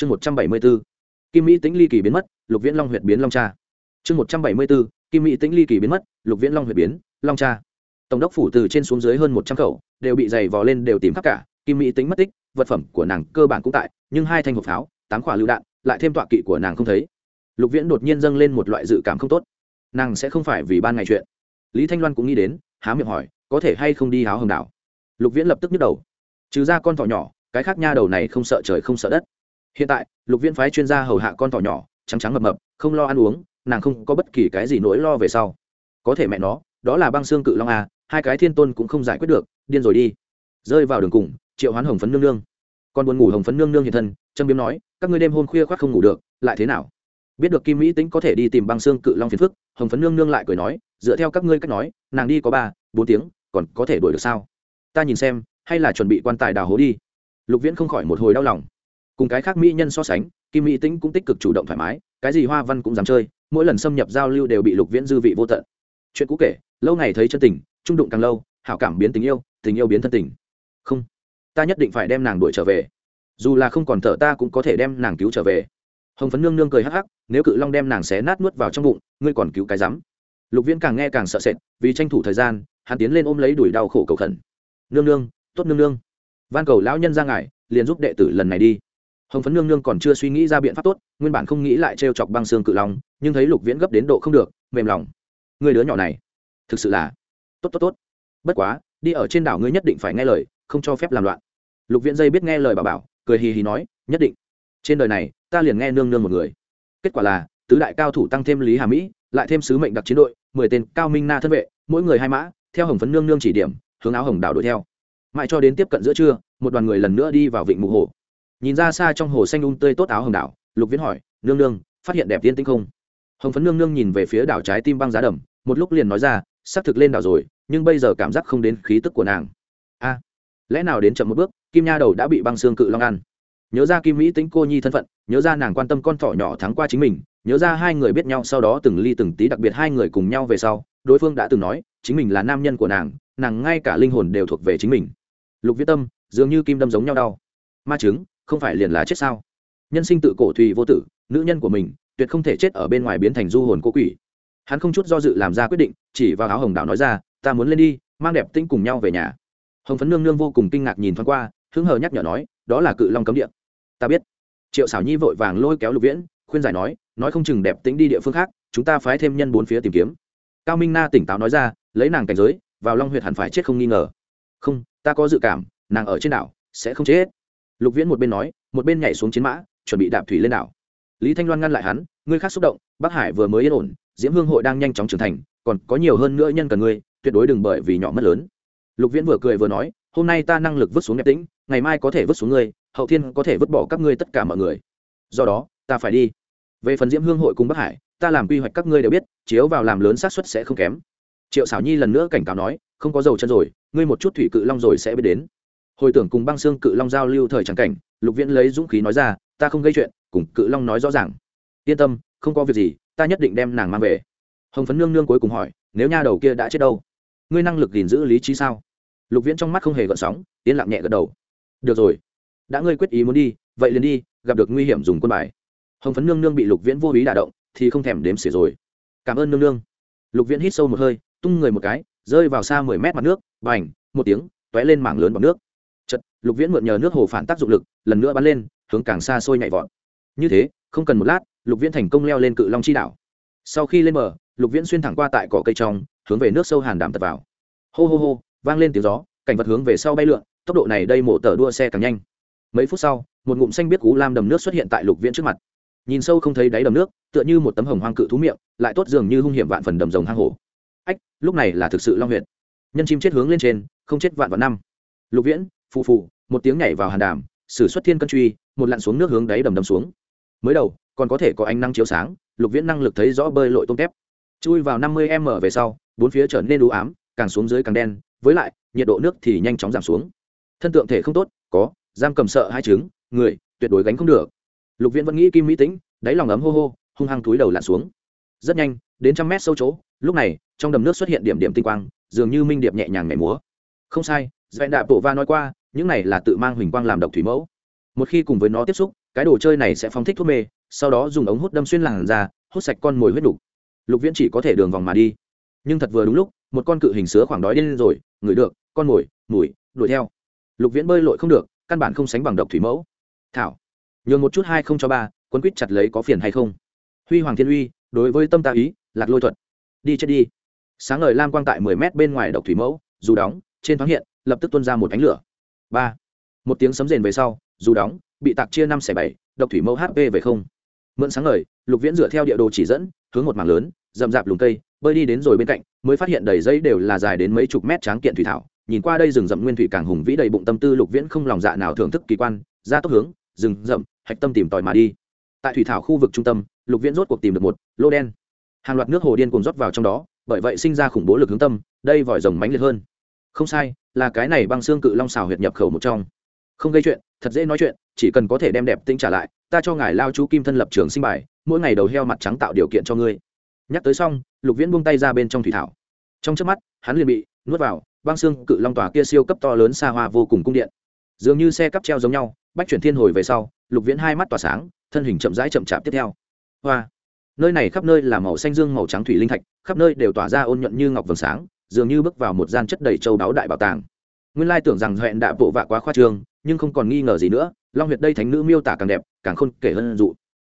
chương một trăm bảy mươi b ố kim mỹ tĩnh ly kỳ biến mất, lục viễn long huyện biến long cha. Chương một trăm bảy mươi b ố kim mỹ tĩnh ly kỳ biến mất, lục viễn long huyện biến long cha. Tổng đốc phủ từ trên xuống dưới hơn một trăm khẩu, đều bị dày vò lên đều tìm khắp cả. Kim mỹ tính mất tích, vật phẩm của nàng cơ bản cũng tại, nhưng hai thanh hộp pháo, tám quả lựu đạn, lại thêm tọa kỵ của nàng không thấy. Lục viễn đột nhiên dâng lên một loại dự cảm không tốt. Nàng sẽ không phải vì ban ngày chuyện. Lý thanh loan cũng nghĩ đến, há miệng hỏi, có thể hay không đi háo hồng đảo? Lục viễn lập tức nhức đầu. Trừ ra con thỏ nhỏ, cái khác nha đầu này không sợ trời không sợ đất hiện tại lục viễn phái chuyên gia hầu hạ con thỏ nhỏ trắng trắng mập mập không lo ăn uống nàng không có bất kỳ cái gì nỗi lo về sau. Có thể mẹ nó đó là băng xương cự long à, hai cái thiên tôn cũng không giải quyết được điên rồi đi. Rơi vào đường cùng triệu hoán hồng phấn nương nương. Còn buồn ngủ hồng phấn nương nương hiện thân trâm biếm nói các ngươi đêm hôm khuya khoác không ngủ được lại thế nào? Biết được kim mỹ tính có thể đi tìm băng xương cự long phiền phức hồng phấn nương nương lại cười nói dựa theo các ngươi cách nói nàng đi có ba bốn tiếng còn có thể đuổi được sao? Ta nhìn xem hay là chuẩn bị quan tài đào hố đi. Lục viễn không khỏi một hồi đau lòng cùng cái khác mỹ nhân so sánh, kim mỹ tính cũng tích cực chủ động thoải mái, cái gì hoa văn cũng dám chơi, mỗi lần xâm nhập giao lưu đều bị lục viễn dư vị vô tận. Chuyện cũ kể, lâu ngày thấy chân tình, trung đụng càng lâu, hảo cảm biến tình yêu tình yêu biến thân tình. Không, ta nhất định phải đem nàng đuổi trở về. Dù là không còn thở ta cũng có thể đem nàng cứu trở về. Hồng phấn nương nương cười hắc hắc, nếu cự long đem nàng xé nát nuốt vào trong bụng, ngươi còn cứu cái rắm lục viễn càng nghe càng sợ sệt, vì tranh thủ thời gian, hắn tiến lên ôm lấy đuổi đau khổ cầu khẩn. Nương nương, tốt nương nương. Van cầu lão nhân ra ngài, liền giúp đệ tử lần này đi hồng phấn nương nương còn chưa suy nghĩ ra biện pháp tốt, nguyên bản không nghĩ lại trêu chọc băng xương cự long, nhưng thấy lục viễn gấp đến độ không được, mềm lòng. Người đứa nhỏ này, thực sự là tốt tốt tốt. Bất quá, đi ở trên đảo ngươi nhất định phải nghe lời, không cho phép làm loạn. Lục viễn dây biết nghe lời bà bảo, cười hì hì nói, nhất định. Trên đời này, ta liền nghe nương nương một người. Kết quả là, tứ đại cao thủ tăng thêm lý hà mỹ, lại thêm sứ mệnh đặc chiến đội, mười tên cao minh na thân vệ, mỗi người hai mã, theo hồng phấn nương nương chỉ điểm, hướng áo hồng đảo đuổi theo. Mãi cho đến tiếp cận giữa trưa, một đoàn người lần nữa đi vào vịnh mù hồ nhìn ra xa trong hồ xanh un tươi tốt áo hồng đảo, lục viễn hỏi, nương nương, phát hiện đẹp tiên tinh không? Hồng phấn nương nương nhìn về phía đảo trái tim băng giá đầm, một lúc liền nói ra xác thực lên đảo rồi, nhưng bây giờ cảm giác không đến khí tức của nàng. A, lẽ nào đến chậm một bước, kim nha đầu đã bị băng xương cự long ăn? Nhớ ra kim mỹ tính cô nhi thân phận, nhớ ra nàng quan tâm con thỏ nhỏ thắng qua chính mình, nhớ ra hai người biết nhau sau đó từng ly từng tí đặc biệt hai người cùng nhau về sau, đối phương đã từng nói, chính mình là nam nhân của nàng nàng ngay cả linh hồn đều thuộc về chính mình. Lục viết tâm, dường như kim đâm giống nhau đau. Ma chứng không phải liền lá chết sao? Nhân sinh tự cổ thùy vô tử, nữ nhân của mình, tuyệt không thể chết ở bên ngoài biến thành du hồn cô quỷ. Hắn không chút do dự làm ra quyết định, chỉ vào áo hồng đảo nói ra, ta muốn lên đi, mang đẹp tinh cùng nhau về nhà. Hồng phấn nương nương vô cùng kinh ngạc nhìn thoáng qua, hứng hờ nhắc nhở nói, đó là cự long cấm địa. Ta biết. Triệu xảo nhi vội vàng lôi kéo lục viễn, khuyên giải nói nói không chừng đẹp tính đi địa phương khác, chúng ta phái thêm nhân bốn phía tìm kiếm. Cao minh na tỉnh táo nói ra, lấy nàng cảnh giới, vào long huyệt hẳn phải chết không nghi ngờ. Không, ta có dự cảm, nàng ở trên đảo sẽ không chết lục viễn một bên nói, một bên nhảy xuống chiến mã, chuẩn bị đạp thủy lên đảo. Lý thanh loan ngăn lại hắn, ngươi khác xúc động, bắc hải vừa mới yên ổn, diễm hương hội đang nhanh chóng trưởng thành, còn có nhiều hơn nữa nhân cần ngươi, tuyệt đối đừng bởi vì nhỏ mất lớn. Lục viễn vừa cười vừa nói, hôm nay ta năng lực vứt xuống đẹp tĩnh, ngày mai có thể vứt xuống ngươi, hậu thiên có thể vứt bỏ các ngươi tất cả mọi người. Do đó, ta phải đi. Về phần diễm hương hội cùng bắc hải, ta làm quy hoạch các ngươi đều biết, chiếu vào làm lớn xác suất sẽ không kém. Triệu xảo nhi lần nữa cảnh cáo nói, không có dầu chân rồi, ngươi một chút thủy cự long rồi sẽ biết đến hồi tưởng cùng băng xương cự long giao lưu thời trắng cảnh, lục viễn lấy dũng khí nói ra, ta không gây chuyện, cùng cự long nói rõ ràng. Yên tâm, không có việc gì, ta nhất định đem nàng mang về. Hồng phấn nương nương cuối cùng hỏi, nếu nha đầu kia đã chết đâu? Ngươi năng lực gìn giữ lý trí sao? Lục viễn trong mắt không hề gợn sóng, yên lặng nhẹ gật đầu. Được rồi, đã ngươi quyết ý muốn đi, vậy liền đi, gặp được nguy hiểm dùng quân bài. Hồng phấn nương nương bị lục viễn vô ý đả động, thì không thèm đếm xỉa rồi. Cảm ơn nương nương. Lục viễn hít sâu một hơi, tung người một cái, rơi vào xa mười mét mặt nước và n h một tiếng t ó é lên mảng lớn bọc nước lục viễn mượn nhờ nước hồ phản tác dụng lực, lần nữa bắn lên, hướng càng xa xôi nhảy vọt. Như thế, không cần một lát, lục viễn thành công leo lên cự long chi đảo. Sau khi lên bờ, lục viễn xuyên thẳng qua tại cỏ cây trong, hướng về nước sâu hàn đảm tập vào. Hô hô hô, vang lên tiếng gió, cảnh vật hướng về sau bay lượn, tốc độ này đây mổ tờ đua xe càng nhanh. Mấy phút sau, một ngụm xanh biết cú lam đầm nước xuất hiện tại lục viễn trước mặt. Nhìn sâu không thấy đáy đầm nước, tựa như một tấm hồng hoang cự thú miệng, lại tốt dường như hung hiểm vạn phần đầm rồng hang hổ. Ách, lúc này là thực sự long huyện nhân chim chết hướng lên trên, không chết vạn vạn năm. Lục viễn phù phù, một tiếng nhảy vào hàn đàm, sử xuất thiên cân truy, một lặn xuống nước hướng đáy đầm đầm xuống. Mới đầu, còn có thể có ánh năng chiếu sáng, lục viễn năng lực thấy rõ bơi lội tôm tép. Chui vào năm mươi m về sau, bốn phía trở nên đủ ám, càng xuống dưới càng đen, với lại, nhiệt độ nước thì nhanh chóng giảm xuống. Thân tượng thể không tốt, có, giam cầm sợ hai trứng, người, tuyệt đối gánh không được. Lục viễn vẫn nghĩ kim mỹ tĩnh, đáy lòng ấm hô hô, hung hăng túi đầu lặn xuống. Rất nhanh, đến trăm mét sâu chỗ, lúc này, trong đầm nước xuất hiện điểm điểm tinh quang, dường như minh điệp nhẹ nhàng nhảy múa. Không sai dẹn đạp bộ va nói qua những này là tự mang huỳnh quang làm độc thủy mẫu. Một khi cùng với nó tiếp xúc, cái đồ chơi này sẽ phóng thích thuốc mê, sau đó dùng ống hút đâm xuyên làn ra hút sạch con mồi huyết đục lục viễn chỉ có thể đường vòng mà đi. Nhưng thật vừa đúng lúc, một con cự hình sứa khoảng đói điên rồi ngửi được, con mồi, mùi, đuổi theo. Lục viễn bơi lội không được, căn bản không sánh bằng độc thủy mẫu. Thảo, nhường một chút hai không cho ba quân quýt chặt lấy có phiền hay không. Huy hoàng thiên uy, đối với tâm ta ý, lạc lôi thuật. Đi chết đi. Sáng ngời lam quang tại mười mét bên ngoài độc thủy mẫu, dù đóng, trên thoáng hiện, lập tức tuôn ra một ánh lửa ba. Một tiếng sấm rền về sau, dù đóng, bị tạc chia năm xẻ bảy, độc thủy mẫu hp về không. Mượn sáng ngời, lục viễn dựa theo địa đồ chỉ dẫn, hướng một mảng lớn, rậm rạp lùng cây, bơi đi đến rồi bên cạnh, mới phát hiện đầy dây đều là dài đến mấy chục mét tráng kiện thủy thảo. Nhìn qua đây rừng rậm nguyên thủy càng hùng vĩ đầy bụng tâm tư, lục viễn không lòng dạ nào thưởng thức kỳ quan, ra tốc hướng, rừng rậm, hạch tâm tìm tòi mà đi. Tại thủy thảo khu vực trung tâm, lục viễn rốt cuộc tìm được một lô đen. Hàng loạt nước hồ điên cùng rót vào trong đó, bởi vậy sinh ra khủng bố lực hướng tâm, đây vòi rồng mãnh liệt hơn. Không sai là cái này băng xương cự long xào huyệt nhập khẩu một trong. Không gây chuyện, thật dễ nói chuyện, chỉ cần có thể đem đẹp tinh trả lại, ta cho ngài lao chú kim thân lập trường sinh bài, mỗi ngày đầu heo mặt trắng tạo điều kiện cho ngươi. Nhắc tới xong, lục viễn buông tay ra bên trong thủy thảo. Trong trước mắt, hắn liền bị nuốt vào, băng xương cự long tòa kia siêu cấp to lớn xa hoa vô cùng cung điện. Dường như xe cắp treo giống nhau, bách chuyển thiên hồi về sau, lục viễn hai mắt tỏa sáng, thân hình chậm rãi chậm chạp tiếp theo. Hoa! Nơi này khắp nơi là màu xanh dương màu trắng thủy linh thạch, khắp nơi đều tỏa ra ôn nhuận như ngọc vầng sáng dường như bước vào một gian chất đầy châu đáo đại bảo tàng. Nguyên lai tưởng rằng hẹn đã bộ vạ quá khoa trương, nhưng không còn nghi ngờ gì nữa, long huyệt đây thánh nữ miêu tả càng đẹp, càng khôn kể hơn dụ.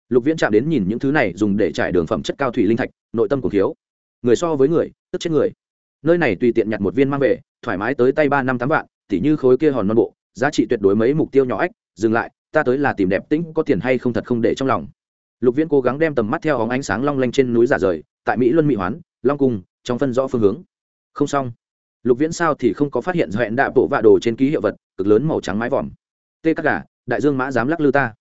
Lục viễn chạm đến nhìn những thứ này dùng để trải đường phẩm chất cao thủy linh thạch, nội tâm của thiếu. Người so với người, tức chết người. Nơi này tùy tiện nhặt một viên mang về, thoải mái tới tay ba năm tám vạn, tỉ như khối kia hòn non bộ, giá trị tuyệt đối mấy mục tiêu nhỏ ếch dừng lại, ta tới là tìm đẹp tĩnh, có tiền hay không thật không để trong lòng. Lục viễn cố gắng đem tầm mắt theo hóng ánh sáng long lanh trên núi giả rời, tại mỹ luân mỹ hoán, long cung, trong phân rõ phương hướng không xong. Lục viễn sao thì không có phát hiện hẹn đạ bộ vạ đồ trên ký hiệu vật, cực lớn màu trắng mái vòm. Tê cắt gà, đại dương mã dám lắc lư ta.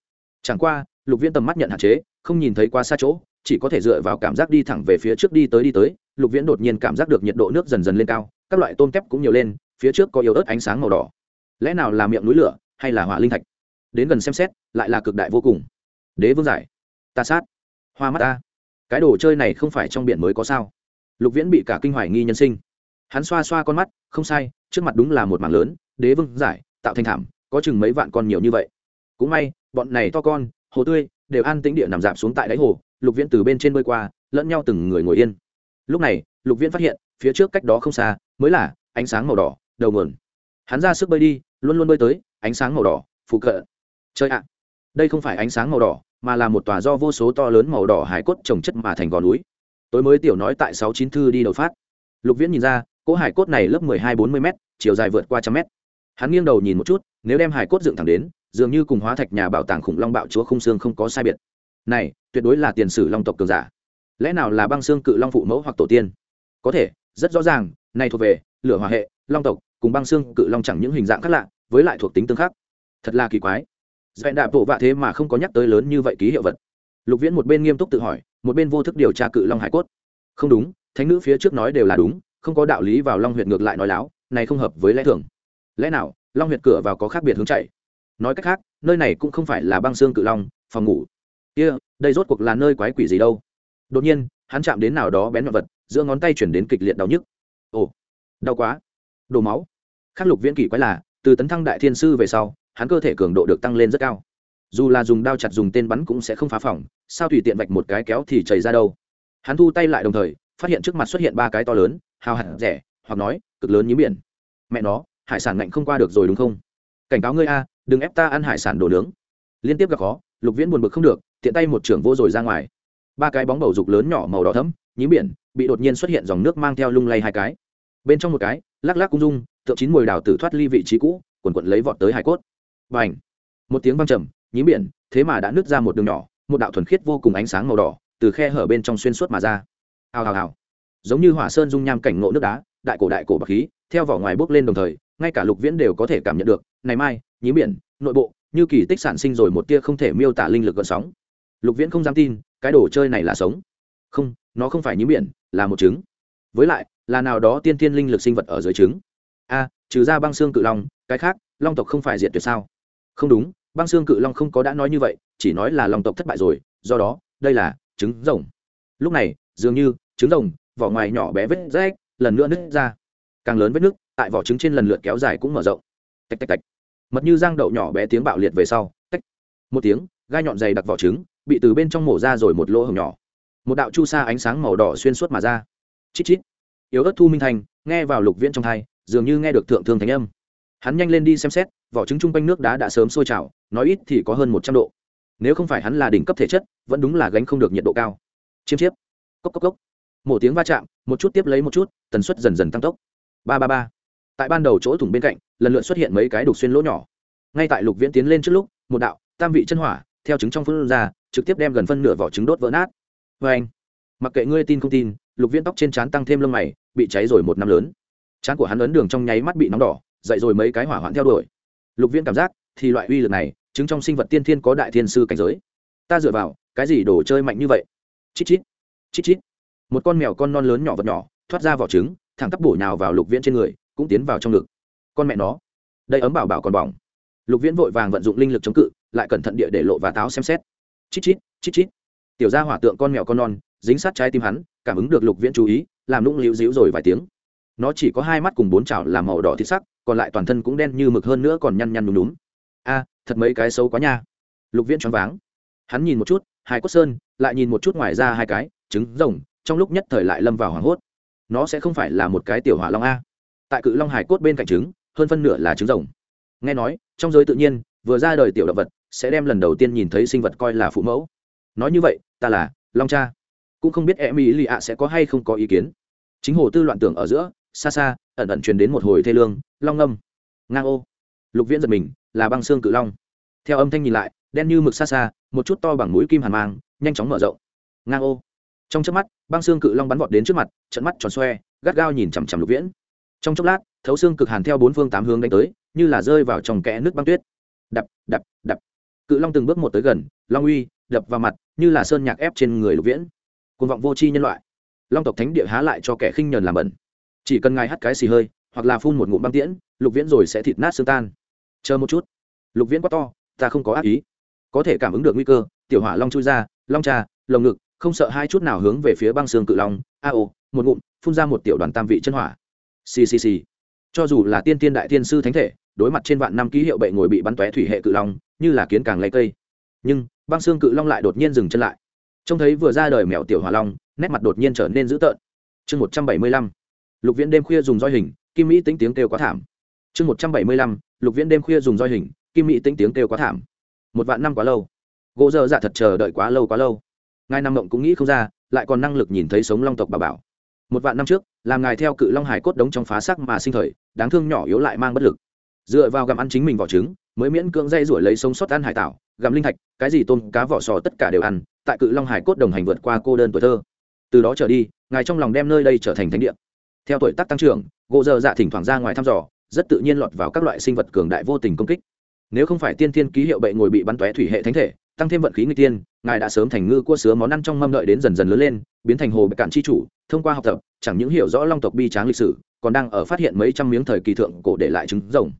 Chẳng qua, lục viễn tầm mắt nhận hạn chế, không nhìn thấy qua xa chỗ, chỉ có thể dựa vào cảm giác đi thẳng về phía trước đi tới đi tới, lục viễn đột nhiên cảm giác được nhiệt độ nước dần dần lên cao, các loại tôm kép cũng nhiều lên, phía trước có yếu ớt ánh sáng màu đỏ. Lẽ nào là miệng núi lửa, hay là hỏa linh thạch? Đến gần xem xét, lại là cực đại vô cùng. Đế vương giải. Ta sát. Hoa mắt ta. Cái đồ chơi này không phải trong biển mới có sao? Lục viễn bị cả kinh hoài nghi nhân sinh hắn xoa xoa con mắt, không sai, trước mặt đúng là một mảng lớn, đế vương giải, tạo thành thảm, có chừng mấy vạn con nhiều như vậy. Cũng may, bọn này to con, hồ tươi, đều an tĩnh địa nằm dạp xuống tại đáy hồ, lục viễn từ bên trên bơi qua, lẫn nhau từng người ngồi yên. Lúc này, lục viễn phát hiện, phía trước cách đó không xa, mới là ánh sáng màu đỏ, đầu nguồn. Hắn ra sức bơi đi, luôn luôn bơi tới, ánh sáng màu đỏ phụ cận. Chơi ạ! Đây không phải ánh sáng màu đỏ, mà là một tòa do vô số to lớn màu đỏ hải cốt trồng chất mà thành gò núi. Tối mới tiểu nói tại sáu chín thư đi đầu phát lục viễn nhìn ra, cỗ hải cốt này lớp mười hai bốn mươi m chiều dài vượt qua trăm mét. Hắn nghiêng đầu nhìn một chút, nếu đem hải cốt dựng thẳng đến, dường như cùng hóa thạch nhà bảo tàng khủng long bạo chúa khung xương không có sai biệt. Này, tuyệt đối là tiền sử long tộc cường giả. Lẽ nào là băng xương cự long phụ mẫu hoặc tổ tiên? Có thể, rất rõ ràng, này thuộc về lửa hòa hệ, long tộc, cùng băng xương cự long chẳng những hình dạng khác lạ, với lại thuộc tính tương khắc thật là kỳ quái. Dẹn đạp bộ vạ thế mà không có nhắc tới lớn như vậy ký hiệu vật. Lục viễn một bên nghiêm túc tự hỏi, một bên vô thức điều tra cự long hải cốt. Không đúng thánh nữ phía trước nói đều là đúng không có đạo lý vào long huyệt ngược lại nói láo này không hợp với lẽ thường. Lẽ nào long huyệt cửa vào có khác biệt hướng chạy? Nói cách khác nơi này cũng không phải là băng xương cự long phòng ngủ. Kia、yeah, đây rốt cuộc là nơi quái quỷ gì đâu? Đột nhiên hắn chạm đến nào đó bén nhọn vật giữa ngón tay chuyển đến kịch liệt đau nhức. Ồ đau quá. Đổ máu. Khắc lục viễn kỷ quái là từ tấn thăng đại thiên sư về sau hắn cơ thể cường độ được tăng lên rất cao. Dù là dùng đao chặt dùng tên bắn cũng sẽ không phá phỏng sao tùy tiện vạch một cái kéo thì chảy ra đâu? Hắn thu tay lại đồng thời phát hiện trước mặt xuất hiện ba cái to lớn, hào hẳn rẻ, hoặc nói, cực lớn như biển. Mẹ nó, hải sản ngạnh không qua được rồi đúng không? Cảnh cáo ngươi a, đừng ép ta ăn hải sản đồ nướng. Liên tiếp gặp khó, lục viễn buồn bực không được, tiện tay một trưởng vô rồi ra ngoài. Ba cái bóng bầu dục lớn nhỏ màu đỏ thấm nhí biển, bị đột nhiên xuất hiện dòng nước mang theo lung lay hai cái. Bên trong một cái, lắc lắc cung dung tượng chín mùi đào tử thoát ly vị trí cũ, quần quận lấy vọt tới hải cốt. B à n h một tiếng văng trầm nhí biển, thế mà đã nứt ra một đường nhỏ, một đạo thuần khiết vô cùng ánh sáng màu đỏ, từ khe hở bên trong xuyên suốt mà ra hào hào hào. Giống như hỏa sơn dung nham cảnh ngộ nước đá, đại cổ đại cổ bạc khí, theo vỏ ngoài bốc lên đồng thời, ngay cả lục viễn đều có thể cảm nhận được, này mai, nhí biển, nội bộ, như kỳ tích sản sinh rồi một tia không thể miêu tả linh lực gợn sóng. Lục viễn không dám tin, cái đồ chơi này là sống. Không, nó không phải nhí biển, là một trứng. Với lại, là nào đó tiên thiên linh lực sinh vật ở dưới trứng. A, trừ ra băng xương cự long, cái khác, long tộc không phải diệt tuyệt sao? Không đúng, băng xương cự long không có đã nói như vậy, chỉ nói là long tộc thất bại rồi, do đó, đây là trứng rồng. Lúc này, dường như trứng rồng, vỏ ngoài nhỏ bé vết rách, lần nữa nứt ra. Càng lớn vết nứt, tại vỏ trứng trên lần lượt kéo dài cũng mở rộng. Tạch tạch tạch. Mật như giang đậu nhỏ bé tiếng bạo liệt về sau. Tách một tiếng, gai nhọn dày đặc vỏ trứng, bị từ bên trong mổ ra rồi một lỗ hồng nhỏ. Một đạo chu sa ánh sáng màu đỏ xuyên suốt mà ra. Chít chít. Yếu ớt thu minh thành, nghe vào lục viễn trong thai, dường như nghe được thượng thương thánh âm. Hắn nhanh lên đi xem xét, vỏ trứng chung quanh nước đá đã sớm sôi trào, nói ít thì có hơn một trăm độ. Nếu không phải hắn là đỉnh cấp thể chất, vẫn đúng là gánh không được nhiệt độ cao. Chiêm chiếp. Cốc cốc cốc một tiếng va chạm, một chút tiếp lấy một chút, tần suất dần dần tăng tốc. Ba ba ba. Tại ban đầu chỗ thủng bên cạnh, lần lượt xuất hiện mấy cái đục xuyên lỗ nhỏ. Ngay tại lục viễn tiến lên trước lúc, một đạo, tam vị chân hỏa, theo trứng trong phương ra, trực tiếp đem gần phân nửa vỏ trứng đốt vỡ nát. Vê anh, mặc kệ ngươi tin không tin, lục viễn tóc trên trán tăng thêm lông mày, bị cháy rồi một năm lớn. Trán của hắn ấn đường trong nháy mắt bị nóng đỏ, dậy rồi mấy cái hỏa hoạn theo đuổi. Lục viễn cảm giác, thì loại uy lực này chứng trong sinh vật tiên thiên có đại thiên sư cảnh giới. Ta dựa vào, cái gì đồ chơi mạnh như vậy? Chít chít chít chít một con mèo con non lớn nhỏ vật nhỏ, thoát ra vỏ trứng, thẳng tắp bổ nhào vào lục viễn trên người, cũng tiến vào trong ngực. Con mẹ nó, đây ấm bảo bảo còn bỏng. Lục viễn vội vàng vận dụng linh lực chống cự, lại cẩn thận địa để lộ và táo xem xét. Chít chít chít chít. Tiểu ra hỏa tượng con mèo con non, dính sát trái tim hắn, cảm ứng được lục viễn chú ý, làm lũng liễu díu rồi vài tiếng. Nó chỉ có hai mắt cùng bốn chảo làm màu đỏ thịt sắc, còn lại toàn thân cũng đen như mực hơn nữa còn nhăn nhăn đúng đúng a, thật mấy cái xấu quá nha. Lục viễn choáng váng. Hắn nhìn một chút hai cốt sơn, lại nhìn một chút ngoài ra hai cái, trứng rồng trong lúc nhất thời lại lâm vào hoảng hốt. Nó sẽ không phải là một cái tiểu hỏa long a. Tại cự long hải cốt bên cạnh trứng, hơn phân nửa là trứng rồng. Nghe nói, trong giới tự nhiên, vừa ra đời tiểu động vật, sẽ đem lần đầu tiên nhìn thấy sinh vật coi là phụ mẫu. Nói như vậy, ta là long cha. Cũng không biết em ý lì ạ sẽ có hay không có ý kiến. Chính hồ tư loạn tưởng ở giữa, xa xa, ẩn ẩn truyền đến một hồi thê lương, long ngâm. Ngang ô. Lục viễn giật mình, là băng xương cự long. Theo âm thanh nhìn lại, đen như mực xa xa, một chút to bằng mũi kim hàn mang, nhanh chóng mở rộng. Ngang ô trong chớp mắt, băng xương cự long bắn vọt đến trước mặt, trận mắt tròn xoe, gắt gao nhìn chằm chằm lục viễn. Trong chốc lát, thấu xương cực hàn theo bốn phương tám hướng đánh tới, như là rơi vào trong kẽ nước băng tuyết. Đập đập đập. Cự long từng bước một tới gần, long uy, đập vào mặt, như là sơn nhạc ép trên người lục viễn. Côn vọng vô tri nhân loại. Long tộc thánh địa há lại cho kẻ khinh nhờn làm bẩn. Chỉ cần ngài hắt cái xì hơi, hoặc là phun một ngụm băng tiễn, lục viễn rồi sẽ thịt nát xương tan. Chờ một chút. Lục viễn quá to, ta không có ác ý. Có thể cảm ứng được nguy cơ, tiểu hỏa long chui ra, long trà, lồng ngực không sợ hai chút nào hướng về phía băng xương cự long, a ô, một ngụm, phun ra một tiểu đoàn tam vị chân hỏa. Ccc cho dù là tiên tiên đại tiên sư thánh thể, đối mặt trên vạn năm ký hiệu bệ ngồi bị bắn tóe thủy hệ cự long, như là kiến càng lấy cây. Nhưng, băng xương cự long lại đột nhiên dừng chân lại. Trông thấy vừa ra đời mèo tiểu hỏa long, nét mặt đột nhiên trở nên dữ tợn. Chương một trăm bảy mươi lăm. Lục viễn đêm khuya dùng roi hình, kim mỹ tính tiếng kêu quá thảm. Chương một trăm bảy mươi lăm. Lục viễn đêm khuya dùng roi hình, kim mỹ tính tiếng kêu quá thảm. Một vạn năm quá lâu. Gỗ dơ dạ thật chờ đợi quá lâu quá lâu ngài nằm mộng cũng nghĩ không ra, lại còn năng lực nhìn thấy sống long tộc bà bảo. Một vạn năm trước, làm ngài theo cự long hải cốt đống trong phá sắc mà sinh thời, đáng thương nhỏ yếu lại mang bất lực. Dựa vào gặm ăn chính mình vỏ trứng, mới miễn cưỡng dây rủi lấy sống sót ăn hải tảo, gặm linh thạch, cái gì tôm, cá, vỏ sò tất cả đều ăn, tại cự long hải cốt đồng hành vượt qua cô đơn tuổi thơ. Từ đó trở đi, ngài trong lòng đem nơi đây trở thành thánh địa. Theo tuổi tác tăng trưởng, gỗ dơ dạ thỉnh thoảng ra ngoài thăm dò, rất tự nhiên lọt vào các loại sinh vật cường đại vô tình công kích. Nếu không phải tiên thiên ký hiệu bệ ngồi bị bắn tóe thủy hệ thánh thể tăng thêm vận khí người tiên, ngài đã sớm thành ngư cua sứa món ăn trong mâm đợi đến dần dần lớn lên, biến thành hồ bạch cạn chi chủ, thông qua học tập, chẳng những hiểu rõ long tộc bi tráng lịch sử, còn đang ở phát hiện mấy trăm miếng thời kỳ thượng cổ để lại trứng rồng.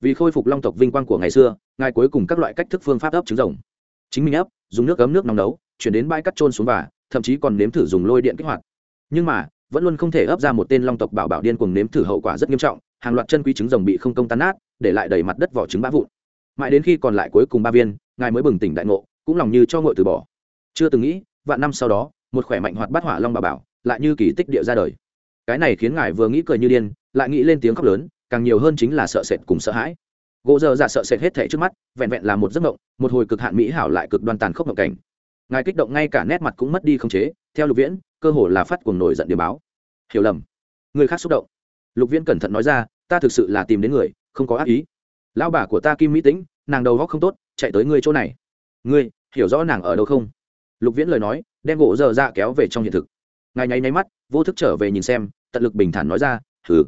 Vì khôi phục long tộc vinh quang của ngày xưa, ngài cuối cùng các loại cách thức phương pháp ấp trứng rồng. Chính mình ấp, dùng nước ấm nước nóng nấu, chuyển đến bãi cắt trôn xuống và, thậm chí còn nếm thử dùng lôi điện kích hoạt. Nhưng mà, vẫn luôn không thể ấp ra một tên long tộc bảo bảo điên cuồng nếm thử hậu quả rất nghiêm trọng, hàng loạt chân quý trứng rồng bị không công tan nát, để lại đầy mặt đất vỏ trứng bã vụn. Mãi đến khi còn lại cuối cùng ba viên ngài mới bừng tỉnh đại ngộ, cũng lòng như cho ngội từ bỏ. Chưa từng nghĩ, vạn năm sau đó, một khỏe mạnh hoạt bát hỏa long bà bảo lại như kỳ tích địa ra đời. Cái này khiến ngài vừa nghĩ cười như điên, lại nghĩ lên tiếng khóc lớn, càng nhiều hơn chính là sợ sệt cùng sợ hãi. Gỗ dơ dạ sợ sệt hết thảy trước mắt, vẹn vẹn là một giấc mộng, một hồi cực hạn mỹ hảo lại cực đoan tàn khốc mộng cảnh. Ngài kích động ngay cả nét mặt cũng mất đi không chế, theo lục viễn, cơ hồ là phát cuồng nổi giận điều báo. Hiểu lầm. Người khác xúc động. Lục viễn cẩn thận nói ra, ta thực sự là tìm đến người, không có ác ý. Lão bà của ta kim mỹ tĩnh nàng đầu góc không tốt, chạy tới ngươi chỗ này. Ngươi, hiểu rõ nàng ở đâu không? Lục viễn lời nói, đem gỗ dở dạ kéo về trong hiện thực. Ngài nháy nháy mắt, vô thức trở về nhìn xem, tận lực bình thản nói ra thử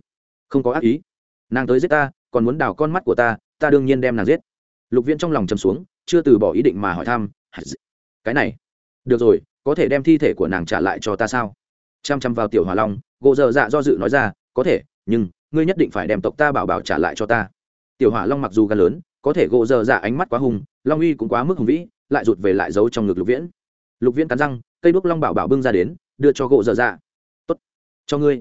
không có ác ý. Nàng tới giết ta, còn muốn đào con mắt của ta ta đương nhiên đem nàng giết. Lục viễn trong lòng chầm xuống, chưa từ bỏ ý định mà hỏi thăm cái này, được rồi, có thể đem thi thể của nàng trả lại cho ta sao? Chăm chăm vào tiểu hòa long, gỗ dở dạ do dự nói ra, có thể, nhưng ngươi nhất định phải đem tộc ta bảo bảo trả lại cho ta. Tiểu hỏa long mặc dù gan lớn có thể gỗ dở dạ ánh mắt quá hùng long uy cũng quá mức hùng vĩ, lại rụt về lại giấu trong ngực lục viễn. Lục viễn cắn răng, cây đuốc long bảo bảo bưng ra đến, đưa cho gỗ dở dạ. Tốt, cho ngươi.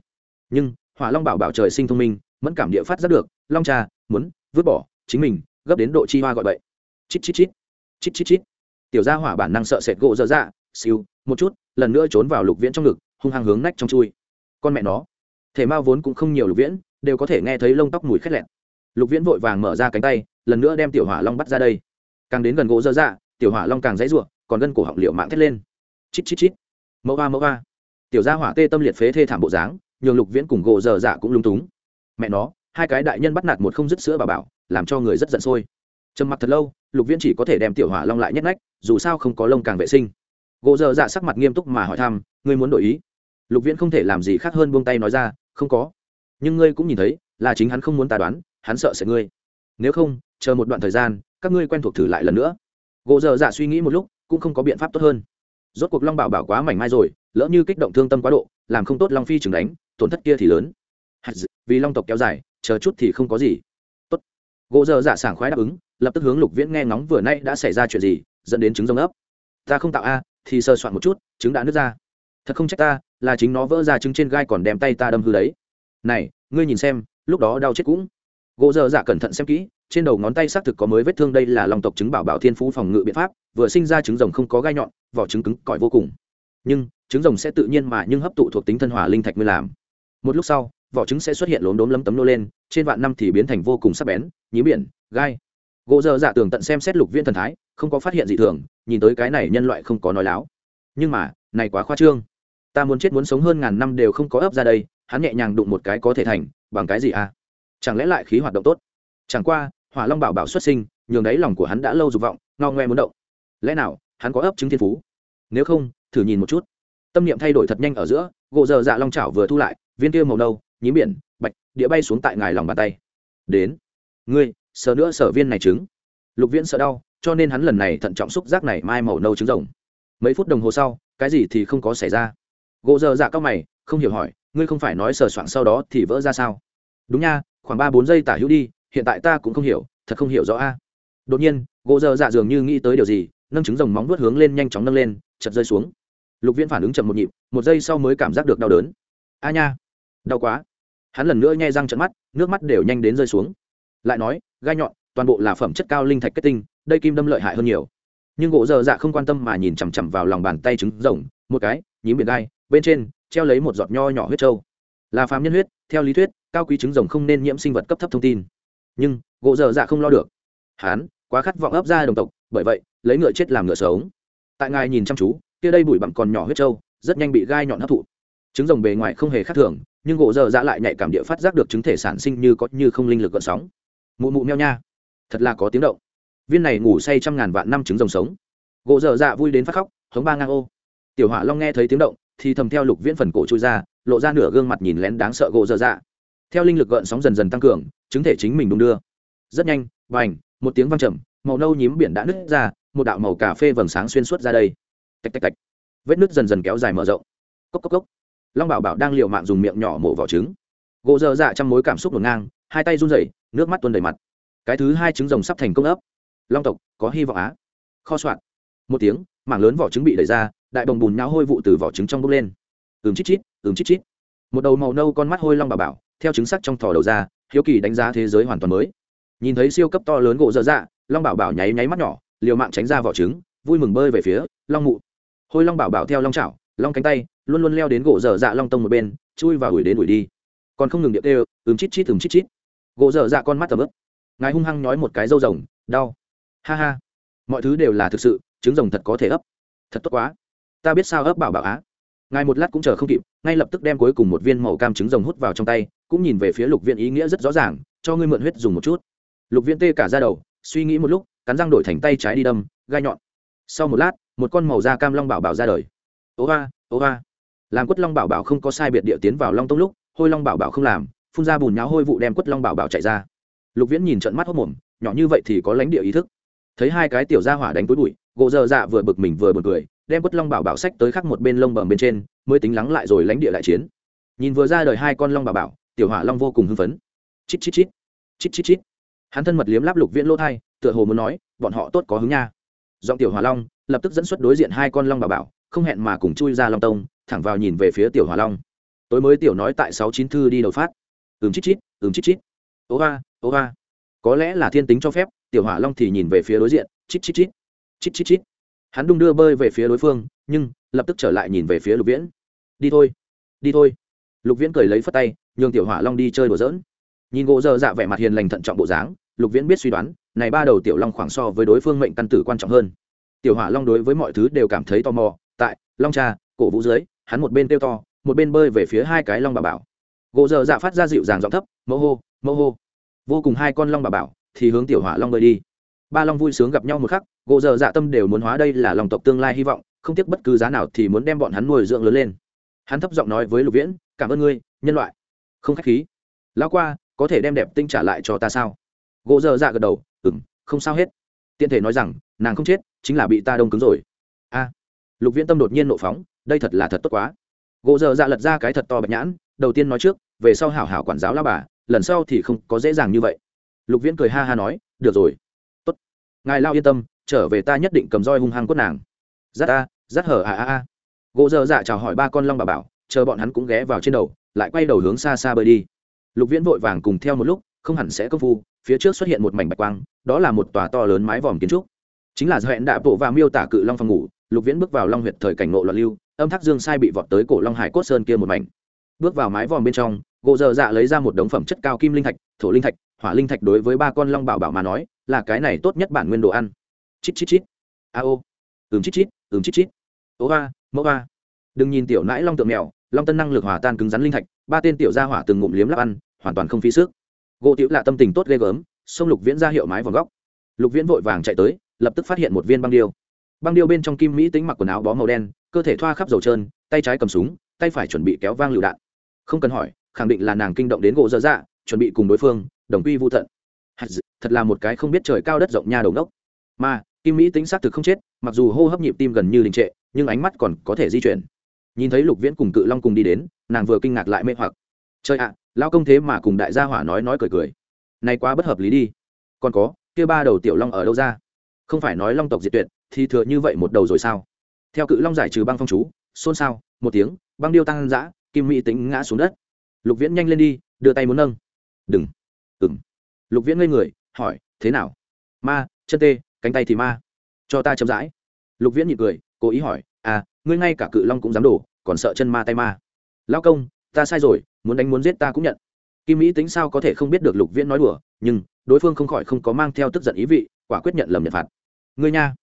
Nhưng, hỏa long bảo bảo trời sinh thông minh, mẫn cảm địa phát rất được, long cha, muốn vứt bỏ chính mình, gấp đến độ chi hoa gọi bậy. chít chít chít chít chít chít. Tiểu gia hỏa bản năng sợ sệt gỗ dở dạ siêu, một chút, lần nữa trốn vào lục viễn trong ngực, hung hăng hướng nách trong chui. Con mẹ nó, thể mao vốn cũng không nhiều lục viễn, đều có thể nghe thấy lông tóc mùi khét lẹt lục viễn vội vàng mở ra cánh tay, lần nữa đem tiểu hỏa long bắt ra đây. Càng đến gần gỗ dơ dạ tiểu hỏa long càng dãy ruộng còn gân cổ họng liệu mạng thét lên. Chít chít chít. Mẫu a mẫu a. Tiểu gia hỏa tê tâm liệt phế thê thảm bộ dáng, nhường lục viễn cùng gỗ dơ dạ cũng lung túng. Mẹ nó, hai cái đại nhân bắt nạt một không dứt sữa bà bảo, làm cho người rất giận sôi. Trầm mặc thật lâu, lục viễn chỉ có thể đem tiểu hỏa long lại nhét nách, dù sao không có lông càng vệ sinh. Gỗ dơ dạ sắc mặt nghiêm túc mà hỏi thăm, ngươi muốn đổi ý? Lục viễn không thể làm gì khác hơn buông tay nói ra, không có. Nhưng ngươi cũng nhìn thấy, là chính hắn không muốn ta đoán hắn sợ sẽ ngươi. Nếu không, chờ một đoạn thời gian, các ngươi quen thuộc thử lại lần nữa. Gỗ dơ dạ suy nghĩ một lúc, cũng không có biện pháp tốt hơn. Rốt cuộc long bảo bảo quá mảnh mai rồi, lỡ như kích động thương tâm quá độ, làm không tốt long phi chừng đánh, tổn thất kia thì lớn. Vì long tộc kéo dài, chờ chút thì không có gì. Tốt. Gỗ dơ dạ sảng khoái đáp ứng, lập tức hướng lục viễn nghe ngóng vừa nay đã xảy ra chuyện gì, dẫn đến trứng rông ấp. Ta không tạo a, thì sơ soạn một chút, trứng đã nứt ra. Thật không trách ta, là chính nó vỡ ra trứng trên gai còn đem tay ta đâm hư đấy. Này, ngươi nhìn xem, lúc đó đau chết cũng gỗ dơ dạ cẩn thận xem kỹ, trên đầu ngón tay xác thực có mới vết thương, đây là lòng tộc trứng bảo bảo thiên phú phòng ngự biện pháp, vừa sinh ra trứng rồng không có gai nhọn, vỏ trứng cứng cỏi vô cùng. Nhưng, trứng rồng sẽ tự nhiên mà nhưng hấp tụ thuộc tính thân hòa linh thạch mới làm. Một lúc sau, vỏ trứng sẽ xuất hiện lốm đốm lấm tấm nô lên, trên vạn năm thì biến thành vô cùng sắc bén, nhí biển, gai. Gỗ dơ dạ tường tận xem xét lục viên thần thái, không có phát hiện gì thường, nhìn tới cái này nhân loại không có nói láo. Nhưng mà, này quá khoa trương. Ta muốn chết muốn sống hơn ngàn năm đều không có ấp ra đây, hắn nhẹ nhàng đụng một cái có thể thành, bằng cái gì à? Chẳng lẽ lại khí hoạt động tốt? Chẳng qua, hỏa long bảo bảo xuất sinh, nhường đáy lòng của hắn đã lâu dục vọng, ngao ngoe muốn động. Lẽ nào, hắn có ấp trứng thiên phú? Nếu không, thử nhìn một chút. Tâm niệm thay đổi thật nhanh ở giữa, gỗ dơ dạ long chảo vừa thu lại, viên kia màu nâu nhí biển, bạch, địa bay xuống tại ngài lòng bàn tay. Đến. Ngươi, sợ nữa sở viên này trứng. Lục viễn sợ đau, cho nên hắn lần này thận trọng xúc giác này mai màu nâu trứng rồng. Mấy phút đồng hồ sau, cái gì thì không có xảy ra. Gỗ dơ dạ cao mày, không hiểu hỏi, ngươi không phải nói sờ soạn sau đó thì vỡ ra sao? Đúng nha khoảng ba bốn giây tả hữu đi, hiện tại ta cũng không hiểu, thật không hiểu rõ a. Đột nhiên, gỗ dơ dạ dường như nghĩ tới điều gì, nâng trứng rồng móng vuốt hướng lên nhanh chóng nâng lên chật rơi xuống. Lục viễn phản ứng chậm một nhịp, một giây sau mới cảm giác được đau đớn. A nha, đau quá. Hắn lần nữa nhai răng trận mắt, nước mắt đều nhanh đến rơi xuống. Lại nói, gai nhọn, toàn bộ là phẩm chất cao linh thạch kết tinh, đây kim đâm lợi hại hơn nhiều. Nhưng gỗ dơ dạ không quan tâm mà nhìn chằm chằm vào lòng bàn tay trứng rồng, một cái, nhím biển gai, bên trên, treo lấy một giọt nho nhỏ huyết trâu. Là phàm nhân huyết, theo lý thuyết cao quý trứng rồng không nên nhiễm sinh vật cấp thấp thông tin. Nhưng, gỗ dở dạ không lo được. Hán, quá khát vọng ấp ra đồng tộc, bởi vậy, lấy ngựa chết làm ngựa sống. Tại ngài nhìn chăm chú, kia đây bụi bặm còn nhỏ huyết trâu, rất nhanh bị gai nhọn hấp thụ. Trứng rồng bề ngoài không hề khác thường, nhưng gỗ dở dạ lại nhạy cảm địa phát giác được trứng thể sản sinh như có như không linh lực gợn sóng. Mụ mụ meo nha. Thật là có tiếng động. Viên này ngủ say trăm ngàn vạn năm trứng rồng sống. Gỗ dở dạ vui đến phát khóc, hống ba ngang ô. Tiểu hỏa long nghe thấy tiếng động, thì thầm theo lục viễn phần cổ trôi ra, lộ ra nửa gương mặt nhìn lén đáng sợ gỗ dở dạ theo linh lực gợn sóng dần dần tăng cường, chứng thể chính mình đung đưa. Rất nhanh vành một tiếng văng trầm, màu nâu nhím biển đã nứt ra, một đạo màu cà phê vầng sáng xuyên suốt ra đây. Tạch tạch tạch. Vết nứt dần dần kéo dài mở rộng. Cốc cốc cốc. Long bảo bảo đang l mạng dùng miệng nhỏ mổ vỏ trứng. Gỗ dơ dạ trong mối cảm xúc ngổn ngang, hai tay run rẩy, nước mắt tuôn đầy mặt. Cái thứ hai trứng rồng sắp thành công ấp. Long tộc, có hy vọng á. Kho soạn. Một tiếng, mảng lớn vỏ trứng bị đẩy ra, đại bồng bùn nháo hôi vụ từ vỏ trứng trong bốc lên. Ừm chít chít, ừm chít chít. Một đầu màu nâu con mắt hôi long bảo bảo theo chứng sắc trong thò đầu ra, hiếu kỳ đánh giá thế giới hoàn toàn mới. Nhìn thấy siêu cấp to lớn gỗ dở dạ long bảo bảo nháy nháy mắt nhỏ, liều mạng tránh ra vỏ trứng, vui mừng bơi về phía long mụ. Hôi long bảo bảo theo long chảo, long cánh tay, luôn luôn leo đến gỗ dở dạ long tông một bên, chui và ủi đến ủi đi. Còn không ngừng điệp đều, ừm chít chít ừm chít chít. Gỗ dở dạ con mắt tầm ướp ngài hung hăng nói một cái râu rồng, đau. Ha ha. Mọi thứ đều là thực sự, trứng rồng thật có thể ấp. Thật tốt quá. Ta biết sao ấp bảo bảo á. Ngài một lát cũng chờ không kịp, ngay lập tức đem cuối cùng một viên màu cam trứng rồng hút vào trong tay cũng nhìn về phía lục viện ý nghĩa rất rõ ràng, cho ngươi mượn huyết dùng một chút. Lục viện tê cả ra đầu, suy nghĩ một lúc, cắn răng đổi thành tay trái đi đâm, gai nhọn. Sau một lát, một con màu da cam long bảo bảo ra đời. Ố va ố va làm quất long bảo bảo không có sai biệt địa tiến vào long tông lúc, hôi long bảo bảo không làm, phun ra bùn nháo hôi vụ đem quất long bảo bảo chạy ra. Lục viễn nhìn trận mắt hốc mồm, nhỏ như vậy thì có lãnh địa ý thức. Thấy hai cái tiểu ra hỏa đánh túi bụi, gỗ dơ dạ vừa bực mình vừa bực cười, đem quất long bảo bảo sách tới khắc một bên lông bầm bên trên, mới tính lắng lại rồi lãnh địa lại chiến. Nhìn vừa ra đời hai con long bảo bảo tiểu hỏa long vô cùng hưng phấn. Chít chít chít. Chít chít chít. Hắn thân mật liếm láp lục viễn lỗ thai, tựa hồ muốn nói, bọn họ tốt có hứng nha. Giọng tiểu hỏa long lập tức dẫn xuất đối diện hai con long bà bảo, không hẹn mà cùng chui ra long tông, thẳng vào nhìn về phía tiểu hỏa long. Tối mới tiểu nói tại sáu chín thư đi đầu phát. Ừm chít chít, ừm chít chít. Ố ga ố ga có lẽ là thiên tính cho phép, tiểu hỏa long thì nhìn về phía đối diện, chít chít chít. Chít chít chít. Hắn đung đưa bơi về phía đối phương, nhưng lập tức trở lại nhìn về phía lục viễn. Đi thôi đi thôi lục viễn cười lấy phất tay, nhường tiểu hỏa long đi chơi đùa dỡn nhìn gỗ dơ dạ vẻ mặt hiền lành thận trọng bộ dáng, lục viễn biết suy đoán, này ba đầu tiểu long khoảng so với đối phương mệnh căn tử quan trọng hơn. Tiểu hỏa long đối với mọi thứ đều cảm thấy tò mò, tại long cha, cổ vũ dưới, hắn một bên kêu to, một bên bơi về phía hai cái long bà bảo. Gỗ dơ dạ phát ra dịu dàng giọng thấp, mẫu hô mẫu hô. Vô cùng hai con long bà bảo thì hướng tiểu hỏa long bơi đi. Ba long vui sướng gặp nhau một khắc, gỗ dơ dạ tâm đều muốn hóa đây là lòng tộc tương lai hy vọng, không tiếc bất cứ giá nào thì muốn đem bọn hắn nuôi dưỡng lớn lên. Hắn thấp giọng nói với lục viễn cảm ơn ngươi, nhân loại. Không k h á c h khí. Lão qua, có thể đem đẹp tinh trả lại cho ta sao? Gỗ dơ dạ gật đầu ừng không sao hết. Tiện thể nói rằng, nàng không chết, chính là bị ta đông cứng rồi. A. Lục viễn tâm đột nhiên nộ phóng, đây thật là thật tốt quá. Gỗ dơ dạ lật ra cái thật to bạch nhãn, đầu tiên nói trước, về sau hảo hảo quản giáo lao bà, lần sau thì không có dễ dàng như vậy. Lục viễn cười ha ha nói, được rồi. Tốt. Ngài lao yên tâm, trở về ta nhất định cầm roi hung hăng quất nàng. Giắt a giắt hở a a a. Gỗ dơ dạ chào hỏi ba con long bà bảo chờ bọn hắn cũng ghé vào trên đầu, lại quay đầu hướng xa xa bơi đi. Lục viễn vội vàng cùng theo một lúc, không hẳn sẽ công phu, phía trước xuất hiện một mảnh bạch quang, đó là một tòa to lớn mái vòm kiến trúc. Chính là hẹn đạ bộ và miêu tả cự long phòng ngủ, lục viễn bước vào long huyệt thời cảnh nộ loạn lưu, âm thác dương sai bị vọt tới cổ long hải cốt sơn kia một mảnh. Bước vào mái vòm bên trong, gỗ dơ dạ lấy ra một đống phẩm chất cao kim linh thạch, thổ linh thạch, hỏa linh thạch đối với ba con long bảo bảo mà nói, là cái này tốt nhất bản nguyên đồ ăn. Chít chít chít. A ô. Ừm chít chít, ừm chít chít. Ố ba, mẫu ba. Đừng nhìn tiểu nãi long tượng mèo long tân năng lực hòa tan cứng rắn linh thạch ba tên tiểu gia hỏa từng ngụm liếm lắp ăn hoàn toàn không phí sức gỗ tiểu lạ tâm tình tốt ghê gớm xông lục viễn ra hiệu mái vào góc lục viễn vội vàng chạy tới lập tức phát hiện một viên băng điêu băng điêu bên trong kim mỹ tính mặc quần áo bó màu đen cơ thể thoa khắp dầu trơn tay trái cầm súng tay phải chuẩn bị kéo vang lựu đạn không cần hỏi khẳng định là nàng kinh động đến gỗ dơ dạ chuẩn bị cùng đối phương đồng quy vô thận thật là một cái không biết trời cao đất rộng nha đầu ngốc. Mà, kim mỹ tính xác thực không chết, mặc dù hô hấp nhịp tim gần như đình trệ, nhưng ánh mắt còn có thể di chuyển nhìn thấy lục viễn cùng cự long cùng đi đến, nàng vừa kinh ngạc lại mê hoặc. Trời ạ lao công thế mà cùng đại gia hỏa nói nói cười cười. Này quá bất hợp lý đi. Còn có, kia ba đầu tiểu long ở đâu ra? Không phải nói long tộc diệt tuyệt, thì thừa như vậy một đầu rồi sao? Theo cự long giải trừ băng phong chú, xôn xao, một tiếng, băng điêu tăng dã, kim mỹ tính ngã xuống đất. Lục viễn nhanh lên đi, đưa tay muốn nâng. Đừng. Ừng lục viễn ngây người, hỏi, thế nào? Ma, chân tê, cánh tay thì ma. Cho ta chậm rãi. Lục viễn nhịn cười cố ý hỏi à ngươi ngay cả cự long cũng dám đổ, còn sợ chân ma tay ma. Lao công, ta sai rồi, muốn đánh muốn giết ta cũng nhận. Kim mỹ tính sao có thể không biết được lục viễn nói đùa, nhưng đối phương không khỏi không có mang theo tức giận ý vị, quả quyết nhận lầm nhận phạt. Ngươi nha.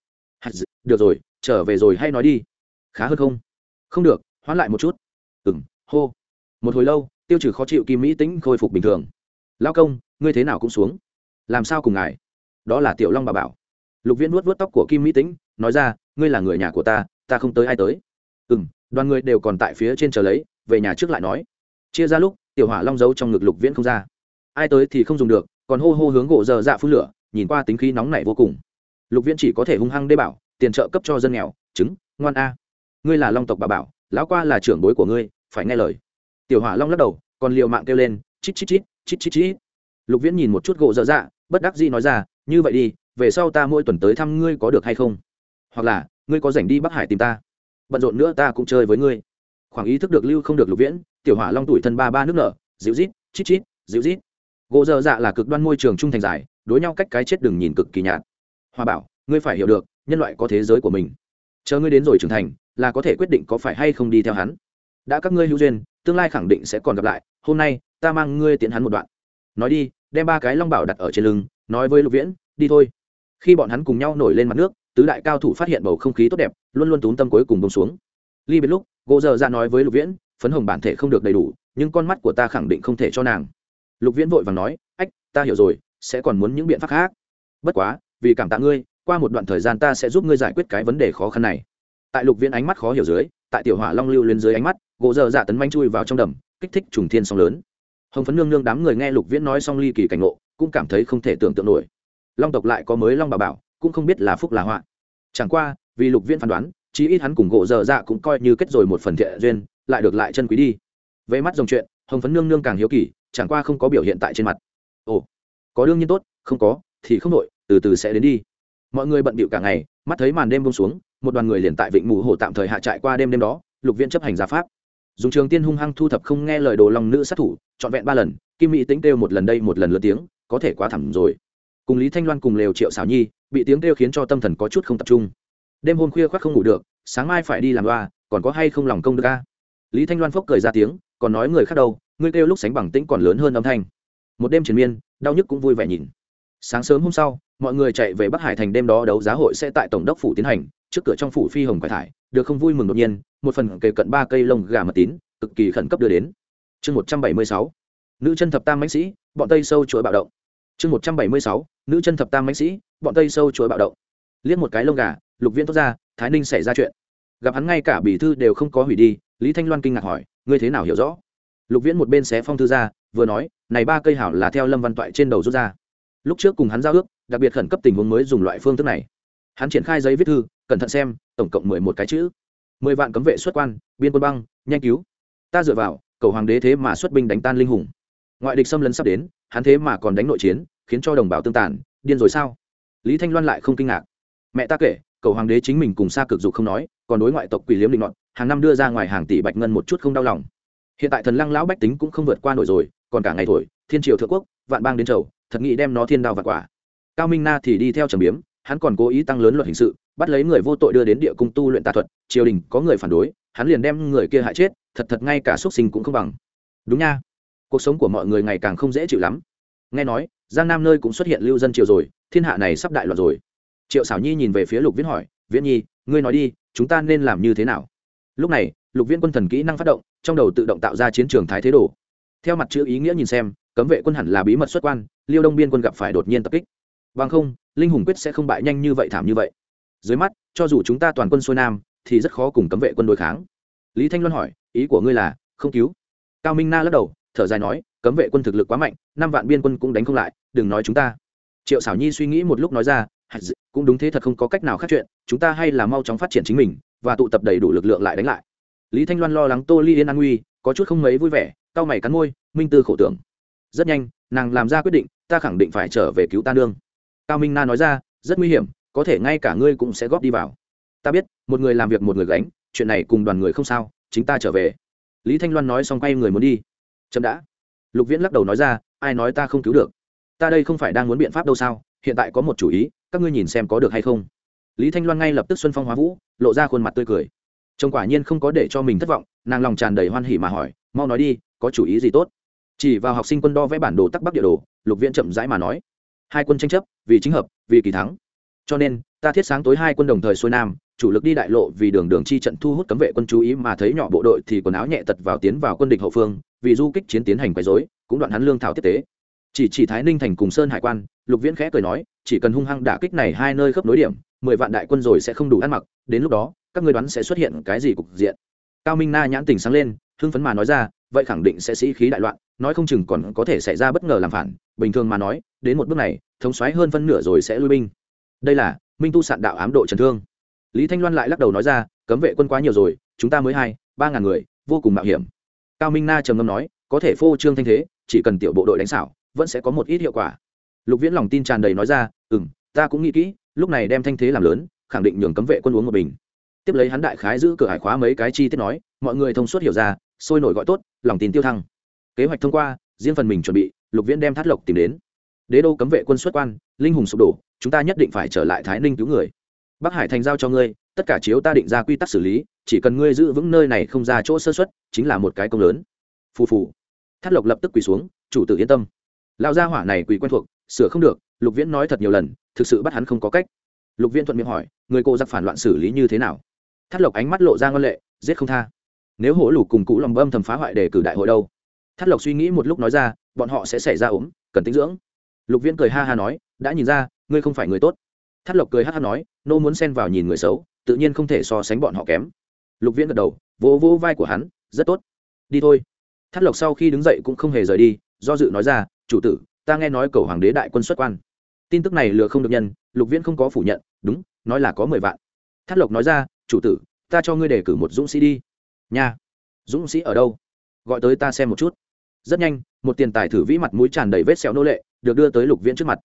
Được rồi, trở về rồi hay nói đi. Khá hơn không? Không được, hoãn lại một chút. Ừng hô. Một hồi lâu, tiêu trừ khó chịu kim mỹ tính khôi phục bình thường. Lao công, ngươi thế nào cũng xuống. Làm sao cùng ngài? Đó là tiểu long bà bảo. Lục viễn nuốt vớt tóc của kim mỹ tính, nói ra ngươi là người nhà của ta ta không tới ai tới. Ừ m đoàn người đều còn tại phía trên chờ lấy về nhà trước lại nói. Chia ra lúc tiểu hỏa long giấu trong ngực lục viễn không ra. Ai tới thì không dùng được còn hô hô hướng gỗ dơ dạ phun lửa nhìn qua tính khí nóng này vô cùng. Lục viễn chỉ có thể hung hăng đê bảo tiền trợ cấp cho dân nghèo trứng, ngoan a. Ngươi là long tộc bà bảo lão qua là trưởng bối của ngươi phải nghe lời. Tiểu hỏa long lắc đầu còn liều mạng kêu lên chít chít chít chít chít chít. Lục viễn nhìn một chút gỗ dở dạ bất đắc dĩ nói ra như vậy đi về sau ta mỗi tuần tới thăm ngươi có được hay không? Hoặc là, ngươi có rảnh đi bắc hải tìm ta. Bận rộn nữa ta cũng chơi với ngươi. Khoảng ý thức được lưu không được lục viễn, tiểu hỏa long tuổi thân ba ba nước nở, dịu rít chít chít, dịu rít gỗ dơ dạ là cực đoan môi trường trung thành dài, đối nhau cách cái chết đừng nhìn cực kỳ nhạt. Hòa bảo, ngươi phải hiểu được, nhân loại có thế giới của mình. Chờ ngươi đến rồi trưởng thành, là có thể quyết định có phải hay không đi theo hắn. Đã các ngươi hữu duyên, tương lai khẳng định sẽ còn gặp lại, hôm nay, ta mang ngươi tiến hắn một đoạn. Nói đi, đem ba cái long bảo đặt ở trên lưng, nói với lục viễn, đi thôi. Khi bọn hắn cùng nhau nổi lên mặt nước tứ đại cao thủ phát hiện bầu không khí tốt đẹp, luôn luôn tốn tâm cuối cùng bông xuống. Ly biệt lúc, gỗ Dơ ra dạ nói với lục viễn, phấn hồng bản thể không được đầy đủ, nhưng con mắt của ta khẳng định không thể cho nàng. Lục viễn vội và nói, ách, ta hiểu rồi, sẽ còn muốn những biện pháp khác. Bất quá, vì cảm tạ ngươi, qua một đoạn thời gian ta sẽ giúp ngươi giải quyết cái vấn đề khó khăn này. Tại lục viễn ánh mắt khó hiểu dưới, tại tiểu hỏa long lưu lên dưới ánh mắt, gỗ dơ dạ tấn manh chui vào trong đầm, kích thích trùng thiên sóng lớn. Hồng phấn nương nương đám người nghe lục viễn nói xong ly kỳ cảnh ngộ, cũng cảm thấy không thể tưởng tượng nổi. Long tộc lại có mới long bà bảo cũng không biết là phúc là họa. Chẳng qua, vì lục viễn phán đoán, chí ít hắn cùng gỗ dở dạ cũng coi như kết rồi một phần thiện duyên, lại được lại chân quý đi. Về mắt dòng chuyện, hồng phấn nương nương càng hiếu kỳ, chẳng qua không có biểu hiện tại trên mặt. Ồ, có đương nhiên tốt, không có, thì không đội từ từ sẽ đến đi. Mọi người bận bịu cả ngày, mắt thấy màn đêm bông xuống, một đoàn người liền tại vịnh mù hồ tạm thời hạ trại qua đêm đêm đó, lục viễn chấp hành gia pháp. Dùng trường tiên hung hăng thu thập không nghe lời đồ lòng nữ sát thủ, trọn vẹn ba lần, kim mỹ tính kêu một lần đây một lần lượt tiếng, có thể quá thầm rồi. Cùng lý thanh loan cùng lều triệu xảo nhi bị tiếng kêu khiến cho tâm thần có chút không tập trung. Đêm hôm khuya khoác không ngủ được, sáng mai phải đi làm loa, còn có hay không lòng công được ca lý thanh loan phốc cười ra tiếng, còn nói người khác đâu ngươi kêu lúc sánh bằng tĩnh còn lớn hơn âm thanh. Một đêm triền miên, đau nhức cũng vui vẻ nhìn. Sáng sớm hôm sau, mọi người chạy về bắc hải thành đêm đó đấu giá hội sẽ tại tổng đốc phủ tiến hành, trước cửa trong phủ phi hồng quải thải, được không vui mừng đột nhiên, một phần kề cận ba cây lông gà mật tín, cực kỳ khẩn cấp đưa đến. Chương một trăm bảy mươi sáu, nữ chân thập tam mãnh sĩ, bọn tây sâu chuỗi bạo động chương một trăm bảy mươi sáu, nữ chân thập tam mãnh sĩ, bọn tây sâu chuỗi bạo động. Liếc một cái lông gà, lục viên thốt ra, thái ninh xảy ra chuyện. Gặp hắn ngay cả bì thư đều không có hủy đi, lý thanh loan kinh ngạc hỏi, ngươi thế nào hiểu rõ? Lục viễn một bên xé phong thư ra, vừa nói, này ba cây hảo là theo lâm văn toại trên đầu rút ra. Lúc trước cùng hắn giao ước, đặc biệt khẩn cấp tình huống mới dùng loại phương thức này. Hắn triển khai giấy viết thư, cẩn thận xem, tổng cộng mười một cái chữ. Mười vạn cấm vệ xuất quan, biên quân băng, nhanh cứu. Ta dựa vào, cầu hoàng đế thế mà xuất binh đánh tan linh hùng. Ngoại địch xâm lấn sắp đến hắn thế mà còn đánh nội chiến, khiến cho đồng bào tương tàn, điên rồi sao? Lý thanh loan lại không kinh ngạc. Mẹ ta kể, cầu hoàng đế chính mình cùng xa cực dục không nói, còn đối ngoại tộc quỷ liếm định nọt, hàng năm đưa ra ngoài hàng tỷ bạch ngân một chút không đau lòng. Hiện tại thần lăng lão bách tính cũng không vượt qua nổi rồi, còn cả ngày thổi, thiên triều thượng quốc, vạn bang đến chầu, thật nghĩ đem nó thiên đao vạn quả. Cao minh na thì đi theo trầm biếm, hắn còn cố ý tăng lớn luật hình sự, bắt lấy người vô tội đưa đến địa cung tu luyện tà thuật, triều đình có người phản đối, hắn liền đem người kia hại chết, thật thật ngay cả xuất sinh cũng không bằng. Đúng nha cuộc sống của mọi người ngày càng không dễ chịu lắm. Nghe nói, giang nam nơi cũng xuất hiện lưu dân triều rồi, thiên hạ này sắp đại loạn rồi. Triệu xảo nhi nhìn về phía lục viễn hỏi, viễn nhi, ngươi nói đi, chúng ta nên làm như thế nào? Lúc này, lục viễn quân thần kỹ năng phát động, trong đầu tự động tạo ra chiến trường thái thế đồ. Theo mặt chữ ý nghĩa nhìn xem, cấm vệ quân hẳn là bí mật xuất quan, liêu đông biên quân gặp phải đột nhiên tập kích. Bằng không, linh hùng quyết sẽ không bại nhanh như vậy thảm như vậy. Dưới mắt, cho dù chúng ta toàn quân xuôi nam, thì rất khó cùng cấm vệ quân đối kháng. Lý thanh loan hỏi, ý của ngươi là không cứu? Cao minh na lắc đầu thở dài nói, cấm vệ quân thực lực quá mạnh, năm vạn biên quân cũng đánh không lại, đừng nói chúng ta. Triệu xảo nhi suy nghĩ một lúc nói ra cũng đúng thế thật không có cách nào khác chuyện, chúng ta hay là mau chóng phát triển chính mình, và tụ tập đầy đủ lực lượng lại đánh lại. Lý thanh loan lo lắng tô ly yên an nguy, có chút không mấy vui vẻ, cau mày cắn môi, minh tư khổ tưởng. Rất nhanh, nàng làm ra quyết định, ta khẳng định phải trở về cứu ta nương. Cao minh na nói ra, rất nguy hiểm, có thể ngay cả ngươi cũng sẽ góp đi vào. Ta biết, một người làm việc một người gánh, chuyện này cùng đoàn người không sao, chính ta trở về. Lý thanh loan nói xong quay người muốn đi chậm đã. Lục viễn lắc đầu nói ra, ai nói ta không cứu được? Ta đây không phải đang muốn biện pháp đâu sao? Hiện tại có một chủ ý, các ngươi nhìn xem có được hay không. Lý thanh loan ngay lập tức xuân phong hóa vũ, lộ ra khuôn mặt tươi cười. Chồng quả nhiên không có để cho mình thất vọng, nàng lòng tràn đầy hoan hỉ mà hỏi, mau nói đi, có chủ ý gì tốt? Chỉ vào học sinh quân đo vẽ bản đồ tắc bắc địa đồ, lục viễn chậm rãi mà nói, hai quân tranh chấp, vì chính hợp, vì kỳ thắng cho nên ta thiết sáng tối hai quân đồng thời xuôi nam chủ lực đi đại lộ vì đường đường chi trận thu hút cấm vệ quân chú ý mà thấy nhỏ bộ đội thì quần áo nhẹ tật vào tiến vào quân địch hậu phương vì du kích chiến tiến hành quấy rối, cũng đoạn hắn lương thảo tiếp tế. Chỉ chỉ thái ninh thành cùng sơn hải quan lục viễn khẽ cười nói chỉ cần hung hăng đả kích này hai nơi khớp nối điểm mười vạn đại quân rồi sẽ không đủ ăn mặc đến lúc đó các ngươi đoán sẽ xuất hiện cái gì cục diện? Cao minh na nhãn tình sáng lên hưng phấn mà nói ra vậy khẳng định sẽ sĩ khí đại loạn nói không chừng còn có thể xảy ra bất ngờ làm phản bình thường mà nói đến một bước này thống xoáy hơn phân nửa rồi sẽ lui binh đây là minh tu sạn đạo ám độ trần thương lý thanh loan lại lắc đầu nói ra cấm vệ quân quá nhiều rồi chúng ta mới hai ba ngàn người vô cùng mạo hiểm cao minh na trầm ngâm nói có thể phô trương thanh thế chỉ cần tiểu bộ đội đánh xảo vẫn sẽ có một ít hiệu quả lục viễn lòng tin tràn đầy nói ra ừ m ta cũng nghĩ kỹ, lúc này đem thanh thế làm lớn, khẳng định nhường cấm vệ quân uống một bình. Tiếp lấy hắn đại khái giữ cửa hải khóa mấy cái chi tiết nói, mọi người thông suốt hiểu ra, sôi nổi gọi tốt, lòng tin tiêu thăng. Kế hoạch thông qua, riêng phần mình chuẩn bị, lục viễn đem thắt lộc tìm đến. Đế đô cấm vệ quân xuất quan, linh hùng sụp đổ chúng ta nhất định phải trở lại thái ninh cứu người. Bắc hải thành giao cho ngươi, tất cả chiếu ta định ra quy tắc xử lý, chỉ cần ngươi giữ vững nơi này không ra chỗ sơ xuất chính là một cái công lớn. Phù phù. Thắt lộc lập tức quỳ xuống, chủ tử yên tâm. Lão gia hỏa này quỳ quen thuộc, sửa không được, lục viễn nói thật nhiều lần, thực sự bắt hắn không có cách. Lục viễn thuận miệng hỏi, người cô giặc phản loạn xử lý như thế nào? Thắt lộc ánh mắt lộ ra ngân lệ, giết không tha. Nếu hổ lục cùng cũ lòng bơm thầm phá hoại để cử đại hội đâu? Thắt lộc suy nghĩ một lúc nói ra, bọn họ sẽ xảy ra ốm, cần tinh dưỡng. Lục viễn cười ha ha nói đã nhìn ra, ngươi không phải người tốt. Thắt lộc cười hát hát nói, nô muốn xen vào nhìn người xấu, tự nhiên không thể so sánh bọn họ kém. Lục viễn gật đầu, vỗ vỗ vai của hắn, rất tốt. Đi thôi. Thắt lộc sau khi đứng dậy cũng không hề rời đi, do dự nói ra, chủ tử, ta nghe nói cầu hoàng đế đại quân xuất quan. Tin tức này lừa không được nhân, lục viễn không có phủ nhận, đúng, nói là có mười vạn. Thắt lộc nói ra, chủ tử, ta cho ngươi đề cử một dũng sĩ đi. Nha, dũng sĩ ở đâu? Gọi tới ta xem một chút. Rất nhanh, một tiền tài thử vĩ mặt mũi tràn đầy vết sẹo nô lệ, được đưa tới lục viễn trước mặt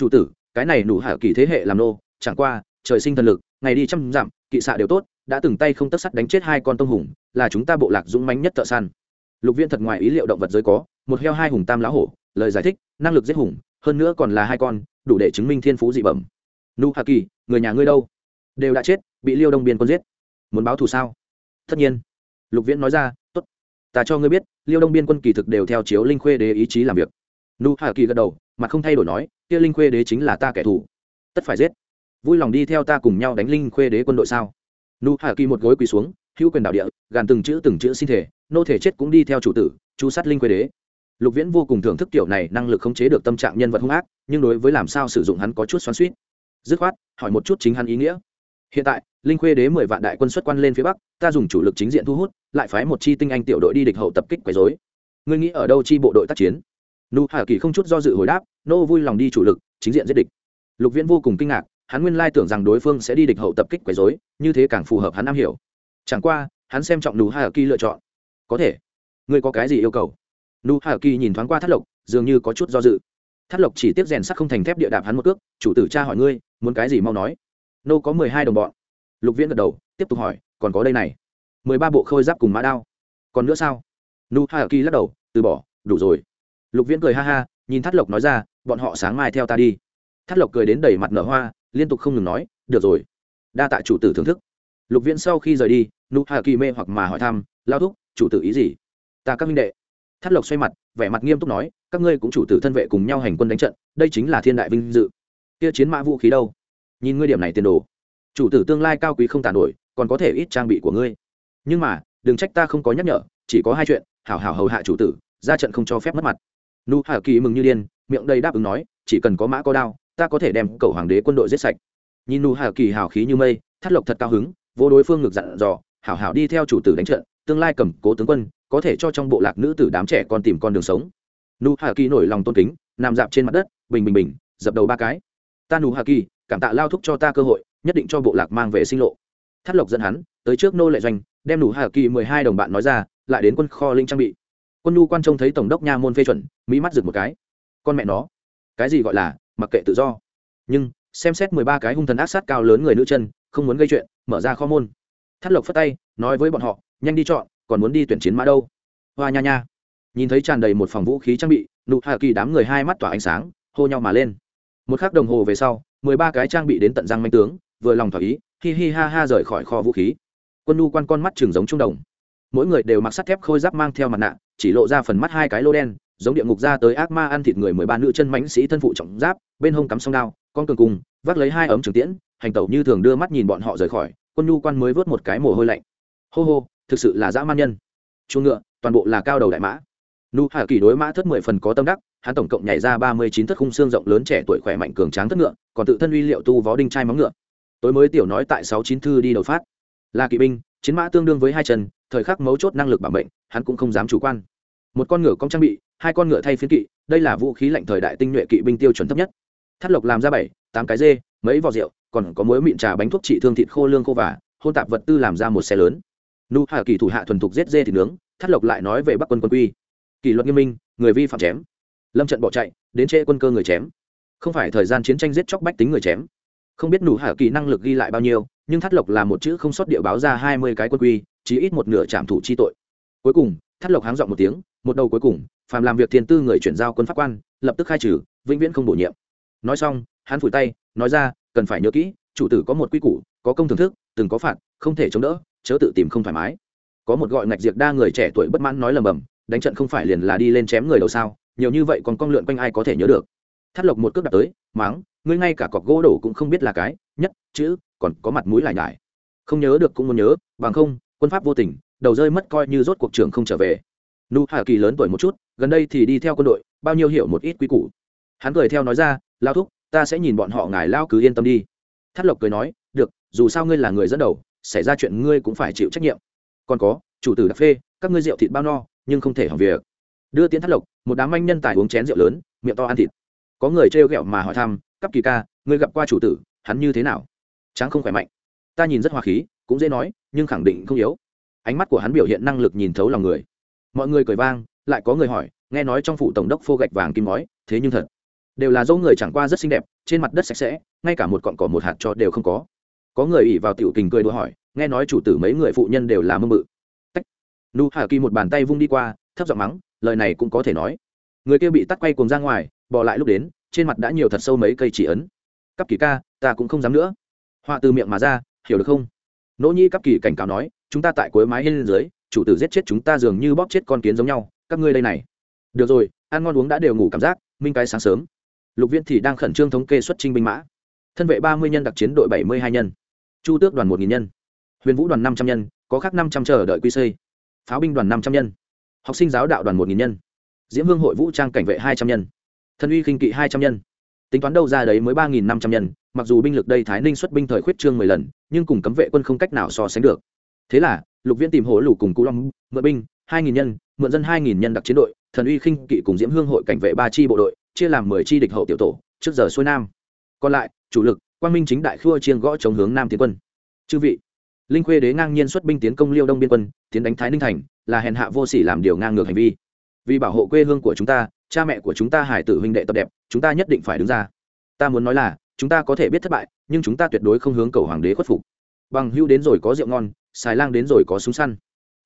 chủ tử, cái này nụ hạ kỳ thế hệ làm nô, chẳng qua, trời sinh thần lực, ngày đi trăm dặm, kỵ xạ đều tốt, đã từng tay không tất sắt đánh chết hai con tông hùng, là chúng ta bộ lạc dũng mánh nhất thợ săn. Lục viễn thật ngoài ý liệu động vật giới có, một heo hai hùng tam lá hổ, lời giải thích, năng lực giết hùng, hơn nữa còn là hai con, đủ để chứng minh thiên phú dị bẩm. Nu hạ kỳ, người nhà ngươi đâu? Đều đã chết, bị liêu đông biên quân giết. Muốn báo thù sao? Tất nhiên. Lục viễn nói ra, tốt, ta cho ngươi biết, liêu đông biên quân kỳ thực đều theo chiếu linh khuê đế ý chí làm việc. Nu hà kỳ gật đầu mà không thay đổi nói kia linh khuê đế chính là ta kẻ thù. Tất phải giết. Vui lòng đi theo ta cùng nhau đánh linh khuê đế quân đội sao? Nu hà kỳ một gối quỳ xuống, hữu quyền đạo địa, gàn từng chữ từng chữ xin thể nô thể chết cũng đi theo chủ tử, chu sát linh khuê đế. Lục viễn vô cùng thưởng thức kiểu này, năng lực khống chế được tâm trạng nhân vật hung ác, nhưng đối với làm sao sử dụng hắn có chút xoắn suýt dứt khoát, hỏi một chút chính hắn ý nghĩa. Hiện tại, linh khuê đế mười vạn đại quân xuất quan lên phía bắc, ta dùng chủ lực chính diện thu hút, lại phái một chi tinh anh tiểu đội đi địch hậu tập kích quấy dối ngươi nghĩ ở đâu chi bộ đội tác chiến? Nụ hà kỳ không chút do dự hồi đáp nô vui lòng đi chủ lực, chính diện giết địch. Lục viễn vô cùng kinh ngạc, hắn nguyên lai tưởng rằng đối phương sẽ đi địch hậu tập kích quấy dối như thế càng phù hợp hắn am hiểu. Chẳng qua, hắn xem trọng nụ hà kỳ lựa chọn. Có thể. Ngươi có cái gì yêu cầu? Nụ hà kỳ nhìn thoáng qua thắt lộc, dường như có chút do dự. Thắt lộc chỉ tiếp rèn sắc không thành thép địa đạp hắn một cước, chủ tử cha hỏi ngươi, muốn cái gì mau nói? Nô có mười hai đồng bọn. Lục viễn gật đầu, tiếp tục hỏi, còn có đây này. Mười ba bộ khôi giáp cùng mã đao. Còn nữa sao? Nu hà kỳ lắc đầu, từ bỏ, đủ rồi. Lục viễn cười ha ha nhìn thắt lộc nói ra, bọn họ sáng mai theo ta đi. Thắt lộc cười đến đầy mặt nở hoa, liên tục không ngừng nói, được rồi. Đa tạ chủ tử thưởng thức. Lục viễn sau khi rời đi, nụ hà kỳ mê hoặc mà hỏi thăm lao thúc, chủ tử ý gì? Ta các minh đệ. Thắt lộc xoay mặt, vẻ mặt nghiêm túc nói, các ngươi cũng chủ tử thân vệ cùng nhau hành quân đánh trận, đây chính là thiên đại vinh dự. Kia chiến mã vũ khí đâu? Nhìn ngươi điểm này tiền đồ. Chủ tử tương lai cao quý không tàn nổi, còn có thể ít trang bị của ngươi. Nhưng mà, đừng trách ta không có nhắc nhở, chỉ có hai chuyện, hảo hảo hầu hạ chủ tử, ra trận không cho phép mất mặt nu hà kỳ mừng như điên, miệng đầy đáp ứng nói, chỉ cần có mã có đao, ta có thể đem cầu hoàng đế quân đội giết sạch. Nhìn nu hà kỳ hào khí như mây, thắt lộc thật cao hứng, vô đối phương ngược dặn dò, hảo hảo đi theo chủ tử đánh trận, tương lai cầm cố tướng quân, có thể cho trong bộ lạc nữ tử đám trẻ con tìm con đường sống. Nu hà kỳ nổi lòng tôn kính, nằm dạp trên mặt đất, bình bình bình, dập đầu ba cái. Ta nu hà kỳ, cảm tạ lao thúc cho ta cơ hội, nhất định cho bộ lạc mang về sinh lộ. Thắt lộc dẫn hắn, tới trước nô lệ doanh, đem đủ hà kỳ mười hai đồng bạn nói ra, lại đến quân kho linh trang bị quân nhu quan trông thấy tổng đốc nha môn phê chuẩn mỹ mắt rực một cái. Con mẹ nó, cái gì gọi là, mặc kệ tự do. Nhưng, xem xét mười ba cái hung thần ác sát cao lớn người nữ chân, không muốn gây chuyện, mở ra kho môn. Thắt lộc phất tay, nói với bọn họ, nhanh đi chọn, còn muốn đi tuyển chiến mã đâu? Hoa nha nha. Nhìn thấy tràn đầy một phòng vũ khí trang bị, nụ hạ kỳ đám người hai mắt tỏa ánh sáng, hô nhau mà lên. Một k h ắ c đồng hồ về sau, mười ba cái trang bị đến tận răng manh tướng, vừa lòng thỏa ý, hi hi ha ha rời khỏi kho vũ khí. Quân nhu quan con mắt trường giống trung đồng mỗi người đều mặc sắt thép khôi giáp mang theo mặt nạ, chỉ lộ ra phần mắt hai cái lô đen, giống địa ngục ra tới ác ma ăn thịt người mười ba nữ chân mãnh sĩ thân phụ trọng giáp, bên hông cắm song đao, con cường cùng, vác lấy hai ấm trường tiễn, hành tẩu như thường đưa mắt nhìn bọn họ rời khỏi, quân nhu quan mới vớt một cái mồ hôi lạnh. Hô hô, thực sự là dã man nhân. Chuông ngựa, toàn bộ là cao đầu đại mã. Nu hạ kỳ đối mã thất mười phần có tâm đắc, hắn tổng cộng nhảy ra ba mươi chín thất khung xương rộng lớn trẻ tuổi khỏe mạnh cường tráng thất ngựa, còn tự thân uy liệu tu vó đinh trai móng ngựa. Tối mới tiểu nói tại sáu chín thư đi đầu phát. Là kỵ binh, chiến mã tương đương với hai chân thời khắc mấu chốt năng lực bảo mệnh, hắn cũng không dám chủ quan. Một con ngựa công trang bị, hai con ngựa thay phiến kỵ, đây là vũ khí lạnh thời đại tinh nhuệ kỵ binh tiêu chuẩn thấp nhất. Thắt lộc làm ra bảy, tám cái dê, mấy vỏ rượu, còn có muối mịn trà bánh thuốc trị thương thịt khô lương khô và, hôn tạp vật tư làm ra một xe lớn. Nu hà kỳ thủ hạ thuần thục giết dê thịt nướng, thắt lộc lại nói về bắc quân quân quy. Kỷ luật nghiêm minh, người vi phạm chém. Lâm trận bỏ chạy, đến trễ quân cơ người chém. Không phải thời gian chiến tranh giết chóc bách tính người chém. Không biết nụ hạ kỳ năng lực ghi lại bao nhiêu, nhưng thắt lộc là một chữ không sót địa báo ra hai mươi cái quân quy chỉ ít một nửa trảm thủ chi tội. Cuối cùng thắt lộc háng dọn một tiếng, một đầu cuối cùng, phàm làm việc thiên tư người chuyển giao quân pháp quan, lập tức khai trừ, vĩnh viễn không bổ nhiệm. Nói xong, hắn phủi tay, nói ra, cần phải nhớ kỹ, chủ tử có một quy củ, có công thưởng thức, từng có phạt, không thể chống đỡ, chớ tự tìm không thoải mái. Có một gọi ngạch diệt đa người trẻ tuổi bất mãn nói lầm bầm, đánh trận không phải liền là đi lên chém người đầu sao, nhiều như vậy còn con lượn quanh ai có thể nhớ được. Thắt lộc một cước đặt tới, máng, ngươi ngay cả cọc gỗ đổ cũng không biết là cái, nhất, chữ, còn có mặt mũi lại nhải. Không nhớ được cũng muốn nhớ, bằng không quân pháp vô tình, đầu rơi mất coi như rốt cuộc trường không trở về. Nu hà kỳ lớn tuổi một chút, gần đây thì đi theo quân đội, bao nhiêu hiểu một ít quý củ. Hắn cười theo nói ra lao thúc, ta sẽ nhìn bọn họ ngài lao cứ yên tâm đi. Thắt lộc cười nói, được, dù sao ngươi là người dẫn đầu, xảy ra chuyện ngươi cũng phải chịu trách nhiệm. Còn có, chủ tử đặc phê, các ngươi rượu thịt bao no, nhưng không thể hỏng việc. Đưa tiến thắt lộc, một đám anh nhân tài uống chén rượu lớn, miệng to ăn thịt. Có người trêu ghẹo mà hỏi thăm, cắp kỳ ca, ngươi gặp qua chủ tử, hắn như thế nào? Tráng không khỏe mạnh ta nhìn rất hòa khí, cũng dễ nói, nhưng khẳng định không yếu. Ánh mắt của hắn biểu hiện năng lực nhìn thấu lòng người. Mọi người cười vang, lại có người hỏi, nghe nói trong phủ tổng đốc phô gạch vàng kim ngói, thế nhưng thật. Đều là dấu người chẳng qua rất xinh đẹp, trên mặt đất sạch sẽ, ngay cả một cọn cỏ một hạt cho đều không có. Có người ỉ vào tiểu kình cười đùa hỏi, nghe nói chủ tử mấy người phụ nhân đều là mơ mự Tách. nu hà kỳ một bàn tay vung đi qua, thấp giọng mắng, lời này cũng có thể nói. Người kia bị tắt quay cùng ra ngoài, bỏ lại lúc đến, trên mặt đã nhiều thật sâu mấy cây chỉ ấn. Cắp kỳ ca, ta cũng không dám nữa. Họa từ miệng mà ra hiểu được không? Nỗ nhi cấp kỳ cảnh cáo nói, chúng ta tại cuối mái hiên dưới, chủ tử giết chết chúng ta dường như bóp chết con kiến giống nhau, các ngươi đây này. Được rồi, ăn ngon uống đã đều ngủ cảm giác, minh cái sáng sớm. Lục viễn thì đang khẩn trương thống kê xuất trinh binh mã. Thân vệ ba mươi nhân đặc chiến đội bảy mươi hai nhân. Chu tước đoàn một nghìn nhân. Huyền vũ đoàn năm trăm nhân, có khác năm trăm chờ đợi quy xây. Pháo binh đoàn năm trăm nhân. Học sinh giáo đạo đoàn một nghìn nhân. Diễm hương hội vũ trang cảnh vệ hai trăm nhân. Thân uy khinh kỵ hai trăm nhân. Tính toán đâu ra đấy mới ba nghìn năm trăm nhân mặc dù binh lực đây thái ninh xuất binh thời khuyết trương mười lần, nhưng cùng cấm vệ quân không cách nào so sánh được. Thế là, lục viễn tìm hổ lù cùng cú long, mượn binh, hai nghìn nhân, mượn dân hai nghìn nhân đặc chiến đội, thần uy khinh kỵ cùng diễm hương hội cảnh vệ ba chi bộ đội, chia làm mười chi địch hậu tiểu tổ, trước giờ xuôi nam. Còn lại, chủ lực, quang minh chính đại khua chiên gõ chống hướng nam tiến quân. Chư vị, linh khuê đế ngang nhiên xuất binh tiến công liêu đông biên quân, tiến đánh thái ninh thành, là hèn hạ vô sỉ làm điều ngang ngược hành vi. Vì bảo hộ quê hương của chúng ta, cha mẹ của chúng ta hải tử huynh đệ tập đẹp, chúng ta nhất định phải đứng ra. Ta muốn nói là chúng ta có thể biết thất bại, nhưng chúng ta tuyệt đối không hướng cầu hoàng đế khuất phục. Bằng hưu đến rồi có rượu ngon, xài lang đến rồi có súng săn.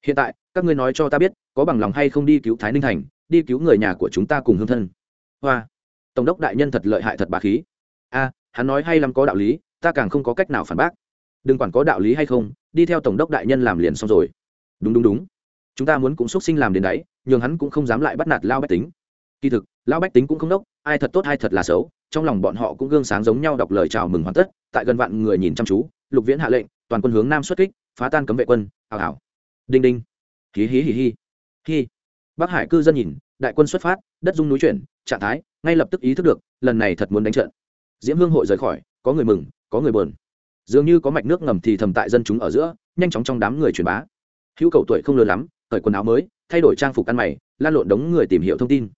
Hiện tại, các ngươi nói cho ta biết, có bằng lòng hay không đi cứu thái ninh thành, đi cứu người nhà của chúng ta cùng hương thân. Hoa. Tổng đốc đại nhân thật lợi hại thật bà khí. A, hắn nói hay lắm có đạo lý, ta càng không có cách nào phản bác. Đừng quản có đạo lý hay không, đi theo tổng đốc đại nhân làm liền xong rồi. Đúng đúng đúng. Chúng ta muốn cũng xúc sinh làm đến đấy, nhường hắn cũng không dám lại bắt nạt lao bách tính. Kỳ thực, lao bách tính cũng không đốc ai thật tốt ai thật là xấu, trong lòng bọn họ cũng gương sáng giống nhau đọc lời chào mừng hoàn tất, tại gần vạn người nhìn chăm chú, lục viễn hạ lệnh, toàn quân hướng nam xuất kích, phá tan cấm vệ quân hào hào đinh đinh. Hí hí hí hí. Hí. Bắc hải cư dân nhìn, đại quân xuất phát, đất dung núi chuyển, trạng thái, ngay lập tức ý thức được, lần này thật muốn đánh trận. Diễm hương hội rời khỏi, có người mừng, có người bờn dường như có mạch nước ngầm thì thầm tại dân chúng ở giữa, nhanh chóng trong đám người truyền bá. Hữu cầu tuổi không lớn lắm, cởi quần áo mới, thay đổi trang phục ăn mày, lan lộn đống người tìm hiểu thông tin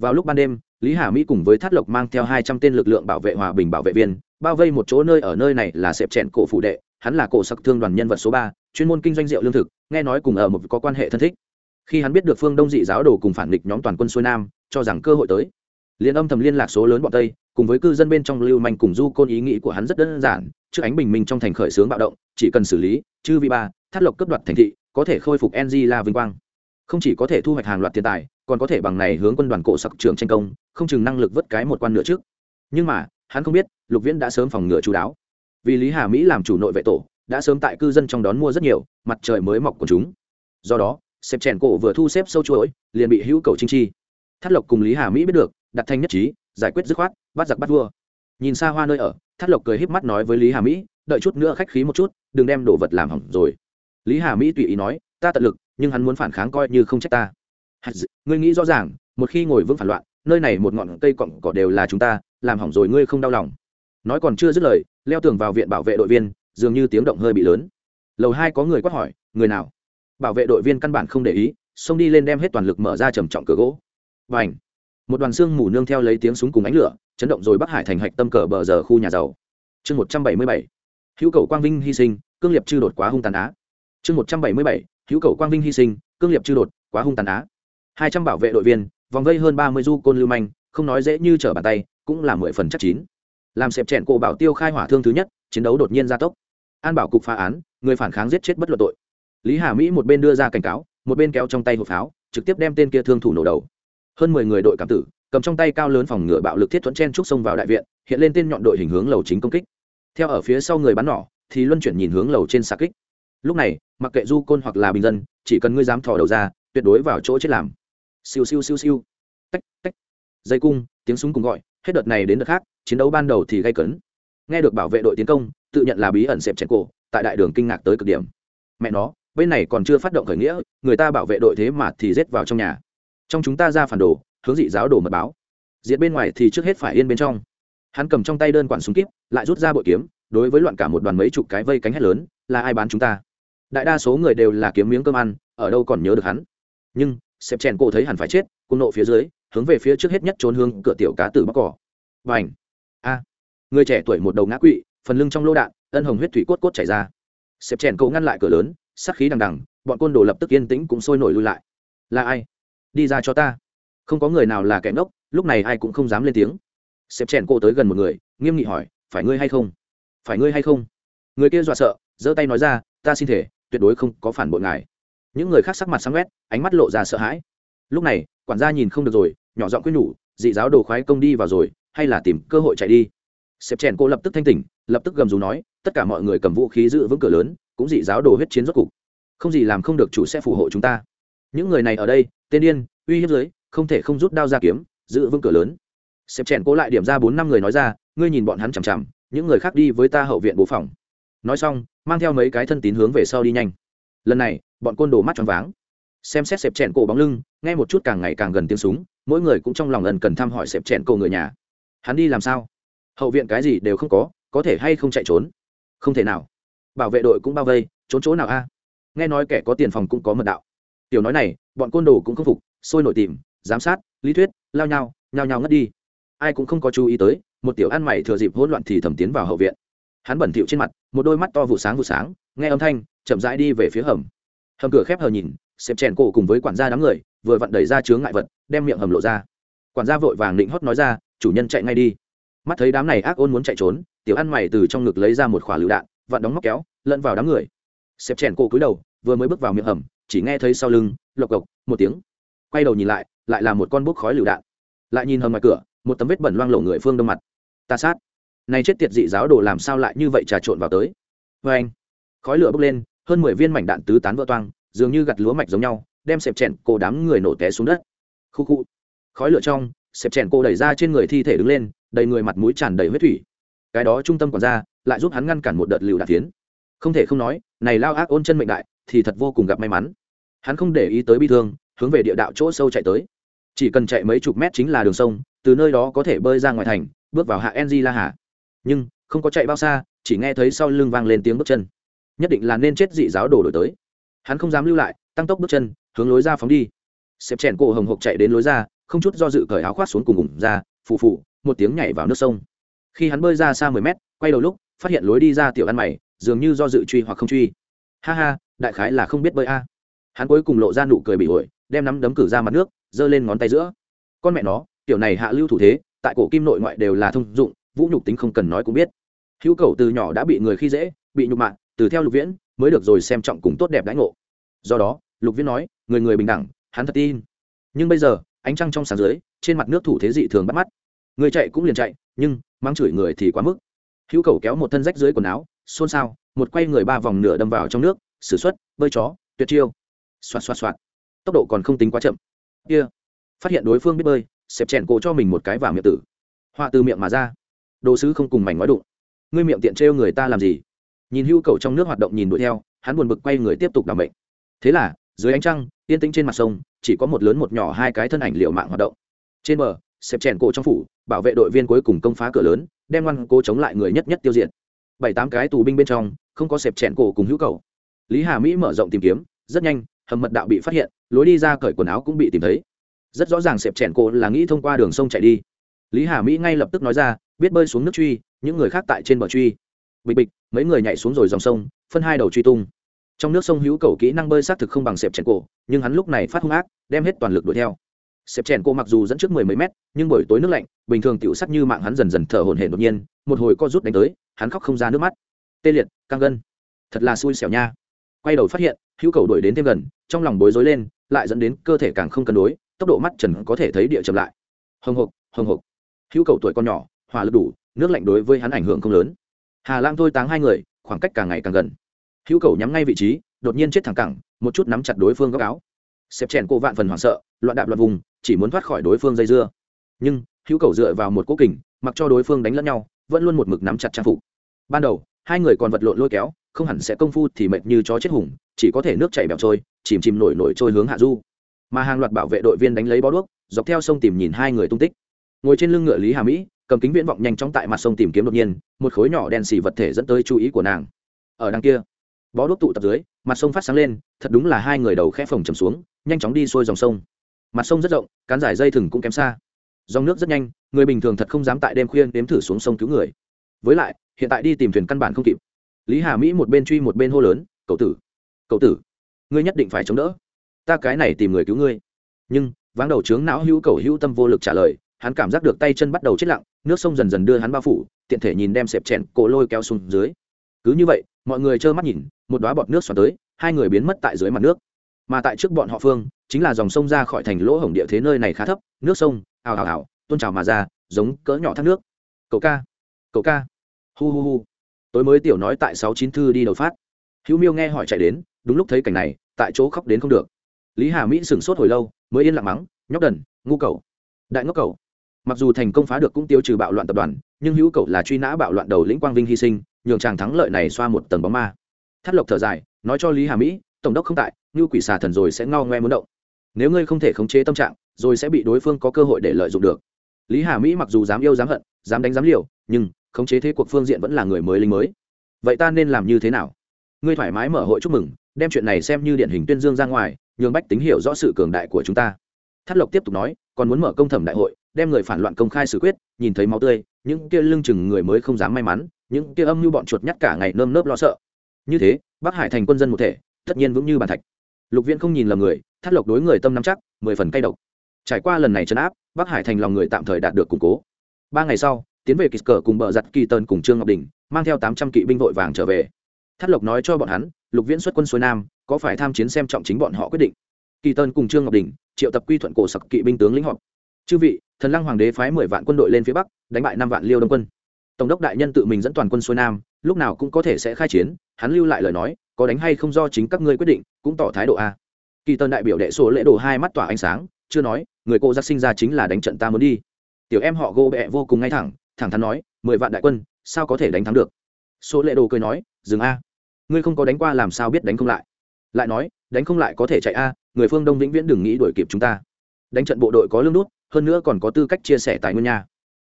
vào lúc ban đêm, lý hà mỹ cùng với thát lộc mang theo hai trăm tên lực lượng bảo vệ hòa bình bảo vệ viên, bao vây một chỗ nơi ở nơi này là sẹp chèn cổ phụ đệ, hắn là cổ sặc thương đoàn nhân vật số ba, chuyên môn kinh doanh rượu lương thực, nghe nói cùng ở một có quan hệ thân thích. Khi hắn biết được phương đông dị giáo đồ cùng phản địch nhóm toàn quân xuôi nam, cho rằng cơ hội tới. Liền âm thầm liên lạc số lớn bọn tây, cùng với cư dân bên trong lưu manh cùng du côn ý nghĩ của hắn rất đơn giản, trước ánh bình minh trong thành khởi xướng bạo động, chỉ cần xử lý, chư vị ba thắt lộc cấp đoạt thành thị, có thể khôi phục ng la vinh quang. Không chỉ có thể thu hoạch hàng loạt tiền tài còn có thể bằng này hướng quân đoàn cổ sặc trưởng tranh công, không chừng năng lực vớt cái một quan nữa trước. Nhưng mà, hắn không biết, lục viễn đã sớm phòng ngừa chú đáo. Vì lý hà mỹ làm chủ nội vệ tổ, đã sớm tại cư dân trong đón mua rất nhiều, mặt trời mới mọc của chúng. Do đó, xếp chèn cổ vừa thu xếp sâu chuỗi, liền bị hữu cầu chính chi. Thắt lộc cùng lý hà mỹ biết được, đặt thanh nhất trí, giải quyết dứt khoát, bắt giặc bắt vua. Nhìn xa hoa nơi ở, thắt lộc cười híp mắt nói với lý hà mỹ, đợi chút nữa khách khí một chút, đừng đem đồ vật làm hỏng rồi. Lý hà mỹ tùy ý nói, ta tận lực, nhưng hắn muốn phản kháng coi như không trách ta ngươi nghĩ rõ ràng, một khi ngồi vững phản loạn, nơi này một ngọn cây cọng cỏ đều là chúng ta, làm hỏng rồi ngươi không đau lòng. Nói còn chưa dứt lời, leo tường vào viện bảo vệ đội viên, dường như tiếng động hơi bị lớn. Lầu hai có người quát hỏi, người nào? Bảo vệ đội viên căn bản không để ý, xông đi lên đem hết toàn lực mở ra trầm trọng cửa gỗ. Và ảnh một đoàn xương mù nương theo lấy tiếng súng cùng ánh lửa, chấn động rồi bắc hải thành hạch tâm cờ bờ giờ khu nhà giàu. Chương một trăm bảy mươi bảy. Hữu cầu quang vinh hy sinh, cương liệp chư đột quá hung tàn á. Chương một trăm bảy mươi bảy. Hữu cầu quang vinh hy sinh, cương liệp chư đột quá hung tàn á hai trăm bảo vệ đội viên, vòng vây hơn ba mươi du côn lưu manh, không nói dễ như trở bàn tay, cũng là mười phần chắc chín. Làm xẹp chẹn cổ bảo tiêu khai hỏa thương thứ nhất, chiến đấu đột nhiên gia tốc. An bảo cục phá án, người phản kháng giết chết bất luận tội. Lý hà mỹ một bên đưa ra cảnh cáo, một bên kéo trong tay hộp pháo, trực tiếp đem tên kia thương thủ nổ đầu. Hơn mười người đội cảm tử, cầm trong tay cao lớn phòng ngựa bạo lực thiết thuẫn chen trúc xông vào đại viện, hiện lên tên nhọn đội hình hướng lầu chính công kích. Theo ở phía sau người bắn nỏ, thì luân chuyển nhìn hướng lầu trên xà kích. Lúc này, mặc kệ du côn hoặc là bình dân, chỉ cần ngươi dám thò đầu ra, tuyệt đối vào chỗ chết làm siêu siêu siêu siêu. Tách tách. Dây cung, tiếng súng cùng gọi, hết đợt này đến đợt khác, chiến đấu ban đầu thì gây cấn. Nghe được bảo vệ đội tiến công, tự nhận là bí ẩn xẹp chèn cổ, tại đại đường kinh ngạc tới cực điểm. Mẹ nó, bên này còn chưa phát động khởi nghĩa, người ta bảo vệ đội thế mà thì rết vào trong nhà. Trong chúng ta ra phản đồ, hướng dị giáo đồ mật báo. Diện bên ngoài thì trước hết phải yên bên trong. Hắn cầm trong tay đơn quản súng kíp, lại rút ra bội kiếm, đối với loạn cả một đoàn mấy chục cái vây cánh hét lớn, là ai bán chúng ta? Đại đa số người đều là kiếm miếng cơm ăn, ở đâu còn nhớ được hắn? Nhưng Sẹp chèn cổ thấy hẳn phải chết, cùng nộ phía dưới, hướng về phía trước hết nhất trốn hướng cửa tiểu cá tử bắc cỏ. Và ảnh a! Người trẻ tuổi một đầu ngã quỵ, phần lưng trong lô đạn, ân hồng huyết thủy cốt cốt chảy ra. Xếp chèn cổ ngăn lại cửa lớn sắc khí đằng đằng, bọn côn đồ lập tức yên tĩnh cũng sôi nổi lui lại. Là ai? Đi ra cho ta. Không có người nào là kẻ ngốc, lúc này ai cũng không dám lên tiếng. Xếp chèn cổ tới gần một người, nghiêm nghị hỏi, phải ngươi hay không? Phải ngươi hay không? Người kia dọa sợ, giơ tay nói ra, ta xin thể, tuyệt đối không có phản bội ngài những người khác sắc mặt sáng quét, ánh mắt lộ ra sợ hãi. Lúc này, quản gia nhìn không được rồi, nhỏ giọng quyết nhủ, dị giáo đồ khoái công đi vào rồi, hay là tìm cơ hội chạy đi? Sếp chèn cô lập tức thanh tỉnh, lập tức gầm rú nói, tất cả mọi người cầm vũ khí giữ vững cửa lớn, cũng dị giáo đồ huyết chiến rốt cục. Không gì làm không được chủ sẽ phù hộ chúng ta. Những người này ở đây, tên điên, uy hiếp dưới, không thể không rút đao ra kiếm, giữ vững cửa lớn. Sếp chèn cô lại điểm ra bốn năm người nói ra, ngươi nhìn bọn hắn chằm chằm, những người khác đi với ta hậu viện bố phòng. Nói xong, mang theo mấy cái thân tín hướng về sau đi nhanh. Lần này bọn côn đồ mắt tròn váng. Xem xét sẹp chèn cổ bóng lưng, nghe một chút càng ngày càng gần tiếng súng, mỗi người cũng trong lòng ẩn cần thăm hỏi sẹp chèn cổ người nhà. Hắn đi làm sao? Hậu viện cái gì đều không có có thể hay không chạy trốn? Không thể nào. Bảo vệ đội cũng bao vây, trốn chỗ nào a? Nghe nói kẻ có tiền phòng cũng có mật đạo. Tiểu nói này, bọn côn đồ cũng không phục, sôi nổi tìm, giám sát, lý thuyết, lao nhau, nhao nhao ngất đi. Ai cũng không có chú ý tới, một tiểu ăn mày thừa dịp hỗn loạn thì thẩm tiến vào hậu viện. Hắn bẩn thỉu trên mặt, một đôi mắt to vụ sáng vụ sáng, nghe âm thanh, chậm rãi đi về phía hầm hầm cửa khép hờ nhìn xếp chèn cổ cùng với quản gia đám người, vừa vặn đẩy ra chướng ngại vật, đem miệng hầm lộ ra. Quản gia vội vàng định hót nói ra, chủ nhân chạy ngay đi. Mắt thấy đám này ác ôn muốn chạy trốn, tiểu ăn mày từ trong ngực lấy ra một khỏa lựu đạn, vặn đóng móc kéo, lẫn vào đám người. Xếp chèn cổ cúi đầu, vừa mới bước vào miệng hầm, chỉ nghe thấy sau lưng, lộc cộc, một tiếng. Quay đầu nhìn lại lại là một con bốc khói lựu đạn. Lại nhìn hầm ngoài cửa, một tấm vết bẩn loang lổ người phương đông mặt. Ta sát. Này chết tiệt dị giáo đồ làm sao lại như vậy trà trộn vào tới? Vê anh khói lửa bốc lên hơn mười viên mảnh đạn tứ tán vỡ toang, dường như gặt lúa mạch giống nhau, đem xẹp chèn cô đám người nổ té xuống đất. Khu khu. Khói lửa trong xẹp chèn cô đẩy ra trên người thi thể đứng lên, đầy người mặt mũi tràn đầy huyết thủy. Cái đó trung tâm còn ra lại giúp hắn ngăn cản một đợt lựu đạn tiến. Không thể không nói, này lao ác ôn chân mệnh đại, thì thật vô cùng gặp may mắn. Hắn không để ý tới bi thương, hướng về địa đạo chỗ sâu chạy tới. Chỉ cần chạy mấy chục mét chính là đường sông, từ nơi đó có thể bơi ra ngoài thành, bước vào hạ ng la hà. Nhưng, không có chạy bao xa, chỉ nghe thấy sau lưng vang lên tiếng bước chân nhất định là nên chết dị giáo đổ đổi tới. Hắn không dám lưu lại, tăng tốc bước chân, hướng lối ra phóng đi. Xếp chèn cổ hồng hộc chạy đến lối ra, không chút do dự cởi áo khoác xuống cùng ủng ra, phù phù, một tiếng nhảy vào nước sông. Khi hắn bơi ra xa mười mét, quay đầu lúc, phát hiện lối đi ra tiểu ăn mày, dường như do dự truy hoặc không truy. Ha ha, đại khái là không biết bơi a. Hắn cuối cùng lộ ra nụ cười bị ổi, đem nắm đấm cử ra mặt nước, giơ lên ngón tay giữa. Con mẹ nó, tiểu này hạ lưu thủ thế, tại cổ kim nội ngoại đều là thông dụng, vũ nhục tính không cần nói cũng biết. Hữu cầu từ nhỏ đã bị người khi dễ, bị nhục mạ từ theo lục viễn, mới được rồi xem trọng cùng tốt đẹp đãi ngộ. Do đó, lục viễn nói, người người bình đẳng, hắn thật tin. Nhưng bây giờ, ánh trăng trong sáng dưới, trên mặt nước thủ thế dị thường bắt mắt. Người chạy cũng liền chạy, nhưng mang chửi người thì quá mức. Hữu cầu kéo một thân rách dưới quần áo, xôn xao, một quay người ba vòng nửa đâm vào trong nước s ử suất bơi chó, tuyệt chiêu. Xoạt xoạt xoạt. Tốc độ còn không tính quá chậm. Kia、yeah. phát hiện đối phương biết bơi, xẹp chèn cổ cho mình một cái vào miệng tử. Họa từ miệng mà ra. Đồ sứ không cùng mảnh nói đụng. Ngươi miệng tiện trêu người ta làm gì? Nhìn hưu cầu trong nước hoạt động nhìn đuổi theo, hắn buồn bực quay người tiếp tục đảm bệnh thế là, dưới ánh trăng, yên tĩnh trên mặt sông, chỉ có một lớn một nhỏ hai cái thân ảnh liệu mạng hoạt động. Trên bờ, xếp chèn cổ trong phủ, bảo vệ đội viên cuối cùng công phá cửa lớn, đem ngoan cố chống lại người nhất nhất tiêu diệt. Bảy tám cái tù binh bên trong, không có xếp chèn cổ cùng hữu cầu. Lý hà mỹ mở rộng tìm kiếm, rất nhanh, hầm mật đạo bị phát hiện, lối đi ra cởi quần áo cũng bị tìm thấy. Rất rõ ràng xếp chèn cổ là nghĩ thông qua đường sông chạy đi. Lý hà mỹ ngay lập tức nói ra, biết bơi xuống nước truy, những người khác tại trên bờ truy. Bịch bịch mấy người nhảy xuống rồi dòng sông, phân hai đầu truy tung. Trong nước sông hữu cầu kỹ năng bơi xác thực không bằng sẹp chèn cổ, nhưng hắn lúc này phát hung ác, đem hết toàn lực đuổi theo. Sẹp chèn cổ mặc dù dẫn trước mười mấy mét, nhưng buổi tối nước lạnh, bình thường tiểu sắc như mạng hắn dần dần thở hổn hển đột nhiên, một hồi co rút đánh tới, hắn khóc không ra nước mắt. Tê liệt, căng gân. Thật là xui xẻo nha. Quay đầu phát hiện, hữu cầu đuổi đến thêm gần, trong lòng bối rối lên, lại dẫn đến cơ thể càng không cân đối, tốc độ mắt trần có thể thấy địa chậm lại. Hồng hộc hồng hộc. Hữu cầu tuổi con nhỏ, hỏa lực đủ, nước lạnh đối với hắn ảnh hưởng không lớn hà lang thôi táng hai người, khoảng cách càng ngày càng gần. Hữu cầu nhắm ngay vị trí, đột nhiên chết thẳng cẳng, một chút nắm chặt đối phương góc áo. Xếp chèn cô vạn phần hoảng sợ, loạn đạp loạn vùng, chỉ muốn thoát khỏi đối phương dây dưa. Nhưng, hữu cầu dựa vào một cố kình, mặc cho đối phương đánh lẫn nhau, vẫn luôn một mực nắm chặt trang phục. Ban đầu, hai người còn vật lộn lôi kéo, không hẳn sẽ công phu thì mệt như chó chết hùng, chỉ có thể nước chảy bẹo trôi, chìm chìm nổi nổi trôi hướng hạ du. Mà hàng loạt bảo vệ đội viên đánh lấy bó đuốc, dọc theo sông tìm nhìn hai người tung tích. Ngồi trên lưng ngựa lý hà mỹ cầm kính viễn vọng nhanh chóng tại mặt sông tìm kiếm đột nhiên, một khối nhỏ đen xì vật thể dẫn tới chú ý của nàng. Ở đằng kia, bó đuốc tụ tập dưới, mặt sông phát sáng lên, thật đúng là hai người đầu khẽ phồng trầm xuống, nhanh chóng đi xuôi dòng sông. Mặt sông rất rộng, cán giải dây thừng cũng kém xa. Dòng nước rất nhanh, người bình thường thật không dám tại đêm khuya nếm thử xuống sông cứu người. Với lại, hiện tại đi tìm thuyền căn bản không kịp. Lý hà mỹ một bên truy một bên hô lớn, cậu tử cậu tử, ngươi nhất định phải chống đỡ. Ta cái này tìm người cứu ngươi. Nhưng, váng đầu trướng não hữu cầu hữu tâm vô lực trả lời hắn cảm giác được tay chân bắt đầu chết lặng, nước sông dần dần đưa hắn bao phủ, tiện thể nhìn đem xẹp chèn cổ lôi kéo xuống dưới. Cứ như vậy, mọi người trơ mắt nhìn, một đoá bọt nước xoắn tới, hai người biến mất tại dưới mặt nước. Mà tại trước bọn họ phương, chính là dòng sông ra khỏi thành lỗ hổng địa thế nơi này khá thấp, nước sông, ào ào ào tôn trào mà ra, giống cỡ nhỏ thác nước. Cậu ca cậu ca. Hu hu hu. Tối mới tiểu nói tại sáu chín thư đi đầu phát. Hữu miêu nghe hỏi chạy đến, đúng lúc thấy cảnh này, tại chỗ khóc đến không được. Lý hà mỹ sửng sốt hồi lâu, mới yên lặng mắng, nhóc đần, ngu cầu đại ngốc cầu mặc dù thành công phá được cũng tiêu trừ bạo loạn tập đoàn, nhưng hữu cầu là truy nã bạo loạn đầu lĩnh quang vinh hy sinh, nhường chàng thắng lợi này xoa một tầng bóng ma. Thắt lộc thở dài, nói cho lý hà mỹ, tổng đốc không tại như quỷ xà thần rồi sẽ ngao ngoe muốn động. Nếu ngươi không thể khống chế tâm trạng, rồi sẽ bị đối phương có cơ hội để lợi dụng được. Lý hà mỹ mặc dù dám yêu dám hận, dám đánh dám liều, nhưng khống chế thế cuộc phương diện vẫn là người mới lính mới. Vậy ta nên làm như thế nào? Ngươi thoải mái mở hội chúc mừng, đem chuyện này xem như điển hình tuyên dương ra ngoài, nhường bách tính hiểu rõ sự cường đại của chúng ta. Thắt lộc tiếp tục nói, còn muốn mở công thẩm đại hội đem người phản loạn công khai xử quyết, nhìn thấy máu tươi, những kia lưng chừng người mới không dám may mắn, những kia âm như bọn chuột nhắt cả ngày nơm nớp lo sợ. Như thế, bắc hải thành quân dân một thể, tất nhiên vững như bàn thạch. Lục viễn không nhìn lầm người, thắt lộc đối người tâm nắm chắc, mười phần cay độc. Trải qua lần này chấn áp, bắc hải thành lòng người tạm thời đạt được củng cố. Ba ngày sau, tiến về kịch cờ cùng bờ giặt kỳ tơn cùng trương ngọc đình, mang theo tám trăm kỵ binh vội vàng trở về. Thắt lộc nói cho bọn hắn, lục viễn xuất quân xuôi nam, có phải tham chiến xem trọng chính bọn họ quyết định? Kỳ tơn cùng trương ngọc đình, triệu tập quy thuận cổ sặc kỵ binh tướng lĩnh họp. Chư vị thần lăng hoàng đế phái mười vạn quân đội lên phía bắc, đánh bại năm vạn liêu đông quân. Tổng đốc đại nhân tự mình dẫn toàn quân xuôi nam, lúc nào cũng có thể sẽ khai chiến, hắn lưu lại lời nói, có đánh hay không do chính các ngươi quyết định, cũng tỏ thái độ a. Kỳ tân đại biểu đệ số lễ đồ hai mắt tỏa ánh sáng, chưa nói, người cô giác sinh ra chính là đánh trận ta muốn đi. Tiểu em họ gô bẹ vô cùng ngay thẳng thẳng thắn nói, mười vạn đại quân, sao có thể đánh thắng được? Số lễ đồ cười nói, dừng a. Ngươi không có đánh qua làm sao biết đánh không lại? Lại nói, đánh không lại có thể chạy a, người phương đông vĩnh viễn đừng nghĩ đuổi kịp chúng ta. Đánh trận bộ đội có lương đút hơn nữa còn có tư cách chia sẻ tài nguyên nha.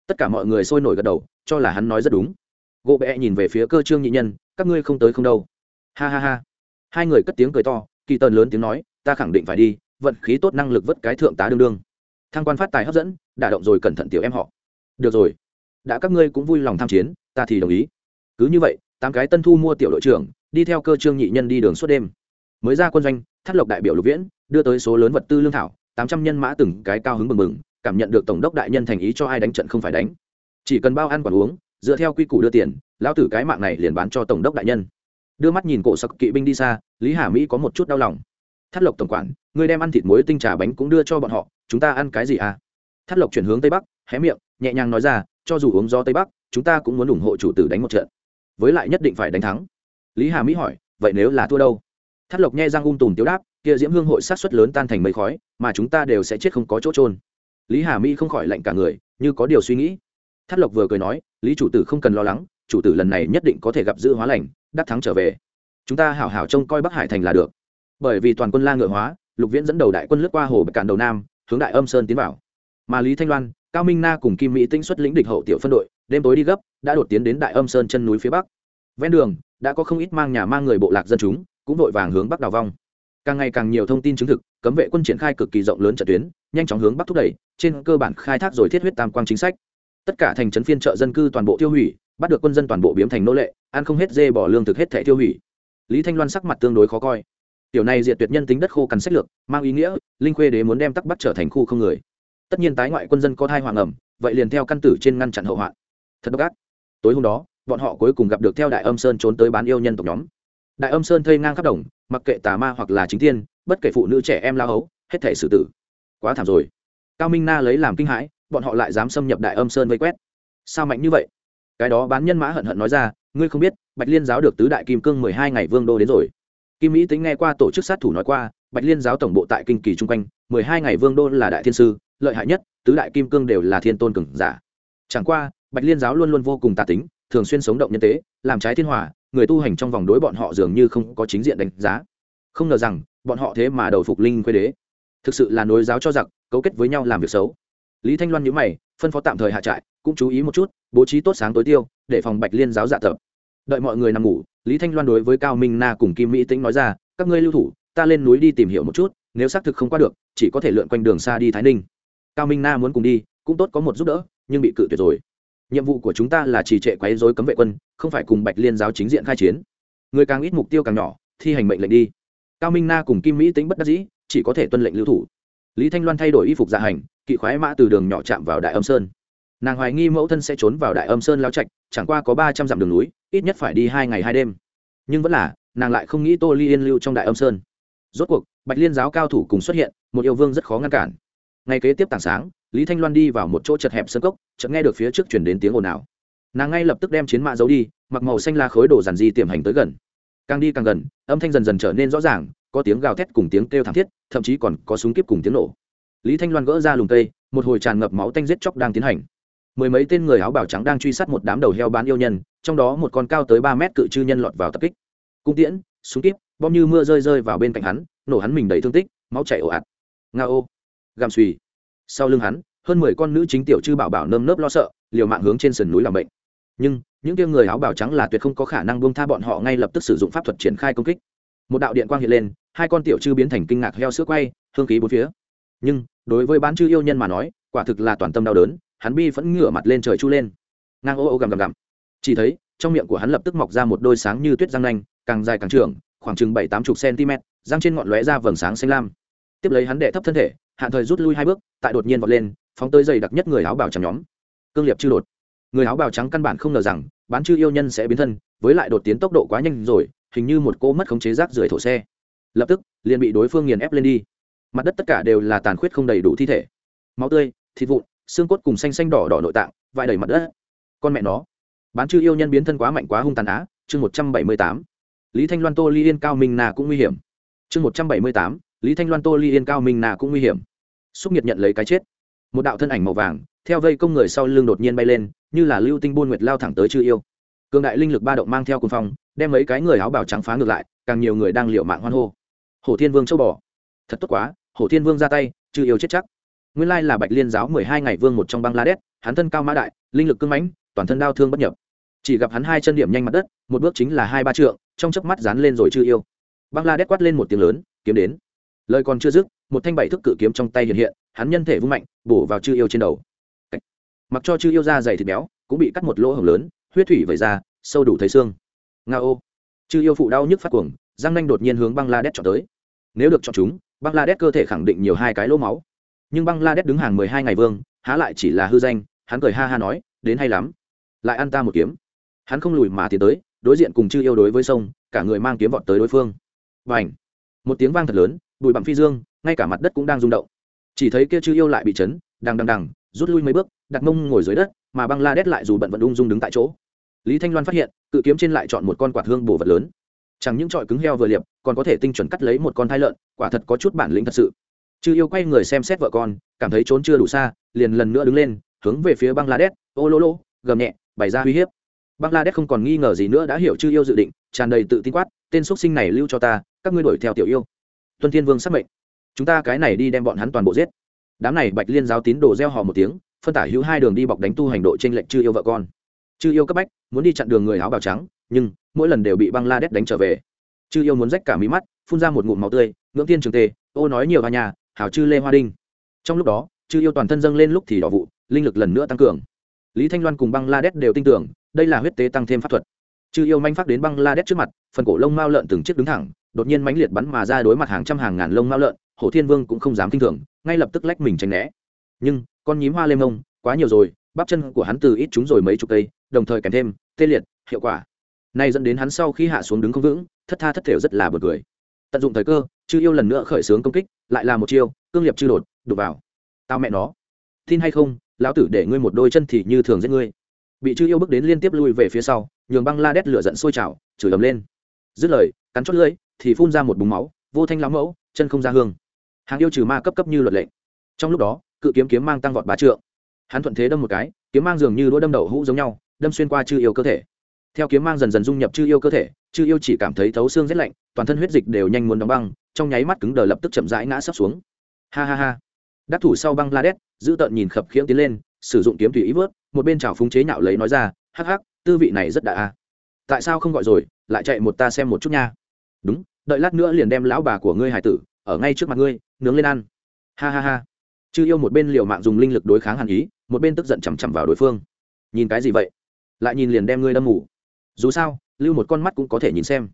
Tất cả mọi người sôi nổi gật đầu, cho là hắn nói rất đúng. Gỗ bẹ nhìn về phía cơ trương nhị nhân, các ngươi không tới không đâu. Ha ha ha. Hai người cất tiếng cười to, kỳ tần lớn tiếng nói, ta khẳng định phải đi, vận khí tốt năng lực vất cái thượng tá đương đương. Thăng quan phát tài hấp dẫn, đả động rồi cẩn thận tiểu em họ. Được rồi. Đã các ngươi cũng vui lòng tham chiến, ta thì đồng ý. Cứ như vậy, tám cái tân thu mua tiểu đội trưởng, đi theo cơ trương nhị nhân đi đường suốt đêm. Mới ra quân doanh, thắt lộc đại biểu lục viễn, đưa tới số lớn vật tư lương thảo, tám trăm nhân mã từng cái cao hứng mừng mừng cảm nhận được tổng đốc đại nhân thành ý cho ai đánh trận không phải đánh. Chỉ cần bao ăn quả uống, dựa theo quy củ đưa tiền, lão tử cái mạng này liền bán cho tổng đốc đại nhân. Đưa mắt nhìn cổ sặc kỵ binh đi xa, lý hà mỹ có một chút đau lòng. Thắt lộc tổng quản, người đem ăn thịt muối tinh trà bánh cũng đưa cho bọn họ, chúng ta ăn cái gì à? Thắt lộc chuyển hướng tây bắc, hé miệng, nhẹ nhàng nói ra, cho dù uống gió tây bắc, chúng ta cũng muốn ủng hộ chủ tử đánh một trận. Với lại nhất định phải đánh thắng. Lý hà mỹ hỏi, vậy nếu là thua đâu? Thắt lộc nhẹ răng ung tùm tiếu đáp, kia diễm hương hội sát xuất lớn tan thành mây khói, mà chúng ta đều sẽ chết không có chỗ trôn lý hà mỹ không khỏi lạnh cả người, như có điều suy nghĩ. Thắt lộc vừa cười nói, lý chủ tử không cần lo lắng, chủ tử lần này nhất định có thể gặp giữ hóa lành, đắc thắng trở về. Chúng ta hảo hảo trông coi bắc hải thành là được. Bởi vì toàn quân la ngựa hóa, lục viễn dẫn đầu đại quân lướt qua hồ bạch cản đầu nam, hướng đại âm sơn tiến vào. Mà lý thanh loan, cao minh na cùng kim mỹ tinh xuất lĩnh địch hậu tiểu phân đội, đêm tối đi gấp, đã đột tiến đến đại âm sơn chân núi phía bắc. Ven đường, đã có không ít mang nhà mang người bộ lạc dân chúng, cũng vội vàng hướng bắc đào vong. Càng ngày càng nhiều thông tin chứng thực cấm vệ quân triển khai cực kỳ rộng lớn trận tuyến, nhanh chóng hướng bắc thúc đẩy, trên cơ bản khai thác rồi thiết huyết tam quang chính sách. Tất cả thành trấn phiên chợ dân cư toàn bộ tiêu hủy, bắt được quân dân toàn bộ biếm thành nô lệ, ăn không hết dê bỏ lương thực hết thẻ tiêu hủy. Lý thanh loan sắc mặt tương đối khó coi. Tiểu này diệt tuyệt nhân tính đất khô cằn sách lược, mang ý nghĩa, linh khuê đế muốn đem tắc bắt trở thành khu không người. Tất nhiên tái ngoại quân dân có thai hoàng ẩm, vậy liền theo căn tử trên ngăn chặn hậu hoạn. Thật độc ác. Tối hôm đó, bọn họ cuối cùng gặp được theo đại âm sơn trốn tới bán yêu nhân tộc nhóm. Đại âm sơn thây ngang khắp đồng, mặc kệ tà ma hoặc là chính tiên bất kể phụ nữ trẻ em lao hấu, hết thể xử tử. Quá thảm rồi. Cao minh na lấy làm kinh hãi, bọn họ lại dám xâm nhập đại âm sơn vây quét. Sao mạnh như vậy? Cái đó bán nhân mã hận hận nói ra, ngươi không biết, bạch liên giáo được tứ đại kim cương mười hai ngày vương đô đến rồi. Kim mỹ tính nghe qua tổ chức sát thủ nói qua, bạch liên giáo tổng bộ tại kinh kỳ chung quanh, mười hai ngày vương đô là đại thiên sư, lợi hại nhất, tứ đại kim cương đều là thiên tôn cường giả. Chẳng qua, bạch liên giáo luôn luôn vô cùng tà tính, thường xuyên sống động nhân tế, làm trái thiên hòa, người tu hành trong vòng đối bọn họ dường như không có chính diện đánh giá. Không ngờ rằng bọn họ thế mà đầu phục linh quê đế. Thực sự là nối giáo cho giặc, cấu kết với nhau làm việc xấu. Lý thanh loan nhớ mày, phân phó tạm thời hạ trại, cũng chú ý một chút, bố trí tốt sáng tối tiêu, để phòng bạch liên giáo dạ tập. Đợi mọi người nằm ngủ, lý thanh loan đối với cao minh na cùng kim mỹ tĩnh nói ra, các ngươi lưu thủ, ta lên núi đi tìm hiểu một chút, nếu xác thực không qua được, chỉ có thể lượn quanh đường xa đi thái ninh. Cao minh na muốn cùng đi, cũng tốt có một giúp đỡ, nhưng bị cự tuyệt rồi. Nhiệm vụ của chúng ta là trì trệ quấy dối cấm vệ quân, không phải cùng bạch liên giáo chính diện khai chiến. Người càng ít mục tiêu càng nhỏ, thi hành mệnh lệnh đi cao minh na cùng kim mỹ tính bất đắc dĩ, chỉ có thể tuân lệnh lưu thủ. Lý thanh loan thay đổi y phục dạ hành, kỵ khoái mã từ đường nhỏ chạm vào đại âm sơn. Nàng hoài nghi mẫu thân sẽ trốn vào đại âm sơn lao trạch, chẳng qua có ba trăm dặm đường núi, ít nhất phải đi hai ngày hai đêm. Nhưng vẫn là, nàng lại không nghĩ tô ly yên lưu trong đại âm sơn. Rốt cuộc, bạch liên giáo cao thủ cùng xuất hiện, một yêu vương rất khó ngăn cản. Ngày kế tiếp tảng sáng, lý thanh loan đi vào một chỗ chật hẹp sân cốc, chợt nghe được phía trước chuyển đến tiếng ồn ào. Nàng ngay lập tức đem chiến mã giấu đi, mặc màu xanh la khối đồ dàn di tiềm hành tới gần càng đi càng gần, âm thanh dần dần trở nên rõ ràng, có tiếng gào thét cùng tiếng kêu thảm thiết, thậm chí còn có súng kiếp cùng tiếng nổ. Lý thanh loan gỡ ra lùng cây, một hồi tràn ngập máu tanh giết chóc đang tiến hành. Mười mấy tên người áo bảo trắng đang truy sát một đám đầu heo bán yêu nhân, trong đó một con cao tới ba mét cự chư nhân lọt vào tập kích. Cung tiễn, súng kiếp bom như mưa rơi rơi vào bên cạnh hắn, nổ hắn mình đầy thương tích, máu chảy ồ ạt. Nga ô. Gàm suy sau lưng hắn, hơn mười con nữ chính tiểu chư bảo bảo nơm nớp lo sợ, liều mạng hướng trên sườn núi làm bệnh. Nhưng những kia người áo bào trắng là tuyệt không có khả năng buông tha bọn họ ngay lập tức sử dụng pháp thuật triển khai công kích. Một đạo điện quang hiện lên, hai con tiểu chư biến thành kinh ngạc heo sữa quay, hương khí bốn phía. Nhưng, đối với bán chư yêu nhân mà nói, quả thực là toàn tâm đau đớn, hắn bi vẫn ngửa mặt lên trời chu lên. Ngang ô ô gầm gầm gầm. Chỉ thấy, trong miệng của hắn lập tức mọc ra một đôi sáng như tuyết răng nanh, càng dài càng trưởng, khoảng chừng bảy tám chục cm răng trên ngọn lóe ra vầng sáng xanh lam. Tiếp lấy hắn đệ thấp thân thể hạn thời rút lui hai bước, tại đột nhiên vọt lên, phóng tới dày đặc nhất người áo bào trắng nhóm. Cương liệp chư đột người áo bào trắng căn bản không ngờ rằng, bán chư yêu nhân sẽ biến thân, với lại đột tiến tốc độ quá nhanh rồi, hình như một cô mất khống chế rác rưởi thổ xe. Lập tức, liền bị đối phương nghiền ép lên đi. Mặt đất tất cả đều là tàn khuyết không đầy đủ thi thể. Máu tươi, thịt vụn, xương cốt cùng xanh xanh đỏ đỏ nội tạng, vãi đầy mặt đất. Con mẹ nó. Bán chư yêu nhân biến thân quá mạnh quá hung tàn á, chương một trăm bảy mươi tám. Lý thanh loan, tô ly yên, cao minh nà cũng nguy hiểm. Chương một trăm bảy mươi tám, lý thanh loan, tô ly yên, cao minh nà cũng nguy hiểm. Xúc nhiệt nhận lấy cái chết. Một đạo thân ảnh màu vàng, theo vây công người sau lưng đột nhiên bay lên như là lưu tinh buôn nguyệt lao thẳng tới chư yêu. Cường đại linh lực ba động mang theo cùng phong đem mấy cái người áo bào trắng phá ngược lại càng nhiều người đang liệu mạng hoan hô. Hổ thiên vương châu bò. Thật tốt quá hổ thiên vương ra tay chư yêu chết chắc. Nguyên lai là bạch liên giáo mười hai ngày vương một trong băng La Đét, hắn thân cao mã đại linh lực cưng mãnh toàn thân đau thương bất nhập. Chỉ gặp hắn hai chân điểm nhanh mặt đất một bước chính là hai ba trượng trong chớp mắt dán lên rồi chư yêu. Băng La Đét quát lên một tiếng lớn kiếm đến. Lời còn chưa dứt một thanh bảy thức cự kiếm trong tay hiện hiện hắn nhân thể vung mạnh bổ vào chư yêu trên đầu mặc cho chư yêu da dày thịt béo, cũng bị cắt một lỗ hồng lớn, huyết thủy vẩy ra, sâu đủ thấy xương. Nga ô. Chư yêu phụ đau nhức phát cuồng giang nanh đột nhiên hướng băng la đét chọn tới. Nếu được chọn chúng băng la đét cơ thể khẳng định nhiều hai cái lỗ máu. Nhưng băng la đét đứng hàng mười hai ngày vương, há lại chỉ là hư danh, hắn cười ha ha nói, đến hay lắm. Lại ăn ta một kiếm. Hắn không lùi mà tiến tới, đối diện cùng chư yêu đối với sông, cả người mang kiếm vọt tới đối phương. Và ảnh một tiếng vang thật lớn, bụi bặm phi dương, ngay cả mặt đất cũng đang rung động. Chỉ thấy kia chư yêu lại bị chấn, đằng đằng đằng rút lui mấy bước, đặt mông ngồi dưới đất, mà băng la đét lại dù bận vận ung dung đứng tại chỗ. Lý thanh loan phát hiện, cự kiếm trên lại chọn một con quạt hương bổ vật lớn. Chẳng những trọi cứng heo vừa liệp, còn có thể tinh chuẩn cắt lấy một con thai lợn, quả thật có chút bản lĩnh thật sự. Chư yêu quay người xem xét vợ con, cảm thấy trốn chưa đủ xa, liền lần nữa đứng lên, hướng về phía bangladesh, ô lô lô, gầm nhẹ, bày ra uy hiếp. Băng la đét không còn nghi ngờ gì nữa đã hiểu chư yêu dự định, tràn đầy tự tin quát, tên x sinh này lưu cho ta, các ngươi đuổi theo tiểu yêu. Tuân thiên vương xác mệnh. Chúng ta cái này đi đem bọn hắn toàn bộ giết đám này bạch liên giáo tín đồ gieo hò một tiếng, phân tả hữu hai đường đi bọc đánh tu hành độ trên lệnh chư yêu vợ con. Chư yêu cấp bách, muốn đi chặn đường người áo bào trắng, nhưng mỗi lần đều bị băng la đét đánh trở về. Chư yêu muốn rách cả mí mắt, phun ra một ngụm máu tươi, ngưỡng tiên trường tề, ô nói nhiều hoa nhà, hảo chư lê hoa đinh. Trong lúc đó, chư yêu toàn thân dâng lên lúc thì đỏ vụ, linh lực lần nữa tăng cường. Lý thanh loan cùng băng la đét đều tin tưởng, đây là huyết tế tăng thêm pháp thuật. Chư yêu manh phát đến băng la đét trước mặt, phần cổ lông mao lợn từng chiếc đứng thẳng, đột nhiên mãnh liệt bắn mà ra đối mặt hàng trăm hàng ngàn lông mao lợn hổ thiên vương cũng không dám kinh thường, ngay lập tức lách mình tránh né. Nhưng, con nhím hoa lê mông, quá nhiều rồi, bắp chân của hắn từ ít chúng rồi mấy chục cây, đồng thời kèm thêm, tê liệt, hiệu quả. Nay dẫn đến hắn sau khi hạ xuống đứng không vững, thất tha thất thểu rất là bật cười. Tận dụng thời cơ, chư yêu lần nữa khởi xướng công kích, lại là một chiêu, cương liệp chư đột đục vào. Tao mẹ nó. Tin hay không, lão tử để ngươi một đôi chân thì như thường giết ngươi. Bị chư yêu bước đến liên tiếp lui về phía sau, nhường băng la đét lửa giận sôi trào, chửi ầm lên. Dứt lời, cắn chót lưỡi, thì phun ra một búng máu, vô thanh lão mẫu, chân không ra hương hàng yêu trừ ma cấp cấp như luật lệ. Trong lúc đó, cự kiếm kiếm mang tăng vọt bá trượng. Hắn thuận thế đâm một cái, kiếm mang dường như đũa đâm đầu hũ giống nhau, đâm xuyên qua chư yêu cơ thể. Theo kiếm mang dần dần dung nhập chư yêu cơ thể, chư yêu chỉ cảm thấy thấu xương rét lạnh, toàn thân huyết dịch đều nhanh muốn đóng băng, trong nháy mắt cứng đờ lập tức chậm rãi ngã sấp xuống. Ha ha ha. Đắc thủ sau băng la đét giữ tợn nhìn khập khiễng tiến lên, sử dụng kiếm tùy ý vớt, một bên trào phúng chế nhạo lấy nói ra, hắc hắc, tư vị này rất đà a. Tại sao không gọi rồi, lại chạy một ta xem một chút nha. Đúng, đợi lát nữa liền đem lão bà của ngươi hải tử ở ngay trước mặt ngươi, nướng lên ăn. Ha ha ha. Chư yêu một bên liều mạng dùng linh lực đối kháng hàn ý, một bên tức giận chằm chằm vào đối phương. Nhìn cái gì vậy? Lại nhìn liền đem ngươi đâm ngủ. Dù sao, lưu một con mắt cũng có thể nhìn xem.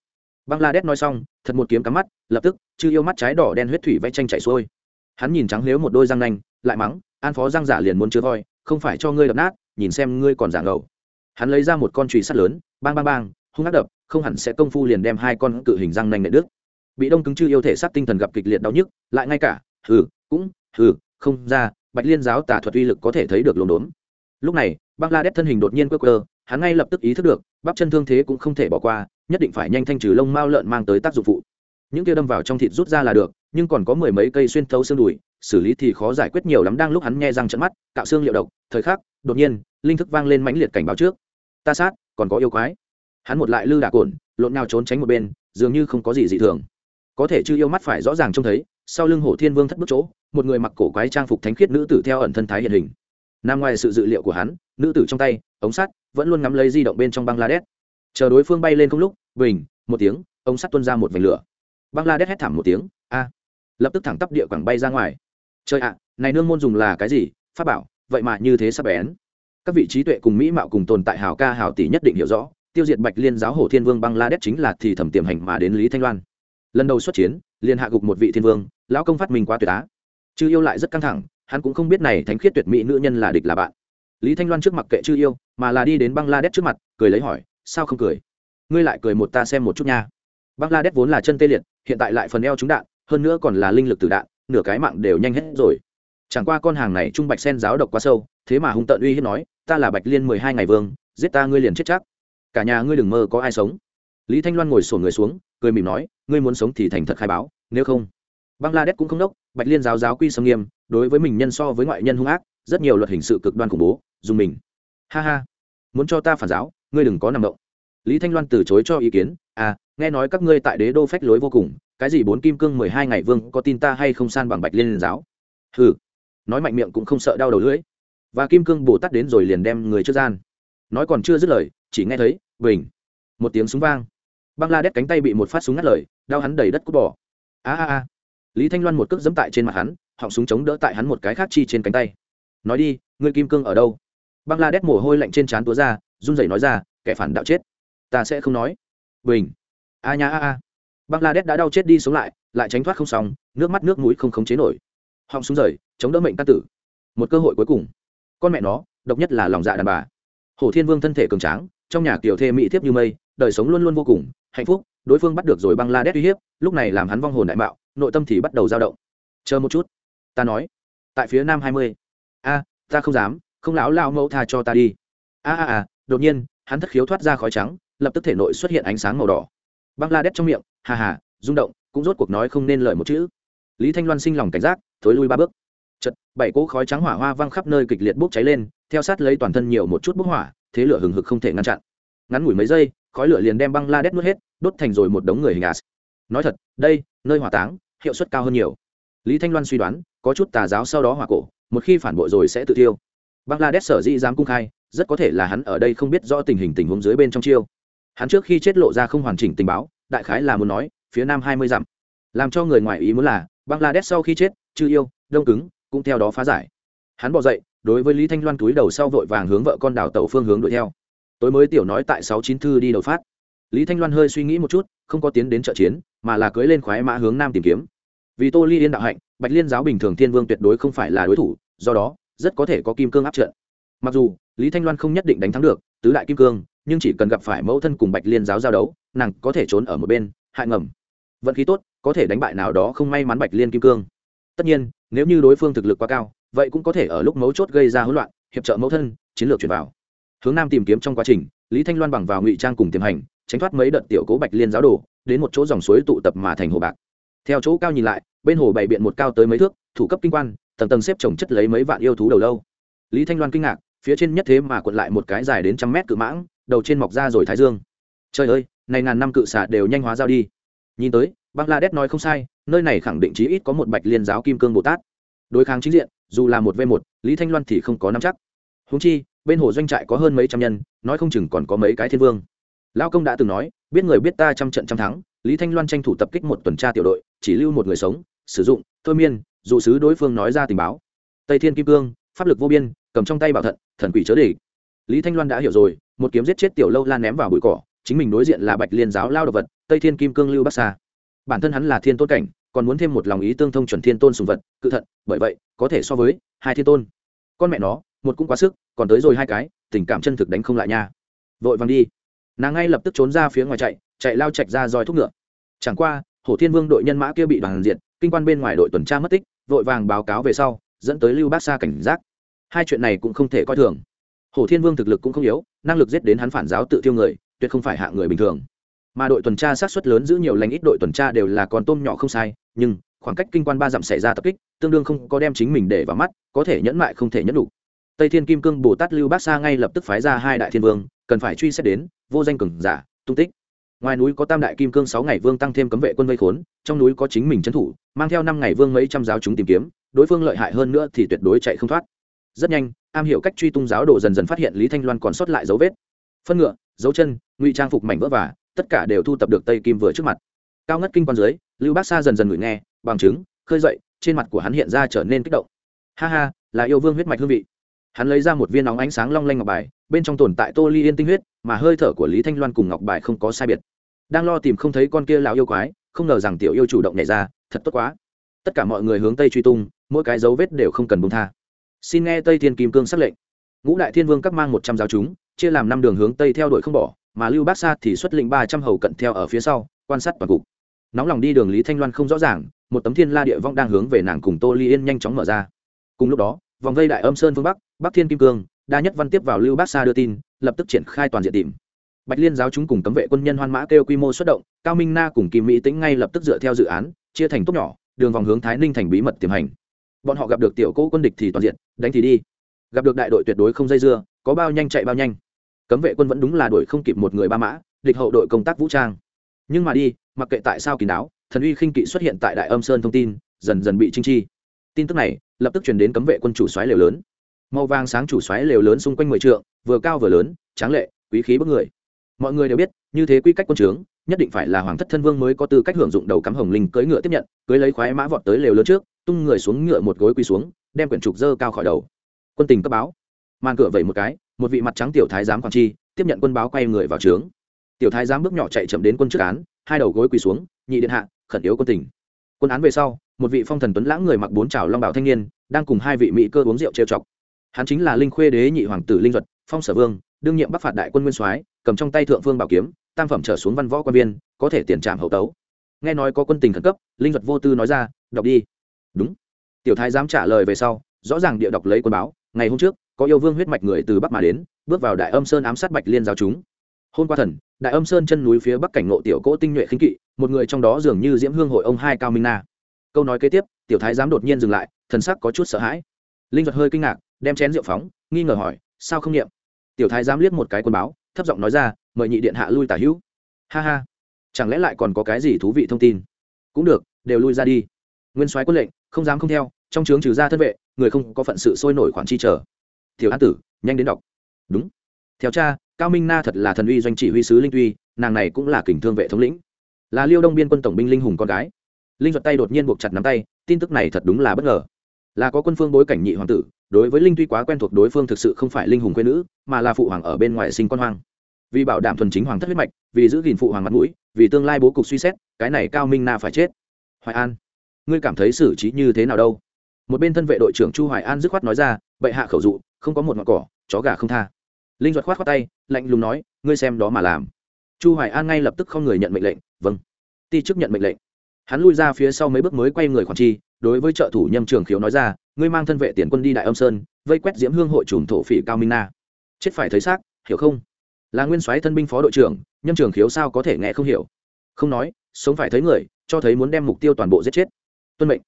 Bang La Đét nói xong, thật một kiếm cắm mắt, lập tức, chư yêu mắt trái đỏ đen huyết thủy vẽ tranh chảy xuôi. Hắn nhìn trắng lếu một đôi răng nanh, lại mắng, an phó răng giả liền muốn chứa voi, không phải cho ngươi đập nát, nhìn xem ngươi còn giả ngầu. Hắn lấy ra một con trùy sắt lớn, bang bang bang, hung ác đập, không hẳn sẽ công phu liền đem hai con cự hình răng nanh nệ đứt bị đông cứng chư yêu thể sát tinh thần gặp kịch liệt đau nhức, lại ngay cả, hừ, cũng, hừ, không ra, bạch liên giáo tà thuật uy lực có thể thấy được lồn đốn. Lúc này, bangladesh thân hình đột nhiên quơ quơ, hắn ngay lập tức ý thức được, bắp chân thương thế cũng không thể bỏ qua, nhất định phải nhanh thanh trừ lông mao lợn mang tới tác dụng phụ. Những kia đâm vào trong thịt rút ra là được, nhưng còn có mười mấy cây xuyên thấu xương đùi, xử lý thì khó giải quyết nhiều lắm. Đang lúc hắn nghe răng trận mắt, cạo xương liệu độc, thời khắc, đột nhiên, linh thức vang lên mãnh liệt cảnh báo trước. Ta sát, còn có yêu quái. Hắn một lại lư đà cồn lộn nào trốn tránh một bên, dường như không có gì dị thường có thể chư yêu mắt phải rõ ràng trông thấy, sau lưng hổ thiên vương thất bước chỗ, một người mặc cổ quái trang phục thánh khiết nữ tử theo ẩn thân thái hiện hình. Nằm ngoài sự dự liệu của hắn, nữ tử trong tay, ống sắt, vẫn luôn ngắm lấy di động bên trong bangladesh. Chờ đối phương bay lên không lúc, bình, một tiếng, ống sắt tuôn ra một vành lửa. Bangladesh hét thảm một tiếng, a, lập tức thẳng tắp địa quảng bay ra ngoài. Trời ạ, này nương môn dùng là cái gì? Pháp bảo, vậy mà như thế sắp bén. Các vị trí tuệ cùng mỹ mạo cùng tồn tại hào ca hào tỷ nhất định hiểu rõ, tiêu diệt bạch liên giáo hổ thiên vương bangladesh chính là thì thẩm tiềm hành mà đến lý thanh loan lần đầu xuất chiến, liền hạ gục một vị thiên vương, lão công phát minh quá tuyệt á. Chư yêu lại rất căng thẳng, hắn cũng không biết này thánh khiết tuyệt mỹ nữ nhân là địch là bạn. Lý thanh loan trước mặt kệ chư yêu, mà là đi đến băng la đét trước mặt, cười lấy hỏi, sao không cười? Ngươi lại cười một ta xem một chút nha. Băng la đét vốn là chân tê liệt, hiện tại lại phần eo trúng đạn, hơn nữa còn là linh lực từ đạn, nửa cái mạng đều nhanh hết rồi. Chẳng qua con hàng này trung bạch sen giáo độc quá sâu, thế mà hung tận uy hiếp nói, ta là bạch liên mười hai ngày vương, giết ta ngươi liền chết chắc. Cả nhà ngươi đừng mơ có ai sống. Lý thanh loan ngồi sổn người xuống cười mỉm nói, ngươi muốn sống thì thành thật khai báo, nếu không. Bangladesh cũng không đốc, bạch liên giáo giáo quy sâm nghiêm, đối với mình nhân so với ngoại nhân hung ác, rất nhiều luật hình sự cực đoan khủng bố, dùng mình. Ha ha. Muốn cho ta phản giáo, ngươi đừng có nằm động. Lý thanh loan từ chối cho ý kiến à nghe nói các ngươi tại đế đô phách lối vô cùng, cái gì bốn kim cương mười hai ngày vương, có tin ta hay không san bằng bạch liên giáo? Ừ nói mạnh miệng cũng không sợ đau đầu lưỡi. Và kim cương bồ tát đến rồi liền đem người trước gian. Nói còn chưa dứt lời, chỉ nghe thấy bình, một tiếng súng vang bangladesh cánh tay bị một phát súng ngắt lời, đau hắn đầy đất cút bỏ a a a. Lý thanh loan một cước dẫm tại trên mặt hắn, họng súng chống đỡ tại hắn một cái khác chi trên cánh tay. Nói đi, ngươi kim cương ở đâu? Bangladesh mồ hôi lạnh trên trán túa ra, run rẩy nói ra, kẻ phản đạo chết. Ta sẽ không nói. Bình. A nha a a. Bangladesh đã đau chết đi sống lại lại tránh thoát không xong, nước mắt nước mũi không khống chế nổi. Họng súng rời, chống đỡ mệnh ta tử. Một cơ hội cuối cùng. Con mẹ nó, độc nhất là lòng dạ đàn bà. Hồ thiên vương thân thể cường tráng, trong nhà tiểu thê mỹ thiếp như mây, đời sống luôn luôn vô cùng hạnh phúc, đối phương bắt được rồi băng la đét uy hiếp, lúc này làm hắn vong hồn đại mạo, nội tâm thì bắt đầu dao động. Chờ một chút. Ta nói. Tại phía nam hai mươi. A, ta không dám, không lão lao mẫu tha cho ta đi. A a a, đột nhiên, hắn thất khiếu thoát ra khói trắng, lập tức thể nội xuất hiện ánh sáng màu đỏ. Băng la đét trong miệng hà hà rung động, cũng rốt cuộc nói không nên lời một chữ. Lý thanh loan sinh lòng cảnh giác, thối lui ba bước. Chật bảy cỗ khói trắng hỏa hoa văng khắp nơi kịch liệt bốc cháy lên, theo sát lấy toàn thân nhiều một chút bốc hỏa, thế lửa hừng hực không thể ngăn chặn ngắn ngủi mấy giây, khói lửa liền đem băng la đét nuốt hết, đốt thành rồi một đống người hình as nói thật, đây, nơi hỏa táng, hiệu suất cao hơn nhiều. Lý thanh loan suy đoán, có chút tà giáo sau đó hỏa cổ, một khi phản bội rồi sẽ tự tiêu. Bangladesh sở dĩ dám cung khai, rất có thể là hắn ở đây không biết rõ tình hình tình huống dưới bên trong chiêu. Hắn trước khi chết lộ ra không hoàn chỉnh tình báo, đại khái là muốn nói, phía nam hai mươi dặm. Làm cho người ngoài ý muốn là, bangladesh sau khi chết, chư yêu, đông cứng, cũng theo đó phá giải. Hắn bỏ dậy, đối với lý thanh loan túi đầu sau vội vàng hướng vợ con đào tẩu phương hướng đuổi theo tối mới tiểu nói tại sáu chín thư đi đầu phát. Lý thanh loan hơi suy nghĩ một chút, không có tiến đến trợ chiến, mà là cưới lên khoái mã hướng nam tìm kiếm. Vì tô ly yên đạo hạnh, bạch liên giáo bình thường thiên vương tuyệt đối không phải là đối thủ, do đó, rất có thể có kim cương áp trận. Mặc dù, lý thanh loan không nhất định đánh thắng được, tứ đại kim cương, nhưng chỉ cần gặp phải mẫu thân cùng bạch liên giáo giao đấu, nàng có thể trốn ở một bên, hại ngầm. Vận khí tốt, có thể đánh bại nào đó không may mắn bạch liên kim cương. Tất nhiên, nếu như đối phương thực lực quá cao, vậy cũng có thể ở lúc mấu chốt gây ra hỗn loạn, hiệp trợ mẫu thân, chiến lược chuyển vào hướng nam tìm kiếm trong quá trình, lý thanh loan bằng vào ngụy trang cùng tiềm hành, tránh thoát mấy đợt tiểu cố bạch liên giáo đồ, đến một chỗ dòng suối tụ tập mà thành hồ bạc. Theo chỗ cao nhìn lại, bên hồ bày biện một cao tới mấy thước, thủ cấp kinh quan, tầng tầng xếp trồng chất lấy mấy vạn yêu thú đầu lâu. Lý thanh loan kinh ngạc, phía trên nhất thế mà quật lại một cái dài đến trăm mét cự mãng, đầu trên mọc ra rồi thái dương. Trời ơi, này ngàn năm cự xả đều nhanh hóa giao đi. Nhìn tới, bangladesh nói không sai, nơi này khẳng định chí ít có một bạch liên giáo kim cương bồ tát. Đối kháng chính diện, dù là một v một, lý thanh loan thì không có nắm chắc. Húng chi bên hồ doanh trại có hơn mấy trăm nhân, nói không chừng còn có mấy cái thiên vương. Lao công đã từng nói, biết người biết ta trăm trận trăm thắng, lý thanh loan tranh thủ tập kích một tuần tra tiểu đội, chỉ lưu một người sống, sử dụng, thôi miên, dụ sứ đối phương nói ra tình báo. Tây thiên kim cương, pháp lực vô biên, cầm trong tay bảo thận, thần quỷ chớ để lý thanh loan đã hiểu rồi, một kiếm giết chết tiểu lâu lan ném vào bụi cỏ, chính mình đối diện là bạch liên giáo lao đ ộ vật, tây thiên kim cương lưu bắc xa bản thân hắn là thiên tôn cảnh, còn muốn thêm một lòng ý tương thông chuẩn thiên tôn sùng vật, cự thận, bởi vậy, có thể so với hai thiên tôn. Con mẹ nó một cũng quá sức, còn tới rồi hai cái, tình cảm chân thực đánh không lại nha. Vội vàng đi. Nàng ngay lập tức trốn ra phía ngoài chạy chạy lao chạch ra roi thúc ngựa. Chẳng qua, hổ thiên vương đội nhân mã kia bị đoàn diện kinh quan bên ngoài đội tuần tra mất tích, vội vàng báo cáo về sau, dẫn tới lưu bác xa cảnh giác. Hai chuyện này cũng không thể coi thường. Hổ thiên vương thực lực cũng không yếu, năng lực giết đến hắn phản giáo tự tiêu người, tuyệt không phải hạ người bình thường. Mà đội tuần tra sát xuất lớn giữ nhiều lành ít đội tuần tra đều là con tôm nhỏ không sai, nhưng, khoảng cách kinh quan ba dặm xảy ra tập kích, tương đương không có đem chính mình để vào mắt, có thể nhẫn mại không thể nhẫn đủ tây thiên kim cương bồ tát lưu bác sa ngay lập tức phái ra hai đại thiên vương, cần phải truy xét đến, vô danh cường giả, tung tích. Ngoài núi có tam đại kim cương sáu ngày vương tăng thêm cấm vệ quân vây khốn, trong núi có chính mình trấn thủ, mang theo năm ngày vương mấy trăm giáo chúng tìm kiếm, đối phương lợi hại hơn nữa thì tuyệt đối chạy không thoát. Rất nhanh, am hiểu cách truy tung giáo đồ dần dần phát hiện lý thanh loan còn sót lại dấu vết. Phân ngựa, dấu chân, ngụy trang phục mảnh vỡ vả tất cả đều thu tập được tây kim vừa trước mặt. Cao ngất kinh quan dưới, lưu bác sa dần dần ngửi nghe, bằng chứng, khơi dậy, trên mặt của hắn hiện ra trở nên kích động. Ha ha, là yêu vương huyết mạch hương vị hắn lấy ra một viên nóng ánh sáng long lanh ngọc bài, bên trong tồn tại tô ly yên tinh huyết, mà hơi thở của lý thanh loan cùng ngọc bài không có sai biệt. Đang lo tìm không thấy con kia lão yêu quái, không ngờ rằng tiểu yêu chủ động nhảy ra, thật tốt quá. Tất cả mọi người hướng tây truy tung, mỗi cái dấu vết đều không cần bông tha. Xin nghe tây thiên kim cương xác lệnh. Ngũ đại thiên vương các mang một trăm giáo chúng, chia làm năm đường hướng tây theo đuổi không bỏ, mà lưu bác sa thì xuất lĩnh ba trăm hầu cận theo ở phía sau, quan sát toàn cục. Nóng lòng đi đường lý thanh loan không rõ ràng, một tấm thiên la địa vong đang hướng về nàng cùng tô ly yên nhanh chóng mở ra. Cùng lúc đó, vòng vây đại âm sơn phương bắc bắc thiên kim cương, đa nhất văn tiếp vào lưu bác sa đưa tin, lập tức triển khai toàn diện tìm. Bạch liên giáo chúng cùng cấm vệ quân nhân hoan mã kêu quy mô xuất động, cao minh na cùng kim mỹ tĩnh ngay lập tức dựa theo dự án, chia thành tốt nhỏ, đường vòng hướng thái ninh thành bí mật tiềm hành. Bọn họ gặp được tiểu cỗ quân địch thì toàn diện, đánh thì đi. Gặp được đại đội tuyệt đối không dây dưa, có bao nhanh chạy bao nhanh. Cấm vệ quân vẫn đúng là đuổi không kịp một người ba mã, địch hậu đội công tác vũ trang. Nhưng mà đi, mặc kệ tại sao kỳ đáo, thần uy khinh kỵ xuất hiện tại đại âm sơn thông tin, dần dần bị trinh chi. Tin tức này, lập tức chuyển đến cấm vệ quân chủ xoáy lều lớn màu vàng sáng chủ xoáy lều lớn xung quanh mười trượng, vừa cao vừa lớn, tráng lệ, quý khí bức người. Mọi người đều biết, như thế quy cách quân trướng, nhất định phải là hoàng thất thân vương mới có tư cách hưởng dụng đầu cắm hồng linh cưỡi ngựa tiếp nhận cưỡi lấy khoái mã vọt tới lều lớn trước, tung người xuống ngựa một gối quỳ xuống, đem quyển trục dơ cao khỏi đầu. Quân tình cấp báo. Màn cửa vẩy một cái, một vị mặt trắng tiểu thái giám quản chi tiếp nhận quân báo quay người vào trướng. Tiểu thái giám bước nhỏ chạy chậm đến quân trước án, hai đầu gối quỳ xuống, nhị điện hạ, khẩn yếu quân tình. Quân án về sau, một vị phong thần tuấn lãng người mặc bốn trào long bảo thanh niên, đang cùng hai vị mỹ cơ uống rượu trêu chọc hắn chính là linh khuê đế nhị hoàng tử linh duật, phong sở vương, đương nhiệm bắc phạt đại quân nguyên soái, cầm trong tay thượng phương bảo kiếm, tam phẩm trở xuống văn võ quan viên, có thể tiền trảm hậu tấu. Nghe nói có quân tình khẩn cấp, linh duật vô tư nói ra, đọc đi. Đúng. Tiểu thái dám trả lời về sau, rõ ràng địa đọc lấy quân báo, ngày hôm trước, có yêu vương huyết mạch người từ bắc mà đến, bước vào đại âm sơn ám sát bạch liên giáo chúng. Hôm qua thần, đại âm sơn chân núi phía bắc cảnh ngộ tiểu cỗ tinh nhuệ khinh kỵ, một người trong đó dường như diễm hương hội ông hai cao minh na. Câu nói kế tiếp, tiểu thái giám đột nhiên dừng lại, thần sắc có chút sợ hãi. Linh vật hơi kinh ngạc đem chén rượu phóng, nghi ngờ hỏi, sao không nghiệm? Tiểu thái giám liếc một cái quân báo, thấp giọng nói ra, mời nhị điện hạ lui tả hữu. Ha ha, chẳng lẽ lại còn có cái gì thú vị thông tin? Cũng được, đều lui ra đi. Nguyên soái quân lệnh, không dám không theo, trong trướng trừ ra thân vệ, người không có phận sự sôi nổi khoản chi trở tiểu an tử, nhanh đến đọc. Đúng. Theo cha, cao minh na thật là thần uy doanh chỉ huy sứ linh tuy, nàng này cũng là kình thương vệ thống lĩnh. Là liêu đông biên quân tổng binh linh hùng con gái. Linh giật tay đột nhiên buộc chặt nắm tay, tin tức này thật đúng là bất ngờ là có quân phương bối cảnh nhị hoàng tử, đối với linh tuy quá quen thuộc đối phương thực sự không phải linh hùng quê nữ, mà là phụ hoàng ở bên ngoài sinh con hoang. Vì bảo đảm thuần chính hoàng thất huyết mạch, vì giữ gìn phụ hoàng mặt mũi, vì tương lai bố cục suy xét, cái này cao minh na phải chết. Hoài an, ngươi cảm thấy xử trí như thế nào đâu? Một bên thân vệ đội trưởng chu hoài an dứt khoát nói ra, bệ hạ khẩu dụ, không có một ngọn cỏ, chó gà không tha. Linh duật khoát khoát tay, lạnh lùng nói, ngươi xem đó mà làm. Chu hoài an ngay lập tức không người nhận mệnh lệnh vâng. Ti chức nhận mệnh lệnh. Hắn lui ra phía sau mấy bước mới quay người khoản chi đối với trợ thủ nhâm trường khiếu nói ra, ngươi mang thân vệ tiền quân đi đại âm sơn, vây quét diễm hương hội trùm thổ phỉ cao minh na. Chết phải thấy xác, hiểu không? Là nguyên soái thân binh phó đội trưởng, nhâm trường khiếu sao có thể nghe không hiểu? Không nói, sống phải thấy người, cho thấy muốn đem mục tiêu toàn bộ giết chết. Tuân mệnh.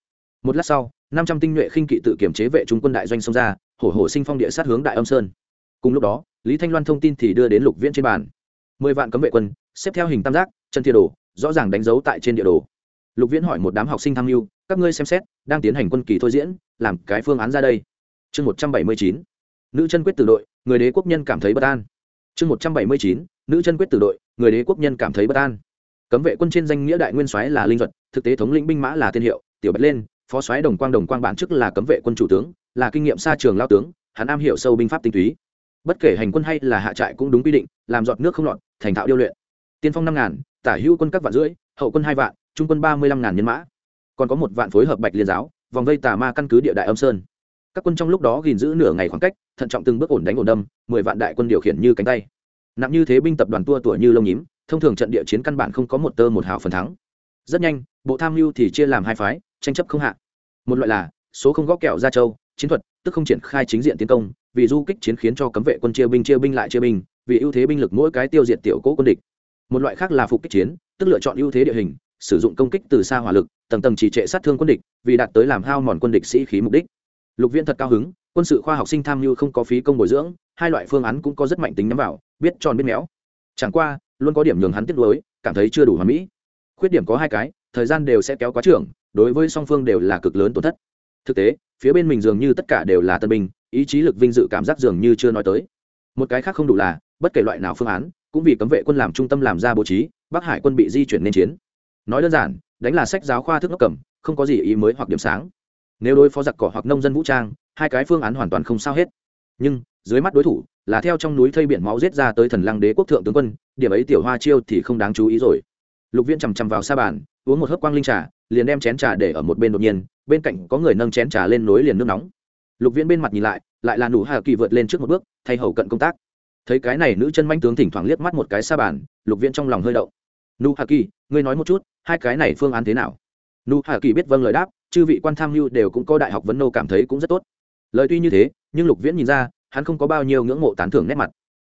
Một lát sau, năm trăm tinh nhuệ khinh kỵ tự kiểm chế vệ trung quân đại doanh xông ra, hổ hổ sinh phong địa sát hướng đại âm sơn. Cùng lúc đó, lý thanh loan thông tin thì đưa đến lục viễn trên bàn. Mười vạn cấm vệ quân, xếp theo hình tam giác, chân thiên đồ, rõ ràng đánh dấu tại trên địa đồ lục viễn hỏi một đám học sinh tham mưu, các ngươi xem xét, đang tiến hành quân kỳ thôi diễn, làm cái phương án ra đây. Chương một trăm bảy mươi chín, nữ chân quyết tử đội, người đế quốc nhân cảm thấy bất an. Chương một trăm bảy mươi chín, nữ chân quyết tử đội, người đế quốc nhân cảm thấy bất an. Cấm vệ quân trên danh nghĩa đại nguyên soái là linh duật thực tế thống lĩnh binh mã là tiên hiệu, tiểu bạch lên, phó soái đồng quang đồng quang bản chức là cấm vệ quân chủ tướng, là kinh nghiệm xa trường lao tướng, hắn am hiểu sâu binh pháp tinh túy. Bất kể hành quân hay là hạ trại cũng đúng quy định, làm giọt nước không lọt, thành thạo điêu luyện. Tiên phong năm ngàn, tả hữu quân các vạn rưỡi, hậu quân hai vạn trung quân ba mươi lăm ngàn nhân mã. Còn có một vạn phối hợp bạch liên giáo, vòng vây tà ma căn cứ địa đại âm sơn. Các quân trong lúc đó gìn giữ nửa ngày khoảng cách, thận trọng từng bước ổn đánh ổn đâm, mười vạn đại quân điều khiển như cánh tay. Nặng như thế binh tập đoàn tua tuổi như lông nhím, thông thường trận địa chiến căn bản không có một tơ một hào phần thắng. Rất nhanh, bộ tham mưu thì chia làm hai phái, tranh chấp không hạ. Một loại là, số không gõ kẹo ra châu, chiến thuật, tức không triển khai chính diện tiến công, vì du kích chiến khiến cho cấm vệ quân chia binh chia binh lại chia binh, vì ưu thế binh lực mỗi cái tiêu diệt tiểu cố quân địch. Một loại khác là phục kích chiến, tức lựa chọn ưu thế địa hình sử dụng công kích từ xa hỏa lực, tầng tầng chỉ trệ sát thương quân địch, vì đạt tới làm hao mòn quân địch sĩ khí mục đích. Lục viên thật cao hứng, quân sự khoa học sinh tham mưu không có phí công bồi dưỡng, hai loại phương án cũng có rất mạnh tính nhắm vào, biết tròn biết méo. Chẳng qua, luôn có điểm nhường hắn tiếp nối cảm thấy chưa đủ hoàn mỹ. Khuyết điểm có hai cái, thời gian đều sẽ kéo quá trưởng, đối với song phương đều là cực lớn tổn thất. Thực tế, phía bên mình dường như tất cả đều là tân binh, ý chí lực vinh dự cảm giác dường như chưa nói tới. Một cái khác không đủ là, bất kể loại nào phương án, cũng vì cấm vệ quân làm trung tâm làm ra bố trí, bắc hải quân bị di chuyển nên chiến nói đơn giản, đánh là sách giáo khoa thức nước cầm, không có gì ý mới hoặc điểm sáng. Nếu đối phó giặc cỏ hoặc nông dân vũ trang, hai cái phương án hoàn toàn không sao hết. Nhưng, dưới mắt đối thủ là theo trong núi thây biển máu giết ra tới thần lăng đế quốc thượng tướng quân, điểm ấy tiểu hoa chiêu thì không đáng chú ý rồi. Lục viễn chằm chằm vào sa bàn, uống một hớp quang linh trà, liền đem chén trà để ở một bên đột nhiên, bên cạnh có người nâng chén trà lên nối liền nước nóng. Lục viễn bên mặt nhìn lại lại là nụ hà kỳ vượt lên trước một bước, thay hầu cận công tác. Thấy cái này nữ chân manh tướng thỉnh thoảng liếc mắt một cái sa bàn, lục viễn trong lòng hơi động. Nu hà kỳ ngươi nói một chút, hai cái này phương án thế nào? Nu hà kỳ biết vâng lời đáp, chư vị quan tham mưu đều cũng có đại học vấn nô cảm thấy cũng rất tốt. Lời tuy như thế, nhưng lục viễn nhìn ra, hắn không có bao nhiêu ngưỡng mộ tán thưởng nét mặt.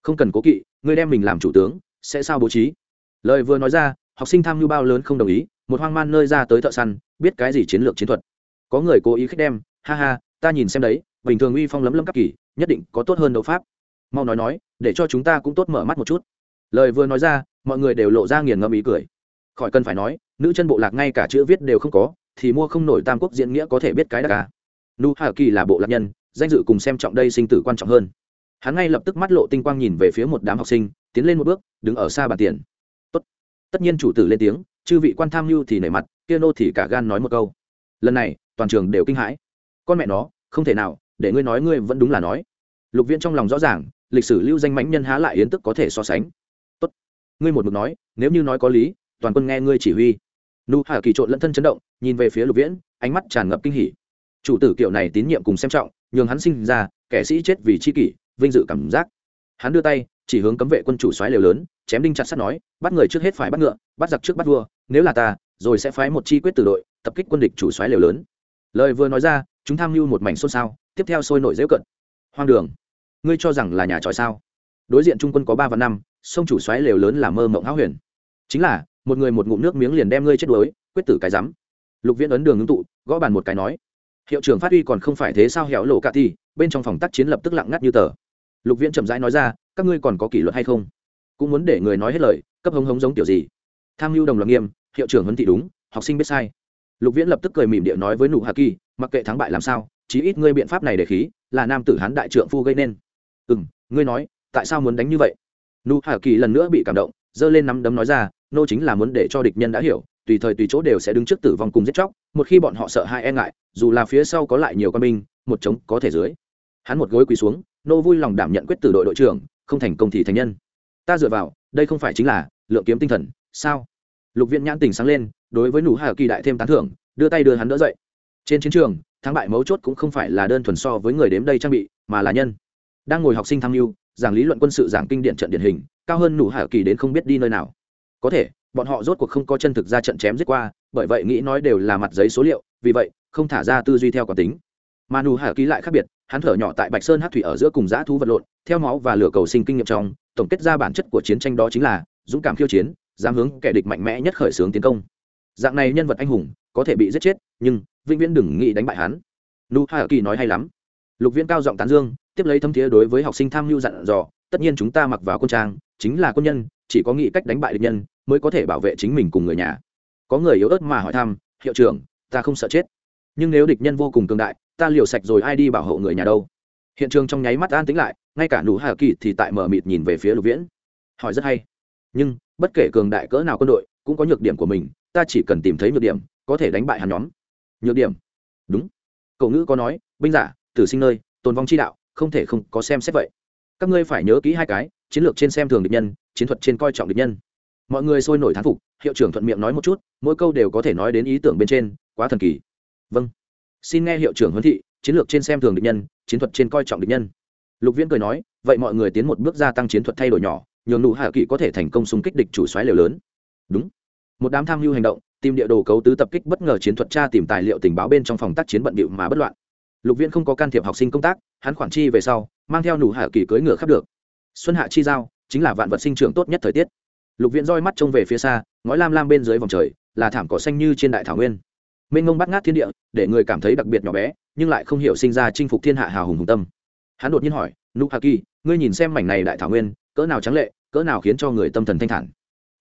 Không cần cố kỵ, ngươi đem mình làm chủ tướng, sẽ sao bố trí? Lời vừa nói ra, học sinh tham mưu bao lớn không đồng ý, một hoang man nơi ra tới thợ săn, biết cái gì chiến lược chiến thuật. Có người cố ý khích đem, ha ha, ta nhìn xem đấy, bình thường uy phong lấm lấm các kỳ, nhất định có tốt hơn đấu pháp. Mau nói nói, để cho chúng ta cũng tốt mở mắt một chút lời vừa nói ra, mọi người đều lộ ra nghiền ngẫm ý cười. Khỏi cần phải nói, nữ chân bộ lạc ngay cả chữ viết đều không có, thì mua không nổi tam quốc diễn nghĩa có thể biết cái đ cả à. nu hà kỳ là bộ lạc nhân, danh dự cùng xem trọng đây sinh tử quan trọng hơn. Hắn ngay lập tức mắt lộ tinh quang nhìn về phía một đám học sinh, tiến lên một bước, đứng ở xa bàn tiền. Tất tất nhiên chủ tử lên tiếng, chư vị quan tham mưu thì nảy mặt, kia nô thì cả gan nói một câu. Lần này, toàn trường đều kinh hãi. Con mẹ nó, không thể nào, để ngươi nói ngươi vẫn đúng là nói. Lục viễn trong lòng rõ ràng, lịch sử lưu danh mãnh nhân há lại yến tức có thể so sánh ngươi một mực nói, nếu như nói có lý, toàn quân nghe ngươi chỉ huy. Nu hà kỳ trộn lẫn thân chấn động, nhìn về phía lục viễn, ánh mắt tràn ngập kinh hỉ. Chủ tử kiệu này tín nhiệm cùng xem trọng, nhường hắn sinh ra, kẻ sĩ chết vì chi kỷ, vinh dự cảm giác. Hắn đưa tay, chỉ hướng cấm vệ quân chủ xoáy lều lớn, chém đinh chặt sắt nói, bắt người trước hết phải bắt ngựa, bắt giặc trước bắt vua, nếu là ta, rồi sẽ phái một chi quyết từ đội, tập kích quân địch chủ xoáy lều lớn. Lời vừa nói ra, chúng tham mưu một mảnh xôn xao, tiếp theo sôi nổi dễu cận. Hoang đường, ngươi cho rằng là nhà tròi sao? Đối diện trung quân có ba và năm sông chủ xoáy lều lớn là mơ mộng háo huyền. Chính là, một người một ngụm nước miếng liền đem ngươi chết đuối, quyết tử cái rắm. Lục viễn ấn đường ngưng tụ, gõ bàn một cái nói, hiệu trưởng phát huy còn không phải thế sao, hẻo lộ cả thi bên trong phòng tác chiến lập tức lặng ngắt như tờ. Lục viễn chậm rãi nói ra, các ngươi còn có kỷ luật hay không? Cũng muốn để người nói hết lời, cấp hống hống giống kiểu gì? Tham mưu đồng loạt nghiêm, hiệu trưởng huấn thị đúng, học sinh biết sai. Lục viễn lập tức cười mỉm địa nói với nụ hà kỳ, mặc kệ thắng bại làm sao, chí ít ngươi biện pháp này để khí, là nam tử hán đại trượng phu gây nên. Ừ ngươi nói, tại sao muốn đánh như vậy? Nụ hà kỳ lần nữa bị cảm động, giơ lên nắm đấm nói ra, nô chính là muốn để cho địch nhân đã hiểu, tùy thời tùy chỗ đều sẽ đứng trước tử vong cùng giết chóc, một khi bọn họ sợ hai e ngại, dù là phía sau có lại nhiều quân binh, một trống có thể dưới. Hắn một gối quỳ xuống, nô vui lòng đảm nhận quyết tử đội đội trưởng, không thành công thì thành nhân. Ta dựa vào, đây không phải chính là lượng kiếm tinh thần, sao? Lục viện nhãn tình sáng lên, đối với nụ hà kỳ đại thêm tán thưởng, đưa tay đưa hắn đỡ dậy. Trên chiến trường, thắng bại mấu chốt cũng không phải là đơn thuần so với người đếm đây trang bị, mà là nhân. Đang ngồi học sinh tham mưu giảng lý luận quân sự giảng kinh điện trận điển hình, cao hơn nụ hạ kỳ đến không biết đi nơi nào. Có thể, bọn họ rốt cuộc không có chân thực ra trận chém giết qua, bởi vậy nghĩ nói đều là mặt giấy số liệu, vì vậy, không thả ra tư duy theo quán tính. Mà nụ hạ kỳ lại khác biệt, hắn thở nhỏ tại bạch sơn hát thủy ở giữa cùng giã thú vật lộn, theo máu và lửa cầu sinh kinh nghiệm trong, tổng kết ra bản chất của chiến tranh đó chính là dũng cảm khiêu chiến, dám hướng kẻ địch mạnh mẽ nhất khởi xướng tiến công. Dạng này nhân vật anh hùng có thể bị giết chết, nhưng vĩnh viễn đừng nghĩ đánh bại hắn. Nụ hà kỳ nói hay lắm lục viễn cao giọng tán dương, tiếp lấy thâm thiế đối với học sinh tham mưu dặn dò, tất nhiên chúng ta mặc vào quân trang, chính là quân nhân, chỉ có nghĩ cách đánh bại địch nhân mới có thể bảo vệ chính mình cùng người nhà. Có người yếu ớt mà hỏi thăm, hiệu trưởng, ta không sợ chết, nhưng nếu địch nhân vô cùng cường đại, ta liều sạch rồi ai đi bảo hộ người nhà đâu? Hiện trường trong nháy mắt an tính lại, ngay cả nụ hà kỳ thì tại mở mịt nhìn về phía lục viễn. Hỏi rất hay, nhưng, bất kể cường đại cỡ nào quân đội, cũng có nhược điểm của mình, ta chỉ cần tìm thấy nhược điểm, có thể đánh bại hắn nhóm. Nhược điểm? Đúng. Cậu ngữ có nói, binh giả tử sinh nơi, tồn vong chi đạo, không thể không có xem xét vậy. Các ngươi phải nhớ kỹ hai cái, chiến lược trên xem thường địch nhân, chiến thuật trên coi trọng địch nhân. Mọi người sôi nổi thán phục, hiệu trưởng thuận miệng nói một chút, mỗi câu đều có thể nói đến ý tưởng bên trên, quá thần kỳ. Vâng. Xin nghe hiệu trưởng huấn thị, chiến lược trên xem thường địch nhân, chiến thuật trên coi trọng địch nhân. Lục viễn cười nói, vậy mọi người tiến một bước gia tăng chiến thuật thay đổi nhỏ, nhường nụ hạ kỵ có thể thành công xung kích địch chủ xoáy liều lớn. Đúng. Một đám tham mưu hành động, tìm địa đồ cấu tứ tập kích bất ngờ chiến thuật tra tìm tài liệu tình báo bên trong phòng tác chiến bận bịu mà bất loạn lục viễn không có can thiệp học sinh công tác, hắn khoản chi về sau, mang theo nụ hạ kỳ cưới ngựa khắp được. Xuân hạ chi giao, chính là vạn vật sinh trưởng tốt nhất thời tiết. Lục viễn roi mắt trông về phía xa, ngói lam lam bên dưới vòng trời, là thảm cỏ xanh như trên đại thảo nguyên. Mênh ngông bắt ngát thiên địa, để người cảm thấy đặc biệt nhỏ bé, nhưng lại không hiểu sinh ra chinh phục thiên hạ hào hùng hùng tâm. Hắn đột nhiên hỏi, nụ hạ kỳ, ngươi nhìn xem mảnh này đại thảo nguyên, cỡ nào trắng lệ, cỡ nào khiến cho người tâm thần thanh thản?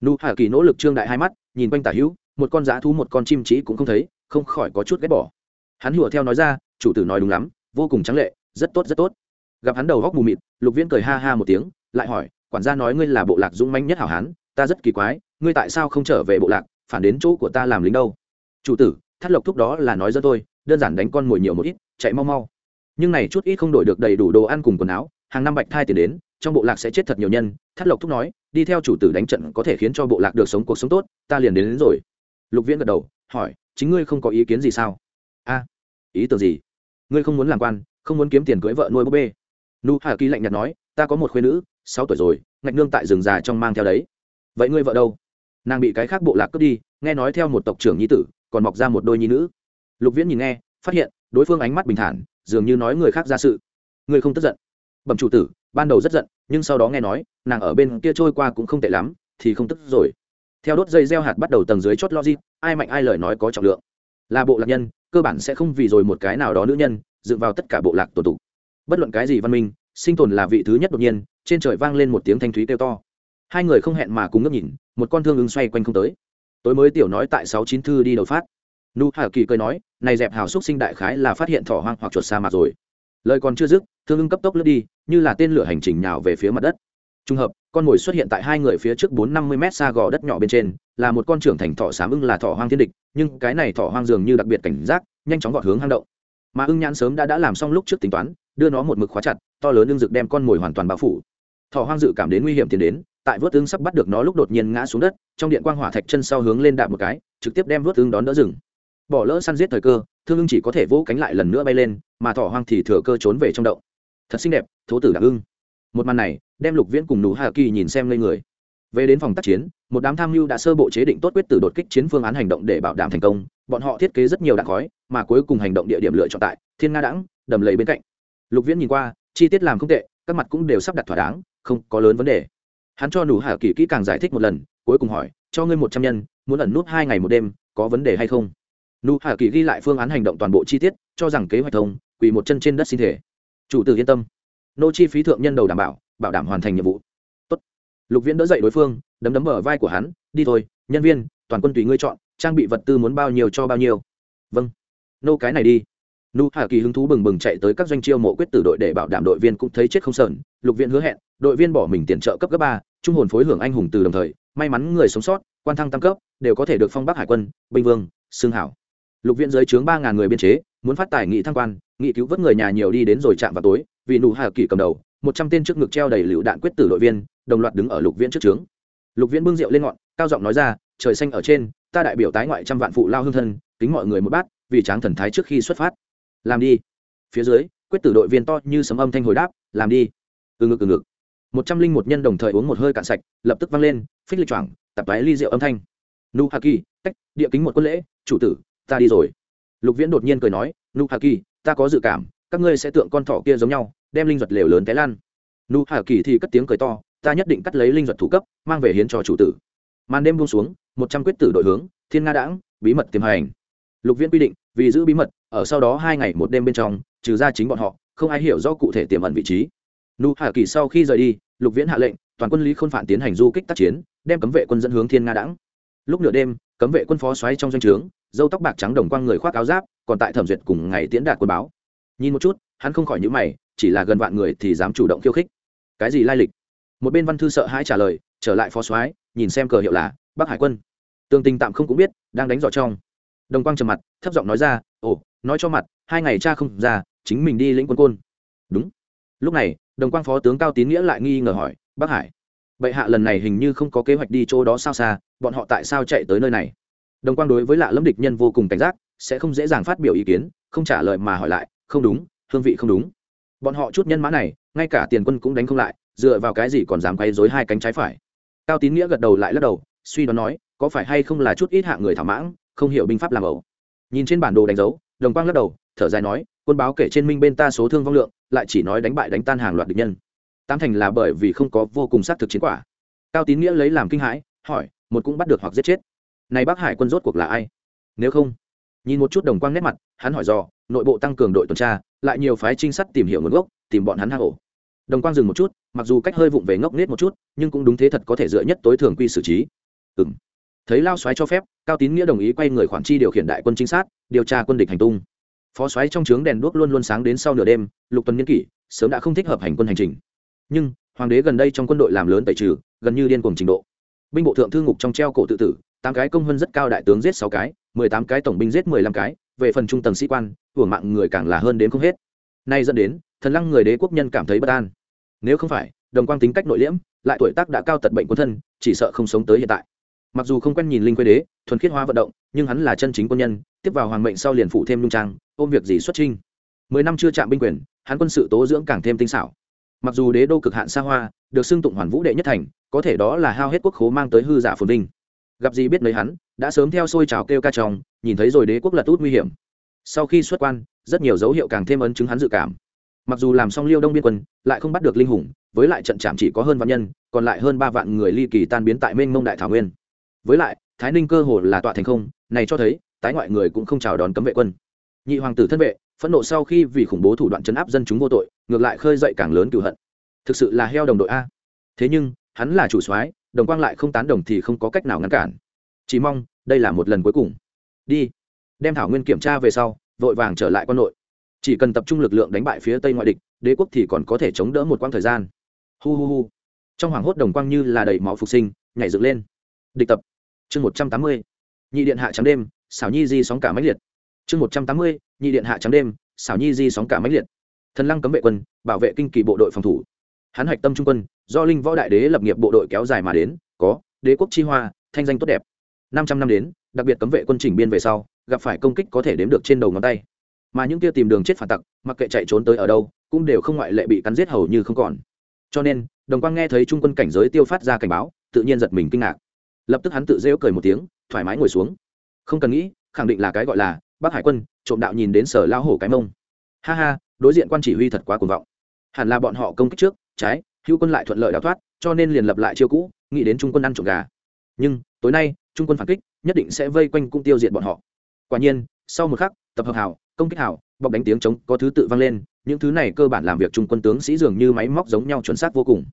Nụ hạ kỳ nỗ lực trương đại hai mắt, nhìn quanh tả hữu, một con dã thú một con chim chỉ cũng không thấy, không khỏi có chút ghét bỏ. Hắn hùa theo nói ra chủ tử nói đúng lắm vô cùng trắng lệ rất tốt rất tốt. Gặp hắn đầu góc mù mịt lục viễn cười ha ha một tiếng lại hỏi quản gia nói ngươi là bộ lạc dũng manh nhất hảo hán ta rất kỳ quái ngươi tại sao không trở về bộ lạc phản đến chỗ của ta làm lính đâu? Chủ tử thắt lộc thúc đó là nói dân tôi đơn giản đánh con mồi nhiều một ít chạy mau mau. Nhưng này chút ít không đổi được đầy đủ đồ ăn cùng quần áo hàng năm bạch thai tiền đến trong bộ lạc sẽ chết thật nhiều nhân thắt lộc thúc nói đi theo chủ tử đánh trận có thể khiến cho bộ lạc được sống cuộc sống tốt ta liền đến, đến rồi. Lục viễn gật đầu hỏi chính ngươi không có ý kiến gì sao? A ý tưởng gì? Ngươi không muốn làm quan, không muốn kiếm tiền cưới vợ nuôi búp bê. Nu hà kỳ lạnh nhạt nói, ta có một khuyên nữ, sáu tuổi rồi, ngạch nương tại rừng già trong mang theo đấy. Vậy ngươi vợ đâu? Nàng bị cái khác bộ lạc cướp đi, nghe nói theo một tộc trưởng nhi tử, còn mọc ra một đôi nhi nữ. Lục viễn nhìn nghe, phát hiện, đối phương ánh mắt bình thản, dường như nói người khác ra sự. Ngươi không tức giận. Bẩm chủ tử, ban đầu rất giận, nhưng sau đó nghe nói, nàng ở bên kia trôi qua cũng không tệ lắm, thì không tức rồi. Theo đốt dây gieo hạt bắt đầu tầng dưới chót logic, ai mạnh ai lời nói có trọng lượng là bộ lạc nhân, cơ bản sẽ không vì rồi một cái nào đó nữ nhân, dựng vào tất cả bộ lạc tổ tục bất luận cái gì văn minh, sinh tồn là vị thứ nhất đột nhiên, trên trời vang lên một tiếng thanh thúy kêu to. Hai người không hẹn mà cùng ngước nhìn, một con thương ứng xoay quanh không tới. Tối mới tiểu nói tại sáu chín thư đi đầu phát. Nu hà kỳ cười nói, này dẹp hào xúc sinh đại khái là phát hiện thỏ hoang hoặc chuột sa mạc rồi. Lời còn chưa dứt, thương ưng cấp tốc lướt đi, như là tên lửa hành trình nhào về phía mặt đất trùng hợp, con mồi xuất hiện tại hai người phía trước bốn năm mươi mét xa gò đất nhỏ bên trên, là một con trưởng thành thỏ xám ưng là thỏ hoang thiên địch, nhưng cái này thỏ hoang dường như đặc biệt cảnh giác, nhanh chóng gọt hướng hang động. Mà ưng nhãn sớm đã đã làm xong lúc trước tính toán, đưa nó một mực khóa chặt, to lớn ưng rực đem con mồi hoàn toàn bao phủ. Thỏ hoang dự cảm đến nguy hiểm tiến đến, tại vớt ưng sắp bắt được nó lúc đột nhiên ngã xuống đất, trong điện quang hỏa thạch chân sau hướng lên đạp một cái, trực tiếp đem vớt ưng đón đỡ rừng. Bỏ lỡ săn giết thời cơ, thương ưng chỉ có thể vỗ cánh lại lần nữa bay lên, mà thỏ hoang thì thừa cơ trốn về trong động. Thật xinh đẹp, thố tử đặc ưng một màn này đem lục viễn cùng nụ hà kỳ nhìn xem lên người về đến phòng tác chiến một đám tham mưu đã sơ bộ chế định tốt quyết tử đột kích chiến phương án hành động để bảo đảm thành công bọn họ thiết kế rất nhiều đạn khói mà cuối cùng hành động địa điểm lựa chọn tại thiên nga đãng đầm lầy bên cạnh lục viễn nhìn qua chi tiết làm không tệ các mặt cũng đều sắp đặt thỏa đáng không có lớn vấn đề hắn cho nụ hà kỳ kỹ càng giải thích một lần cuối cùng hỏi cho ngươi một trăm nhân muốn ẩn nút hai ngày một đêm có vấn đề hay không nụ hà kỳ ghi lại phương án hành động toàn bộ chi tiết cho rằng kế hoạch thông quỳ một chân trên đất sinh thể chủ tử yên tâm nô chi phí thượng nhân đầu đảm bảo bảo đảm hoàn thành nhiệm vụ. Tốt. lục viễn đỡ dậy đối phương, đấm đấm bờ vai của hắn, đi thôi, nhân viên, toàn quân tùy ngươi chọn, trang bị vật tư muốn bao nhiêu cho bao nhiêu. Vâng. Nô, cái này đi. Nu hà kỳ hứng thú bừng bừng chạy tới các doanh chiêu mộ quyết tử đội để bảo đảm đội viên cũng thấy chết không sờn. Lục viện hứa hẹn, đội viên bỏ mình tiền trợ cấp cấp ba, trung hồn phối hưởng anh hùng từ đồng thời, may mắn người sống sót, quan thăng tam cấp, đều có thể được phong bắc hải quân, binh vương, xương hảo. Lục viện dưới trướng ba ngàn người biên chế, muốn phát tài nghị thăng quan, nghị cứu vớt người nhà nhiều đi đến rồi chạm vào tối vì nụ hà kỳ cầm đầu, một trăm tên trước ngực treo đầy lựu đạn quyết tử đội viên, đồng loạt đứng ở lục viễn trước trướng. Lục viễn bưng rượu lên ngọn, cao giọng nói ra, trời xanh ở trên, ta đại biểu tái ngoại trăm vạn phụ lao hương thân, kính mọi người một bát, vì tráng thần thái trước khi xuất phát. Làm đi. Phía dưới, quyết tử đội viên to như sấm âm thanh hồi đáp, làm đi. Từ ngực từ ngực. Một trăm linh một nhân đồng thời uống một hơi cạn sạch, lập tức văng lên, phích lịch choảng tập tái ly rượu âm thanh. Nu haki cách địa kính một quân lễ, chủ tử, ta đi rồi. Lục viễn đột nhiên cười nói nu haki ta có dự cảm các ngươi sẽ tượng con thỏ kia giống nhau, đem linh vật lều lớn té lan. Nu hà kỳ thì cất tiếng cười to, ta nhất định cắt lấy linh vật thủ cấp, mang về hiến cho chủ tử. Màn đêm buông xuống, một trăm quyết tử đội hướng, thiên nga đãng, bí mật tiềm hành. Lục viễn quy định, vì giữ bí mật, ở sau đó hai ngày một đêm bên trong, trừ ra chính bọn họ, không ai hiểu rõ cụ thể tiềm ẩn vị trí. Nu hà kỳ sau khi rời đi, lục viễn hạ lệnh, toàn quân lý khôn phản tiến hành du kích tác chiến, đem cấm vệ quân dẫn hướng thiên nga đãng. Lúc nửa đêm, cấm vệ quân phó xoáy trong doanh trướng dâu tóc bạc trắng đồng quang người khoác áo giáp, còn tại thẩm duyệt cùng ngày tiến đạt quân báo nhìn một chút, hắn không khỏi nhữ mày, chỉ là gần vạn người thì dám chủ động khiêu khích. Cái gì lai lịch? Một bên văn thư sợ hãi trả lời, trở lại phó soái, nhìn xem cờ hiệu là bắc hải quân. Tương tình tạm không cũng biết, đang đánh giỏ trong. Đồng quang trầm mặt, thấp giọng nói ra, ồ, nói cho mặt, hai ngày cha không ra, chính mình đi lĩnh quân côn. Đúng. Lúc này, đồng quang phó tướng cao tín nghĩa lại nghi ngờ hỏi, bắc hải, bệ hạ lần này hình như không có kế hoạch đi chỗ đó sao xa, bọn họ tại sao chạy tới nơi này? Đồng quang đối với lạ lâm địch nhân vô cùng cảnh giác, sẽ không dễ dàng phát biểu ý kiến, không trả lời mà hỏi lại không đúng, hương vị không đúng. Bọn họ chút nhân mã này, ngay cả tiền quân cũng đánh không lại, dựa vào cái gì còn dám quay dối hai cánh trái phải. Cao tín nghĩa gật đầu lại lắc đầu, suy đoán nói, có phải hay không là chút ít hạng người thảo mãng, không hiểu binh pháp làm ẩu. Nhìn trên bản đồ đánh dấu, đồng quang lắc đầu, thở dài nói, quân báo kể trên minh bên ta số thương vong lượng, lại chỉ nói đánh bại đánh tan hàng loạt địch nhân. Tám thành là bởi vì không có vô cùng xác thực chiến quả. Cao tín nghĩa lấy làm kinh hãi, hỏi, một cũng bắt được hoặc giết chết. Này bác hải quân rốt cuộc là ai? Nếu không, nhìn một chút đồng quang nét mặt, hắn hỏi dò nội bộ tăng cường đội tuần tra, lại nhiều phái trinh sát tìm hiểu nguồn gốc, tìm bọn hắn hang ổ. Đồng quang dừng một chút, mặc dù cách hơi vụng về ngốc nết một chút, nhưng cũng đúng thế thật có thể dựa nhất tối thường quy xử trí. Ừ m thấy lao soái cho phép, cao tín nghĩa đồng ý quay người khoản chi điều khiển đại quân trinh sát, điều tra quân địch hành tung. Phó soái trong trướng đèn đuốc luôn luôn sáng đến sau nửa đêm, lục tuần niên kỷ, sớm đã không thích hợp hành quân hành trình. Nhưng, hoàng đế gần đây trong quân đội làm lớn tẩy trừ, gần như điên cuồng trình độ. Binh bộ thượng thư ngục trong treo cổ tự tử, tám cái công hơn rất cao đại tướng giết sáu cái, mười tám cái tổng binh giết mười lăm cái về phần trung tầng sĩ quan, hưởng mạng người càng là hơn đến không hết. Nay dẫn đến, thần lăng người đế quốc nhân cảm thấy bất an. Nếu không phải, đồng quang tính cách nội liễm, lại tuổi tác đã cao tật bệnh quân thân, chỉ sợ không sống tới hiện tại. Mặc dù không quen nhìn linh quê đế, thuần khiết hóa vận động, nhưng hắn là chân chính quân nhân, tiếp vào hoàng mệnh sau liền phụ thêm nhung trang, ôm việc gì xuất trinh mười năm chưa chạm binh quyền, hắn quân sự tố dưỡng càng thêm tinh xảo. Mặc dù đế đô cực hạn xa hoa, được xưng tụng hoàn vũ đệ nhất thành, có thể đó là hao hết quốc khố mang tới hư giả phồn vinh gặp gì biết lấy hắn, đã sớm theo xôi trào kêu ca tròng, nhìn thấy rồi đế quốc lật út nguy hiểm. Sau khi xuất quan, rất nhiều dấu hiệu càng thêm ấn chứng hắn dự cảm. Mặc dù làm xong liêu đông biên quân, lại không bắt được linh hùng, với lại trận chạm chỉ có hơn vạn nhân, còn lại hơn ba vạn người ly kỳ tan biến tại mênh mông đại thảo nguyên. Với lại, thái ninh cơ hồ là tọa thành không, này cho thấy, tái ngoại người cũng không chào đón cấm vệ quân. Nhị hoàng tử thân vệ, phẫn nộ sau khi vì khủng bố thủ đoạn chấn áp dân chúng vô tội, ngược lại khơi dậy càng lớn cựu hận. Thực sự là heo đồng đội a. Thế nhưng hắn là chủ soái, đồng quang lại không tán đồng thì không có cách nào ngăn cản. Chỉ mong, đây là một lần cuối cùng. Đi. Đem thảo nguyên kiểm tra về sau, vội vàng trở lại quân nội. Chỉ cần tập trung lực lượng đánh bại phía tây ngoại địch, đế quốc thì còn có thể chống đỡ một quãng thời gian. Hu hu hu. Trong hoàng hốt đồng quang như là đầy máu phục sinh, nhảy dựng lên. Địch tập. Chương một trăm tám mươi. Nhị điện hạ trắng đêm, xảo nhi di sóng cả máy liệt. Chương một trăm tám mươi, nhị điện hạ trắng đêm, xảo nhi di sóng cả máy liệt. Thần lăng cấm vệ quân, bảo vệ kinh kỳ bộ đội phòng thủ. Hắn hạch tâm trung quân do linh võ đại đế lập nghiệp bộ đội kéo dài mà đến, có đế quốc chi hoa, thanh danh tốt đẹp. Năm trăm năm đến, đặc biệt cấm vệ quân chỉnh biên về sau, gặp phải công kích có thể đếm được trên đầu ngón tay. Mà những kia tìm đường chết phản tặc, mặc kệ chạy trốn tới ở đâu, cũng đều không ngoại lệ bị cắn giết hầu như không còn. Cho nên, đồng quang nghe thấy trung quân cảnh giới tiêu phát ra cảnh báo, tự nhiên giật mình kinh ngạc. Lập tức hắn tự rêu cười một tiếng, thoải mái ngồi xuống. Không cần nghĩ, khẳng định là cái gọi là bác hải quân, trộm đạo nhìn đến sở lao hổ cái mông. Ha ha, đối diện quan chỉ huy thật quá cuồng vọng. Hẳn là bọn họ công kích trước, trái hữu quân lại thuận lợi đào thoát, cho nên liền lập lại chiêu cũ, nghĩ đến trung quân ăn trộm gà. Nhưng, tối nay, trung quân phản kích, nhất định sẽ vây quanh cung tiêu diệt bọn họ. Quả nhiên, sau một khắc, tập hợp hảo công kích hảo bọc đánh tiếng chống có thứ tự vang lên, những thứ này cơ bản làm việc trung quân tướng sĩ dường như máy móc giống nhau chuẩn xác vô cùng.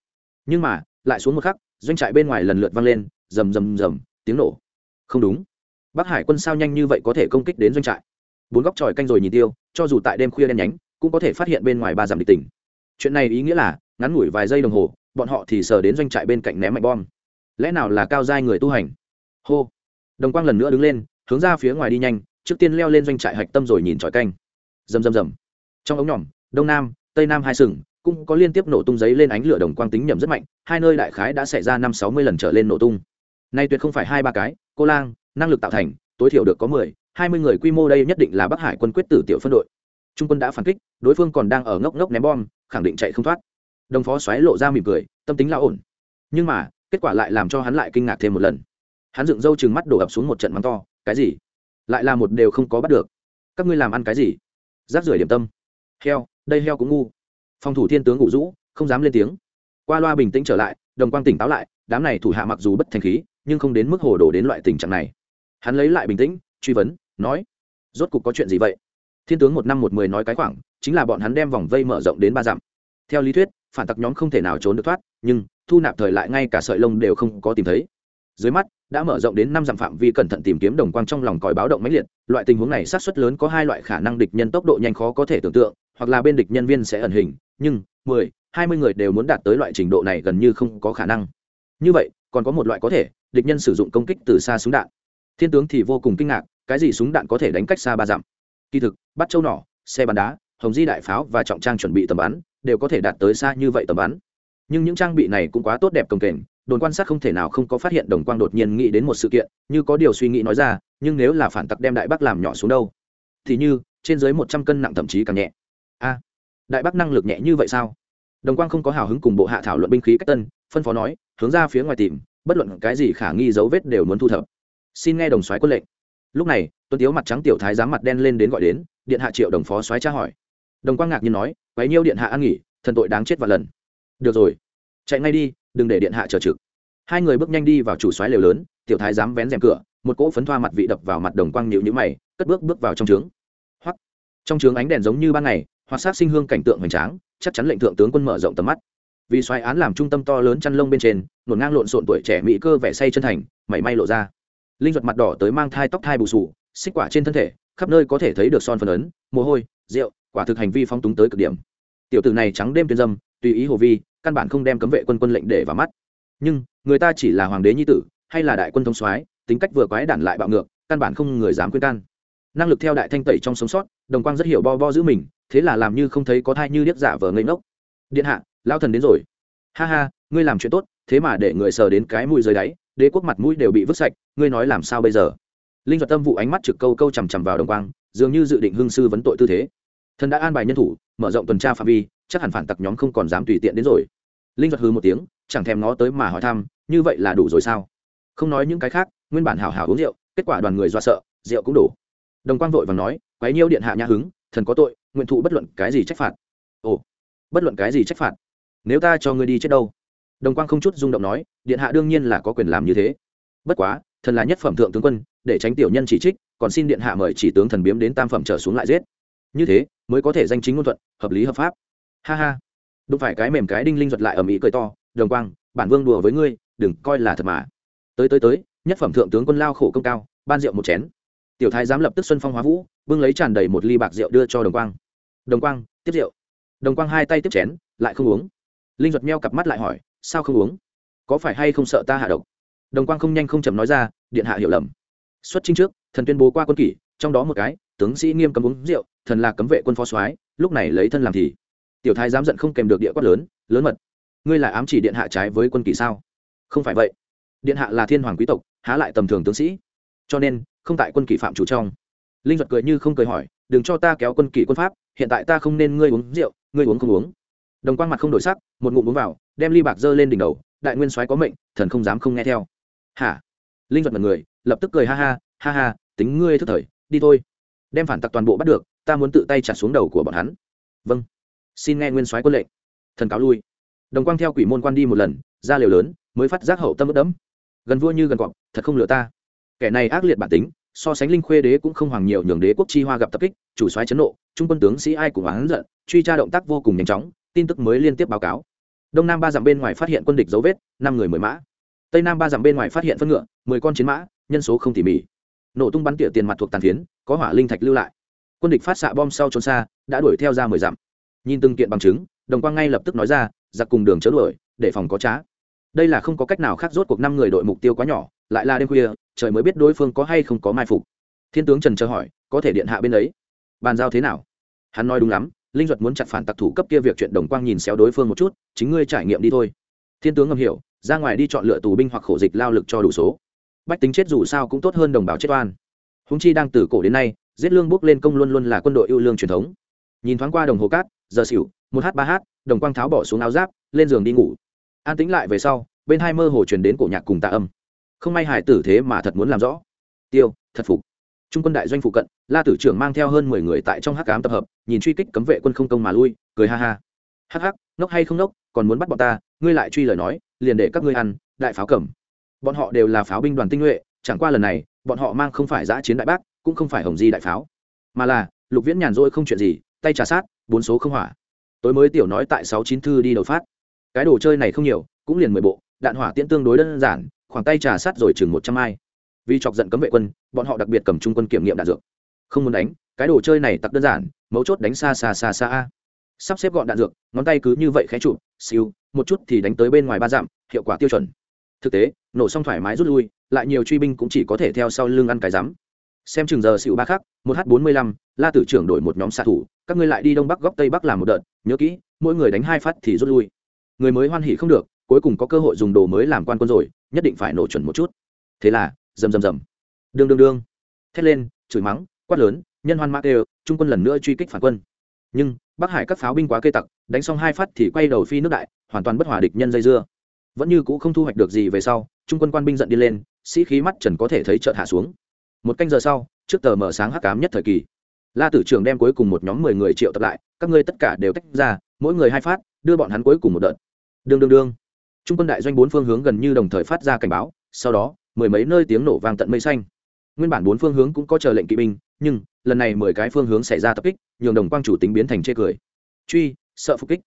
Nhưng mà, lại xuống một khắc, doanh trại bên ngoài lần lượt vang lên, rầm rầm rầm, tiếng nổ. Không đúng. Bắc hải quân sao nhanh như vậy có thể công kích đến doanh trại? Bốn góc tròi canh rồi nhìn tiêu, cho dù tại đêm khuya đen nhánh, cũng có thể phát hiện bên ngoài ba dặm địch tỉnh. Chuyện này ý nghĩa là ngắn ngủi vài giây đồng hồ, bọn họ thì sờ đến doanh trại bên cạnh ném mạnh bom. Lẽ nào là cao giai người tu hành? Hô. Đồng quang lần nữa đứng lên, hướng ra phía ngoài đi nhanh, trước tiên leo lên doanh trại hạch tâm rồi nhìn tròi canh. Rầm rầm rầm. Trong ống nhỏm đông nam, tây nam hai sừng, cũng có liên tiếp nổ tung giấy lên ánh lửa đồng quang tính nhầm rất mạnh, hai nơi đại khái đã xảy ra năm sáu mươi lần trở lên nổ tung. Nay tuyệt không phải hai ba cái, cô lang, năng lực tạo thành, tối thiểu được có mười, hai mươi người quy mô đây nhất định là bắc hải quân quyết tử tiểu phân đội. Trung quân đã phản kích, đối phương còn đang ở ngốc ngốc ném bom, khẳng định chạy không thoát đồng phó xoáy lộ ra mỉm cười, tâm tính lao ổn. Nhưng mà, kết quả lại làm cho hắn lại kinh ngạc thêm một lần. Hắn dựng râu chừng mắt đổ ập xuống một trận mắng to, cái gì? Lại là một đều không có bắt được. Các ngươi làm ăn cái gì? Rác rưởi điểm tâm. Heo, đây heo cũng ngu. Phòng thủ thiên tướng ngủ rũ, không dám lên tiếng. Qua loa bình tĩnh trở lại, đồng quang tỉnh táo lại, đám này thủ hạ mặc dù bất thành khí, nhưng không đến mức hồ đổ đến loại tình trạng này. Hắn lấy lại bình tĩnh, truy vấn, nói, rốt cục có chuyện gì vậy? Thiên tướng một năm một mười nói cái khoảng, chính là bọn hắn đem vòng vây mở rộng đến ba dặm. Theo lý thuyết phản tặc nhóm không thể nào trốn được thoát, nhưng thu nạp thời lại ngay cả sợi lông đều không có tìm thấy. Dưới mắt, đã mở rộng đến năm dặm phạm vi cẩn thận tìm kiếm đồng quang trong lòng còi báo động mãnh liệt, loại tình huống này sát xuất lớn có hai loại khả năng địch nhân tốc độ nhanh khó có thể tưởng tượng, hoặc là bên địch nhân viên sẽ ẩn hình, nhưng mười, hai mươi người đều muốn đạt tới loại trình độ này gần như không có khả năng. Như vậy, còn có một loại có thể, địch nhân sử dụng công kích từ xa súng đạn. Thiên tướng thì vô cùng kinh ngạc, cái gì súng đạn có thể đánh cách xa ba dặm? Kỳ thực, bắt châu nỏ, xe bắn đá hồng di đại pháo và trọng trang chuẩn bị tầm bắn, đều có thể đạt tới xa như vậy tầm bắn. Nhưng những trang bị này cũng quá tốt đẹp công kềnh, đồn quan sát không thể nào không có phát hiện đồng quang đột nhiên nghĩ đến một sự kiện, như có điều suy nghĩ nói ra, nhưng nếu là phản tặc đem đại bắc làm nhỏ xuống đâu, thì như trên dưới một trăm cân nặng thậm chí càng nhẹ. A, đại bắc năng lực nhẹ như vậy sao? Đồng quang không có hào hứng cùng bộ hạ thảo luận binh khí cách tân, phân phó nói, hướng ra phía ngoài tìm, bất luận cái gì khả nghi dấu vết đều muốn thu thập. Xin nghe đồng soái quân lệnh. Lúc này, tuấn tiếu mặt trắng tiểu thái giám mặt đen lên đến gọi đến, điện hạ triệu đồng phó soái tra hỏi đồng quang ngạc nhiên nói, quấy nhiêu điện hạ ăn nghỉ, thần tội đáng chết và lần. Được rồi, chạy ngay đi, đừng để điện hạ chờ trực. Hai người bước nhanh đi vào chủ xoáy lều lớn, tiểu thái dám vén rèm cửa, một cỗ phấn thoa mặt vị đập vào mặt đồng quang nhịu nhữ mày, cất bước bước vào trong trướng. Hoặc trong trướng ánh đèn giống như ban ngày hoặc sát sinh hương cảnh tượng hoành tráng, chắc chắn lệnh thượng tướng quân mở rộng tầm mắt. Vì xoáy án làm trung tâm to lớn chăn lông bên trên, nổn ngang lộn xộn tuổi trẻ mỹ cơ vẻ say chân thành, mảy may lộ ra. Linh ruột mặt đỏ tới mang thai tóc thai bù sù, xích quả trên thân thể, khắp nơi có thể thấy được son phần ấn, mồ hôi, rượu quả thực hành vi phong túng tới cực điểm. Tiểu tử này trắng đêm tuyên dâm, tùy ý hồ vi, căn bản không đem cấm vệ quân quân lệnh để vào mắt. Nhưng, người ta chỉ là hoàng đế nhi tử, hay là đại quân thông soái, tính cách vừa quái đản lại bạo ngược, căn bản không người dám khuyên can. Năng lực theo đại thanh tẩy trong sống sót, đồng quang rất hiểu bo bo giữ mình, thế là làm như không thấy có thai như điếc giả vờ ngây ngốc. Điện hạ lao thần đến rồi. Ha ha, ngươi làm chuyện tốt, thế mà để người sờ đến cái mũi dưới đáy, đế quốc mặt mũi đều bị vứt sạch, ngươi nói làm sao bây giờ? Linh thuật tâm vụ ánh mắt trực câu câu chằm chằm vào đồng quang, dường như dự định hương sư vấn tội tư thế thần đã an bài nhân thủ, mở rộng tuần tra phạm vi, chắc hẳn phản tặc nhóm không còn dám tùy tiện đến rồi. Linh giật hư một tiếng, chẳng thèm ngó tới mà hỏi thăm, như vậy là đủ rồi sao? Không nói những cái khác, nguyên bản hảo hảo uống rượu, kết quả đoàn người do sợ, rượu cũng đủ. Đồng quang vội và nói quái nhiêu điện hạ nhã hứng, thần có tội, nguyện thụ bất luận cái gì trách phạt. Ồ, bất luận cái gì trách phạt? Nếu ta cho ngươi đi chết đâu? Đồng quang không chút rung động nói, điện hạ đương nhiên là có quyền làm như thế. Bất quá, thần là nhất phẩm thượng tướng quân, để tránh tiểu nhân chỉ trích, còn xin điện hạ mời chỉ tướng thần biếm đến tam phẩm trở xuống lại giết. Như thế mới có thể danh chính ngôn thuận, hợp lý hợp pháp. Ha ha. Đụng phải cái mềm cái đinh linh giật lại ở mỹ cười to, đồng quang, bản vương đùa với ngươi, đừng coi là thật mà. Tới tới tới, nhất phẩm thượng tướng quân lao khổ công cao, ban rượu một chén. Tiểu thái giám lập tức xuân phong hóa vũ, bưng lấy tràn đầy một ly bạc rượu đưa cho đồng quang. Đồng quang, tiếp rượu. Đồng quang hai tay tiếp chén, lại không uống. Linh giật meo cặp mắt lại hỏi, sao không uống? Có phải hay không sợ ta hạ độc? Đồng quang không nhanh không chậm nói ra, điện hạ hiểu lầm. Xuất chinh trước, thần tuyên bố qua quân kỷ, trong đó một cái tướng sĩ nghiêm cấm uống rượu, thần là cấm vệ quân phó soái, lúc này lấy thân làm thì. Tiểu thái dám giận không kèm được địa quát lớn lớn mật, ngươi là ám chỉ điện hạ trái với quân kỷ sao? Không phải vậy. Điện hạ là thiên hoàng quý tộc, há lại tầm thường tướng sĩ. Cho nên, không tại quân kỷ phạm chủ trong. Linh vật cười như không cười hỏi, đừng cho ta kéo quân kỷ quân pháp, hiện tại ta không nên ngươi uống rượu, ngươi uống không uống. Đồng quang mặt không đổi sắc, một ngụm uống vào, đem ly bạc dơ lên đỉnh đầu, đại nguyên soái có mệnh, thần không dám không nghe theo. Hả? Linh vật mật người, lập tức cười ha ha ha ha, tính ngươi thức thời, đi thôi đem phản tặc toàn bộ bắt được, ta muốn tự tay trả xuống đầu của bọn hắn. Vâng. Xin nghe nguyên soái quân lệnh. Thần cáo lui. Đồng quang theo quỷ môn quan đi một lần, ra liều lớn, mới phát giác hậu tâm ướt đẫm. Gần vua như gần cọp, thật không lừa ta. Kẻ này ác liệt bản tính, so sánh linh khuê đế cũng không hoàng nhiều nhường đế quốc chi hoa gặp tập kích, chủ soái chấn nộ, trung quân tướng sĩ ai cũng oán giận, truy tra động tác vô cùng nhanh chóng, tin tức mới liên tiếp báo cáo. Đông nam ba dặm bên ngoài phát hiện quân địch dấu vết, năm người mười mã. Tây nam ba dặm bên ngoài phát hiện phân ngựa, mười con chiến mã, nhân số không tỉ mỉ nổ tung bắn tỉa tiền mặt thuộc tàn phiến, có hỏa linh thạch lưu lại. Quân địch phát xạ bom sau trốn xa, đã đuổi theo ra mười dặm. Nhìn từng kiện bằng chứng, đồng quang ngay lập tức nói ra, giặc cùng đường chớ đuổi, để phòng có trá. Đây là không có cách nào khác rốt cuộc năm người đội mục tiêu quá nhỏ, lại là đêm khuya, trời mới biết đối phương có hay không có mai phục. Thiên tướng trần chờ hỏi, có thể điện hạ bên ấy? Bàn giao thế nào? Hắn nói đúng lắm, linh duật muốn chặt phản tặc thủ cấp kia việc chuyện đồng quang nhìn xéo đối phương một chút, chính ngươi trải nghiệm đi thôi. Thiên tướng ngầm hiểu, ra ngoài đi chọn lựa tù binh hoặc khổ dịch lao lực cho đủ số bách tính chết dù sao cũng tốt hơn đồng bào chết oan. Húng chi đang từ cổ đến nay, giết lương bước lên công luôn luôn là quân đội ưu lương truyền thống. Nhìn thoáng qua đồng hồ cát, giờ xỉu, một h ba h đồng quang tháo bỏ xuống áo giáp, lên giường đi ngủ. An tĩnh lại về sau, bên hai mơ hồ truyền đến cổ nhạc cùng tạ âm. Không may hải tử thế mà thật muốn làm rõ. Tiêu, thật phục. Trung quân đại doanh phụ cận, la tử trưởng mang theo hơn mười người tại trong hắc cám tập hợp, nhìn truy kích cấm vệ quân không công mà lui, cười ha ha. Hắc hắc, ngốc hay không ngốc, còn muốn bắt bọn ta, ngươi lại truy lời nói, liền để các ngươi ăn, đại pháo cẩm bọn họ đều là pháo binh đoàn tinh nhuệ, chẳng qua lần này, bọn họ mang không phải giã chiến đại bác, cũng không phải hồng di đại pháo. Mà là, lục viễn nhàn rỗi không chuyện gì, tay trà sát, bốn số không hỏa. Tối mới tiểu nói tại sáu chín thư đi đầu phát. Cái đồ chơi này không nhiều, cũng liền mười bộ, đạn hỏa tiễn tương đối đơn giản, khoảng tay trà sát rồi chừng một trăm ai. Vì chọc giận cấm vệ quân, bọn họ đặc biệt cầm trung quân kiểm nghiệm đạn dược. Không muốn đánh, cái đồ chơi này tặc đơn giản, mấu chốt đánh xa xa xa xa a. Sắp xếp gọn đạn dược, ngón tay cứ như vậy khé trụ siêu, một chút thì đánh tới bên ngoài ba dặm, hiệu quả tiêu chuẩn thực tế, nổ xong thoải mái rút lui, lại nhiều truy binh cũng chỉ có thể theo sau lưng ăn cái rắm. Xem chừng giờ xịu ba khắc, một h bốn mươi lăm, la tử trưởng đổi một nhóm xạ thủ, các ngươi lại đi đông bắc góc tây bắc làm một đợt, nhớ kỹ, mỗi người đánh hai phát thì rút lui. Người mới hoan hỉ không được, cuối cùng có cơ hội dùng đồ mới làm quan quân rồi, nhất định phải nổ chuẩn một chút. Thế là, rầm rầm rầm. Đương đương đương. Thét lên, chửi mắng, quát lớn, nhân hoan mã đều trung quân lần nữa truy kích phản quân. Nhưng, bắc hải các pháo binh quá cây tặc, đánh xong hai phát thì quay đầu phi nước đại, hoàn toàn bất hòa địch nhân dây dưa vẫn như cũ không thu hoạch được gì về sau, trung quân quan binh giận đi lên, sĩ khí mắt trần có thể thấy chợt hạ xuống. Một canh giờ sau, trước tờ mở sáng hắc cám nhất thời kỳ. La tử trường đem cuối cùng một nhóm mười người triệu tập lại, các ngươi tất cả đều tách ra, mỗi người hai phát, đưa bọn hắn cuối cùng một đợt. Đương đương đương. Trung quân đại doanh bốn phương hướng gần như đồng thời phát ra cảnh báo, sau đó, mười mấy nơi tiếng nổ vang tận mây xanh. Nguyên bản bốn phương hướng cũng có chờ lệnh kỵ binh, nhưng lần này mười cái phương hướng xảy ra tập kích, nhường đồng quang chủ tính biến thành chê cười. Truy, sợ phục kích.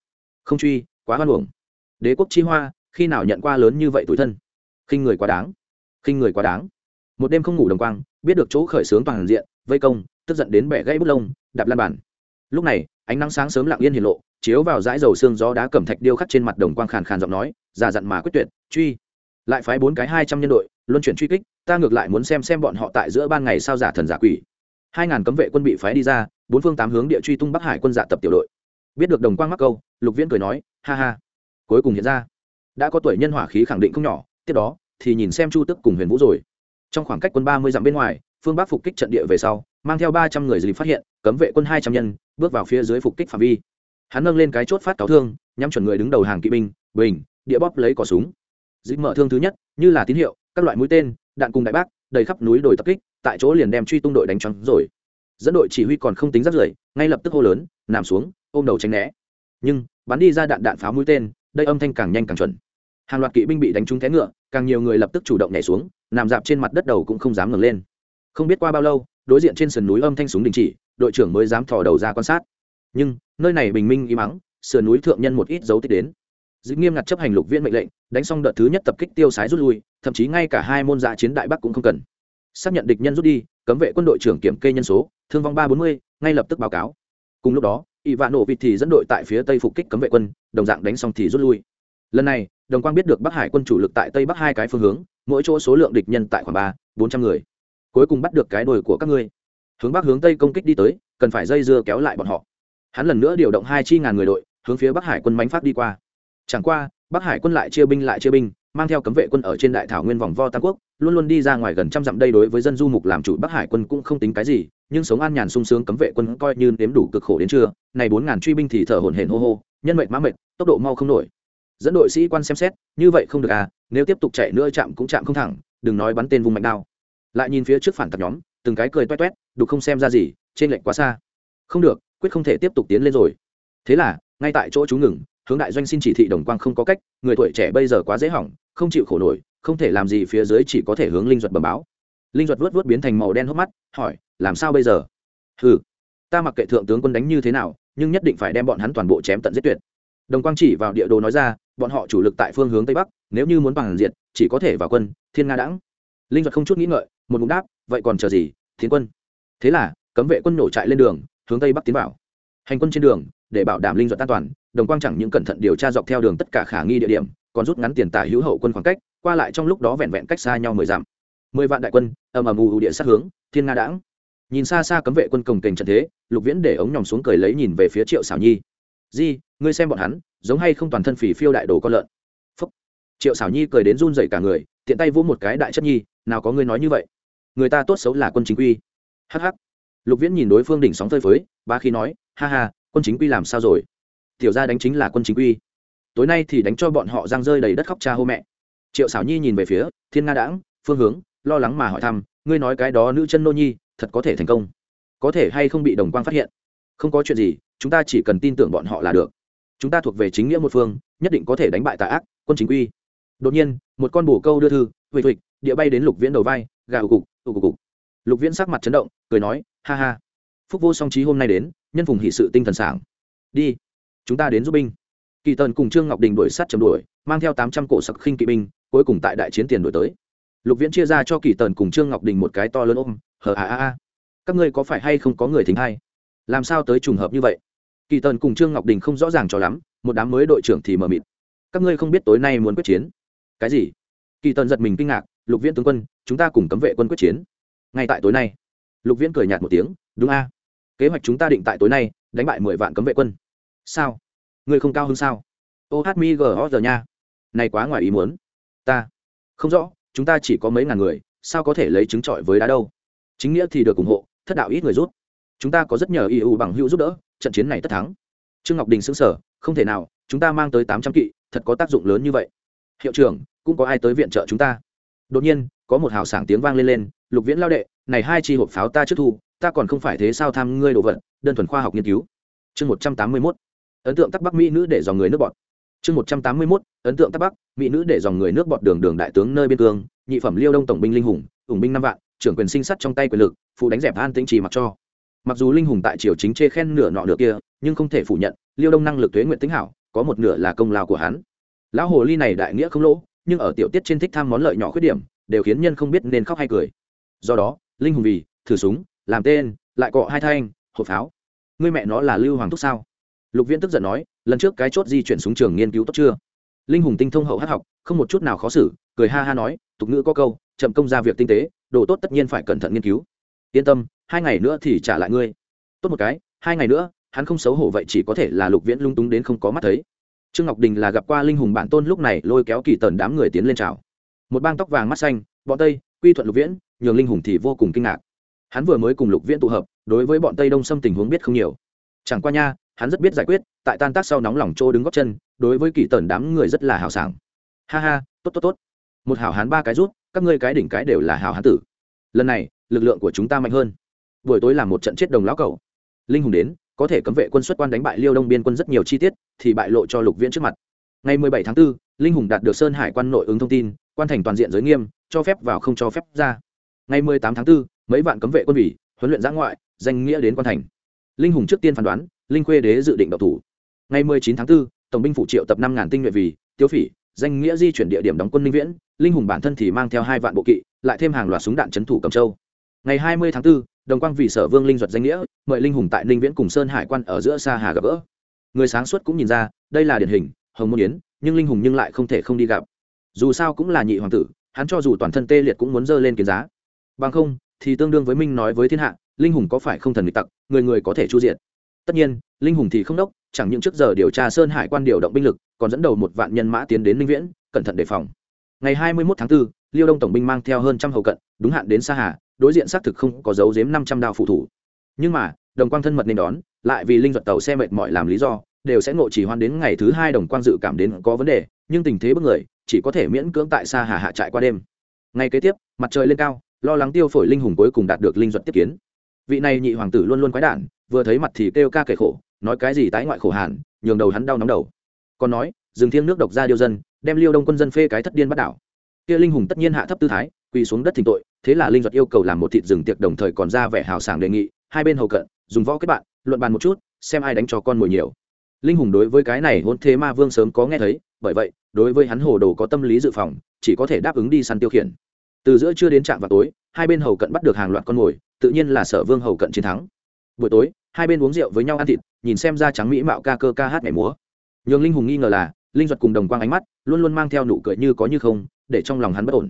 Không truy, quá hoan hưởng đế quốc chi hoa khi nào nhận qua lớn như vậy tuổi thân? Khinh người quá đáng. Khinh người quá đáng. Một đêm không ngủ đồng quang, biết được chỗ khởi xướng toàn diện, vây công, tức giận đến bẻ gãy bút lông, đạp lan bàn. lúc này, ánh nắng sáng sớm lặng yên hiển lộ, chiếu vào dãi dầu xương gió đá cẩm thạch điêu khắc trên mặt đồng quang khàn khàn giọng nói, già dặn mà quyết tuyệt, truy. Lại phái bốn cái hai trăm nhân đội, luân chuyển truy kích, ta ngược lại muốn xem xem bọn họ tại giữa ban ngày sao giả thần giả quỷ. Hai ngàn cấm vệ quân bị phái đi ra, bốn phương tám hướng địa truy tung bắc hải quân dạ tập tiểu đội. Biết được đồng quang mắc câu, lục viễn cười nói, ha ha. Cuối cùng hiện ra đã có tuổi nhân hỏa khí khẳng định không nhỏ, tiếp đó thì nhìn xem chu tức cùng huyền vũ rồi. Trong khoảng cách quân ba mươi dặm bên ngoài, phương bắc phục kích trận địa về sau, mang theo ba trăm người dịp phát hiện, cấm vệ quân hai trăm nhân, bước vào phía dưới phục kích phạm vi. Hắn nâng lên cái chốt phát cáo thương, nhắm chuẩn người đứng đầu hàng kỵ binh, bình, địa bóp lấy cỏ súng. Dịp mở thương thứ nhất, như là tín hiệu, các loại mũi tên, đạn cùng đại bác, đầy khắp núi đồi tập kích, tại chỗ liền đem truy tung đội đánh trắng rồi. Dẫn đội chỉ huy còn không tính rất rưởi, ngay lập tức hô lớn, nằm xuống, ôm đầu tránh né. Nhưng, bắn đi ra đạn đạn pháo mũi tên đây âm thanh càng nhanh càng chuẩn. Hàng loạt kỵ binh bị đánh trúng té ngựa, càng nhiều người lập tức chủ động nhảy xuống, nằm dạp trên mặt đất đầu cũng không dám ngẩng lên. Không biết qua bao lâu, đối diện trên sườn núi âm thanh súng đình chỉ, đội trưởng mới dám thò đầu ra quan sát. Nhưng, nơi này bình minh im mắng sườn núi thượng nhân một ít dấu tích đến. Dĩ nghiêm ngặt chấp hành lục viên mệnh lệnh, đánh xong đợt thứ nhất tập kích tiêu sái rút lui, thậm chí ngay cả hai môn dạ chiến đại bắc cũng không cần. Xác nhận địch nhân rút đi, cấm vệ quân đội trưởng kiểm kê nhân số, thương vong ba bốn mươi, ngay lập tức báo cáo. Cùng lúc đó ỵ vạn nổ vịt thì dẫn đội tại phía tây phục kích cấm vệ quân, đồng dạng đánh xong thì rút lui. Lần này, đồng quang biết được bắc hải quân chủ lực tại tây bắc hai cái phương hướng, mỗi chỗ số lượng địch nhân tại khoảng ba, bốn trăm người. Cuối cùng bắt được cái đồi của các ngươi. Hướng bắc hướng tây công kích đi tới, cần phải dây dưa kéo lại bọn họ. Hắn lần nữa điều động hai chi ngàn người đội, hướng phía bắc hải quân bánh phát đi qua. Chẳng qua, bắc hải quân lại chia binh lại chia binh, mang theo cấm vệ quân ở trên đại thảo nguyên vòng vo tam quốc, luôn luôn đi ra ngoài gần trăm dặm đây đối với dân du mục làm chủ bắc hải quân cũng không tính cái gì nhưng sống an nhàn sung sướng cấm vệ quân coi như nếm đủ cực khổ đến trưa, này bốn ngàn truy binh thì thở hổn hển hô hô, nhân mệnh mã mệnh, tốc độ mau không nổi. Dẫn đội sĩ quan xem xét, như vậy không được à nếu tiếp tục chạy nữa chạm cũng chạm không thẳng, đừng nói bắn tên vùng mạnh đao. Lại nhìn phía trước phản tặc nhóm, từng cái cười toét toét, đục không xem ra gì, trên lệnh quá xa. Không được, quyết không thể tiếp tục tiến lên rồi. Thế là, ngay tại chỗ chú ngừng, hướng đại doanh xin chỉ thị đồng quang không có cách, người tuổi trẻ bây giờ quá dễ hỏng, không chịu khổ nổi, không thể làm gì phía dưới chỉ có thể hướng linh duật bẩm báo linh duật vớt vớt biến thành màu đen hốc mắt, hỏi, làm sao bây giờ? Ừ ta mặc kệ thượng tướng quân đánh như thế nào, nhưng nhất định phải đem bọn hắn toàn bộ chém tận giết tuyệt. Đồng quang chỉ vào địa đồ nói ra, bọn họ chủ lực tại phương hướng tây bắc, nếu như muốn bằng diệt, chỉ có thể vào quân, thiên nga đãng. Linh duật không chút nghĩ ngợi, một mục đáp, vậy còn chờ gì thiên quân. Thế là, cấm vệ quân nổ trại lên đường, hướng tây bắc tiến vào. Hành quân trên đường, để bảo đảm linh duật an toàn, đồng quang chẳng những cẩn thận điều tra dọc theo đường tất cả khả nghi địa điểm, còn rút ngắn tiền tả hữu hậu quân khoảng cách, qua lại trong lúc đó vẹn vẹn cách xa nhau mười dặm mười vạn đại quân, ầm ầm ù địa sát hướng, thiên nga đãng. Nhìn xa xa cấm vệ quân cồng kềnh trận thế, lục viễn để ống nhòm xuống cười lấy nhìn về phía triệu xảo nhi. Di, ngươi xem bọn hắn, giống hay không toàn thân phì phiêu đại đồ con lợn? Phúc. triệu xảo nhi cười đến run dậy cả người, tiện tay vỗ một cái đại chất nhi, nào có ngươi nói như vậy? Người ta tốt xấu là quân chính quy. Hh lục viễn nhìn đối phương đỉnh sóng phơi phới, ba khi nói, ha ha, quân chính quy làm sao rồi? Tiểu ra đánh chính là quân chính quy. Tối nay thì đánh cho bọn họ giang rơi đầy đất khóc cha hô mẹ. Triệu xảo nhi nhìn về phía, thiên nga đãng, phương hướng lo lắng mà hỏi thăm, ngươi nói cái đó nữ chân nô nhi, thật có thể thành công? Có thể hay không bị đồng quang phát hiện? Không có chuyện gì, chúng ta chỉ cần tin tưởng bọn họ là được. Chúng ta thuộc về chính nghĩa một phương, nhất định có thể đánh bại tà ác, quân chính quy. Đột nhiên, một con bồ câu đưa thư huỵch huỵch địa bay đến lục viễn đầu vai, gà ù cục ù cục lục viễn sắc mặt chấn động, cười nói, ha ha. Phúc vô song trí hôm nay đến, nhân phùng hỷ sự tinh thần sảng. Đi, chúng ta đến giúp binh. Kỳ tần cùng trương ngọc đình đuổi sát chầm đuổi, mang theo tám trăm cổ sặc khinh kỵ binh, cuối cùng tại đại chiến tiền đuổi tới lục viễn chia ra cho kỳ tần cùng trương ngọc đình một cái to lớn ôm hờ a a a, các ngươi có phải hay không có người thính hay làm sao tới trùng hợp như vậy? Kỳ tần cùng trương ngọc đình không rõ ràng cho lắm một đám mới đội trưởng thì mờ mịt. Các ngươi không biết tối nay muốn quyết chiến. Cái gì? Kỳ tần giật mình kinh ngạc lục viễn tướng quân chúng ta cùng cấm vệ quân quyết chiến. Ngay tại tối nay. Lục viễn cười nhạt một tiếng đúng a. Kế hoạch chúng ta định tại tối nay đánh bại mười vạn cấm vệ quân. Sao? Ngươi không cao hơn sao? Ô hát mi gờ giờ nha. Này quá ngoài ý muốn. Ta không rõ chúng ta chỉ có mấy ngàn người, sao có thể lấy chứng trọi với đá đâu? Chính nghĩa thì được ủng hộ, thất đạo ít người rút chúng ta có rất nhờ eu bằng hữu giúp đỡ, trận chiến này tất thắng. Trương ngọc đình xứng sở không thể nào, chúng ta mang tới tám trăm kỵ, thật có tác dụng lớn như vậy. Hiệu trưởng, cũng có ai tới viện trợ chúng ta? Đột nhiên, có một hào sảng tiếng vang lên lên, lục viễn lao đệ, này hai chi hộp pháo ta trước thu, ta còn không phải thế sao tham ngươi đồ vật, đơn thuần khoa học nghiên cứu. Chương một trăm tám mươi mốt. Ấn tượng tắc bắc mỹ nữ để dòng người nước bọt chương một trăm tám mươi mốt, ấn tượng tắc bắc, mỹ nữ để dòng người nước bọt đường đường đại tướng nơi biên cương, nhị phẩm liêu đông tổng binh linh hùng, ủng binh năm vạn, trưởng quyền sinh sắt trong tay quyền lực, phụ đánh dẹp an tĩnh trì mặc cho. Mặc dù linh hùng tại triều chính chê khen nửa nọ nửa kia, nhưng không thể phủ nhận, liêu đông năng lực thuế nguyện tính hảo, có một nửa là công lao của hắn. Lão hồ ly này đại nghĩa không lỗ, nhưng ở tiểu tiết trên thích tham món lợi nhỏ khuyết điểm, đều khiến nhân không biết nên khóc hay cười. Do đó, linh hùng vì, thử súng, làm tên, lại cọ hai thanh, hộp pháo. Ngươi mẹ nó là lưu hoàng thúc sao? Lục viễn tức giận nói lần trước cái chốt di chuyển xuống trường nghiên cứu tốt chưa? Linh hùng tinh thông hậu hát học, không một chút nào khó xử, cười ha ha nói, tục ngữ có câu, chậm công ra việc tinh tế, đồ tốt tất nhiên phải cẩn thận nghiên cứu. Yên tâm, hai ngày nữa thì trả lại ngươi. Tốt một cái, hai ngày nữa, hắn không xấu hổ vậy chỉ có thể là lục viễn lung túng đến không có mắt thấy. Trương ngọc đình là gặp qua linh hùng bản tôn lúc này lôi kéo kỳ tần đám người tiến lên chào. Một bang tóc vàng mắt xanh, bọn tây, quy thuận lục viễn, nhường linh hùng thì vô cùng kinh ngạc. Hắn vừa mới cùng lục viễn tụ hợp, đối với bọn tây đông xâm tình huống biết không nhiều. Chẳng qua nha hắn rất biết giải quyết tại tan tác sau nóng lòng trô đứng góc chân đối với kỳ tần đám người rất là hào sảng. Ha ha tốt tốt tốt. Một hảo hán ba cái rút các ngươi cái đỉnh cái đều là hào hán tử. Lần này lực lượng của chúng ta mạnh hơn. Buổi tối làm một trận chết đồng lão cầu linh hùng đến có thể cấm vệ quân xuất quan đánh bại liêu đông biên quân rất nhiều chi tiết thì bại lộ cho lục viễn trước mặt. Ngày 17 tháng 4, linh hùng đạt được sơn hải quan nội ứng thông tin quan thành toàn diện giới nghiêm cho phép vào không cho phép ra. Ngày 18 tháng 4, mấy vạn cấm vệ quân ủy huấn luyện giã ngoại danh nghĩa đến quan thành. Linh hùng trước tiên phán đoán linh khuê đế dự định độc thủ. Ngày 19 tháng 4, tổng binh phủ triệu tập năm ngàn tinh nhuệ vì tiêu phỉ danh nghĩa di chuyển địa điểm đóng quân linh viễn linh hùng bản thân thì mang theo hai vạn bộ kỵ lại thêm hàng loạt súng đạn trấn thủ cầm châu. Ngày 20 tháng 4, đồng quang vì sở vương linh duật danh nghĩa mời linh hùng tại ninh viễn cùng sơn hải quan ở giữa xa hà gặp gỡ. Người sáng suốt cũng nhìn ra đây là điển hình hồng môn yến nhưng linh hùng nhưng lại không thể không đi gặp. Dù sao cũng là nhị hoàng tử hắn cho dù toàn thân tê liệt cũng muốn dơ lên kiến giá. Bằng không thì tương đương với minh nói với thiên hạ linh hùng có phải không thần nghịch tặc người người có thể chu diện tất nhiên linh hùng thì không đốc chẳng những trước giờ điều tra sơn hải quan điều động binh lực còn dẫn đầu một vạn nhân mã tiến đến Linh viễn cẩn thận đề phòng. Ngày hai mươi 21 tháng 4, liêu đông tổng binh mang theo hơn trăm hầu cận đúng hạn đến Sa hà đối diện xác thực không có dấu giếm năm trăm đao phụ thủ. Nhưng mà đồng quang thân mật nên đón lại vì linh vật tàu xe mệt mỏi làm lý do đều sẽ ngộ chỉ hoan đến ngày thứ hai đồng quang dự cảm đến có vấn đề nhưng tình thế bất người chỉ có thể miễn cưỡng tại xa hà hạ trại qua đêm. Ngày kế tiếp mặt trời lên cao lo lắng tiêu phổi linh hùng cuối cùng đạt được linh duật tiếp kiến. Vị này nhị hoàng tử luôn luôn quái đản vừa thấy mặt thì kêu ca kể khổ, nói cái gì tái ngoại khổ hàn, nhường đầu hắn đau nóng đầu. Còn nói dừng thiêng nước độc ra điêu dân, đem liêu đông quân dân phê cái thất điên bắt đảo. Kia linh hùng tất nhiên hạ thấp tư thái, quỳ xuống đất thỉnh tội, thế là linh duật yêu cầu làm một thịt rừng tiệc đồng thời còn ra vẻ hào sảng đề nghị, hai bên hầu cận, dùng võ kết bạn, luận bàn một chút, xem ai đánh cho con mồi nhiều. Linh hùng đối với cái này hôn thế ma vương sớm có nghe thấy, bởi vậy, đối với hắn hồ đồ có tâm lý dự phòng, chỉ có thể đáp ứng đi săn tiêu khiển. Từ giữa trưa đến trạm vào tối, hai bên hầu cận bắt được hàng loạt con mồi, tự nhiên là sở vương hầu cận chiến thắng buổi tối, hai bên uống rượu với nhau ăn thịt, nhìn xem ra trắng mỹ mạo ca cơ ca hát nhảy múa. Nhường linh hùng nghi ngờ là, linh duật cùng đồng quang ánh mắt, luôn luôn mang theo nụ cười như có như không, để trong lòng hắn bất ổn.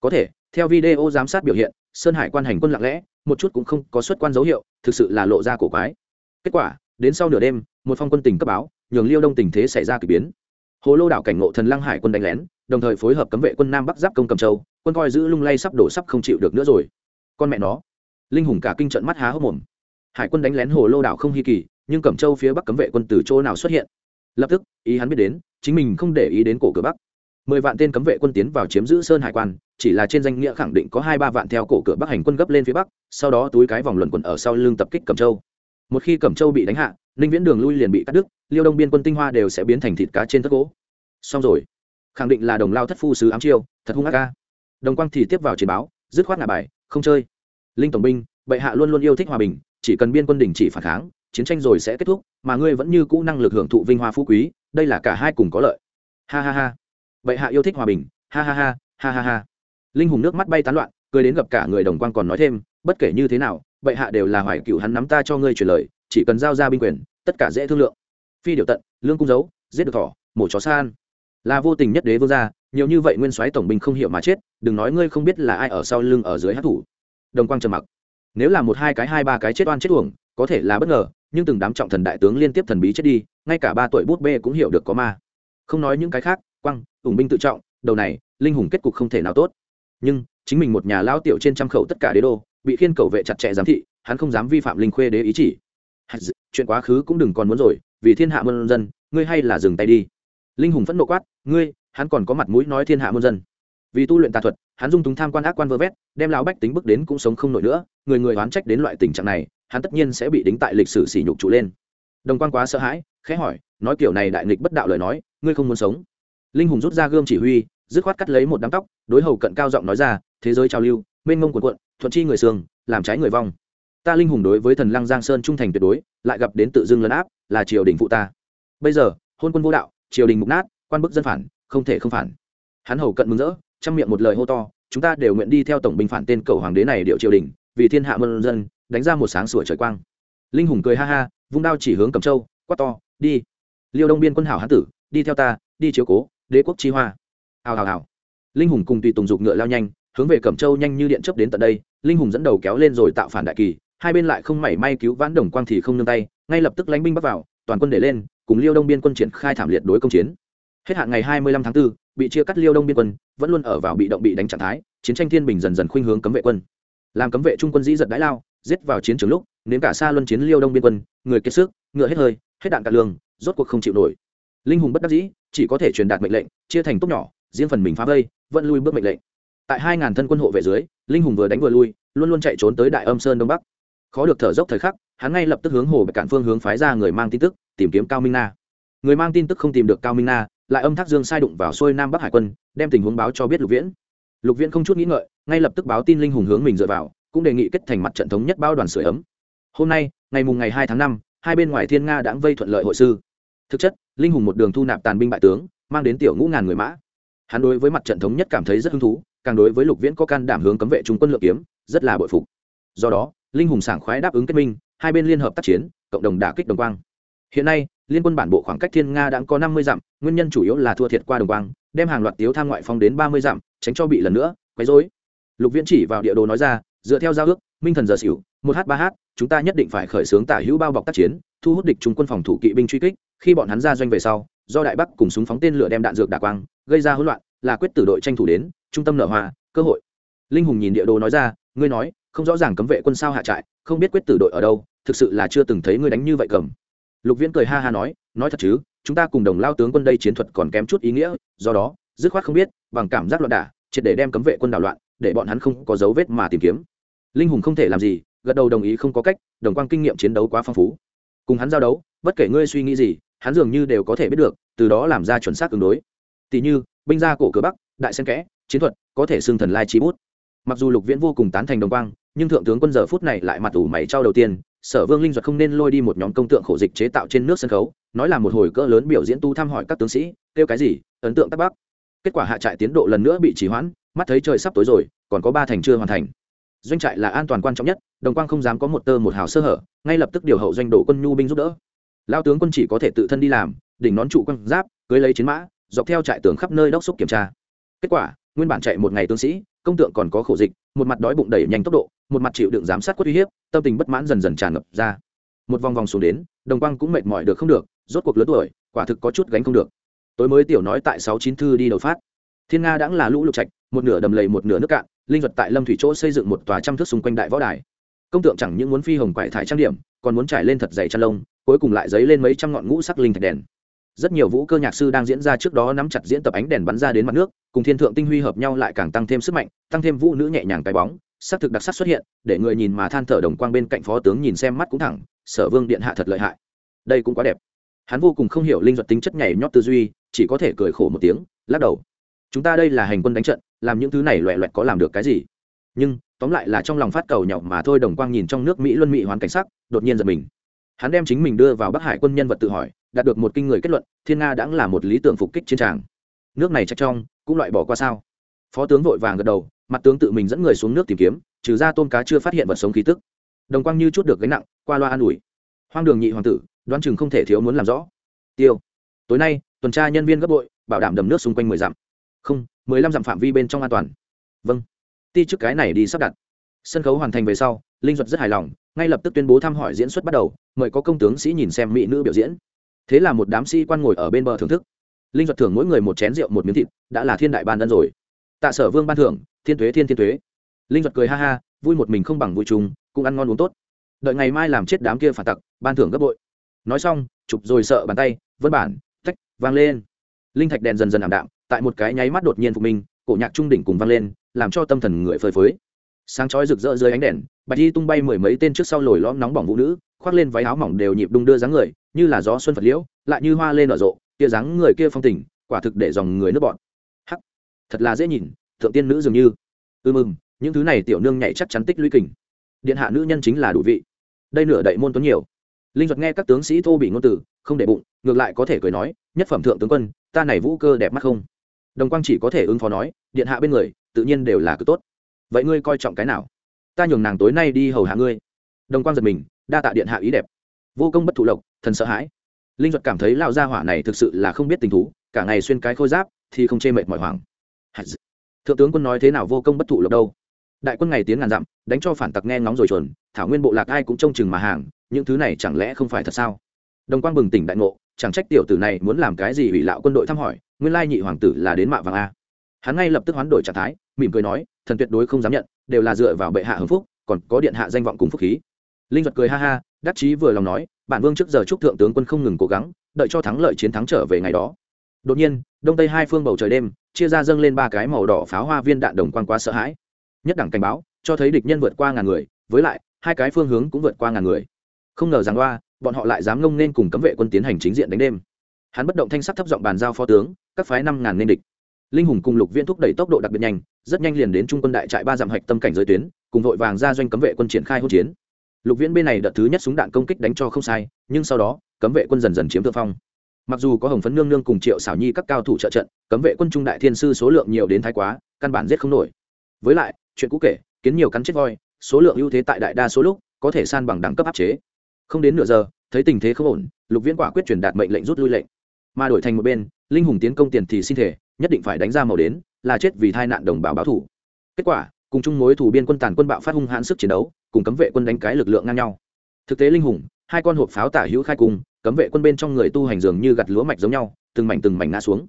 Có thể, theo video giám sát biểu hiện, sơn hải quan hành quân lặng lẽ, một chút cũng không có xuất quan dấu hiệu, thực sự là lộ ra cổ quái. Kết quả, đến sau nửa đêm, một phong quân tỉnh cấp báo, nhường liêu đông tình thế xảy ra k ỳ biến. Hồ lô đảo cảnh ngộ thần lăng hải quân đánh lén, đồng thời phối hợp cấm vệ quân nam bắc giáp công cầm châu, quân coi giữ lung lay sắp đổ sắp không chịu được nữa rồi. Con mẹ nó. Linh hùng cả kinh trận mắt há hốc mồm hải quân đánh lén hồ lô đảo không hy kỳ, nhưng cẩm châu phía bắc cấm vệ quân từ chỗ nào xuất hiện? Lập tức, ý hắn biết đến, chính mình không để ý đến cổ cửa bắc. Mười vạn tên cấm vệ quân tiến vào chiếm giữ sơn hải quan, chỉ là trên danh nghĩa khẳng định có hai ba vạn theo cổ cửa bắc hành quân gấp lên phía bắc, sau đó túi cái vòng luẩn quẩn ở sau lưng tập kích cẩm châu. Một khi cẩm châu bị đánh hạ, ninh viễn đường lui liền bị cắt đứt, liêu đông biên quân tinh hoa đều sẽ biến thành thịt cá trên thất gỗ. Xong rồi. Khẳng định là đồng lao thất phu sứ ám chiêu, thật hung ác ca. Đồng quang thì tiếp vào chiến báo, dứt khoát ngả bài, không chơi. Linh tổng binh, bệ hạ luôn luôn yêu thích hòa bình chỉ cần biên quân đình chỉ phản kháng, chiến tranh rồi sẽ kết thúc, mà ngươi vẫn như cũ năng lực hưởng thụ vinh hoa phú quý, đây là cả hai cùng có lợi. Ha ha ha. Vậy hạ yêu thích hòa bình. Ha ha ha ha ha ha. Linh hùng nước mắt bay tán loạn, cười đến gặp cả người đồng quan còn nói thêm, bất kể như thế nào vậy hạ đều là hoài cựu hắn nắm ta cho ngươi truyền lời, chỉ cần giao ra binh quyền, tất cả dễ thương lượng. Phi điều tận, lương cung giấu, giết được thỏ, mổ chó san. Là vô tình nhất đế vương gia, nhiều như vậy nguyên soái tổng binh không hiểu mà chết, đừng nói ngươi không biết là ai ở sau lưng ở dưới hát thủ. Đồng quang trầm mặc nếu là một hai cái, hai ba cái chết oan chết uổng, có thể là bất ngờ, nhưng từng đám trọng thần đại tướng liên tiếp thần bí chết đi, ngay cả ba tuổi bút bê cũng hiểu được có ma. Không nói những cái khác, quăng, ủng binh tự trọng, đầu này, linh hùng kết cục không thể nào tốt. Nhưng, chính mình một nhà lao tiểu trên trăm khẩu tất cả đế đô, bị khiên cầu vệ chặt chẽ giám thị, hắn không dám vi phạm linh khuê đế ý chỉ. Chuyện quá khứ cũng đừng còn muốn rồi, vì thiên hạ muôn dân, ngươi hay là dừng tay đi. Linh hùng phẫn nộ quát, ngươi, hắn còn có mặt mũi nói thiên hạ muôn dân vì tu luyện tà thuật, hắn dung túng tham quan ác quan vơ vét, đem lão bách tính bước đến cũng sống không nổi nữa, người người oán trách đến loại tình trạng này, hắn tất nhiên sẽ bị đính tại lịch sử sỉ nhục trụ lên. Đồng quan quá sợ hãi, khẽ hỏi, nói kiểu này đại nghịch bất đạo lời nói, ngươi không muốn sống? Linh hùng rút ra gươm chỉ huy, dứt khoát cắt lấy một đám tóc, đối hầu cận cao giọng nói ra, thế giới trào lưu, mênh mông quần quận thuận chi người sương, làm trái người vong. Ta linh hùng đối với thần lăng giang sơn trung thành tuyệt đối, lại gặp đến tự dưng lấn áp, là triều đình phụ ta. Bây giờ, hôn quân vô đạo, triều đình mục nát, quan bức dân phản, không thể không phản. Hắn hầu cận mừng rỡ trăm miệng một lời hô to, chúng ta đều nguyện đi theo tổng binh phản tên cầu hoàng đế này điệu triều đình, vì thiên hạ mân dân, đánh ra một sáng sủa trời quang. Linh hùng cười ha ha, vung đao chỉ hướng cầm châu, quát to, đi. Liêu đông biên quân hảo hán tử, đi theo ta, đi chiếu cố, đế quốc chi hoa. Hào hào hào. Linh hùng cùng tùy tùng dục ngựa lao nhanh, hướng về cẩm châu nhanh như điện chấp đến tận đây, linh hùng dẫn đầu kéo lên rồi tạo phản đại kỳ, hai bên lại không mảy may cứu vãn đồng quang thì không nương tay, ngay lập tức lánh binh bắt vào, toàn quân để lên, cùng liêu đông biên quân triển khai thảm liệt đối công chiến hết hạn ngày hai mươi lăm tháng 4, bị chia cắt liêu đông biên quân vẫn luôn ở vào bị động bị đánh trạng thái chiến tranh thiên bình dần dần khuynh hướng cấm vệ quân. Làm cấm vệ trung quân dĩ giật đái lao giết vào chiến trường lúc nếm cả xa luân chiến liêu đông biên quân người kiệt sức ngựa hết hơi hết đạn cả lương rốt cuộc không chịu nổi. Linh hùng bất đắc dĩ chỉ có thể truyền đạt mệnh lệnh chia thành tốc nhỏ riêng phần mình phá vây vẫn lui bước mệnh lệnh. Tại hai ngàn thân quân hộ vệ dưới linh hùng vừa đánh vừa lui luôn luôn chạy trốn tới đại âm sơn đông bắc. Khó được thở dốc thời khắc hắn ngay lập tức hướng hồ bạch cản phương hướng phái ra người mang tin tức tìm kiếm cao minh na. Người mang tin tức không tìm được cao minh na lại âm thác dương sai đụng vào xuôi nam bắc hải quân, đem tình huống báo cho biết lục viễn. Lục viễn không chút nghĩ ngợi, ngay lập tức báo tin linh hùng hướng mình dựa vào, cũng đề nghị kết thành mặt trận thống nhất bao đoàn sửa ấm. Hôm nay, ngày mùng ngày hai tháng năm, hai bên ngoài thiên nga đã vây thuận lợi hội sư. Thực chất, linh hùng một đường thu nạp tàn binh bại tướng, mang đến tiểu ngũ ngàn người mã. Hắn đối với mặt trận thống nhất cảm thấy rất hứng thú, càng đối với lục viễn có can đảm hướng cấm vệ trung quân lượng kiếm, rất là bội phục. Do đó, linh hùng sảng khoái đáp ứng kết minh, hai bên liên hợp tác chiến, cộng đồng đả kích đồng quang. Hiện nay liên quân bản bộ khoảng cách thiên nga đã có năm mươi dặm, nguyên nhân chủ yếu là thua thiệt qua đồng quang, đem hàng loạt tiếu tham ngoại phong đến ba mươi dặm, tránh cho bị lần nữa, quấy rối. Lục viễn chỉ vào địa đồ nói ra, dựa theo giao ước, minh thần giờ xỉu, một h ba h chúng ta nhất định phải khởi xướng tả hữu bao bọc tác chiến, thu hút địch trung quân phòng thủ kỵ binh truy kích, khi bọn hắn ra doanh về sau, do đại bắc cùng súng phóng tên lửa đem đạn dược đả quang, gây ra hỗn loạn, là quyết tử đội tranh thủ đến, trung tâm nở hoa, cơ hội. Linh hùng nhìn địa đồ nói ra, ngươi nói, không rõ ràng cấm vệ quân sao hạ trại, không biết quyết tử đội ở đâu, thực sự là chưa từng thấy ngươi đánh như vậy cầm lục viễn cười ha ha nói nói thật chứ, chúng ta cùng đồng lao tướng quân đây chiến thuật còn kém chút ý nghĩa, do đó, dứt khoát không biết, bằng cảm giác loạn đả, triệt để đem cấm vệ quân đảo loạn, để bọn hắn không có dấu vết mà tìm kiếm. Linh hùng không thể làm gì, gật đầu đồng ý không có cách, đồng quang kinh nghiệm chiến đấu quá phong phú. Cùng hắn giao đấu, bất kể ngươi suy nghĩ gì, hắn dường như đều có thể biết được, từ đó làm ra chuẩn xác ứng đối. Tỷ như, binh gia cổ cửa bắc, đại sen kẽ, chiến thuật, có thể xưng thần lai chi bút. Mặc dù lục viễn vô cùng tán thành đồng quang nhưng thượng tướng quân giờ phút này lại mặt ủ mày trao đầu tiên, sở vương linh duật không nên lôi đi một nhóm công tượng khổ dịch chế tạo trên nước sân khấu, nói là một hồi cỡ lớn biểu diễn tu thăm hỏi các tướng sĩ, kêu cái gì, ấn tượng tắc bắc kết quả hạ trại tiến độ lần nữa bị trì hoãn, mắt thấy trời sắp tối rồi, còn có ba thành chưa hoàn thành. Doanh trại là an toàn quan trọng nhất, đồng quang không dám có một tơ một hào sơ hở, ngay lập tức điều hậu doanh đổ quân nhu binh giúp đỡ. Lao tướng quân chỉ có thể tự thân đi làm, đỉnh nón trụ quân giáp, cưới lấy chiến mã, dọc theo trại tường khắp nơi đốc xúc kiểm tra. Kết quả, nguyên bản chạy một ngày tướng sĩ công tượng còn có khổ dịch, một mặt đói bụng đẩy nhanh tốc độ, một mặt chịu đựng giám sát quất uy hiếp, tâm tình bất mãn dần dần tràn ngập ra. Một vòng vòng xuống đến, đồng quang cũng mệt mỏi được không được, rốt cuộc lớn tuổi, quả thực có chút gánh không được. Tối mới tiểu nói tại sáu chín thư đi đầu phát. Thiên nga đãng là lũ lục trạch, một nửa đầm lầy một nửa nước cạn, linh vật tại lâm thủy chỗ xây dựng một tòa trăm thước xung quanh đại võ đài. Công tượng chẳng những muốn phi hồng quải thải trang điểm, còn muốn trải lên thật dày chăn lông, cuối cùng lại dấy lên mấy trăm ngọn ngũ sắc linh thạch đèn rất nhiều vũ cơ nhạc sư đang diễn ra trước đó nắm chặt diễn tập ánh đèn bắn ra đến mặt nước, cùng thiên thượng tinh huy hợp nhau lại càng tăng thêm sức mạnh, tăng thêm vũ nữ nhẹ nhàng cái bóng, sắc thực đặc sắc xuất hiện, để người nhìn mà than thở đồng quang bên cạnh phó tướng nhìn xem mắt cũng thẳng, sở vương điện hạ thật lợi hại. Đây cũng quá đẹp. Hắn vô cùng không hiểu linh thuật tính chất nhảy nhót tư duy, chỉ có thể cười khổ một tiếng, lắc đầu. Chúng ta đây là hành quân đánh trận, làm những thứ này loẹ loẹt có làm được cái gì? Nhưng, tóm lại là trong lòng phát cầu nhậu mà thôi, đồng quang nhìn trong nước mỹ luân mỹ hoàn cảnh sắc, đột nhiên giật mình. Hắn đem chính mình đưa vào bắc hải quân nhân vật tự hỏi đạt được một kinh người kết luận, thiên nga đã là một lý tưởng phục kích chiến tràng. Nước này chắc trong, cũng loại bỏ qua sao? Phó tướng vội vàng gật đầu, mặt tướng tự mình dẫn người xuống nước tìm kiếm, trừ ra tôm cá chưa phát hiện vật sống khí tức. Đồng quang như chút được gánh nặng, qua loa an ủi. Hoang đường nhị hoàng tử, đoán chừng không thể thiếu muốn làm rõ. Tiêu. Tối nay, tuần tra nhân viên gấp bội, bảo đảm đầm nước xung quanh mười dặm. Không, mười lăm dặm phạm vi bên trong an toàn. Vâng. Ti chức cái này đi sắp đặt. Sân khấu hoàn thành về sau, linh duật rất hài lòng, ngay lập tức tuyên bố thăm hỏi diễn xuất bắt đầu, mời có công tướng sĩ nhìn xem mỹ nữ biểu diễn thế là một đám sĩ quan ngồi ở bên bờ thưởng thức. Linh duật thưởng mỗi người một chén rượu, một miếng thịt, đã là thiên đại ban ân rồi. Tạ sở vương ban thưởng, thiên thuế thiên thiên thuế linh duật cười ha ha, vui một mình không bằng vui chung, cũng ăn ngon uống tốt. Đợi ngày mai làm chết đám kia phản tặc, ban thưởng gấp bội. Nói xong, chụp rồi sợ bàn tay, vân bản, tách, vang lên. Linh thạch đèn dần dần ảm đạm, tại một cái nháy mắt đột nhiên phục minh, cổ nhạc trung đỉnh cùng vang lên, làm cho tâm thần người phơi phới. Sáng chói rực rỡ dưới ánh đèn, bạch y tung bay mười mấy tên trước sau lồi lõm nóng bỏng vũ nữ khoác lên váy áo mỏng đều nhịp đung đưa dáng người, như là gió xuân phật liễu, lại như hoa lên nở rộ kia dáng người kia phong tình, quả thực để dòng người nước bọn hắc, thật là dễ nhìn, thượng tiên nữ dường như. Ư mừng, những thứ này tiểu nương nhảy chắc chắn tích lũy kình. Điện hạ nữ nhân chính là đủ vị. Đây nửa đậy môn tuấn nhiều. Linh duật nghe các tướng sĩ thô bị ngôn từ, không để bụng, ngược lại có thể cười nói, nhất phẩm thượng tướng quân, ta này vũ cơ đẹp mắt không? Đồng quang chỉ có thể ứng phó nói, điện hạ bên người, tự nhiên đều là cực tốt. Vậy ngươi coi trọng cái nào? Ta nhường nàng tối nay đi hầu hạ ngươi. Đồng quang giật mình đa tạ điện hạ ý đẹp. Vô công bất thụ lộc, thần sợ hãi. Linh duật cảm thấy lao gia hỏa này thực sự là không biết tình thú, cả ngày xuyên cái khôi giáp thì không chê mệt mỏi hoàng thượng tướng quân nói thế nào vô công bất thụ lộc đâu? Đại quân ngày tiến ngàn dặm, đánh cho phản tặc nghe ngóng rồi chuẩn, thảo nguyên bộ lạc ai cũng trông chừng mà hàng, những thứ này chẳng lẽ không phải thật sao? Đồng quang bừng tỉnh đại ngộ, chẳng trách tiểu tử này muốn làm cái gì ủy lạo quân đội thăm hỏi, nguyên lai nhị hoàng tử là đến mạ vàng a. Hắn ngay lập tức hoán đổi trạng thái, mỉm cười nói, thần tuyệt đối không dám nhận, đều là dựa vào bệ hạ hưng phúc, còn có điện hạ danh vọng cùng phúc khí linh vật cười ha ha, đắc chí vừa lòng nói, bản vương trước giờ chúc thượng tướng quân không ngừng cố gắng, đợi cho thắng lợi chiến thắng trở về ngày đó. Đột nhiên, đông tây hai phương bầu trời đêm, chia ra dâng lên ba cái màu đỏ pháo hoa viên đạn đồng quan quá sợ hãi. Nhất đẳng cảnh báo, cho thấy địch nhân vượt qua ngàn người, với lại, hai cái phương hướng cũng vượt qua ngàn người. Không ngờ rằng loa bọn họ lại dám ngông nên cùng cấm vệ quân tiến hành chính diện đánh đêm. Hắn bất động thanh sắc thấp giọng bàn giao phó tướng, các phái năm ngàn nên địch. Linh hùng cùng lục viễn thúc đẩy tốc độ đặc biệt nhanh, rất nhanh liền đến trung quân đại trại ba dặm hạch tâm cảnh giới tuyến, cùng vội vàng ra doanh cấm vệ quân triển khai hỗn chiến lục viễn bên này đợt thứ nhất súng đạn công kích đánh cho không sai, nhưng sau đó, cấm vệ quân dần dần chiếm thượng phong. Mặc dù có hồng phấn nương nương cùng triệu xảo nhi các cao thủ trợ trận, cấm vệ quân trung đại thiên sư số lượng nhiều đến thái quá, căn bản giết không nổi. Với lại, chuyện cũ kể, kiến nhiều cắn chết voi, số lượng ưu thế tại đại đa số lúc, có thể san bằng đẳng cấp áp chế. Không đến nửa giờ, thấy tình thế không ổn, lục viễn quả quyết truyền đạt mệnh lệnh rút lui lệnh. Mà đổi thành một bên, linh hùng tiến công tiền thì xin thể, nhất định phải đánh ra màu đến, là chết vì tai nạn đồng bào báo thủ. Kết quả cùng chung mối thủ biên quân tàn quân bạo phát hung hãn sức chiến đấu, cùng cấm vệ quân đánh cái lực lượng ngang nhau. Thực tế linh hùng, hai con hộp pháo tả hữu khai cùng, cấm vệ quân bên trong người tu hành dường như gặt lúa mạch giống nhau, từng mảnh từng mảnh ngã xuống.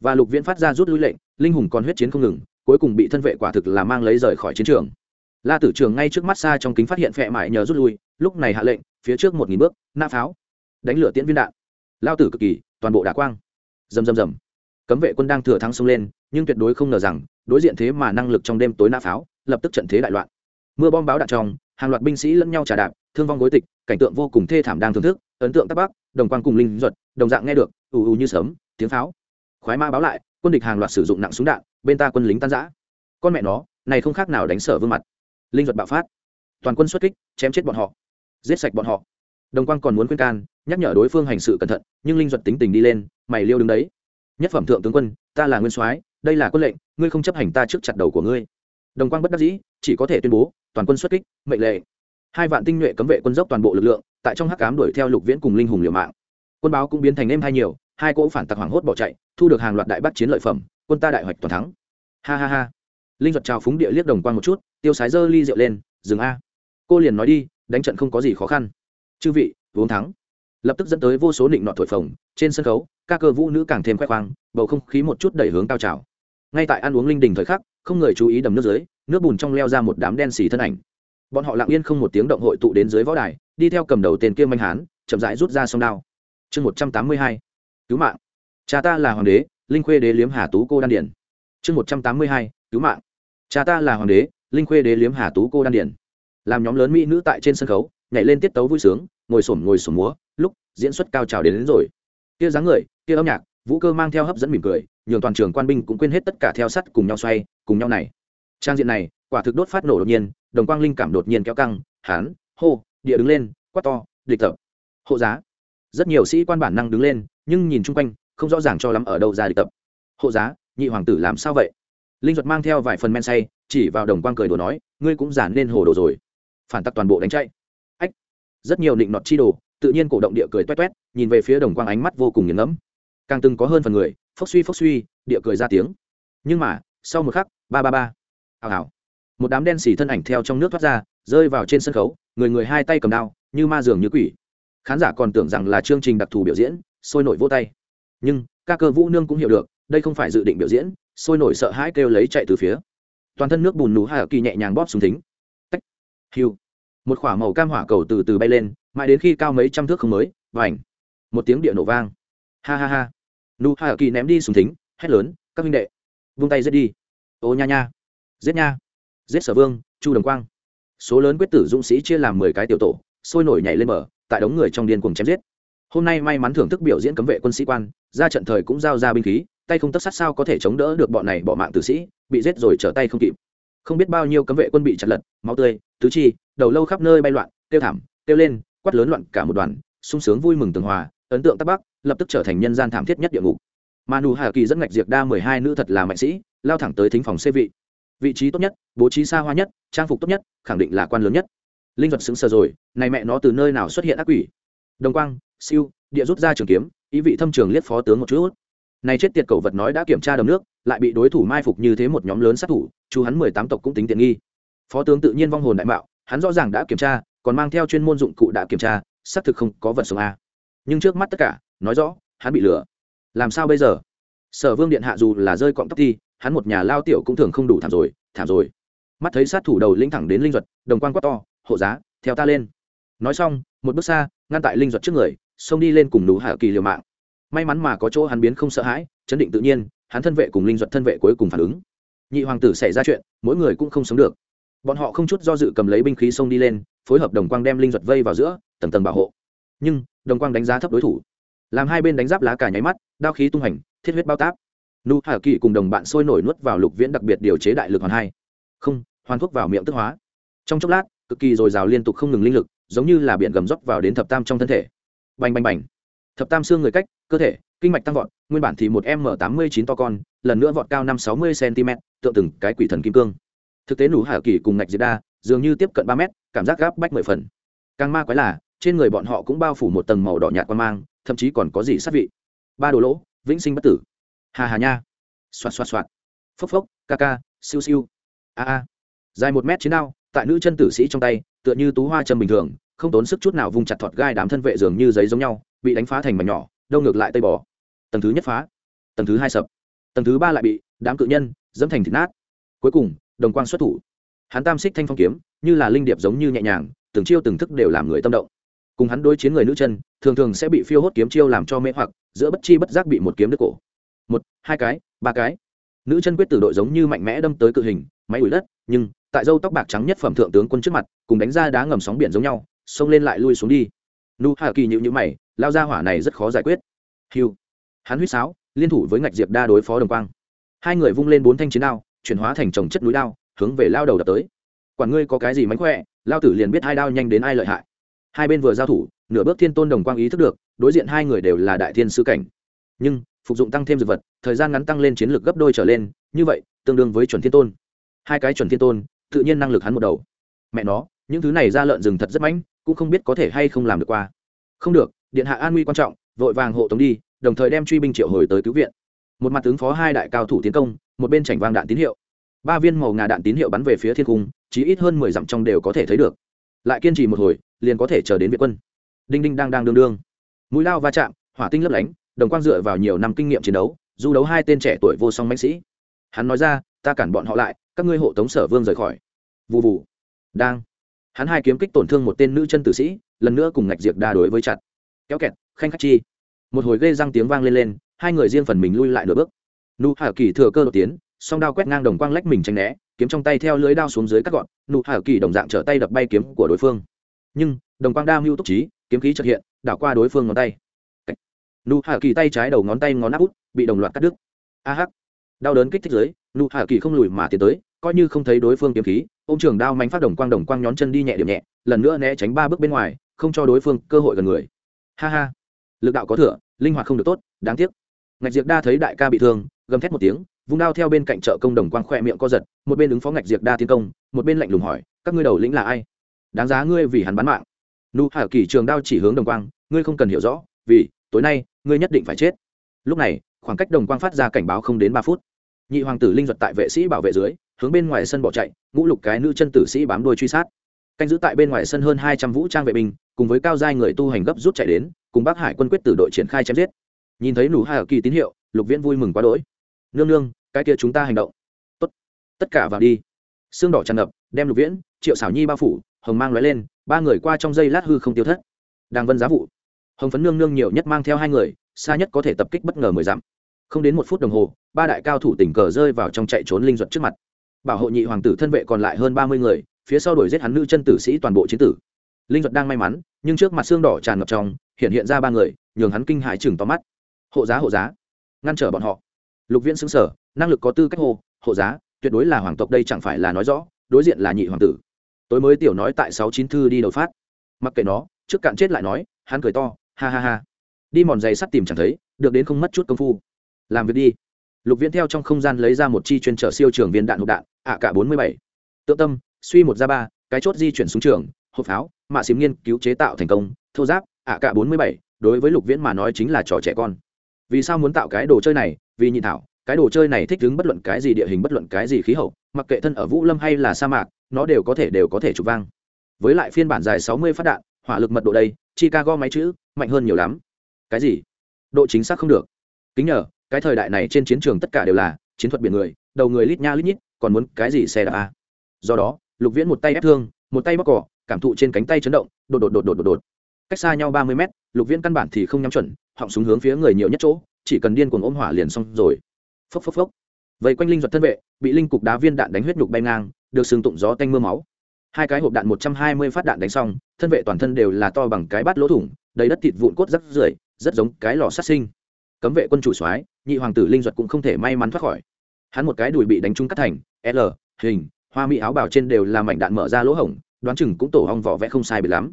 Và lục viễn phát ra rút lui lệnh, linh hùng còn huyết chiến không ngừng, cuối cùng bị thân vệ quả thực là mang lấy rời khỏi chiến trường. La tử trường ngay trước mắt xa trong kính phát hiện phẹ mại nhờ rút lui, lúc này hạ lệnh, phía trước một nghìn bước, nã pháo. Đánh lửa tiễn viên đạn. Lao tử cực kỳ, toàn bộ đả quang. Rầm rầm rầm cấm vệ quân đang thừa thắng xông lên, nhưng tuyệt đối không ngờ rằng, đối diện thế mà năng lực trong đêm tối nã pháo, lập tức trận thế đại loạn. Mưa bom báo đạn trong, hàng loạt binh sĩ lẫn nhau trả đạp, thương vong gối tịch, cảnh tượng vô cùng thê thảm đang thưởng thức, ấn tượng tắc bắc đồng quan cùng linh duật, đồng dạng nghe được, ù ù như sớm tiếng pháo. Khoái ma báo lại, quân địch hàng loạt sử dụng nặng súng đạn, bên ta quân lính tan giã con mẹ nó, này không khác nào đánh sở vương mặt. Linh duật bạo phát. Toàn quân xuất kích, chém chết bọn họ. Giết sạch bọn họ. Đồng quan còn muốn khuyên can, nhắc nhở đối phương hành sự cẩn thận, nhưng linh duật tính tình đi lên, mày liêu đứng đấy nhất phẩm thượng tướng quân, ta là nguyên soái, đây là quân lệnh, ngươi không chấp hành ta trước chặt đầu của ngươi. Đồng quang bất đắc dĩ, chỉ có thể tuyên bố, toàn quân xuất kích, mệnh lệ hai vạn tinh nhuệ cấm vệ quân dốc toàn bộ lực lượng, tại trong hắc cám đuổi theo lục viễn cùng linh hùng liều mạng. Quân báo cũng biến thành êm hai nhiều, hai cỗ phản tặc hoảng hốt bỏ chạy, thu được hàng loạt đại bắt chiến lợi phẩm, quân ta đại hoạch toàn thắng. Ha ha ha. Linh duật trào phúng địa liếc đồng quang một chút, tiêu sái dơ ly rượu lên, dừng a. Cô liền nói đi, đánh trận không có gì khó khăn. Chư vị, uống thắng lập tức dẫn tới vô số định nọ thổi phồng, trên sân khấu, các cơ vũ nữ càng thêm khoe khoang, bầu không khí một chút đẩy hướng cao trào. Ngay tại ăn uống linh đình thời khắc, không người chú ý đầm nước dưới, nước bùn trong leo ra một đám đen xì thân ảnh. Bọn họ lặng yên không một tiếng động hội tụ đến dưới võ đài, đi theo cầm đầu tên kia manh hán, chậm rãi rút ra sông đao. Chương một trăm tám mươi hai, cứu mạng. Cha ta là hoàng đế, linh khuê đế liếm hà tú cô đan điển chương một trăm tám mươi hai, cứu mạng. Cha ta là hoàng đế, linh khuê đế liếm hà tú cô đan điển làm nhóm lớn mỹ nữ tại trên sân khấu, nhảy lên tiết tấu vui sướng ngồi sổm ngồi sổm múa lúc diễn xuất cao trào đến, đến rồi. Kia dáng người kia âm nhạc vũ cơ mang theo hấp dẫn mỉm cười nhường toàn trường quan binh cũng quên hết tất cả theo sắt cùng nhau xoay cùng nhau này. Trang diện này quả thực đốt phát nổ đột nhiên đồng quang linh cảm đột nhiên kéo căng hán hô địa đứng lên quát to địch tập. Hộ giá. Rất nhiều sĩ quan bản năng đứng lên nhưng nhìn chung quanh không rõ ràng cho lắm ở đâu ra địch tập. Hộ giá nhị hoàng tử làm sao vậy? Linh duật mang theo vài phần men say chỉ vào đồng quang cười đồ nói ngươi cũng giản nên hồ đồ rồi. Phản tắc toàn bộ đánh chạy rất nhiều định nọt chi đồ, tự nhiên cổ động địa cười toét toét, nhìn về phía đồng quang ánh mắt vô cùng nghiền ngẫm. Càng từng có hơn phần người, phốc suy phốc suy, địa cười ra tiếng. Nhưng mà, sau một khắc, ba ba ba. Hào hào. Một đám đen xì thân ảnh theo trong nước thoát ra, rơi vào trên sân khấu, người người hai tay cầm đao, như ma dường như quỷ. Khán giả còn tưởng rằng là chương trình đặc thù biểu diễn, sôi nổi vô tay. Nhưng các cơ vũ nương cũng hiểu được, đây không phải dự định biểu diễn, sôi nổi sợ hãi kêu lấy chạy từ phía. Toàn thân nước bùn nú hà kỳ nhẹ nhàng bóp xuống thính. Tách. Hiu một k h ỏ a màu cam hỏa cầu từ từ bay lên mãi đến khi cao mấy trăm thước không mới và ảnh một tiếng địa nổ vang. Ha ha ha. Nu hà kỳ ném đi sùng thính hét lớn các minh đệ vung tay giết đi. Ô nha nha. Giết nha. Giết sở vương chu đồng quang. Số lớn quyết tử dũng sĩ chia làm mười cái tiểu tổ sôi nổi nhảy lên mở, tại đống người trong điên cuồng chém giết. Hôm nay may mắn thưởng thức biểu diễn cấm vệ quân sĩ quan ra trận thời cũng giao ra binh khí tay không tất sát sao có thể chống đỡ được bọn này bỏ mạng tử sĩ bị giết rồi trở tay không kịp. Không biết bao nhiêu cấm vệ quân bị chặt lật máu tươi tứ chi đầu lâu khắp nơi bay loạn tiêu thảm tiêu lên, quát lớn loạn cả một đoàn, sung sướng vui mừng tường hòa, ấn tượng tắc bắc lập tức trở thành nhân gian thảm thiết nhất địa ngục. Mà nù hà kỳ dẫn ngạch diệt đa mười hai nữ thật là mạnh sĩ, lao thẳng tới thính phòng xê vị. Vị trí tốt nhất, bố trí xa hoa nhất, trang phục tốt nhất, khẳng định là quan lớn nhất. Linh vật xứng sờ rồi, này mẹ nó từ nơi nào xuất hiện ác quỷ? Đồng quang, siêu, địa rút ra trường kiếm, ý vị thâm trường liếc phó tướng một chút. Này chết tiệt cầu vật nói đã kiểm tra đầm nước, lại bị đối thủ mai phục như thế một nhóm lớn sát thủ, chú hắn mười tám tộc cũng tính tiện nghi. Phó tướng tự nhiên vong hồn đại mạo hắn rõ ràng đã kiểm tra, còn mang theo chuyên môn dụng cụ đã kiểm tra, xác thực không có vật sống a. Nhưng trước mắt tất cả, nói rõ, hắn bị lừa. Làm sao bây giờ? Sở vương điện hạ dù là rơi cọng tóc thi hắn một nhà lao tiểu cũng thường không đủ thảm rồi thảm rồi. Mắt thấy sát thủ đầu lĩnh thẳng đến linh duật, đồng quan quát to, hộ giá, theo ta lên. Nói xong, một bước xa, ngăn tại linh duật trước người, xông đi lên cùng đủ hạ kỳ liều mạng. May mắn mà có chỗ hắn biến không sợ hãi, chấn định tự nhiên, hắn thân vệ cùng linh duật thân vệ cuối cùng phản ứng. Nhị hoàng tử xảy ra chuyện, mỗi người cũng không sống được bọn họ không chút do dự cầm lấy binh khí xông đi lên, phối hợp đồng quang đem linh duật vây vào giữa, tầng tầng bảo hộ. Nhưng, đồng quang đánh giá thấp đối thủ. Làm hai bên đánh giáp lá cả nháy mắt, đao khí tung hành, thiết huyết bao táp. Nu hà kỳ cùng đồng bạn sôi nổi nuốt vào lục viễn đặc biệt điều chế đại lực hoàn hai. Không, hoàn thuốc vào miệng tức hóa. Trong chốc lát, cực kỳ dồi dào liên tục không ngừng linh lực, giống như là biển gầm dốc vào đến thập tam trong thân thể. Bành bành bành. Thập tam xương người cách, cơ thể, kinh mạch tăng vọt, nguyên bản thì một m tám mươi chín to con, lần nữa vọt cao năm sáu mươi cm tượng từng cái quỷ thần kim cương thực tế nụ hạ kỳ cùng ngạch diệt đa dường như tiếp cận ba mét, cảm giác gáp bách mười phần. Càng ma quái là, trên người bọn họ cũng bao phủ một tầng màu đỏ nhạt quan mang, thậm chí còn có gì sát vị. Ba đồ lỗ, vĩnh sinh bất tử. Hà hà nha. Xoạt xoạt xoạt. Phốc phốc, ca ca, siêu siêu. A a. Dài một mét chiến đao, tại nữ chân tử sĩ trong tay, tựa như tú hoa châm bình thường, không tốn sức chút nào vùng chặt thọt gai đám thân vệ dường như giấy giống nhau, bị đánh phá thành mảnh nhỏ, đâu ngược lại tây bò. Tầng thứ nhất phá. Tầng thứ hai sập. Tầng thứ ba lại bị đám cự nhân dẫm thành thịt nát. Cuối cùng đồng quang xuất thủ. Hắn tam xích thanh phong kiếm, như là linh điệp giống như nhẹ nhàng, từng chiêu từng thức đều làm người tâm động. Cùng hắn đối chiến người nữ chân, thường thường sẽ bị phiêu hốt kiếm chiêu làm cho mê hoặc, giữa bất chi bất giác bị một kiếm đứt cổ. Một, hai cái, ba cái. Nữ chân quyết tử đội giống như mạnh mẽ đâm tới cự hình, máy ủi đất, nhưng, tại dâu tóc bạc trắng nhất phẩm thượng tướng quân trước mặt, cùng đánh ra đá ngầm sóng biển giống nhau, xông lên lại lui xuống đi. Nu hà kỳ nhịu nhữ mày, lao ra hỏa này rất khó giải quyết. Hiu hắn huýt sáo, liên thủ với ngạch diệp đa đối phó đồng quang. Hai người vung lên bốn thanh chiến đao chuyển hóa thành trồng chất núi đao, hướng về lao đầu đập tới. Quản ngươi có cái gì mánh khỏe, lao tử liền biết hai đao nhanh đến ai lợi hại. Hai bên vừa giao thủ, nửa bước thiên tôn đồng quang ý thức được, đối diện hai người đều là đại thiên sư cảnh. Nhưng, phục dụng tăng thêm dược vật, thời gian ngắn tăng lên chiến lược gấp đôi trở lên, như vậy, tương đương với chuẩn thiên tôn. Hai cái chuẩn thiên tôn, tự nhiên năng lực hắn một đầu. Mẹ nó, những thứ này ra lợn rừng thật rất mãnh cũng không biết có thể hay không làm được qua. Không được, điện hạ an nguy quan trọng, vội vàng hộ tống đi, đồng thời đem truy binh triệu hồi tới cứu viện một mặt ứng phó hai đại cao thủ tiến công, một bên chảnh vang đạn tín hiệu. Ba viên màu ngà đạn tín hiệu bắn về phía thiên cung chỉ ít hơn mười dặm trong đều có thể thấy được. Lại kiên trì một hồi, liền có thể chờ đến viện quân. Đinh đinh đang đang đương đương. Mũi lao va chạm, hỏa tinh lấp lánh, đồng quang dựa vào nhiều năm kinh nghiệm chiến đấu, du đấu hai tên trẻ tuổi vô song mạnh sĩ. Hắn nói ra, ta cản bọn họ lại, các ngươi hộ tống sở vương rời khỏi. Vụ vụ đang. Hắn hai kiếm kích tổn thương một tên nữ chân tử sĩ, lần nữa cùng ngạch diệt đa đối với chặt. Kéo kẹt, khanh khách chi. Một hồi ghê răng tiếng vang lên lên hai người riêng phần mình lui lại nửa bước. Nụ hạ kỳ thừa cơ đột tiến, song đao quét ngang đồng quang lách mình tranh né, kiếm trong tay theo lưới đao xuống dưới cắt gọn, nụ hạ kỳ đồng dạng trở tay đập bay kiếm của đối phương. Nhưng, đồng quang đa mưu túc trí, kiếm khí trật hiện, đảo qua đối phương ngón tay. Nụ hạ kỳ tay trái đầu ngón tay ngón áp út, bị đồng loạt cắt đứt. A hắc. Đau đớn kích thích dưới, nụ hạ kỳ không lùi mà tiến tới, coi như không thấy đối phương kiếm khí ô m trường đao mánh phát đồng quang đồng quang nhón chân đi nhẹ điểm nhẹ, lần nữa né tránh ba bước bên ngoài, không cho đối phương cơ hội gần người. Ha ha. Lực đạo có thừa, linh hoạt không được tốt, đáng tiếc ngạch diệc đa thấy đại ca bị thương, gầm thét một tiếng, vung đao theo bên cạnh chợ công đồng quang khoe miệng co giật, một bên ứng phó ngạch diệc đa tiến công, một bên lạnh lùng hỏi, các ngươi đầu lĩnh là ai? Đáng giá ngươi vì hắn bán mạng. Nụ hạ kỳ trường đao chỉ hướng đồng quang, ngươi không cần hiểu rõ, vì tối nay, ngươi nhất định phải chết. Lúc này, khoảng cách đồng quang phát ra cảnh báo không đến ba phút. Nhị hoàng tử linh duật tại vệ sĩ bảo vệ dưới, hướng bên ngoài sân bỏ chạy, ngũ lục cái nữ chân tử sĩ bám đuôi truy sát. Canh giữ tại bên ngoài sân hơn hai trăm vũ trang vệ binh, cùng với cao giai người tu hành gấp rút chạy đến, cùng bác hải quân quyết tử đội triển khai chém giết nhìn thấy nụ hạ kỳ tín hiệu, lục viễn vui mừng quá đỗi. Nương nương, cái kia chúng ta hành động. Tất tất cả vào đi. Xương đỏ tràn ngập, đem lục viễn, triệu xảo nhi bao phủ, hồng mang lóe lên, ba người qua trong giây lát hư không tiêu thất. Đang vân giá vụ. Hồng phấn nương nương nhiều nhất mang theo hai người, xa nhất có thể tập kích bất ngờ mười dặm. Không đến một phút đồng hồ, ba đại cao thủ tình cờ rơi vào trong chạy trốn linh duật trước mặt. Bảo hộ nhị hoàng tử thân vệ còn lại hơn ba mươi người, phía sau đuổi giết hắn nữ chân tử sĩ toàn bộ chiến tử. Linh duật đang may mắn, nhưng trước mặt xương đỏ tràn ngập trong, hiện hiện ra ba người, nhường hắn kinh hãi chừng to mắt hộ giá hộ giá, ngăn trở bọn họ. Lục viễn xứng sở năng lực có tư cách hô, hộ giá, tuyệt đối là hoàng tộc đây chẳng phải là nói rõ, đối diện là nhị hoàng tử. Tối mới tiểu nói tại sáu chín thư đi đầu phát. Mặc kệ nó, trước cạn chết lại nói, hắn cười to, ha ha ha. Đi mòn giày sắt tìm chẳng thấy, được đến không mất chút công phu. Làm việc đi. Lục viễn theo trong không gian lấy ra một chi chuyên trở siêu trường viên đạn hộp đạn, ạ cả bốn mươi bảy. Tự tâm, suy một ra ba, cái chốt di chuyển xuống trường, hộp pháo, mạ xím nghiên cứu chế tạo thành công, thô giáp, ạ cả bốn mươi bảy, đối với lục viễn mà nói chính là trò trẻ con vì sao muốn tạo cái đồ chơi này, vì nhị thảo, cái đồ chơi này thích ứng bất luận cái gì địa hình, bất luận cái gì khí hậu, mặc kệ thân ở vũ lâm hay là sa mạc, nó đều có thể đều có thể chụp vang. Với lại phiên bản dài sáu mươi phát đạn, hỏa lực mật độ đây, chicago máy chữ, mạnh hơn nhiều lắm. Cái gì? Độ chính xác không được. Kính nhờ, cái thời đại này trên chiến trường tất cả đều là chiến thuật biển người, đầu người lít nha lít nhít, còn muốn cái gì xe đạp a? Do đó, lục viễn một tay ép thương, một tay bóc cỏ, cảm thụ trên cánh tay chấn động, đột đột đột đột đột đột. Cách xa nhau ba mươi mét, lục viễn căn bản thì không nhắm chuẩn họng súng hướng phía người nhiều nhất chỗ, chỉ cần điên cuồng ôm hỏa liền xong rồi. Phốc phốc phốc. Vây quanh linh giật thân vệ, bị linh cục đá viên đạn đánh huyết nhục bay ngang, được sừng tụng gió tanh mưa máu. Hai cái hộp đạn một trăm hai mươi phát đạn đánh xong, thân vệ toàn thân đều là to bằng cái bát lỗ thủng, đầy đất thịt vụn cốt rắc rưởi, rất giống cái lò sát sinh. Cấm vệ quân chủ soái, nhị hoàng tử linh duật cũng không thể may mắn thoát khỏi. Hắn một cái đùi bị đánh trúng cắt thành, l, hình, hoa mỹ áo bào trên đều là mảnh đạn mở ra lỗ hổng, đoán chừng cũng tổ hong vỏ vẽ không sai bị lắm.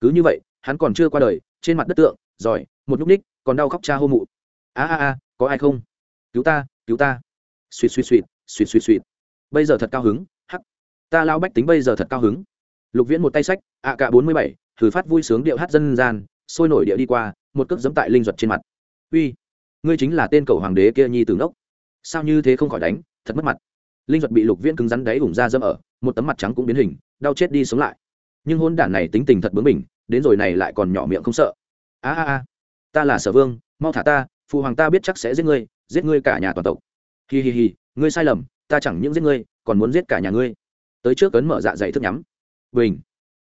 Cứ như vậy, hắn còn chưa qua đời, trên mặt đất tượng giỏi, một nhúc ních còn đau khóc cha hô mụ. A a a, có ai không? Cứu ta cứu ta. Suỵt suỵt suỵt suỵt suỵt suỵt bây giờ thật cao hứng, hắc. Ta lao bách tính bây giờ thật cao hứng. Lục viễn một tay sách ạ cả bốn mươi bảy, thử phát vui sướng điệu hát dân gian, sôi nổi điệu đi qua, một cước dẫm tại linh duật trên mặt. Uy, ngươi chính là tên cầu hoàng đế kia nhi Tử Nốc. sao như thế không khỏi đánh, thật mất mặt. Linh duật bị lục viễn cứng rắn đáy ủng ra dâm ở, một tấm mặt trắng cũng biến hình, đau chết đi sống lại. Nhưng hôn đản này tính tình thật bướng bỉnh, đến rồi này lại còn nhỏ miệng không sợ a a a. Ta là sở vương, mau thả ta, phụ hoàng ta biết chắc sẽ giết ngươi giết ngươi cả nhà toàn tộc. Hi hi hi, ngươi sai lầm, ta chẳng những giết ngươi, còn muốn giết cả nhà ngươi. Tới trước cấn mở dạ dày thức nhắm. Bình.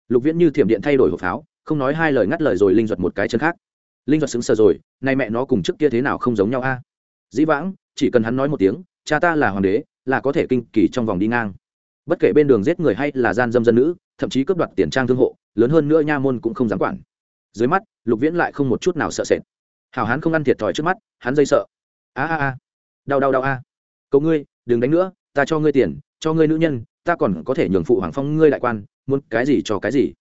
Lục viễn như thiểm điện thay đổi hộp pháo, không nói hai lời ngắt lời rồi linh duật một cái chân khác. Linh duật xứng sờ rồi nay mẹ nó cùng trước kia thế nào không giống nhau a? Dĩ vãng, chỉ cần hắn nói một tiếng, cha ta là hoàng đế, là có thể kinh kỳ trong vòng đi ngang. Bất kể bên đường giết người hay là gian dâm dân nữ, thậm chí cướp đoạt tiền trang thương hộ, lớn hơn nữa nha môn cũng không dám quản dưới mắt, lục viễn lại không một chút nào sợ sệt. Hảo hán không ăn thiệt thòi trước mắt, hắn dây sợ. A a a. Đau đau đau a. Cậu ngươi, đừng đánh nữa, ta cho ngươi tiền, cho ngươi nữ nhân, ta còn có thể nhường phụ hoàng phong ngươi đại quan, muốn cái gì cho cái gì.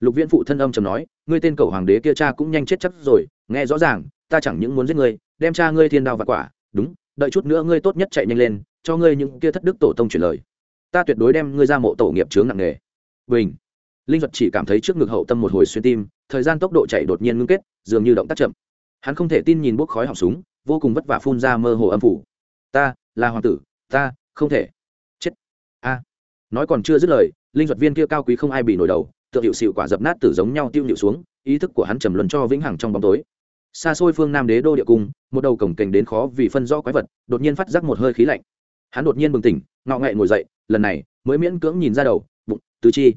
Lục viễn phụ thân âm chầm nói, ngươi tên cầu hoàng đế kia cha cũng nhanh chết chắc rồi, nghe rõ ràng, ta chẳng những muốn giết ngươi, đem cha ngươi thiên đao và quả, đúng, đợi chút nữa ngươi tốt nhất chạy nhanh lên, cho ngươi những kia thất đức tổ tông chuyển lời. Ta tuyệt đối đem ngươi ra mộ tổ nghiệp chướng nặng nề. Bình linh duật chỉ cảm thấy trước ngực hậu tâm một hồi xuyên tim, thời gian tốc độ chạy đột nhiên ngưng kết, dường như động tác chậm. Hắn không thể tin nhìn bốc khói họng súng, vô cùng vất vả phun ra mơ hồ âm phủ. Ta, là hoàng tử, ta, không thể. Chết. A. Nói còn chưa dứt lời, linh duật viên kia cao quý không ai bị nổi đầu, tựa hiệu xịu quả dập nát tử giống nhau tiêu nhịu xuống, ý thức của hắn trầm luân cho vĩnh hằng trong bóng tối. Xa xôi phương nam đế đô địa cung, một đầu cổng kềnh đến khó vì phân rõ quái vật, đột nhiên phát giác một hơi khí lạnh. Hắn đột nhiên bừng tỉnh, ngọ ngậy ngồi dậy, lần này mới miễn cưỡng nhìn ra đầu, bụng, tứ chi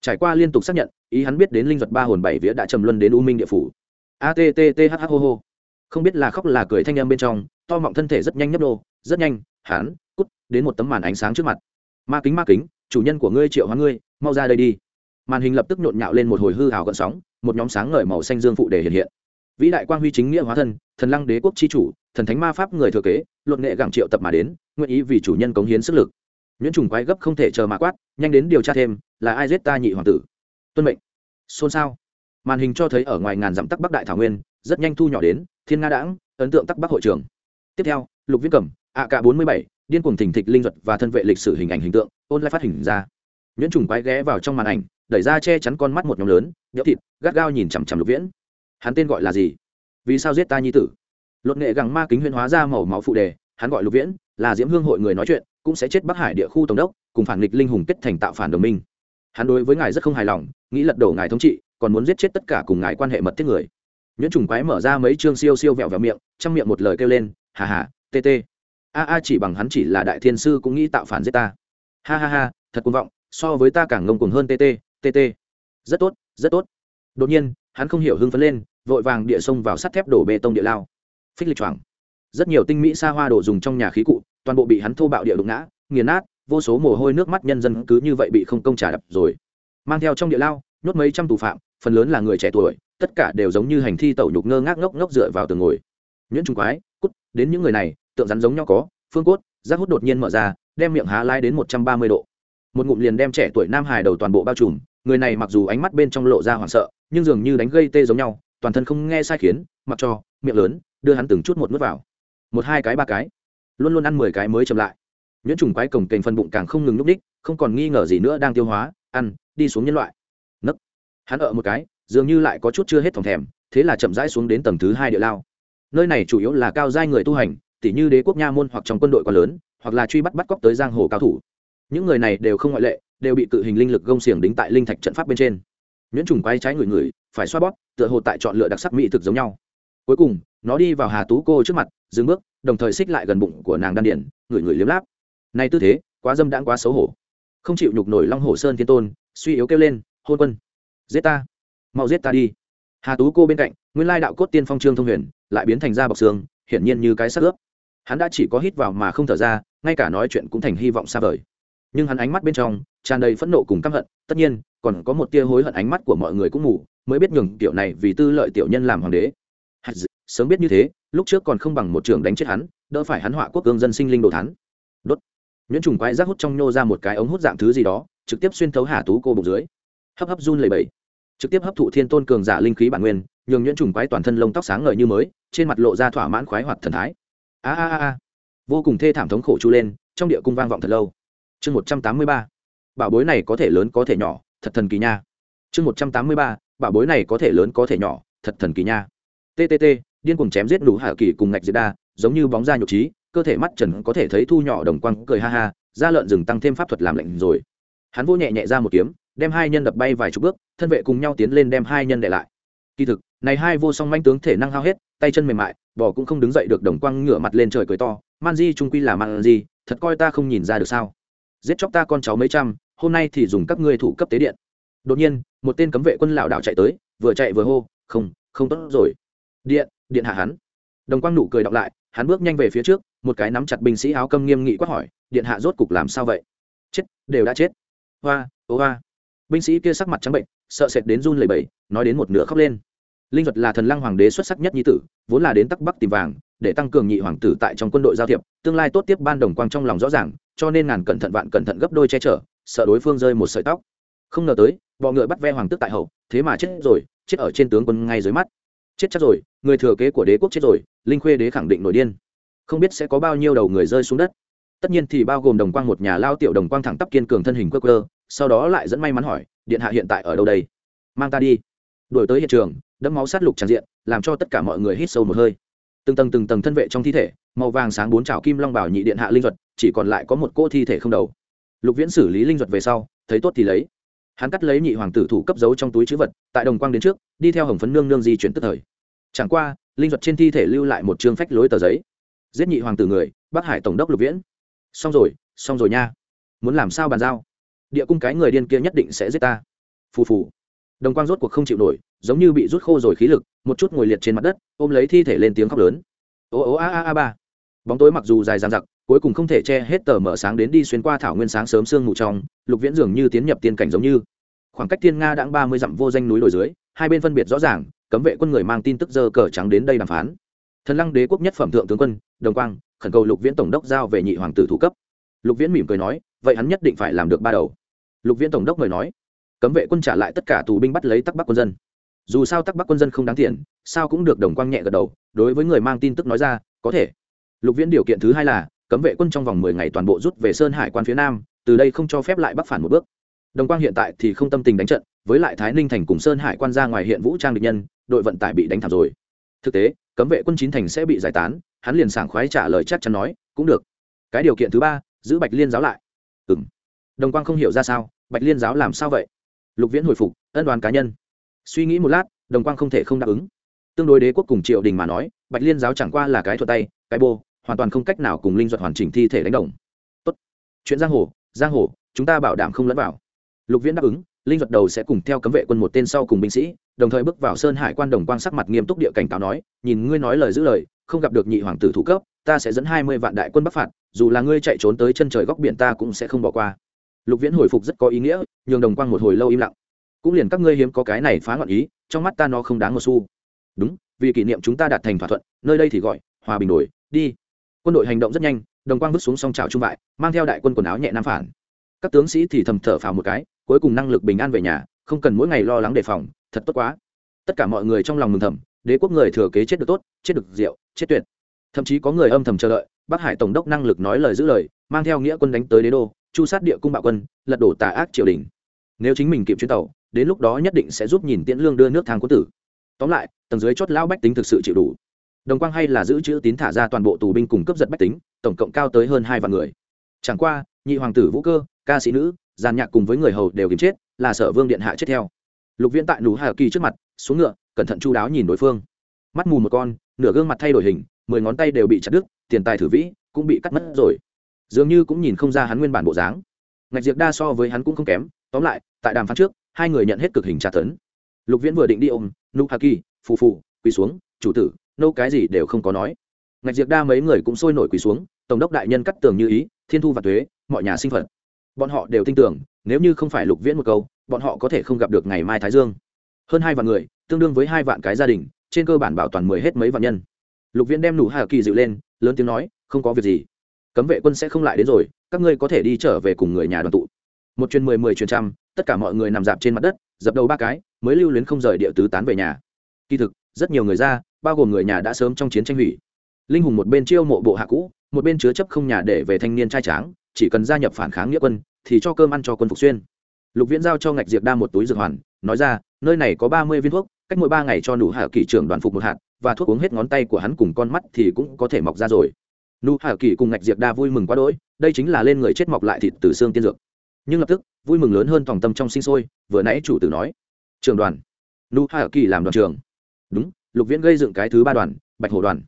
trải qua liên tục xác nhận ý hắn biết đến linh vật ba hồn bảy vía đã trầm luân đến u minh địa phủ a t t h hô hô không biết là khóc là cười thanh âm bên trong to mọng thân thể rất nhanh nhấp đô rất nhanh hắn cút đến một tấm màn ánh sáng trước mặt ma kính ma kính chủ nhân của ngươi triệu hóa ngươi mau ra đây đi màn hình lập tức nhộn nhạo lên một hồi hư hào gợn sóng một nhóm sáng ngời màu xanh dương phụ để hiện hiện vĩ đại quang huy chính nghĩa hóa thân thần lăng đế quốc chi chủ thần thánh ma pháp người thừa kế luận nghệ gẳng triệu tập mà đến nguyện ý vì chủ nhân cống hiến sức lực nhuyễn trùng quái gấp không thể chờ mà quát, nhanh đến điều tra thêm, là ai giết ta nhị hoàng tử? Tuân mệnh. Xôn xao. Màn hình cho thấy ở ngoài ngàn dặm tắc bắc đại thảo nguyên, rất nhanh thu nhỏ đến, thiên nga đãng, ấn tượng tắc bắc hội trường. Tiếp theo, lục viết cẩm ạ cả bốn mươi bảy, điên cuồng thỉnh thịch linh duật và thân vệ lịch sử hình ảnh hình tượng, ôn lại phát hình ra. Nhuyễn trùng quái ghé vào trong màn ảnh, đẩy ra che chắn con mắt một nhóm lớn nhỡ thịt, gắt gao nhìn chằm chằm lục viễn. Hắn tên gọi là gì? Vì sao giết ta nhi tử? Lột nghệ gẳng ma kính huyên hóa ra màu máu phụ đề, hắn gọi lục viễn, là diễm hương hội người nói chuyện cũng sẽ chết bắc hải địa khu tổng đốc, cùng phản nghịch linh hùng kết thành tạo phản đồng minh. Hắn đối với ngài rất không hài lòng, nghĩ lật đổ ngài thống trị, còn muốn giết chết tất cả cùng ngài quan hệ mật thiết người. Nhuyễn trùng quái mở ra mấy chương siêu siêu vẹo vẹo miệng, trong miệng một lời kêu lên hà hà tt a a, chỉ bằng hắn chỉ là đại thiên sư cũng nghĩ tạo phản giết ta. Ha ha ha, thật cuồng vọng, so với ta càng ngông cuồng hơn tt tt rất tốt rất tốt. Đột nhiên, hắn không hiểu hưng phấn lên, vội vàng địa sông vào sắt thép đổ bê tông địa lao. Phích lịch choảng. Rất nhiều tinh mỹ xa hoa đồ dùng trong nhà khí cụ toàn bộ bị hắn thô bạo địa đụng ngã, nghiền nát, vô số mồ hôi nước mắt nhân dân cứ như vậy bị không công trả đập rồi. Mang theo trong địa lao, nhốt mấy trăm tù phạm, phần lớn là người trẻ tuổi, tất cả đều giống như hành thi tẩu nhục ngơ ngác ngốc ngốc dựa vào tường ngồi. Nhuyễn trung quái, cút, đến những người này, tượng rắn giống nhau có, phương cốt giác hút đột nhiên mở ra, đem miệng há lai đến một trăm ba mươi độ. Một ngụm liền đem trẻ tuổi nam hài đầu toàn bộ bao trùm, người này mặc dù ánh mắt bên trong lộ ra hoảng sợ, nhưng dường như đánh gây tê giống nhau, toàn thân không nghe sai khiến, mặc cho, miệng lớn, đưa hắn từng chút một nuốt vào. Một hai cái ba cái luôn luôn ăn mười cái mới chậm lại. Nhuyễn trùng quái cổng kềnh phân bụng càng không ngừng núp đích không còn nghi ngờ gì nữa đang tiêu hóa, ăn, đi xuống nhân loại. Nấc. Hắn ở một cái, dường như lại có chút chưa hết thòng thèm, thế là chậm rãi xuống đến tầng thứ hai địa lao. Nơi này chủ yếu là cao giai người tu hành, tỉ như đế quốc nha môn hoặc trong quân đội quá lớn, hoặc là truy bắt bắt cóc tới giang hồ cao thủ. Những người này đều không ngoại lệ, đều bị tự hình linh lực gông xiềng đính tại linh thạch trận pháp bên trên. Nhuyễn trùng quái trái người người, phải xoa bóp, tựa hồ tại chọn lựa đặc sắc mỹ thực giống nhau. Cuối cùng, nó đi vào hà tú cô trước mặt, dừng bước đồng thời xích lại gần bụng của nàng đan điển người người liếm láp. Nay tư thế, quá dâm đãng quá xấu hổ. Không chịu nhục nổi long hồ sơn thiên tôn, suy yếu kêu lên, hôn quân, giết ta, mau giết ta đi. Hà tú cô bên cạnh, nguyên lai đạo cốt tiên phong trương thông huyền, lại biến thành da bọc xương, hiển nhiên như cái sắc ướp. Hắn đã chỉ có hít vào mà không thở ra, ngay cả nói chuyện cũng thành hy vọng xa vời. Nhưng hắn ánh mắt bên trong, tràn đầy phẫn nộ cùng căm hận, tất nhiên, còn có một tia hối hận ánh mắt của mọi người cũng ngủ mới biết nhường tiểu này vì tư lợi tiểu nhân làm hoàng đế sớm biết như thế, lúc trước còn không bằng một trường đánh chết hắn, đỡ phải hắn họa quốc cương dân sinh linh đồ thắn đốt. Nhuyễn trùng quái rác hút trong nhô ra một cái ống hút dạng thứ gì đó, trực tiếp xuyên thấu hà tú cô bụng dưới. Hấp hấp run lầy bẫy trực tiếp hấp thụ thiên tôn cường giả linh khí bản nguyên, nhường nhuyễn trùng quái toàn thân lông tóc sáng ngời như mới, trên mặt lộ ra thỏa mãn khoái hoạt thần thái. A a a vô cùng thê thảm thống khổ chu lên, trong địa cung vang vọng thật lâu. Chương một trăm tám mươi ba. Bảo bối này có thể lớn có thể nhỏ, thật thần kỳ nha. Chương một trăm tám mươi ba. Bảo bối này có thể lớn có thể nhỏ, thật thần kỳ nha. Ttt điên cuồng chém giết đủ hạ kỳ cùng ngạch diệt đa, giống như bóng da nhục trí, cơ thể mắt trần có thể thấy thu nhỏ đồng quang, cười ha ha, da lợn rừng tăng thêm pháp thuật làm lạnh rồi. Hắn vô nhẹ nhẹ ra một kiếm, đem hai nhân đập bay vài chục bước, thân vệ cùng nhau tiến lên đem hai nhân để lại. Kỳ thực, này hai vô song manh tướng thể năng hao hết, tay chân mềm mại, bò cũng không đứng dậy được đồng quang ngửa mặt lên trời cười to, man di, trung quy là man di, thật coi ta không nhìn ra được sao? Giết chóc ta con cháu mấy trăm, hôm nay thì dùng các ngươi thủ cấp tế điện. Đột nhiên, một tên cấm vệ quân lảo đảo chạy tới, vừa chạy vừa hô, không không tốt rồi. Điện điện hạ hắn. Đồng quang nụ cười đọc lại, hắn bước nhanh về phía trước, một cái nắm chặt binh sĩ áo câm nghiêm nghị quát hỏi, điện hạ rốt cục làm sao vậy? Chết, đều đã chết. Hoa, ô hoa. Binh sĩ kia sắc mặt trắng bệnh, sợ sệt đến run lẩy bẩy, nói đến một nửa khóc lên. Linh vật là thần lăng hoàng đế xuất sắc nhất nhi tử, vốn là đến tắc bắc tìm vàng, để tăng cường nhị hoàng tử tại trong quân đội giao thiệp, tương lai tốt tiếp ban đồng quang trong lòng rõ ràng, cho nên ngàn cẩn thận vạn cẩn thận gấp đôi che chở, sợ đối phương rơi một sợi tóc. Không ngờ tới, bọ ngựa bắt ve hoàng tước tại hậu, thế mà chết rồi, chết ở trên tướng quân ngay dưới mắt chết chắc rồi, người thừa kế của đế quốc chết rồi, linh khuê đế khẳng định nổi điên. Không biết sẽ có bao nhiêu đầu người rơi xuống đất. Tất nhiên thì bao gồm đồng quang một nhà lao tiểu đồng quang thẳng tắp kiên cường thân hình quơ cơ sau đó lại dẫn may mắn hỏi, điện hạ hiện tại ở đâu đây? Mang ta đi. Đổi tới hiện trường, đẫm máu sát lục tràn diện, làm cho tất cả mọi người hít sâu một hơi. Từng tầng từng tầng thân vệ trong thi thể, màu vàng sáng bốn trào kim long bảo nhị điện hạ linh duật, chỉ còn lại có một cỗ thi thể không đầu. Lục viễn xử lý linh duật về sau, thấy tốt thì lấy. Hắn cắt lấy nhị hoàng tử thủ cấp giấu trong túi chữ vật, tại đồng quang đến trước, đi theo hồng phấn nương nương di chuyển tức thời chẳng qua, linh duật trên thi thể lưu lại một chương phách lối tờ giấy. Giết nhị hoàng tử người, bắc hải tổng đốc lục viễn. Xong rồi xong rồi nha. Muốn làm sao bàn giao? Địa cung cái người điên kia nhất định sẽ giết ta. Phù phù. Đồng quang rốt cuộc không chịu nổi, giống như bị rút khô rồi khí lực, một chút ngồi liệt trên mặt đất, ôm lấy thi thể lên tiếng khóc lớn. Ô ô, a a a, ba. Bóng tối mặc dù dài dằng dặc, cuối cùng không thể che hết tờ mở sáng đến đi xuyên qua thảo nguyên sáng sớm sương mù trong, lục viễn dường như tiến nhập tiên cảnh giống như. Khoảng cách thiên nga đã ba mươi dặm vô danh núi đồi dưới, hai bên phân biệt rõ ràng cấm vệ quân người mang tin tức dơ cờ trắng đến đây đàm phán. Thần lăng đế quốc nhất phẩm thượng tướng quân, đồng quang, khẩn cầu lục viễn tổng đốc giao về nhị hoàng tử thủ cấp. Lục viễn mỉm cười nói, vậy hắn nhất định phải làm được ba đầu. Lục viễn tổng đốc mời nói, cấm vệ quân trả lại tất cả tù binh bắt lấy tắc bắc quân dân. Dù sao tắc bắc quân dân không đáng tiền, sao cũng được đồng quang nhẹ gật đầu, đối với người mang tin tức nói ra, có thể. Lục viễn điều kiện thứ hai là, cấm vệ quân trong vòng mười ngày toàn bộ rút về sơn hải quan phía nam, từ đây không cho phép lại bắc phản một bước. Đồng quang hiện tại thì không tâm tình đánh trận với lại thái ninh thành cùng sơn hải quan ra ngoài hiện vũ trang địch nhân, đội vận tải bị đánh thảm rồi. Thực tế, cấm vệ quân chín thành sẽ bị giải tán, hắn liền sảng khoái trả lời chắc chắn nói, cũng được. Cái điều kiện thứ ba, giữ bạch liên giáo lại. Ừ m đồng quang không hiểu ra sao, bạch liên giáo làm sao vậy? Lục viễn hồi phục, ân đoàn cá nhân. Suy nghĩ một lát, đồng quang không thể không đáp ứng. Tương đối đế quốc cùng triều đình mà nói, bạch liên giáo chẳng qua là cái thuật tay, cái bô, hoàn toàn không cách nào cùng linh duật hoàn chỉnh thi thể đánh đồng. Tốt. Chuyện giang hồ giang hồ, chúng ta bảo đảm không lẫn vào. Lục viễn đáp ứng linh duật đầu sẽ cùng theo cấm vệ quân một tên sau cùng binh sĩ, đồng thời bước vào sơn hải quan đồng quang sắc mặt nghiêm túc địa cảnh cáo nói, nhìn ngươi nói lời giữ lời, không gặp được nhị hoàng tử thủ cấp, ta sẽ dẫn hai mươi vạn đại quân bắc phạt, dù là ngươi chạy trốn tới chân trời góc biển ta cũng sẽ không bỏ qua. Lục viễn hồi phục rất có ý nghĩa, nhường đồng quang một hồi lâu im lặng. Cũng liền các ngươi hiếm có cái này phá ngọn ý, trong mắt ta nó không đáng một xu. Đúng, vì kỷ niệm chúng ta đạt thành thỏa thuận, nơi đây thì gọi, hòa bình đổi, đi. Quân đội hành động rất nhanh, đồng quang vứt xuống song trào trung bại, mang theo đại quân quần áo nhẹ nam phản. Các tướng sĩ thì thầm thở phào một cái cuối cùng năng lực bình an về nhà, không cần mỗi ngày lo lắng đề phòng, thật tốt quá. Tất cả mọi người trong lòng mừng thầm, đế quốc người thừa kế chết được tốt, chết được rượu, chết tuyệt. Thậm chí có người âm thầm chờ đợi, bắc hải tổng đốc năng lực nói lời giữ lời, mang theo nghĩa quân đánh tới đế đô, chu sát địa cung bạo quân, lật đổ tà ác triều đình. Nếu chính mình kịp chuyến tàu, đến lúc đó nhất định sẽ giúp nhìn tiễn lương đưa nước thang quân tử. Tóm lại, tầng dưới chót lão bách tính thực sự chịu đủ. Đồng quang hay là giữ chữ tín thả ra toàn bộ tù binh cùng cấp giật bách tính, tổng cộng cao tới hơn hai vạn người. Chẳng qua, nhị hoàng tử vũ cơ, ca sĩ nữ giàn nhạc cùng với người hầu đều kiếm chết, là sở vương điện hạ chết theo. Lục viễn tại nú hà kỳ trước mặt, xuống ngựa, cẩn thận chu đáo nhìn đối phương. Mắt mù một con, nửa gương mặt thay đổi hình, mười ngón tay đều bị chặt đứt, tiền tài thử vĩ, cũng bị cắt mất rồi. Dường như cũng nhìn không ra hắn nguyên bản bộ dáng. Ngạch diệt đa so với hắn cũng không kém, tóm lại, tại đàm phán trước, hai người nhận hết cực hình tra tấn. Lục viễn vừa định đi ôm, nụ hà kỳ, phù phù, quỳ xuống, chủ tử, nô cái gì đều không có nói. Ngạch diệt đa mấy người cũng sôi nổi quỳ xuống, tổng đốc đại nhân cắt tường như ý, thiên thu và thuế, mọi nhà sinh phật bọn họ đều tin tưởng, nếu như không phải lục viễn một câu, bọn họ có thể không gặp được ngày mai thái dương. Hơn hai vạn người, tương đương với hai vạn cái gia đình, trên cơ bản bảo toàn mười hết mấy vạn nhân. Lục viễn đem nụ hà kỳ dịu lên, lớn tiếng nói, không có việc gì. Cấm vệ quân sẽ không lại đến rồi, các ngươi có thể đi trở về cùng người nhà đoàn tụ. Một chuyến mười mười chuyến trăm, tất cả mọi người nằm dạp trên mặt đất, dập đầu ba cái, mới lưu luyến không rời địa tứ tán về nhà. Kỳ thực, rất nhiều người ra, bao gồm người nhà đã sớm trong chiến tranh hủy. Linh hùng một bên chiêu mộ bộ hạ cũ, một bên chứa chấp không nhà để về thanh niên trai tráng chỉ cần gia nhập phản kháng nghĩa quân, thì cho cơm ăn cho quân phục xuyên. Lục viễn giao cho ngạch diệp đa một túi dược hoàn, nói ra, nơi này có ba mươi viên thuốc, cách mỗi ba ngày cho nụ hạ kỷ trưởng đoàn phục một hạt, và thuốc uống hết ngón tay của hắn cùng con mắt thì cũng có thể mọc ra rồi. Nụ hạ kỷ cùng ngạch diệp đa vui mừng quá đỗi, đây chính là lên người chết mọc lại thịt từ xương tiên dược. Nhưng lập tức, vui mừng lớn hơn tòng tâm trong sinh sôi, vừa nãy chủ tử nói. Trường đoàn. Nụ hạ kỷ làm đoàn trường đúng, lục viễn gây dựng cái thứ ba đoàn, bạch hổ đoàn.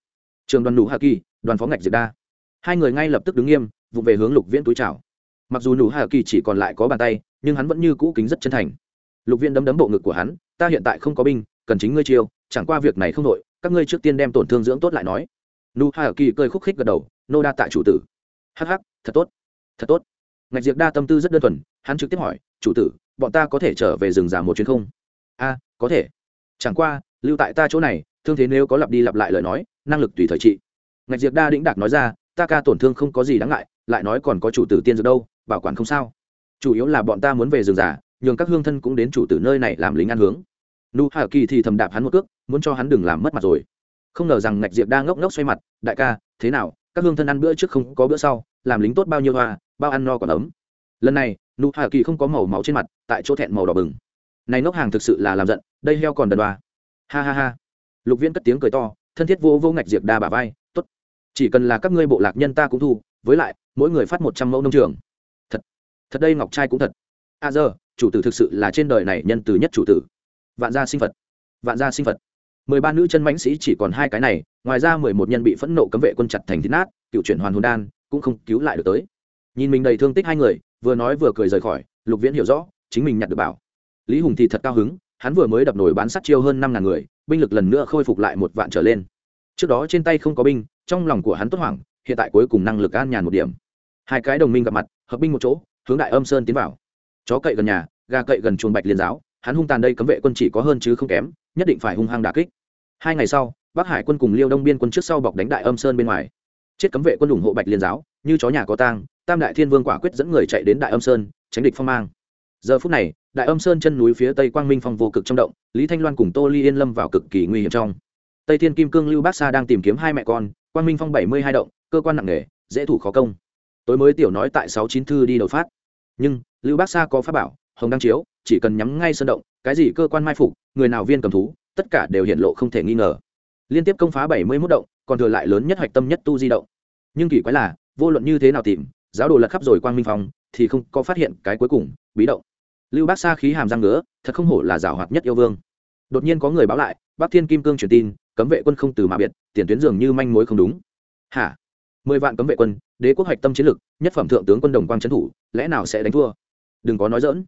Trường đoàn nụ hạ kỳ đoàn phó ngạch diệp đa. Hai người ngay lập tức đứng nghiêm vụ về hướng lục viễn túi chào. Mặc dù nụ hạ kỳ chỉ còn lại có bàn tay, nhưng hắn vẫn như cũ kính rất chân thành. Lục viễn đấm đấm bộ ngực của hắn, ta hiện tại không có binh, cần chính ngươi chiêu, chẳng qua việc này không đội các ngươi trước tiên đem tổn thương dưỡng tốt lại nói. Nụ hạ kỳ cười khúc khích gật đầu, nô đa tại chủ tử. Hắc hắc, thật tốt thật tốt. Ngạch diệc đa tâm tư rất đơn thuần, hắn trực tiếp hỏi, chủ tử, bọn ta có thể trở về rừng già một chuyến không? A, có thể. Chẳng qua, lưu tại ta chỗ này, thương thế nếu có lặp đi lặp lại lời nói, năng lực tùy thời trị. Ngạch diệc đa đĩnh đạc nói ra, ta ca tổn thương không có gì đáng ngại lại nói còn có chủ tử tiên dược đâu, bảo quản không sao. Chủ yếu là bọn ta muốn về rừng già, nhường các hương thân cũng đến chủ tử nơi này làm lính ăn hướng. Nu hà kỳ thì thầm đạp hắn một cước, muốn cho hắn đừng làm mất mặt rồi. Không ngờ rằng ngạch diệp đa ngốc ngốc xoay mặt, đại ca, thế nào? Các hương thân ăn bữa trước không có bữa sau, làm lính tốt bao nhiêu hoa, bao ăn no còn ấm. Lần này nu hà kỳ không có màu máu trên mặt, tại chỗ thẹn màu đỏ bừng. Này ngốc hàng thực sự là làm giận, đây heo còn đần đoa ha ha ha. Lục viên cất tiếng cười to, thân thiết vô vô ngạch diệp đa bà vai t ố t chỉ cần là các ngươi bộ lạc nhân ta cũng thu với lại, mỗi người phát một trăm mẫu nông trường. Thật thật đây ngọc trai cũng thật. A à giờ, chủ tử thực sự là trên đời này nhân từ nhất chủ tử. Vạn gia sinh phật. Vạn gia sinh phật. Mười ba nữ chân mãnh sĩ chỉ còn hai cái này, ngoài ra mười một nhân bị phẫn nộ cấm vệ quân chặt thành thịt nát, cựu chuyển hoàn hồn đan, cũng không cứu lại được tới. Nhìn mình đầy thương tích hai người, vừa nói vừa cười rời khỏi, lục viễn hiểu rõ, chính mình nhặt được bảo. Lý hùng thì thật cao hứng, hắn vừa mới đập nổi bán sắt chiêu hơn năm ngàn người, binh lực lần nữa khôi phục lại một vạn trở lên. Trước đó trên tay không có binh, trong lòng của hắn tốt hoảng hiện tại cuối cùng năng lực an nhàn một điểm. Hai cái đồng minh gặp mặt, hợp binh một chỗ, hướng đại âm sơn tiến vào. Chó cậy gần nhà, gà cậy gần chuồng bạch liên giáo, hắn hung tàn đây cấm vệ quân chỉ có hơn chứ không kém, nhất định phải hung hăng đà kích. Hai ngày sau, bắc hải quân cùng liêu đông biên quân trước sau bọc đánh đại âm sơn bên ngoài. Chết cấm vệ quân ủng hộ bạch liên giáo, như chó nhà có tang, tam đại thiên vương quả quyết dẫn người chạy đến đại âm sơn, tránh địch phong mang. Giờ phút này, đại âm sơn chân núi phía tây quang minh phong vô cực trong động, lý thanh loan cùng tô ly yên lâm vào cực kỳ nguy hiểm trong. Tây thiên kim cương lưu bác sa đang tìm kiếm hai mẹ con, quang minh phong bảy mươi hai động cơ quan nặng nề, dễ thủ khó công. Tối mới tiểu nói tại sáu chín thư đi đầu phát. Nhưng, lưu bác sa có pháp bảo, hồng đăng chiếu, chỉ cần nhắm ngay sơn động, cái gì cơ quan mai phục, người nào viên cầm thú, tất cả đều hiện lộ không thể nghi ngờ. Liên tiếp công phá bảy mươi mốt động, còn thừa lại lớn nhất hoạch tâm nhất tu di động. Nhưng kỳ quái là, vô luận như thế nào tìm, giáo đồ lật khắp rồi quang minh phong, thì không có phát hiện cái cuối cùng, bí động. Lưu bác sa khí hàm răng ngứa, thật không hổ là giảo hoạt nhất yêu vương. Đột nhiên có người báo lại bác thiên kim cương truyền tin, cấm vệ quân không từ mà biệt, tiền tuyến dường như manh mối không đúng. Hả? Mười vạn cấm vệ quân, đế quốc hoạch tâm chiến lực nhất phẩm thượng tướng quân đồng quang trấn thủ, lẽ nào sẽ đánh thua? Đừng có nói dỡn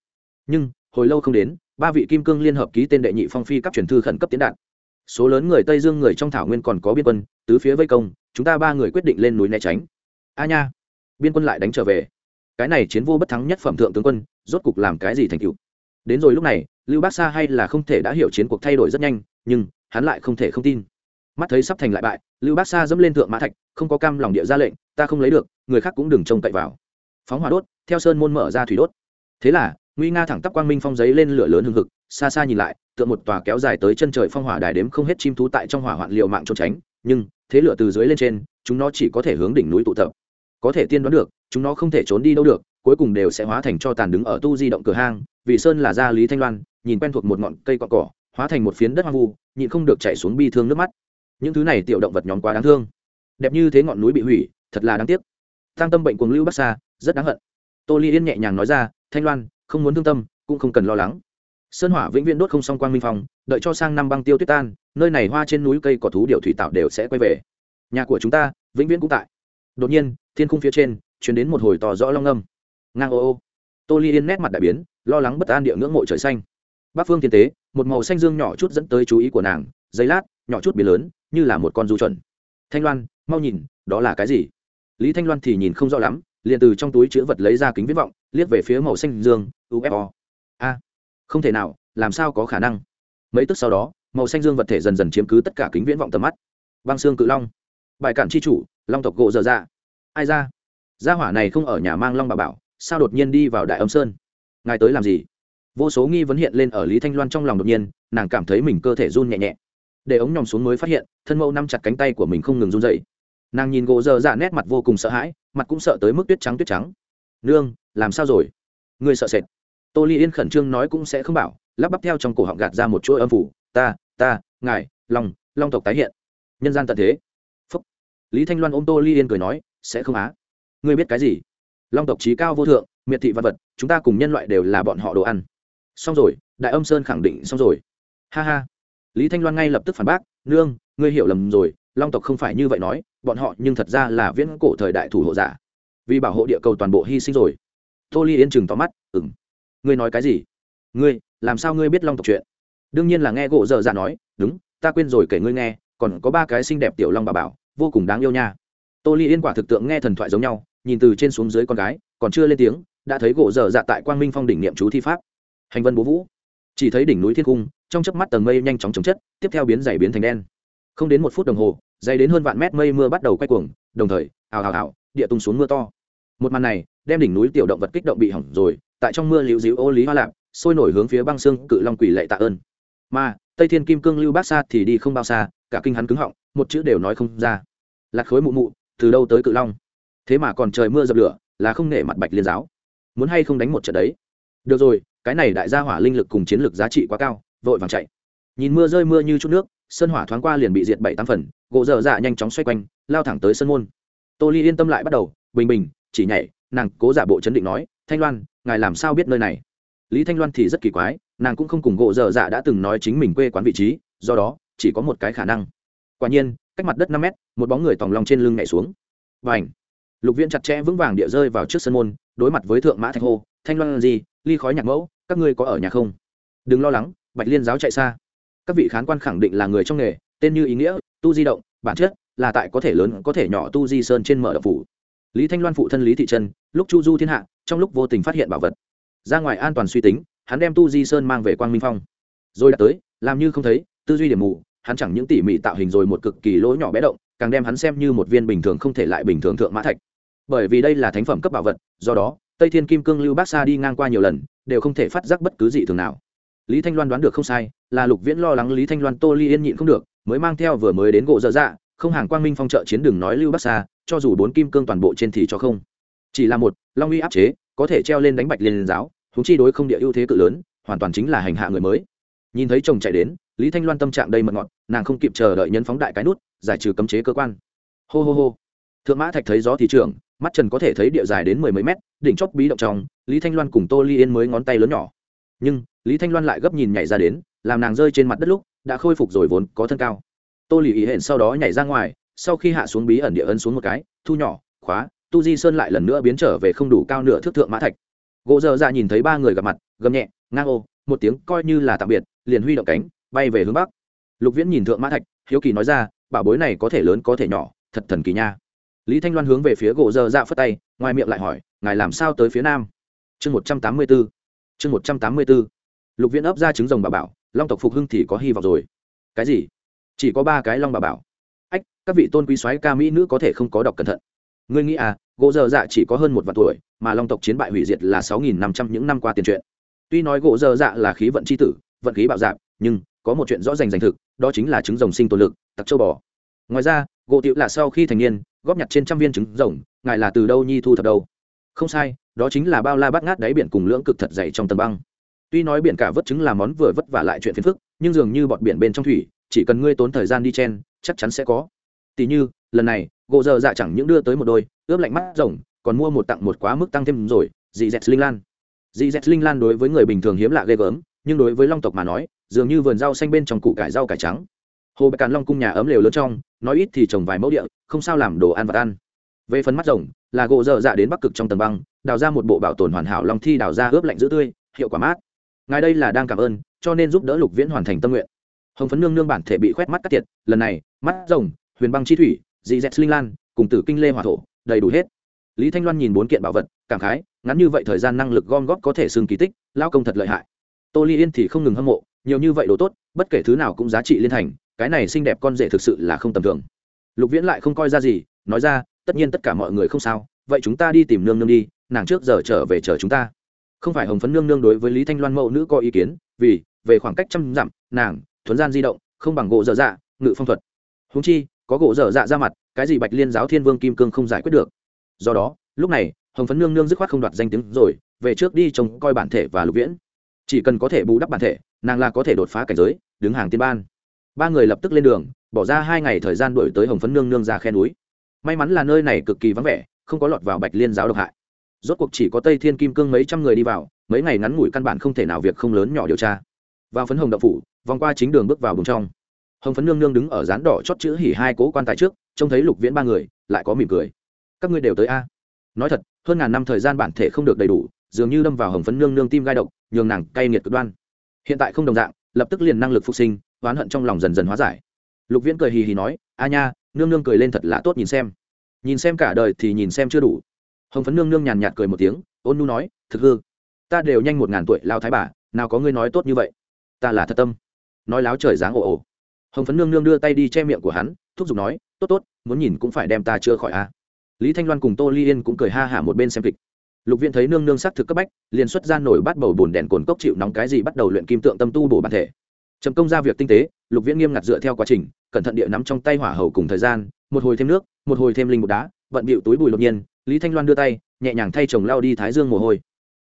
nhưng, hồi lâu không đến, ba vị kim cương liên hợp ký tên đệ nhị phong phi các truyền thư khẩn cấp tiến đạn. số lớn người tây dương, người trong thảo nguyên còn có biên quân, tứ phía vây công, chúng ta ba người quyết định lên núi né tránh. A nha. Biên quân lại đánh trở về. Cái này chiến vô bất thắng nhất phẩm thượng tướng quân, rốt cục làm cái gì thành cựu đến rồi lúc này, lưu bác sa hay là không thể đã hiểu chiến cuộc thay đổi rất nhanh, nhưng, hắn lại không thể không tin mắt thấy sắp thành lại bại, lưu bác sa dẫm lên thượng mã thạch, không có cam lòng địa ra lệnh, ta không lấy được, người khác cũng đừng trông cậy vào. Phóng hỏa đốt, theo sơn môn mở ra thủy đốt. Thế là, nguy nga thẳng tắp quang minh phong giấy lên lửa lớn hừng hực, xa xa nhìn lại, tựa một tòa kéo dài tới chân trời phong hỏa đài đếm không hết chim thú tại trong hỏa hoạn liệu mạng trốn tránh, nhưng, thế lửa từ dưới lên trên, chúng nó chỉ có thể hướng đỉnh núi tụ tập. Có thể tiên đoán được, chúng nó không thể trốn đi đâu được, cuối cùng đều sẽ hóa thành cho tàn đứng ở tu di động cửa hang, vì sơn là gia lý thanh loan, nhìn quen thuộc một ngọn cây cọ cỏ, hóa thành một phiến đất hoang vu, nhịn không được chảy xuống bi thương nước mắt những thứ này tiểu động vật nhóm quá đáng thương. Đẹp như thế ngọn núi bị hủy, thật là đáng tiếc. Tăng tâm bệnh cuồng lưu bắc xa rất đáng hận. Tô ly yên nhẹ nhàng nói ra, thanh loan, không muốn thương tâm, cũng không cần lo lắng. Sơn hỏa vĩnh viễn đốt không xong quang minh phòng đợi cho sang năm băng tiêu tuyết tan, nơi này hoa trên núi cây cỏ thú điệu thủy tạo đều sẽ quay về. Nhà của chúng ta vĩnh viễn cũng tại. Đột nhiên, thiên khung phía trên chuyển đến một hồi tò rõ long âm. Ngang ô ô. Tô ly yên nét mặt đại biến, lo lắng bất an địa ngưỡng mộ trời xanh. Bắc phương thiên tế, một màu xanh dương nhỏ chút dẫn tới chú ý của nàng, giấy lát, nhỏ chút biến lớn như là một con du chuẩn. Thanh loan, mau nhìn, đó là cái gì? Lý thanh loan thì nhìn không rõ lắm, liền từ trong túi chữ vật lấy ra kính viễn vọng, liếc về phía màu xanh dương ufo a, không thể nào, làm sao có khả năng? Mấy tức sau đó, màu xanh dương vật thể dần dần chiếm cứ tất cả kính viễn vọng tầm mắt. Băng xương cự long. Bài cản c h i chủ, long tộc gỗ dở ra ai ra? Gia hỏa này không ở nhà mang long bà bảo, sao đột nhiên đi vào đại âm sơn? Ngài tới làm gì? Vô số nghi vấn hiện lên ở lý thanh loan trong lòng đột nhiên, nàng cảm thấy mình cơ thể run nhẹ nhẹ để ống nhòm xuống mới phát hiện, thân mẫu nắm chặt cánh tay của mình không ngừng run dậy nàng nhìn gỗ dơ dạ nét mặt vô cùng sợ hãi, mặt cũng sợ tới mức tuyết trắng tuyết trắng. Nương, làm sao rồi? Ngươi sợ sệt. Tô ly yên khẩn trương nói cũng sẽ không bảo, lắp bắp theo trong cổ họng gạt ra một chuỗi âm phủ. Ta ta, ngài, long long tộc tái hiện. Nhân gian tận thế. Phúc. Lý thanh loan ôm tô ly yên cười nói, sẽ không á. Ngươi biết cái gì? Long tộc trí cao vô thượng, miệt thị văn vật, chúng ta cùng nhân loại đều là bọn họ đồ ăn. Xong rồi, đại âm sơn khẳng định xong rồi. Ha ha lý thanh loan ngay lập tức phản bác, nương, ngươi hiểu lầm rồi, long tộc không phải như vậy nói, bọn họ nhưng thật ra là viễn cổ thời đại thủ hộ giả. Vì bảo hộ địa cầu toàn bộ hy sinh rồi. Tô ly yên chừng tóm mắt ừng ngươi nói cái gì? Ngươi, làm sao ngươi biết long tộc chuyện? Đương nhiên là nghe gỗ dở dạ nói, đúng, ta quên rồi kể ngươi nghe, còn có ba cái xinh đẹp tiểu long bà bảo, vô cùng đáng yêu nha. Tô ly yên quả thực tượng nghe thần thoại giống nhau, nhìn từ trên xuống dưới con gái, còn chưa lên tiếng, đã thấy gỗ dở dạ tại quang minh phong đỉnh niệm chú thi pháp. Hành vân bố vũ chỉ thấy đỉnh núi thiên cung trong chớp mắt tầng mây nhanh chóng chống chất, tiếp theo biến dày biến thành đen. Không đến một phút đồng hồ, dày đến hơn vạn mét mây mưa bắt đầu quay cuồng, đồng thời, ào ào ào, địa tung xuống mưa to. Một màn này, đem đỉnh núi tiểu động vật kích động bị hỏng rồi, tại trong mưa liễu diễu ô lý hoa lạc sôi nổi hướng phía băng xương cự long quỷ lệ tạ ơn. Mà, tây thiên kim cương lưu bác xa thì đi không bao xa, cả kinh hắn cứng họng, một chữ đều nói không ra. Lạc khối mụ mụ, từ đâu tới cự long? Thế mà còn trời mưa dập lửa, là không nể mặt bạch liên giáo. Muốn hay không đánh một trận đấy? Được rồi, cái này đại gia hỏa linh lực cùng chiến lược giá trị quá cao, vội vàng chạy. Nhìn mưa rơi mưa như chút nước, sân hỏa thoáng qua liền bị diệt bảy tám phần, gỗ dở dạ nhanh chóng xoay quanh, lao thẳng tới sân môn. Tô ly yên tâm lại bắt đầu, bình bình, chỉ nhảy, nàng cố giả bộ chấn định nói, thanh loan, ngài làm sao biết nơi này? Lý thanh loan thì rất kỳ quái, nàng cũng không cùng gỗ dở dạ đã từng nói chính mình quê quán vị trí, do đó, chỉ có một cái khả năng. Quả nhiên, cách mặt đất năm mét, một bóng người tòng lòng trên lưng nhảy xuống. Và ảnh lục viễn chặt chẽ vững vàng địa rơi vào trước sân môn, đối mặt với thượng mã thạch hô, thanh loan gì ly khói nhạc mẫu, các ngươi có ở nhà không? Đừng lo lắng, bạch liên giáo chạy xa. Các vị khán quan khẳng định là người trong nghề, tên như ý nghĩa, tu di động, bản chất là tại có thể lớn, có thể nhỏ tu di sơn trên mở đập phủ. Lý thanh loan phụ thân lý thị trân, lúc chu du thiên hạ, trong lúc vô tình phát hiện bảo vật. Ra ngoài an toàn suy tính, hắn đem tu di sơn mang về quang minh phong. Rồi đã tới, làm như không thấy, tư duy điểm mù, hắn chẳng những tỉ mỉ tạo hình rồi một cực kỳ lỗ nhỏ bé động, càng đem hắn xem như một viên bình thường không thể lại bình thường thượng mã thạch. Bởi vì đây là thánh phẩm cấp bảo vật, do đó tây thiên kim cương lưu bác sa đi ngang qua nhiều lần, đều không thể phát giác bất cứ gì thường nào. Lý thanh loan đoán được không sai, là lục viễn lo lắng lý thanh loan tô ly yên nhịn không được, mới mang theo vừa mới đến gỗ dở dạ không hàng quang minh phong trợ chiến đường nói lưu bác xa cho dù bốn kim cương toàn bộ trên thì cho không. Chỉ là một, long uy áp chế, có thể treo lên đánh bạch liên giáo húng chi đối không địa ưu thế cự lớn, hoàn toàn chính là hành hạ người mới. Nhìn thấy chồng chạy đến, lý thanh loan tâm trạng đầy mật ngọt nàng không kịp chờ đợi nhân phóng đại cái nút, giải trừ cấm chế cơ quan. Hô hô hô. Thượng mã thạch thấy gió thị trường mắt trần có thể thấy địa dài đến mười mấy mét, đỉnh chóp bí động trong, lý thanh loan cùng tô ly yên mới ngón tay lớn nhỏ. Nhưng, lý thanh loan lại gấp nhìn nhảy ra đến, làm nàng rơi trên mặt đất lúc, đã khôi phục rồi vốn có thân cao. Tô lì ý hẹn sau đó nhảy ra ngoài, sau khi hạ xuống bí ẩn địa ân xuống một cái, thu nhỏ, khóa, tu di sơn lại lần nữa biến trở về không đủ cao nửa thước thượng mã thạch. Gỗ dơ ra dạ nhìn thấy ba người gặp mặt, gầm nhẹ, ngang ô, một tiếng coi như là tạm biệt, liền huy động cánh, bay về hướng bắc. Lục viễn nhìn thượng mã thạch, hiếu kỳ nói ra, bảo bối này có thể lớn có thể nhỏ, thật thần kỳ nha lý thanh loan hướng về phía gỗ dơ dạ phất tay, ngoài miệng lại hỏi, ngài làm sao tới phía nam? Chương một trăm tám mươi b ố chương một trăm tám mươi b ố lục viễn ấp ra trứng rồng bà bảo, long tộc phục hưng thì có hy vọng rồi. Cái gì? Chỉ có ba cái long bà bảo. Ách, các vị tôn quý soái ca mỹ nữ có thể không có đọc cẩn thận. Ngươi nghĩ à gỗ dơ dạ chỉ có hơn một vạn tuổi, mà long tộc chiến bại hủy diệt là sáu nghìn năm trăm những năm qua tiền truyện. Tuy nói gỗ dơ dạ là khí vận c h i tử, vận khí bạo dạp nhưng có một chuyện rõ ràng rành thực, đó chính là trứng rồng sinh tồn lực, tặc châu bò. Ngoài ra, gỗ tiểu là sau khi thành niên góp nhặt trên trăm viên trứng rồng, ngài là từ đâu nhi thu thập đâu? Không sai, đó chính là bao la bát ngát đáy biển cùng lưỡng cực thật dày trong tầng băng. Tuy nói biển cả vớt trứng là món vừa vất vả lại chuyện phiền phức, nhưng dường như bọt biển bên trong thủy, chỉ cần ngươi tốn thời gian đi chen, chắc chắn sẽ có. Tỉ như, lần này, gỗ dơ dạ chẳng những đưa tới một đôi, ướp lạnh mắt rồng, còn mua một tặng một quá mức tăng thêm rồi, dị dẹt linh lan. Dị dẹt linh lan đối với người bình thường hiếm lạ ghê gớm, nhưng đối với long tộc mà nói, dường như vườn rau xanh bên trong củ cải rau cải trắng. Hồ bạch càn long cung nhà ấm lều lớn trong nói ít thì trồng vài mẫu địa không sao làm đồ ăn vật ăn. Về phần mắt rồng là gỗ dở dạ đến bắc cực trong tầng băng đào ra một bộ bảo tồn hoàn hảo long thi đào ra ướp lạnh giữ tươi hiệu quả mát. Ngài đây là đang cảm ơn cho nên giúp đỡ lục viễn hoàn thành tâm nguyện. Hồng phấn nương nương bản thể bị khoét mắt cắt tiệt, lần này mắt rồng huyền băng chi thủy dị dẹt linh lan cùng tử kinh lê hòa thổ đầy đủ hết. Lý thanh loan nhìn bốn kiện bảo vật cảm khái ngắn như vậy thời gian năng lực gom góp có thể xương kỳ tích lao công thật lợi hại. Tô ly yên thì không ngừng hâm mộ nhiều như vậy đồ tốt bất kể thứ nào cũng giá trị liên thành cái này xinh đẹp con rể thực sự là không tầm thường. Lục viễn lại không coi ra gì, nói ra, tất nhiên tất cả mọi người không sao, vậy chúng ta đi tìm nương nương đi, nàng trước giờ trở về chờ chúng ta. Không phải hồng phấn nương nương đối với lý thanh loan mẫu nữ có ý kiến, vì, về khoảng cách trăm dặm, nàng, thuấn gian di động, không bằng gỗ dở dạ ngự phong thuật. Húng chi, có gỗ dở dạ ra mặt, cái gì bạch liên giáo thiên vương kim cương không giải quyết được. Do đó, lúc này, hồng phấn nương nương dứt khoát không đoạt danh tiếng rồi, về trước đi trông coi bản thể và lục viễn. Chỉ cần có thể bù đắp bản thể, nàng là có thể đột phá cảnh giới, đứng hàng tiên ban ba người lập tức lên đường, bỏ ra hai ngày thời gian đổi tới hồng phấn nương nương ra khe núi. May mắn là nơi này cực kỳ vắng vẻ, không có lọt vào bạch liên giáo độc hại. Rốt cuộc chỉ có tây thiên kim cương mấy trăm người đi vào, mấy ngày ngắn ngủi căn bản không thể nào việc không lớn nhỏ điều tra. Vào phấn hồng đậu phủ, vòng qua chính đường bước vào vùng trong. Hồng phấn nương nương đứng ở rán đỏ chót chữ hỉ hai cố quan tài trước, trông thấy lục viễn ba người, lại có mỉm cười. Các ngươi đều tới a? Nói thật, hơn ngàn năm thời gian bản thể không được đầy đủ, dường như đâm vào hồng phấn nương nương tim gai độc, nhường nàng cay nghiệt cực đoan. Hiện tại không đồng dạng, lập tức liền năng lực phục sinh oán hận trong lòng dần dần hóa giải. Lục viễn cười hì hì nói, a nha, nương nương cười lên thật là tốt nhìn xem. Nhìn xem cả đời thì nhìn xem chưa đủ. Hồng phấn nương nương nhàn nhạt cười một tiếng, ôn nu nói, thực hư, ta đều nhanh một ngàn tuổi lao thái bà, nào có ngươi nói tốt như vậy? Ta là thật tâm. Nói láo trời dáng ồ ồ. Hồng phấn nương nương đưa tay đi che miệng của hắn, thúc giục nói, tốt tốt, muốn nhìn cũng phải đem ta chưa khỏi a. Lý thanh loan cùng tô ly yên cũng cười ha hả một bên xem kịch. Lục viện thấy nương nương sắc thực cấp bách, liền xuất ra nổi bắt bầu bồn đèn cồn cốc chịu nóng cái gì bắt đầu luyện kim tượng tâm tu bổ bản thể trầm công ra việc tinh tế, lục viễn nghiêm ngặt dựa theo quá trình, cẩn thận địa nắm trong tay hỏa hầu cùng thời gian, một hồi thêm nước, một hồi thêm linh bột đá, vận bịu túi bùi đột nhiên, lý thanh loan đưa tay, nhẹ nhàng thay chồng lao đi thái dương mồ hôi.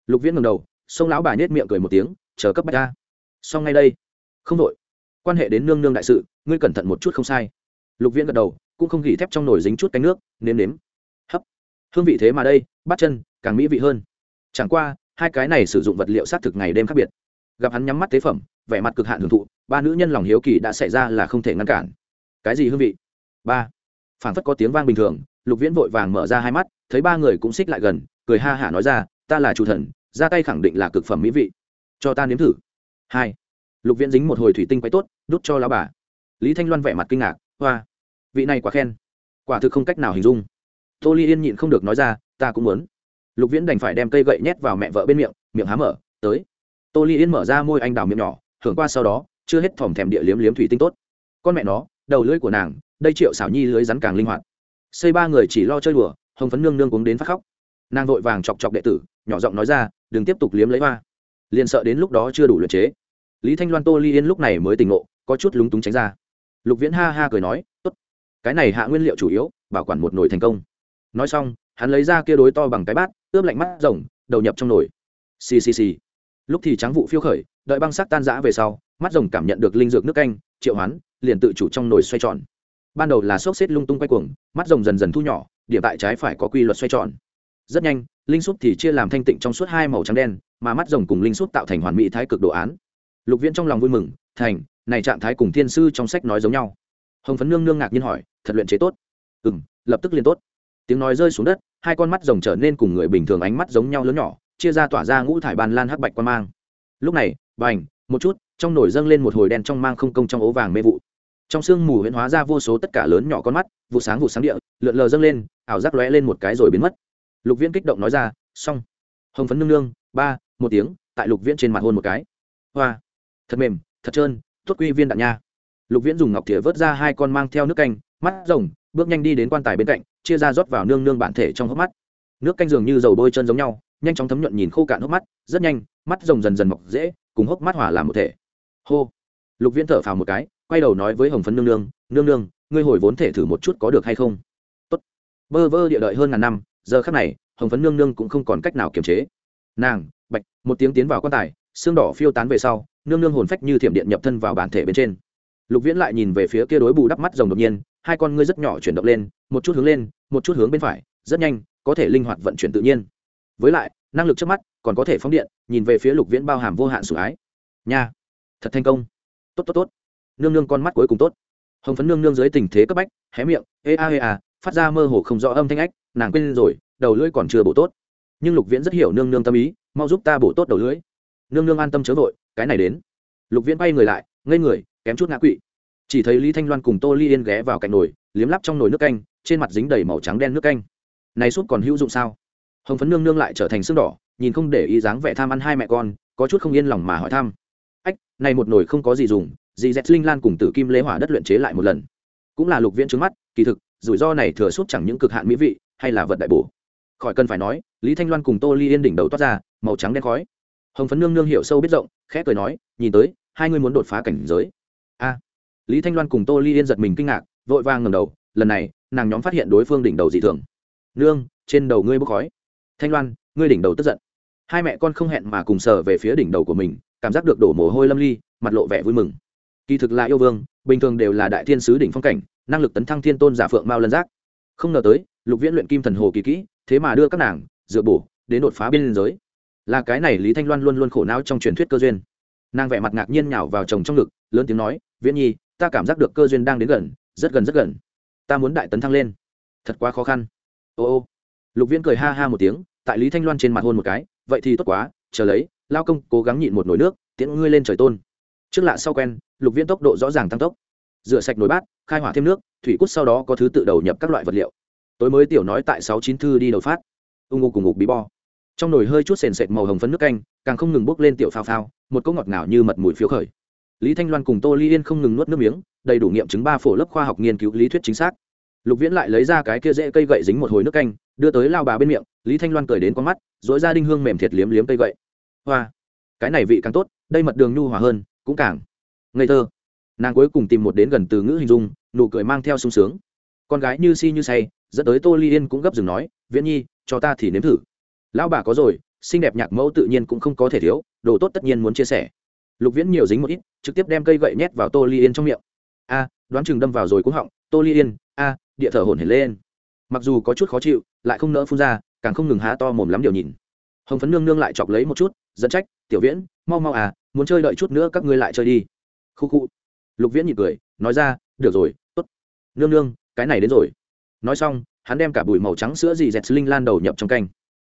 Lục viễn ngầm đầu, sông lão bà nhét miệng cười một tiếng, chờ cấp bách ra xong ngay đây. Không đội quan hệ đến nương nương đại sự, ngươi cẩn thận một chút không sai. Lục viễn gật đầu, cũng không gỉ thép trong nồi dính chút cánh nước, nếm nếm. Hấp. Hương vị thế mà đây bắt chân, càng mỹ vị hơn. Chẳng qua, hai cái này sử dụng vật liệu sát thực ngày đêm khác biệt. Gặp hắn nhắm mắt tế phẩm vẻ mặt cực hạn hưởng thụ, ba nữ nhân lòng hiếu kỳ đã xảy ra là không thể ngăn cản. Cái gì hương vị? Ba. Phản phất có tiếng vang bình thường, lục viễn vội vàng mở ra hai mắt, thấy ba người cũng xích lại gần, cười ha hả nói ra, ta là chủ thần, ra tay khẳng định là cực phẩm mỹ vị. Cho ta nếm thử. Hai. Lục viễn dính một hồi thủy tinh quay tốt, đút cho lão bà. Lý thanh loan vẻ mặt kinh ngạc, hoa, vị này quá khen. Quả thực không cách nào hình dung. Tô ly yên nhịn không được nói ra, ta cũng muốn. Lục viễn đành phải đem cây gậy nhét vào mẹ vợ bên miệng miệng há mở, tới. Tô ly yên mở ra môi anh đào miệng nhỏ hưởng qua sau đó, chưa hết thòm thèm địa liếm liếm thủy tinh tốt. Con mẹ nó, đầu lưỡi của nàng, đây triệu xảo nhi lưới rắn càng linh hoạt. Xây ba người chỉ lo chơi đùa, hồng phấn nương nương cuống đến phát khóc. Nàng vội vàng chọc chọc đệ tử, nhỏ giọng nói ra, đừng tiếp tục liếm lấy hoa. Liền sợ đến lúc đó chưa đủ luyện chế. Lý thanh loan, tô ly yên lúc này mới tỉnh ngộ, có chút lúng túng tránh ra. Lục viễn ha ha cười nói, tốt, cái này hạ nguyên liệu chủ yếu, bảo quản một nồi thành công. Nói xong, hắn lấy ra kia đối to bằng cái bát, ướp lạnh mắt rồng, đầu nhập trong nồi. Xì xì xì lúc thì trắng vụ phiêu khởi, đợi băng sắc tan rã về sau, mắt rồng cảm nhận được linh dược nước canh, triệu hoán, liền tự chủ trong nồi xoay tròn. Ban đầu là xốc xếp lung tung quay cuồng, mắt rồng dần dần thu nhỏ, điểm tại trái phải có quy luật xoay tròn. Rất nhanh, linh súp thì chia làm thanh tịnh trong suốt hai màu trắng đen, mà mắt rồng cùng linh súp tạo thành hoàn mỹ thái cực đồ án. Lục viễn trong lòng vui mừng, thành, này trạng thái cùng thiên sư trong sách nói giống nhau. Hồng phấn nương nương ngạc nhiên hỏi, thật luyện chế tốt? Ừ m lập tức liền tốt. Tiếng nói rơi xuống đất, hai con mắt rồng trở nên cùng người bình thường ánh mắt giống nhau lớn nhỏ chia ra tỏa ra ngũ thải bàn lan hắc bạch quan mang. Lúc này b à n h một chút, trong nổi dâng lên một hồi đen trong mang không công trong ố vàng mê vụ. Trong sương mù huyễn hóa ra vô số tất cả lớn nhỏ con mắt, vụ sáng vụ sáng địa, lượn lờ dâng lên, ảo giác lóe lên một cái rồi biến mất. Lục viễn kích động nói ra, xong. Hồng phấn nương nương, ba, một tiếng, tại lục viễn trên mặt hôn một cái. Hoa, thật mềm, thật trơn tuất quy viên đạn nha. Lục viễn dùng ngọc thìa vớt ra hai con mang theo nước canh, mắt rồng, bước nhanh đi đến quan tài bên cạnh, chia ra rót vào nương nương bản thể trong hốc mắt. Nước canh dường như dầu bôi chân giống nhau nhanh chóng thấm nhuận nhìn khô cạn hốc mắt, rất nhanh, mắt rồng dần dần mọc dễ, cùng hốc mắt hỏa làm một thể. Hô. Lục viễn thở phào một cái, quay đầu nói với hồng phấn nương nương nương nương, ngươi hồi vốn thể thử một chút có được hay không? Tốt. bơ vơ địa đợi hơn ngàn năm, giờ khắc này, hồng phấn nương nương cũng không còn cách nào kiềm chế. Nàng, bạch, một tiếng tiến vào quan tài, xương đỏ phiêu tán về sau, nương nương hồn phách như thiểm điện nhập thân vào bản thể bên trên. Lục viễn lại nhìn về phía kia đối bù đắp mắt rồng đột nhiên, hai con ngươi rất nhỏ chuyển động lên, một chút hướng lên, một chút hướng bên phải, rất nhanh, có thể linh hoạt vận chuyển tự nhiên với lại, năng lực trước mắt còn có thể phóng điện, nhìn về phía lục viễn bao hàm vô hạn sủng ái. Nha, thật thành công. Tốt tốt tốt. Nương nương con mắt cuối cùng tốt. Hồng phấn nương nương dưới tình thế cấp bách, hé miệng, ê, a ê, a, phát ra mơ hồ không rõ âm thanh ách, nàng quên rồi, đầu lưỡi còn chưa bổ tốt. Nhưng lục viễn rất hiểu nương nương tâm ý, mau giúp ta bổ tốt đầu lưỡi. Nương nương an tâm chớ vội, cái này đến. Lục viễn bay người lại, ngây người, kém chút ngã quỵ. Chỉ thấy lý thanh loan cùng tô ly yên ghé vào cạnh nồi, liếm lắp trong nồi nước canh, trên mặt dính đầy màu trắng đen nước canh. Này súp còn hữu dụng sao? Hồng phấn nương nương lại trở thành xương đỏ nhìn không để ý dáng vẻ tham ăn hai mẹ con có chút không yên lòng mà hỏi thăm ách này một nồi không có gì dùng dì z linh lan cùng tử kim lê hỏa đất luyện chế lại một lần cũng là lục viễn trứng mắt kỳ thực rủi ro này thừa suốt chẳng những cực hạn mỹ vị hay là vật đại bổ khỏi cần phải nói lý thanh loan cùng tô ly yên đỉnh đầu toát ra màu trắng đen khói hồng phấn nương nương hiểu sâu biết rộng khẽ cười nói nhìn tới hai người muốn đột phá cảnh giới a lý thanh loan cùng tô ly yên giật mình kinh ngạc vội vàng ngầm đầu lần này nàng nhóm phát hiện đối phương đỉnh đầu dị thường nương trên đầu ngươi bốc khói thanh loan, ngươi đỉnh đầu tức giận. Hai mẹ con không hẹn mà cùng sờ về phía đỉnh đầu của mình, cảm giác được đổ mồ hôi lâm ly, mặt lộ vẻ vui mừng. Kỳ thực là yêu vương, bình thường đều là đại thiên sứ đỉnh phong cảnh, năng lực tấn thăng thiên tôn giả phượng mao lân giác. Không ngờ tới, lục viễn luyện kim thần hồ kỳ kỹ, thế mà đưa các nàng dựa bổ, đến đột phá biên giới. Là cái này lý thanh loan luôn luôn khổ não trong truyền thuyết cơ duyên. Nàng vẻ mặt ngạc nhiên nhào vào chồng trong ngực, lớn tiếng nói, viễn nhi, ta cảm giác được cơ duyên đang đến gần, rất gần rất gần. Ta muốn đại tấn thăng lên. Thật quá khó khăn. Ô ô. Lục viễn cười ha ha một tiếng tại lý thanh loan trên mặt hôn một cái, vậy thì tốt quá, chờ lấy, lao công cố gắng nhịn một nồi nước, tiễn ngươi lên trời tôn. Trước lạ sau quen, lục viễn tốc độ rõ ràng tăng tốc. Rửa sạch nồi bát, khai hỏa thêm nước, thủy cút sau đó có thứ tự đầu nhập các loại vật liệu. Tối mới tiểu nói tại sáu chín thư đi đầu phát. Ung ngục cùng ngục bí bo. Trong nồi hơi chút sền sệt màu hồng phấn nước canh, càng không ngừng bốc lên tiểu phao phao, một cỗ ngọt ngào như mật mùi phiếu khởi. Lý thanh loan cùng tô ly yên không ngừng nuốt nước miếng, đầy đủ nghiệm chứng ba phổ lớp khoa học nghiên cứu lý thuyết chính xác. Lục viễn lại lấy ra cái kia dễ cây gậy dính một hồi nước canh, đưa tới lao bà bên miệng lý thanh loan cười đến con mắt dỗi ra đinh hương mềm thiệt liếm liếm cây gậy. Hoa, cái này vị càng tốt, đây mật đường nhu hòa hơn, cũng càng ngây thơ. Nàng cuối cùng tìm một đến gần từ ngữ hình dung, nụ cười mang theo sung sướng. Con gái như si như say, dẫn tới tô ly yên cũng gấp dừng nói, viễn nhi, cho ta thì nếm thử. Lão bà có rồi, xinh đẹp nhạc mẫu tự nhiên cũng không có thể thiếu, đồ tốt tất nhiên muốn chia sẻ. Lục viễn nhiều dính một ít, trực tiếp đem cây gậy nhét vào tô ly yên trong miệng. A, đoán chừng đâm vào rồi cũng họng. Tô ly yên, a, địa thở hổn hển lên. Mặc dù có chút khó chịu, lại không nỡ phun ra càng không ngừng há to mồm lắm điều nhìn. Hồng phấn nương nương lại chọc lấy một chút dẫn trách, tiểu viễn, mau mau à muốn chơi đợi chút nữa các ngươi lại chơi đi. Khu khu. Lục viễn nhị cười, nói ra, được rồi, tốt. Nương nương, cái này đến rồi. Nói xong, hắn đem cả bụi màu trắng sữa dì dẹt linh lan đầu nhập trong canh.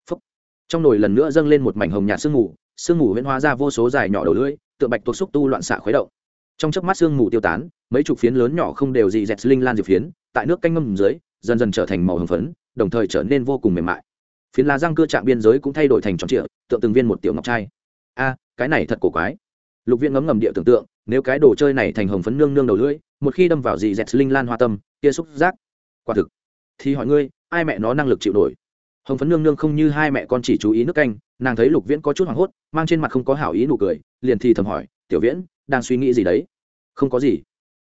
Phúc. trong nồi lần nữa dâng lên một mảnh hồng nhạt sương mù sương mù huyễn hóa ra vô số dài nhỏ đầu lưỡi, tựa bạch tuộc xúc tu loạn xạ khuấy động. Trong chớp mắt sương mù tiêu tán, mấy chục phiến lớn nhỏ không đều dì dẹt linh lan diệp phiến, tại nước canh ngâm dưới, dần dần trở thành màu hồng phấn, đồng thời trở nên vô cùng mềm mại phiến lá răng cưa trạm biên giới cũng thay đổi thành tròn trịa, tượng từng viên một tiểu ngọc trai. A, cái này thật cổ quái. Lục viên ngấm ngầm địa tưởng tượng, nếu cái đồ chơi này thành hồng phấn nương nương đầu lưỡi, một khi đâm vào dì dẹt linh lan hoa tâm, kia xúc giác. Quả thực. Thì hỏi ngươi, ai mẹ nó năng lực chịu nổi? Hồng phấn nương nương không như hai mẹ con chỉ chú ý nước canh, nàng thấy lục viễn có chút hoảng hốt, mang trên mặt không có hảo ý nụ cười, liền thì thầm hỏi, tiểu viễn, đang suy nghĩ gì đấy? Không có gì.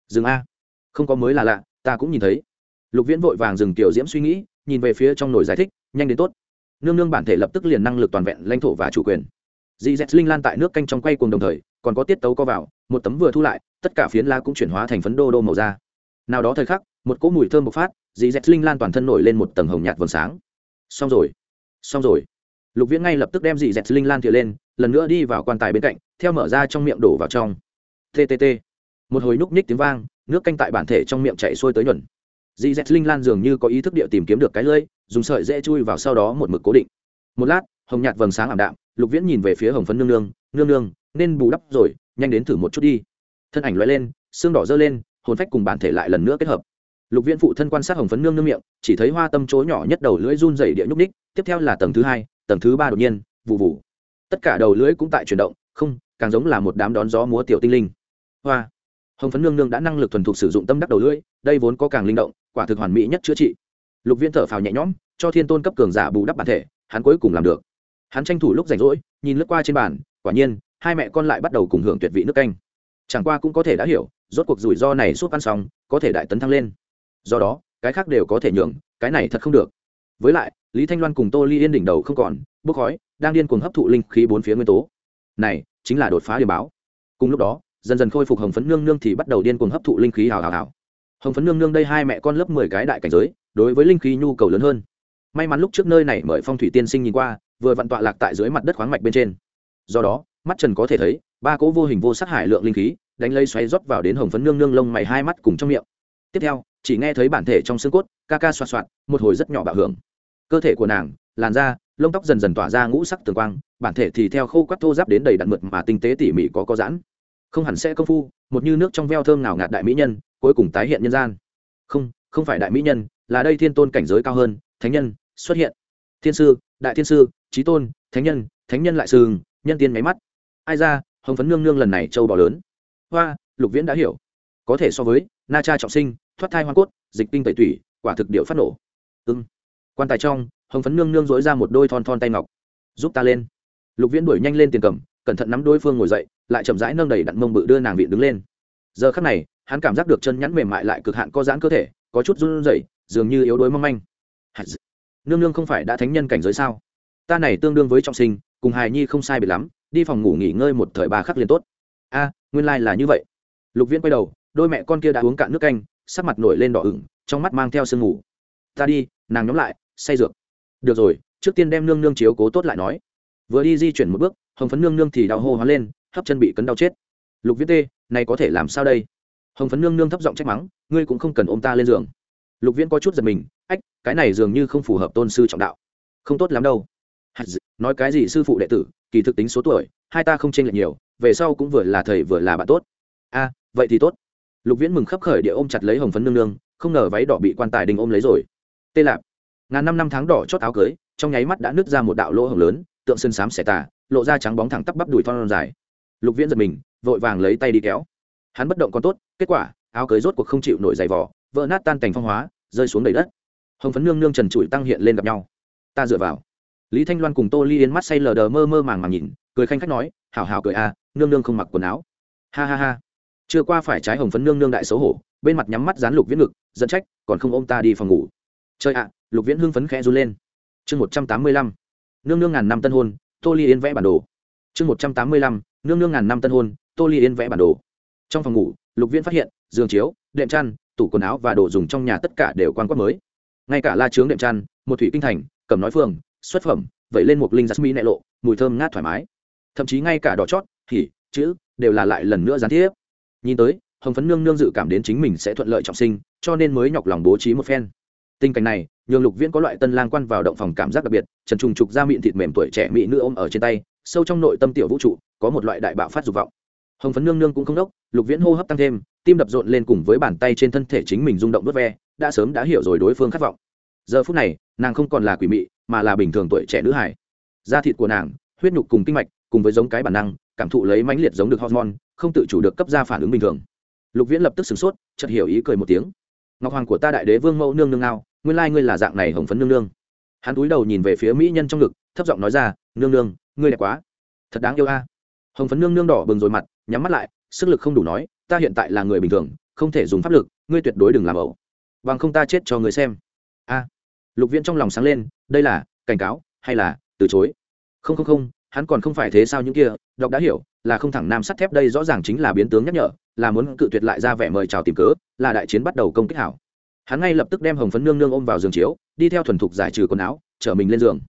Dừng a. Không có mới là lạ, ta cũng nhìn thấy. Lục viễn vội vàng dừng tiểu diễm suy nghĩ, nhìn về phía trong nồi giải thích, nhanh đến tốt nương nương bản thể lập tức liền năng lực toàn vẹn lãnh thổ và chủ quyền. Dì z linh lan tại nước canh trong quay cùng đồng thời, còn có tiết tấu co vào, một tấm vừa thu lại, tất cả phiến la cũng chuyển hóa thành phấn đô đô màu da. Nào đó thời khắc, một cỗ mùi thơm bộc phát dì z linh lan toàn thân nổi lên một tầng hồng nhạt vầng sáng. Xong rồi xong rồi. Lục viễn ngay lập tức đem dì z linh lan thìa lên, lần nữa đi vào quan tài bên cạnh, theo mở ra trong miệng đổ vào trong. Ttt một hồi núc ních tiếng vang, nước canh tại bản thể trong miệng chạy xuôi tới nhuần dì z linh lan dường như có ý thức địa tìm kiếm được cái lưỡi dùng sợi dễ chui vào sau đó một mực cố định. Một lát, hồng nhạt vầng sáng ảm đạm, lục viễn nhìn về phía hồng phấn nương nương nương nương, nên bù đắp rồi, nhanh đến thử một chút đi. Thân ảnh loại lên, xương đỏ dơ lên, hồn phách cùng bản thể lại lần nữa kết hợp. Lục viễn phụ thân quan sát hồng phấn nương nương miệng, chỉ thấy hoa tâm chối nhỏ nhất đầu lưỡi run dày địa nhúc ních tiếp theo là tầng thứ hai, tầng thứ ba đột nhiên vụ vụ tất cả đầu lưỡi cũng tại chuyển động, không, càng giống là một đám đón gió múa tiểu tinh linh. Hoa, hồng phấn nương nương đã năng lực thuần thục sử dụng tâm đắc đầu lưỡi, đây vốn có càng linh động, quả thực hoàn mỹ nhất chữa trị lục viễn thở phào nhẹ nhõm, cho thiên tôn cấp cường giả bù đắp bản thể, hắn cuối cùng làm được. Hắn tranh thủ lúc rảnh rỗi, nhìn lướt qua trên bàn, quả nhiên, hai mẹ con lại bắt đầu cùng hưởng tuyệt vị nước canh. Chẳng qua cũng có thể đã hiểu, rốt cuộc rủi ro này suốt ăn xong, có thể đại tấn thăng lên. Do đó, cái khác đều có thể nhường, cái này thật không được. Với lại, lý thanh loan cùng tô ly yên đỉnh đầu không còn, bốc khói, đang điên cuồng hấp thụ linh khí bốn phía nguyên tố. Này, chính là đột phá điểm báo. Cùng lúc đó, dần dần khôi phục hồng phấn nương nương thì bắt đầu điên cuồng hấp thụ linh khí hào hào hào hồng phấn nương nương đây hai mẹ con lớp mười cái đại cảnh giới, đối với linh khí nhu cầu lớn hơn. May mắn lúc trước nơi này mời phong thủy tiên sinh nhìn qua, vừa vặn tọa lạc tại dưới mặt đất khoáng mạch bên trên. Do đó, mắt trần có thể thấy, ba cỗ vô hình vô sắc hải lượng linh khí, đánh lây xoay rót vào đến hồng phấn nương nương lông mày hai mắt cùng trong miệng. Tiếp theo, chỉ nghe thấy bản thể trong xương cốt, ca ca xoa xoạt, một hồi rất nhỏ bạo hưởng. Cơ thể của nàng, làn da, lông tóc dần dần tỏa ra ngũ sắc tường quang, bản thể thì theo khô quắt thô giáp đến đầy đặn mượt mà tinh tế tỉ mỉ có có giãn. Không hẳn sẽ công phu, một như nước trong veo thơm nào ngạt đại mỹ nhân cuối cùng tái hiện nhân gian. Không không phải đại mỹ nhân, là đây thiên tôn cảnh giới cao hơn, thánh nhân xuất hiện. Thiên sư, đại thiên sư trí tôn, thánh nhân thánh nhân lại sừng, nhân tiên máy mắt. Ai ra, hồng phấn nương nương lần này châu bò lớn. Hoa, lục viễn đã hiểu. Có thể so với, na cha trọng sinh, thoát thai hoa cốt, dịch kinh tẩy tủy, quả thực điệu phát nổ. Ưng quan tài trong, hồng phấn nương nương dối ra một đôi thon thon tay ngọc. Giúp ta lên. Lục viễn đuổi nhanh lên tiền cầm, cẩn thận nắm đối phương ngồi dậy, lại chậm rãi nâng đầy đặn mông bự đưa nàng viện đứng lên. Giờ khắc này hắn cảm giác được chân nhắn mềm mại lại cực hạn có giãn cơ thể, có chút run rẩy, dường như yếu đuối mong manh. Nương nương không phải đã thánh nhân cảnh giới sao? Ta này tương đương với trọng sinh, cùng hài nhi không sai biệt lắm, đi phòng ngủ nghỉ ngơi một thời ba khắc liền tốt. A, nguyên lai là như vậy. Lục viễn quay đầu, đôi mẹ con kia đã uống cạn nước canh, sắc mặt nổi lên đỏ ửng, trong mắt mang theo sương ngủ ta đi, nàng nhóm lại, say dược được rồi, trước tiên đem nương nương chiếu cố tốt lại nói. Vừa đi di chuyển một bước, hồng phấn nương nương thì đau hô hoán lên, hấp chân bị cấn đau chết. Lục viễn tê, này có thể làm sao đây? Hồng phấn nương nương thấp giọng trách mắng, ngươi cũng không cần ôm ta lên giường. Lục viễn có chút giật mình, ách, cái này dường như không phù hợp tôn sư trọng đạo. Không tốt lắm đâu. Nói cái gì sư phụ đệ tử, kỳ thực tính số tuổi, hai ta không chênh lệch nhiều, về sau cũng vừa là thầy vừa là bạn tốt. A, vậy thì tốt. Lục viễn mừng khấp khởi địa ôm chặt lấy hồng phấn nương nương, không ngờ váy đỏ bị quan tài đình ôm lấy rồi. Tê lạp, ngàn năm năm tháng đỏ chót áo cưới, trong nháy mắt đã nứt ra một đạo lỗ hồng lớn, tượng sơn xám xẻ tà, lộ ra trắng bóng thẳng tắp bắp đùi thon dài. Lục viễn giật mình, vội vàng lấy tay đi kéo hắn bất động còn tốt, kết quả, áo cưới rốt cuộc không chịu nổi giày vỏ vỡ nát tan thành phong hóa, rơi xuống đầy đất. Hồng phấn nương nương trần trụi tăng hiện lên gặp nhau. Ta dựa vào. Lý thanh loan cùng tô ly yên mắt say lờ đờ mơ mơ màng màng nhìn, cười khanh khách nói, hảo hảo cười à nương nương không mặc quần áo. Ha ha ha. Chưa qua phải trái hồng phấn nương nương đại xấu hổ, bên mặt nhắm mắt dán lục viễn ngực dẫn trách, còn không ôm ta đi phòng ngủ. Chơi ạ. Lục viễn hưng phấn khẽ run lên. Chương một trăm tám mươi lăm. Nương nương ngàn năm tân hôn, tô ly yên vẽ bản đồ. Chương một trăm tám mươi lăm. Nương nương ngàn năm tân hôn, tô ly yên vẽ bản đồ trong phòng ngủ, lục viễn phát hiện, giường chiếu, đệm chăn, tủ quần áo và đồ dùng trong nhà tất cả đều quan quát mới. Ngay cả la trướng đệm chăn, một thủy kinh thành, cầm nói phường, xuất phẩm vậy lên một linh giặc mi nệ lộ, mùi thơm ngát thoải mái. Thậm chí ngay cả đỏ chót thì chữ, đều là lại lần nữa gián tiếp. Nhìn tới, hồng phấn nương nương dự cảm đến chính mình sẽ thuận lợi trọng sinh, cho nên mới nhọc lòng bố trí một phen. Tình cảnh này, nhường lục viễn có loại tân lang quan vào động phòng cảm giác đặc biệt, trần trùng trục ra miệng thịt mềm tuổi trẻ mỹ nữ ôm ở trên tay, sâu trong nội tâm tiểu vũ trụ, có một loại đại bạo phát dục vọng hồng phấn nương nương cũng không đốc, lục viễn hô hấp tăng thêm, tim đập rộn lên cùng với bàn tay trên thân thể chính mình rung động vớt ve, đã sớm đã hiểu rồi đối phương khát vọng. Giờ phút này, nàng không còn là quỷ mị, mà là bình thường tuổi trẻ nữ hải da thịt của nàng, huyết nhục cùng kinh mạch, cùng với giống cái bản năng, cảm thụ lấy mãnh liệt giống được hormone, không tự chủ được cấp ra phản ứng bình thường. Lục viễn lập tức sửng sốt, chợt hiểu ý cười một tiếng. Ngọc hoàng của ta đại đế vương mẫu nương nương nào nguyên lai ngươi là dạng này hồng phấn nương nương. Hắn cúi đầu nhìn về phía mỹ nhân trong ngực, thấp giọng nói ra, nương nương, ngươi đẹp quá. Thật đáng yêu a. Hồng phấn nương nương đỏ bừng rồi mặt nhắm mắt lại, sức lực không đủ nói, ta hiện tại là người bình thường, không thể dùng pháp lực, ngươi tuyệt đối đừng làm ẩu. Bằng không ta chết cho người xem. A. Lục viễn trong lòng sáng lên, đây là cảnh cáo hay là từ chối? Không không không, hắn còn không phải thế sao những kia, đọc đã hiểu, là không thẳng nam sắt thép đây rõ ràng chính là biến tướng nhắc nhở, là muốn cự tuyệt lại ra vẻ mời chào tìm cớ, là đại chiến bắt đầu công kích hảo. Hắn ngay lập tức đem hồng phấn nương nương ôm vào giường chiếu, đi theo thuần thục giải trừ quần áo, chở mình lên giường.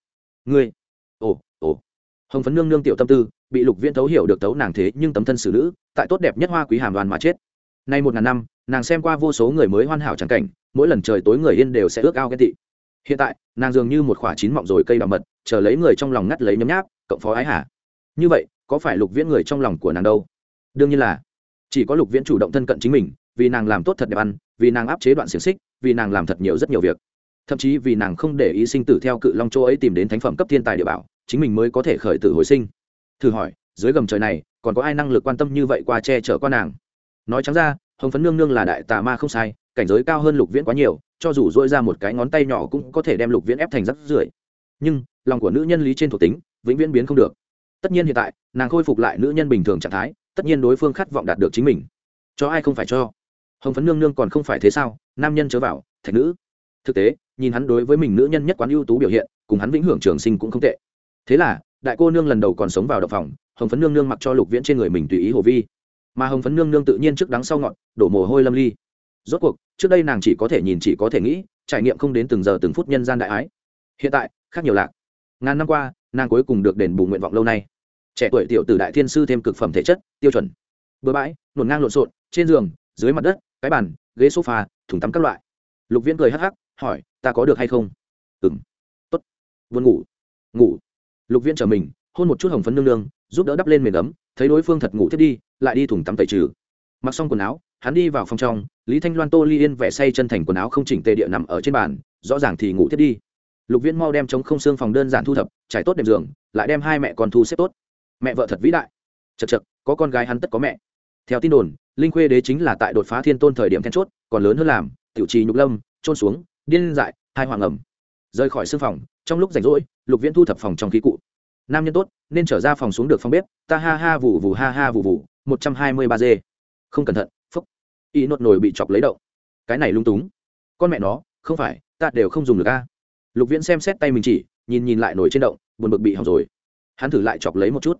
Ngươi? Ồ ồ. Hồng phấn nương nương tiểu tâm tư bị lục viễn thấu hiểu được thấu nàng thế nhưng tấm thân xử nữ, tại tốt đẹp nhất hoa quý hàm đoàn mà chết. Nay một ngàn năm, nàng xem qua vô số người mới hoàn hảo trắng cảnh, mỗi lần trời tối người yên đều sẽ ước ao ghen tị. Hiện tại, nàng dường như một khoả chín mọng rồi cây đỏ mật, chờ lấy người trong lòng ngắt lấy nhấm nháp, cộng phó ái hả như vậy, có phải lục viễn người trong lòng của nàng đâu? Đương nhiên là. Chỉ có lục viễn chủ động thân cận chính mình, vì nàng làm tốt thật đẹp ăn, vì nàng áp chế đoạn xiềng xích, vì nàng làm thật nhiều rất nhiều việc. Thậm chí vì nàng không để ý sinh tử theo cự long châu ấy tìm đến thánh phẩm cấp thiên tài địa bảo, chính mình mới có thể khởi tử hồi sinh thử hỏi, dưới gầm trời này, còn có ai năng lực quan tâm như vậy qua che chở qua nàng? Nói trắng ra, hồng phấn nương nương là đại tà ma không sai, cảnh giới cao hơn lục viễn quá nhiều, cho dù dỗi ra một cái ngón tay nhỏ cũng có thể đem lục viễn ép thành rắc rưởi. Nhưng, lòng của nữ nhân lý trên thuộc tính, vĩnh viễn biến không được. Tất nhiên hiện tại, nàng khôi phục lại nữ nhân bình thường trạng thái, tất nhiên đối phương khát vọng đạt được chính mình. Cho ai không phải cho? Hồng phấn nương nương còn không phải thế sao? Nam nhân chớ vào, thạch nữ. Thực tế, nhìn hắn đối với mình nữ nhân nhất quán ưu tú biểu hiện, cùng hắn vĩnh hưởng trường sinh cũng không tệ. Thế là đại cô nương lần đầu còn sống vào động phòng, hồng phấn nương nương mặc cho lục viễn trên người mình tùy ý hồ vi. Mà hồng phấn nương nương tự nhiên trước đắng sau ngọn đổ mồ hôi lâm ly. Rốt cuộc, trước đây nàng chỉ có thể nhìn, chỉ có thể nghĩ, trải nghiệm không đến từng giờ từng phút nhân gian đại ái. Hiện tại, khác nhiều lạc. Ngàn năm qua, nàng cuối cùng được đền bù nguyện vọng lâu nay. Trẻ tuổi tiểu tử đại thiên sư thêm cực phẩm thể chất, tiêu chuẩn. Bừa bãi, nổn ngang lộn xộn, trên giường, dưới mặt đất, cái bàn, ghế sofa, thùng tắm các loại. Lục viễn cười hắc hắc, hỏi, ta có được hay không? Ừng tốt. Vươn ngủ. Ngủ lục viễn trở mình, hôn một chút hồng phấn nương nương, giúp đỡ đắp lên mềm ấm, thấy đối phương thật ngủ thiết đi, lại đi thùng tắm tẩy trừ. Mặc xong quần áo, hắn đi vào phòng trong, lý thanh loan tô ly yên vẻ say chân thành quần áo không chỉnh tề địa nằm ở trên bàn, rõ ràng thì ngủ thiết đi. Lục viễn mau đem chống không xương phòng đơn giản thu thập, trải tốt đệm giường, lại đem hai mẹ con thu xếp tốt. Mẹ vợ thật vĩ đại. Chật chật có con gái hắn tất có mẹ. Theo tin đồn, linh khuê đế chính là tại đột phá thiên tôn thời điểm then chốt, còn lớn hơn làm, tiểu trì nhục lâm trôn xuống, điên dại, hai hoàng ẩm rời khỏi sư phòng trong lúc rảnh rỗi lục viễn thu thập phòng trong khí cụ. Nam nhân tốt nên trở ra phòng xuống được phòng bếp ta ha ha vù vù ha ha vù vù, một trăm hai mươi ba d không cẩn thận phúc. Y nốt nồi bị chọc lấy đậu. Cái này lung túng. Con mẹ nó không phải ta đều không dùng được a. Lục viễn xem xét tay mình chỉ nhìn nhìn lại nồi trên động buồn bực bị hỏng rồi. Hắn thử lại chọc lấy một chút.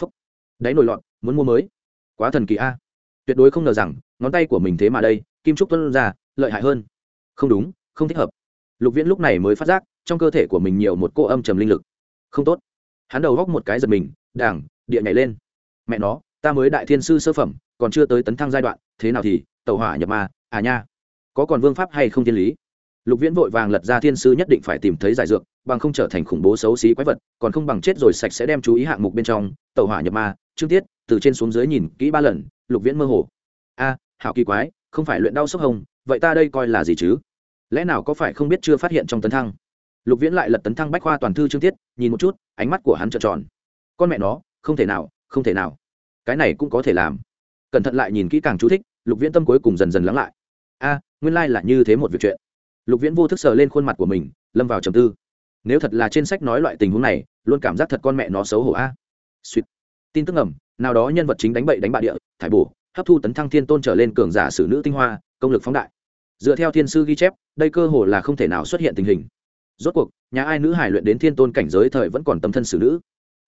Phúc. Đáy nồi lọt muốn mua mới. Quá thần kỳ a. Tuyệt đối không ngờ rằng ngón tay của mình thế mà đây kim trúc tuân ra lợi hại hơn. Không đúng không thích hợp lục viễn lúc này mới phát giác, trong cơ thể của mình nhiều một cô âm trầm linh lực. Không tốt. Hắn đầu góc một cái giật mình đảng địa nhảy lên. Mẹ nó, ta mới đại thiên sư sơ phẩm, còn chưa tới tấn thăng giai đoạn, thế nào thì tàu hỏa nhập ma à nha. Có còn vương pháp hay không thiên lý? Lục viễn vội vàng lật ra thiên sư nhất định phải tìm thấy giải dược, bằng không trở thành khủng bố xấu xí quái vật, còn không bằng chết rồi sạch sẽ đem chú ý hạng mục bên trong tàu hỏa nhập ma. Trước tiết, từ trên xuống dưới nhìn kỹ ba lần, lục viễn mơ hồ. A, hảo kỳ quái, không phải luyện đau sốc hồng, vậy ta đây coi là gì chứ? Lẽ nào có phải không biết chưa phát hiện trong tấn thăng? Lục viễn lại lật tấn thăng bách khoa toàn thư chương tiết, nhìn một chút, ánh mắt của hắn trợn tròn. Con mẹ nó, không thể nào, không thể nào. Cái này cũng có thể làm. Cẩn thận lại nhìn kỹ càng chú thích, lục viễn tâm cuối cùng dần dần lắng lại. A, nguyên lai、like、là như thế một việc chuyện. Lục viễn vô thức sờ lên khuôn mặt của mình, lâm vào trầm tư. Nếu thật là trên sách nói loại tình huống này, luôn cảm giác thật con mẹ nó xấu hổ a. À. suýt tin tức ngầm, nào đó nhân vật chính đánh bậy đánh bạ địa, thải bổ, hấp thu tấn thăng thiên tôn trở lên cường giả sử nữ tinh hoa, công lực phóng đại dựa theo thiên sư ghi chép, đây cơ hồ là không thể nào xuất hiện tình hình. Rốt cuộc, nhà ai nữ hải luyện đến thiên tôn cảnh giới thời vẫn còn tấm thân xử nữ.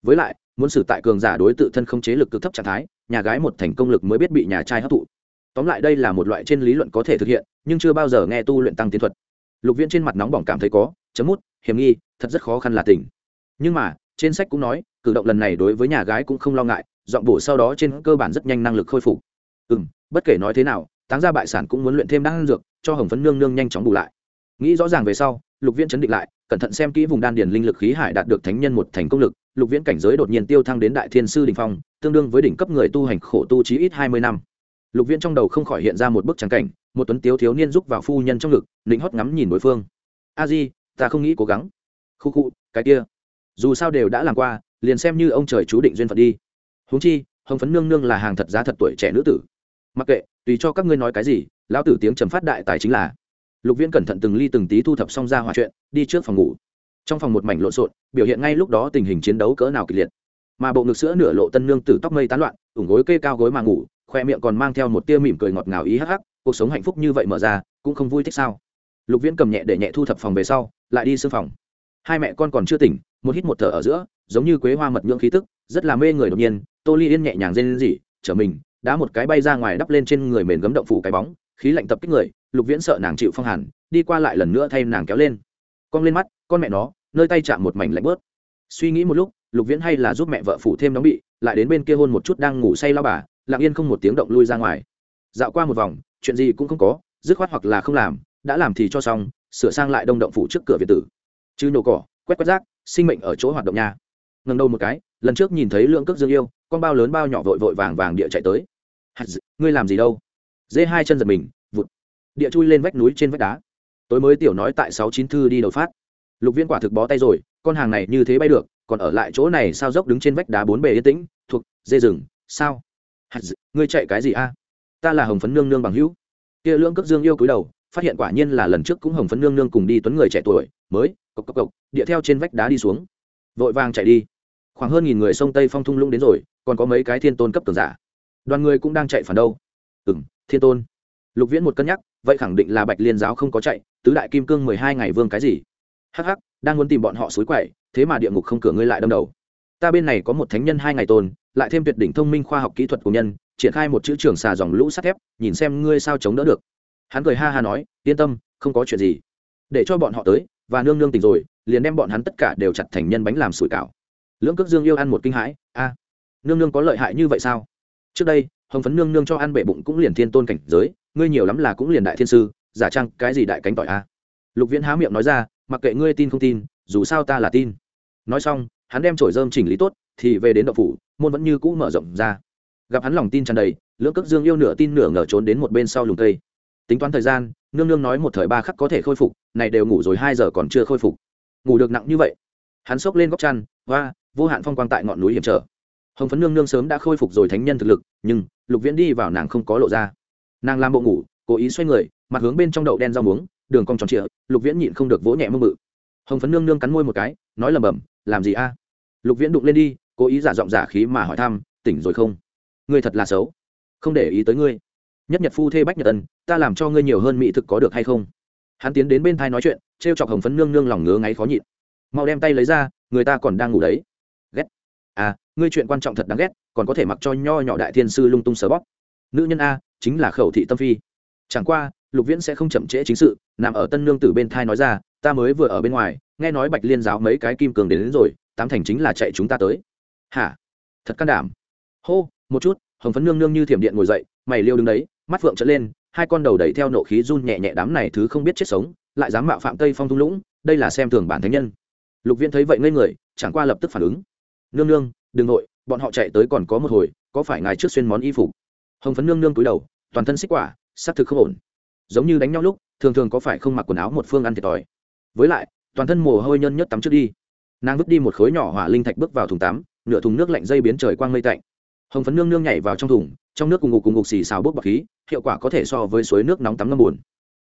Với lại, muốn xử tại cường giả đối tự thân không chế lực cực thấp trạng thái, nhà gái một thành công lực mới biết bị nhà trai hấp thụ. Tóm lại đây là một loại trên lý luận có thể thực hiện, nhưng chưa bao giờ nghe tu luyện tăng tiến thuật. Lục viễn trên mặt nóng bỏng cảm thấy có, chấm mút, hiểm nghi, thật rất khó khăn là tình. Nhưng mà, trên sách cũng nói, cử động lần này đối với nhà gái cũng không lo ngại dọn bổ sau đó trên cơ bản rất nhanh năng lực khôi phục. Ừ m bất kể nói thế nào táng ra bại sản cũng muốn luyện thêm đan dược, cho hồng phấn nương nương nhanh chóng bù lại. Nghĩ rõ ràng về sau, lục viễn chấn định lại, cẩn thận xem kỹ vùng đan điền linh lực khí hải đạt được thánh nhân một thành công lực, lục viễn cảnh giới đột nhiên tiêu thăng đến đại thiên sư đình phong, tương đương với đỉnh cấp người tu hành khổ tu trí ít hai mươi năm. Lục viễn trong đầu không khỏi hiện ra một bức trắng cảnh, một tuấn tiếu thiếu niên giúp vào phu nhân trong ngực định hót ngắm nhìn đối phương. A di, ta không nghĩ cố gắng. Khu khu, cái kia. Dù sao đều đã làm qua, liền xem như ông trời chú định duyên phận đi. Huống chi, hồng phấn nương nương là hàng thật giá thật tuổi trẻ nữ tử. Mặc kệ tùy cho các ngươi nói cái gì, lão tử tiếng trầm phát đại tài chính là. Lục viễn cẩn thận từng ly từng tí thu thập xong ra hòa chuyện, đi trước phòng ngủ. Trong phòng một mảnh lộn xộn, biểu hiện ngay lúc đó tình hình chiến đấu cỡ nào kịch liệt. Mà bộ ngực sữa nửa lộ tân nương tử tóc mây tán loạn, ủng gối kê cao gối mà ngủ, khoe miệng còn mang theo một tia mỉm cười ngọt ngào ý hắc hắc, cuộc sống hạnh phúc như vậy mở ra, cũng không vui thích sao. Lục viễn cầm nhẹ để nhẹ thu thập phòng về sau, lại đi xương phòng. Hai mẹ con còn chưa tỉnh, một hít một thở ở giữa, giống như quế hoa mật nhưỡng khí tức, rất là mê người đột nhiên, tô ly yên nhẹ nhàng rên rỉ, trở mình đã một cái bay ra ngoài đắp lên trên người mền gấm động phủ cái bóng, khí lạnh tập kích người, lục viễn sợ nàng chịu phong hàn, đi qua lại lần nữa thay nàng kéo lên. Con lên mắt, con mẹ nó, nơi tay chạm một mảnh lạnh bớt. Suy nghĩ một lúc, lục viễn hay là giúp mẹ vợ phủ thêm đóng bị, lại đến bên kia hôn một chút đang ngủ say lao bà, lặng yên không một tiếng động lui ra ngoài. Dạo qua một vòng, chuyện gì cũng không có, dứt khoát hoặc là không làm, đã làm thì cho xong, sửa sang lại đông động phủ trước cửa việt tử. Chứ nổ cỏ, quét quét rác, sinh mệnh ở chỗ hoạt động nhà ngần đầu một cái, lần trước nhìn thấy lượng cước dương yêu, con bao lớn bao nhỏ vội vội vàng vàng địa chạy tới ngươi làm gì đâu? Dê hai chân giật mình, vụt. Địa chui lên vách núi trên vách đá. Tối mới tiểu nói tại sáu chín thư đi đầu phát. Lục viễn quả thực bó tay rồi, con hàng này như thế bay được, còn ở lại chỗ này sao dốc đứng trên vách đá bốn bề yên tĩnh, thuộc, dê rừng, sao? Ngươi chạy cái gì a? Ta là hồng phấn nương nương bằng hữu. Kia lưỡng cước dương yêu cúi đầu, phát hiện quả nhiên là lần trước cũng hồng phấn nương nương cùng đi tuấn người trẻ tuổi, mới, cộc cộc cộc, địa theo trên vách đá đi xuống. Vội vàng chạy đi. Khoảng hơn nghìn người sông tây phong thung lũng đến rồi, còn có mấy cái thiên tôn cấp tường giả đoàn người cũng đang chạy phản đâu. Ừ m thiên tôn. Lục viễn một cân nhắc, vậy khẳng định là bạch liên giáo không có chạy, tứ đại kim cương mười hai ngày vương cái gì? Hh đang muốn tìm bọn họ xối quậy, thế mà địa ngục không cửa ngươi lại đâm đầu. Ta bên này có một thánh nhân hai ngày tôn, lại thêm tuyệt đỉnh thông minh khoa học kỹ thuật của nhân, triển khai một chữ trường xà dòng lũ sắt thép, nhìn xem ngươi sao chống đỡ được. Hắn cười ha ha nói, yên tâm, không có chuyện gì. Để cho bọn họ tới, và nương nương tỉnh rồi, liền đem bọn hắn tất cả đều chặt thành nhân bánh làm sủi cảo. Lưỡng cước dương yêu ăn một kinh hãi, a, nương nương có lợi hại như vậy sao? Trước đây, hồng phấn nương nương cho ăn bệ bụng cũng liền thiên tôn cảnh giới, ngươi nhiều lắm là cũng liền đại thiên sư, giả trăng cái gì đại cánh tỏi a lục viễn há miệng nói ra, mặc kệ ngươi tin không tin, dù sao ta là tin. Nói xong, hắn đem trổi dơm chỉnh lý tốt, thì về đến đậu phủ, môn vẫn như cũ mở rộng ra. Gặp hắn lòng tin tràn đầy, lưỡng cước dương yêu nửa tin nửa ngờ trốn đến một bên sau lùng cây. Tính toán thời gian, nương nương nói một thời ba khắc có thể khôi phục, này đều ngủ rồi hai giờ còn chưa khôi phục. Ngủ được nặng như vậy. Hắn xốc lên góc chăn, hoa, vô hạn phong quang tại ngọn núi hiểm trở hồng phấn nương nương sớm đã khôi phục rồi thánh nhân thực lực nhưng lục viễn đi vào nàng không có lộ ra nàng làm bộ ngủ cố ý xoay người mặt hướng bên trong đậu đen rau muống đường cong tròn trịa lục viễn nhịn không được vỗ nhẹ mông mự hồng phấn nương nương cắn môi một cái nói lầm bầm làm gì a lục viễn đụng lên đi cố ý giả giọng giả khí mà hỏi thăm tỉnh rồi không ngươi thật là xấu không để ý tới ngươi nhất nhật phu thê bách nhật ân ta làm cho ngươi nhiều hơn mỹ thực có được hay không hắn tiến đến bên thai nói chuyện t r e o chọc hồng phấn nương nương lòng ngứa ngáy khó nhịn mau đem tay lấy ra người ta còn đang ngủ đấy ghét à ngươi chuyện quan trọng thật đáng ghét còn có thể mặc cho nho nhỏ đại thiên sư lung tung sờ bóp. Nữ nhân a chính là khẩu thị tâm phi. Chẳng qua lục viễn sẽ không chậm trễ chính sự nằm ở tân nương tử bên thai nói ra ta mới vừa ở bên ngoài nghe nói bạch liên giáo mấy cái kim cường đến, đến rồi tám thành chính là chạy chúng ta tới. Hả? Thật can đảm. Hô một chút. Hồng phấn nương nương như thiểm điện ngồi dậy mày liêu đứng đấy mắt phượng trở lên hai con đầu đẩy theo nộ khí run nhẹ nhẹ đám này thứ không biết chết sống lại dám mạo phạm tây phong thung lũng đây là xem thường bản thánh nhân. Lục viễn thấy vậy ngây người chẳng qua lập tức phản ứng. Nương nương đừng nội, bọn họ chạy tới còn có một hồi, có phải ngài trước xuyên món y phục? Hồng phấn nương nương cúi đầu, toàn thân xích quả xác thực không ổn. Giống như đánh nhau lúc, thường thường có phải không mặc quần áo một phương ăn thiệt thòi. Với lại, toàn thân mồ hôi nhân nhất tắm trước đi. Nàng vứt đi một khối nhỏ hỏa linh thạch bước vào thùng tắm, nửa thùng nước lạnh dây biến trời quang mây tạnh. Hồng phấn nương nương nhảy vào trong thùng, trong nước cùng ngục cùng ngục xì xào bốc bọc khí, hiệu quả có thể so với suối nước nóng tắm ngâm bùn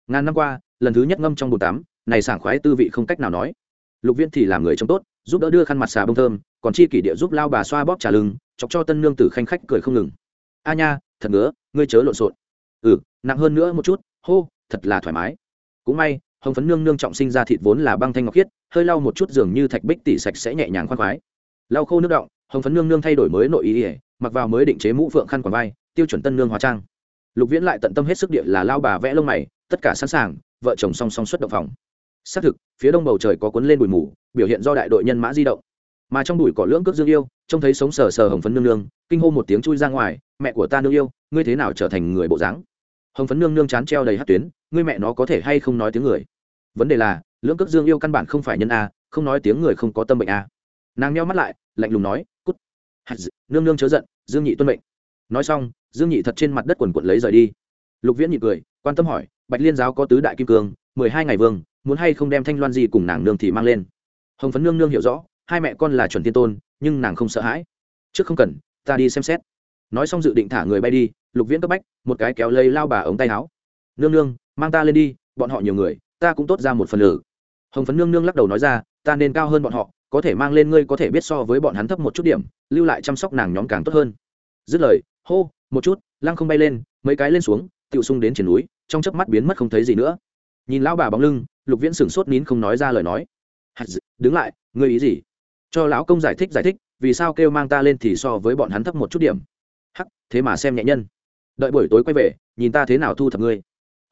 ngàn năm qua, lần thứ nhất ngâm trong bùn tắm, này sảng khoái tư vị không cách nào nói. Lục viên thì làm người trông tốt, giúp đỡ đưa khăn mặt xà bông thơm còn chi kỷ địa giúp lao bà xoa bóp trả lưng, chọc cho tân nương tử khanh khách cười không ngừng. A nha, thật ngứa, ngươi chớ lộn xộn. Ừ nặng hơn nữa một chút, hô, thật là thoải mái. Cũng may, hồng phấn nương nương trọng sinh ra thịt vốn là băng thanh ngọc khiết, hơi lau một chút dường như thạch bích tỉ sạch sẽ nhẹ nhàng khoan khoái. Lau khô nước động, hồng phấn nương nương thay đổi mới nội ý ỉa mặc vào mới định chế mũ phượng khăn quàng vai, tiêu chuẩn tân nương hóa trang. Lục viễn lại tận tâm hết sức địa là lao bà vẽ lông mày, tất cả sẵn sàng, vợ chồng song song xuất động phòng. Xác thực, phía đông bầu trời có cuốn lên bụi mù, biểu hiện do đại đội nhân mã di động mà trong bụi cỏ lưỡng cước dương yêu, trông thấy sống sờ sờ hồng phấn nương nương, kinh hô một tiếng chui ra ngoài, mẹ của ta nương yêu, ngươi thế nào trở thành người bộ dáng? Hồng phấn nương nương chán treo đầy hát tuyến, ngươi mẹ nó có thể hay không nói tiếng người? Vấn đề là, lưỡng cước dương yêu căn bản không phải nhân a, không nói tiếng người không có tâm bệnh a. Nàng nheo mắt lại, lạnh lùng nói, cút. Nương nương chớ giận, dương nhị tuân mệnh. Nói xong, dương nhị thật trên mặt đất quần quận lấy rời đi. Lục viễn nhị cười, quan tâm hỏi, bạch liên giáo có tứ đại kim cương, mười hai ngày vương, muốn hay không đem thanh loan gì cùng nàng nương thì mang lên? Hồng phấn nương nương hiểu rõ hai mẹ con là chuẩn tiên tôn, nhưng nàng không sợ hãi. Trước không cần, ta đi xem xét. Nói xong dự định thả người bay đi, lục viễn cấp bách, một cái kéo lây lao bà ống tay áo. Nương nương, mang ta lên đi, bọn họ nhiều người, ta cũng tốt ra một phần lử. Hồng phấn nương nương lắc đầu nói ra, ta nên cao hơn bọn họ, có thể mang lên ngươi có thể biết so với bọn hắn thấp một chút điểm, lưu lại chăm sóc nàng nhóm càng tốt hơn. Dứt lời, hô, một chút, lăng không bay lên, mấy cái lên xuống tự sung đến triển núi, trong chớp mắt biến mất không thấy gì nữa. Nhìn lão bà bóng lưng, lục viễn sửng sốt nín không nói ra lời nói. Đứng lại, ngươi ý gì? Cho lão công giải thích giải thích, vì sao kêu mang ta lên thì so với bọn hắn thấp một chút điểm. Hắc, thế mà xem nhẹ nhân. Đợi buổi tối quay về, nhìn ta thế nào thu thập ngươi.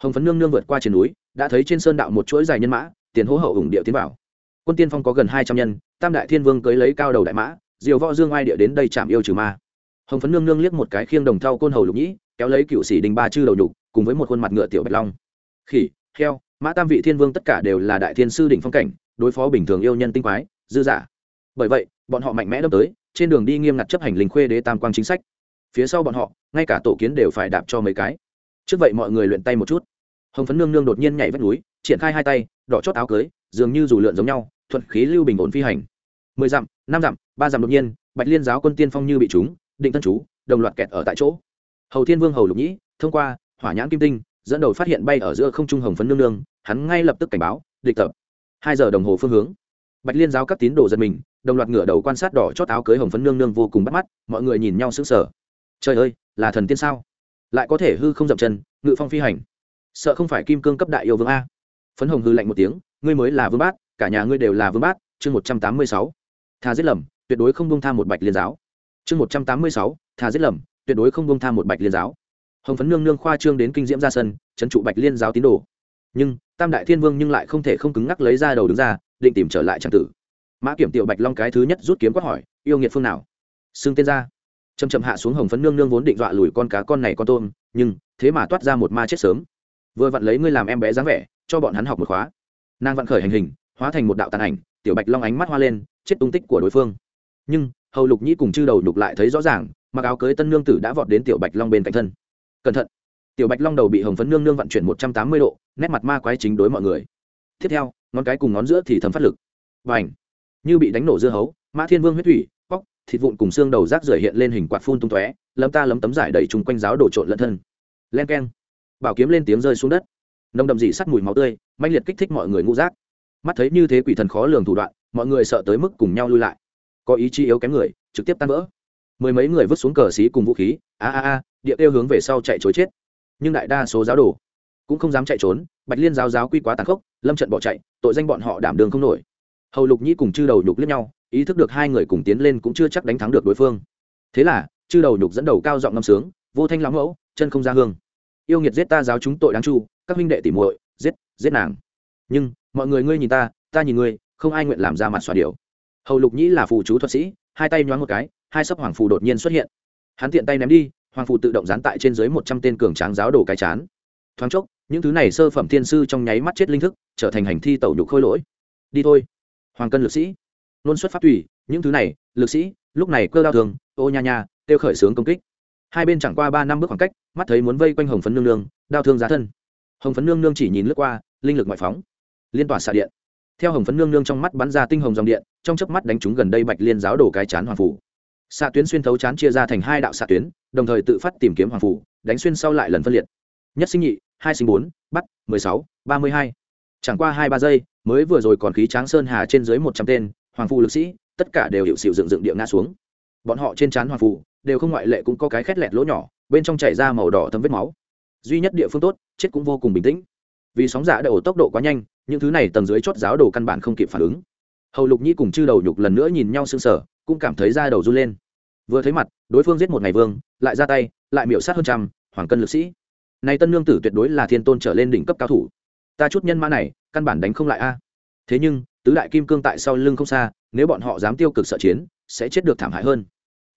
Hồng phấn nương nương vượt qua trên núi, đã thấy trên sơn đạo một chuỗi dài nhân mã, tiền hố hậu ủng địa tiến vào. Quân tiên phong có gần hai trăm nhân, tam đại thiên vương cưới lấy cao đầu đại mã, diều võ dương ai địa đến đây chạm yêu trừ ma. Hồng phấn nương nương liếc một cái khiêng đồng thau côn hầu lục nhĩ, kéo lấy cựu sĩ đình ba chư đầu nhục, cùng với một khuôn mặt ngựa tiểu bạch long. Khỉ, heo, mã tam vị thiên vương tất cả đều là đại thiên sư đỉnh phong cảnh, đối phó bình thường yêu nhân tinh quái, dư giả bởi vậy bọn họ mạnh mẽ đâm tới trên đường đi nghiêm ngặt chấp hành linh khuê đế tam quang chính sách. Phía sau bọn họ ngay cả tổ kiến đều phải đạp cho mấy cái. Trước vậy mọi người luyện tay một chút. Hồng phấn nương nương đột nhiên nhảy vách núi triển khai hai tay đỏ chót áo cưới dường như dù lượn giống nhau thuận khí lưu bình ổn phi hành. Mười dặm năm dặm ba dặm đột nhiên bạch liên giáo quân tiên phong như bị chúng, định thân chú đồng loạt kẹt ở tại chỗ. Hầu thiên vương hầu lục nhĩ thông qua hỏa nhãn kim tinh dẫn đầu phát hiện bay ở giữa không trung hồng phấn nương nương hắn ngay lập tức cảnh báo địch tập. Hai giờ đồng hồ phương hướng bạch liên giáo các tín đồ giật mình, đồng loạt ngửa đầu quan sát đỏ chót áo cưới hồng phấn nương nương vô cùng bắt mắt, mọi người nhìn nhau sững sờ. Trời ơi, là thần tiên sao? Lại có thể hư không dậm chân, ngự phong phi hành. Sợ không phải kim cương cấp đại yêu vương a. Phấn hồng hư lạnh một tiếng, ngươi mới là vương bát, cả nhà ngươi đều là vương bát, chương một trăm tám mươi sáu. Thà giết lầm, tuyệt đối không bông tham một bạch liên giáo. Chương một trăm tám mươi sáu thà giết lầm, tuyệt đối không bông tham một bạch liên giáo. Hồng phấn nương nương khoa trương đến kinh diễm ra sân trấn trụ bạch liên giáo tín đồ. Nhưng, tam đại thiên vương nhưng lại không thể không cứng ngắc lấy ra đầu đứng ra định tìm trở lại tràng tử. Mã kiểm tiểu bạch long cái thứ nhất rút kiếm quát hỏi, yêu nghiệt phương nào? Xưng tên ra. Chầm chậm hạ xuống hồng phấn nương nương vốn định dọa lùi con cá con này con tôm, nhưng, thế mà toát ra một ma chết sớm. Vừa vặn lấy ngươi làm em bé dáng vẻ, cho bọn hắn học một khóa. Nàng vặn khởi hành hình, hóa thành một đạo tàn ảnh, tiểu bạch long ánh mắt hoa lên, chết tung tích của đối phương. Nhưng, hầu lục nhĩ cùng chư đầu đục lại thấy rõ ràng, mặc áo cưới tân nương tử đã vọt đến tiểu bạch long bên cạnh thân. Cẩn thận. Tiểu bạch long đầu bị hồng phấn nương nương vận chuyển một trăm tám mươi độ, nét mặt ma quái chính đối mọi người. Tiếp theo ngón cái cùng ngón giữa thì thầm phát lực. Và ảnh như bị đánh nổ dưa hấu, mã thiên vương huyết thủy, bóc, thịt vụn cùng xương đầu rác rưởi hiện lên hình quạt phun tung tóe, lấm ta lấm tấm giải đầy chung quanh giáo đổ trộn lẫn thân. Len keng! Bảo kiếm lên tiếng rơi xuống đất. Nồng đậm dị sắt mùi máu tươi manh liệt kích thích mọi người ngũ rác. Mắt thấy như thế quỷ thần khó lường thủ đoạn, mọi người sợ tới mức cùng nhau lui lại. Có ý chí yếu kém người, trực tiếp tan vỡ. Mười mấy người vứt xuống cờ xí cùng vũ khí, a a a, địa tiêu hướng về sau chạy chối chết. Nhưng đại đa số giáo đồ cũng không dám chạy trốn, bạch liên giáo giáo quy quá tàn khốc, lâm trận bỏ chạy, tội danh bọn họ đảm đường không nổi. Hầu lục nhĩ cùng chư đầu nhục lẫn nhau, ý thức được hai người cùng tiến lên cũng chưa chắc đánh thắng được đối phương. Thế là, chư đầu nhục dẫn đầu cao giọng ngâm sướng, vô thanh lão mẫu, chân không ra hương. Yêu nghiệt giết ta giáo chúng tội đáng chu, các huynh đệ tỉ muội, giết giết nàng. Nhưng, mọi người ngươi nhìn ta ta nhìn ngươi, không ai nguyện làm ra mặt xòa điều. Hầu lục nhĩ là phù chú thuật sĩ, hai tay nhoáng một cái, hai sấp hoàng phù đột nhiên xuất hiện. Hắn tiện tay ném đi, hoàng phù tự động dán tại trên dưới một trăm tên cường tráng giáo đồ cái chán. Thoáng chốc những thứ này sơ phẩm thiên sư trong nháy mắt chết linh thức, trở thành hành thi tẩu nhục khôi lỗi. Đi thôi. Hoàng cân lực sĩ. Nôn xuất pháp tùy, những thứ này, lực sĩ, lúc này cơ đao thường, ô nha nha tiêu khởi xướng công kích. Hai bên chẳng qua ba năm bước khoảng cách, mắt thấy muốn vây quanh hồng phấn nương nương, đao thương giá thân. Hồng phấn nương nương chỉ nhìn lướt qua, linh lực ngoại phóng. Liên tỏa xạ điện. Theo hồng phấn nương nương trong mắt bắn ra tinh hồng dòng điện, trong chớp mắt đánh trúng gần đây bạch liên giáo đổ cái chán hoàng phủ. Xạ tuyến xuyên thấu chán chia ra thành hai đạo xạ tuyến, đồng thời tự phát tìm kiếm hoàng phủ, đánh xuyên sau lại lần phân liệt. Nhất sinh nhị hai sinh bốn, bắt, mười sáu, ba mươi hai. Chẳng qua hai ba giây, mới vừa rồi còn khí tráng sơn hà trên dưới một trăm tên, hoàng phụ lực sĩ, tất cả đều hiệu xịu dựng dựng địa ngã xuống. Bọn họ trên trán hoàng phụ đều không ngoại lệ cũng có cái khét lẹt lỗ nhỏ, bên trong chảy ra màu đỏ thấm vết máu. Duy nhất địa phương tốt, chết cũng vô cùng bình tĩnh. Vì sóng giả đầu tốc độ quá nhanh, những thứ này tầng dưới chót giáo đồ căn bản không kịp phản ứng. Hầu lục nhi cùng chư đầu nhục lần nữa nhìn nhau sưng sở cũng cảm thấy da đầu run lên. Vừa thấy mặt, đối phương giết một ngày vương, lại ra tay, lại miểu sát hơn trăm, hoàng cân lực sĩ này tân nương tử tuyệt đối là thiên tôn trở lên đỉnh cấp cao thủ. Ta chút nhân mã này, căn bản đánh không lại a. Thế nhưng, tứ đại kim cương tại sau lưng không xa, nếu bọn họ dám tiêu cực sợ chiến, sẽ chết được thảm hại hơn.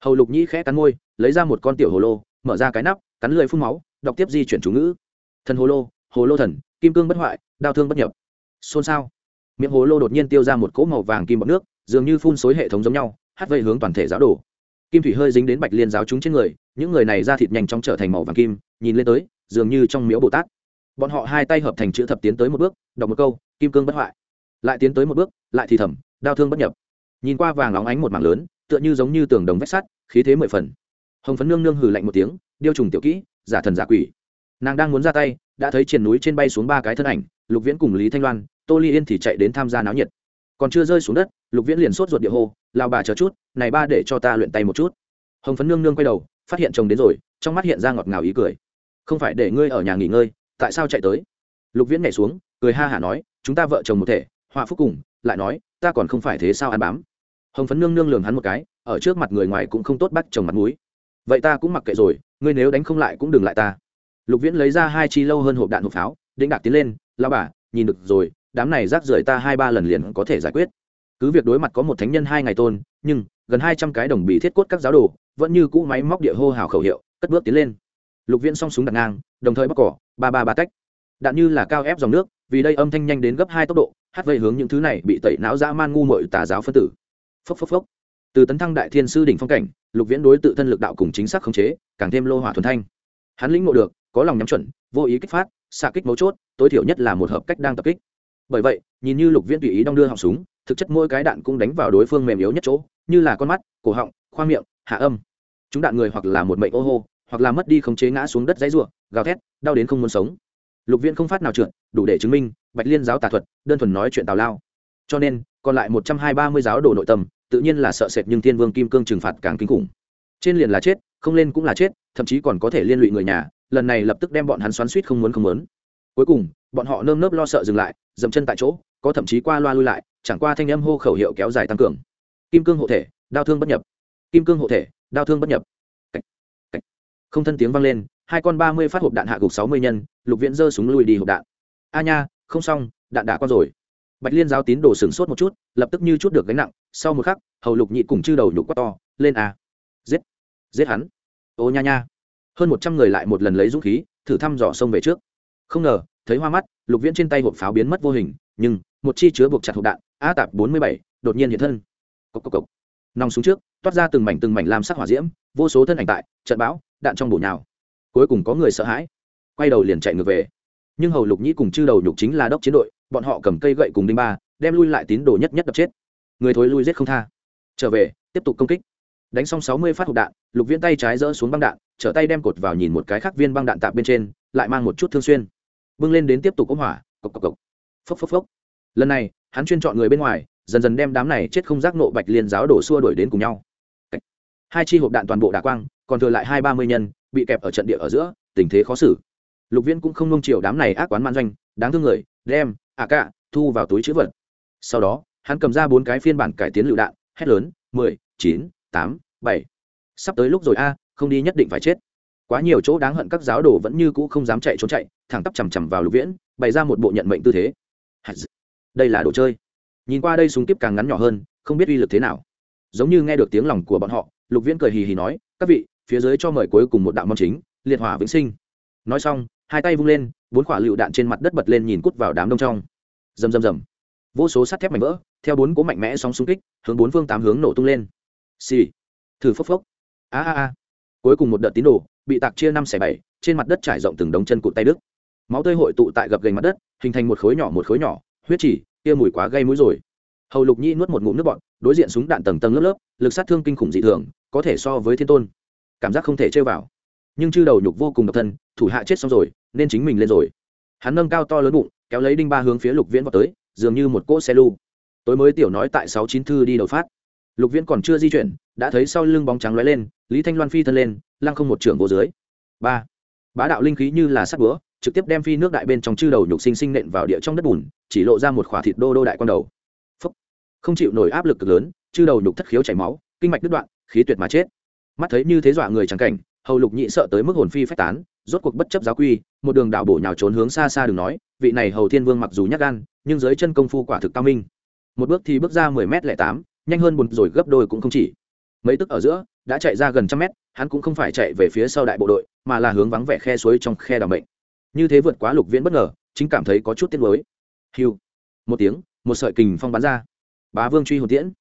Hầu lục nhĩ khẽ cắn môi, lấy ra một con tiểu hồ lô, mở ra cái nắp, cắn lưỡi phun máu, đọc tiếp di chuyển chú ngữ. Thần hồ lô hồ lô thần, kim cương bất hoại đao thương bất nhập. Xôn xao. Miệng hồ lô đột nhiên tiêu ra một cỗ màu vàng kim bọc nước, dường như phun xối hệ thống giống nhau, hát vây hướng toàn thể giáo đồ. Kim thủy hơi dính đến bạch liên giáo chúng trên người, những người này ra thịt nhanh chóng trở thành màu vàng kim, nhìn lên tới dường như trong miếu bồ tát bọn họ hai tay hợp thành chữ thập tiến tới một bước đọc một câu kim cương bất hoại lại tiến tới một bước lại thì thầm đao thương bất nhập nhìn qua vàng óng ánh một mảng lớn tựa như giống như tường đồng vách sắt khí thế mười phần hồng phấn nương nương hừ lạnh một tiếng điêu trùng tiểu kỹ giả thần giả quỷ nàng đang muốn ra tay đã thấy trên núi trên bay xuống ba cái thân ảnh lục viễn cùng lý thanh loan tô ly yên thì chạy đến tham gia náo nhiệt còn chưa rơi xuống đất lục viễn liền sốt ruột địa hô lao bà chờ chút này ba để cho ta luyện tay một chút hồng phấn nương nương quay đầu phát hiện chồng đến rồi trong mắt hiện ra ngọt ngào ý cười không phải để ngươi ở nhà nghỉ ngơi, tại sao chạy tới? Lục viễn nhảy xuống, cười ha hả nói, chúng ta vợ chồng một thể họa phúc cùng, lại nói, ta còn không phải thế sao ăn bám? Hồng phấn nương nương lường hắn một cái, ở trước mặt người ngoài cũng không tốt bắt chồng mặt mũi. Vậy ta cũng mặc kệ rồi, ngươi nếu đánh không lại cũng đừng lại ta. Lục viễn lấy ra hai chi lâu hơn hộp đạn hộp pháo đĩnh đạc tiến lên lao bà, nhìn được rồi, đám này rác rưởi ta hai ba lần liền có thể giải quyết. Cứ việc đối mặt có một thánh nhân hai ngày tôn, nhưng gần hai trăm cái đồng bị thiết cốt các giáo đồ vẫn như cũ máy móc địa hô hào khẩu hiệu, cất bước tiến lên lục viễn song súng đặt ngang, đồng thời bóc cỏ, ba ba ba tách. Đạn như là cao ép dòng nước, vì đây âm thanh nhanh đến gấp hai tốc độ, hát vây hướng những thứ này bị tẩy não dã man ngu mội tà giáo phân tử. Phốc phốc phốc. Từ tấn thăng đại thiên sư đỉnh phong cảnh, lục viễn đối tự thân lực đạo cùng chính xác khống chế, càng thêm lô hỏa thuần thanh. Hắn lĩnh ngộ được, có lòng nhắm chuẩn, vô ý kích phát, xạ kích mấu chốt, tối thiểu nhất là một hợp cách đang tập kích. Bởi vậy, nhìn như lục viễn tùy ý đong đưa họng súng, thực chất mỗi cái đạn cũng đánh vào đối phương mềm yếu nhất chỗ, như là con mắt, cổ họng, khoang miệng, hạ âm. Chúng đạn người hoặc là một mệnh ô hô hoặc là mất đi khống chế ngã xuống đất dãy rủa, gào thét, đau đến không muốn sống. Lục viễn không phát nào trượt, đủ để chứng minh, bạch liên giáo tà thuật, đơn thuần nói chuyện tào lao. Cho nên, còn lại một trăm hai ba mươi giáo đồ nội tâm, tự nhiên là sợ sệt nhưng thiên vương kim cương trừng phạt càng kinh khủng. Trên liền là chết, không lên cũng là chết, thậm chí còn có thể liên lụy người nhà, lần này lập tức đem bọn hắn xoắn suýt không muốn không muốn. Cuối cùng, bọn họ nơm nớp lo sợ dừng lại, dậm chân tại chỗ, có thậm chí qua loa lui lại, chẳng qua thanh âm hô khẩu hiệu kéo dài tăng cường. Kim cương hộ thể đao thương bất nhập. Kim cương hộ thể đao thương bất nhập không thân tiếng vang lên, hai con ba mươi phát hộp đạn hạ gục sáu mươi nhân, lục viễn giơ súng lùi đi hộp đạn. A nha, không xong, đạn đã qua rồi. Bạch liên giáo tín đồ sửng sốt một chút, lập tức như chút được gánh nặng, sau một khắc, hầu lục nhị cùng chư đầu nhục quát to, lên a. Giết giết hắn. Ô nha nha. Hơn một trăm người lại một lần lấy dũng khí, thử thăm dò sông về trước. Không ngờ, thấy hoa mắt, lục viễn trên tay hộp pháo biến mất vô hình, nhưng, một chi chứa buộc chặt hộp đạn, a tạp bốn mươi bảy, đột nhiên hiện thân. Cốc cốc cốc. nòng xuống trước, toát ra từng mảnh từng mảnh lam sắc hỏa diễm, vô số thân ảnh tại, trận bão đạn trong bổ nhào. Cuối cùng có người sợ hãi, quay đầu liền chạy ngược về. Nhưng hầu lục nhĩ cùng chư đầu nhục chính là đốc chiến đội, bọn họ cầm cây gậy cùng đinh ba, đem lui lại tín đồ nhất nhất đập chết. Người thối lui giết không tha. Trở về, tiếp tục công kích. Đánh xong sáu mươi phát hộp đạn, lục viễn tay trái rỡ xuống băng đạn, trở tay đem cột vào nhìn một cái khác viên băng đạn tạp bên trên, lại mang một chút thương xuyên. Bưng lên đến tiếp tục ống hỏa, cộc cộc cộc. Phốc phốc phốc. Lần này, hắn chuyên chọn người bên ngoài, dần dần đem đám này chết không giác nộ bạch liên giáo đổ xua đuổi đến cùng nhau. Hai chi hộp đạn toàn bộ đà quang còn thừa lại hai ba mươi nhân, bị kẹp ở trận địa ở giữa, tình thế khó xử. Lục viễn cũng không nung chiều đám này ác quán man doanh, đáng thương người, đem à cả, thu vào túi chữ vật. Sau đó, hắn cầm ra bốn cái phiên bản cải tiến lựu đạn, hét lớn, mười, chín, tám, bảy. Sắp tới lúc rồi a, không đi nhất định phải chết. Quá nhiều chỗ đáng hận các giáo đồ vẫn như cũ không dám chạy trốn chạy, thẳng tắp chằm chằm vào lục viễn, bày ra một bộ nhận mệnh tư thế. Đây là đồ chơi. Nhìn qua đây súng kíp càng ngắn nhỏ hơn, không biết uy lực thế nào. Giống như nghe được tiếng lòng của bọn họ, lục viễn cười hì hì nói, các vị phía dưới cho mời cuối cùng một đạo mâm chính, liệt hỏa vĩnh sinh. Nói xong, hai tay vung lên, bốn quả lựu đạn trên mặt đất bật lên nhìn cút vào đám đông trong. Rầm rầm rầm. Vô số sắt thép mảnh vỡ, theo bốn cố mạnh mẽ sóng xung kích, hướng bốn phương tám hướng nổ tung lên. Xì. Thử phốc phốc. A a a. Cuối cùng một đợt tín đồ, bị tạc chia năm xẻ bảy, trên mặt đất trải rộng từng đống chân cụt tay đức máu tươi hội tụ tại gập gành mặt đất, hình thành một khối nhỏ một khối nhỏ, huyết chỉ, kia mùi quá gây mũi rồi. Hầu lục nhi nuốt một ngụm nước bọt, đối diện súng đạn tầng tầng lớp lớp, lực sát thương kinh khủng dị thường, có thể so với thiên tôn cảm giác không thể chơi vào. Nhưng chư đầu nhục vô cùng độc thân, thủ hạ chết xong rồi, nên chính mình lên rồi. Hắn nâng cao to lớn bụng, kéo lấy đinh ba hướng phía lục viễn vào tới, dường như một cỗ xe lu. Tối mới tiểu nói tại sáu chín thư đi đầu phát. Lục viễn còn chưa di chuyển, đã thấy sau lưng bóng trắng lóe lên, lý thanh loan phi thân lên, lăng không một trưởng vô dưới. Ba. Bá đạo linh khí như là sắt búa, trực tiếp đem phi nước đại bên trong chư đầu nhục sinh sinh nện vào địa trong đất bùn, chỉ lộ ra một khỏa thịt đô đô đại con đầu. Phúc. không chịu nổi áp lực cực lớn, chư đầu nhục thất khiếu chảy máu, kinh mạch đứt đoạn, khí tuyệt mà chết mắt thấy như thế dọa người chẳng cảnh, hầu lục nhị sợ tới mức hồn phi phách tán, rốt cuộc bất chấp giáo quy, một đường đạo bổ nhào trốn hướng xa xa đừng nói, vị này hầu thiên vương mặc dù nhắc gan, nhưng dưới chân công phu quả thực cao minh. Một bước thì bước ra mười m lẻ tám, nhanh hơn bùn rồi gấp đôi cũng không chỉ. Mấy tức ở giữa, đã chạy ra gần trăm mét, hắn cũng không phải chạy về phía sau đại bộ đội, mà là hướng vắng vẻ khe suối trong khe đào mệnh. Như thế vượt quá lục viễn bất ngờ, chính cảm thấy có chút tiếc mới hiu một tiếng, một sợi kình phong bắn ra. Bá vương truy hồn tiễn.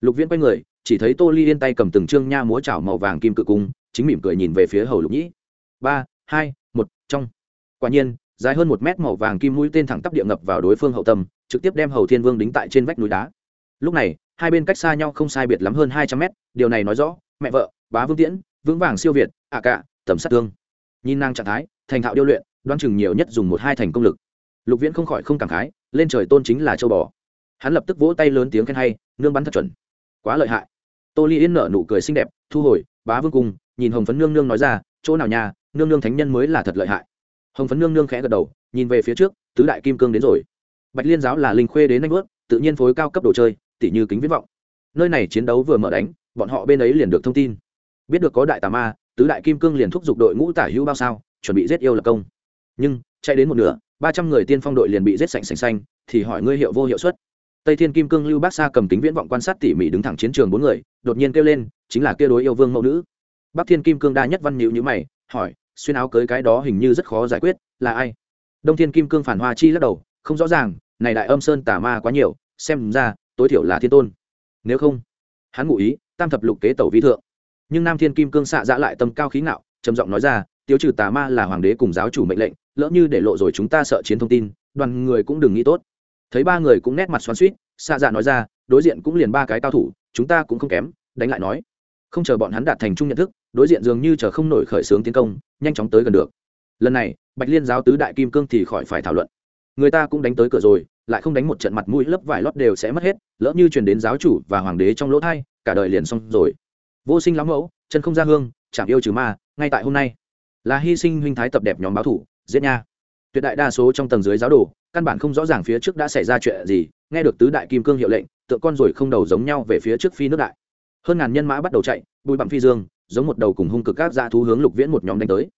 Lục viễn quay người chỉ thấy tô ly yên tay cầm từng trương nha múa chảo màu vàng kim cự cung, chính mỉm cười nhìn về phía hầu lục nhĩ. Ba, hai, một, trong. Quả nhiên, dài hơn một mét màu vàng kim mũi tên thẳng tắp địa ngập vào đối phương hậu tâm, trực tiếp đem hầu thiên vương đính tại trên vách núi đá. Lúc này, hai bên cách xa nhau không sai biệt lắm hơn hai trăm mét, điều này nói rõ, mẹ vợ, bá vương tiễn, vững vàng siêu việt, ạ à cả, tầm sát thương. Nhìn năng trạng thái, thành thạo điêu luyện đoan chừng nhiều nhất dùng một hai thành công lực. Lục viễn không khỏi không cảm khái, lên trời tôn chính là châu bò. Hắn lập tức vỗ tay lớn tiếng khen hay, nương bắn thật chuẩn quá lợi hại. Tô ly yên nở nụ cười xinh đẹp, thu hồi, bá vương cung nhìn hồng phấn nương nương nói ra, chỗ nào nhà nương nương thánh nhân mới là thật lợi hại. Hồng phấn nương nương khẽ gật đầu, nhìn về phía trước, tứ đại kim cương đến rồi. Bạch liên giáo là linh khuê đến nanh vớt tự nhiên phối cao cấp đồ chơi, tỉ như kính viễn vọng. Nơi này chiến đấu vừa mở đánh, bọn họ bên ấy liền được thông tin. Biết được có đại tà ma, tứ đại kim cương liền thúc giục đội ngũ tả hữu bao sao, chuẩn bị giết yêu lập công. Nhưng, chạy đến một nửa, ba trăm người tiên phong đội liền bị giết sạch sành xanh, thì hỏi ngươi hiệu vô hiệu suất tây thiên kim cương lưu bác sa cầm kính viễn vọng quan sát tỉ mỉ đứng thẳng chiến trường bốn người, đột nhiên kêu lên, chính là kia đối yêu vương mẫu nữ. Bắc thiên kim cương đa nhất văn nhịu nhữ mày, hỏi, xuyên áo cưới cái đó hình như rất khó giải quyết, là ai? Đông thiên kim cương phản hoa chi lắc đầu, không rõ ràng, này đại âm sơn tà ma quá nhiều, xem ra, tối thiểu là thiên tôn. Nếu không, hắn ngụ ý, tam thập lục kế tẩu vi thượng. Nhưng nam thiên kim cương xạ dã lại tâm cao khí ngạo, trầm giọng nói ra, tiêu trừ tà ma là hoàng đế cùng giáo chủ mệnh lệnh, lỡ như để lộ rồi chúng ta sợ chiến thông tin, đoàn người cũng đừng nghĩ tốt thấy ba người cũng nét mặt xoắn suýt xa dạ nói ra, đối diện cũng liền ba cái cao thủ, chúng ta cũng không kém, đánh lại nói. Không chờ bọn hắn đạt thành chung nhận thức, đối diện dường như chờ không nổi khởi xướng tiến công, nhanh chóng tới gần được. Lần này, bạch liên giáo tứ đại kim cương thì khỏi phải thảo luận. Người ta cũng đánh tới cửa rồi, lại không đánh một trận mặt mũi lớp vải lót đều sẽ mất hết, lỡ như truyền đến giáo chủ và hoàng đế trong lỗ thai, cả đời liền xong rồi. Vô sinh lắm mẫu, chân không ra hương chạm yêu trừ ma, ngay tại hôm nay. Là hy sinh huynh thái tập đẹp nhóm báo thủ, giết nha tuyệt đại đa số trong tầng dưới giáo đồ, căn bản không rõ ràng phía trước đã xảy ra chuyện gì, nghe được tứ đại kim cương hiệu lệnh, tượng con rồi không đầu giống nhau về phía trước phi nước đại. Hơn ngàn nhân mã bắt đầu chạy, bụi bặm phi dương, giống một đầu cùng hung cực các ra thú hướng lục viễn một nhóm đánh tới.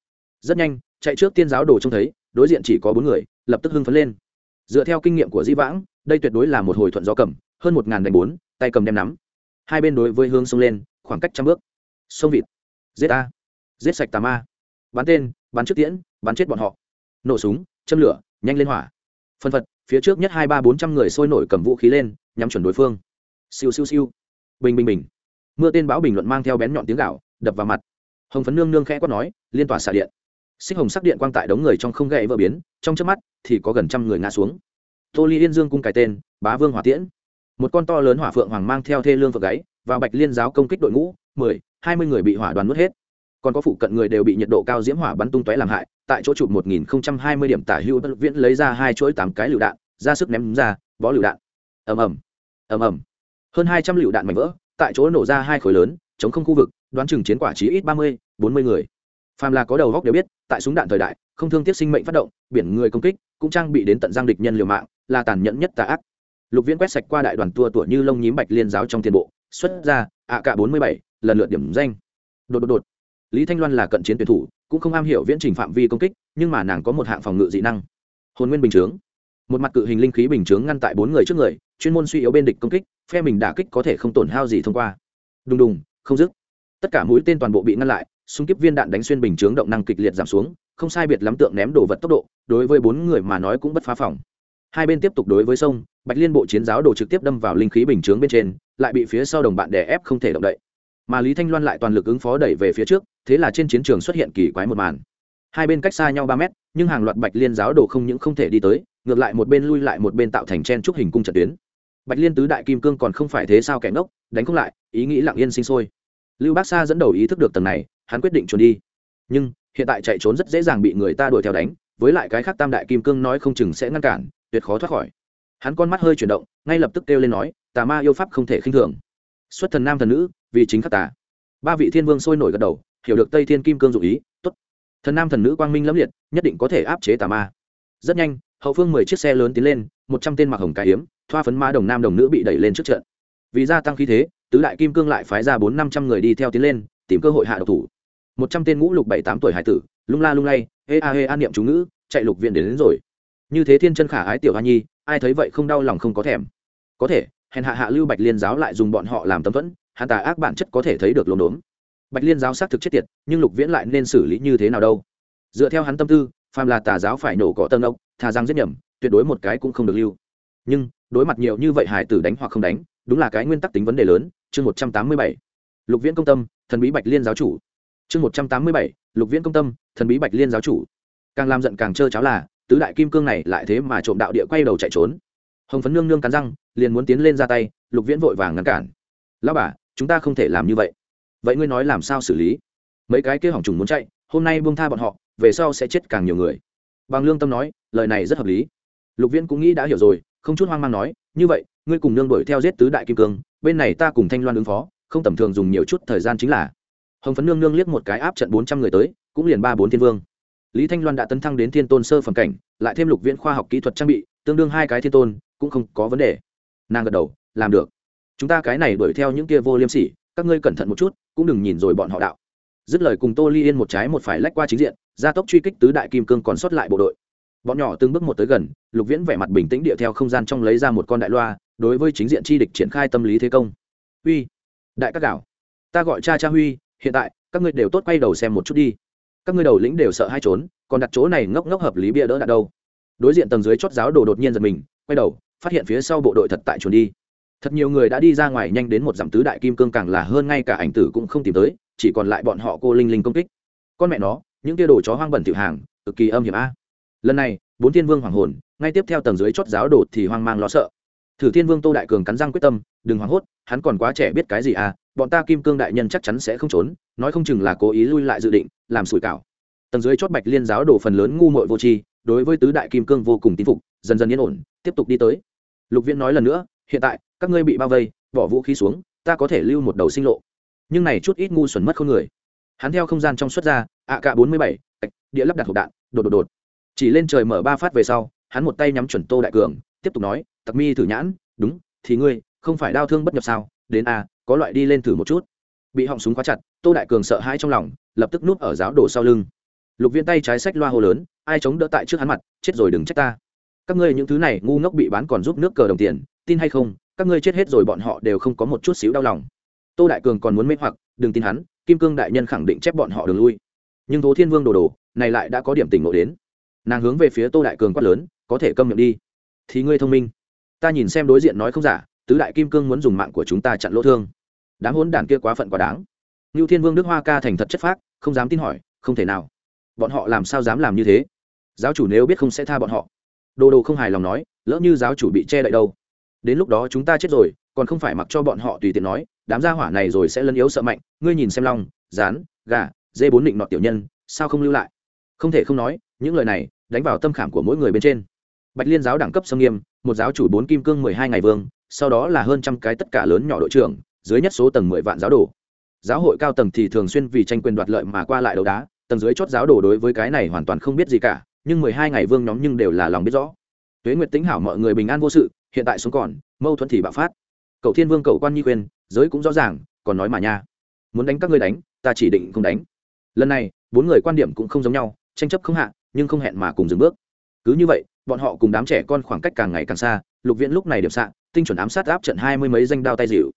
Rất nhanh, chạy trước tiên giáo đồ trông thấy, đối diện chỉ có bốn người, lập tức hưng phấn lên. Dựa theo kinh nghiệm của di vãng, đây tuyệt đối là một hồi thuận gió cầm, hơn một ngàn đánh bốn, tay cầm đem nắm. Hai bên đối với hướng sông lên, khoảng cách trăm bước. Sông vịt. Giết a giết sạch tà ma. Bắn tên, bắn trước tiễn, bắn chết bọn họ nổ súng, châm lửa, nhanh lên hỏa. Phân phật, phía trước nhất hai ba bốn trăm người sôi nổi cầm vũ khí lên, nhắm chuẩn đối phương. Siêu siêu siêu. Bình bình bình. Mưa tên báo bình luận mang theo bén nhọn tiếng gạo đập vào mặt. Hồng phấn nương nương khẽ quát nói, liên tỏa xả điện. Xích hồng sắc điện quang tại đống người trong không gậy vỡ biến, trong chớp mắt thì có gần trăm người ngã xuống. Tô ly yên dương cung cài tên, bá vương hỏa tiễn. Một con to lớn hỏa phượng hoàng mang theo thê lương phượng gáy, vào bạch liên giáo công kích đội ngũ, mười, hai mươi người bị hỏa đoàn nuốt hết. Còn có phụ cận người đều bị nhiệt độ cao diễm hỏa bắn tung tóe làm hại tại chỗ chụp một nghìn không trăm hai mươi điểm tả hữu bất viễn lấy ra hai chuỗi tám cái lựu đạn, ra sức ném ra, bó lựu đạn. Ầm ầm ầm ầm. Hơn hai trăm lựu đạn mảnh vỡ, tại chỗ nổ ra hai khối lớn, chống không khu vực, đoán chừng chiến quả chí ít ba mươi, bốn mươi người. Phàm là có đầu góc đều biết, tại súng đạn thời đại, không thương tiếc sinh mệnh phát động, biển người công kích, cũng trang bị đến tận giang địch nhân liều mạng, là tàn nhẫn nhất tà ác. Lục viễn quét sạch qua đại đoàn tua tủa như lông nhím bạch liên giáo trong tiền bộ, xuất ra ạ cả bốn mươi bảy, lần lượt điểm danh. Đột đột đột lý thanh loan là cận chiến tuyển thủ, cũng không am hiểu viễn trình phạm vi công kích, nhưng mà nàng có một hạng phòng ngự dị năng. Hồn nguyên bình chướng. Một mặt cự hình linh khí bình chướng ngăn tại bốn người trước người, chuyên môn suy yếu bên địch công kích, phe mình đả kích có thể không tổn hao gì thông qua. Đùng đùng, không dứt. Tất cả mũi tên toàn bộ bị ngăn lại súng kíp viên đạn đánh xuyên bình chướng động năng kịch liệt giảm xuống, không sai biệt lắm tượng ném đồ vật tốc độ, đối với bốn người mà nói cũng bất phá phòng. Hai bên tiếp tục đối với sông, bạch liên bộ chiến giáo đồ trực tiếp đâm vào linh khí bình chướng bên trên, lại bị phía sau đồng bạn đè ép không thể động đậy mà lý thanh loan lại toàn lực ứng phó đẩy về phía trước, thế là trên chiến trường xuất hiện kỳ quái một màn. Hai bên cách xa nhau ba mét, nhưng hàng loạt bạch liên giáo đồ không những không thể đi tới, ngược lại một bên lui lại một bên tạo thành chen trúc hình cung trận tuyến. Bạch liên tứ đại kim cương còn không phải thế sao kẻ ngốc, đánh không lại, ý nghĩ lặng yên sinh sôi. Lưu bác sa dẫn đầu ý thức được tầng này, hắn quyết định trốn đi. Nhưng, hiện tại chạy trốn rất dễ dàng bị người ta đuổi theo đánh, với lại cái khác tam đại kim cương nói không chừng sẽ ngăn cản, tuyệt khó thoát khỏi. Hắn con mắt hơi chuyển động, ngay lập tức kêu lên nói, tà ma yêu pháp không thể khinh thường. Xuất thần nam thần nữ vì chính khắc tà. Ba vị thiên vương sôi nổi gật đầu hiểu được tây thiên kim cương dụ ý t ố t thần nam thần nữ quang minh lẫm liệt nhất định có thể áp chế tà ma. Rất nhanh hậu phương mười chiếc xe lớn tiến lên một trăm tên mặc hồng cải hiếm thoa phấn ma đồng nam đồng nữ bị đẩy lên trước trận. Vì gia tăng khí thế tứ đại kim cương lại phái ra bốn năm trăm người đi theo tiến lên tìm cơ hội hạ độc thủ. Một trăm tên ngũ lục bảy tám tuổi hải tử lung la lung lay hê a hê an niệm chú ngữ chạy lục viện đến, đến rồi. Như thế thiên chân khả ái tiểu hoa nhi ai thấy vậy không đau lòng không có thèm. Có thể hèn hạ hạ lưu bạch liên giáo lại dùng bọn họ làm tấm thuẫn hắn tà ác bản chất có thể thấy được lốm đốm. Bạch liên giáo xác thực chết tiệt, nhưng lục viễn lại nên xử lý như thế nào đâu? Dựa theo hắn tâm tư, phàm là tà giáo phải nổ cỏ tân ốc, thà giang giết nhầm, tuyệt đối một cái cũng không được lưu. Nhưng, đối mặt nhiều như vậy hải tử đánh hoặc không đánh, đúng là cái nguyên tắc tính vấn đề lớn, chương một trăm tám mươi bảy. Lục viễn công tâm, thần bí bạch liên giáo chủ. Chương một trăm tám mươi bảy, lục viễn công tâm, thần bí bạch liên giáo chủ. Càng làm giận càng trơ cháo là, tứ đại kim cương này lại thế mà trộm đạo địa quay đầu chạy trốn. Hồng phấn nương nương cắn răng, liền muốn tiến lên ra tay, lục viễn vội vàng ngăn cản. Lao bà chúng ta không thể làm như vậy. Vậy ngươi nói làm sao xử lý? Mấy cái kia hỏng trùng muốn chạy, hôm nay buông tha bọn họ, về sau sẽ chết càng nhiều người. Bằng lương tâm nói, lời này rất hợp lý. Lục viễn cũng nghĩ đã hiểu rồi, không chút hoang mang nói, như vậy, ngươi cùng nương đuổi theo giết tứ đại kim cương, bên này ta cùng thanh loan ứng phó, không tầm thường dùng nhiều chút thời gian chính là. Hồng phấn nương nương liếc một cái áp trận bốn trăm người tới, cũng liền ba bốn thiên vương. Lý thanh loan đã tấn thăng đến thiên tôn sơ phẩm cảnh, lại thêm lục viễn khoa học kỹ thuật trang bị, tương đương hai cái thiên tôn, cũng không có vấn đề. Nàng gật đầu, làm được chúng ta cái này đuổi theo những kia vô liêm sỉ, các ngươi cẩn thận một chút, cũng đừng nhìn rồi bọn họ đạo. Dứt lời cùng tô ly yên một trái một phải lách qua chính diện, gia tốc truy kích tứ đại kim cương còn sót lại bộ đội. Bọn nhỏ từng bước một tới gần, lục viễn vẻ mặt bình tĩnh địa theo không gian trong lấy ra một con đại loa, đối với chính diện chi địch triển khai tâm lý thế công. Huy đại các đảo ta gọi cha cha huy, hiện tại, các ngươi đều tốt quay đầu xem một chút đi. Các ngươi đầu lĩnh đều sợ hai trốn, còn đặt chỗ này ngốc ngốc hợp lý bia đỡ đạn đâu. Đối diện tầng dưới chót giáo đồ đột nhiên giật mình, quay đầu, phát hiện phía sau bộ đội thật tại trốn đi thật nhiều người đã đi ra ngoài nhanh đến một dặm tứ đại kim cương càng là hơn ngay cả ảnh tử cũng không tìm tới, chỉ còn lại bọn họ cô linh linh công kích. Con mẹ nó, những tia đồ chó hoang bẩn tiểu hàng, cực kỳ âm hiểm a. Lần này, bốn thiên vương hoàng hồn, ngay tiếp theo tầng dưới chót giáo đồ thì hoang mang lo sợ. Thử thiên vương tô đại cường cắn răng quyết tâm, đừng hoảng hốt, hắn còn quá trẻ biết cái gì à bọn ta kim cương đại nhân chắc chắn sẽ không trốn, nói không chừng là cố ý lui lại dự định, làm sủi cảo. Tầng dưới chót bạch liên giáo đồ phần lớn ngu muội vô tri, đối với tứ đại kim cương vô cùng tín phục, dần dần yên ổn, tiếp tục đi tới. Lục viễn nói lần nữa, hiện tại các ngươi bị bao vây, bỏ vũ khí xuống, ta có thể lưu một đầu sinh lộ. Nhưng này chút ít ngu xuẩn mất không người. Hắn theo không gian trong xuất ra ạ cả bốn mươi bảy địa lắp đặt hộp đạn, đột đột đột. Chỉ lên trời mở ba phát về sau, hắn một tay nhắm chuẩn tô đại cường, tiếp tục nói, tặc mi thử nhãn, đúng, thì ngươi, không phải đau thương bất nhập sao? Đến a có loại đi lên thử một chút. Bị họng súng quá chặt, tô đại cường sợ hãi trong lòng, lập tức núp ở giáo đổ sau lưng. Lục viên tay trái sách loa hồ lớn, ai chống đỡ tại trước hắn mặt, chết rồi đừng trách ta. Các ngươi những thứ này ngu ngốc bị bán còn giúp nước cờ đồng tiền, tin hay không các ngươi chết hết rồi bọn họ đều không có một chút xíu đau lòng. Tô đại cường còn muốn mê hoặc, đừng tin hắn, kim cương đại nhân khẳng định chép bọn họ đường lui. Nhưng tố thiên vương đồ đồ, này lại đã có điểm tỉnh ngộ đến. Nàng hướng về phía tô đại cường quát lớn, có thể câm miệng đi. Thì ngươi thông minh. Ta nhìn xem đối diện nói không giả, tứ đại kim cương muốn dùng mạng của chúng ta chặn lỗ thương. Đám hốn đàn kia quá phận quá đáng. Ngưu thiên vương đức hoa ca thành thật chất phác, không dám tin hỏi, không thể nào. Bọn họ làm sao dám làm như thế? Giáo chủ nếu biết không sẽ tha bọn họ. Đồ đồ không hài lòng nói, lỡ như giáo chủ bị che đậy đâu đến lúc đó chúng ta chết rồi, còn không phải mặc cho bọn họ tùy tiện nói, đám gia hỏa này rồi sẽ lân yếu sợ mạnh, ngươi nhìn xem long rán gà, dê bốn định nọ tiểu nhân, sao không lưu lại? Không thể không nói, những lời này đánh vào tâm khảm của mỗi người bên trên. Bạch liên giáo đẳng cấp sâm nghiêm, một giáo chủ bốn kim cương mười hai ngày vương, sau đó là hơn trăm cái tất cả lớn nhỏ đội trưởng, dưới nhất số tầng mười vạn giáo đồ. Giáo hội cao tầng thì thường xuyên vì tranh quyền đoạt lợi mà qua lại đấu đá, tầng dưới chót giáo đồ đối với cái này hoàn toàn không biết gì cả, nhưng mười hai ngày vương nhóm nhưng đều là lòng biết rõ. Tuế nguyệt tính hảo mọi người bình an vô sự hiện tại xuống còn, mâu thuẫn thì bạo phát. Cậu thiên vương cậu quan nhi khuyên, giới cũng rõ ràng, còn nói mà nha. Muốn đánh các ngươi đánh, ta chỉ định không đánh. Lần này, bốn người quan điểm cũng không giống nhau, tranh chấp không hạ, nhưng không hẹn mà cùng dừng bước. Cứ như vậy, bọn họ cùng đám trẻ con khoảng cách càng ngày càng xa, lục viễn lúc này điểm xạ, tinh chuẩn ám sát áp trận hai mươi mấy danh đao tay dịu.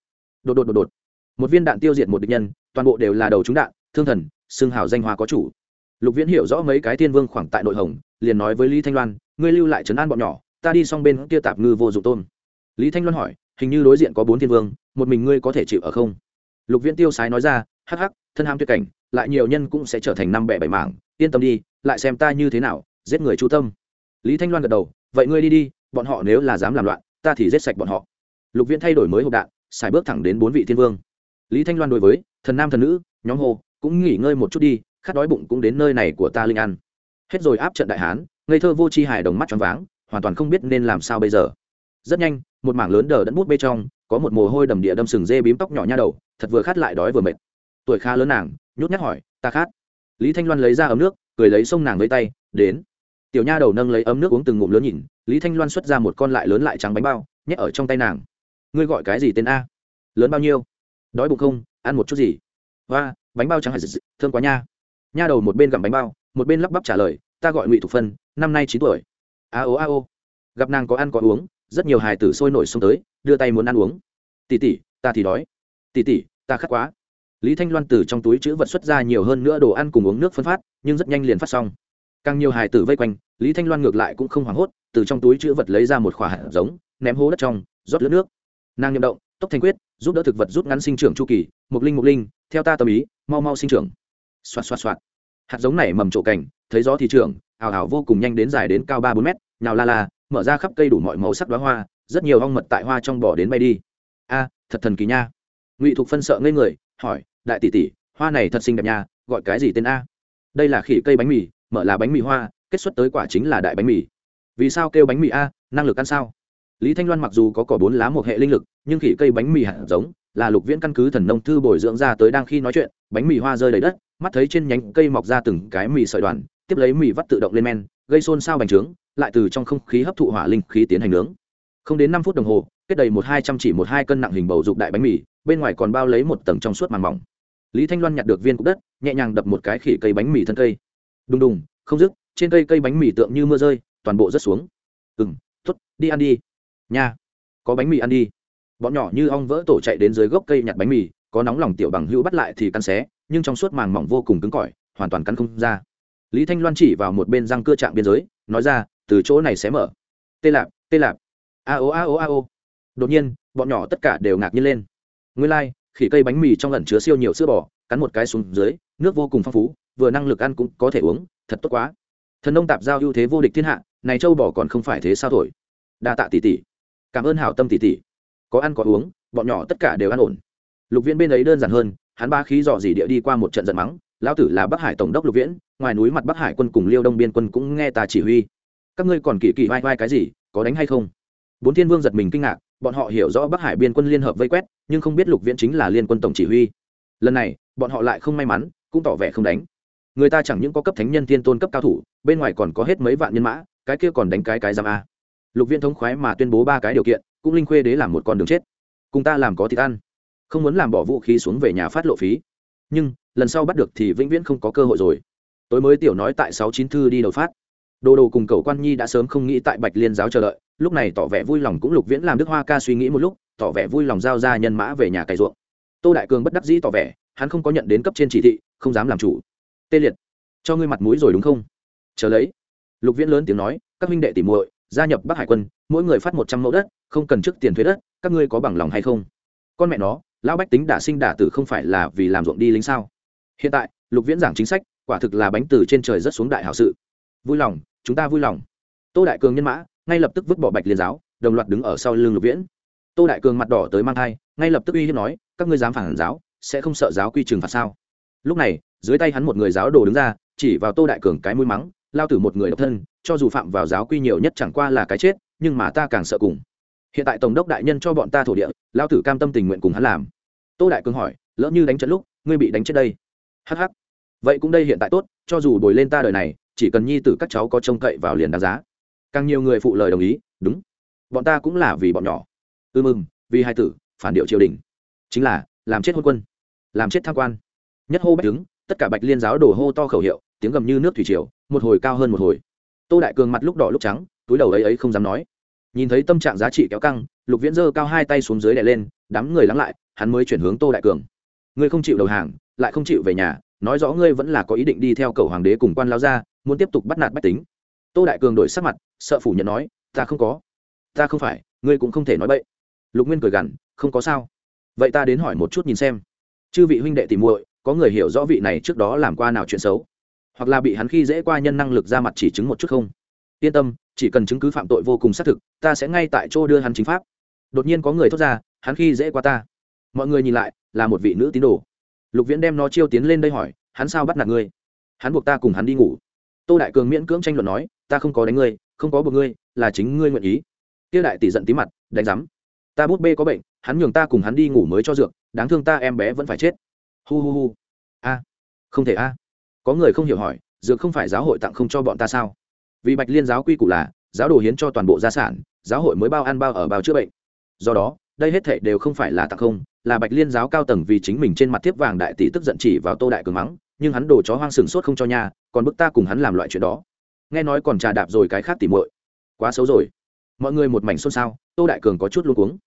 Đột đột đột đột. Một viên đạn tiêu diệt một địch nhân, toàn bộ đều là đầu trúng đạn, thương thần, xương hào danh hoa có chủ. Lục viễn hiểu rõ mấy cái thiên vương khoảng tại nội hồng, liền nói với lý thanh loan, ngươi lưu lại trấn an bọn nhỏ ta đi xong bên kia tạp ngư vô dụng tôn lý thanh loan hỏi, hình như đối diện có bốn thiên vương, một mình ngươi có thể chịu ở không? Lục viễn tiêu sái nói ra, hắc hắc, thân ham tuyệt cảnh, lại nhiều nhân cũng sẽ trở thành năm bẻ bảy mảng, yên tâm đi, lại xem ta như thế nào, giết người chu tâm. Lý thanh loan gật đầu, vậy ngươi đi đi, bọn họ nếu là dám làm loạn, ta thì giết sạch bọn họ. Lục viễn thay đổi mới hộp đạn xài bước thẳng đến bốn vị thiên vương. Lý thanh loan đối với, thần nam thần nữ, nhóm hồ, cũng nghỉ ngơi một chút đi, khát đói bụng cũng đến nơi này của ta linh ăn. Hết rồi áp trận đại hán, ngây thơ vô c h i hài đồng mắt t r váng hoàn toàn không biết nên làm sao bây giờ. Rất nhanh, một mảng lớn đờ đẫn bút bê trong, có một mồ hôi đầm địa đâm sừng dê bím tóc nhỏ nha đầu, thật vừa khát lại đói vừa mệt. Tuổi khá lớn nàng, nhút nhát hỏi, ta khát? Lý thanh loan lấy ra ấm nước, cười lấy sông nàng lấy tay, đến. Tiểu nha đầu nâng lấy ấm nước uống từng ngụm lớn nhìn, lý thanh loan xuất ra một con lại lớn lại trắng bánh bao, nhét ở trong tay nàng. Ngươi gọi cái gì tên a? Lớn bao nhiêu? Đói bụng không? Ăn một chút gì? Và bánh bao trắng hạt thơm quá nha. Nha đầu một bên gặm bánh bao, một bên lắp bắp trả lời, ta gọi ngụy thục phân, năm nay chín tuổi a ô a ô gặp nàng có ăn có uống, rất nhiều hài tử sôi nổi xông tới, đưa tay muốn ăn uống. Tỉ tỉ ta thì đói. Tỉ tỉ ta khát quá. Lý thanh loan từ trong túi chữ vật xuất ra nhiều hơn nữa đồ ăn cùng uống nước phân phát, nhưng rất nhanh liền phát xong. Càng nhiều hài tử vây quanh, lý thanh loan ngược lại cũng không hoảng hốt, từ trong túi chữ vật lấy ra một khỏa hạt giống, ném hố đất trong, rót lướt nước. Nàng nhậm động, tốc thanh quyết, giúp đỡ thực vật rút ngắn sinh trưởng chu kỳ mục linh mục linh, theo ta tâm ý, mau mau sinh trưởng. Xoạt xoạt xoạt. Hạt giống này mầm trổ cảnh, thấy gió thì trưởng ảo ảo vô cùng nhanh đến dài đến cao ba bốn mét, nhào la la, mở ra khắp cây đủ mọi màu sắc đoá hoa, rất nhiều ong mật tại hoa trong bỏ đến bay đi. A, thật thần kỳ nha. Ngụy thục phân sợ ngây người, hỏi, đại tỷ tỷ, hoa này thật xinh đẹp nha, gọi cái gì tên a? Đây là khỉ cây bánh mì, mở là bánh mì hoa, kết xuất tới quả chính là đại bánh mì. Vì sao kêu bánh mì a, năng lực ăn sao? Lý thanh loan mặc dù có cỏ bốn lá một hệ linh lực, nhưng khỉ cây bánh mì hạt giống là lục viễn căn cứ thần nông thư bồi dưỡng ra tới đang khi nói chuyện, bánh mì hoa rơi đầy đất mắt thấy trên nhánh cây mọc ra từng cái mì sợi đoàn, tiếp lấy mì vắt tự động lên men, gây xôn xao bành trướng, lại từ trong không khí hấp thụ hỏa linh khí tiến hành nướng. Không đến năm phút đồng hồ, kết đầy một hai trăm chỉ một hai cân nặng hình bầu dục đại bánh mì, bên ngoài còn bao lấy một tầng trong suốt màng mỏng. Lý thanh loan nhặt được viên cục đất, nhẹ nhàng đập một cái khỉ cây bánh mì thân cây. Đùng đùng, không dứt, trên cây cây bánh mì tượng như mưa rơi, toàn bộ rớt xuống. Ừ m t ố t đi ăn đi. Nha, có bánh mì ăn đi. Bọn nhỏ như ong vỡ tổ chạy đến dưới gốc cây nhặt bánh mì, có nóng lòng tiểu bằng hữu bắt lại thì căn xé nhưng trong suốt màng mỏng vô cùng cứng cỏi hoàn toàn cắn không ra. Lý thanh loan chỉ vào một bên răng cưa chạm biên giới nói ra từ chỗ này sẽ mở. Tê lạp tê lạp. A ô a ô a ô. Đột nhiên bọn nhỏ tất cả đều ngạc nhiên lên. Nguyên lai、like, khỉ cây bánh mì trong lần chứa siêu nhiều sữa bò cắn một cái xuống dưới nước vô cùng phong phú vừa năng lực ăn cũng có thể uống thật tốt quá. Thần nông tạp giao ưu thế vô địch thiên hạ này châu bò còn không phải thế sao thổi? Đa tạ tỷ tỷ. Cảm ơn hảo tâm tỷ tỷ. Có ăn có uống bọn nhỏ tất cả đều ăn ổn. Lục viễn bên ấy đơn giản hơn hắn ba khí dò dỉ địa đi qua một trận giận mắng, lão tử là bắc hải tổng đốc lục viễn, ngoài núi mặt bắc hải quân cùng liêu đông biên quân cũng nghe ta chỉ huy. Các ngươi còn kỳ kỳ vai vai cái gì, có đánh hay không? Bốn thiên vương giật mình kinh ngạc, bọn họ hiểu rõ bắc hải biên quân liên hợp vây quét, nhưng không biết lục viễn chính là liên quân tổng chỉ huy. Lần này, bọn họ lại không may mắn, cũng tỏ vẻ không đánh. Người ta chẳng những có cấp thánh nhân thiên tôn cấp cao thủ, bên ngoài còn có hết mấy vạn nhân mã, cái kia còn đánh cái cái giam a. Lục viễn thống khoái mà tuyên bố ba cái điều kiện, cũng linh khuê đế làm một con đường chết. Cùng ta làm có thịt ăn không muốn làm bỏ vũ khí xuống về nhà phát lộ phí. Nhưng, lần sau bắt được thì vĩnh viễn không có cơ hội rồi. Tối mới tiểu nói tại sáu chín thư đi đầu phát. Đồ đồ cùng cầu quan nhi đã sớm không nghĩ tại bạch liên giáo chờ đợi, lúc này tỏ vẻ vui lòng cũng lục viễn làm đức hoa ca suy nghĩ một lúc, tỏ vẻ vui lòng giao ra nhân mã về nhà cày ruộng. Tô đại cường bất đắc dĩ tỏ vẻ, hắn không có nhận đến cấp trên chỉ thị, không dám làm chủ. Tê liệt. Cho ngươi mặt mũi rồi đúng không? Chờ lấy. Lục viễn lớn tiếng nói, các minh đệ tìm muội, gia nhập bắc hải quân, mỗi người phát một trăm mẫu đất, không cần trước tiền thuế đất, các ngươi có bằng lòng hay không? Con mẹ nó lão bách tính đả sinh đả tử không phải là vì làm ruộng đi lính sao? Hiện tại, lục viễn giảng chính sách, quả thực là bánh từ trên trời rất xuống đại hảo sự. Vui lòng, chúng ta vui lòng. Tô đại cường nhân mã, ngay lập tức vứt bỏ bạch liên giáo, đồng loạt đứng ở sau lưng lục viễn. Tô đại cường mặt đỏ tới mang thai, ngay lập tức uy hiếp nói, các ngươi dám phản giáo, sẽ không sợ giáo quy trừng phạt sao? Lúc này, dưới tay hắn một người giáo đồ đứng ra, chỉ vào tô đại cường cái mũi mắng, lao tử một người độc thân, cho dù phạm vào giáo quy nhiều nhất chẳng qua là cái chết, nhưng mà ta càng sợ cùng hiện tại tổng đốc đại nhân cho bọn ta thổ địa lao tử cam tâm tình nguyện cùng hắn làm. Tô đại cường hỏi, lỡ như đánh trận lúc, ngươi bị đánh chết đây? Hh vậy cũng đây hiện tại tốt, cho dù đổi lên ta đời này, chỉ cần nhi tử các cháu có trông cậy vào liền đáng giá. Càng nhiều người phụ lời đồng ý, đúng. Bọn ta cũng là vì bọn nhỏ. Ư ừ mừng, vì hai tử, phản điệu triều đình. Chính là, làm chết hôn quân, làm chết tham quan. Nhất hô bách đứng, tất cả bạch liên giáo đổ hô to khẩu hiệu, tiếng gầm như nước thủy triều, một hồi cao hơn một hồi. Tô đại cường mặt lúc đỏ lúc trắng, túi đầu ấy ấy không dám nói nhìn thấy tâm trạng giá trị kéo căng, lục viễn giơ cao hai tay xuống dưới đè lên, đám người lắng lại, hắn mới chuyển hướng tô đại cường. Ngươi không chịu đầu hàng, lại không chịu về nhà, nói rõ ngươi vẫn là có ý định đi theo cầu hoàng đế cùng quan lao ra, muốn tiếp tục bắt nạt bách tính. Tô đại cường đổi sắc mặt, sợ phủ nhận nói, ta không có, ta không phải, ngươi cũng không thể nói bậy. Lục nguyên cười gằn, không có sao. Vậy ta đến hỏi một chút nhìn xem. Chư vị huynh đệ tìm muội, có người hiểu rõ vị này trước đó làm qua nào chuyện xấu? Hoặc là bị hắn khi dễ qua nhân năng lực ra mặt chỉ chứng một chút không? Yên tâm chỉ cần chứng cứ phạm tội vô cùng xác thực, ta sẽ ngay tại chỗ đưa hắn chính pháp. Đột nhiên có người thốt ra, hắn khi dễ qua ta. Mọi người nhìn lại, là một vị nữ tín đồ. Lục viễn đem nó chiêu tiến lên đây hỏi, hắn sao bắt nạt ngươi? Hắn buộc ta cùng hắn đi ngủ. Tô đại cường miễn cưỡng tranh luận nói, ta không có đánh ngươi, không có buộc ngươi, là chính ngươi nguyện ý. Tiêu đại tỷ giận tí mặt, đánh rắm ta bút bê có bệnh, hắn nhường ta cùng hắn đi ngủ mới cho dược, đáng thương ta em bé vẫn phải chết. Hu hu hu. A, không thể a. Có người không hiểu hỏi, dược không phải giáo hội tặng không cho bọn ta sao? Vì bạch liên giáo quy củ là, giáo đồ hiến cho toàn bộ gia sản, giáo hội mới bao ăn bao ở bao chữa bệnh. Do đó, đây hết thệ đều không phải là tặng không, là bạch liên giáo cao tầng vì chính mình trên mặt tiếp vàng đại tỷ tức giận chỉ vào tô đại cường mắng, nhưng hắn đồ chó hoang sừng sốt không cho nhà còn bức ta cùng hắn làm loại chuyện đó. Nghe nói còn trà đạp rồi cái khác tỉ muội. Quá xấu rồi. Mọi người một mảnh xôn xao, tô đại cường có chút luôn cuống.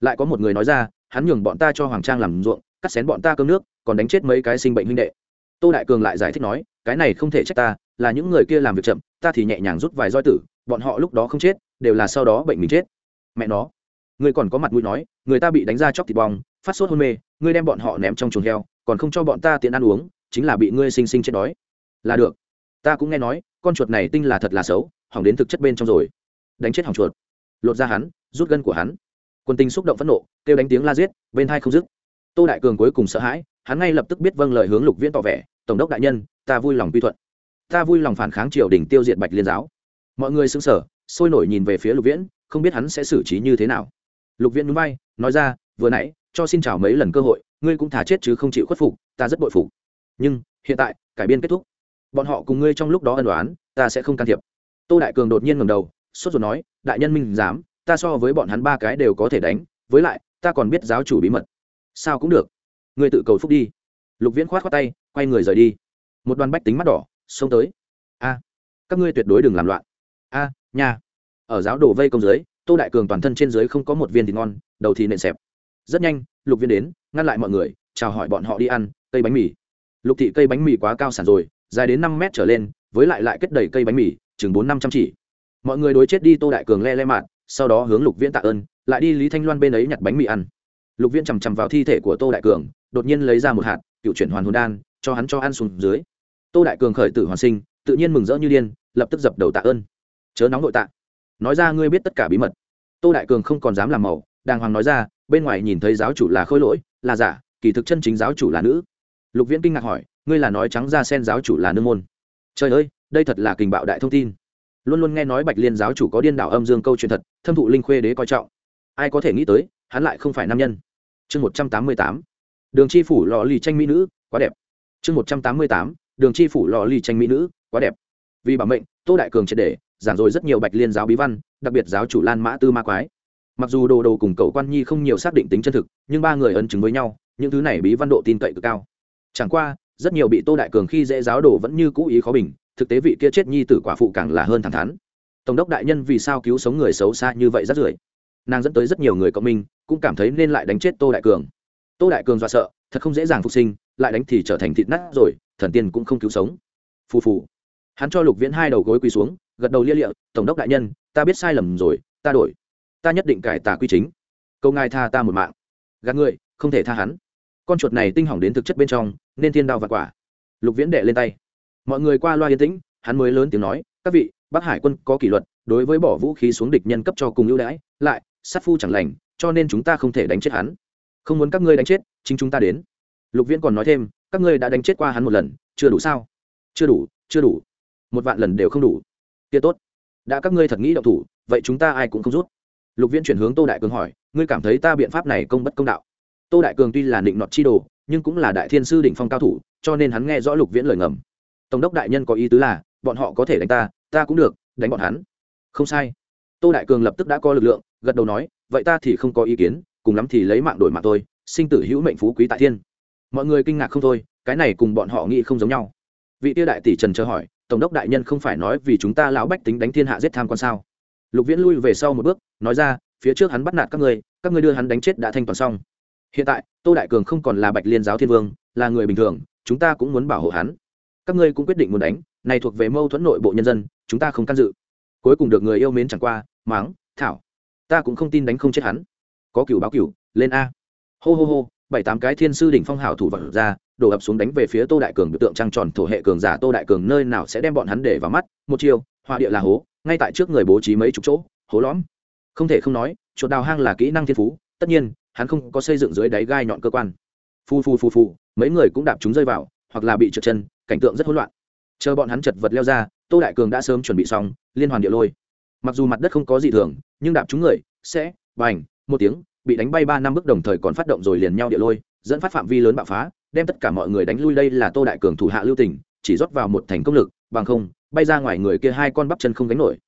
Lại có một người nói ra, hắn nhường bọn ta cho hoàng trang làm ruộng, cắt xén bọn ta cơm nước, còn đánh chết mấy cái sinh bệnh huynh đệ. Tô đại cường lại giải thích nói, cái này không thể trách ta là những người kia làm việc chậm, ta thì nhẹ nhàng rút vài roi tử, bọn họ lúc đó không chết, đều là sau đó bệnh mình chết. Mẹ nó người còn có mặt mũi nói, người ta bị đánh ra chóc thịt bong, phát sốt hôn mê, ngươi đem bọn họ ném trong chuồng heo, còn không cho bọn ta tiện ăn uống, chính là bị ngươi sinh sinh chết đói. Là được. Ta cũng nghe nói, con chuột này tinh là thật là xấu, hỏng đến thực chất bên trong rồi. Đánh chết hỏng chuột. Lột ra hắn, rút gân của hắn. Quân tinh xúc động phẫn nộ, kêu đánh tiếng la giết, bên hai không dứt. Tô đại cường cuối cùng sợ hãi, hắn ngay lập tức biết vâng lời hướng lục viễn tỏ vẻ, tổng đốc đại nhân, ta vui lòng quy thuận ta vui lòng phản kháng triều đình tiêu diệt bạch liên giáo. Mọi người xứng sở sôi nổi nhìn về phía lục viễn, không biết hắn sẽ xử trí như thế nào. Lục viễn núi bay nói ra, vừa nãy, cho xin chào mấy lần cơ hội, ngươi cũng thả chết chứ không chịu khuất phục, ta rất bội phục. Nhưng, hiện tại, cải biên kết thúc. Bọn họ cùng ngươi trong lúc đó ân đoán ta sẽ không can thiệp. Tô đại cường đột nhiên ngầm đầu, sốt ruột nói, đại nhân minh dám ta so với bọn hắn ba cái đều có thể đánh, với lại, ta còn biết giáo chủ bí mật. Sao cũng được, ngươi tự cầu phúc đi. Lục viễn khoát khoát tay, quay người rời đi. Một đoàn bách tính mắt đỏ xông tới. A các ngươi tuyệt đối đừng làm loạn. A à, nhà ở giáo đồ vây công dưới tô đại cường toàn thân trên dưới không có một viên thịt ngon đầu thì nện xẹp. Rất nhanh lục viên đến ngăn lại mọi người chào hỏi bọn họ đi ăn cây bánh mì. Lục thị cây bánh mì quá cao sản rồi dài đến năm mét trở lên với lại lại kết đầy cây bánh mì chừng bốn năm trăm chỉ. Mọi người đối chết đi tô đại cường le le mạn sau đó hướng lục viễn tạ ơn lại đi lý thanh loan bên ấy nhặt bánh mì ăn. Lục viễn chằm chằm vào thi thể của tô đại cường đột nhiên lấy ra một hạt cựu chuyển hoàn hồn đan cho hắn cho ăn xuống dưới tô đại cường khởi tử hoàn sinh, tự nhiên mừng rỡ như điên, lập tức dập đầu tạ ơn. Chớ nóng nội tạ. Nói ra ngươi biết tất cả bí mật. Tô đại cường không còn dám làm màu, đàng hoàng nói ra, bên ngoài nhìn thấy giáo chủ là khôi lỗi, là giả, kỳ thực chân chính giáo chủ là nữ. Lục viễn kinh ngạc hỏi, ngươi là nói trắng ra sen giáo chủ là nương môn. Trời ơi, đây thật là kình bạo đại thông tin. Luôn luôn nghe nói bạch liên giáo chủ có điên đảo âm dương câu chuyện thật, thâm thụ linh khuê đế coi trọng. Ai có thể nghĩ tới, hắn lại không phải nam nhân. Chương một trăm tám mươi tám. Đường chi phủ lò lì tranh mỹ nữ, quá đẹp. Chương một trăm tám mươi tám đường chi phủ lò lì tranh mỹ nữ, quá đẹp. Vì bảo mệnh, tô đại cường triệt để giảng rồi rất nhiều bạch liên giáo bí văn, đặc biệt giáo chủ lan mã tư ma quái. Mặc dù đồ đồ cùng cậu quan nhi không nhiều xác định tính chân thực, nhưng ba người ấn chứng với nhau, những thứ này bí văn độ tin cậy cực cao. Chẳng qua, rất nhiều bị tô đại cường khi dễ giáo đồ vẫn như cũ ý khó bình, thực tế vị kia chết nhi tử quả phụ càng là hơn thẳng thắn. Tổng đốc đại nhân vì sao cứu sống người xấu xa như vậy rất rưởi. Nàng dẫn tới rất nhiều người cộng minh, cũng cảm thấy nên lại đánh chết tô đại cường. Tô đại cường dọa sợ thật không dễ dàng phục sinh, lại đánh thì trở thành thịt nát rồi, thần tiên cũng không cứu sống. Phù phù. Hắn cho lục viễn hai đầu gối quỳ xuống, gật đầu lia lịa, tổng đốc đại nhân, ta biết sai lầm rồi, ta đổi. Ta nhất định cải tà quy chính. Câu ngài tha ta một mạng. Gạt người, không thể tha hắn. Con chuột này tinh hỏng đến thực chất bên trong, nên thiên đao và quả. Lục viễn đệ lên tay. Mọi người qua loa yên tĩnh, hắn mới lớn tiếng nói, các vị, bắc hải quân có kỷ luật, đối với bỏ vũ khí xuống địch nhân cấp cho cùng ưu đãi, lại, sát phu chẳng lành, cho nên chúng ta không thể đánh chết hắn không muốn các ngươi đánh chết, chính chúng ta đến. Lục viễn còn nói thêm, các ngươi đã đánh chết qua hắn một lần, chưa đủ sao? Chưa đủ chưa đủ. Một vạn lần đều không đủ. Kia tốt. Đã các ngươi thật nghĩ động thủ, vậy chúng ta ai cũng không rút. Lục viễn chuyển hướng tô đại cường hỏi, ngươi cảm thấy ta biện pháp này công bất công đạo? Tô đại cường tuy là định nọt chi đồ, nhưng cũng là đại thiên sư đỉnh phong cao thủ, cho nên hắn nghe rõ lục viễn lời ngầm. Tổng đốc đại nhân có ý tứ là, bọn họ có thể đánh ta ta cũng được, đánh bọn hắn. Không sai. Tô đại cường lập tức đã có lực lượng, gật đầu nói, vậy ta thì không có ý kiến cùng lắm thì lấy mạng đổi mạng tôi sinh tử hữu mệnh phú quý tại thiên. Mọi người kinh ngạc không thôi, cái này cùng bọn họ nghĩ không giống nhau. Vị tiêu đại tỷ trần chờ hỏi, tổng đốc đại nhân không phải nói vì chúng ta lão bách tính đánh thiên hạ giết tham quan sao? Lục viễn lui về sau một bước, nói ra, phía trước hắn bắt nạt các ngươi các ngươi đưa hắn đánh chết đã thanh toàn xong. Hiện tại, tô đại cường không còn là bạch liên giáo thiên vương, là người bình thường, chúng ta cũng muốn bảo hộ hắn. Các ngươi cũng quyết định muốn đánh, này thuộc về mâu thuẫn nội bộ nhân dân, chúng ta không can dự. Cuối cùng được người yêu mến chẳng qua máng thảo. Ta cũng không tin đánh không chết hắn có cửu báo cửu, lên a. Hô hô hô, bảy tám cái thiên sư đỉnh phong hảo thủ vật ra, đổ ập xuống đánh về phía tô đại cường biểu tượng trăng tròn thổ hệ cường giả tô đại cường nơi nào sẽ đem bọn hắn để vào mắt, một chiều họa địa là hố, ngay tại trước người bố trí mấy chục chỗ, hố lõm. Không thể không nói, chuột đào hang là kỹ năng thiên phú, tất nhiên, hắn không có xây dựng dưới đáy gai nhọn cơ quan. Phu phu phu phu mấy người cũng đạp chúng rơi vào, hoặc là bị trượt chân, cảnh tượng rất hỗn loạn. Chờ bọn hắn chật vật leo ra, tô đại cường đã sớm chuẩn bị xong, liên hoàn địa lôi. Mặc dù mặt đất không có gì thường, nhưng đạp chúng người, sẽ, bành một tiếng, bị đánh bay ba năm bước đồng thời còn phát động rồi liền nhau địa lôi, dẫn phát phạm vi lớn bạo phá, đem tất cả mọi người đánh lui đây là tô đại cường thủ hạ lưu tình, chỉ rót vào một thành công lực, bằng không, bay ra ngoài người kia hai con bắp chân không gánh nổi.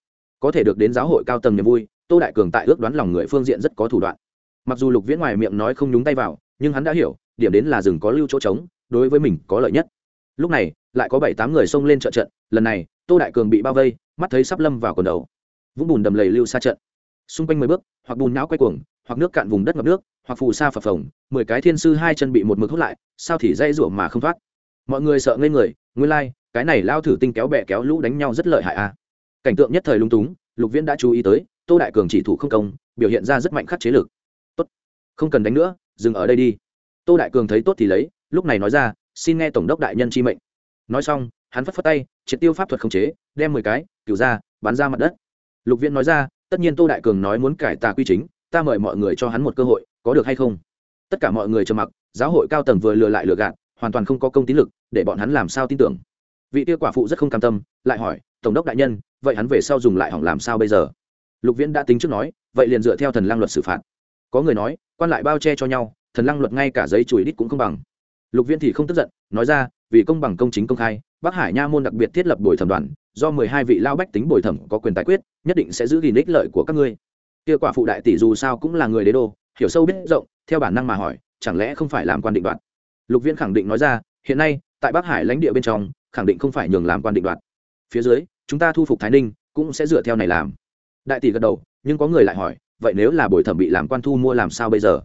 Có thể được đến giáo hội cao tầng niềm vui, tô đại cường tại ước đoán lòng người phương diện rất có thủ đoạn. Mặc dù lục viễn ngoài miệng nói không nhúng tay vào, nhưng hắn đã hiểu, điểm đến là rừng có lưu chỗ trống, đối với mình có lợi nhất. Lúc này, lại có bảy tám người xông lên trợ trận, lần này, tô đại cường bị bao vây, mắt thấy sắp lâm vào quần đầu. Vũng bùn đầm lầy lưu xa trận xung quanh mười bước hoặc bùn não quay cuồng hoặc nước cạn vùng đất ngập nước hoặc phù sa phập phồng mười cái thiên sư hai chân bị một mực hút lại sao thì dây rủa mà không thoát? Mọi người sợ ngây người nguyên lai、like, cái này lao thử tinh kéo bẹ kéo lũ đánh nhau rất lợi hại a à. cảnh tượng nhất thời lung túng lục viễn đã chú ý tới tô đại cường chỉ thủ không công biểu hiện ra rất mạnh khắc chế lực. Tốt không cần đánh nữa dừng ở đây đi. Tô đại cường thấy tốt thì lấy lúc này nói ra xin nghe tổng đốc đại nhân chi mệnh. Nói xong hắn phất phất tay triệt tiêu pháp thuật khống chế đem mười cái cựu ra bắn ra mặt đất. Lục viễn nói ra tất nhiên tô đại cường nói muốn cải tà quy chính, ta mời mọi người cho hắn một cơ hội, có được hay không? Tất cả mọi người trầm mặc, giáo hội cao tầng vừa lừa lại lừa gạt, hoàn toàn không có công tín lực, để bọn hắn làm sao tin tưởng? Vị tiêu quả phụ rất không cam tâm, lại hỏi, tổng đốc đại nhân, vậy hắn về sau dùng lại hỏng làm sao bây giờ? Lục viễn đã tính trước nói, vậy liền dựa theo thần lang luật xử phạt. Có người nói, quan lại bao che cho nhau, thần lang luật ngay cả giấy chùi đít cũng không bằng. Lục viễn thì không tức giận, nói ra, vì công bằng công chính công khai, bắc hải nha môn đặc biệt thiết lập bồi thẩm đoàn do mười hai vị lao bách tính bồi thẩm có quyền tài quyết, nhất định sẽ giữ gìn ích lợi của các ngươi. Kia quả phụ đại tỷ dù sao cũng là người đế đô, hiểu sâu biết rộng, theo bản năng mà hỏi, chẳng lẽ không phải làm quan định đoạt? Lục viễn khẳng định nói ra, hiện nay, tại bắc hải lãnh địa bên trong, khẳng định không phải nhường làm quan định đoạt. Phía dưới, chúng ta thu phục thái ninh, cũng sẽ dựa theo này làm. Đại tỷ gật đầu, nhưng có người lại hỏi, vậy nếu là bồi thẩm bị làm quan thu mua làm sao bây giờ?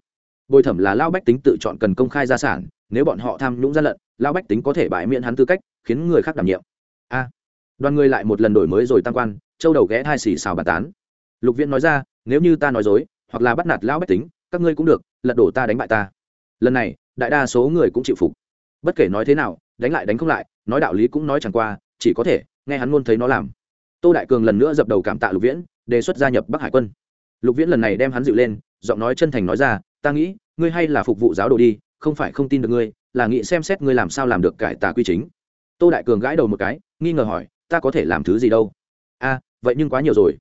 Bồi thẩm là lao bách tính tự chọn cần công khai gia sản, nếu bọn họ tham nhũng gian lận, lao bách tính có thể bãi miễn hắn tư cách, khiến người khác đảm nhiệm. A đoàn người lại một lần đổi mới rồi tăng quan, châu đầu ghé hai xì xào bà tán. Lục viễn nói ra, nếu như ta nói dối, hoặc là bắt nạt lão bách tính, các ngươi cũng được, lật đổ ta đánh bại ta. Lần này, đại đa số người cũng chịu phục. Bất kể nói thế nào, đánh lại đánh không lại, nói đạo lý cũng nói chẳng qua, chỉ có thể nghe hắn luôn thấy nó làm. Tô đại cường lần nữa dập đầu cảm tạ lục viễn, đề xuất gia nhập bắc hải quân. Lục viễn lần này đem hắn dịu lên, giọng nói chân thành nói ra, ta nghĩ, ngươi hay là phục vụ giáo đồ đi, không phải không tin được ngươi, là nghĩ xem xét ngươi làm sao làm được cải tà quy chính. Tô đại cường gãi đầu một cái, nghi ngờ hỏi ta có thể làm thứ gì đâu? A vậy nhưng quá nhiều rồi.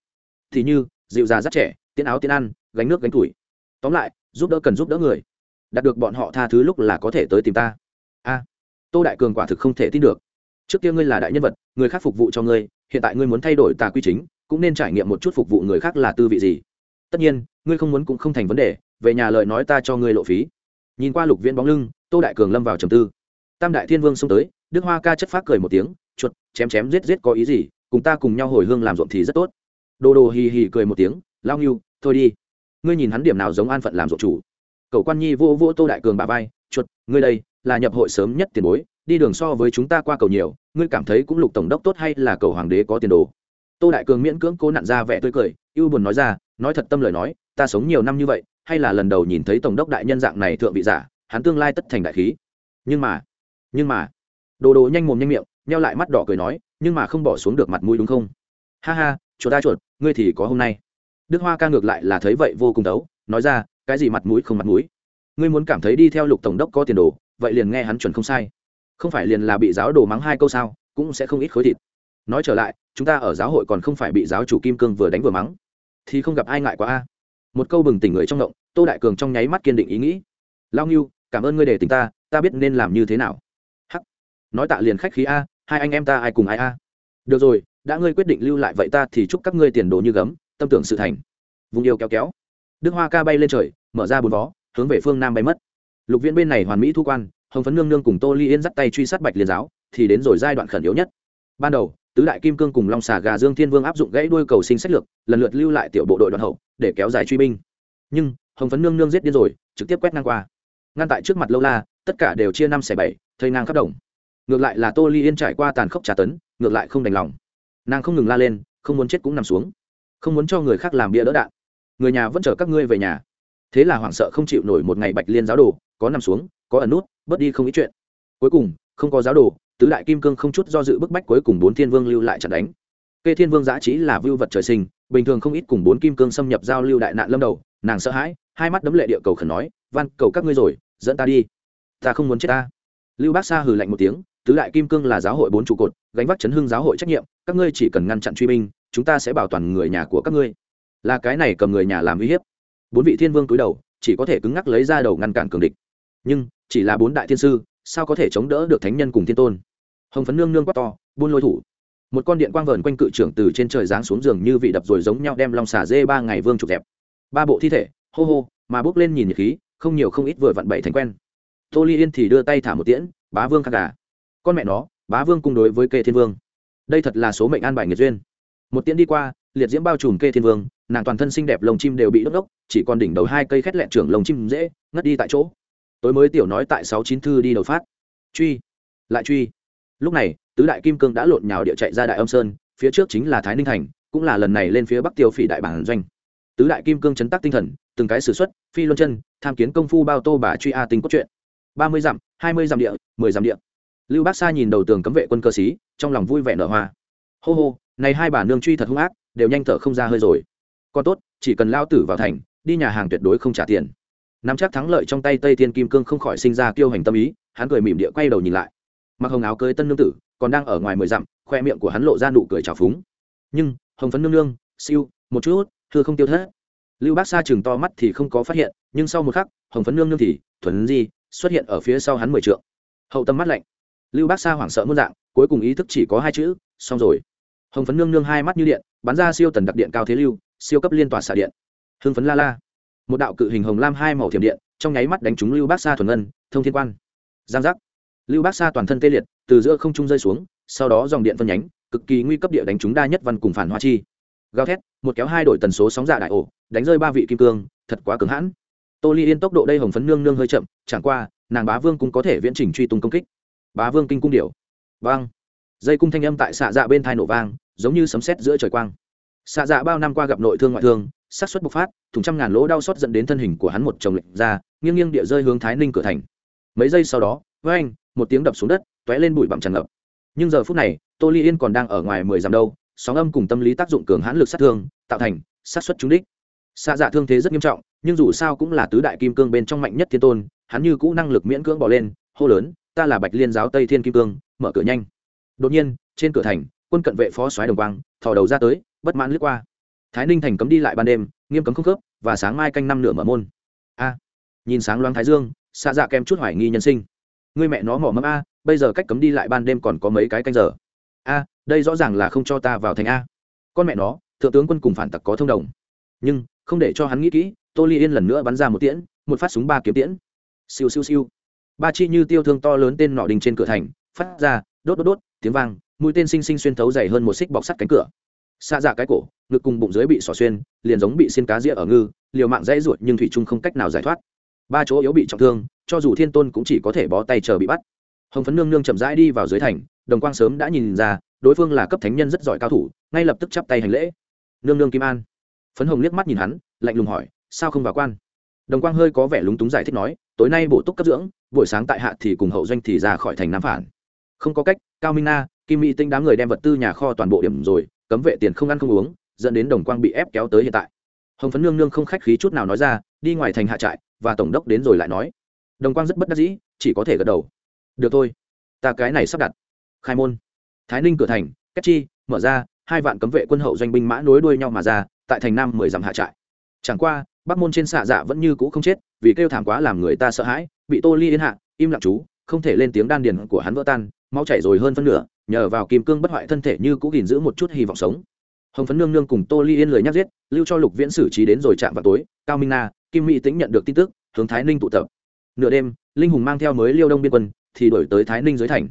Thì như, dịu già rất trẻ tiến áo tiến ăn, gánh nước gánh tuổi. Tóm lại, giúp đỡ cần giúp đỡ người. Đạt được bọn họ tha thứ lúc là có thể tới tìm ta. A tô đại cường quả thực không thể tin được. Trước kia ngươi là đại nhân vật, người khác phục vụ cho ngươi, hiện tại ngươi muốn thay đổi tà quy chính, cũng nên trải nghiệm một chút phục vụ người khác là tư vị gì. Tất nhiên, ngươi không muốn cũng không thành vấn đề, về nhà lời nói ta cho ngươi lộ phí. Nhìn qua lục viễn bóng lưng, tô đại cường lâm vào trầm tư. Tam đại thiên vương xông tới, đức hoa ca chất phát cười một tiếng chuột, chém chém giết giết có ý gì, cùng ta cùng nhau hồi hương làm ruộng thì rất tốt. Đồ đồ hì hì cười một tiếng, lao nghiêu thôi đi. Ngươi nhìn hắn điểm nào giống an phận làm ruộng chủ. Cầu quan nhi vô vô tô đại cường bà vai, chuột, ngươi đây là nhập hội sớm nhất tiền bối, đi đường so với chúng ta qua cầu nhiều, ngươi cảm thấy cũng lục tổng đốc tốt hay là cầu hoàng đế có tiền đồ? Tô đại cường miễn cưỡng cố nặn ra vẻ tươi cười, ưu buồn nói ra, nói thật tâm lời nói, ta sống nhiều năm như vậy, hay là lần đầu nhìn thấy tổng đốc đại nhân dạng này thượng vị giả, hắn tương lai tất thành đại khí. Nhưng mà nhưng mà đồ đồ nhanh mồm nhanh miệng nheo lại mắt đỏ cười nói, nhưng mà không bỏ xuống được mặt mũi đúng không? Ha ha, chuột ta chuột, ngươi thì có hôm nay. Đức hoa ca ngược lại là thấy vậy vô cùng tấu nói ra, cái gì mặt mũi không mặt mũi? Ngươi muốn cảm thấy đi theo lục tổng đốc có tiền đồ, vậy liền nghe hắn chuẩn không sai. Không phải liền là bị giáo đồ mắng hai câu sao, cũng sẽ không ít khối thịt. Nói trở lại, chúng ta ở giáo hội còn không phải bị giáo chủ kim cương vừa đánh vừa mắng. Thì không gặp ai ngại quá a. Một câu bừng tỉnh người trong động, tô đại cường trong nháy mắt kiên định ý nghĩ. Lao nghiêu cảm ơn ngươi để tỉnh ta ta biết nên làm như thế nào. Hắc. Nói tạ liền khách khí a hai anh em ta ai cùng ai a? Được rồi, đã ngươi quyết định lưu lại vậy ta thì chúc các ngươi tiền đồ như gấm, tâm tưởng sự thành. Vùng yêu kéo kéo. Đức hoa ca bay lên trời, mở ra bốn vó, hướng về phương nam bay mất. Lục viễn bên này hoàn mỹ thu quan, hồng phấn nương nương cùng tô ly yên dắt tay truy sát bạch liên giáo, thì đến rồi giai đoạn khẩn yếu nhất. Ban đầu, tứ đại kim cương cùng long xà gà dương thiên vương áp dụng gãy đuôi cầu sinh sách lược, lần lượt lưu lại tiểu bộ đội đoàn hậu, để kéo dài truy binh. Nhưng, hồng phấn nương nương giết điên rồi, trực tiếp quét ngang qua. Ngăn tại trước mặt lâu la, tất cả đều chia năm xẻ bảy, thây ngang khắp đồng ngược lại là tô ly yên trải qua tàn khốc trả tấn, ngược lại không đành lòng. Nàng không ngừng la lên, không muốn chết cũng nằm xuống. Không muốn cho người khác làm bia đỡ đạn. Người nhà vẫn chở các ngươi về nhà. Thế là hoảng sợ không chịu nổi một ngày bạch liên giáo đồ, có nằm xuống, có ẩn nút, bớt đi không ít chuyện. Cuối cùng, không có giáo đồ, tứ đại kim cương không chút do dự bức bách cuối cùng bốn thiên vương lưu lại chặt đánh. Kê thiên vương giã trí là vưu vật trời sinh, bình thường không ít cùng bốn kim cương xâm nhập giao lưu đại nạn lâm đầu, nàng sợ hãi, hai mắt đấm lệ địa cầu khẩn nói, van, cầu các ngươi rồi, dẫn ta đi. Ta không muốn chết ta. Lưu bác sa hừ lạnh một tiếng tứ đại kim cương là giáo hội bốn trụ cột, gánh vác chấn hưng giáo hội trách nhiệm, các ngươi chỉ cần ngăn chặn truy binh, chúng ta sẽ bảo toàn người nhà của các ngươi. Là cái này cầm người nhà làm uy hiếp. Bốn vị thiên vương túi đầu, chỉ có thể cứng ngắc lấy ra đầu ngăn cản cường địch. Nhưng, chỉ là bốn đại thiên sư, sao có thể chống đỡ được thánh nhân cùng thiên tôn? Hồng phấn nương nương quát to, buôn lôi thủ. Một con điện quang vờn quanh cự trưởng từ trên trời giáng xuống giường như vị đập rồi giống nhau đem long xả dê ba ngày vương trục dẹp. Ba bộ thi thể, hô hô, mà bước lên nhìn nhiệt khí, không nhiều không ít vừa vặn bậy thành quen. Tô ly yên thì đưa tay thả một tiễn, bá vương khắc gà con mẹ nó, bá vương cung đối với kê thiên vương. Đây thật là số mệnh an bài nghiệt duyên. Một tiễn đi qua, liệt diễm bao trùm kê thiên vương, nàng toàn thân xinh đẹp lồng chim đều bị đốt đốc chỉ còn đỉnh đầu hai cây khét lẹn trưởng lồng chim dễ, ngất đi tại chỗ. Tối mới tiểu nói tại sáu chín thư đi đầu phát. Truy, lại truy. Lúc này, tứ đại kim cương đã lộn nhào địa chạy ra đại âm sơn, phía trước chính là thái ninh thành, cũng là lần này lên phía bắc tiêu phỉ đại bản doanh. Tứ đại kim cương chấn tác tinh thần, từng cái s ử x u ấ t phi luân chân, tham kiến công phu bao tô bà truy a tinh cốt truyện. Ba mươi dặm, hai mươi dặm địa, mười dặm địa lưu bác sa nhìn đầu tường cấm vệ quân cơ sĩ, trong lòng vui vẻ nở hoa. Hô hô, này hai bà nương truy thật hung ác, đều nhanh thở không ra hơi rồi. Còn tốt, chỉ cần lao tử vào thành, đi nhà hàng tuyệt đối không trả tiền. Nắm chắc thắng lợi trong tay tây thiên kim cương không khỏi sinh ra kiêu hành tâm ý, hắn cười mỉm địa quay đầu nhìn lại. Mặc hồng áo cưới tân nương tử, còn đang ở ngoài mười dặm, khoe miệng của hắn lộ ra nụ cười trào phúng. Nhưng, hồng phấn nương nương, siêu, một chút, thưa không tiêu thất. Lưu bác sa chừng to mắt thì không có phát hiện, nhưng sau một khắc, hồng phấn nương nương thì, thuần di, xuất hiện ở phía sau hắn mười trượng. Hậu tâm mắt lạnh lưu bác sa hoảng sợ muôn dạng, cuối cùng ý thức chỉ có hai chữ, xong rồi. Hồng phấn nương nương hai mắt như điện, bắn ra siêu tần đặc điện cao thế lưu, siêu cấp liên tỏa xả điện. Hưng phấn la la. Một đạo cự hình hồng lam hai màu thiểm điện, trong nháy mắt đánh trúng lưu bác sa thuần ngân, thông thiên quan. Giang giác. Lưu bác sa toàn thân tê liệt, từ giữa không trung rơi xuống, sau đó dòng điện phân nhánh, cực kỳ nguy cấp địa đánh trúng đa nhất văn cùng phản hoa chi. Gào thét, một kéo hai đổi tần số sóng giả đại ổ, đánh rơi ba vị kim cương, thật quá cứng hãn. Tô ly yên tốc độ đây hồng phấn nương nương hơi chậm, chẳng qua, nàng bá vương cũng có thể viễn trình truy tung công kích bá vương kinh cung điệu vang. Dây cung thanh âm tại xạ dạ bên thai nổ vang, giống như sấm sét giữa trời quang. Xạ dạ bao năm qua gặp nội thương ngoại thương sát xuất bộc phát, thùng trăm ngàn lỗ đau xót dẫn đến thân hình của hắn một chồng lệnh ra, nghiêng nghiêng địa rơi hướng thái ninh cửa thành. Mấy giây sau đó với anh một tiếng đập xuống đất t ó é lên bụi bặm tràn ngập. Nhưng giờ phút này, tô ly yên còn đang ở ngoài mười dặm đâu, sóng âm cùng tâm lý tác dụng cường hãn lực sát thương, tạo thành sát xuất trúng đích. Xạ dạ thương thế rất nghiêm trọng, nhưng dù sao cũng là tứ đại kim cương bên trong mạnh nhất thiên tôn, hắn như cũ năng lực miễn cưỡng bỏ lên, hô lớn ta là bạch liên giáo tây thiên kim cương, mở cửa nhanh. Đột nhiên, trên cửa thành, quân cận vệ phó soái đồng quang, thò đầu ra tới, bất mãn lướt qua. Thái ninh thành cấm đi lại ban đêm, nghiêm cấm không khớp, và sáng mai canh năm nửa mở môn. A, nhìn sáng loáng thái dương xa dạ kem chút hoài nghi nhân sinh. Người mẹ nó mỏ mẫm a, bây giờ cách cấm đi lại ban đêm còn có mấy cái canh giờ? A, đây rõ ràng là không cho ta vào thành a. Con mẹ nó, thượng tướng quân cùng phản tặc có thông đồng. Nhưng, không để cho hắn nghĩ kỹ, tô ly yên lần nữa bắn ra một tiễn, một phát súng ba kiếm tiễn. Siêu siêu siêu ba chi như tiêu thương to lớn tên nọ đình trên cửa thành, phát ra, đốt đốt đốt, tiếng vang, mũi tên xinh xinh xuyên thấu dày hơn một xích bọc sắt cánh cửa. Xa dạ cái cổ, ngực cùng bụng dưới bị xỏ xuyên, liền giống bị xiên cá rĩa ở ngư, liều mạng dãy ruột nhưng thủy trung không cách nào giải thoát. Ba chỗ yếu bị trọng thương, cho dù thiên tôn cũng chỉ có thể bó tay chờ bị bắt. Hồng phấn nương nương chậm rãi đi vào dưới thành, đồng quang sớm đã nhìn ra, đối phương là cấp thánh nhân rất giỏi cao thủ, ngay lập tức chắp tay hành lễ. Nương nương kim an. Phấn hồng liếc mắt nhìn hắn, lạnh lùng hỏi, sao không vào quan? Đồng quang hơi có vẻ lúng túng giải thích nói, tối nay bổ túc cấp dưỡng buổi sáng tại hạ thì cùng hậu doanh thì ra khỏi thành nam phản. Không có cách, cao minh na, kim mỹ tinh đám người đem vật tư nhà kho toàn bộ điểm rồi, cấm vệ tiền không ăn không uống, dẫn đến đồng quang bị ép kéo tới hiện tại. Hồng phấn nương nương không khách khí chút nào nói ra, đi ngoài thành hạ trại, và tổng đốc đến rồi lại nói. Đồng quang rất bất đắc dĩ, chỉ có thể gật đầu. Được thôi, ta cái này sắp đặt. Khai môn. Thái ninh cửa thành, cách chi, mở ra, hai vạn cấm vệ quân hậu doanh binh mã nối đuôi nhau mà ra, tại thành nam mười dặm hạ trại. Chẳng qua, bắc môn trên xạ dạ vẫn như cũ không chết, vì kêu thảm quá làm người ta sợ hãi bị tô ly yên hạ, im lặng chú, không thể lên tiếng đan điền của hắn vỡ tan, máu chảy rồi hơn phân nửa, nhờ vào kim cương bất hoại thân thể như cũ gìn giữ một chút hy vọng sống. Hồng phấn nương nương cùng tô ly yên lời nhắc giết, lưu cho lục viễn xử trí đến rồi chạm vào tối, cao minh na, kim mỹ tính nhận được tin tức, hướng thái ninh tụ tập. Nửa đêm, linh hùng mang theo mới liêu đông biên quân, thì đổi tới thái ninh dưới thành.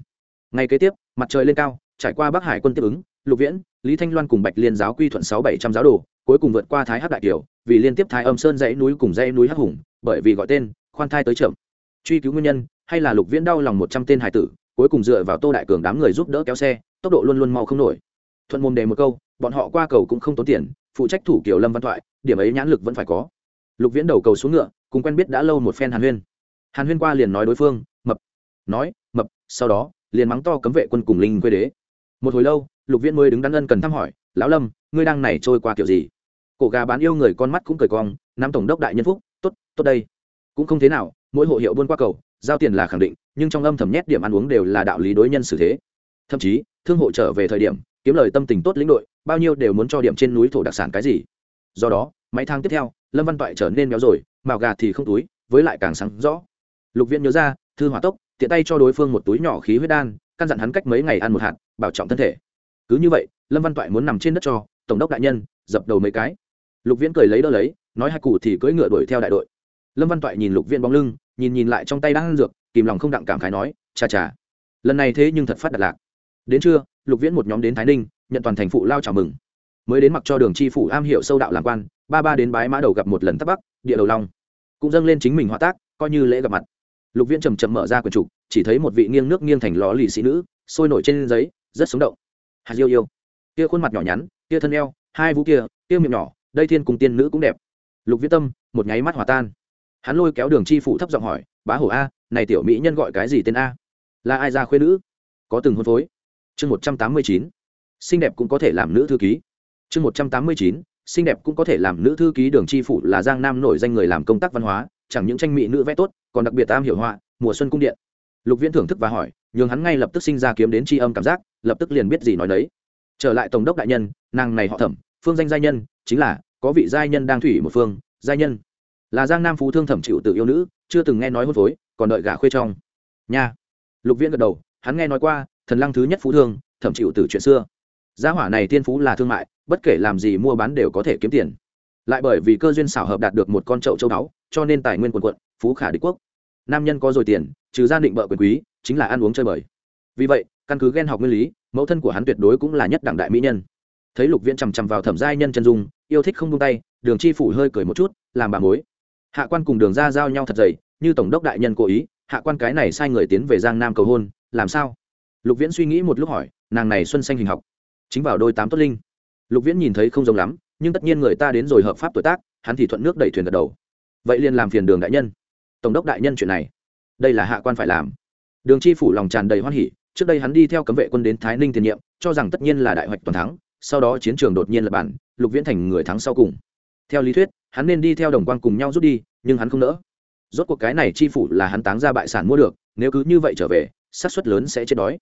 Ngày kế tiếp, mặt trời lên cao, trải qua bắc hải quân tiếp ứng, lục viễn, lý thanh loan cùng bạch liên giáo quy thuận sáu bảy trăm giáo đồ, cuối cùng vượt qua thái hát đại kiều, vì liên tiếp thái âm sơn dãy núi cùng dãy núi hắc hùng, bởi vì gọi tên, khoan thai tới chậm truy cứu nguyên nhân, hay là lục viễn đau lòng một trăm tên hải tử, cuối cùng dựa vào tô đại cường đám người giúp đỡ kéo xe, tốc độ luôn luôn mau không nổi. Thuận mồm đề một câu, bọn họ qua cầu cũng không tốn tiền, phụ trách thủ kiểu lâm văn thoại, điểm ấy nhãn lực vẫn phải có. Lục viễn đầu cầu xuống ngựa, cùng quen biết đã lâu một phen hàn huyên. Hàn huyên qua liền nói đối phương, mập. Nói, mập. Sau đó, liền mắng to cấm vệ quân cùng linh quê đế. Một hồi lâu, lục viễn mới đứng đắn ân cần thăm hỏi, lão lâm, ngươi đang này trôi qua kiểu gì? Cổ gà bán yêu người con mắt cũng cười cong nắm tổng đốc đại nhân phúc, tốt tốt đây. Cũng không thế nào mỗi hộ hiệu buôn qua cầu, giao tiền là khẳng định, nhưng trong âm thầm nhét điểm ăn uống đều là đạo lý đối nhân xử thế. Thậm chí, thương hộ trở về thời điểm, kiếm lời tâm tình tốt lĩnh đội, bao nhiêu đều muốn cho điểm trên núi thổ đặc sản cái gì. Do đó, mấy tháng tiếp theo, lâm văn toại trở nên méo rồi, màu gà thì không túi, với lại càng sáng rõ. Lục viễn nhớ ra, thư hỏa tốc, tiện tay cho đối phương một túi nhỏ khí huyết đan, căn dặn hắn cách mấy ngày ăn một hạt, bảo trọng thân thể. Cứ như vậy, lâm văn toại muốn nằm trên đất cho, tổng đốc đại nhân, dập đầu mấy cái. Lục viễn cười lấy đỡ lấy, nói hai cụ thì cưỡi ngựa đuổi theo đại đội lâm văn toại nhìn lục viễn bóng lưng, nhìn nhìn lại trong tay đang ăn dược, kìm lòng không đặng cảm khái nói, chà chà, lần này thế nhưng thật phát đạt lạc. Đến trưa, lục viễn một nhóm đến thái ninh, nhận toàn thành phụ lao chào mừng. Mới đến mặc cho đường chi phủ am hiểu sâu đạo làm quan, ba ba đến bái mã đầu gặp một lần tắc bắc, địa đầu long. Cũng dâng lên chính mình hóa tác, coi như lễ gặp mặt. Lục viễn trầm trầm mở ra quyển trục, chỉ thấy một vị nghiêng nước nghiêng thành ló lì sĩ nữ, sôi nổi trên giấy, rất sống động. Hạt yêu yêu kia khuôn mặt nhỏ nhắn, kia thân eo, hai vũ kia kia miệng nhỏ, đây thiên cùng tiên nữ cũng đẹp. Lục viễn tâm, một nháy mắt hòa tan hắn lôi kéo đường chi phủ thấp giọng hỏi, bá hổ a, này tiểu mỹ nhân gọi cái gì tên a? Là ai ra khuê nữ? Có từng hôn phối. Chương một trăm tám mươi chín, xinh đẹp cũng có thể làm nữ thư ký. Chương một trăm tám mươi chín, xinh đẹp cũng có thể làm nữ thư ký, đường chi phủ là giang nam nổi danh người làm công tác văn hóa, chẳng những tranh mỹ nữ vẽ tốt, còn đặc biệt tam hiểu họa, mùa xuân cung điện. Lục viễn thưởng thức và hỏi, nhường hắn ngay lập tức sinh ra kiếm đến tri âm cảm giác, lập tức liền biết gì nói đấy. Trở lại tổng đốc đại nhân, nàng này họ thẩm, phương danh giai nhân, chính là, có vị giai nhân đang thủy một phương, giai nhân là giang nam phú thương thẩm chịu tự yêu nữ, chưa từng nghe nói hôn phối, còn đợi gả khuê trong. Nha. Lục viễn gật đầu, hắn nghe nói qua, thần lăng thứ nhất phú thương, thẩm chịu từ chuyện xưa. Gia hỏa này tiên phú là thương mại, bất kể làm gì mua bán đều có thể kiếm tiền. Lại bởi vì cơ duyên xảo hợp đạt được một con trậu châu báu, cho nên tài nguyên quần quận, phú khả địch quốc. Nam nhân có rồi tiền, trừ gia định bợ quyền quý, chính là ăn uống chơi bời. Vì vậy, căn cứ ghen học nguyên lý, mẫu thân của hắn tuyệt đối cũng là nhất đẳng đại mỹ nhân. Thấy lục viễn chằm chằm vào thẩm giai nhân chân dung, yêu thích không buông tay, đường chi phủ hơi cười một chút, làm bà mối hạ quan cùng đường ra giao nhau thật dày, như tổng đốc đại nhân cố ý, hạ quan cái này sai người tiến về giang nam cầu hôn, làm sao? Lục viễn suy nghĩ một lúc hỏi, nàng này xuân xanh hình học, chính vào đôi tám tốt linh. Lục viễn nhìn thấy không giống lắm, nhưng tất nhiên người ta đến rồi hợp pháp tuổi tác, hắn thì thuận nước đẩy thuyền gật đầu. Vậy liền làm phiền đường đại nhân. Tổng đốc đại nhân chuyện này, đây là hạ quan phải làm. Đường chi phủ lòng tràn đầy hoan hỉ, trước đây hắn đi theo cấm vệ quân đến thái ninh tiền nhiệm, cho rằng tất nhiên là đại hoạch toàn thắng, sau đó chiến trường đột nhiên lập bản, lục viễn thành người thắng sau cùng theo lý thuyết, hắn nên đi theo đồng quang cùng nhau rút đi, nhưng hắn không nỡ. Rốt cuộc cái này chi phủ là hắn táng ra bại sản mua được, nếu cứ như vậy trở về, xác suất lớn sẽ chết đói.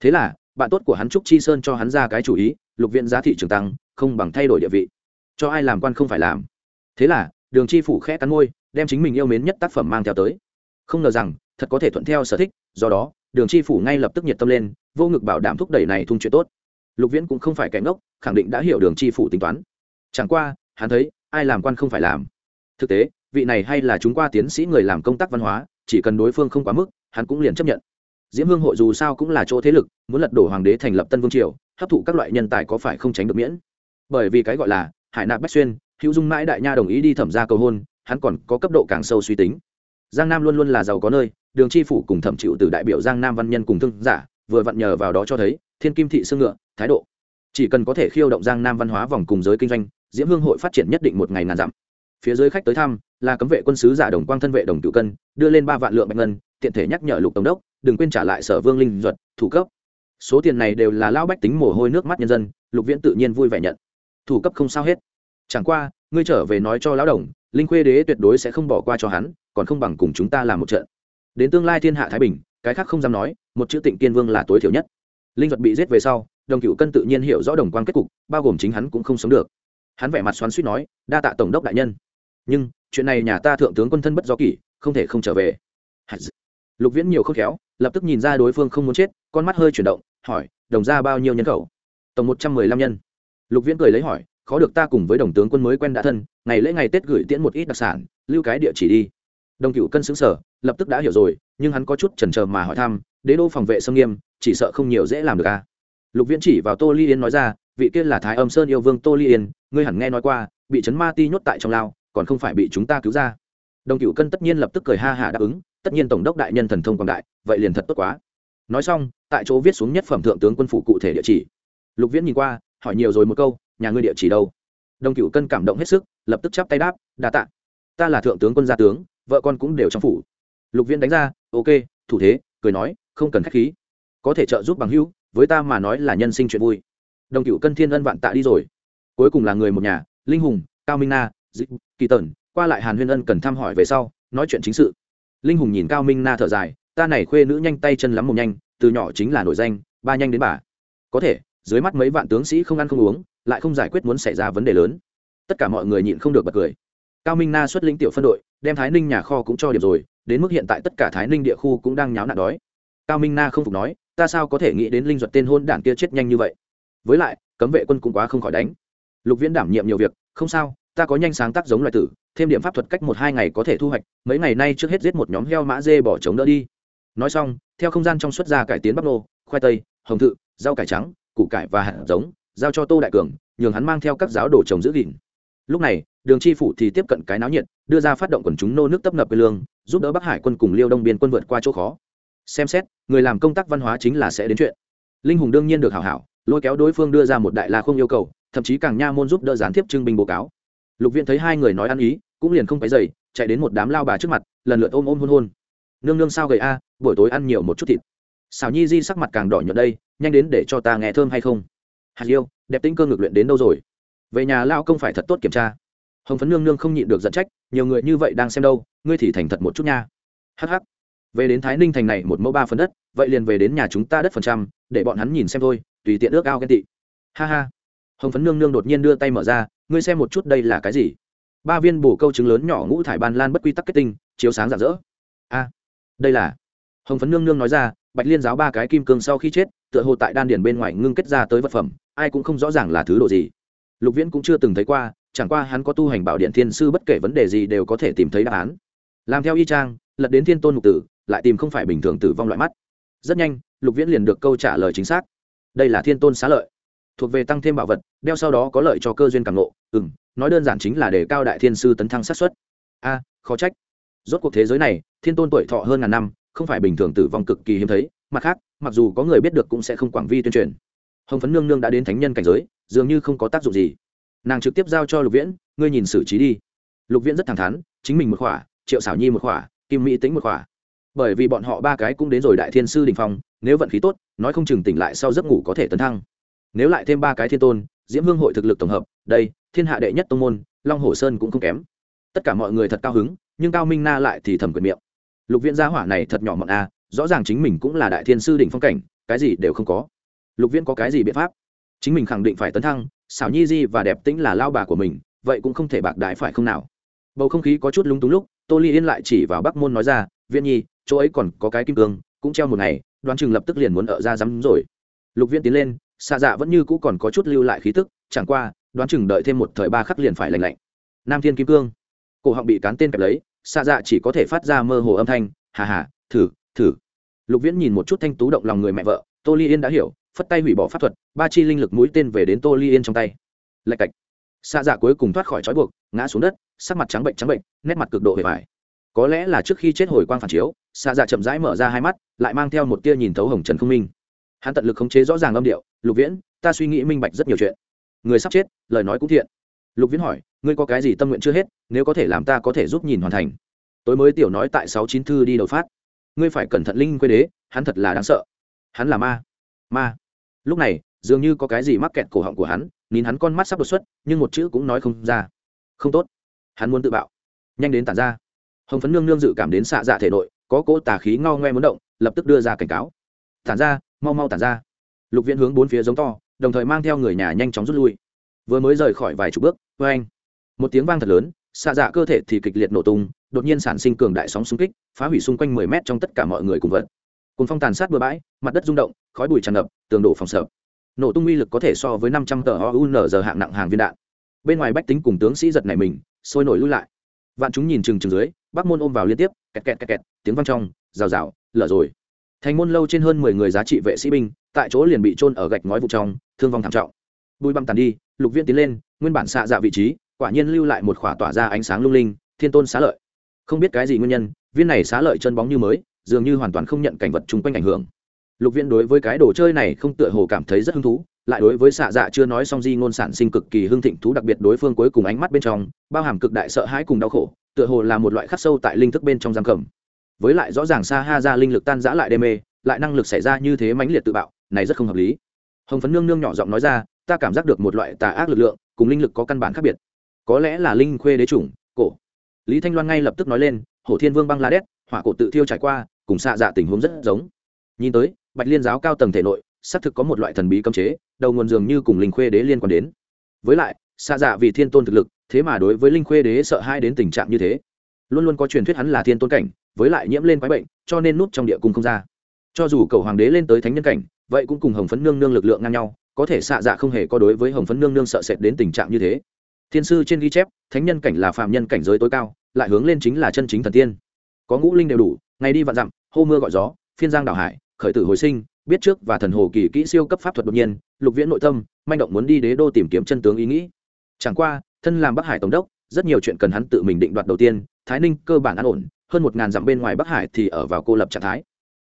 Thế là, bạn tốt của hắn trúc chi sơn cho hắn ra cái chủ ý, lục viện giá thị trường tăng, không bằng thay đổi địa vị. Cho ai làm quan không phải làm. Thế là, đường chi phủ khẽ cắn môi, đem chính mình yêu mến nhất tác phẩm mang theo tới. Không ngờ rằng, thật có thể thuận theo sở thích, do đó, đường chi phủ ngay lập tức nhiệt tâm lên, vô ngực bảo đảm thúc đẩy này thung chuyện tốt. Lục viễn cũng không phải kẻ ngốc, khẳng định đã hiểu đường chi phủ tính toán. Chẳng qua, hắn thấy ai làm quan không phải làm. Thực tế, vị này hay là chúng qua tiến sĩ người làm công tác văn hóa, chỉ cần đối phương không quá mức, hắn cũng liền chấp nhận. Diễm hương hội dù sao cũng là chỗ thế lực, muốn lật đổ hoàng đế thành lập tân vương triều, hấp thụ các loại nhân tài có phải không tránh được miễn? Bởi vì cái gọi là hải nạp bách xuyên, hữu dung mãi đại nha đồng ý đi thẩm ra cầu hôn, hắn còn có cấp độ càng sâu suy tính. Giang nam luôn luôn là giàu có nơi, đường chi phủ cùng thẩm chịu từ đại biểu giang nam văn nhân cùng thương giả, vừa vặn nhờ vào đó cho thấy, thiên kim thị xương ngựa, thái độ. Chỉ cần có thể khiêu động giang nam văn hóa vòng cùng giới kinh doanh diễm hương hội phát triển nhất định một ngày ngàn dặm. Phía dưới khách tới thăm, là cấm vệ quân sứ giả đồng quang thân vệ đồng cựu cân, đưa lên ba vạn lượng bạch ngân, tiện thể nhắc nhở lục tổng đốc, đừng quên trả lại sở vương linh duật, thủ cấp. Số tiền này đều là lao bách tính mồ hôi nước mắt nhân dân, lục viễn tự nhiên vui vẻ nhận. Thủ cấp không sao hết. Chẳng qua, ngươi trở về nói cho lão đồng, linh khuê đế tuyệt đối sẽ không bỏ qua cho hắn, còn không bằng cùng chúng ta làm một trận. Đến tương lai thiên hạ thái bình, cái khác không dám nói, một chữ tịnh kiên vương là tối thiểu nhất. Linh duật bị giết về sau, đồng cựu cân tự nhiên hiểu rõ đồng quan kết cục, bao gồm chính hắn cũng không sống được hắn vẻ mặt xoắn suýt nói, đa tạ tổng đốc đại nhân. Nhưng, chuyện này nhà ta thượng tướng quân thân bất do kỷ, không thể không trở về. Lục viễn nhiều khôn khéo, lập tức nhìn ra đối phương không muốn chết, con mắt hơi chuyển động, hỏi, đồng ra bao nhiêu nhân khẩu? Tổng một trăm mười lăm nhân. Lục viễn cười lấy hỏi, khó được ta cùng với đồng tướng quân mới quen đã thân, ngày lễ ngày tết gửi tiễn một ít đặc sản, lưu cái địa chỉ đi. Đồng cựu cân xứng sở lập tức đã hiểu rồi, nhưng hắn có chút chần chờ mà hỏi thăm, đế đô phòng vệ sâm nghiêm, chỉ sợ không nhiều dễ làm được à. lục viễn chỉ vào tô ly yên nói ra vị kia là thái âm sơn yêu vương tô ly yên, ngươi hẳn nghe nói qua, bị trấn ma ti nhốt tại trong lao, còn không phải bị chúng ta cứu ra. Đồng cựu cân tất nhiên lập tức cười ha hả đáp ứng, tất nhiên tổng đốc đại nhân thần thông quảng đại, vậy liền thật tốt quá. Nói xong, tại chỗ viết xuống nhất phẩm thượng tướng quân phủ cụ thể địa chỉ. Lục viễn nhìn qua, hỏi nhiều rồi một câu, nhà ngươi địa chỉ đâu? Đồng cựu cân cảm động hết sức, lập tức chắp tay đáp, đa tạ. Ta là thượng tướng quân gia tướng, vợ con cũng đều trong phủ. Lục viễn đánh ra, ok, thủ thế, cười nói, không cần k h á c h khí. Có thể trợ giúp bằng hữu, với ta mà nói là nhân sinh chuyện vui đồng cựu cân thiên ân vạn tạ đi rồi. Cuối cùng là người một nhà, linh hùng, cao minh na, dịch, kỳ tần qua lại hàn huyên ân cần thăm hỏi về sau, nói chuyện chính sự. Linh hùng nhìn cao minh na thở dài, ta này khuê nữ nhanh tay chân lắm một nhanh, từ nhỏ chính là nổi danh, ba nhanh đến bà. Có thể, dưới mắt mấy vạn tướng sĩ không ăn không uống, lại không giải quyết muốn xảy ra vấn đề lớn. Tất cả mọi người nhịn không được bật cười. Cao minh na xuất lĩnh tiểu phân đội, đem thái ninh nhà kho cũng cho điểm rồi, đến mức hiện tại tất cả thái ninh địa khu cũng đang nháo nạn đói. Cao minh na không phục nói, ta sao có thể nghĩ đến linh duật tên hôn đảng kia chết nhanh như vậy? Với lại, cấm vệ quân cũng quá không khỏi đánh. Lục viễn đảm nhiệm nhiều việc, không sao, ta có nhanh sáng tác giống loại tử, thêm điểm pháp thuật cách một hai ngày có thể thu hoạch, mấy ngày nay trước hết giết một nhóm heo mã dê bỏ trống đỡ đi. Nói xong, theo không gian trong xuất ra cải tiến bắp nô, khoai tây, hồng thự, rau cải trắng, củ cải và hạt giống, giao cho tô đại cường, nhường hắn mang theo các giáo đồ trồng giữ gìn. Lúc này, đường tri phủ thì tiếp cận cái náo nhiệt, đưa ra phát động quần chúng nô nước tấp nập quê lương, giúp đỡ bắc hải quân cùng liêu đông biên quân vượt qua chỗ khó. Xem xét, người làm công tác văn hóa chính là sẽ đến chuyện. Linh hùng đương nhiên được hảo hảo lôi kéo đối phương đưa ra một đại la không yêu cầu, thậm chí càng nha môn giúp đỡ gián tiếp trưng binh báo cáo. Lục viện thấy hai người nói ăn ý, cũng liền không phải dày chạy đến một đám lao bà trước mặt, lần lượt ôm ôm hôn hôn. Nương nương sao gầy a, buổi tối ăn nhiều một chút thịt. Xào nhi di sắc mặt càng đỏ nhuận đây, nhanh đến để cho ta nghe thơm hay không? Hạt yêu, đẹp tính cơ ngực luyện đến đâu rồi? Về nhà lao công phải thật tốt kiểm tra. Hồng phấn nương nương không nhịn được giận trách, nhiều người như vậy đang xem đâu, ngươi thì thành thật một chút nha. Hh về đến thái ninh thành này một mẫu ba phần đất, vậy liền về đến nhà chúng ta đất phần trăm để bọn hắn nhìn xem thôi, tùy tiện ước ao ghen tị. Ha ha. Hồng phấn nương nương đột nhiên đưa tay mở ra, ngươi xem một chút đây là cái gì? Ba viên bổ câu trứng lớn nhỏ ngũ thải ban lan bất quy tắc kết tinh, chiếu sáng rạng rỡ. A, đây là. Hồng phấn nương nương nói ra, bạch liên giáo ba cái kim cương sau khi chết, tựa hồ tại đan điền bên ngoài ngưng kết ra tới vật phẩm, ai cũng không rõ ràng là thứ đồ gì. Lục viễn cũng chưa từng thấy qua, chẳng qua hắn có tu hành bảo điện thiên sư bất kể vấn đề gì đều có thể tìm thấy đáp án. Làm theo y trang lật đến thiên tôn mục tử, lại tìm không phải bình thường tử vong loại mắt. Rất nhanh lục viễn liền được câu trả lời chính xác. Đây là thiên tôn xá lợi. Thuộc về tăng thêm bảo vật, đeo sau đó có lợi cho cơ duyên càng ngộ. Ừ m nói đơn giản chính là để cao đại thiên sư tấn thăng sát xuất a, khó trách. Rốt cuộc thế giới này, thiên tôn tuổi thọ hơn ngàn năm, không phải bình thường tử vong cực kỳ hiếm thấy. Mặt khác, mặc dù có người biết được cũng sẽ không quảng vi tuyên truyền. Hồng phấn nương nương đã đến thánh nhân cảnh giới, dường như không có tác dụng gì. Nàng trực tiếp giao cho lục viễn, ngươi nhìn xử trí đi. Lục viễn rất thẳng thắn, chính mình một khỏa, triệu xảo nhi một khỏa, kim mỹ tính một khỏa. Bởi vì bọn họ ba cái cũng đến rồi đại thiên sư đình phong nếu vận khí tốt, nói không chừng tỉnh lại sau giấc ngủ có thể tấn thăng. Nếu lại thêm ba cái thiên tôn, diễm hương hội thực lực tổng hợp, đây, thiên hạ đệ nhất tông môn, long hồ sơn cũng không kém. Tất cả mọi người thật cao hứng, nhưng cao minh na lại thì thầm quyền miệng. Lục viễn gia hỏa này thật nhỏ mọn a, rõ ràng chính mình cũng là đại thiên sư đỉnh phong cảnh, cái gì đều không có. Lục viễn có cái gì biện pháp? Chính mình khẳng định phải tấn thăng, xảo nhi di và đẹp tĩnh là lao bà của mình, vậy cũng không thể bạc đại phải không nào? Bầu không khí có chút lúng túng lúc, tô ly yên lại chỉ vào bắc môn nói ra, viễn nhi, chỗ ấy còn có cái kim cương, cũng treo một ngày đoán chừng lập tức liền muốn ở ra rắm rồi. Lục viễn tiến lên, xa dạ vẫn như cũ còn có chút lưu lại khí tức, chẳng qua, đoán chừng đợi thêm một thời ba khắc liền phải lành lạnh. Nam thiên kim cương. Cổ họng bị cán tên kẹp lấy, xa dạ chỉ có thể phát ra mơ hồ âm thanh, hà hà, thử thử. Lục viễn nhìn một chút thanh tú động lòng người mẹ vợ, tô ly yên đã hiểu, phất tay hủy bỏ pháp thuật, ba chi linh lực mũi tên về đến tô ly yên trong tay. Lạch cạch. Xa dạ cuối cùng thoát khỏi trói buộc, ngã xuống đất, sắc mặt trắng bệnh trắng bệnh, nét mặt cực độ hề vải có lẽ là trước khi chết hồi quang phản chiếu xa dạ chậm rãi mở ra hai mắt, lại mang theo một tia nhìn thấu hồng trần không minh. Hắn tận lực khống chế rõ ràng âm điệu, lục viễn, ta suy nghĩ minh bạch rất nhiều chuyện. Người sắp chết, lời nói cũng thiện. Lục viễn hỏi, ngươi có cái gì tâm nguyện chưa hết, nếu có thể làm ta có thể giúp nhìn hoàn thành? Tối mới tiểu nói tại sáu chín thư đi đầu phát. Ngươi phải cẩn thận linh quê đế, hắn thật là đáng sợ. Hắn là ma. Ma. Lúc này, dường như có cái gì mắc kẹt cổ họng của hắn, nín hắn con mắt sắp đột xuất, nhưng một chữ cũng nói không ra. Không tốt. Hắn muốn tự bạo. Nhanh đến tản ra. Hồng phấn nương nương dự cảm đến xạ dạ thể nội có cỗ tà khí ngao ngoe muốn động, lập tức đưa ra cảnh cáo. Tản ra, mau mau tản ra. Lục viễn hướng bốn phía giống to, đồng thời mang theo người nhà nhanh chóng rút lui. Vừa mới rời khỏi vài chục bước vê anh một tiếng vang thật lớn, xạ dạ cơ thể thì kịch liệt nổ tung, đột nhiên sản sinh cường đại sóng xung kích, phá hủy xung quanh mười mét trong tất cả mọi người cùng vật. Cùng phong tàn sát bừa bãi, mặt đất rung động, khói bụi tràn ngập, tường đổ phòng sợ nổ tung uy lực có thể so với năm trăm tờ oun giờ hạng nặng hàng viên đạn. Bên ngoài bách tính cùng tướng sĩ giật này mình, sôi nổi lui lại. Vạn chúng nhìn chừng chừng dưới bắc môn ôm vào liên tiếp, kẹt kẹt kẹt kẹt, tiếng vang trong, rào rào, lở rồi. Thành môn lâu trên hơn mười người giá trị vệ sĩ binh, tại chỗ liền bị trôn ở gạch ngói vụ trong, thương vong thảm trọng. Bùi băng tàn đi, lục viên tiến lên, nguyên bản xạ dạ vị trí, quả nhiên lưu lại một khỏa tỏa ra ánh sáng lung linh, thiên tôn xá lợi. Không biết cái gì nguyên nhân, viên này xá lợi chân bóng như mới, dường như hoàn toàn không nhận cảnh vật chung quanh ảnh hưởng. Lục viên đối với cái đồ chơi này không tựa hồ cảm thấy rất hứng thú, lại đối với xạ dạ chưa nói xong di ngôn sản sinh cực kỳ hưng thịnh thú đặc biệt đối phương cuối cùng ánh mắt bên trong, bao hàm cực đại sợ hãi cùng đau khổ tựa hồ là một loại khắc sâu tại linh thức bên trong giam cầm. Với lại rõ ràng sa ha ra linh lực tan giã lại đê mê, lại năng lực xảy ra như thế mãnh liệt tự bạo, này rất không hợp lý. Hồng phấn nương nương nhỏ giọng nói ra, ta cảm giác được một loại tà ác lực lượng, cùng linh lực có căn bản khác biệt. Có lẽ là linh khuê đế chủng, cổ. Lý thanh loan ngay lập tức nói lên, hổ thiên vương băng la đét hỏa cổ tự thiêu trải qua, cùng xạ dạ tình huống rất giống. Nhìn tới, bạch liên giáo cao tầng thể nội, xác thực có một loại thần bí cấm chế, đầu nguồn dường như cùng linh khuê đế liên quan đến. Với lại xạ dạ vì thiên tôn thực lực thế mà đối với linh khuê đế sợ hai đến tình trạng như thế. Luôn luôn có truyền thuyết hắn là thiên tôn cảnh, với lại nhiễm lên quái bệnh, cho nên nút trong địa cung không ra. Cho dù cầu hoàng đế lên tới thánh nhân cảnh, vậy cũng cùng hồng phấn nương nương lực lượng ngang nhau, có thể xạ dạ không hề có đối với hồng phấn nương nương sợ sệt đến tình trạng như thế. Thiên sư trên ghi chép, thánh nhân cảnh là phạm nhân cảnh giới tối cao, lại hướng lên chính là chân chính thần tiên. Có ngũ linh đều đủ, ngày đi vạn dặm, hô mưa gọi gió, phiên giang đảo hải, khởi tử hồi sinh, biết trước và thần hồ kỳ kỹ siêu cấp pháp thuật đột nhiên, lục viễn nội tâm, manh động muốn đi đế đô tìm kiếm chân tướng ý nghĩ. Chẳng qua thân làm bắc hải tổng đốc, rất nhiều chuyện cần hắn tự mình định đoạt đầu tiên, thái ninh cơ bản an ổn, hơn một ngàn dặm bên ngoài bắc hải thì ở vào cô lập trạng thái.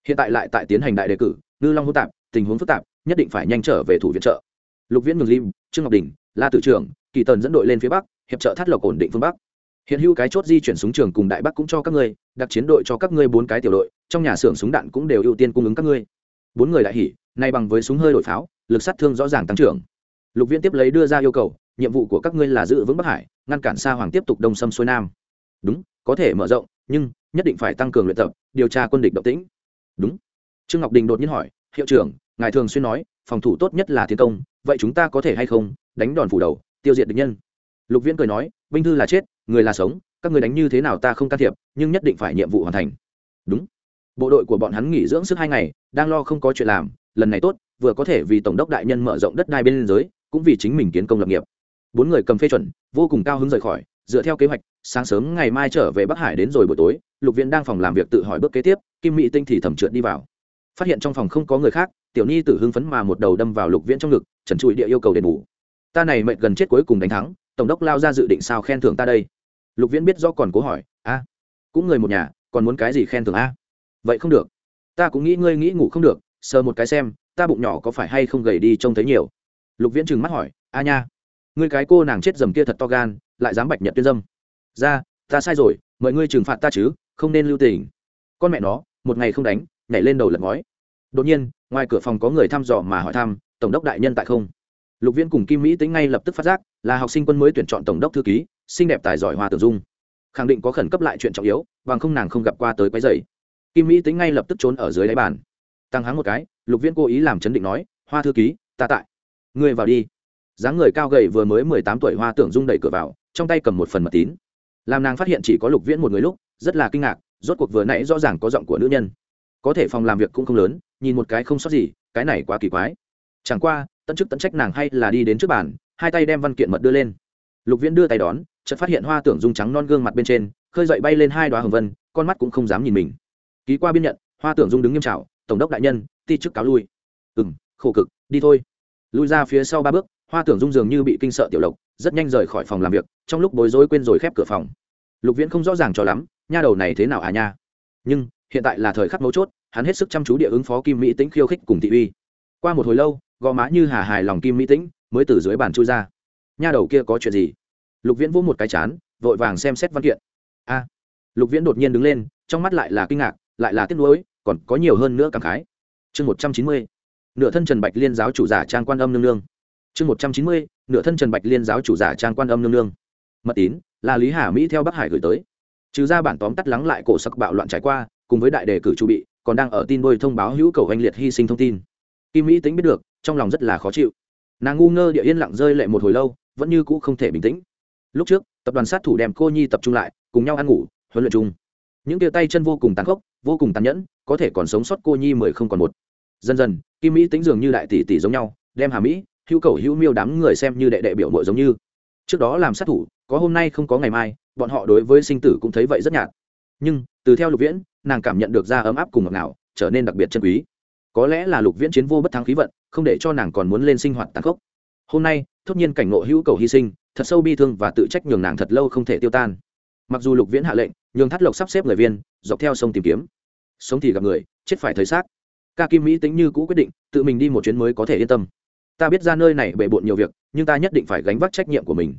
Hiện tại lại tại tiến hành đại đề cử, ngư long hô tạp, tình huống phức tạp, nhất định phải nhanh trở về thủ viện trợ. Lục viễn mừng lim, trương ngọc đình, la tử trưởng kỳ tần dẫn đội lên phía bắc, hiệp trợ thắt lộc ổn định phương bắc. Hiện hữu cái chốt di chuyển súng trường cùng đại bắc cũng cho các ngươi, đặc chiến đội cho các ngươi bốn cái tiểu đội, trong nhà xưởng súng đạn cũng đều ưu tiên cung ứng các ngươi. Bốn người đại hỉ, nay bằng với súng hơi đội pháo, lực sát thương rõ ràng tăng trưởng. Lục viễn tiếp lấy đưa ra yêu cầu nhiệm vụ của các ngươi là giữ vững bắc hải, ngăn cản xa hoàng tiếp tục đông xâm xuôi nam. Đúng, có thể mở rộng, nhưng nhất định phải tăng cường luyện tập, điều tra quân địch động tĩnh. Đúng. Trương ngọc đình đột nhiên hỏi, hiệu trưởng, ngài thường xuyên nói, phòng thủ tốt nhất là tiến công, vậy chúng ta có thể hay không đánh đòn phủ đầu, tiêu diệt địch nhân? Lục viễn cười nói, binh thư là chết, người là sống, các người đánh như thế nào ta không can thiệp, nhưng nhất định phải nhiệm vụ hoàn thành. Đúng. Bộ đội của bọn hắn nghỉ dưỡng sức hai ngày, đang lo không có chuyện làm, lần này tốt, vừa có thể vì tổng đốc đại nhân mở rộng đất đai bên giới, cũng vì chính mình kiến công lập nghiệp bốn người cầm phê chuẩn, vô cùng cao hứng rời khỏi, dựa theo kế hoạch, sáng sớm ngày mai trở về bắc hải đến rồi buổi tối, lục viện đang phòng làm việc tự hỏi bước kế tiếp, kim mỹ tinh thì thẩm trượt đi vào. Phát hiện trong phòng không có người khác, tiểu nhi tử hưng phấn mà một đầu đâm vào lục viễn trong ngực, trần trụi địa yêu cầu đền bù. Ta này mệnh gần chết cuối cùng đánh thắng, tổng đốc lao ra dự định sao khen thưởng ta đây? Lục viễn biết do còn cố hỏi, a, cũng người một nhà, còn muốn cái gì khen thưởng a? Vậy không được. Ta cũng nghĩ ngươi nghĩ ngủ không được, sờ một cái xem, ta bụng nhỏ có phải hay không gầy đi trông thấy nhiều? Lục viễn trừng mắt hỏi, a nha ngươi cái cô nàng chết dầm kia thật to gan, lại dám bạch nhật tuyên dâm. Ra, ta sai rồi mời ngươi trừng phạt ta chứ, không nên lưu tình. Con mẹ nó, một ngày không đánh, nhảy lên đầu lật ngói. Đột nhiên, ngoài cửa phòng có người thăm dò mà hỏi thăm, tổng đốc đại nhân tại không? Lục viễn cùng kim mỹ tính ngay lập tức phát giác, là học sinh quân mới tuyển chọn tổng đốc thư ký, xinh đẹp tài giỏi hoa tử dung. Khẳng định có khẩn cấp lại chuyện trọng yếu, bằng không nàng không gặp qua tới quấy dày kim mỹ tính ngay lập tức trốn ở dưới đáy bàn. Tăng háng một cái, lục viễn cố ý làm chấn định nói, hoa thư ký, ta tại. Người vào đi dáng người cao gầy vừa mới mười tám tuổi hoa tưởng dung đẩy cửa vào, trong tay cầm một phần mật tín. Làm nàng phát hiện chỉ có lục viễn một người lúc, rất là kinh ngạc, rốt cuộc vừa nãy rõ ràng có giọng của nữ nhân. Có thể phòng làm việc cũng không lớn, nhìn một cái không sót gì, cái này quá kỳ quái. Chẳng qua, tận chức tận trách nàng hay là đi đến trước bàn, hai tay đem văn kiện mật đưa lên. Lục viễn đưa tay đón, chợt phát hiện hoa tưởng dung trắng non gương mặt bên trên, khơi dậy bay lên hai đoá hồng vân, con mắt cũng không dám nhìn mình. Ký qua biên nhận, hoa tưởng dung đứng nghiêm trào tổng đốc đại nhân, ti chức cáo lui. Ừ m khổ cực, đi thôi. Lui ra phía sau ba bước hoa tưởng dung dường như bị kinh sợ tiểu lộc, rất nhanh rời khỏi phòng làm việc, trong lúc bối rối quên rồi khép cửa phòng. Lục viễn không rõ ràng cho lắm, nha đầu này thế nào à nha? Nhưng, hiện tại là thời khắc mấu chốt, hắn hết sức chăm chú địa ứng phó kim mỹ tĩnh khiêu khích cùng thị uy. Qua một hồi lâu, gò má như hà hài lòng kim mỹ tĩnh mới từ dưới bàn chui ra. Nha đầu kia có chuyện gì? Lục viễn vỗ một cái chán, vội vàng xem xét văn kiện. A! Lục viễn đột nhiên đứng lên, trong mắt lại là kinh ngạc, lại là tiếc nuối, còn có nhiều hơn nữa cảm khái. Chương một trăm chín mươi, nửa thân trần bạch liên giáo chủ giả trang quan âm nương nương chương một trăm chín mươi, nửa thân trần bạch liên giáo chủ giả trang quan âm nương nương. Mật tín, là lý hà mỹ theo bắc hải gửi tới. Trừ ra bản tóm tắt lắng lại cổ sắc bạo loạn trải qua, cùng với đại đề cử chu bị, còn đang ở tin đôi thông báo hữu cầu anh liệt hy sinh thông tin. Kim mỹ tính biết được, trong lòng rất là khó chịu. Nàng ngu ngơ địa yên lặng rơi lệ một hồi lâu, vẫn như cũ không thể bình tĩnh. Lúc trước, tập đoàn sát thủ đem cô nhi tập trung lại, cùng nhau ăn ngủ, huấn luyện chung. Những tia tay chân vô cùng tàn khốc, vô cùng tàn nhẫn, có thể còn sống sót cô nhi mười không còn một. Dần dần, kim mỹ tính dường như đại tỷ tỷ giống nhau, đem hà mỹ hữu cầu hữu miêu đám người xem như đệ đệ biểu mội giống như. Trước đó làm sát thủ, có hôm nay không có ngày mai, bọn họ đối với sinh tử cũng thấy vậy rất nhạt. Nhưng, từ theo lục viễn, nàng cảm nhận được ra ấm áp cùng ngọt nào trở nên đặc biệt chân quý. Có lẽ là lục viễn chiến vô bất thắng khí vận, không để cho nàng còn muốn lên sinh hoạt tàn khốc. Hôm nay, thốt nhiên cảnh ngộ hữu cầu hy sinh, thật sâu bi thương và tự trách nhường nàng thật lâu không thể tiêu tan. Mặc dù lục viễn hạ lệnh, nhường thắt lộc sắp xếp người viên, dọc theo sông tìm kiếm. Sống thì gặp người, chết phải thấy xác. Ca kim mỹ tính như cũ quyết định, tự mình đi một chuyến mới có thể yên tâm ta biết ra nơi này bề bộn nhiều việc, nhưng ta nhất định phải gánh vác trách nhiệm của mình.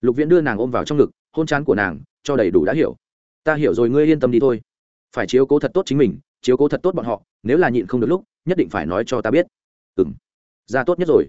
Lục viễn đưa nàng ôm vào trong ngực, hôn chán của nàng, cho đầy đủ đã hiểu. Ta hiểu rồi, ngươi yên tâm đi thôi. Phải chiếu cố thật tốt chính mình, chiếu cố thật tốt bọn họ, nếu là nhịn không được lúc, nhất định phải nói cho ta biết. Ừ m ra tốt nhất rồi.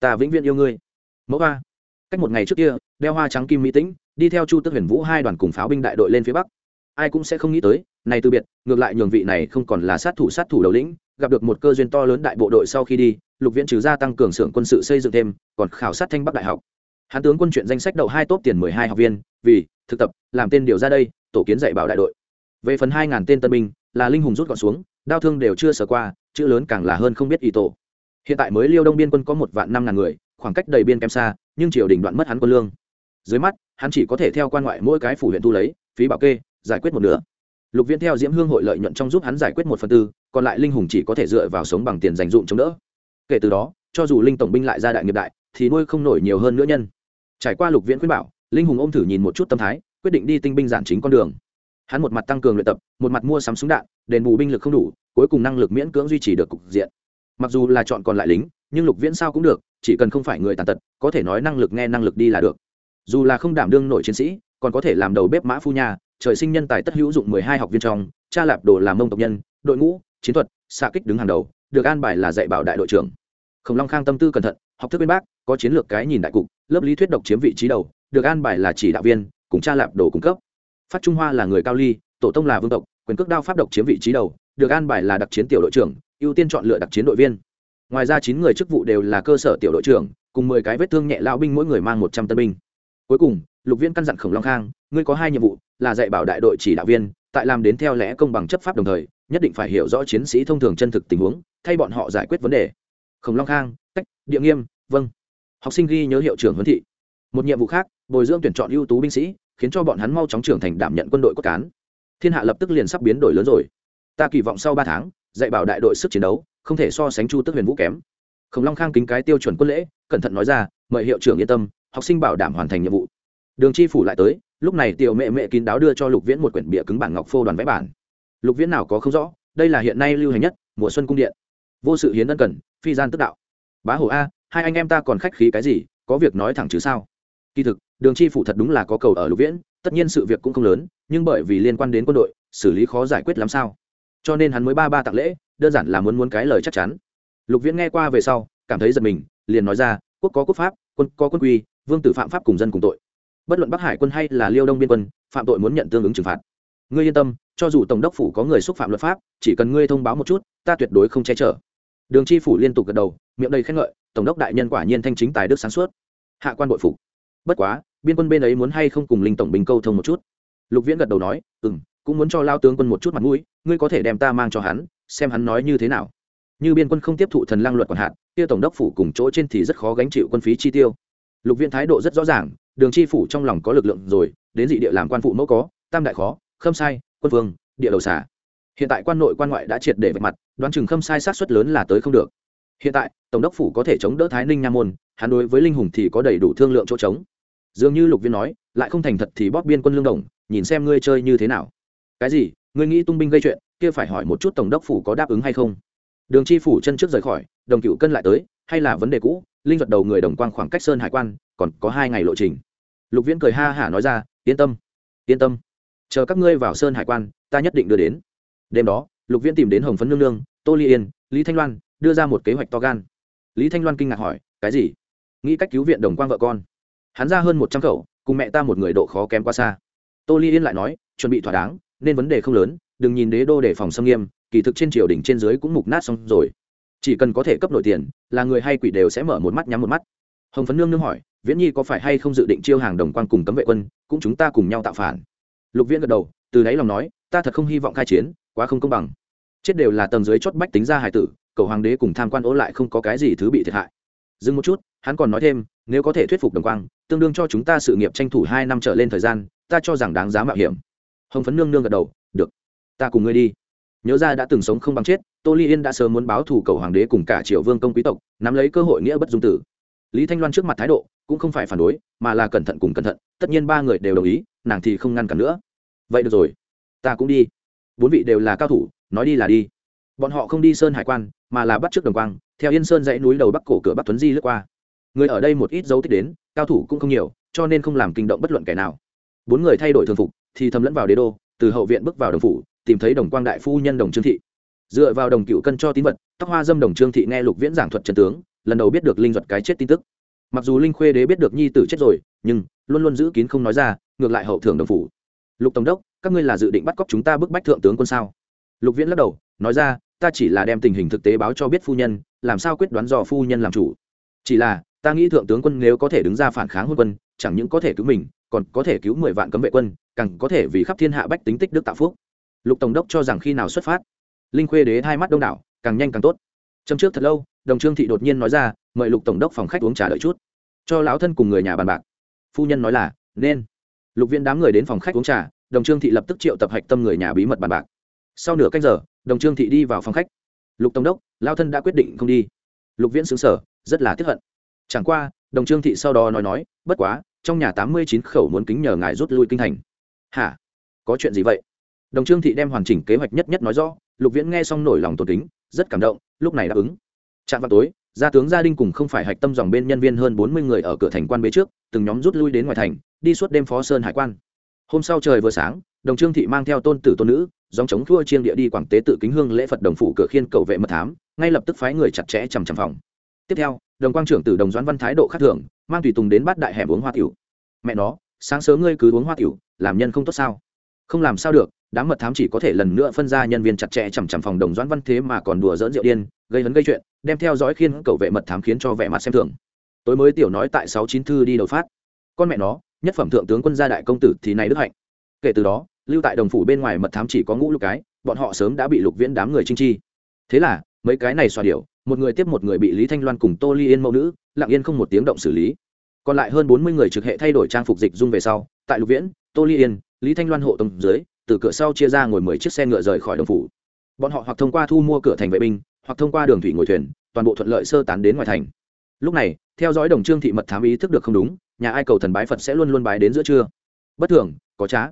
Ta vĩnh viễn yêu ngươi. Mẫu hoa, cách một ngày trước kia, đeo hoa trắng kim mỹ tĩnh, đi theo chu tức huyền vũ hai đoàn cùng pháo binh đại đội lên phía bắc. Ai cũng sẽ không nghĩ tới, này từ biệt, ngược lại nhường vị này không còn là sát thủ sát thủ đầu lĩnh, gặp được một cơ duyên to lớn đại bộ đội sau khi đi lục viễn trừ gia tăng cường xưởng quân sự xây dựng thêm, còn khảo sát thanh bắc đại học. Hán tướng quân chuyện danh sách đậu hai tốt tiền mười hai học viên, vì, thực tập, làm tên điều ra đây, tổ kiến dạy bảo đại đội. Về phần hai ngàn tên tân binh, là linh hùng rút gọn xuống đau thương đều chưa sở qua, chữ lớn càng là hơn không biết ý tổ. Hiện tại mới liêu đông biên quân có một vạn năm ngàn người, khoảng cách đầy biên kém xa, nhưng triều đình đoạn mất hắn quân lương. Dưới mắt, hắn chỉ có thể theo quan ngoại mỗi cái phủ huyện thu lấy, phí bảo kê, giải quyết một nửa. Lục viễn theo diễm hương hội lợi nhuận trong giúp hắn giải quyết một phần tư, còn lại linh hùng chỉ có thể dựa vào sống bằng tiền dành dụng chống đỡ kể từ đó, cho dù linh tổng binh lại ra đại nghiệp đại, thì nuôi không nổi nhiều hơn nữa nhân. Trải qua lục viễn khuyên bảo, linh hùng ôm thử nhìn một chút tâm thái, quyết định đi tinh binh giản chính con đường. Hắn một mặt tăng cường luyện tập, một mặt mua sắm súng đạn, đền bù binh lực không đủ, cuối cùng năng lực miễn cưỡng duy trì được cục diện. Mặc dù là chọn còn lại lính, nhưng lục viễn sao cũng được, chỉ cần không phải người tàn tật, có thể nói năng lực nghe năng lực đi là được. Dù là không đảm đương nổi chiến sĩ, còn có thể làm đầu bếp mã phu nhà trời sinh nhân tài tất hữu dụng mười hai học viên trong, cha lạp đồ làm mông tộc nhân, đội ngũ, chiến thuật, xạ kích đứng hàng đầu, được an bài là dạy bảo đại đội trưởng khổng long khang tâm tư cẩn thận, học thức bên bác, có chiến lược cái nhìn đại cục, lớp lý thuyết độc chiếm vị trí đầu, được an bài là chỉ đạo viên, cùng cha lạp đồ cung cấp. Phát trung hoa là người cao ly, tổ tông là vương tộc, quyền cước đao pháp độc chiếm vị trí đầu, được an bài là đặc chiến tiểu đội trưởng, ưu tiên chọn lựa đặc chiến đội viên. Ngoài ra chín người chức vụ đều là cơ sở tiểu đội trưởng, cùng mười cái vết thương nhẹ lao binh mỗi người mang một trăm tân binh. Cuối cùng, lục viên căn dặn khổng long khang, ngươi có hai nhiệm vụ, là dạy bảo đại đội chỉ đạo viên, tại làm đến theo lẽ công bằng chấp pháp đồng thời, nhất định phải hiểu rõ chiến sĩ thông thường chân thực tình huống, thay bọn họ giải quyết vấn đề khổng long khang cách địa nghiêm vâng. Học sinh ghi nhớ hiệu trưởng huấn thị. Một nhiệm vụ khác, bồi dưỡng tuyển chọn ưu tú binh sĩ, khiến cho bọn hắn mau chóng trưởng thành đảm nhận quân đội cốt cán. Thiên hạ lập tức liền sắp biến đổi lớn rồi. Ta kỳ vọng sau ba tháng, dạy bảo đại đội sức chiến đấu, không thể so sánh chu tức huyền vũ kém. Khổng long khang kính cái tiêu chuẩn quân lễ, cẩn thận nói ra, mời hiệu trưởng yên tâm, học sinh bảo đảm hoàn thành nhiệm vụ. Đường chi phủ lại tới, lúc này tiểu mẹ mẹ kín đáo đưa cho lục viễn một quyển bìa cứng bản ngọc phô đoàn vẽ bản. Lục viễn nào có không rõ, đây là hiện nay lưu hành nhất, mùa xuân cung điện. Vô sự hiến ân cần phi gian tức đạo. Bá Hổ a, hai anh em ta còn khách khí cái gì, có việc nói thẳng chứ sao? Kỳ thực, đường chi phủ thật đúng là có cầu ở lục viễn, tất nhiên sự việc cũng không lớn, nhưng bởi vì liên quan đến quân đội, xử lý khó giải quyết lắm sao. Cho nên hắn mới ba ba tặng lễ, đơn giản là muốn muốn cái lời chắc chắn. Lục viễn nghe qua về sau, cảm thấy giật mình, liền nói ra, quốc có quốc pháp, quân có quân quy, vương tử phạm pháp cùng dân cùng tội. Bất luận bắc hải quân hay là liêu đông biên quân, phạm tội muốn nhận tương ứng trừng phạt. Ngươi yên tâm, cho dù tổng đốc phủ có người xúc phạm luật pháp, chỉ cần ngươi thông báo một chút, ta tuyệt đối không che chở đường chi phủ liên tục gật đầu, miệng đầy khen ngợi, tổng đốc đại nhân quả nhiên thanh chính tài đức sáng suốt. Hạ quan bội phục. Bất quá, biên quân bên ấy muốn hay không cùng linh tổng bình câu thông một chút? Lục viễn gật đầu nói ừ m cũng muốn cho lao tướng quân một chút mặt mũi, ngươi có thể đem ta mang cho hắn, xem hắn nói như thế nào. Như biên quân không tiếp thụ thần lang luật còn hạn kia tổng đốc phủ cùng chỗ trên thì rất khó gánh chịu quân phí chi tiêu. Lục viễn thái độ rất rõ ràng, đường chi phủ trong lòng có lực lượng rồi, đến dị địa làm quan phụ mẫu có, tam đại khó, khâm sai, quân vương, địa đầu xả hiện tại quan nội quan ngoại đã triệt để vạch mặt, đoán chừng khâm sai sát xuất lớn là tới không được. Hiện tại, tổng đốc phủ có thể chống đỡ thái ninh nha môn, hắn đối với linh hùng thì có đầy đủ thương lượng chỗ trống. Dường như lục viên nói, lại không thành thật thì bóp biên quân lương đồng, nhìn xem ngươi chơi như thế nào. Cái gì? Ngươi nghĩ tung binh gây chuyện, kia phải hỏi một chút tổng đốc phủ có đáp ứng hay không? Đường chi phủ chân trước rời khỏi, đồng cựu cân lại tới, hay là vấn đề cũ? Linh vật đầu người đồng quang khoảng cách sơn hải quan, còn có hai ngày lộ trình. Lục viễn cười ha hả nói ra, yên tâm yên tâm. Chờ các ngươi vào sơn hải quan, ta nhất định đưa đến đêm đó, lục viễn tìm đến hồng phấn nương nương, tô ly yên, lý thanh loan, đưa ra một kế hoạch to gan. Lý thanh loan kinh ngạc hỏi, cái gì? Nghĩ cách cứu viện đồng quang vợ con? Hắn ra hơn một trăm khẩu cùng mẹ ta một người độ khó kém quá xa. Tô ly yên lại nói, chuẩn bị thỏa đáng, nên vấn đề không lớn, đừng nhìn đế đô để phòng xâm nghiêm, kỳ thực trên triều đỉnh trên dưới cũng mục nát xong rồi. Chỉ cần có thể cấp nổi tiền, là người hay quỷ đều sẽ mở một mắt nhắm một mắt. Hồng phấn nương nương hỏi, viễn nhi có phải hay không dự định chiêu hàng đồng quan cùng cấm vệ quân, cũng chúng ta cùng nhau tạo phản? Lục viễn gật đầu, từ đáy lòng nói, ta thật không hy vọng khai chiến quá không công bằng. Chết đều là tầng dưới chót bách tính ra hải tử, cầu hoàng đế cùng tham quan ố lại không có cái gì thứ bị thiệt hại. Dừng một chút, hắn còn nói thêm, nếu có thể thuyết phục đồng quang, tương đương cho chúng ta sự nghiệp tranh thủ hai năm trở lên thời gian, ta cho rằng đáng giá mạo hiểm. Hồng phấn nương nương gật đầu, được, ta cùng ngươi đi. Nhớ ra đã từng sống không bằng chết, tô ly yên đã sớm muốn báo thù cầu hoàng đế cùng cả triều vương công quý tộc, nắm lấy cơ hội nghĩa bất dung tử. Lý thanh loan trước mặt thái độ cũng không phải phản đối, mà là cẩn thận cùng cẩn thận, tất nhiên ba người đều đồng ý, nàng thì không ngăn cản nữa. Vậy được rồi, ta cũng đi bốn vị đều là cao thủ, nói đi là đi. Bọn họ không đi sơn hải quan, mà là bắt trước đồng quang, theo yên sơn dãy núi đầu bắc cổ cửa bắc tuấn di lướt qua. Người ở đây một ít dấu tích đến, cao thủ cũng không nhiều, cho nên không làm kinh động bất luận kẻ nào. Bốn người thay đổi thường phục, thì thầm lẫn vào đế đô, từ hậu viện bước vào đồng phủ, tìm thấy đồng quang đại phu nhân đồng trương thị. Dựa vào đồng cựu cân cho tín vật, tóc hoa dâm đồng trương thị nghe lục viễn giảng thuật trần tướng, lần đầu biết được linh duật cái chết tin tức. Mặc dù linh khuê đế biết được nhi tử chết rồi, nhưng luôn luôn giữ kín không nói ra, ngược lại hậu thưởng đồng phủ. Lục tổng đốc các ngươi là dự định bắt cóc chúng ta bức bách thượng tướng quân sao? Lục viễn lắc đầu, nói ra, ta chỉ là đem tình hình thực tế báo cho biết phu nhân, làm sao quyết đoán do phu nhân làm chủ. Chỉ là, ta nghĩ thượng tướng quân nếu có thể đứng ra phản kháng hôn quân, chẳng những có thể cứu mình, còn có thể cứu mười vạn cấm vệ quân, càng có thể vì khắp thiên hạ bách tính tích đức tạo phúc. Lục tổng đốc cho rằng khi nào xuất phát, linh khuê đế hai mắt đông đảo, càng nhanh càng tốt. Châm trước thật lâu, đồng trương thị đột nhiên nói ra, mời lục tổng đốc phòng khách uống trà đợi chút. Cho lão thân cùng người nhà bàn bạc. Phu nhân nói là, nên. Lục viên đám người đến phòng khách uống trà đồng trương thị lập tức triệu tập hạch tâm người nhà bí mật bàn bạc. Sau nửa canh giờ, đồng trương thị đi vào phòng khách. Lục tổng đốc, lao thân đã quyết định không đi. Lục viễn xứng sở rất là tiếp hận. Chẳng qua, đồng trương thị sau đó nói nói, bất quá, trong nhà tám mươi chín khẩu muốn kính nhờ ngài rút lui kinh thành. Hả? Có chuyện gì vậy? Đồng trương thị đem hoàn chỉnh kế hoạch nhất nhất nói rõ. Lục viễn nghe xong nổi lòng tột kính, rất cảm động, lúc này đáp ứng. Chạm vào tối, gia tướng gia đình cùng không phải hạch tâm dòng bên nhân viên hơn bốn mươi người ở cửa thành quan bế trước, từng nhóm rút lui đến ngoài thành, đi suốt đêm phó sơn hải quan hôm sau trời vừa sáng, đồng trương thị mang theo tôn tử tôn nữ dòng chống thua chiêng địa đi quảng tế tự kính hương lễ phật đồng phủ cửa khiên cầu vệ mật thám, ngay lập tức phái người chặt chẽ chằm chằm phòng. Tiếp theo, đồng quang trưởng tử đồng doãn văn thái độ khác thường, mang tùy tùng đến bắt đại hẻm uống hoa tiểu. Mẹ nó, sáng sớm ngươi cứ uống hoa tiểu, làm nhân không tốt sao? Không làm sao được, đám mật thám chỉ có thể lần nữa phân ra nhân viên chặt chẽ chằm chằm phòng đồng doãn văn thế mà còn đùa dỡn rượu điên, gây hấn gây chuyện, đem theo dõi khiên cầu vệ mật thám khiến cho vẻ mặt xem thường. Tối mới tiểu nói tại sáu chín thư đi đầu phát. Con mẹ nó nhất phẩm thượng tướng quân gia đại công tử thì này đức hạnh. Kể từ đó, lưu tại đồng phủ bên ngoài mật thám chỉ có ngũ lục cái, bọn họ sớm đã bị lục viễn đám người trinh chi. Thế là, mấy cái này xoa điệu một người tiếp một người bị lý thanh loan cùng tô ly yên mẫu nữ, lặng yên không một tiếng động xử lý. Còn lại hơn bốn mươi người trực hệ thay đổi trang phục dịch dung về sau, tại lục viễn, tô ly yên, lý thanh loan hộ tông dưới, từ cửa sau chia ra ngồi mười chiếc xe ngựa rời khỏi đồng phủ. Bọn họ hoặc thông qua thu mua cửa thành vệ binh, hoặc thông qua đường thủy ngồi thuyền, toàn bộ thuận lợi sơ tán đến ngoài thành lúc này, theo dõi đồng trương thị mật thám ý thức được không đúng, nhà ai cầu thần bái phật sẽ luôn luôn bái đến giữa trưa. Bất thường, có trá.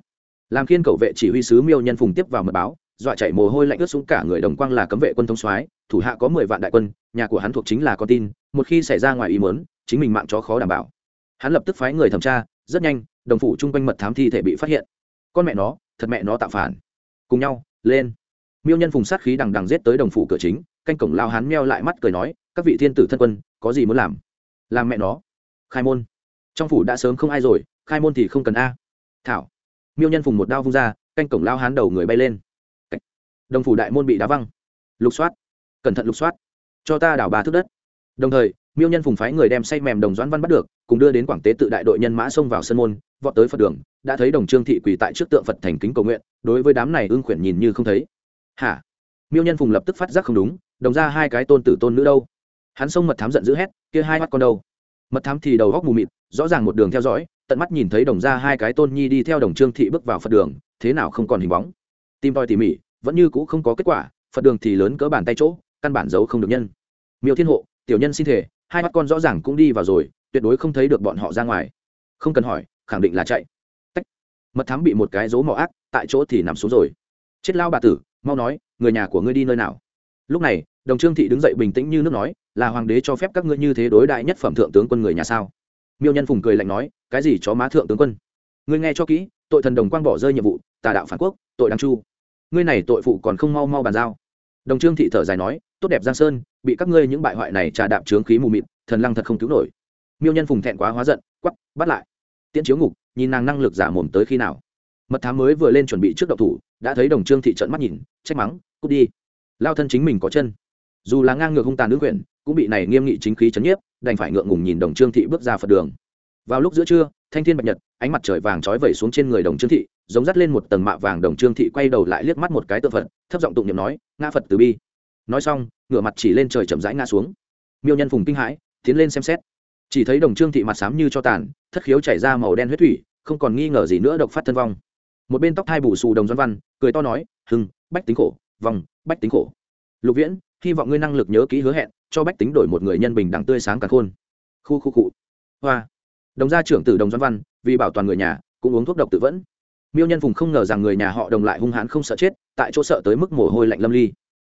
Làm khiên cầu vệ chỉ huy sứ miêu nhân phùng tiếp vào mật báo, dọa chạy mồ hôi lạnh ướt xuống cả người đồng quang là cấm vệ quân thống soái, thủ hạ có mười vạn đại quân, nhà của hắn thuộc chính là con tin, một khi xảy ra ngoài ý mớn chính mình mạng chó khó đảm bảo. Hắn lập tức phái người thẩm tra, rất nhanh, đồng phủ chung quanh mật thám thi thể bị phát hiện. Con mẹ nó, thật mẹ nó tạo phản. Cùng nhau, lên. Miêu nhân phùng sát khí đằng đằng giết tới đồng phủ cửa chính canh cổng lao hán meo lại mắt cười nói, các vị thiên tử thân quân, có gì muốn làm? Làm mẹ nó. Khai môn. Trong phủ đã sớm không ai rồi, khai môn thì không cần a. Thảo. Miêu nhân phùng một đao vung ra, canh cổng lao hán đầu người bay lên. Đồng phủ đại môn bị đá văng. Lục soát. Cẩn thận lục soát. Cho ta đảo bà thức đất. Đồng thời, miêu nhân phùng phái người đem say mềm đồng doãn văn bắt được, cùng đưa đến quảng tế tự đại đội nhân mã xông vào sân môn, vọt tới phật đường, đã thấy đồng trương thị quỳ tại trước tượng phật thành kính cầu nguyện, đối với đám này ưng khuyển nhìn như không thấy. Hả? Miêu nhân phùng lập tức phát giác không đúng đồng ra hai cái tôn tử tôn nữ đâu. Hắn xông mật thám giận dữ hét, kia hai mắt con đâu. Mật thám thì đầu góc mù mịt, rõ ràng một đường theo dõi, tận mắt nhìn thấy đồng ra hai cái tôn nhi đi theo đồng trương thị bước vào phật đường, thế nào không còn hình bóng. Tim toi tỉ mỉ, vẫn như cũ không có kết quả, phật đường thì lớn cỡ bàn tay chỗ, căn bản giấu không được nhân. Miêu thiên hộ, tiểu nhân xin thể hai mắt con rõ ràng cũng đi vào rồi, tuyệt đối không thấy được bọn họ ra ngoài. Không cần hỏi, khẳng định là chạy. Tách. mật thám bị một cái dố mỏ ác, tại chỗ thì nằm xuống rồi. Chết lao bà tử, mau nói, người nhà của ngươi đi nơi nào? Lúc này, đồng trương thị đứng dậy bình tĩnh như nước nói, là hoàng đế cho phép các ngươi như thế đối đại nhất phẩm thượng tướng quân người nhà sao? Miêu nhân phùng cười lạnh nói, cái gì chó má thượng tướng quân? Ngươi nghe cho kỹ, tội thần đồng quang bỏ rơi nhiệm vụ, tà đạo phản quốc, tội đáng chu. Ngươi này tội phụ còn không mau mau bàn giao. Đồng trương thị thở dài nói, tốt đẹp giang sơn, bị các ngươi những bại hoại này trà đạp trướng khí mù mịt, thần lăng thật không cứu nổi. Miêu nhân phùng thẹn quá hóa giận quắp bắt lại. Tiễn chiếu ngục, nhìn nàng năng lực giả mồm tới khi nào. Mật thám mới vừa lên chuẩn bị trước độc thủ, đã thấy đồng trương thị trận mắt nhìn, trách mắng, cút đi lao thân chính mình có chân. Dù là ngang ngược hung tàn nữ quyển cũng bị này nghiêm nghị chính khí chấn nhiếp, đành phải ngượng ngùng nhìn đồng trương thị bước ra phật đường. Vào lúc giữa trưa, thanh thiên bạch nhật, ánh mặt trời vàng trói vẩy xuống trên người đồng trương thị, giống dắt lên một tầng mạ vàng đồng trương thị quay đầu lại liếc mắt một cái tượng phật, thấp giọng tụng niệm nói, ngã phật từ bi. Nói xong, ngửa mặt chỉ lên trời chậm rãi ngã xuống. Miêu nhân phùng kinh hãi, tiến lên xem xét. Chỉ thấy đồng trương thị mặt xám như cho tàn, thất khiếu chảy ra màu đen huyết thủy, không còn nghi ngờ gì nữa độc phát thân vong. Một bên tóc thai bù xù đồng doan văn, cười to nói hưng bách tính khổ, vòng bách tính khổ. Lục viễn, hy vọng ngươi năng lực nhớ kỹ hứa hẹn, cho bách tính đổi một người nhân bình đẳng tươi sáng càng khôn. Khu khu cụ hoa. Đồng gia trưởng tử đồng doan văn, vì bảo toàn người nhà, cũng uống thuốc độc tự vẫn. Miêu nhân phùng không ngờ rằng người nhà họ đồng lại hung hãn không sợ chết, tại chỗ sợ tới mức mồ hôi lạnh lâm ly.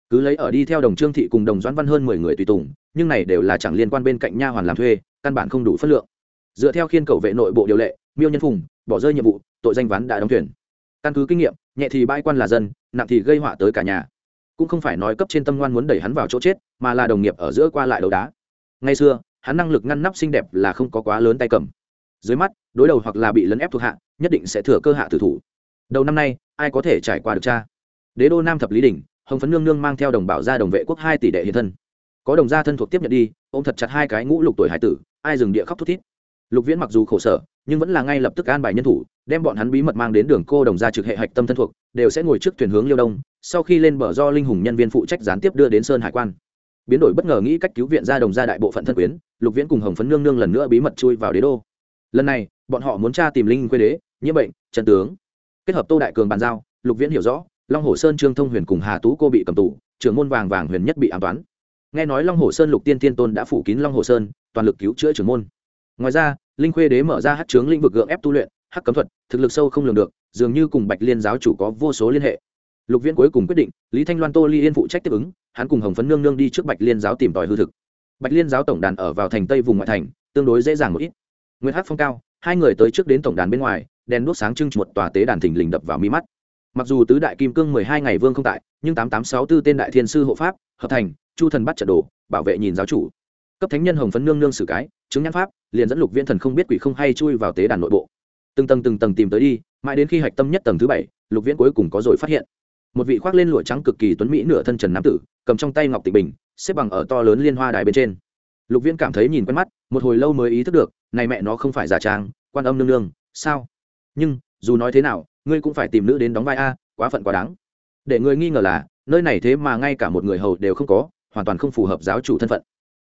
Cứ lấy ở đi theo đồng trương thị cùng đồng doãn văn hơn mười người tùy tùng, nhưng này đều là chẳng liên quan bên cạnh nha hoàn làm thuê, căn bản không đủ phất lượng. Dựa theo khiên cầu vệ nội bộ điều lệ, miêu nhân phùng, bỏ rơi nhiệm vụ, tội danh ván đã đóng thuyền. Căn cứ kinh nghiệm, nhẹ thì bãi quan là dân, nặng thì gây họa tới cả nhà cũng không phải nói cấp trên tâm ngoan muốn đẩy hắn vào chỗ chết, mà là đồng nghiệp ở giữa qua lại đấu đá. Ngày xưa, hắn năng lực ngăn nắp xinh đẹp là không có quá lớn tay cầm. Dưới mắt, đối đầu hoặc là bị lấn ép thuộc hạ, nhất định sẽ thừa cơ hạ tử thủ. Đầu năm nay, ai có thể trải qua được cha? Đế đô nam thập lý đình hồng phấn nương nương mang theo đồng bảo gia đồng vệ quốc hai tỷ đệ hiện thân. Có đồng gia thân thuộc tiếp nhận đi ô m thật chặt hai cái ngũ lục tuổi hải tử, ai dừng địa khóc thút thít. Lục viễn mặc dù khổ sở, nhưng vẫn là ngay lập tức an bài nhân thủ, đem bọn hắn bí mật mang đến đường cô đồng gia trực hệ hạch tâm thân thuộc, đều sẽ ngồi trước thuyền hướng liêu đông sau khi lên bờ do linh hùng nhân viên phụ trách gián tiếp đưa đến sơn hải quan. Biến đổi bất ngờ nghĩ cách cứu viện ra đồng gia đại bộ phận thân quyến, lục viễn cùng hồng phấn nương nương lần nữa bí mật chui vào đế đô. Lần này, bọn họ muốn tra tìm linh quê đế, nhiễm bệnh trần tướng. Kết hợp tô đại cường bàn giao, lục viễn hiểu rõ, long hồ sơn trương thông huyền cùng hà tú cô bị cầm tù, trưởng môn vàng vàng huyền nhất bị an toán. Nghe nói long hồ sơn lục tiên tiên tôn đã phủ kín long hồ sơn, toàn lực cứu chữa trưởng môn. Ngoài ra, linh khuê đế mở ra hát trướng lĩnh vực gượng ép tu luyện, hắc cấm thuật, thực lực sâu không lường được, dường như cùng bạch liên giáo chủ có vô số liên hệ lục viễn cuối cùng quyết định, lý thanh loan tô ly yên phụ trách tiếp ứng, hắn cùng hồng phấn nương nương đi trước bạch liên giáo tìm tòi hư thực. Bạch liên giáo tổng đàn ở vào thành tây vùng ngoại thành, tương đối dễ dàng một ít. Nguyễn hát phong cao, hai người tới trước đến tổng đàn bên ngoài, đèn đuốc sáng trưng một tòa tế đàn thình lình đập vào mi mắt. Mặc dù tứ đại kim cương mười hai ngày vương không tại, nhưng tám tám sáu tư tên đại thiên sư hộ pháp, hợp thành, chu thần bắt trận đồ, bảo vệ nhìn giáo chủ. Cấp thánh nhân hồng phấn nương nương xử cái, chứng nhãn pháp, liền dẫn lục viễn thần không biết quỷ không hay chui vào tế đàn nội bộ. Từng tầng từng tầng tìm tới đi, mãi đến khi hạch tâm nhất tầng thứ bảy, lục viễn cuối cùng có rồi phát hiện một vị khoác lên lụa trắng cực kỳ tuấn mỹ nửa thân trần nam tử, cầm trong tay ngọc tịnh bình, xếp bằng ở to lớn liên hoa đài bên trên. Lục viễn cảm thấy nhìn quen mắt, một hồi lâu mới ý thức được, này mẹ nó không phải giả trang, quan âm nương nương, sao? Nhưng, dù nói thế nào, ngươi cũng phải tìm nữ đến đóng vai a, quá phận quá đáng. Để người nghi ngờ là, nơi này thế mà ngay cả một người hầu đều không có, hoàn toàn không phù hợp giáo chủ thân phận.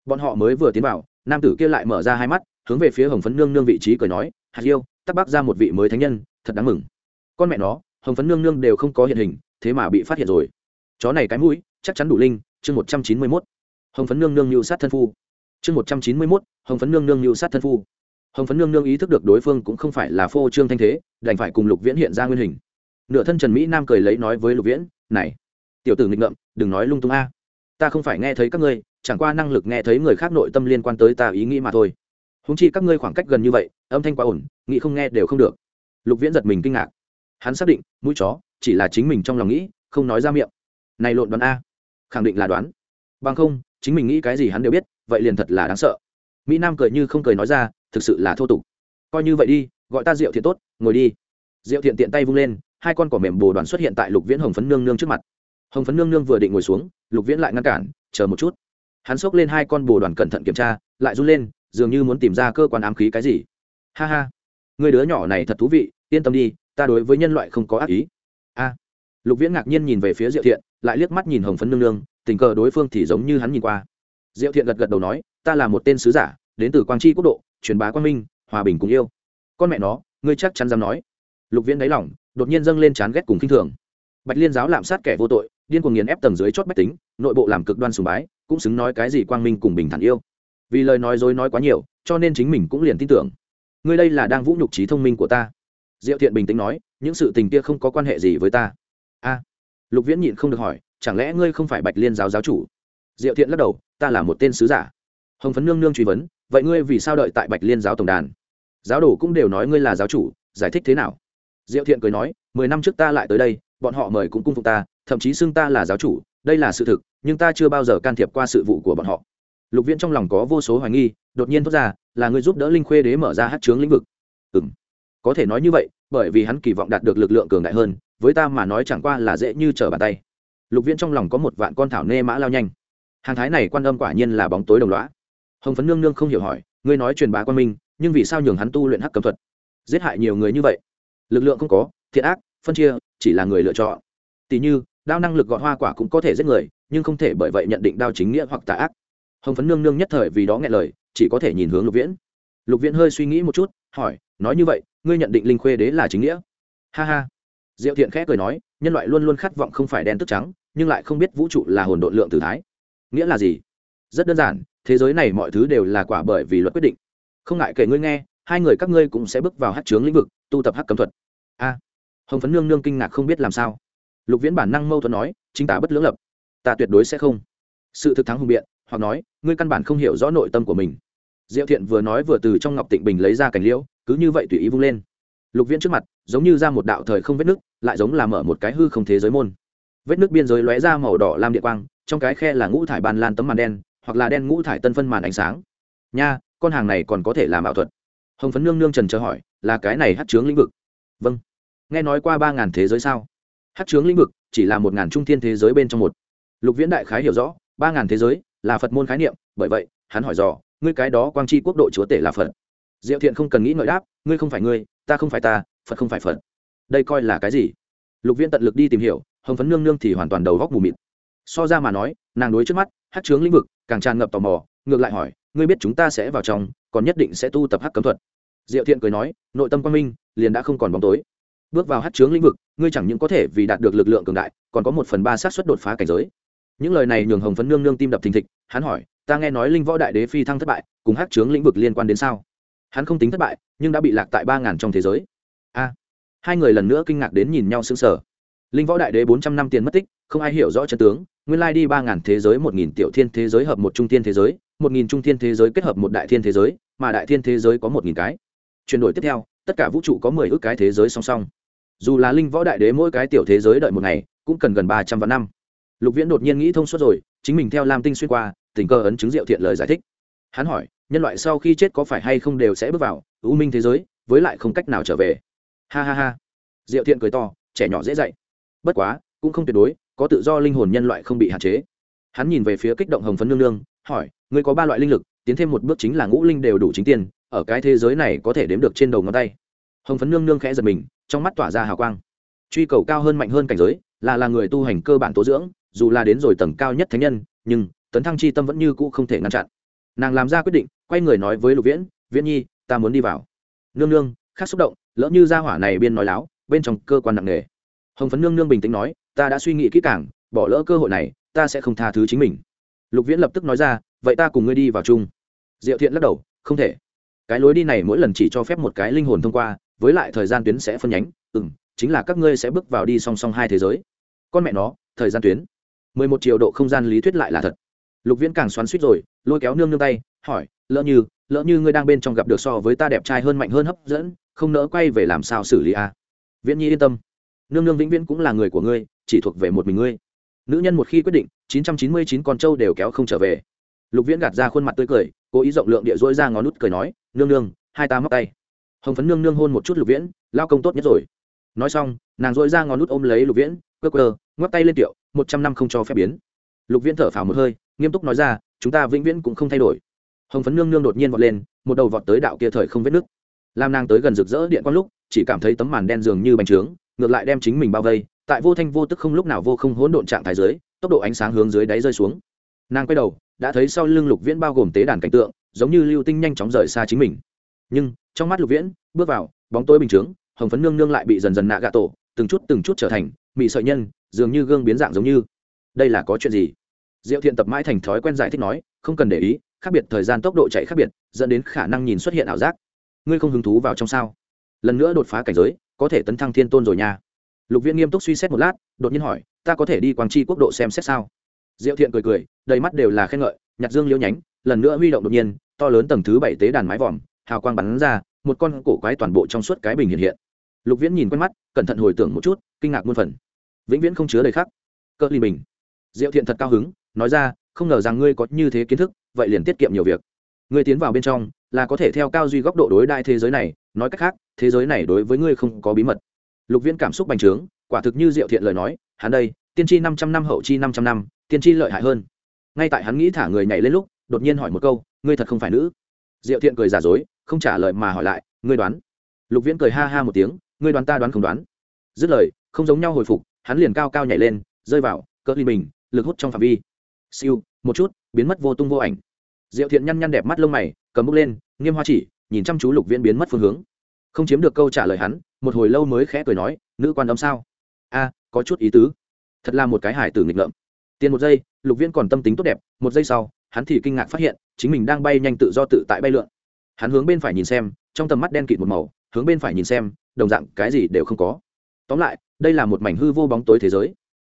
Bọn họ mới vừa tiến vào, nam tử kia lại mở ra hai mắt, hướng về phía hồng phấn nương nương vị trí cười nói, hạt yêu tắc bác ra một vị mới thánh nhân, thật đáng mừng. Con mẹ nó, hồng phấn nương nương đều không có hiện hình thế mà bị phát hiện rồi. Chó này cái mũi, chắc chắn đủ linh, chương một trăm chín mươi mốt. Hồng phấn nương nương như sát thân phu. Chương một trăm chín mươi mốt, hồng phấn nương nương như sát thân phu. Hồng phấn nương nương ý thức được đối phương cũng không phải là phô trương thanh thế, đành phải cùng lục viễn hiện ra nguyên hình. Nửa thân trần mỹ nam cười lấy nói với lục viễn, này, tiểu tử nghịch ngợm, đừng nói lung tung a. Ta không phải nghe thấy các ngươi, chẳng qua năng lực nghe thấy người khác nội tâm liên quan tới ta ý nghĩ mà thôi. Húng chi các ngươi khoảng cách gần như vậy, âm thanh quá ổn nghĩ không nghe đều không được. Lục viễn giật mình kinh ngạc. Hắn xác định, mũi chó chỉ là chính mình trong lòng nghĩ, không nói ra miệng. Này lộn đoán a. Khẳng định là đoán. Bằng không, chính mình nghĩ cái gì hắn đều biết, vậy liền thật là đáng sợ. Mỹ nam cười như không cười nói ra, thực sự là thô tục. Coi như vậy đi, gọi ta rượu thiện tốt, ngồi đi. Rượu thiện tiện tay vung lên, hai con cỏ mềm bồ đoàn xuất hiện tại lục viễn hồng phấn nương nương trước mặt. Hồng phấn nương nương vừa định ngồi xuống, lục viễn lại ngăn cản, chờ một chút. Hắn xốc lên hai con bồ đoàn cẩn thận kiểm tra, lại run lên, dường như muốn tìm ra cơ quan ám khí cái gì. Ha ha. Người đứa nhỏ này thật thú vị, yên tâm đi, ta đối với nhân loại không có ác ý lục viễn ngạc nhiên nhìn về phía diệu thiện, lại liếc mắt nhìn hồng phấn nương nương, tình cờ đối phương thì giống như hắn nhìn qua. Diệu thiện gật gật đầu nói, ta là một tên sứ giả, đến từ quang tri quốc độ, truyền bá quang minh, hòa bình cùng yêu. Con mẹ nó, ngươi chắc chắn dám nói. Lục viễn đáy lỏng đột nhiên dâng lên chán ghét cùng khinh thường. Bạch liên giáo lạm sát kẻ vô tội, điên cuồng nghiền ép tầng dưới chót bách tính, nội bộ làm cực đoan sùng bái, cũng xứng nói cái gì quang minh cùng bình thản yêu. Vì lời nói dối nói quá nhiều, cho nên chính mình cũng liền tin tưởng. Ngươi đây là đang vũ nhục trí thông minh của ta. Diệu thiện bình tĩnh nói, những sự tình kia không có quan hệ gì với ta a, lục viễn nhịn không được hỏi, chẳng lẽ ngươi không phải bạch liên giáo giáo chủ? Diệu thiện lắc đầu, ta là một tên sứ giả. Hồng phấn nương nương truy vấn, vậy ngươi vì sao đợi tại bạch liên giáo tổng đàn? Giáo đồ cũng đều nói ngươi là giáo chủ, giải thích thế nào? Diệu thiện cười nói, mười năm trước ta lại tới đây, bọn họ mời cũng cung phục ta, thậm chí xưng ta là giáo chủ, đây là sự thực, nhưng ta chưa bao giờ can thiệp qua sự vụ của bọn họ. Lục viễn trong lòng có vô số hoài nghi, đột nhiên thốt ra, là người giúp đỡ linh khuê đế mở ra hát chướng lĩnh vực. Ừ m có thể nói như vậy, bởi vì hắn kỳ vọng đạt được lực lượng cường đại hơn với ta mà nói chẳng qua là dễ như trở bàn tay. Lục viễn trong lòng có một vạn con thảo nê mã lao nhanh. Hàng thái này quan âm quả nhiên là bóng tối đồng loã hồng phấn nương nương không hiểu hỏi, ngươi nói truyền bá quan minh, nhưng vì sao nhường hắn tu luyện hắc cầm thuật? Giết hại nhiều người như vậy. Lực lượng không có, thiện ác, phân chia, chỉ là người lựa chọn. Tỷ như, đao năng lực gọn hoa quả cũng có thể giết người, nhưng không thể bởi vậy nhận định đao chính nghĩa hoặc tà ác. Hồng phấn nương nương nhất thời vì đó nghe lời, chỉ có thể nhìn hướng lục viễn. Lục viễn hơi suy nghĩ một chút, hỏi, nói như vậy, ngươi nhận định linh khuê đế là chính nghĩa? Ha ha diệu thiện khẽ cười nói, nhân loại luôn luôn khát vọng không phải đen tức trắng, nhưng lại không biết vũ trụ là hồn độn lượng tử thái. Nghĩa là gì? Rất đơn giản, thế giới này mọi thứ đều là quả bởi vì luật quyết định. Không ngại kể ngươi nghe, hai người các ngươi cũng sẽ bước vào hát chướng lĩnh vực, tu tập hát cấm thuật. A. Hồng phấn nương nương kinh ngạc không biết làm sao. Lục viễn bản năng mâu thuẫn nói, chính tả bất lưỡng lập. Ta tuyệt đối sẽ không. Sự thực thắng hùng biện, hoặc nói, ngươi căn bản không hiểu rõ nội tâm của mình. Diệu thiện vừa nói vừa từ trong ngọc tịnh bình lấy ra cành liễu, cứ như vậy tùy ý vung lên lục viễn trước mặt giống như ra một đạo thời không vết nứt, lại giống là mở một cái hư không thế giới môn. Vết nước biên giới lóe ra màu đỏ lam địa quang trong cái khe là ngũ thải ban lan tấm màn đen hoặc là đen ngũ thải tân phân màn ánh sáng. Nha con hàng này còn có thể làm ảo thuật? Hồng phấn nương nương trần chờ hỏi là cái này hát chướng lĩnh vực? Vâng. Nghe nói qua ba ngàn thế giới sao? Hát chướng lĩnh vực chỉ là một ngàn trung thiên thế giới bên trong một. Lục viễn đại khái hiểu rõ ba ngàn thế giới là phật môn khái niệm bởi vậy hắn hỏi dò ngươi cái đó quang tri quốc độ chúa tể là phật. Diệu thiện không cần nghĩ ngợi đáp ngươi không phải ngươi ta không phải ta, phật không phải phật. Đây coi là cái gì? Lục viễn tận lực đi tìm hiểu, hồng phấn nương nương thì hoàn toàn đầu góc mù mịt. So ra mà nói, nàng đối trước mắt hát chướng lĩnh vực, càng tràn ngập tò mò, ngược lại hỏi, ngươi biết chúng ta sẽ vào trong, còn nhất định sẽ tu tập hát cấm thuật. Diệu thiện cười nói, nội tâm quan minh, liền đã không còn bóng tối. Bước vào hát chướng lĩnh vực, ngươi chẳng những có thể vì đạt được lực lượng cường đại, còn có một phần ba xác suất đột phá cảnh giới. Những lời này nhường hồng phấn nương nương tim đập thình thịch, hắn hỏi, ta nghe nói linh võ đại đế phi thăng thất bại, cùng hát chướng lĩnh vực liên quan đến sao? Hắn không tính thất bại, nhưng đã bị lạc tại ba ngàn trong thế giới. A. Hai người lần nữa kinh ngạc đến nhìn nhau sững sờ. Linh võ đại đế bốn trăm năm tiền mất tích, không ai hiểu rõ chân tướng, nguyên lai đi ba ngàn thế giới một nghìn tiểu thiên thế giới hợp một trung thiên thế giới, một nghìn trung thiên thế giới kết hợp một đại thiên thế giới, mà đại thiên thế giới có một nghìn cái. Chuyển đổi tiếp theo, tất cả vũ trụ có mười ước cái thế giới song song. Dù là linh võ đại đế mỗi cái tiểu thế giới đợi một ngày, cũng cần gần ba trăm vạn năm. Lục viễn đột nhiên nghĩ thông suốt rồi, chính mình theo lam tinh xuyên qua, tình cơ ấn chứng diệu thiện lời giải thích. Hắn hỏi nhân loại sau khi chết có phải hay không đều sẽ bước vào, ưu minh thế giới, với lại không cách nào trở về. Ha ha ha. Diệu thiện cười to, trẻ nhỏ dễ dạy. Bất quá, cũng không tuyệt đối, có tự do linh hồn nhân loại không bị hạn chế. Hắn nhìn về phía kích động hồng phấn nương nương, hỏi, ngươi có ba loại linh lực, tiến thêm một bước chính là ngũ linh đều đủ chính tiền, ở cái thế giới này có thể đếm được trên đầu ngón tay. Hồng phấn nương nương khẽ giật mình, trong mắt tỏa ra hào quang. Truy cầu cao hơn mạnh hơn cảnh giới, là là người tu hành cơ bản tố dưỡng, dù là đến rồi tầng cao nhất thánh nhân, nhưng tấn thăng chi tâm vẫn như cũ không thể ngăn chặn nàng làm ra quyết định, quay người nói với lục viễn viễn nhi, ta muốn đi vào. Nương nương khác xúc động, lỡ như gia hỏa này biên nói láo, bên trong cơ quan nặng nề. Hồng phấn nương nương bình tĩnh nói, ta đã suy nghĩ kỹ càng, bỏ lỡ cơ hội này, ta sẽ không tha thứ chính mình. Lục viễn lập tức nói ra, vậy ta cùng ngươi đi vào chung. Diệu thiện lắc đầu, không thể. Cái lối đi này mỗi lần chỉ cho phép một cái linh hồn thông qua, với lại thời gian tuyến sẽ phân nhánh. Ừ m chính là các ngươi sẽ bước vào đi song song hai thế giới. Con mẹ nó, thời gian tuyến. mười một triệu độ không gian lý thuyết lại là thật lục viễn càng xoắn suýt rồi, lôi kéo nương nương tay, hỏi, lỡ như lỡ như ngươi đang bên trong gặp được so với ta đẹp trai hơn mạnh hơn hấp dẫn, không nỡ quay về làm sao xử lý à? viễn nhi yên tâm. Nương nương vĩnh viễn cũng là người của ngươi, chỉ thuộc về một mình ngươi. Nữ nhân một khi quyết định, chín trăm chín mươi chín con trâu đều kéo không trở về. Lục viễn gạt ra khuôn mặt tươi cười, cố ý rộng lượng địa dỗi ra ngón nút cười nói, nương nương, hai ta móc tay. Hồng phấn nương nương hôn một chút lục viễn, lao công tốt nhất rồi. Nói xong, nàng dỗi ra ngón nút ôm lấy lục viễn cơ cơ ngoắc tay lên tiệu một trăm năm không cho phép biến. Lục viễn thở phào một hơi nghiêm túc nói ra, chúng ta vĩnh viễn cũng không thay đổi. Hồng phấn nương nương đột nhiên vọt lên, một đầu vọt tới đạo kia thời không vết nứt. Làm nàng tới gần rực rỡ điện quang lúc, chỉ cảm thấy tấm màn đen dường như bành trướng, ngược lại đem chính mình bao vây, tại vô thanh vô tức không lúc nào vô không hỗn độn trạng thái dưới, tốc độ ánh sáng hướng dưới đáy rơi xuống. Nàng quay đầu, đã thấy sau lưng lục viễn bao gồm tế đàn cảnh tượng, giống như lưu tinh nhanh chóng rời xa chính mình. Nhưng, trong mắt lục viễn, bước vào, bóng tối bình chướng, hồng phấn nương nương lại bị dần dần nạ gạ tổ, từng chút từng chút trở thành, mị sợi nhân, dường như gương biến dạng giống như. Đây là có chuyện gì? Diệu thiện tập mãi thành thói quen giải thích nói, không cần để ý, khác biệt thời gian tốc độ chạy khác biệt, dẫn đến khả năng nhìn xuất hiện ảo giác. Ngươi không hứng thú vào trong sao? Lần nữa đột phá cảnh giới, có thể tấn thăng thiên tôn rồi nha. Lục viễn nghiêm túc suy xét một lát, đột nhiên hỏi, ta có thể đi quang tri quốc độ xem xét sao? Diệu thiện cười cười, đầy mắt đều là khen ngợi, nhặt dương liễu nhánh, lần nữa huy động đột nhiên, to lớn tầng thứ bảy tế đàn mái vòm, hào quang bắn ra, một con cổ quái toàn bộ trong suốt cái bình hiện hiện. Lục viễn nhìn quen mắt, cẩn thận hồi tưởng một chút, kinh ngạc muôn phần. Vĩnh viễn không chứa đầy khắc. Cơ ly bình. Diệu thiện thật cao hứng nói ra không ngờ rằng ngươi có như thế kiến thức vậy liền tiết kiệm nhiều việc. Ngươi tiến vào bên trong là có thể theo cao duy góc độ đối đại thế giới này nói cách khác thế giới này đối với ngươi không có bí mật. Lục viễn cảm xúc bành trướng quả thực như diệu thiện lời nói hắn đây tiên tri năm trăm năm hậu chi năm trăm năm tiên tri lợi hại hơn. Ngay tại hắn nghĩ thả người nhảy lên lúc đột nhiên hỏi một câu ngươi thật không phải nữ? Diệu thiện cười giả dối không trả lời mà hỏi lại ngươi đoán? Lục viễn cười ha ha một tiếng ngươi đoán ta đoán không đoán? Dứt lời không giống nhau hồi phục hắn liền cao cao nhảy lên rơi vào cỡ ly bình, lực hút trong phạm vi siêu, một chút, biến mất vô tung vô ảnh. Diệu thiện nhăn nhăn đẹp mắt lông mày, cầm bút lên, nghiêm hoa chỉ, nhìn chăm chú lục viễn biến mất phương hướng. Không chiếm được câu trả lời hắn, một hồi lâu mới khẽ cười nói, nữ quan âm sao? A, có chút ý tứ. Thật là một cái hải tử nghịch ngợm. Tiền một giây, lục viễn còn tâm tính tốt đẹp, một giây sau, hắn thì kinh ngạc phát hiện, chính mình đang bay nhanh tự do tự tại bay lượn. Hắn hướng bên phải nhìn xem, trong tầm mắt đen kịt một màu, hướng bên phải nhìn xem, đồng dạng cái gì đều không có. Tóm lại, đây là một mảnh hư vô bóng tối thế giới.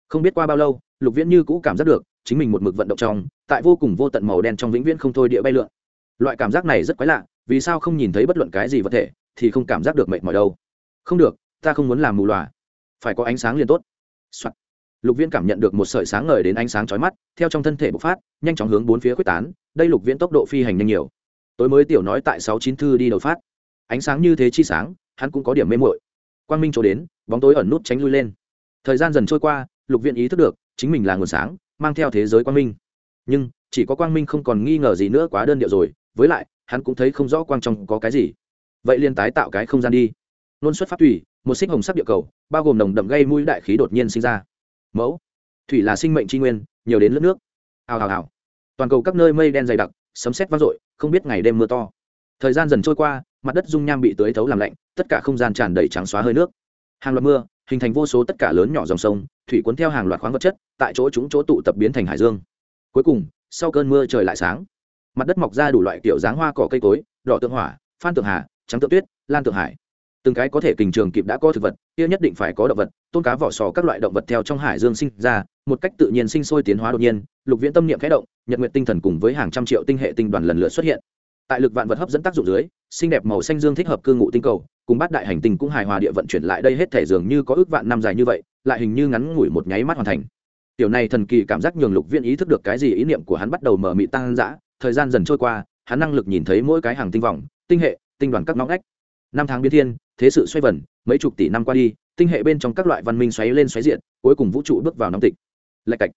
Không biết qua bao lâu, lục viễn như cũ cảm giác được chính mình một mực vận động trong, tại vô cùng vô tận màu đen trong vĩnh viễn không thôi địa bay lượn. Loại cảm giác này rất quái lạ, vì sao không nhìn thấy bất luận cái gì vật thể, thì không cảm giác được mệt mỏi đâu. Không được, ta không muốn làm mù loà. Phải có ánh sáng liền tốt、Soạn. lục viễn cảm nhận được một sợi sáng ngời đến ánh sáng chói mắt, theo trong thân thể bộc phát, nhanh chóng hướng bốn phía quyết tán, đây lục viễn tốc độ phi hành nhanh nhiều. Tối mới tiểu nói tại sáu chín thư đi đầu phát. Ánh sáng như thế chi sáng, hắn cũng có điểm mê mội quang minh chỗ đến, bóng tối ẩn nút tránh lui lên. Thời gian dần trôi qua, lục Viễn ý thức được, chính mình là nguồn sáng mang theo thế giới quang minh. Nhưng, chỉ có quang minh không còn nghi ngờ gì nữa quá đơn điệu rồi, với lại, hắn cũng thấy không rõ quang trong có cái gì. Vậy liền tái tạo cái không gian đi. Nôn xuất phát thủy một xích hồng sắc địa cầu, bao gồm nồng đậm gây mũi đại khí đột nhiên sinh ra. Mẫu, thủy là sinh mệnh tri nguyên, nhiều đến lớp nước. Hào hào hào. Toàn cầu các nơi mây đen dày đặc, sấm xét vang dội, không biết ngày đêm mưa to. Thời gian dần trôi qua, mặt đất dung nham bị tưới thấu làm lạnh, tất cả không gian tràn đầy trắng xóa hơi nước. Hàng loạt mưa hình thành vô số tất cả lớn nhỏ dòng sông, thủy cuốn theo hàng loạt khoáng vật chất, tại chỗ chúng chỗ tụ tập biến thành hải dương. Cuối cùng, sau cơn mưa trời lại sáng, mặt đất mọc ra đủ loại kiểu dáng hoa cỏ cây cối, đỏ tượng hỏa, phan tượng hà, trắng tượng tuyết, lan tượng hải. Từng cái có thể kình trường kịp đã có thực vật, kia nhất định phải có động vật tôn cá vỏ sò các loại động vật theo trong hải dương sinh ra, một cách tự nhiên sinh sôi tiến hóa đột nhiên, lục viễn tâm niệm khẽ động, nhật nguyện tinh thần cùng với hàng trăm triệu tinh hệ tinh đoàn lần lượt xuất hiện. Tại lực vạn vật hấp dẫn tác dụng dưới, xinh đẹp màu xanh dương thích hợp cư ngụ tinh cầu cùng bát đại hành tinh cũng hài hòa địa vận chuyển lại đây hết thể dường như có ước vạn năm dài như vậy lại hình như ngắn ngủi một nháy mắt hoàn thành. Tiểu này thần kỳ cảm giác nhường lục viên ý thức được cái gì ý niệm của hắn bắt đầu mở mị tăng dã thời gian dần trôi qua hắn năng lực nhìn thấy mỗi cái hàng tinh vòng tinh hệ tinh đoàn các ngõ ngách. Năm tháng biến thiên thế sự xoay vần mấy chục tỷ năm qua đi tinh hệ bên trong các loại văn minh xoáy lên xoáy diện cuối cùng vũ trụ bước vào nóng tịch. Lạch cạch.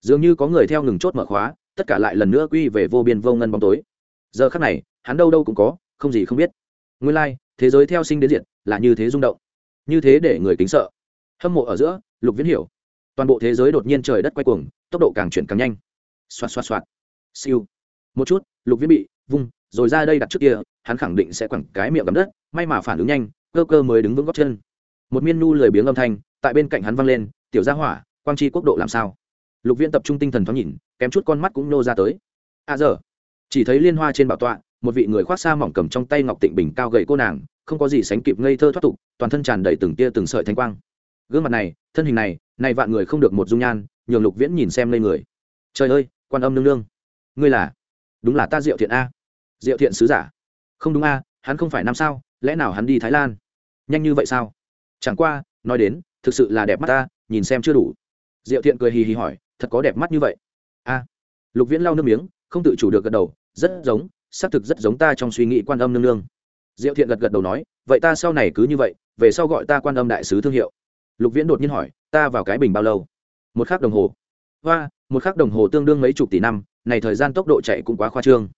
Dường như có người theo ngừng chốt mở khóa tất cả lại lần nữa quy về vô biên vô ngân bóng tối. Giờ khắc này hắn đâu đâu cũng có không gì không biết. Nguyên lai、like, thế giới theo sinh đến diện là như thế rung động. Như thế để người kính sợ. Hâm mộ ở giữa, lục viễn hiểu. Toàn bộ thế giới đột nhiên trời đất quay cuồng, tốc độ càng chuyển càng nhanh. Xoạt xoạt xoạt. Siêu. Một chút, lục viễn bị vung, rồi ra đây đặt trước kia, hắn khẳng định sẽ quẳng cái miệng gắm đất, may mà phản ứng nhanh, cơ cơ mới đứng vững góc chân. Một miên nu lười biếng âm thanh, tại bên cạnh hắn văng lên, tiểu gia hỏa, quang tri quốc độ làm sao? Lục viễn tập trung tinh thần thoáng nhìn, kém chút con mắt cũng nô ra tới. À giờ chỉ thấy liên hoa trên bảo tọa một vị người khoác xa mỏng cầm trong tay ngọc tịnh bình cao gậy cô nàng, không có gì sánh kịp ngây thơ thoát tục, toàn thân tràn đầy từng tia từng sợi thanh quang. Gương mặt này, thân hình này này vạn người không được một dung nhan, nhường lục viễn nhìn xem lên người. Trời ơi, quan âm nương nương. Ngươi là? Đúng là ta diệu thiện a. Diệu thiện sứ giả. Không đúng a, hắn không phải năm sao, lẽ nào hắn đi thái lan? Nhanh như vậy sao? Chẳng qua, nói đến, thực sự là đẹp mắt ta, nhìn xem chưa đủ. Diệu thiện cười hì hì hỏi, thật có đẹp mắt như vậy? A. Lục viễn lau nước miếng, không tự chủ được gật đầu, rất giống xác thực rất giống ta trong suy nghĩ quan âm nương nương. Diệu thiện gật gật đầu nói, vậy ta sau này cứ như vậy, về sau gọi ta quan âm đại sứ thương hiệu. Lục viễn đột nhiên hỏi, ta vào cái bình bao lâu? Một khắc đồng hồ. Hoa, một khắc đồng hồ tương đương mấy chục tỷ năm, này thời gian tốc độ chạy cũng quá khoa trương.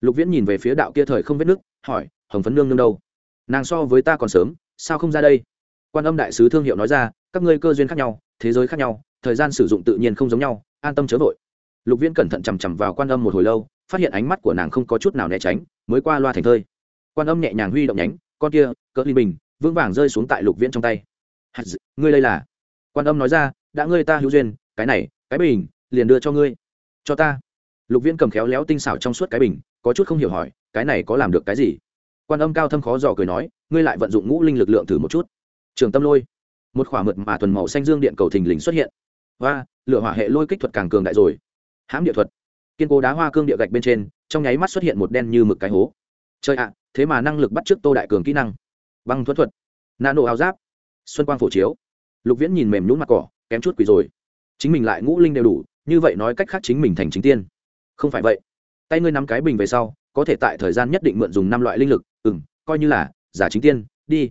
Lục viễn nhìn về phía đạo kia thời không vết nước, hỏi, hồng phấn nương nương đâu? Nàng so với ta còn sớm, sao không ra đây? Quan âm đại sứ thương hiệu nói ra, các ngươi cơ duyên khác nhau, thế giới khác nhau, thời gian sử dụng tự nhiên không giống nhau, an tâm chớ vội. Lục viễn cẩn thận chằm chằm vào quan âm một hồi lâu phát hiện ánh mắt của nàng không có chút nào né tránh, mới qua loa thành thơi. Quan âm nhẹ nhàng huy động nhánh, con kia, cỡ ly bình, vững vàng rơi xuống tại lục viễn trong tay. Ngươi đây là? Quan âm nói ra, đã ngươi ta hữu duyên, cái này, cái bình, liền đưa cho ngươi. Cho ta. Lục viễn cầm khéo léo tinh xảo trong suốt cái bình, có chút không hiểu hỏi, cái này có làm được cái gì? Quan âm cao thâm khó dò cười nói, ngươi lại vận dụng ngũ linh lực lượng thử một chút. Trường tâm lôi. Một khỏa mượt mà thuần màu xanh dương điện cầu thình lình xuất hiện. Và lửa hỏa hệ lôi kích thuật càng cường đại rồi. Hãm địa thuật kiên cố đá hoa cương địa gạch bên trên, trong nháy mắt xuất hiện một đen như mực cái hố. Chơi ạ, thế mà năng lực bắt trước tô đại cường kỹ năng. Băng thuẫn thuật, nano áo giáp, xuân quang phổ chiếu. Lục viễn nhìn mềm nhún mặt cỏ, kém chút quỷ rồi. Chính mình lại ngũ linh đều đủ, như vậy nói cách khác chính mình thành chính tiên. Không phải vậy. Tay ngươi nắm cái bình về sau, có thể tại thời gian nhất định mượn dùng năm loại linh lực ừ m coi như là giả chính tiên, đi.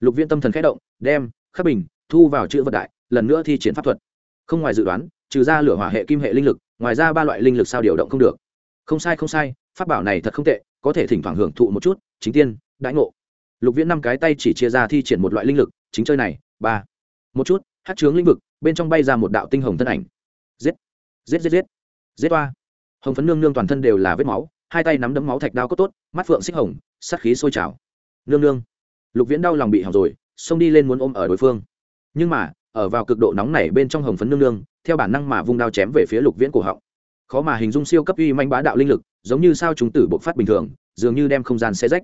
Lục viễn tâm thần k h ẽ động, đem khắc bình thu vào chữ vật đại, lần nữa thi triển pháp thuật. Không ngoài dự đoán, trừ ra lửa hỏa hệ kim hệ linh lực ngoài ra ba loại linh lực sao điều động không được. Không sai không sai, pháp bảo này thật không tệ, có thể thỉnh thoảng hưởng thụ một chút, chính tiên, đãi ngộ. Lục viễn năm cái tay chỉ chia ra thi triển một loại linh lực, chính chơi này, ba. Một chút, hát chướng lĩnh vực, bên trong bay ra một đạo tinh hồng thân ảnh. Giết giết giết giết. Giết toa hồng phấn nương nương toàn thân đều là vết máu, hai tay nắm đấm máu thạch đao có tốt, mắt phượng xích hồng, sát khí sôi trào. Nương nương. Lục viễn đau lòng bị hỏng rồi, xông đi lên muốn ôm ở đối phương. Nhưng mà, ở vào cực độ nóng này bên trong hồng phấn nương nương theo bản năng mà vung đao chém về phía lục viễn cổ họng. Khó mà hình dung siêu cấp uy manh bá đạo linh lực, giống như sao chúng tử bộc phát bình thường, dường như đem không gian xe rách.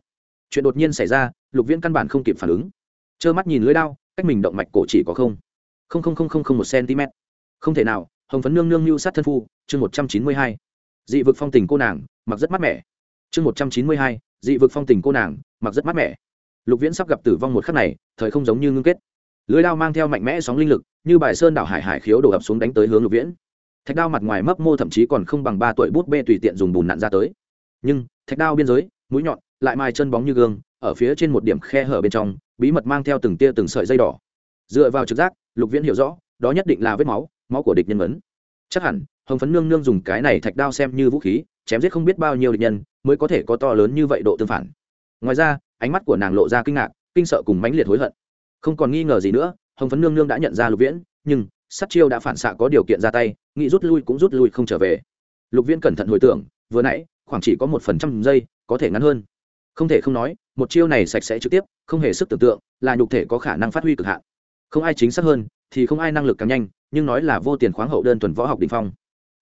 Chuyện đột nhiên xảy ra, lục viễn căn bản không kịp phản ứng. Trơ mắt nhìn lưới đao, cách mình động mạch cổ chỉ có không. Không không không không không một cm không thể nào, hồng phấn nương nương mưu sát thân phu, chương một trăm chín mươi hai. Dị vực phong tình cô nàng, mặc rất mát mẻ. Chương một trăm chín mươi hai, dị vực phong tình cô nàng, mặc rất mát mẻ. Lục viễn sắp gặp tử vong một khắc này, thời không giống như ngưng kết lưới đao mang theo mạnh mẽ sóng linh lực, như bài sơn đảo hải hải khiếu đổ ập xuống đánh tới hướng lục viễn. Thạch đao mặt ngoài mấp mô thậm chí còn không bằng ba tuổi bút bê tùy tiện dùng bùn nặn ra tới. Nhưng, thạch đao biên giới, mũi nhọn, lại mai chân bóng như gương, ở phía trên một điểm khe hở bên trong, bí mật mang theo từng tia từng sợi dây đỏ. Dựa vào trực giác, lục viễn hiểu rõ, đó nhất định là vết máu máu của địch nhân vấn. Chắc hẳn, hồng phấn nương nương dùng cái này thạch đao xem như vũ khí, chém giết không biết bao nhiêu địch nhân, mới có thể có to lớn như vậy độ tương phản. Ngoài ra, ánh mắt của nàng lộ ra kinh ngạc, kinh sợ cùng mãnh liệt hối hận không còn nghi ngờ gì nữa, hồng phấn nương nương đã nhận ra lục viễn, nhưng sát chiêu đã phản xạ có điều kiện ra tay, nghĩ rút lui cũng rút lui không trở về. Lục viễn cẩn thận hồi tưởng, vừa nãy, khoảng chỉ có một phần trăm giây, có thể ngắn hơn. Không thể không nói, một chiêu này sạch sẽ trực tiếp, không hề sức tưởng tượng, là nhục thể có khả năng phát huy cực hạn. Không ai chính xác hơn, thì không ai năng lực càng nhanh, nhưng nói là vô tiền khoáng hậu đơn thuần võ học đình phong.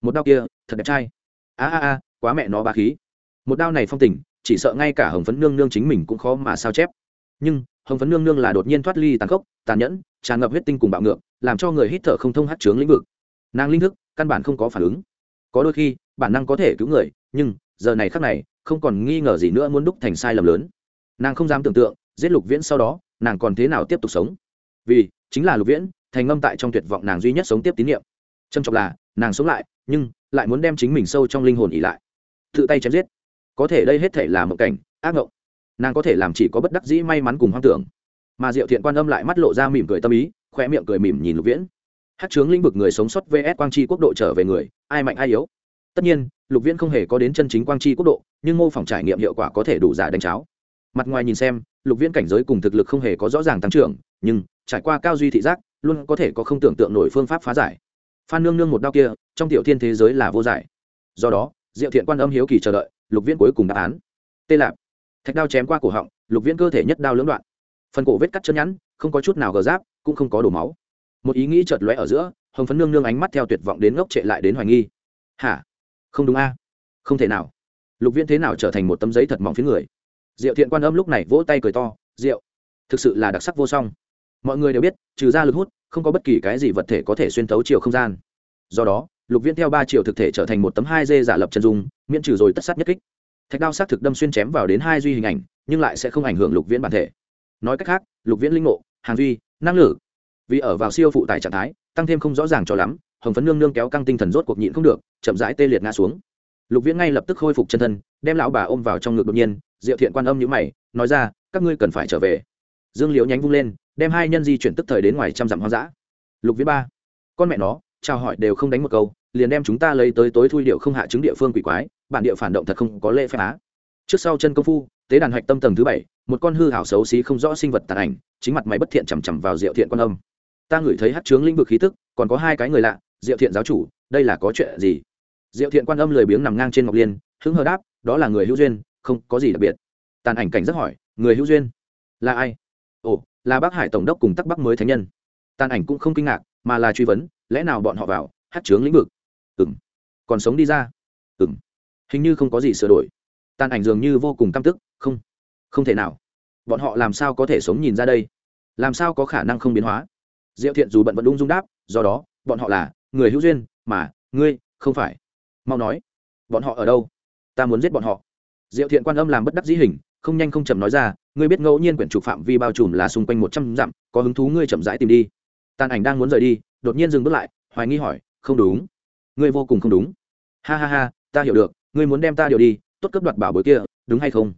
Một đao kia, thật đẹp trai. A a a, quá mẹ nó ba khí. Một đao này phong tình, chỉ sợ ngay cả hồng phấn nương nương chính mình cũng khó mà sao chép. Nhưng hồng phấn nương nương là đột nhiên thoát ly tàn khốc, tàn nhẫn, tràn ngập huyết tinh cùng bạo ngược, làm cho người hít thở không thông hát trướng lĩnh vực. Nàng linh thức, căn bản không có phản ứng. Có đôi khi, bản năng có thể cứu người, nhưng, giờ này khác này, không còn nghi ngờ gì nữa muốn đúc thành sai lầm lớn. Nàng không dám tưởng tượng, giết lục viễn sau đó, nàng còn thế nào tiếp tục sống? Vì, chính là lục viễn, thành ngâm tại trong tuyệt vọng nàng duy nhất sống tiếp tín nhiệm trầm trọng là, nàng sống lại, nhưng, lại muốn đem chính mình sâu trong linh hồn ỉ lại. Tự tay chém giết. Có thể đây hết thể là một cảnh, ác ngộng nàng có thể làm chỉ có bất đắc dĩ may mắn cùng hoang tưởng. Mà diệu thiện quan âm lại mắt lộ ra mỉm cười tâm ý khoe miệng cười mỉm nhìn lục viễn. Hát chướng lĩnh vực người sống sót vs quang tri quốc độ trở về người, ai mạnh ai yếu? Tất nhiên, lục viễn không hề có đến chân chính quang tri quốc độ, nhưng mô phỏng trải nghiệm hiệu quả có thể đủ giả đánh cháo. Mặt ngoài nhìn xem, lục viễn cảnh giới cùng thực lực không hề có rõ ràng tăng trưởng, nhưng trải qua cao duy thị giác, luôn có thể có không tưởng tượng nổi phương pháp phá giải. Phan nương nương một đau kia, trong tiểu thiên thế giới là vô giải. Do đó, diệu thiện quan âm hiếu kỳ chờ đợi, lục viễn cuối cùng đáp án. Tê lạp thạch đao chém qua cổ họng, lục viễn cơ thể nhất đao lưỡng đoạn. Phần cổ vết cắt chân nhẵn, không có chút nào gờ giáp, cũng không có đổ máu. Một ý nghĩ chợt lóe ở giữa, hồng phấn nương nương ánh mắt theo tuyệt vọng đến ngốc trệ lại đến hoài nghi. Hả? Không đúng a. Không thể nào. Lục viễn thế nào trở thành một tấm giấy thật mỏng phía người? Diệu thiện quan âm lúc này vỗ tay cười to, diệu, thực sự là đặc sắc vô song. Mọi người đều biết, trừ ra lực hút, không có bất kỳ cái gì vật thể có thể xuyên thấu chiều không gian. Do đó, lục viễn theo ba triệu thực thể trở thành một tấm hai dê giả lập chân dung, miễn trừ rồi tất sát nhất kích thạch đao xác thực đâm xuyên chém vào đến hai duy hình ảnh, nhưng lại sẽ không ảnh hưởng lục viễn bản thể. Nói cách khác, lục viễn linh ngộ, hàng duy, năng lử. Vì ở vào siêu phụ tải trạng thái, tăng thêm không rõ ràng cho lắm, hồng phấn nương nương kéo căng tinh thần rốt cuộc nhịn không được, chậm rãi tê liệt ngã xuống. Lục viễn ngay lập tức khôi phục chân thân, đem lão bà ôm vào trong ngực đột nhiên, diệu thiện quan âm nhữ mày, nói ra, các ngươi cần phải trở về. Dương liễu nhánh vung lên, đem hai nhân di chuyển tức thời đến ngoài trăm dặm hoang dã. Lục viễn ba, con mẹ nó, chào hỏi đều không đánh một câu liền đem chúng ta lấy tới tối thui điệu không hạ chứng địa phương quỷ quái, bản địa phản động thật không có lễ phép á. Trước sau chân công phu, tế đàn hạch tâm tầng thứ bảy, một con hư hảo xấu xí không rõ sinh vật tàn ảnh, chính mặt máy bất thiện chằm chằm vào diệu thiện quan âm. Ta ngửi thấy hát chướng lĩnh vực khí tức, còn có hai cái người lạ, diệu thiện giáo chủ, đây là có chuyện gì? Diệu thiện quan âm lười biếng nằm ngang trên ngọc liên hứng hờ đáp, đó là người hữu duyên, không có gì đặc biệt. Tàn ảnh cảnh rất hỏi, người hữu duyên? Là ai? Ồ, là bác hải tổng đốc cùng tắc bắc mới thánh nhân. Tàn ảnh cũng không kinh ngạc, mà là truy vấn, lẽ nào bọn họ vào hát chướng lĩnh vực? Ừng còn sống đi ra. Ừng hình như không có gì sửa đổi. Tàn ảnh dường như vô cùng căm tức. Không. Không thể nào. Bọn họ làm sao có thể sống nhìn ra đây? Làm sao có khả năng không biến hóa? Diệu thiện dù bận vẫn ung dung đáp, do đó, bọn họ là người hữu duyên, mà ngươi không phải. Mau nói, bọn họ ở đâu? Ta muốn giết bọn họ. Diệu thiện quan âm làm bất đắc dĩ hình, không nhanh không chậm nói ra, ngươi biết ngẫu nhiên quyển trục phạm vi bao trùm là xung quanh một trăm dặm, có hứng thú ngươi chậm rãi tìm đi. Tàn ảnh đang muốn rời đi, đột nhiên dừng bước lại, hoài nghi hỏi, không đúng ngươi vô cùng không đúng. Ha ha ha, ta hiểu được, ngươi muốn đem ta điều đi, tốt cấp đoạt bảo bối kia, đúng hay không?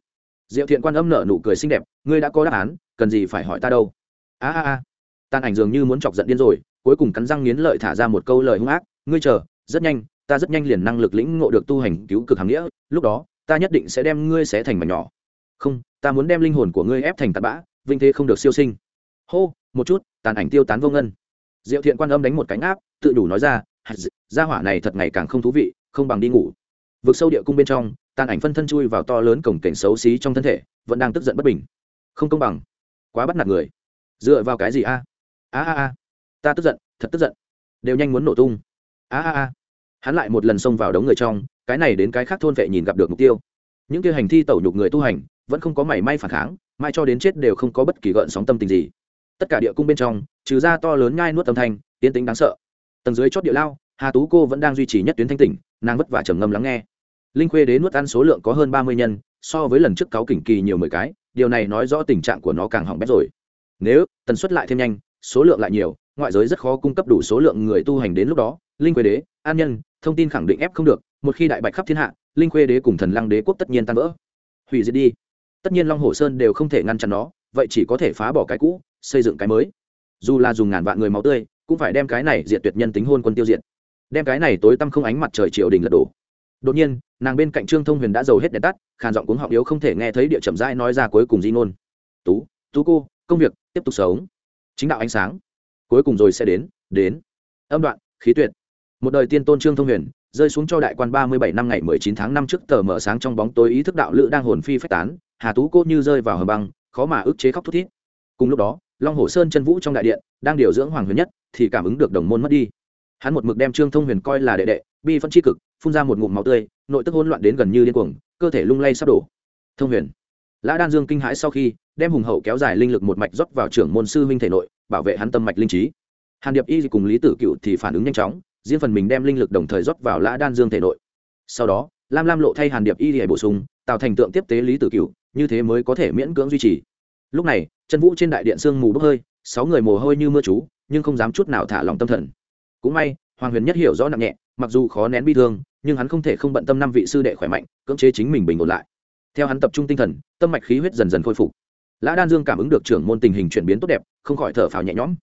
Diệu thiện quan âm nở nụ cười xinh đẹp, ngươi đã có đáp án, cần gì phải hỏi ta đâu? A a a. Tàn ảnh dường như muốn chọc giận điên rồi, cuối cùng cắn răng nghiến lợi thả ra một câu lời hung ác, ngươi chờ, rất nhanh, ta rất nhanh liền năng lực lĩnh ngộ được tu hành cứu cực hàm nghĩa, lúc đó, ta nhất định sẽ đem ngươi xé thành mảnh nhỏ. Không, ta muốn đem linh hồn của ngươi ép thành tạt bã, vinh thế không được siêu sinh. Hô, một chút, tàn ảnh tiêu tán vô ngân. Diệu thiện quan âm đánh một cánh áp tự đủ nói ra gia hỏa này thật ngày càng không thú vị, không bằng đi ngủ. Vực sâu địa cung bên trong, tàn ảnh phân thân chui vào to lớn cổng cảnh xấu xí trong thân thể, vẫn đang tức giận bất bình. Không công bằng. Quá bắt nạt người. Dựa vào cái gì a? A a a. Ta tức giận, thật tức giận. Đều nhanh muốn nổ tung. A a a. Hắn lại một lần xông vào đống người trong, cái này đến cái khác thôn vệ nhìn gặp được mục tiêu. Những kia hành thi tẩu nhục người tu hành, vẫn không có mảy may phản kháng, mai cho đến chết đều không có bất kỳ gợn sóng tâm tình gì. Tất cả địa cung bên trong, trừ ra to lớn ngai nuốt âm thanh tiến tính đáng sợ tầng dưới chót địa lao, hà tú cô vẫn đang duy trì nhất tuyến thanh tỉnh, nàng vất vả trầm ngâm lắng nghe. Linh khuê đế nuốt ăn số lượng có hơn ba mươi nhân, so với lần trước cáo kỉnh kỳ nhiều mười cái, điều này nói rõ tình trạng của nó càng hỏng bét rồi. Nếu tần suất lại thêm nhanh, số lượng lại nhiều, ngoại giới rất khó cung cấp đủ số lượng người tu hành đến lúc đó. Linh khuê đế, an nhân, thông tin khẳng định ép không được, một khi đại bạch khắp thiên hạ, linh khuê đế cùng thần lăng đế quốc tất nhiên tan vỡ. Hủy diệt đi. Tất nhiên long hồ sơn đều không thể ngăn chặn nó, vậy chỉ có thể phá bỏ cái cũ, xây dựng cái mới. Dù là dùng ngàn vạn người máu tươi cũng phải đem cái này diệt tuyệt nhân tính hôn quân tiêu diệt. Đem cái này tối tăm không ánh mặt trời triều đình lật đổ. Đột nhiên, nàng bên cạnh trương thông huyền đã giàu hết đèn tắt, khàn giọng cuống họng yếu không thể nghe thấy địa chậm rãi nói ra cuối cùng di nôn tú tú cô, công việc tiếp tục sống. Chính đạo ánh sáng, cuối cùng rồi sẽ đến đến. Âm đoạn, khí tuyệt. Một đời tiên tôn trương thông huyền, rơi xuống cho đại quan ba mươi bảy năm ngày mười chín tháng năm trước tờ mở sáng trong bóng tối ý thức đạo lữ đang hồn phi phách tán, hà tú cô như rơi vào hầm băng, khó mà ức chế khóc thút thít. Cùng lúc đó long hồ sơn chân vũ trong đại điện, đang điều dưỡng hoàng huyền nhất, thì cảm ứng được đồng môn mất đi. Hắn một mực đem trương thông huyền coi là đệ đệ, bi phân tri cực, phun ra một ngụm máu tươi, nội tức hỗn loạn đến gần như điên cuồng, cơ thể lung lay sắp đổ. Thông huyền. Lã đan dương kinh hãi sau khi, đem hùng hậu kéo dài linh lực một mạch rót vào trưởng môn sư huynh thể nội, bảo vệ hắn tâm mạch linh trí. Hàn điệp y cùng lý tử cựu thì phản ứng nhanh chóng, riêng phần mình đem linh lực đồng thời rót vào lã đan dương thể nội. Sau đó, lam lam lộ thay hàn điệp y để bổ sung, tạo thành tượng tiếp tế lý tử cựu, như thế mới có thể miễn cưỡng duy trì. Lúc này chân vũ trên đại điện sương mù bốc hơi, sáu người mồ hôi như mưa chú, nhưng không dám chút nào thả lòng tâm thần. Cũng may, hoàng huyền nhất hiểu rõ nặng nhẹ, mặc dù khó nén bi thương, nhưng hắn không thể không bận tâm năm vị sư đệ khỏe mạnh, cưỡng chế chính mình bình ổn lại. Theo hắn tập trung tinh thần, tâm mạch khí huyết dần dần khôi phục. Lã đan dương cảm ứng được trưởng môn tình hình chuyển biến tốt đẹp, không khỏi thở phào nhẹ nhõm.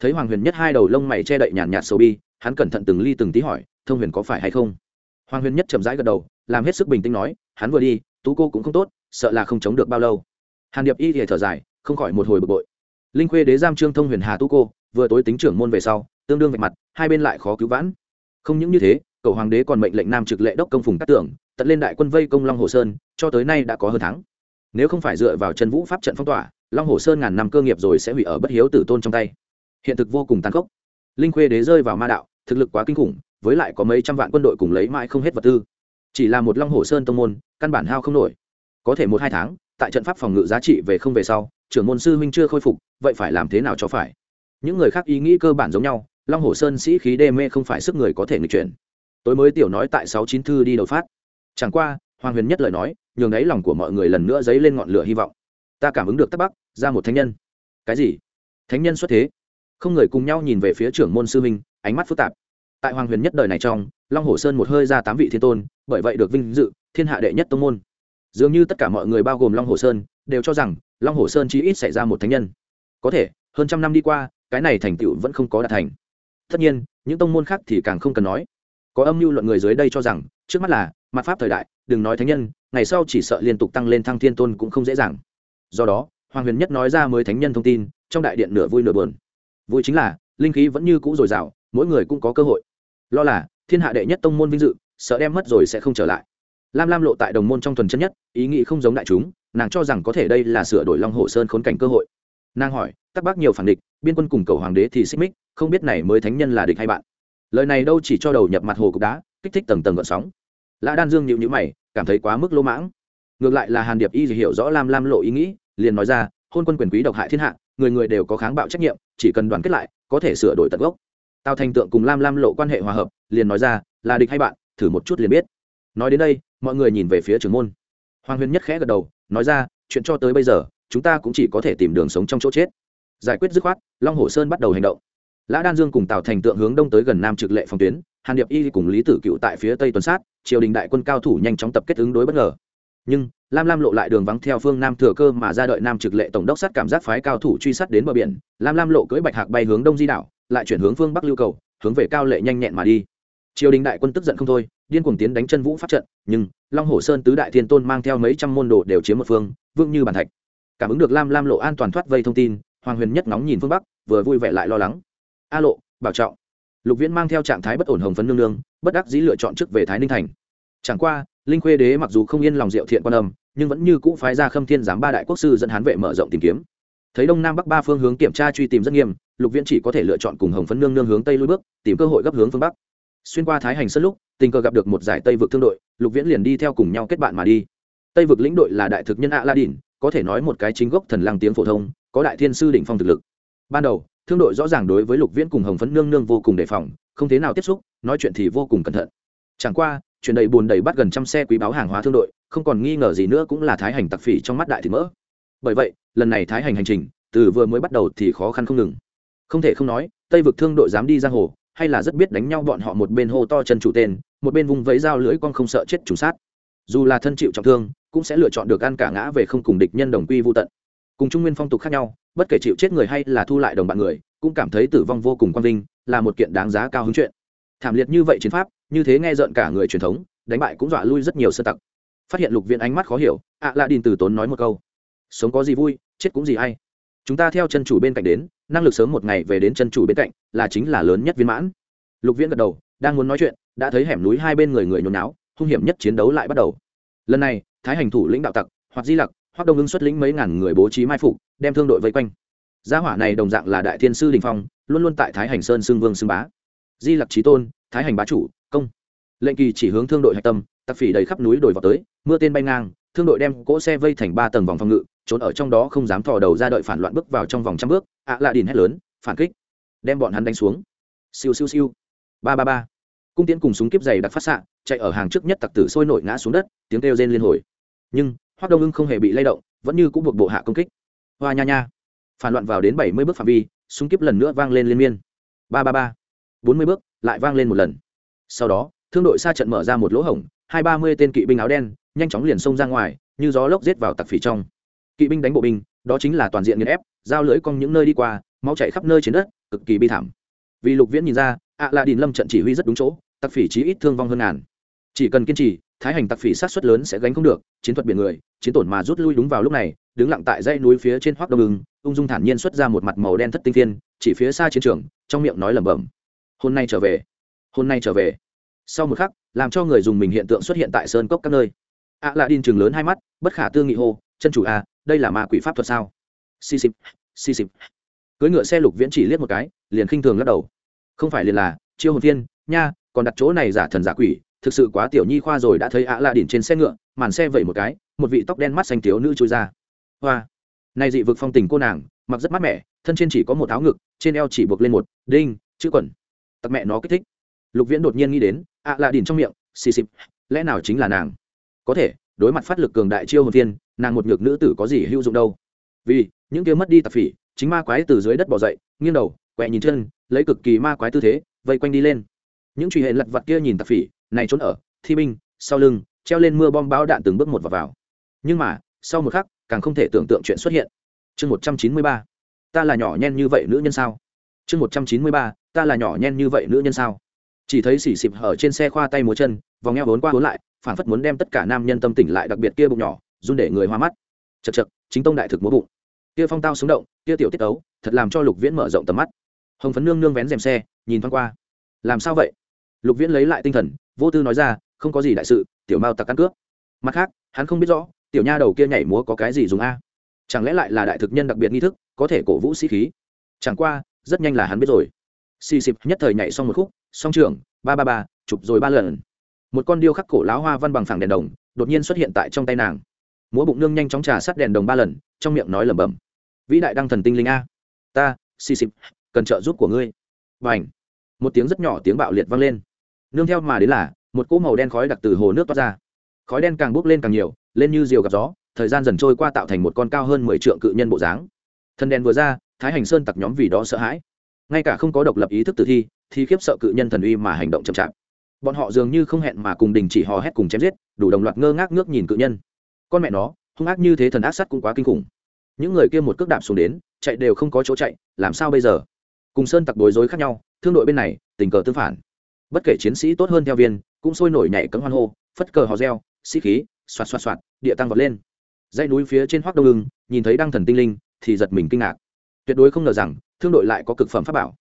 Thấy hoàng huyền nhất hai đầu lông mày che đậy nhàn nhạt sầu bi, hắn cẩn thận từng ly từng tí hỏi, thông huyền có phải hay không? Hoàng huyền nhất chậm rãi gật đầu, làm hết sức bình tĩnh nói, hắn vừa đi, tú cô cũng không tốt, sợ là không chống được bao lâu. Hàn điệp y thì thở dài không khỏi một hồi bực bội. Linh khuê đế giam trương thông huyền hà tu cô, vừa tối tính trưởng môn về sau, tương đương vạch mặt, hai bên lại khó cứu vãn. Không những như thế cầu hoàng đế còn mệnh lệnh nam trực lệ đốc công phùng các tưởng tận lên đại quân vây công long hồ sơn, cho tới nay đã có hơn tháng. Nếu không phải dựa vào chân vũ pháp trận phong tỏa, long hồ sơn ngàn năm cơ nghiệp rồi sẽ hủy ở bất hiếu tử tôn trong tay. Hiện thực vô cùng tàn khốc. Linh khuê đế rơi vào ma đạo, thực lực quá kinh khủng, với lại có mấy trăm vạn quân đội cùng lấy mãi không hết vật tư. Chỉ là một long hồ sơn tông môn, căn bản hao không nổi. Có thể một hai tháng, tại trận pháp phòng ngự giá trị về không về sau trưởng môn sư huynh chưa khôi phục, vậy phải làm thế nào cho phải? Những người khác ý nghĩ cơ bản giống nhau, long hồ sơn sĩ khí đê mê không phải sức người có thể nghịch chuyển. Tối mới tiểu nói tại sáu chín thư đi đầu phát. Chẳng qua, hoàng huyền nhất lời nói, nhường ấy lòng của mọi người lần nữa dấy lên ngọn lửa hy vọng. Ta cảm ứng được tắc bắc, ra một thánh nhân. Cái gì? Thánh nhân xuất thế? Không người cùng nhau nhìn về phía trưởng môn sư minh ánh mắt phức tạp. Tại hoàng huyền nhất đời này trong, long hồ sơn một hơi ra tám vị thiên tôn, bởi vậy được vinh dự, thiên hạ đệ nhất tông môn. Dường như tất cả mọi người bao gồm long hồ sơn, đều cho rằng long hồ sơn chỉ ít xảy ra một thánh nhân. Có thể, hơn trăm năm đi qua, cái này thành tựu vẫn không có đạt thành. Tất nhiên, những tông môn khác thì càng không cần nói. Có âm mưu luận người dưới đây cho rằng, trước mắt là, mặt pháp thời đại, đừng nói thánh nhân, ngày sau chỉ sợ liên tục tăng lên thăng thiên tôn cũng không dễ dàng. Do đó, hoàng huyền nhất nói ra mới thánh nhân thông tin, trong đại điện nửa vui nửa buồn. Vui chính là, linh khí vẫn như cũ dồi dào, mỗi người cũng có cơ hội. Lo là, thiên hạ đệ nhất tông môn vinh dự, sợ đem mất rồi sẽ không trở lại lam lam lộ tại đồng môn trong tuần chân nhất, ý nghĩ không giống đại chúng, nàng cho rằng có thể đây là sửa đổi long hồ sơn khốn cảnh cơ hội. Nàng hỏi, tắc bác nhiều phản địch, biên quân cùng cầu hoàng đế thì xích mích, không biết này mới thánh nhân là địch hay bạn? Lời này đâu chỉ cho đầu nhập mặt hồ cục đá, kích thích tầng tầng gợn sóng. Lã đan dương nhịu nhữ mày, cảm thấy quá mức lỗ mãng. Ngược lại là hàn điệp y thì hiểu rõ lam lam lộ ý nghĩ, liền nói ra, hôn quân quyền quý độc hại thiên hạ, người người đều có kháng bạo trách nhiệm, chỉ cần đoàn kết lại, có thể sửa đổi tận gốc. Tào thành tượng cùng lam lam lộ quan hệ hòa hợp, liền nói ra, là địch hay bạn, thử một chút liền biết. Nói đến đây mọi người nhìn về phía trưởng môn. Hoàng huyền nhất khẽ gật đầu, nói ra, chuyện cho tới bây giờ, chúng ta cũng chỉ có thể tìm đường sống trong chỗ chết. Giải quyết dứt khoát, long hồ sơn bắt đầu hành động. Lã đan dương cùng tào thành tượng hướng đông tới gần nam trực lệ phòng tuyến, hàn điệp y cùng lý tử cựu tại phía tây tuần sát, triều đình đại quân cao thủ nhanh chóng tập kết ứng đối bất ngờ. Nhưng, lam lam lộ lại đường vắng theo phương nam thừa cơ mà ra đợi nam trực lệ tổng đốc sát cảm giác phái cao thủ truy sát đến bờ biển, lam lam lộ cưỡi bạch hạc bay hướng đông di đảo, lại chuyển hướng phương bắc lưu cầu, hướng về cao lệ nhanh nhẹn mà đi triều đình đại quân tức giận không thôi, điên cuồng tiến đánh chân vũ pháp trận, nhưng long hồ sơn tứ đại thiên tôn mang theo mấy trăm môn đồ đều chiếm một phương vương như bàn thạch. Cảm ứng được lam lam lộ an toàn thoát vây thông tin, hoàng huyền nhất nóng nhìn phương bắc, vừa vui vẻ lại lo lắng. A lộ, bảo trọng. Lục viễn mang theo trạng thái bất ổn hồng phấn nương nương, bất đắc dĩ lựa chọn trước về thái ninh thành. Chẳng qua, linh khuê đế mặc dù không yên lòng diệu thiện quan âm, nhưng vẫn như cũ phái ra khâm thiên giám ba đại quốc sư dẫn hán vệ mở rộng tìm kiếm. Thấy đông nam bắc ba phương hướng kiểm tra truy tìm rất nghiêm, lục viễn chỉ có thể lựa chọn cùng hồng phấn nương nương hướng tây lui bước, tìm cơ hội gấp hướng phương bắc xuyên qua thái hành sân lúc, tình cờ gặp được một giải tây vực thương đội, lục viễn liền đi theo cùng nhau kết bạn mà đi. Tây vực lĩnh đội là đại thực nhân ạ la đỉn có thể nói một cái chính gốc thần lăng tiếng phổ thông, có đại thiên sư đỉnh phong thực lực. Ban đầu, thương đội rõ ràng đối với lục viễn cùng hồng phấn nương nương vô cùng đề phòng, không thế nào tiếp xúc, nói chuyện thì vô cùng cẩn thận. Chẳng qua, chuyện đầy buồn đầy bắt gần trăm xe quý báo hàng hóa thương đội, không còn nghi ngờ gì nữa cũng là thái hành tặc phỉ trong mắt đại thị mỡ. Bởi vậy, lần này thái hành hành trình, từ vừa mới bắt đầu thì khó khăn không ngừng. Không thể không nói, tây vực thương đội dám đi giang hồ hay là rất biết đánh nhau bọn họ một bên hô to chân chủ tên, một bên vùng vẫy dao lưỡi con không sợ chết trùng sát. Dù là thân chịu trọng thương, cũng sẽ lựa chọn được ăn cả ngã về không cùng địch nhân đồng quy vô tận. Cùng trung nguyên phong tục khác nhau, bất kể chịu chết người hay là thu lại đồng bạn người, cũng cảm thấy tử vong vô cùng quang vinh, là một kiện đáng giá cao hứng chuyện. Thảm liệt như vậy chiến pháp, như thế nghe rợn cả người truyền thống, đánh bại cũng dọa lui rất nhiều sơ tặc. Phát hiện lục viện ánh mắt khó hiểu, ạ à lạ đình từ tốn nói một câu. Sống có gì vui, chết cũng gì hay. Chúng ta theo chân chủ bên cạnh đến năng lực sớm một ngày về đến chân chủ bên cạnh, là chính là lớn nhất viên mãn. Lục viễn gật đầu, đang muốn nói chuyện, đã thấy hẻm núi hai bên người người nhốn náo hung hiểm nhất chiến đấu lại bắt đầu. Lần này, thái hành thủ lĩnh đạo tặc, hoặc di lặc, hoặc đông ưng xuất lĩnh mấy ngàn người bố trí mai phục, đem thương đội vây quanh. Gia hỏa này đồng dạng là đại thiên sư đình phong, luôn luôn tại thái hành sơn xưng vương xưng bá. Di lặc trí tôn, thái hành bá chủ, công. Lệnh kỳ chỉ hướng thương đội hạch tâm, tặc phỉ đầy khắp núi đồi vào tới, mưa tên bay ngang, thương đội đem cỗ xe vây thành ba tầng vòng phòng ngự trốn ở trong đó không dám thò đầu ra đợi phản loạn bước vào trong vòng trăm bước, ạ lạ đìn hét lớn, phản kích! Đem bọn hắn đánh xuống. Siêu siêu siêu. Ba ba ba. Cung tiễn cùng súng kiếp dày đặc phát xạ, chạy ở hàng trước nhất tặc tử sôi nổi ngã xuống đất, tiếng kêu rên liên hồi. Nhưng, hoác đông ưng không hề bị lay động, vẫn như cũng buộc bộ hạ công kích. Hoa nha nha. Phản loạn vào đến bảy mươi bước phạm vi, súng kiếp lần nữa vang lên liên miên. Ba ba ba. Bốn mươi bước, lại vang lên một lần. Sau đó, thương đội xa trận mở ra một lỗ hổng, hai ba mươi tên kỵ binh áo đen, nhanh chóng liền xông ra ngoài, như gió lốc giết vào tặc phỉ trong kỵ binh đánh bộ binh đó chính là toàn diện nghiền ép giao lưới cong những nơi đi qua máu chạy khắp nơi trên đất cực kỳ bi thảm. Vì lục viễn nhìn ra ạ là đình lâm trận chỉ huy rất đúng chỗ tặc phỉ chí ít thương vong hơn ngàn. Chỉ cần kiên trì thái hành tặc phỉ sát xuất lớn sẽ gánh không được chiến thuật biển người chiến tổn mà rút lui đúng vào lúc này đứng lặng tại dãy núi phía trên hoác đông ưng ung dung thản nhiên xuất ra một mặt màu đen thất tinh thiên chỉ phía xa chiến trường trong miệng nói lẩm bẩm. Hôm nay trở về hôm nay trở về. Sau một khắc làm cho người dùng mình hiện tượng xuất hiện tại sơn cốc các nơi. Ạ lạ đin chừng lớn hai mắt bất khả tư nghị hô chân chủ a à, đây là ma quỷ pháp thuật sao? Xì xịp xì xịp. Cưới ngựa xe lục viễn chỉ liếc một cái, liền khinh thường lắc đầu. Không phải liền là, chiêu hồn viên nha, còn đặt chỗ này giả thần giả quỷ, thực sự quá tiểu nhi khoa rồi đã thấy ạ la đỉnh trên xe ngựa, màn xe vẩy một cái, một vị tóc đen mắt xanh thiếu nữ trôi ra. Hoa. Này dị vực phong tình cô nàng, mặc rất mát mẻ, thân trên chỉ có một áo ngực, trên eo chỉ buộc lên một đinh, chữ quần. Tặc mẹ nó kích thích. Lục viễn đột nhiên nghĩ đến ạ là đỉnh trong miệng, xì xịp, lẽ nào chính là nàng? Có thể, đối mặt phát lực cường đại chiêu hồn viên nàng một nhược nữ tử có gì hữu dụng đâu. Vì những kia mất đi tạp phỉ chính ma quái từ dưới đất bỏ dậy nghiêng đầu quẹ nhìn chân lấy cực kỳ ma quái tư thế vây quanh đi lên. Những truy hệ lặt vật kia nhìn tạp phỉ này trốn ở thi binh sau lưng treo lên mưa bom bão đạn từng bước một vào, vào. nhưng mà sau một khắc càng không thể tưởng tượng chuyện xuất hiện. Chương một trăm chín mươi ba ta là nhỏ nhen như vậy nữ nhân sao? Chương một trăm chín mươi ba ta là nhỏ nhen như vậy nữ nhân sao? Chỉ thấy xỉ xịp ở trên xe khoa tay múa chân vòng eo vốn qua vốn lại phản phất muốn đem tất cả nam nhân tâm tỉnh lại đặc biệt kia bụng nhỏ run để người hoa mắt. Chật chật chính tông đại thực múa bụng. Kia phong tao sống động, kia tiểu tiết ấu thật làm cho lục viễn mở rộng tầm mắt. Hồng phấn nương nương vén rèm xe, nhìn thoáng qua. Làm sao vậy? Lục viễn lấy lại tinh thần, vô tư nói ra, không có gì đại sự, tiểu mao tặc căn cướp. Mặt khác, hắn không biết rõ, tiểu nha đầu kia nhảy múa có cái gì dùng a? Chẳng lẽ lại là đại thực nhân đặc biệt nghi thức, có thể cổ vũ sĩ khí? Chẳng qua, rất nhanh là hắn biết rồi. Xì xịp, nhất thời nhảy xong một khúc, song trường ba ba ba, chụp rồi ba lần. Một con điêu khắc cổ láo hoa văn bằng phẳng đèn đồng, đột nhiên xuất hiện tại trong tay nàng múa bụng nương nhanh chóng trà sát đèn đồng ba lần, trong miệng nói lẩm bẩm, vĩ đại đăng thần tinh linh a, ta, xì xịp, cần trợ giúp của ngươi. Và ảnh một tiếng rất nhỏ tiếng bạo liệt vang lên. Nương theo mà đến là, một cỗ màu đen khói đặc từ hồ nước toát ra. Khói đen càng bốc lên càng nhiều, lên như diều gặp gió, thời gian dần trôi qua tạo thành một con cao hơn mười trượng cự nhân bộ dáng. Thân đèn vừa ra, thái hành sơn tặc nhóm vì đó sợ hãi. Ngay cả không có độc lập ý thức tử thi, thì khiếp sợ cự nhân thần uy mà hành động chậm chạp. Bọn họ dường như không hẹn mà cùng đình chỉ hò hét cùng chém giết, đủ đồng loạt ngơ ngác ngước nhìn cự nhân con mẹ nó hung ác như thế thần ác sắt cũng quá kinh khủng. Những người kia một cước đạp xuống đến chạy đều không có chỗ chạy làm sao bây giờ? Cùng sơn tặc bối rối khác nhau thương đội bên này tình cờ tương phản. Bất kể chiến sĩ tốt hơn theo viên cũng sôi nổi nhảy cấm hoan hô phất cờ hò reo sĩ khí xoạt xoạt xoạt địa tăng vọt lên. Dãy núi phía trên hoác đông lưng, nhìn thấy đăng thần tinh linh thì giật mình kinh ngạc. Tuyệt đối không ngờ rằng thương đội lại có cực phẩm pháp bảo.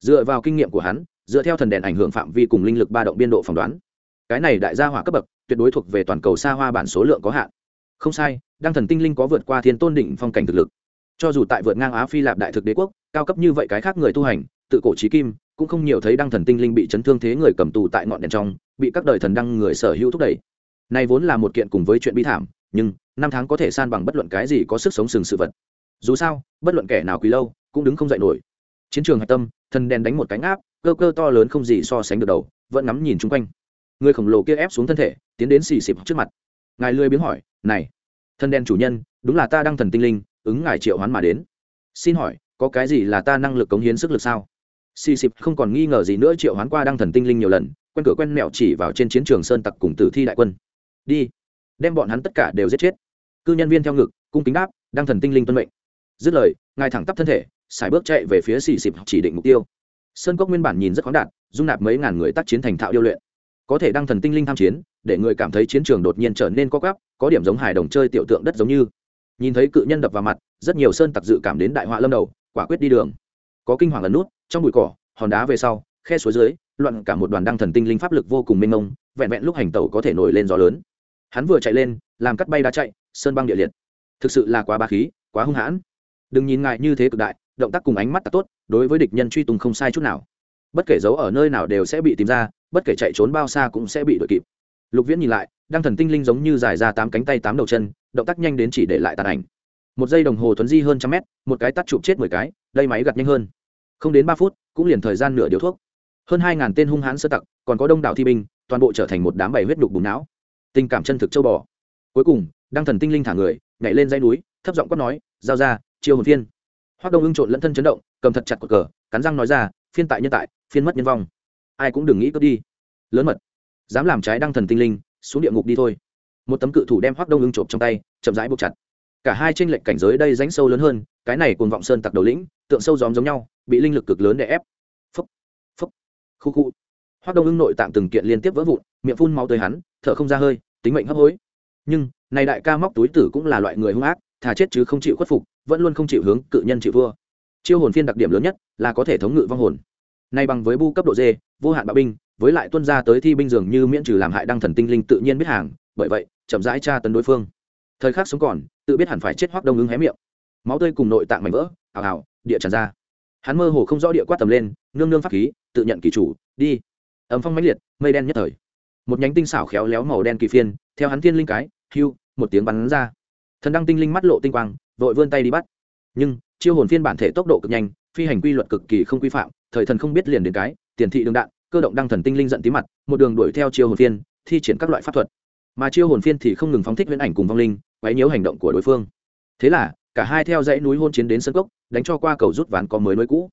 Dựa vào kinh nghiệm của hắn dựa theo thần đèn ảnh hưởng phạm vi cùng linh lực ba động biên độ phỏng đoán. Cái này đại gia hỏa cấp bậc tuyệt đối thuộc về toàn cầu xa hoa bản số lượng có hạn không sai, đăng thần tinh linh có vượt qua thiên tôn định phong cảnh thực lực. Cho dù tại vượt ngang á phi lạp đại thực đế quốc, cao cấp như vậy cái khác người tu hành, tự cổ trí kim, cũng không nhiều thấy đăng thần tinh linh bị chấn thương thế người cầm tù tại ngọn đèn trong, bị các đời thần đăng người sở hữu thúc đẩy. Này vốn là một kiện cùng với chuyện bi thảm, nhưng, năm tháng có thể san bằng bất luận cái gì có sức sống sừng sự vật. Dù sao, bất luận kẻ nào quý lâu, cũng đứng không dậy nổi. Chiến trường hạch tâm, thần đèn đánh một cánh áp, cơ cơ to lớn không gì so sánh được đầu, vẫn ngắm nhìn chung quanh. Người khổng lồ kia ép xuống thân thể, tiến đến xì xịp trước mặt. Ngài lười biếng hỏi này thân đen chủ nhân, đúng là ta đang thần tinh linh, ứng ngài triệu hoán mà đến. Xin hỏi, có cái gì là ta năng lực cống hiến sức lực sao? Xì xịp không còn nghi ngờ gì nữa, triệu hoán qua đăng thần tinh linh nhiều lần, quen cửa quen mẹo chỉ vào trên chiến trường sơn tặc cùng tử thi đại quân. Đi, đem bọn hắn tất cả đều giết chết. Cư nhân viên theo ngực, cung kính đáp đăng thần tinh linh tuân mệnh. Dứt lời, ngài thẳng tắp thân thể, xài bước chạy về phía xì xịp chỉ định mục tiêu. Sơn cốc nguyên bản nhìn rất khoáng đạt, dung nạp mấy ngàn người tác chiến thành thạo điêu luyện có thể đăng thần tinh linh tham chiến, để người cảm thấy chiến trường đột nhiên trở nên có gắp có điểm giống hài đồng chơi tiểu tượng đất giống như. Nhìn thấy cự nhân đập vào mặt, rất nhiều sơn tặc dự cảm đến đại họa lâm đầu, quả quyết đi đường. Có kinh hoàng ẩn nút, trong bụi cỏ, hòn đá về sau, khe suối dưới, loạn cả một đoàn đăng thần tinh linh pháp lực vô cùng mênh mông, vẹn vẹn lúc hành tẩu có thể nổi lên gió lớn. Hắn vừa chạy lên, làm cắt bay đá chạy, sơn băng địa liệt. Thực sự là quá ba khí, quá hung hãn. Đừng nhìn ngại như thế cực đại, động tác cùng ánh mắt ta tốt, đối với địch nhân truy tùng không sai chút nào. Bất kể giấu ở nơi nào đều sẽ bị tìm ra bất kể chạy trốn bao xa cũng sẽ bị đuổi kịp. Lục viễn nhìn lại, đăng thần tinh linh giống như dài ra tám cánh tay tám đầu chân, động tác nhanh đến chỉ để lại tàn ảnh. Một giây đồng hồ tuấn di hơn trăm mét, một cái tắt chụp chết mười cái, đây máy gặt nhanh hơn. Không đến ba phút, cũng liền thời gian nửa điếu thuốc. Hơn hai ngàn tên hung hãn sơ tặc, còn có đông đảo thi binh, toàn bộ trở thành một đám bầy huyết đục bùng não. Tình cảm chân thực châu bò. Cuối cùng, đăng thần tinh linh thả người, nhảy lên dây núi, thấp giọng quát nói, giao ra, chiêu hồn phiên. Hoác đông ưng trộn lẫn thân chấn động, cầm thật chặt cột cờ, cắn răng nói ra, phiên tại nhân tại, phiên mất nhân vong ai cũng đừng nghĩ cướp đi. Lớn mật. Dám làm trái đăng thần tinh linh, xuống địa ngục đi thôi. Một tấm cự thủ đem hoác đông ưng trộm trong tay, chậm rãi buộc chặt. Cả hai tranh lệch cảnh giới đây rãnh sâu lớn hơn, cái này cùng vọng sơn tặc đầu lĩnh, tượng sâu gióm giống nhau, bị linh lực cực lớn để ép. Phúc phúc khu khu. Hoác đông ưng nội tạng từng kiện liên tiếp vỡ vụn, miệng phun máu tới hắn, thở không ra hơi, tính mệnh hấp hối. Nhưng, này đại ca móc túi tử cũng là loại người hung ác, thà chết chứ không chịu khuất phục, vẫn luôn không chịu hướng cự nhân chịu vua. Chiêu hồn phiên đặc điểm lớn nhất là có thể thống ngự vong hồn nay bằng với bu cấp độ d, vô hạn bạo binh, với lại tuân ra tới thi binh dường như miễn trừ làm hại đăng thần tinh linh tự nhiên biết hàng, bởi vậy, chậm rãi tra tấn đối phương. Thời khắc sống còn, tự biết hẳn phải chết hoắc đông ứng hé miệng. Máu tươi cùng nội tạng mảnh vỡ ảo ảo địa tràn ra. Hắn mơ hồ không rõ địa quát tầm lên, nương nương pháp khí, tự nhận kỳ chủ, đi. Ấm phong mãnh liệt, mây đen nhất thời. Một nhánh tinh xảo khéo léo màu đen kỳ phiên, theo hắn thiên linh cái, hưu, một tiếng bắn ra. Thần đăng tinh linh mắt lộ tinh quang, vội vươn tay đi bắt. Nhưng, chiêu hồn phiên bản thể tốc độ cực nhanh, phi hành quy luật cực kỳ không quy phạm thời thần không biết liền đến cái, tiền thị đường đạn, cơ động đăng thần tinh linh giận tí mặt, một đường đuổi theo chiêu hồn phiên, thi triển các loại pháp thuật. Mà chiêu hồn phiên thì không ngừng phóng thích viễn ảnh cùng vong linh, quấy nhiễu hành động của đối phương. Thế là, cả hai theo dãy núi hôn chiến đến sân cốc, đánh cho qua cầu rút ván có mới nối cũ.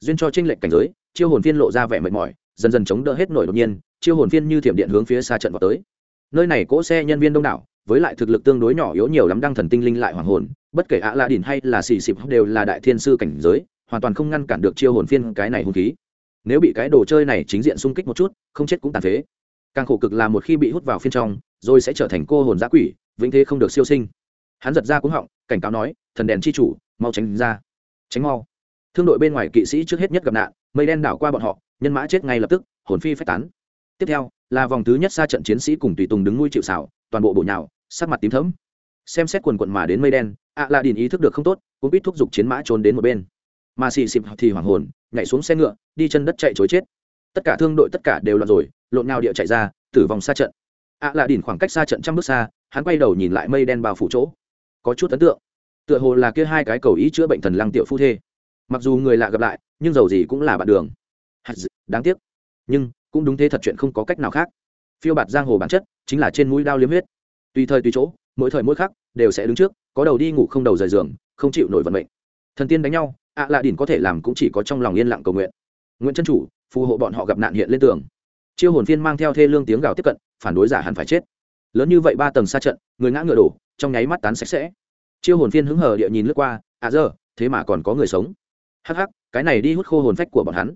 Duyên cho tranh lệch cảnh giới, chiêu hồn phiên lộ ra vẻ mệt mỏi, dần dần chống đỡ hết nổi đột nhiên, chiêu hồn phiên như thiểm điện hướng phía xa trận vào tới. Nơi này cỗ xe nhân viên đông đảo, với lại thực lực tương đối nhỏ yếu nhiều lắm đăng thần tinh linh lại hoàng hồn, bất kể ạ la đỉnh hay là xì xịp đều là đại thiên sư cảnh giới hoàn toàn không ngăn cản được chiêu hồn phiên cái này hung khí. Nếu bị cái đồ chơi này chính diện xung kích một chút, không chết cũng tàn phế. Càng khổ cực là một khi bị hút vào phiên trong, rồi sẽ trở thành cô hồn giã quỷ, vĩnh thế không được siêu sinh. Hắn giật ra cuống họng, cảnh cáo nói, thần đèn chi chủ, mau tránh ra. Tránh mau. Thương đội bên ngoài kỵ sĩ trước hết nhất gặp nạn, mây đen đảo qua bọn họ, nhân mã chết ngay lập tức, hồn phi phách tán. Tiếp theo, là vòng thứ nhất xa trận chiến sĩ cùng tùy tùng đứng nuôi chịu xảo toàn bộ bộ nhào, sắc mặt tím thấm xem xét quần quận mà đến mây đen ạ à là đình ý thức được không tốt, cũng biết thúc giục chiến mã trốn đến một bên mà xì xịp thì hoảng hồn, nhảy xuống xe ngựa, đi chân đất chạy chối chết. Tất cả thương đội tất cả đều loạn rồi, lộn nhau địa chạy ra, tử vong xa trận. Ạ à là đỉnh khoảng cách xa trận trăm bước xa, hắn quay đầu nhìn lại mây đen bao phủ chỗ. Có chút ấn tượng. Tựa hồ là kia hai cái cầu ý chữa bệnh thần lăng tiểu phu thê. Mặc dù người lạ gặp lại, nhưng dầu gì cũng là bạn đường. Đáng tiếc. Nhưng, cũng đúng thế thật chuyện không có cách nào khác. Phiêu bạt giang hồ bản chất, chính là trên mũi đao liếm huyết. Tùy thời tùy chỗ, mỗi thời mỗi khắc, đều sẽ đứng trước, có đầu đi ngủ không đầu rời giường, không chịu nổi vận mệnh. Thần tiên đánh nhau ạ lạ đỉnh có thể làm cũng chỉ có trong lòng yên lặng cầu nguyện. Nguyễn chân chủ, phù hộ bọn họ gặp nạn hiện lên tường. Chiêu hồn phiên mang theo thê lương tiếng gào tiếp cận, phản đối giả hẳn phải chết. Lớn như vậy ba tầng xa trận, người ngã ngựa đổ, trong nháy mắt tán sạch sẽ. Chiêu hồn phiên hứng hờ địa nhìn lướt qua à giờ thế mà còn có người sống. Hắc hắc, cái này đi hút khô hồn phách của bọn hắn.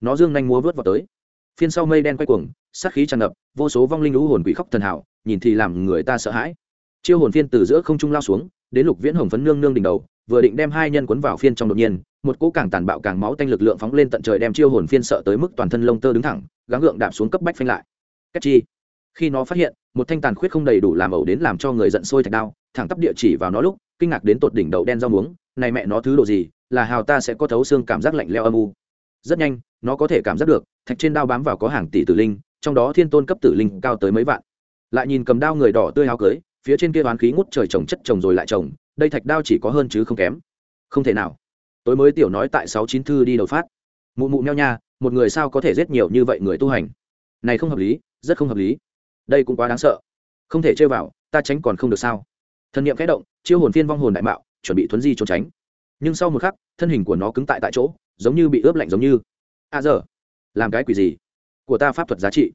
Nó dương nhanh múa vớt vào tới. Phiên sau mây đen quay cuồng, sát khí tràn ngập, vô số vong linh lũ hồn quỷ khóc thần hảo, nhìn thì làm người ta sợ hãi. Chiêu hồn phiên từ giữa không trung lao xuống, đến lục viễn hồng phấn nương nương đỉnh đầu vừa định đem hai nhân quấn vào phiên trong đột nhiên, một cỗ càng tàn bạo càng máu tanh lực lượng phóng lên tận trời đem chiêu hồn phiên sợ tới mức toàn thân lông tơ đứng thẳng, gắng gượng đạp xuống cấp bách phanh lại. Cách chi? Khi nó phát hiện, một thanh tàn khuyết không đầy đủ làm ẩu đến làm cho người giận sôi thạch đao, thẳng tắp địa chỉ vào nó lúc, kinh ngạc đến tột đỉnh đậu đen rau muống, này mẹ nó thứ đồ gì, là hào ta sẽ có thấu xương cảm giác lạnh leo âm u. Rất nhanh, nó có thể cảm giác được, thạch trên đao bám vào có hàng tỷ tử linh, trong đó thiên tôn cấp tử linh cao tới mấy vạn. Lại nhìn cầm đao người đỏ tươi áo cưới, phía trên kia đoán khí ngút trời trồng chất trồng rồi lại trồng đây thạch đao chỉ có hơn chứ không kém. Không thể nào. Tối mới tiểu nói tại sáu chín thư đi đầu phát. Mụ mụ meo nha, một người sao có thể giết nhiều như vậy người tu hành? Này không hợp lý, rất không hợp lý. Đây cũng quá đáng sợ. Không thể chơi vào, ta tránh còn không được sao? Thần niệm khẽ động, chiêu hồn phiên vong hồn đại mạo, chuẩn bị thuấn di trốn tránh. Nhưng sau một khắc, thân hình của nó cứng tại tại chỗ, giống như bị ướp lạnh giống như. À giờ, làm cái quỷ gì? Của ta pháp thuật giá trị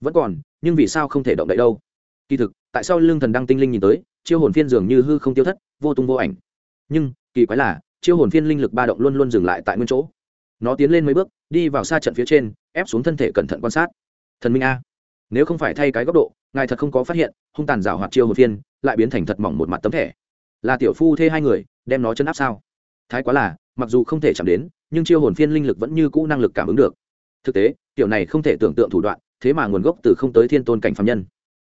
vẫn còn, nhưng vì sao không thể động đậy đâu? Kỳ thực, tại sao lương thần đăng tinh linh nhìn tới chiêu hồn phiên dường như hư không tiêu thất, vô tung vô ảnh. Nhưng, kỳ quái là, chiêu hồn phiên linh lực ba động luôn luôn dừng lại tại nguyên chỗ. Nó tiến lên mấy bước, đi vào xa trận phía trên, ép xuống thân thể cẩn thận quan sát. Thần minh a, nếu không phải thay cái góc độ, ngài thật không có phát hiện, hung tàn rào hoạt chiêu hồn phiên lại biến thành thật mỏng một mặt tấm thẻ. Là tiểu phu thê hai người, đem nó chân áp sao? Thái quá là, mặc dù không thể chạm đến, nhưng chiêu hồn phiên linh lực vẫn như cũ năng lực cảm ứng được. Thực tế, tiểu này không thể tưởng tượng thủ đoạn, thế mà nguồn gốc từ không tới thiên tôn cảnh phạm nhân.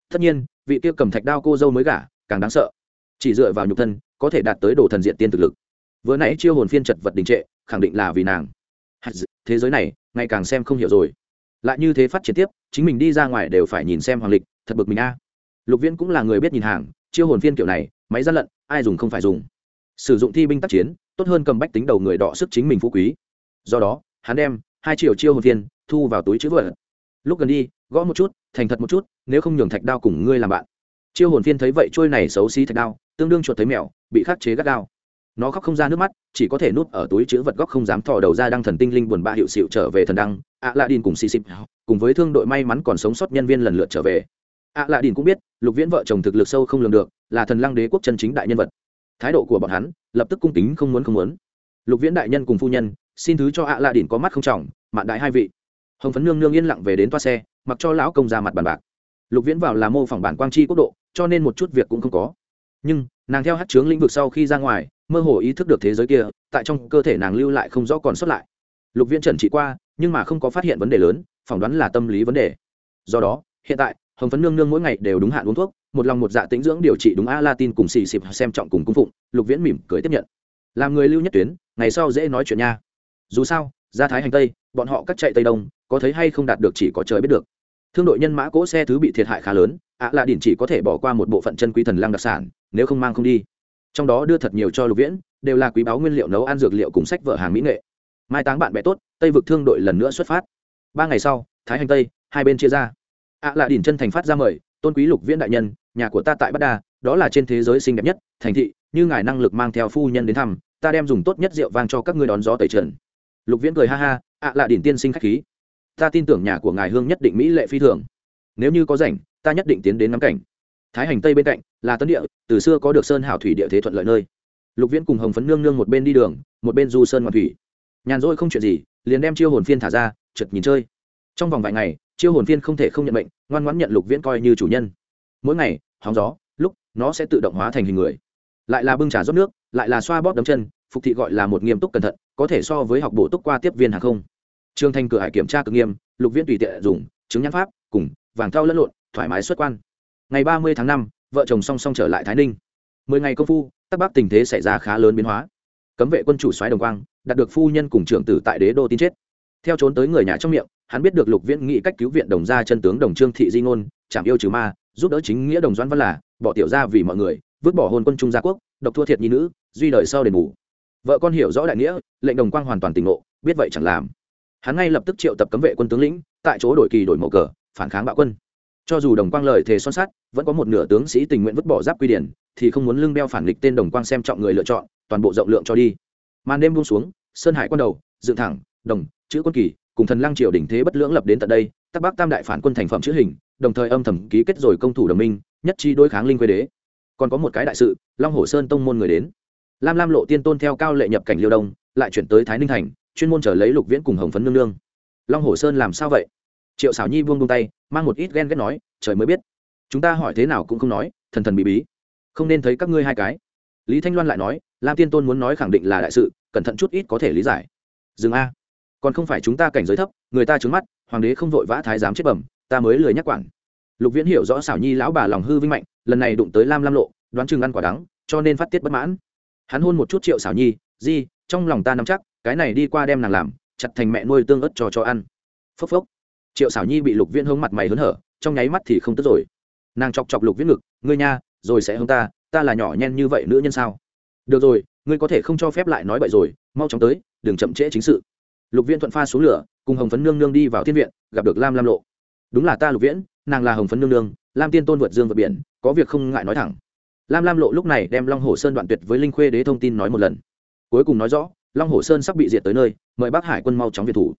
Tất nhiên, vị kia cầm thạch đao cô dâu mới gả càng đáng sợ. Chỉ dựa vào nhục thân, có thể đạt tới đồ thần diện tiên thực lực. Vừa nãy chiêu hồn phiên chật vật đình trệ, khẳng định là vì nàng. Thế giới này, ngày càng xem không hiểu rồi. Lại như thế phát triển tiếp, chính mình đi ra ngoài đều phải nhìn xem hoàng lịch, thật bực mình a. Lục viễn cũng là người biết nhìn hàng, chiêu hồn phiên kiểu này, máy gian lận, ai dùng không phải dùng. Sử dụng thi binh tác chiến, tốt hơn cầm bách tính đầu người đọ sức chính mình phú quý. Do đó, hắn đem hai triệu chiêu hồn phiên thu vào túi chữ vợ lúc gần đi, gõ một chút, thành thật một chút, nếu không nhường thạch đao cùng ngươi làm bạn chiêu hồn phiên thấy vậy trôi này xấu xí thạch đao, tương đương chuột thấy mèo, bị khắc chế gắt đao nó khóc không ra nước mắt, chỉ có thể núp ở túi chữ vật góc không dám thò đầu ra đăng thần tinh linh buồn bã hiệu xịu trở về thần đăng. Ạ lạ đin cùng xì xịp cùng với thương đội may mắn còn sống sót nhân viên lần lượt trở về. Ạ lạ đin cũng biết, lục viễn vợ chồng thực lực sâu không lường được, là thần lăng đế quốc chân chính đại nhân vật. Thái độ của bọn hắn, lập tức cung kính không muốn không muốn. Lục viễn đại nhân cùng phu nhân, xin thứ cho ạ lạ đin có mắt không trọng, mạn đại hai vị. Hồng phấn nương nương yên lặng về đến toa xe, mặc cho lão công ra mặt bàn bạc. Lục viễn vào là mô phỏng bản quang chi quốc độ cho nên một chút việc cũng không có. Nhưng, nàng theo hát chướng lĩnh vực sau khi ra ngoài, mơ hồ ý thức được thế giới kia, tại trong cơ thể nàng lưu lại không rõ còn sót lại. Lục viễn trần trị qua, nhưng mà không có phát hiện vấn đề lớn, phỏng đoán là tâm lý vấn đề. Do đó, hiện tại, hồng phấn nương nương mỗi ngày đều đúng hạn uống thuốc, một lòng một dạ tĩnh dưỡng điều trị đúng a la tin cùng xì xịp xem trọng cùng cung phụng, lục viễn mỉm cười tiếp nhận. Làm người lưu nhất tuyến, ngày sau dễ nói chuyện nha. Dù sao ra thái hành tây, bọn họ cắt chạy tây đông, có thấy hay không đạt được chỉ có trời biết được. Thương đội nhân mã cỗ xe thứ bị thiệt hại khá lớn ạ là đỉnh chỉ có thể bỏ qua một bộ phận chân quý thần lăng đặc sản, nếu không mang không đi. Trong đó đưa thật nhiều cho lục viễn, đều là quý báu nguyên liệu nấu ăn dược liệu cùng sách vở hàng mỹ nghệ. Mai táng bạn bè tốt, tây vực thương đội lần nữa xuất phát. Ba ngày sau, thái hành tây, hai bên chia ra. Ạ là đỉnh chân thành phát ra mời, tôn quý lục viễn đại nhân, nhà của ta tại bát đa, đó là trên thế giới xinh đẹp nhất, thành thị, như ngài năng lực mang theo phu nhân đến thăm, ta đem dùng tốt nhất rượu vang cho các ngươi đón gió tẩy trần. Lục viễn cười ha ha, ạ là đỉnh tiên sinh khách khí. Ta tin tưởng nhà của ngài hương nhất định mỹ lệ phi thường. Nếu như có rảnh ta nhất định tiến đến ngắm cảnh. Thái hành tây bên cạnh là tân địa, từ xưa có được sơn hảo thủy địa thế thuận lợi nơi. Lục viễn cùng hồng phấn nương nương một bên đi đường, một bên du sơn ngoạn thủy. Nhàn rỗi không chuyện gì, liền đem chiêu hồn phiên thả ra trượt nhìn chơi. Trong vòng vài ngày, chiêu hồn phiên không thể không nhận bệnh ngoan ngoãn nhận lục viễn coi như chủ nhân. Mỗi ngày, hóng gió, lúc, nó sẽ tự động hóa thành hình người. Lại là bưng trà rót nước, lại là xoa bóp đấm chân, phục thị gọi là một nghiêm túc cẩn thận, có thể so với học bổ túc qua tiếp viên hàng không. Trương thanh cửa hải kiểm tra cực nghiêm, lục viễn tùy tiện dùng, chứng nhãn pháp, cùng, vàng thau lẫn lộn thoải mái xuất quan. Ngày ba mươi tháng năm, vợ chồng song song trở lại thái ninh. Mười ngày công phu, tắc bắc tình thế xảy ra khá lớn biến hóa. Cấm vệ quân chủ soái đồng quang đạt được phu nhân cùng trưởng tử tại đế đô tin chết. Theo trốn tới người nhà trong miệng, hắn biết được lục viễn nghị cách cứu viện đồng gia chân tướng đồng trương thị di ngôn chạm yêu trừ ma, giúp đỡ chính nghĩa đồng doãn văn là, bỏ tiểu ra vì mọi người, vứt bỏ hôn quân trung gia quốc, độc thua thiệt nhi nữ, duy đời sau đền bù. Vợ con hiểu rõ đại nghĩa, lệnh đồng quang hoàn toàn tỉnh ngộ, biết vậy chẳng làm. Hắn ngay lập tức triệu tập cấm vệ quân tướng lĩnh, tại chỗ đổi kỳ đổi mẫu cờ, phản kháng bạo quân cho dù đồng quang lời thề son sắt, vẫn có một nửa tướng sĩ tình nguyện vứt bỏ giáp quy điển thì không muốn lưng đeo phản nghịch tên đồng quang xem trọng người lựa chọn toàn bộ rộng lượng cho đi. Màn đêm buông xuống sơn hải quan đầu dựng thẳng đồng chữ quân kỳ cùng thần lăng triều đỉnh thế bất lưỡng lập đến tận đây tắc bắc tam đại phản quân thành phẩm chữ hình đồng thời âm thầm ký kết rồi công thủ đồng minh nhất chi đối kháng linh quê đế. Còn có một cái đại sự long hồ sơn tông môn người đến. Lam lam lộ tiên tôn theo cao lệ nhập cảnh liêu đông lại chuyển tới thái ninh thành chuyên môn trở lấy lục viễn cùng hồng phấn nương nương. Long hồ sơn làm sao vậy? Triệu xảo nhi buông buông tay, mang một ít ghen ghét nói, trời mới biết, chúng ta hỏi thế nào cũng không nói, thần thần bí bí, không nên thấy các ngươi hai cái. Lý thanh loan lại nói, lam tiên tôn muốn nói khẳng định là đại sự, cẩn thận chút ít có thể lý giải. Dừng a, còn không phải chúng ta cảnh giới thấp, người ta trứng mắt, hoàng đế không vội vã thái giám chết bẩm, ta mới lười nhắc quản. Lục viễn hiểu rõ xảo nhi lão bà lòng hư vinh mạnh, lần này đụng tới lam lam lộ, đoán chừng ăn quả đắng, cho nên phát tiết bất mãn. Hắn hôn một chút triệu xảo nhi, di, trong lòng ta nắm chắc, cái này đi qua đem nàng làm, chặt thành mẹ nuôi tương ớt cho cho ăn. Phốc phốc triệu xảo nhi bị lục viễn hướng mặt mày hớn hở, trong nháy mắt thì không tức rồi. Nàng chọc chọc lục viễn ngực, ngươi nha, rồi sẽ hướng ta ta là nhỏ nhen như vậy nữ nhân sao? Được rồi, ngươi có thể không cho phép lại nói bậy rồi, mau chóng tới, đừng chậm trễ chính sự. Lục viễn thuận pha xuống lửa, cùng hồng phấn nương nương đi vào thiên viện, gặp được lam lam lộ. Đúng là ta, lục viễn, nàng là hồng phấn nương nương, lam tiên tôn vượt dương vượt biển, có việc không ngại nói thẳng. Lam lam lộ lúc này đem long hồ sơn đoạn tuyệt với linh khuê đế thông tin nói một lần. Cuối cùng nói rõ, long hồ sơn sắp bị diệt tới nơi, mời bác hải quân mau chóng việt thủ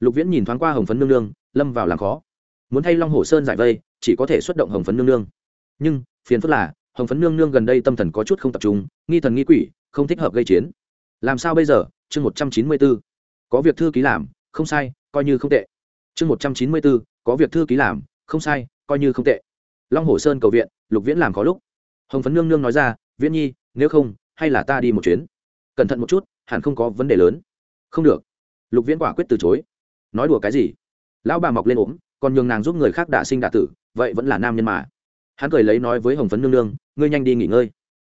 lục viễn nhìn thoáng qua hồng phấn nương nương, lâm vào làm khó. Muốn thay long hồ sơn giải vây, chỉ có thể xuất động hồng phấn nương nương. Nhưng, phiền phức là, hồng phấn nương nương gần đây tâm thần có chút không tập trung, nghi thần nghi quỷ, không thích hợp gây chiến. Làm sao bây giờ? Chương một trăm chín mươi b ố có việc thư ký làm, không sai, coi như không tệ. Chương một trăm chín mươi b ố có việc thư ký làm, không sai, coi như không tệ. Long hồ sơn cầu viện, lục viễn làm có lúc. Hồng phấn nương nương nói ra, viễn nhi, nếu không, hay là ta đi một chuyến. Cẩn thận một chút, hẳn không có vấn đề lớn. Không được. Lục viễn quả quyết từ chối nói đùa cái gì? Lão bà mọc lên ốm, còn nhường nàng giúp người khác đã sinh đạ tử, vậy vẫn là nam nhân mà. Hắn cười lấy nói với hồng phấn nương nương, ngươi nhanh đi nghỉ ngơi.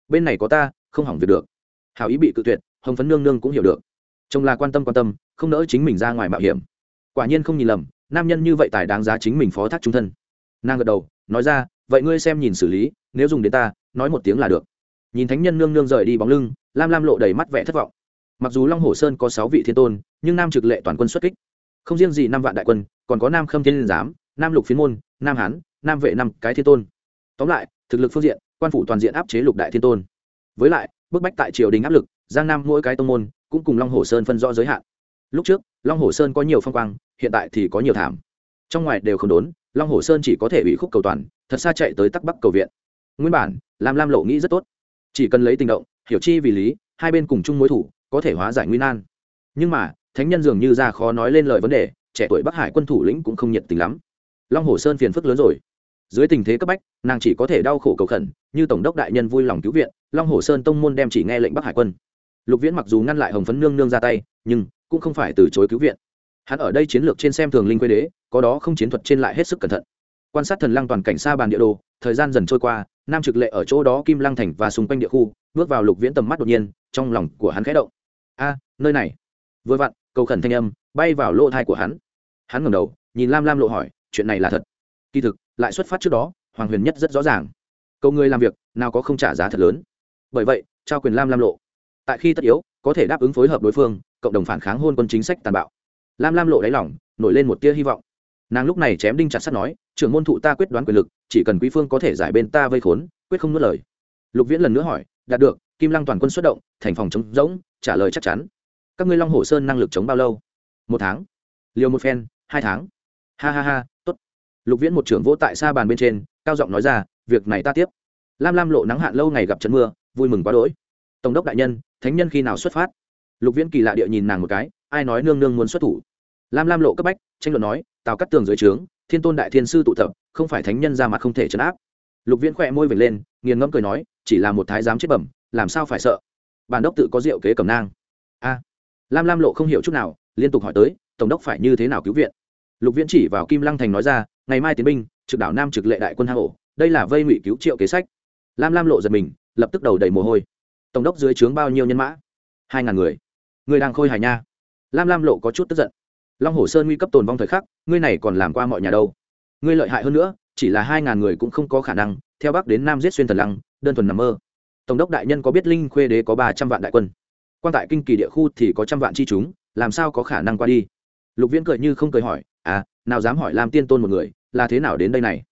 Bên này có ta, không hỏng việc được. Hảo ý bị cự tuyệt, hồng phấn nương nương cũng hiểu được. Chồng là quan tâm quan tâm, không nỡ chính mình ra ngoài mạo hiểm. Quả nhiên không nhìn lầm, nam nhân như vậy tài đáng giá chính mình phó thác trung thân. Nàng gật đầu, nói ra, vậy ngươi xem nhìn xử lý, nếu dùng đến ta, nói một tiếng là được. Nhìn thánh nhân nương nương rời đi bóng lưng, lam lam lộ đầy mắt vẻ thất vọng. Mặc dù long hồ sơn có sáu vị thiên tôn, nhưng nam trực lệ toàn quân xuất kích không riêng gì năm vạn đại quân, còn có nam khâm thiên liên giám, nam lục phiến môn, nam hán, nam vệ năm cái thiên tôn. Tóm lại, thực lực phương diện, quan phủ toàn diện áp chế lục đại thiên tôn. Với lại, bức bách tại triều đình áp lực, giang nam mỗi cái tông môn cũng cùng long hồ sơn phân rõ giới hạn. Lúc trước, long hồ sơn có nhiều phong quang, hiện tại thì có nhiều thảm. Trong ngoài đều không đốn, long hồ sơn chỉ có thể bị khúc cầu toàn, thật xa chạy tới tắc bắc cầu viện. Nguyên bản, lam lam lộ nghĩ rất tốt. Chỉ cần lấy tình động, hiểu chi vì lý, hai bên cùng chung mối thủ, có thể hóa giải nguy nan. Nhưng mà thánh nhân dường như ra khó nói lên lời vấn đề, trẻ tuổi bắc hải quân thủ lĩnh cũng không nhiệt tình lắm. Long hồ sơn phiền phức lớn rồi. Dưới tình thế cấp bách, nàng chỉ có thể đau khổ cầu khẩn, như tổng đốc đại nhân vui lòng cứu viện, long hồ sơn tông môn đem chỉ nghe lệnh bắc hải quân. Lục viễn mặc dù ngăn lại hồng phấn nương nương ra tay, nhưng cũng không phải từ chối cứu viện. Hắn ở đây chiến lược trên xem thường linh quê đế, có đó không chiến thuật trên lại hết sức cẩn thận. Quan sát thần lăng toàn cảnh xa bàn địa đồ, thời gian dần trôi qua, nam trực lệ ở chỗ đó kim lăng thành và xung quanh địa khu, bước vào lục viễn tầm mắt đột nhiên, trong lòng của hắn khẽ động. A, nơi này. Vừa vặn cầu khẩn thanh âm bay vào lỗ thai của hắn. Hắn ngẩng đầu, nhìn lam lam lộ hỏi, chuyện này là thật? Kỳ thực, lại xuất phát trước đó, hoàng huyền nhất rất rõ ràng. Cầu người làm việc, nào có không trả giá thật lớn. Bởi vậy, trao quyền lam lam lộ. Tại khi tất yếu, có thể đáp ứng phối hợp đối phương, cộng đồng phản kháng hôn quân chính sách tàn bạo. Lam lam lộ đáy lỏng nổi lên một tia hy vọng. Nàng lúc này chém đinh chặt sắt nói, trưởng môn thụ ta quyết đoán quyền lực, chỉ cần quý phương có thể giải bên ta vây khốn, quyết không nuốt lời. Lục viễn lần nữa hỏi, đạt được, kim lăng toàn quân xuất động, thành phòng chống rỗng, trả lời chắc chắn các ngươi long hồ sơn năng lực chống bao lâu? Một tháng. Liều một phen, hai tháng. Ha ha ha, tốt. Lục viễn một trưởng vỗ tại xa bàn bên trên, cao giọng nói ra, việc này ta tiếp. Lam lam lộ nắng hạn lâu ngày gặp trận mưa, vui mừng quá đỗi. Tổng đốc đại nhân, thánh nhân khi nào xuất phát? Lục viễn kỳ lạ địa nhìn nàng một cái, ai nói nương nương muốn xuất thủ? Lam lam lộ cấp bách, tranh luận nói, tào cắt tường dưới trướng, thiên tôn đại thiên sư tụ tập, không phải thánh nhân ra mặt không thể chấn áp. Lục viễn khỏe môi vệt lên, nghiền ngẫm cười nói, chỉ là một thái giám chết bẩm, làm sao phải sợ? Bản đốc tự có rượu kế cầm nang. A lam lam lộ không hiểu chút nào, liên tục hỏi tới, tổng đốc phải như thế nào cứu viện? Lục viễn chỉ vào kim lăng thành nói ra, ngày mai tiến binh, trực đảo nam trực lệ đại quân hang ổ, đây là vây ngụy cứu triệu kế sách. Lam lam lộ giật mình, lập tức đầu đầy mồ hôi. Tổng đốc dưới trướng bao nhiêu nhân mã? Hai ngàn người. Người đang khôi hài nha. Lam lam lộ có chút tức giận. Long hồ sơn nguy cấp tồn vong thời khắc, ngươi này còn làm qua mọi nhà đâu? Ngươi lợi hại hơn nữa, chỉ là hai ngàn người cũng không có khả năng, theo bắc đến nam giết xuyên thần lăng, đơn thuần nằm mơ. Tổng đốc đại nhân có biết linh khuê đế có ba trăm vạn đại quân? Quan tại kinh kỳ địa khu thì có trăm vạn chi chúng, làm sao có khả năng qua đi? Lục viễn cười như không cười hỏi à nào dám hỏi làm tiên tôn một người, là thế nào đến đây này?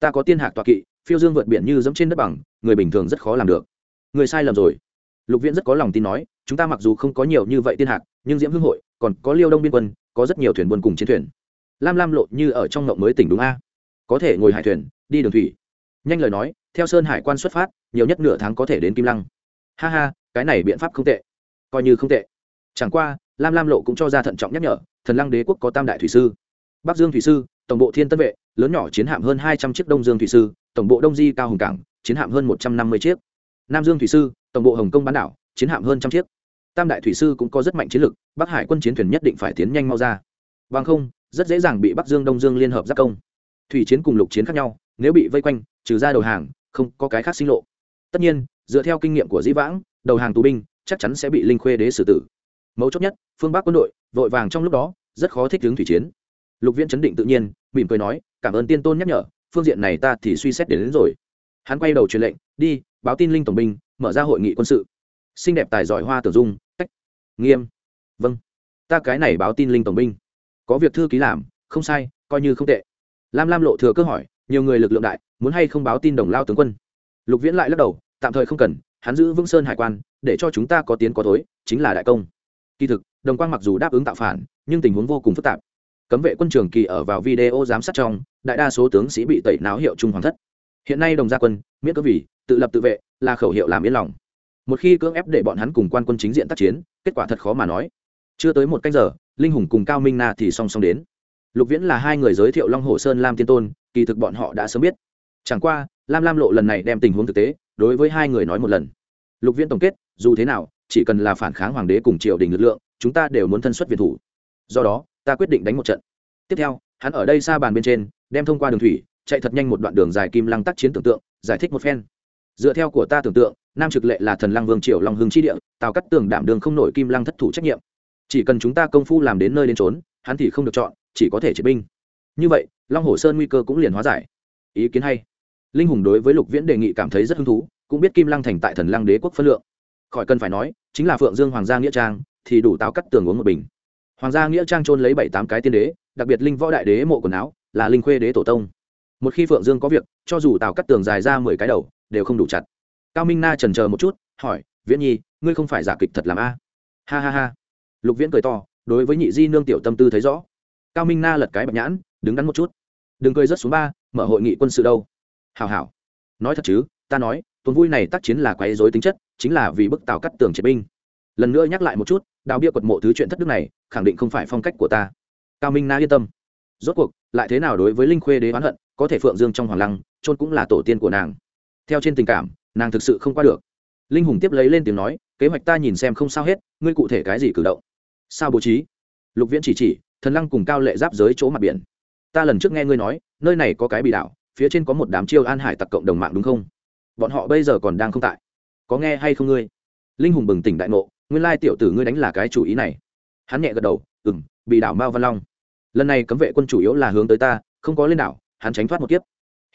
Ta có tiên hạc tọa kỵ, phiêu dương vượt biển như dẫm trên đất bằng, người bình thường rất khó làm được. Người sai lầm rồi. Lục viễn rất có lòng tin nói, chúng ta mặc dù không có nhiều như vậy tiên hạc, nhưng diễm hương hội, còn có liêu đông biên quân, có rất nhiều thuyền buôn cùng chiến thuyền. Lam lam lộ như ở trong ngộng mới tỉnh đúng a? Có thể ngồi hải thuyền, đi đường thủy. Nhanh lời nói, theo sơn hải quan xuất phát, nhiều nhất nửa tháng có thể đến kim lăng. Ha ha, cái này biện pháp không tệ coi như không tệ. Chẳng qua, lam lam lộ cũng cho ra thận trọng nhắc nhở, thần lăng đế quốc có tam đại thủy sư. Bắc dương thủy sư, tổng bộ thiên tân vệ, lớn nhỏ chiến hạm hơn hai trăm chiếc đông dương thủy sư, tổng bộ đông di cao Hồng cảng, chiến hạm hơn một trăm năm mươi chiếc. Nam dương thủy sư, tổng bộ hồng kông bán đảo, chiến hạm hơn trăm chiếc. Tam đại thủy sư cũng có rất mạnh chiến lực, bắc hải quân chiến thuyền nhất định phải tiến nhanh mau ra. Bằng không, rất dễ dàng bị bắc dương đông dương liên hợp giác công. Thủy chiến cùng lục chiến khác nhau, nếu bị vây quanh, trừ ra đầu hàng, không có cái khác sinh lộ. Tất nhiên, dựa theo kinh nghiệm của dĩ vãng, đầu hàng tù binh chắc chắn sẽ bị linh khuê đế xử tử. Mấu chốt nhất phương bắc quân đội vội vàng trong lúc đó rất khó thích ứng thủy chiến. Lục viễn chấn định tự nhiên mỉm cười nói cảm ơn tiên tôn nhắc nhở phương diện này ta thì suy xét đến, đến rồi. Hắn quay đầu truyền lệnh đi báo tin linh tổng binh mở ra hội nghị quân sự. Xinh đẹp tài giỏi hoa tử dung cách. Nghiêm. Vâng. Ta cái này báo tin linh tổng binh. Có việc thư ký làm không sai coi như không tệ. Lam lam lộ thừa cơ hỏi nhiều người lực lượng đại muốn hay không báo tin đồng lao tướng quân? Lục viễn lại lắc đầu tạm thời không cần hắn giữ vững sơn hải quan, để cho chúng ta có tiến có thối, chính là đại công. Kỳ thực, đồng quang mặc dù đáp ứng tạo phản, nhưng tình huống vô cùng phức tạp. Cấm vệ quân trường kỳ ở vào video giám sát trong, đại đa số tướng sĩ bị tẩy náo hiệu trung hoàng thất. Hiện nay đồng gia quân, miễn cơ vì, tự lập tự vệ, là khẩu hiệu làm yên lòng. Một khi cưỡng ép để bọn hắn cùng quan quân chính diện tác chiến, kết quả thật khó mà nói. Chưa tới một canh giờ, linh hùng cùng cao minh na thì song song đến. Lục viễn là hai người giới thiệu long hồ sơn lam tiên tôn, kỳ thực bọn họ đã sớm biết. Chẳng qua, lam lam lộ lần này đem tình huống thực tế đối với hai người nói một lần. Lục viễn tổng kết, dù thế nào, chỉ cần là phản kháng hoàng đế cùng triều đình lực lượng, chúng ta đều muốn thân xuất việt thủ. Do đó, ta quyết định đánh một trận. Tiếp theo, hắn ở đây xa bàn bên trên, đem thông qua đường thủy, chạy thật nhanh một đoạn đường dài kim lăng tác chiến tưởng tượng, giải thích một phen. Dựa theo của ta tưởng tượng, nam trực lệ là thần lăng vương triều long hưng chi địa, tào cắt tường đảm đường không nổi kim lăng thất thủ trách nhiệm. Chỉ cần chúng ta công phu làm đến nơi đến trốn hắn thì không được chọn, chỉ có thể triệt binh. Như vậy, long hồ sơn nguy cơ cũng liền hóa giải. Ý kiến hay linh hùng đối với lục viễn đề nghị cảm thấy rất hứng thú, cũng biết kim lăng thành tại thần lăng đế quốc phân lượng. Khỏi cần phải nói, chính là phượng dương hoàng gia nghĩa trang, thì đủ táo cắt tường uống một bình. Hoàng gia nghĩa trang trôn lấy bảy tám cái tiên đế, đặc biệt linh võ đại đế mộ quần áo, là linh khuê đế tổ tông. Một khi phượng dương có việc, cho dù tào cắt tường dài ra mười cái đầu, đều không đủ chặt. Cao minh na trần chờ một chút, hỏi, viễn nhi, ngươi không phải giả kịch thật làm a? Ha ha ha. Lục viễn cười to, đối với nhị di nương tiểu tâm tư thấy rõ. Cao minh na lật cái bạch nhãn, đứng đắn một chút. Đừng cười rất xuống ba, mở hội nghị quân sự đâu hào hào nói thật chứ, ta nói, tuần vui này tác chiến là quấy dối tính chất, chính là vì bức tào cắt tường triệt binh. Lần nữa nhắc lại một chút, đào bia quật mộ thứ chuyện thất đức này, khẳng định không phải phong cách của ta. Cao minh na yên tâm. Rốt cuộc, lại thế nào đối với linh khuê đế oán hận, có thể phượng dương trong hoàng lăng trôn cũng là tổ tiên của nàng. Theo trên tình cảm, nàng thực sự không qua được. Linh hùng tiếp lấy lên tiếng nói, kế hoạch ta nhìn xem không sao hết, ngươi cụ thể cái gì cử động? Sao bố trí? Lục viễn chỉ chỉ, thần lăng cùng cao lệ giáp giới chỗ mặt biển. Ta lần trước nghe ngươi nói, nơi này có cái bị đảo phía trên có một đám chiêu an hải tặc cộng đồng mạng đúng không? Bọn họ bây giờ còn đang không tại. Có nghe hay không ngươi? Linh hùng bừng tỉnh đại ngộ, nguyên lai tiểu tử ngươi đánh là cái chủ ý này. Hắn nhẹ gật đầu ừ m bị đảo mao văn long. Lần này cấm vệ quân chủ yếu là hướng tới ta, không có lên đảo, hắn tránh thoát một kiếp.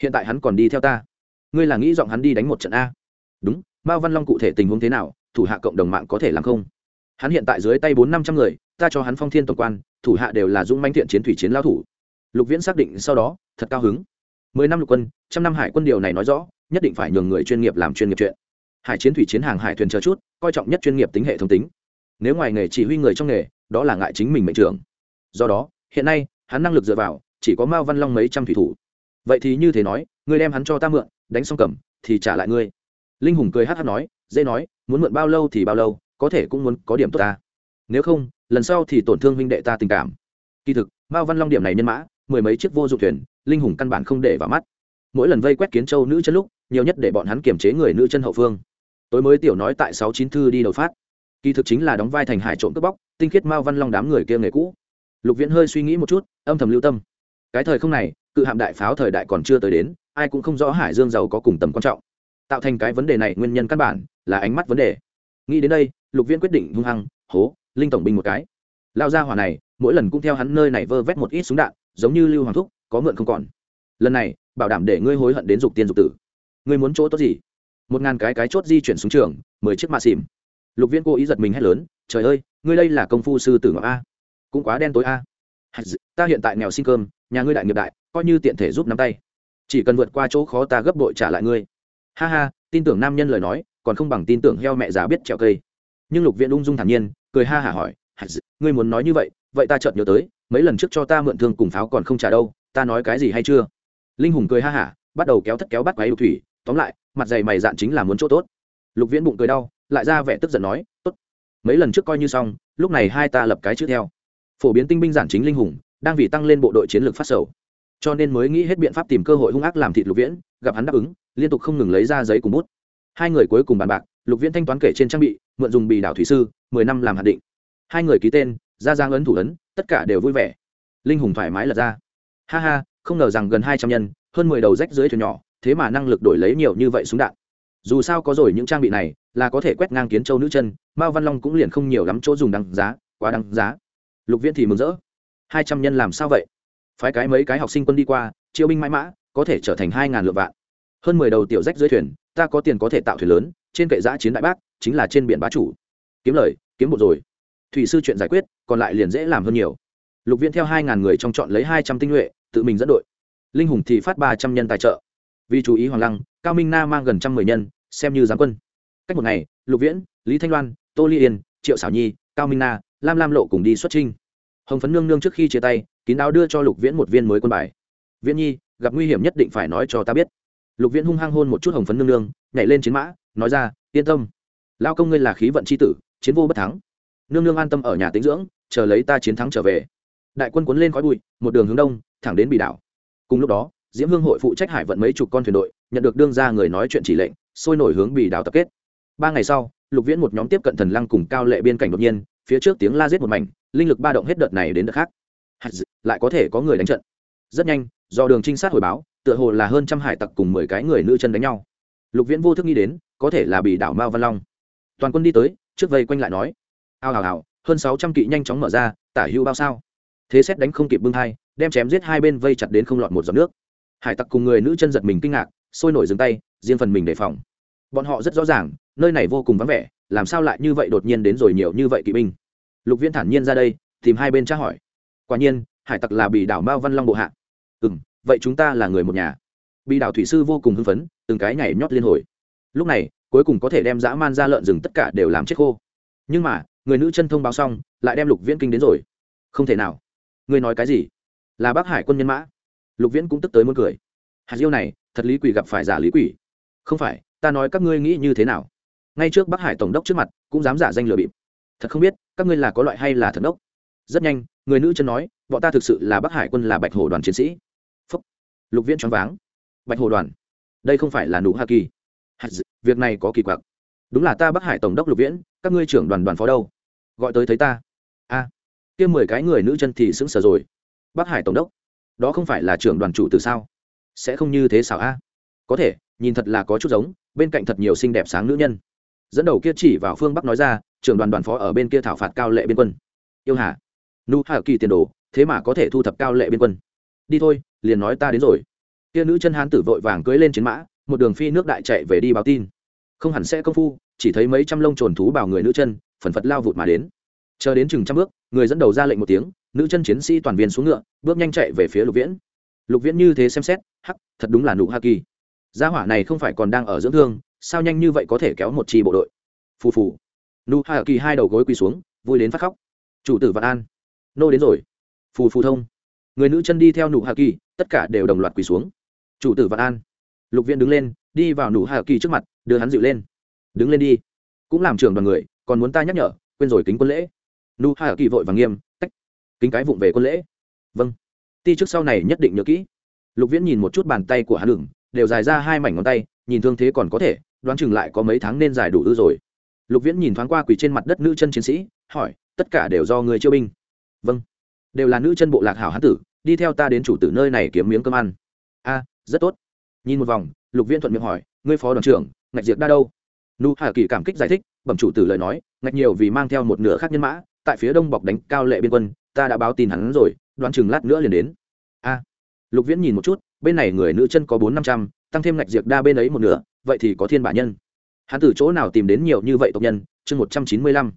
Hiện tại hắn còn đi theo ta. Ngươi là nghĩ giọng hắn đi đánh một trận a? Đúng, mao văn long cụ thể tình huống thế nào, thủ hạ cộng đồng mạng có thể làm không? Hắn hiện tại dưới tay bốn năm trăm người, ta cho hắn phong thiên tổng quan, thủ hạ đều là dũng manh thiện chiến thủy chiến lao thủ. Lục viễn xác định sau đó, thật cao hứng mười năm lục quân, trăm năm hải quân điều này nói rõ, nhất định phải nhường người chuyên nghiệp làm chuyên nghiệp chuyện. Hải chiến thủy chiến hàng hải thuyền chờ chút, coi trọng nhất chuyên nghiệp tính hệ thống tính. Nếu ngoài nghề chỉ huy người trong nghề, đó là ngại chính mình mệnh trưởng. Do đó, hiện nay, hắn năng lực dựa vào, chỉ có mao văn long mấy trăm thủy thủ. Vậy thì như thế nói, ngươi đem hắn cho ta mượn, đánh xong cầm, thì trả lại ngươi. Linh hùng cười hát hát nói, dễ nói, muốn mượn bao lâu thì bao lâu, có thể cũng muốn có điểm tốt ta. Nếu không, lần sau thì tổn thương huynh đệ ta tình cảm. Kỳ thực, mao văn long điểm này nhân mã mười mấy chiếc vô dụng thuyền, linh hùng căn bản không để vào mắt. Mỗi lần vây quét kiến châu nữ chân lúc, nhiều nhất để bọn hắn kiềm chế người nữ chân hậu phương. Tối mới tiểu nói tại sáu chín thư đi đầu phát. Kỳ thực chính là đóng vai thành hải trộm cướp bóc, tinh khiết mao văn long đám người kia nghề cũ. Lục viễn hơi suy nghĩ một chút, âm thầm lưu tâm. Cái thời không này, cự hạm đại pháo thời đại còn chưa tới đến, ai cũng không rõ hải dương giàu có cùng tầm quan trọng. Tạo thành cái vấn đề này nguyên nhân căn bản là ánh mắt vấn đề. Nghĩ đến đây, lục viễn quyết định hung hăng, hố, linh tổng binh một cái. Lao ra hỏa này, mỗi lần cũng theo hắn nơi này vơ vét một ít súng đạn giống như lưu hoàng thúc, có mượn không còn. Lần này, bảo đảm để ngươi hối hận đến dục tiên dục tử. Ngươi muốn chỗ tốt gì? Một ngàn cái cái chốt di chuyển xuống trường, mười chiếc mạ xìm lục viên cố ý giật mình hét lớn, trời ơi, ngươi đây là công phu sư tử ngọc a. Cũng quá đen tối a. Ta hiện tại nghèo xin cơm, nhà ngươi đại nghiệp đại, coi như tiện thể giúp nắm tay. Chỉ cần vượt qua chỗ khó ta gấp bội trả lại ngươi. Ha ha, tin tưởng nam nhân lời nói, còn không bằng tin tưởng heo mẹ già biết trèo cây. Nhưng lục viện ung dung thản nhiên, cười ha hả hỏi ngươi muốn nói như vậy vậy ta chợt nhớ tới, mấy lần trước cho ta mượn thương cùng pháo còn không trả đâu, ta nói cái gì hay chưa? Linh hùng cười ha hả, bắt đầu kéo thất kéo bắt quái lục thủy, tóm lại, mặt dày mày dạn chính là muốn chỗ tốt. Lục viễn bụng cười đau, lại ra vẻ tức giận nói, tốt, mấy lần trước coi như xong, lúc này hai ta lập cái chữ theo. Phổ biến tinh binh giản chính linh hùng, đang vì tăng lên bộ đội chiến lược phát sầu. Cho nên mới nghĩ hết biện pháp tìm cơ hội hung ác làm thịt lục viễn, gặp hắn đáp ứng, liên tục không ngừng lấy ra giấy cùng bút. Hai người cuối cùng bàn bạc, lục viễn thanh toán kể trên trang bị, mượn dùng bì đảo thủy sư, mười năm làm hạt định. Hai người ký tên ra giang ấn thủ ấn, tất cả đều vui vẻ. Linh hùng thoải mái lật ra. Ha ha, không ngờ rằng gần hai trăm nhân, hơn mười đầu rách dưới thuyền nhỏ, thế mà năng lực đổi lấy nhiều như vậy súng đạn. Dù sao có rồi những trang bị này, là có thể quét ngang kiến châu nữ chân, mao văn long cũng liền không nhiều lắm chỗ dùng đăng giá, quá đăng giá. Lục viễn thì mừng rỡ. Hai trăm nhân làm sao vậy? Phái cái mấy cái học sinh quân đi qua, chiêu binh mãi mã, có thể trở thành hai ngàn lượt vạn. Hơn mười đầu tiểu rách dưới thuyền, ta có tiền có thể tạo thuyền lớn, trên kệ giã chiến đại bác, chính là trên biển bá chủ. Kiếm lời, kiếm một rồi thủy sư chuyện giải quyết, còn lại liền dễ làm hơn nhiều. Lục viễn theo hai ngàn người trong chọn lấy hai trăm tinh nhuệ, tự mình dẫn đội. Linh hùng thì phát ba trăm nhân tài trợ. Vì chú ý hoàng lăng, cao minh na mang gần trăm mười nhân, xem như giáng quân. Cách một ngày, lục viễn, lý thanh loan, tô ly yên, triệu xảo nhi, cao minh na, lam lam lộ cùng đi xuất trinh hồng phấn nương nương trước khi chia tay, kín đáo đưa cho lục viễn một viên mới quân bài. Viễn nhi, gặp nguy hiểm nhất định phải nói cho ta biết. Lục viễn hung hăng hôn một chút hồng phấn nương nương, nhảy lên chiến mã, nói ra, yên tâm. Lao công ngươi là khí vận c h i tử, chiến vô bất thắng nương nương an tâm ở nhà tĩnh dưỡng, chờ lấy ta chiến thắng trở về. Đại quân cuốn lên khói bụi, một đường hướng đông, thẳng đến bị đảo. Cùng lúc đó, diễm hương hội phụ trách hải vận mấy chục con thuyền đội, nhận được đương ra người nói chuyện chỉ lệnh, sôi nổi hướng bị đảo tập kết. Ba ngày sau, lục viễn một nhóm tiếp cận thần lăng cùng cao lệ biên cảnh đột nhiên, phía trước tiếng la giết một mảnh, linh lực ba động hết đợt này đến đợt khác. Lại có thể có người đánh trận. Rất nhanh, do đường trinh sát hồi báo, tựa hồ là hơn trăm hải tặc cùng mười cái người nữ chân đánh nhau. Lục viễn vô thức nghĩ đến, có thể là bị đảo mao văn long. Toàn quân đi tới, trước vây quanh lại nói ao ào ào hơn sáu trăm kỵ nhanh chóng mở ra, tả hưu bao sao. Thế xét đánh không kịp bưng hai đem chém giết hai bên vây chặt đến không lọt một giọt nước. Hải tặc cùng người nữ chân giật mình kinh ngạc, sôi nổi dừng tay, riêng phần mình đề phòng. Bọn họ rất rõ ràng, nơi này vô cùng vắng vẻ, làm sao lại như vậy đột nhiên đến rồi nhiều như vậy kỵ binh. Lục viễn thản nhiên ra đây, tìm hai bên tra hỏi. Quả nhiên, hải tặc là bị đảo mao văn long bộ hạ. Ừ m vậy chúng ta là người một nhà. Bị đảo thủy sư vô cùng hưng phấn, từng cái nhảy nhót liên hồi. Lúc này, cuối cùng có thể đem dã man ra lợn rừng tất cả đều làm chết khô. Nhưng mà người nữ chân thông báo xong, lại đem lục viễn kinh đến rồi. Không thể nào. Ngươi nói cái gì? Là bác hải quân nhân mã. Lục viễn cũng tức tới muốn cười. Hạt diêu này, thật lý quỷ gặp phải giả lý quỷ. Không phải, ta nói các ngươi nghĩ như thế nào? Ngay trước bắc hải tổng đốc trước mặt, cũng dám giả danh lừa bịp. Thật không biết, các ngươi là có loại hay là thần đốc? Rất nhanh, người nữ chân nói, bọn ta thực sự là bắc hải quân là bạch hồ đoàn chiến sĩ. Phúc. lục viễn choáng váng. Bạch hồ đoàn. Đây không phải là nụ hạ kỳ. Việc này có kỳ quặc. Đúng là ta bắc hải tổng đốc lục viễn, các ngươi trưởng đoàn đoàn phó đâu? Gọi tới thấy ta. A, kia mười cái người nữ chân thì sững sờ rồi. Bắc hải tổng đốc, đó không phải là trưởng đoàn chủ từ sao? Sẽ không như thế sao a? Có thể, nhìn thật là có chút giống, bên cạnh thật nhiều xinh đẹp sáng nữ nhân. Dẫn đầu kia chỉ vào phương bắc nói ra, trưởng đoàn đoàn phó ở bên kia thảo phạt cao lệ biên quân. Yêu hà, nu hà kỳ tiền đồ, thế mà có thể thu thập cao lệ biên quân. Đi thôi, liền nói ta đến rồi. Kia nữ chân hán tử vội vàng cưới lên chiến mã, một đường phi nước đại chạy về đi báo tin. Không hẳn sẽ công phu, chỉ thấy mấy trăm lông trồn thú bảo người nữ chân phần phật lao vụt mà đến. Chờ đến chừng trăm bước, người dẫn đầu ra lệnh một tiếng, nữ chân chiến sĩ toàn viên xuống ngựa, bước nhanh chạy về phía lục viễn. Lục viễn như thế xem xét, hắc, thật đúng là nụ ha kỳ. Gia hỏa này không phải còn đang ở dưỡng thương, sao nhanh như vậy có thể kéo một chi bộ đội? Phù phù. Nụ ha kỳ hai đầu gối quỳ xuống, vui đến phát khóc. Chủ tử vạn an. Nô đến rồi. Phù phù thông. Người nữ chân đi theo nụ hạ kỳ, tất cả đều đồng loạt quỳ xuống. Chủ tử vạn an. Lục viễn đứng lên, đi vào nụ hạ kỳ trước mặt, đưa hắn dịu lên. Đứng lên đi. Cũng làm trưởng đoàn người còn muốn ta nhắc nhở, quên rồi kính quân lễ. Nu hai ở kỳ vội và nghiêm tách kính cái vụng về quân lễ. Vâng. Ti trước sau này nhất định nhớ kỹ. Lục viễn nhìn một chút bàn tay của hắn lửng, đều dài ra hai mảnh ngón tay, nhìn thương thế còn có thể, đoán chừng lại có mấy tháng nên giải đủ ư rồi. Lục viễn nhìn thoáng qua quỳ trên mặt đất nữ chân chiến sĩ, hỏi, tất cả đều do người chiêu binh? Vâng. Đều là nữ chân bộ lạc hảo hán tử, đi theo ta đến chủ tử nơi này kiếm miếng cơm ăn. A, rất tốt. Nhìn một vòng, lục viễn thuận miệng hỏi, ngươi phó đoàn trưởng, ngạch diệt đa đâu? Nu hà kỳ cảm kích giải thích, bẩm chủ tử lời nói, ngạch nhiều vì mang theo một nửa khác nhân mã, tại phía đông bọc đánh cao lệ biên quân, ta đã báo tin hắn rồi, đoán chừng lát nữa liền đến. A. Lục viễn nhìn một chút, bên này người nữ chân có bốn năm trăm, tăng thêm ngạch diệt đa bên ấy một nửa, vậy thì có thiên bả nhân. Hắn từ chỗ nào tìm đến nhiều như vậy tộc nhân? Chương một trăm chín mươi lăm.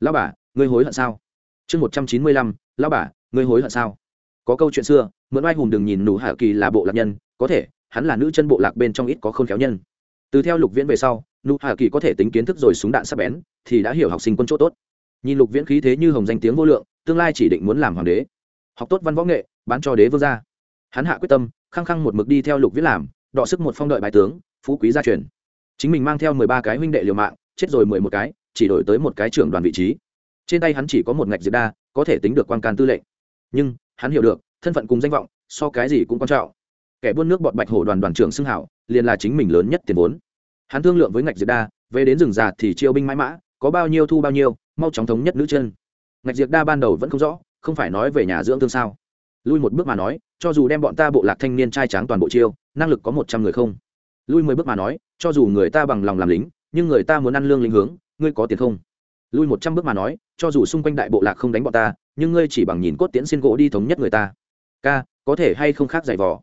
Lao bà, ngươi hối hận sao? Chương một trăm chín mươi lăm. Lao bà, ngươi hối hận sao? Có câu chuyện xưa, mượn oai hùng đừng nhìn nụ hạ kỳ là bộ lạc nhân, có thể, hắn là nữ chân bộ lạc bên trong ít có khôn khéo nhân từ theo lục viễn về sau, nụ hạ kỳ có thể tính kiến thức rồi súng đạn sắp bén, thì đã hiểu học sinh quân chỗ tốt. Nhìn lục viễn khí thế như hồng danh tiếng vô lượng, tương lai chỉ định muốn làm hoàng đế. Học tốt văn võ nghệ, bán cho đế vương gia. Hắn hạ quyết tâm, khăng khăng một mực đi theo lục viễn làm, đọ sức một phong đợi bài tướng, phú quý gia truyền. Chính mình mang theo mười ba cái huynh đệ liều mạng, chết rồi mười một cái, chỉ đổi tới một cái trưởng đoàn vị trí. Trên tay hắn chỉ có một ngạch diệt đa, có thể tính được quan can tư lệnh. Nhưng, hắn hiểu được, thân phận cùng danh vọng, so cái gì cũng quan trọng. Kẻ buôn nước bọt bạch hổ đoàn đoàn trưởng xưng hảo liền là chính mình lớn nhất tiền vốn. Hắn thương lượng với ngạch diệt đa, về đến rừng già thì chiêu binh mãi mã, có bao nhiêu thu bao nhiêu, mau chóng thống nhất nữ chân. Ngạch diệt đa ban đầu vẫn không rõ, không phải nói về nhà dưỡng thương sao. Lui một bước mà nói, cho dù đem bọn ta bộ lạc thanh niên trai tráng toàn bộ chiêu, năng lực có một trăm người không? Lui mười bước mà nói, cho dù người ta bằng lòng làm lính, nhưng người ta muốn ăn lương lính hướng, ngươi có tiền không? Lui một trăm bước mà nói, cho dù xung quanh đại bộ lạc không đánh bọn ta, nhưng ngươi chỉ bằng nhìn cốt tiễn xin gỗ đi thống nhất người ta. Ca, có thể hay không khác giày vò?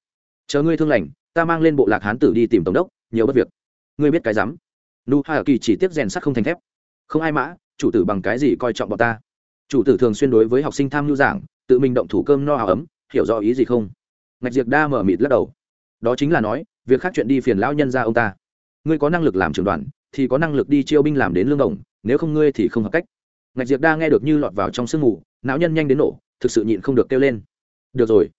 Chờ ngươi thương lành ta mang lên bộ lạc hán tử đi tìm tổng đốc, nhiều bất việc. Ngươi biết cái rắm. Nu hà kỳ chỉ tiếp rèn sắt không thành thép. Không ai mã, chủ tử bằng cái gì coi trọng bọn ta? Chủ tử thường xuyên đối với học sinh tham nhu giảng, tự mình động thủ cơm no áo ấm, hiểu rõ ý gì không? Ngạch Diệc đa mở mịt lắc đầu. Đó chính là nói, việc khác chuyện đi phiền lão nhân ra ông ta. Ngươi có năng lực làm trưởng đoàn, thì có năng lực đi chiêu binh làm đến lương đồng, nếu không ngươi thì không hợp cách. Ngạch Diệc đa nghe được như lọt vào trong sương mù, não nhân nhanh đến nổ, thực sự nhịn không được kêu lên. Được rồi.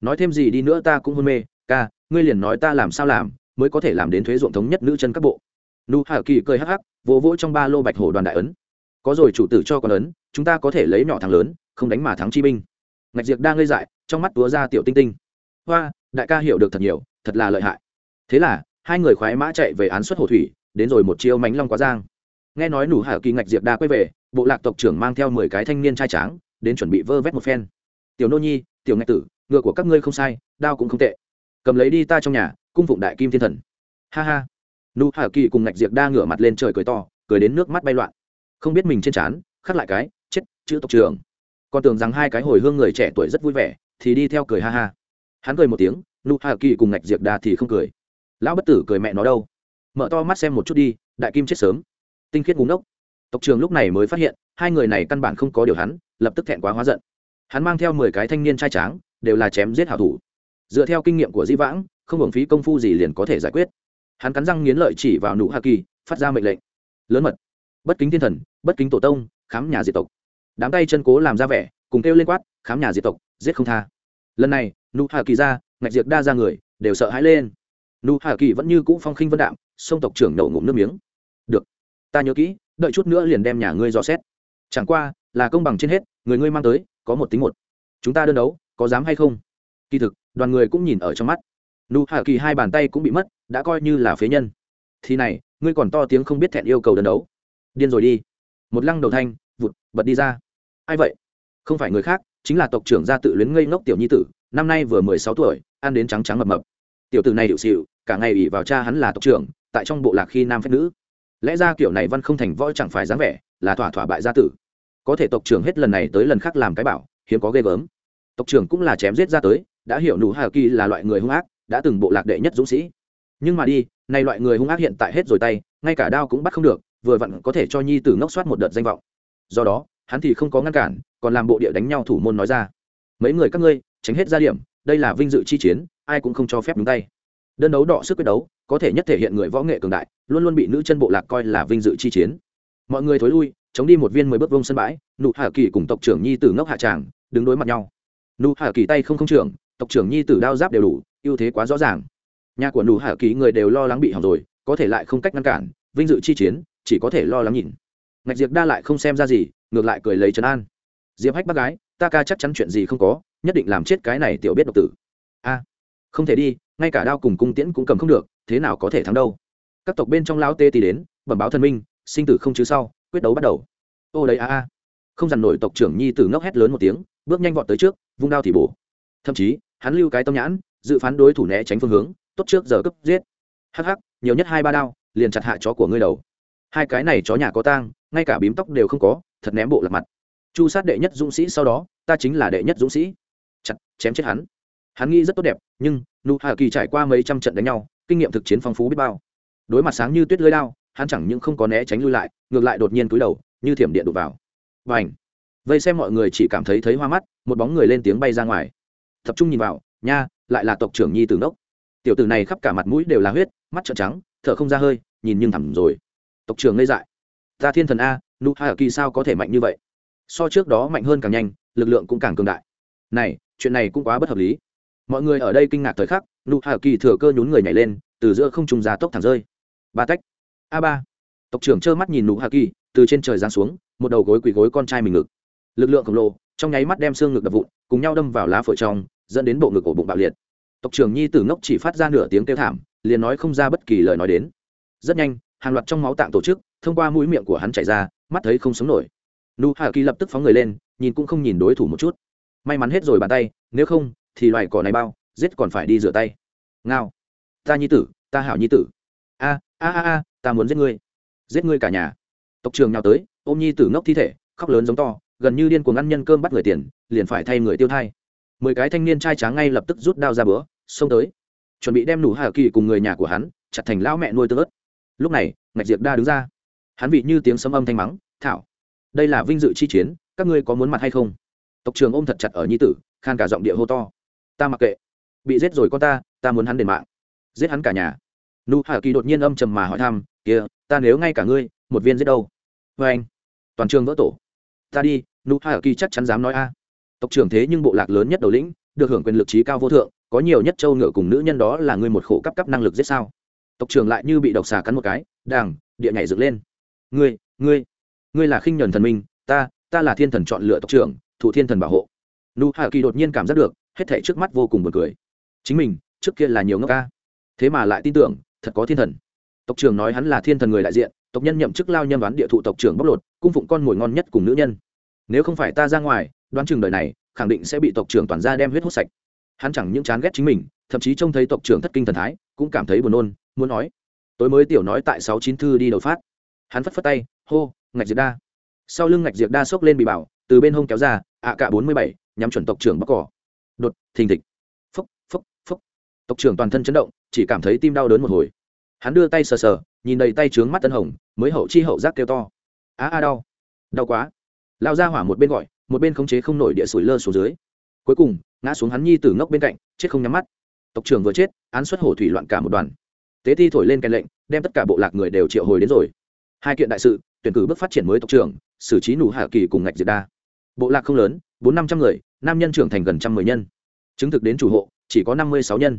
Nói thêm gì đi nữa ta cũng hôn mê, ca ngươi liền nói ta làm sao làm, mới có thể làm đến thuế ruộng thống nhất nữ chân các bộ. Nu hạ kỳ cười hắc hắc, vỗ vỗ trong ba lô bạch hổ đoàn đại ấn. Có rồi chủ tử cho con ấn, chúng ta có thể lấy nhỏ thắng lớn, không đánh mà thắng chi binh. Ngạch diệp đang ngây dại, trong mắt túa ra tiểu tinh tinh. Hoa, đại ca hiểu được thật nhiều, thật là lợi hại. Thế là, hai người khoái mã chạy về án xuất hồ thủy, đến rồi một chiêu mánh long quá giang. Nghe nói nủ hạ kỳ ngạch diệp đa quay về, bộ lạc tộc trưởng mang theo mười cái thanh niên trai tráng, đến chuẩn bị vơ vét một phen. Tiểu nô nhi, tiểu ngạch tử, ngựa của các ngươi không sai, đao cũng không tệ cầm lấy đi ta trong nhà cung phụng đại kim thiên thần. Ha ha. Nụ hạ kỳ cùng ngạch diệc đa ngửa mặt lên trời cười to cười đến nước mắt bay loạn. Không biết mình trên trán khắc lại cái chết chữ tộc trường, còn tưởng rằng hai cái hồi hương người trẻ tuổi rất vui vẻ thì đi theo cười ha ha. Hắn cười một tiếng nụ hạ kỳ cùng ngạch diệc đa thì không cười. Lão bất tử cười mẹ nó đâu. Mở to mắt xem một chút đi đại kim chết sớm. Tinh khiết búng đốc tộc trường lúc này mới phát hiện hai người này căn bản không có điều hắn lập tức thẹn quá hóa giận. Hắn mang theo mười cái thanh niên trai tráng đều là chém giết hảo thủ dựa theo kinh nghiệm của di vãng, không hưởng phí công phu gì liền có thể giải quyết. Hắn cắn răng nghiến lợi chỉ vào nụ hạ kỳ, phát ra mệnh lệnh. Lớn mật. Bất kính thiên thần, bất kính tổ tông, khám nhà diệt tộc. Đám tay chân cố làm ra vẻ, cùng kêu lên quát, khám nhà diệt tộc, giết không tha. Lần này, nụ hạ kỳ ra, ngạch diệt đa ra người, đều sợ hãi lên. Nụ hạ kỳ vẫn như cũ phong khinh vân đạm, sông tộc trưởng nậu ngụm nước miếng. Được, ta nhớ kỹ, đợi chút nữa liền đem nhà ngươi dò xét. Chẳng qua, là công bằng trên hết, người ngươi mang tới, có một tính một. Chúng ta đơn đấu, có dám hay không? Kỳ thực đoàn người cũng nhìn ở trong mắt. Nụ hạ kỳ hai bàn tay cũng bị mất, đã coi như là phế nhân. Thì này, ngươi còn to tiếng không biết thẹn yêu cầu đơn đấu. Điên rồi đi. Một lăng đầu thanh, vụt, bật đi ra. Ai vậy? Không phải người khác, chính là tộc trưởng gia tự luyến ngây ngốc tiểu nhi tử, năm nay vừa mười sáu tuổi, ăn đến trắng trắng mập mập. Tiểu tử này hiệu xịu, cả ngày ủy vào cha hắn là tộc trưởng, tại trong bộ lạc khi nam phép nữ. Lẽ ra kiểu này văn không thành võ chẳng phải dáng vẻ, là thỏa thỏa bại gia tử. Có thể tộc trưởng hết lần này tới lần khác làm cái bảo, hiếm có ghê gớm. Tộc trưởng cũng là chém giết ra tới đã hiểu nụ hà kỳ là loại người hung ác, đã từng bộ lạc đệ nhất dũng sĩ. Nhưng mà đi nay loại người hung ác hiện tại hết rồi tay, ngay cả đao cũng bắt không được, vừa vặn có thể cho nhi tử ngốc soát một đợt danh vọng. Do đó, hắn thì không có ngăn cản, còn làm bộ địa đánh nhau thủ môn nói ra. Mấy người các ngươi, tránh hết ra điểm, đây là vinh dự chi chiến, ai cũng không cho phép đúng tay. Đơn đấu đọ sức quyết đấu, có thể nhất thể hiện người võ nghệ cường đại, luôn luôn bị nữ chân bộ lạc coi là vinh dự chi chiến. Mọi người thối lui, chống đi một viên mười bước vông sân bãi, nụ hạ kỳ cùng tộc trưởng nhi tử ngốc hạ tràng, đứng đối mặt nhau. Nụ hạ kỳ tay không không trưởng tộc trưởng nhi tử đao giáp đều đủ, ưu thế quá rõ ràng. Nhà của nụ hạ kỳ người đều lo lắng bị hỏng rồi, có thể lại không cách ngăn cản, vinh dự chi chiến, chỉ có thể lo lắng nhìn. Ngạch diệp đa lại không xem ra gì, ngược lại cười lấy trấn an. Diệp hách bác gái, ta ca chắc chắn chuyện gì không có, nhất định làm chết cái này tiểu biết độc tử. A à, không thể đi, ngay cả đao cùng cung tiễn cũng cầm không được, thế nào có thể thắng đâu. Các tộc bên trong lão tê tì đến, bẩm báo thần minh, sinh tử không chứ sau, quyết đấu bắt đầu. Ô đấy a a. Không dằn nổi tộc trưởng nhi tử ngốc hét lớn một tiếng, bước nhanh vọt tới trước, vung đao thì bổ thậm chí, hắn lưu cái tâm nhãn, dự phán đối thủ né tránh phương hướng, tốt trước giờ cấp giết. Hắc hắc, nhiều nhất hai ba đao, liền chặt hạ chó của ngươi đầu. Hai cái này chó nhà có tang, ngay cả bím tóc đều không có, thật ném bộ lật mặt. Chu sát đệ nhất dũng sĩ sau đó, ta chính là đệ nhất dũng sĩ. Chặt, chém chết hắn. Hắn nghĩ rất tốt đẹp, nhưng, nụ hà kỳ trải qua mấy trăm trận đánh nhau, kinh nghiệm thực chiến phong phú biết bao. Đối mặt sáng như tuyết lưới đao, hắn chẳng những không có né tránh lui lại, ngược lại đột nhiên túi đầu, như thiểm điện đụt vào. Và ảnh vây xem mọi người chỉ cảm thấy thấy hoa mắt, một bóng người lên tiếng bay ra ngoài tập trung nhìn vào, nha, lại là tộc trưởng nhi tử nốc. tiểu tử này khắp cả mặt mũi đều là huyết, mắt trợn trắng, thở không ra hơi, nhìn nhưng thẳm rồi. Tộc trưởng ngây dại. Ta thiên thần a nụ hạ kỳ sao có thể mạnh như vậy? So trước đó mạnh hơn càng nhanh, lực lượng cũng càng cường đại. Này, chuyện này cũng quá bất hợp lý. Mọi người ở đây kinh ngạc thời khắc nụ hạ kỳ thừa cơ nhún người nhảy lên, từ giữa không trung ra tốc thẳng rơi. Ba tách. A ba. Tộc trưởng trơ mắt nhìn nụ hạ kỳ, từ trên trời giáng xuống, một đầu gối quỳ gối con trai mình ngực. Lực lượng khổng lồ, trong nháy mắt đem xương ngực đập vụn, cùng nhau đâm vào lá phổi trong dẫn đến bộ ngực ổ bụng bạo liệt. Tộc trưởng nhi tử ngốc chỉ phát ra nửa tiếng kêu thảm, liền nói không ra bất kỳ lời nói đến. Rất nhanh, hàng loạt trong máu tạng tổ chức, thông qua mũi miệng của hắn chảy ra, mắt thấy không sống nổi. Nu hà kỳ lập tức phóng người lên, nhìn cũng không nhìn đối thủ một chút. May mắn hết rồi bàn tay, nếu không, thì loài cỏ này bao, giết còn phải đi rửa tay. Ngao. Ta nhi tử, ta hảo nhi tử. A a a a, ta muốn giết ngươi. Giết ngươi cả nhà. Tộc trường nhào tới, ôm nhi tử ngốc thi thể, khóc lớn giống to, gần như điên cuồng ăn nhân cơm bắt người tiền, liền phải thay người tiêu thai mười cái thanh niên trai tráng ngay lập tức rút đao ra bữa, xông tới. Chuẩn bị đem nủ hà kỳ cùng người nhà của hắn chặt thành lão mẹ nuôi tương ớt. Lúc này, ngạch diệp đa đứng ra. Hắn vị như tiếng sấm âm thanh mắng, thảo, đây là vinh dự chi chiến, các ngươi có muốn mặt hay không? Tộc trường ôm thật chặt ở nhi tử, khan cả giọng địa hô to. Ta mặc kệ. Bị giết rồi con ta ta muốn hắn đền mạng. Giết hắn cả nhà. Nụ hạ kỳ đột nhiên âm trầm mà hỏi thăm kia ta nếu ngay cả ngươi, một viên giết đâu? Vê anh toàn trường vỡ tổ. Ta đi, nụ hạ kỳ chắc chắn dám nói a tộc trưởng thế nhưng bộ lạc lớn nhất đầu lĩnh, được hưởng quyền lực trí cao vô thượng, có nhiều nhất châu ngựa cùng nữ nhân đó là ngươi một khổ cấp cấp năng lực giết sao? Tộc trưởng lại như bị độc xà cắn một cái, đàng, địa nhảy dựng lên. Ngươi ngươi ngươi là khinh nhuần thần minh, ta ta là thiên thần chọn lựa tộc trưởng thụ thiên thần bảo hộ. Nu hà kỳ đột nhiên cảm giác được, hết thảy trước mắt vô cùng buồn cười. Chính mình, trước kia là nhiều ngốc ca. Thế mà lại tin tưởng, thật có thiên thần. Tộc trưởng nói hắn là thiên thần người đại diện, tộc nhân nhậm chức lao nhân đoán địa thụ tộc trưởng bóc lột, cung phụng con mồi ngon nhất cùng nữ nhân. Nếu không phải ta ra ngoài đoán chừng đời này, khẳng định sẽ bị tộc trưởng toàn gia đem huyết hút sạch. Hắn chẳng những chán ghét chính mình, thậm chí trông thấy tộc trưởng thất kinh thần thái, cũng cảm thấy buồn nôn, muốn nói, tối mới tiểu nói tại sáu chín thư đi đầu phát. Hắn phất phất tay, hô, ngạch diệt đa. Sau lưng ngạch diệt đa xốc lên bị bảo, từ bên hông kéo ra ạ cả bốn mươi bảy, nhắm chuẩn tộc trưởng bắc cỏ. Đột, thình thịch. Phúc phúc phúc tộc trưởng toàn thân chấn động, chỉ cảm thấy tim đau đớn một hồi. Hắn đưa tay sờ sờ, nhìn đầy tay trướng mắt tân hồng, mới hậu chi hậu giác kêu to. Á a, đau. Đau quá. Lao ra hỏa một bên gọi một bên khống chế không nổi địa sủi lơ xuống dưới. Cuối cùng, ngã xuống hắn nhi tử ngốc bên cạnh, chết không nhắm mắt. Tộc trưởng vừa chết, án xuất hổ thủy loạn cả một đoàn. Tế thi thổi lên kèn lệnh, đem tất cả bộ lạc người đều triệu hồi đến rồi. Hai kiện đại sự, tuyển cử bước phát triển mới tộc trưởng, xử trí nụ hạ kỳ cùng ngạch diệt đa. Bộ lạc không lớn, bốn năm trăm người, nam nhân trưởng thành gần trăm mười nhân. Chứng thực đến chủ hộ, chỉ có năm mươi sáu nhân.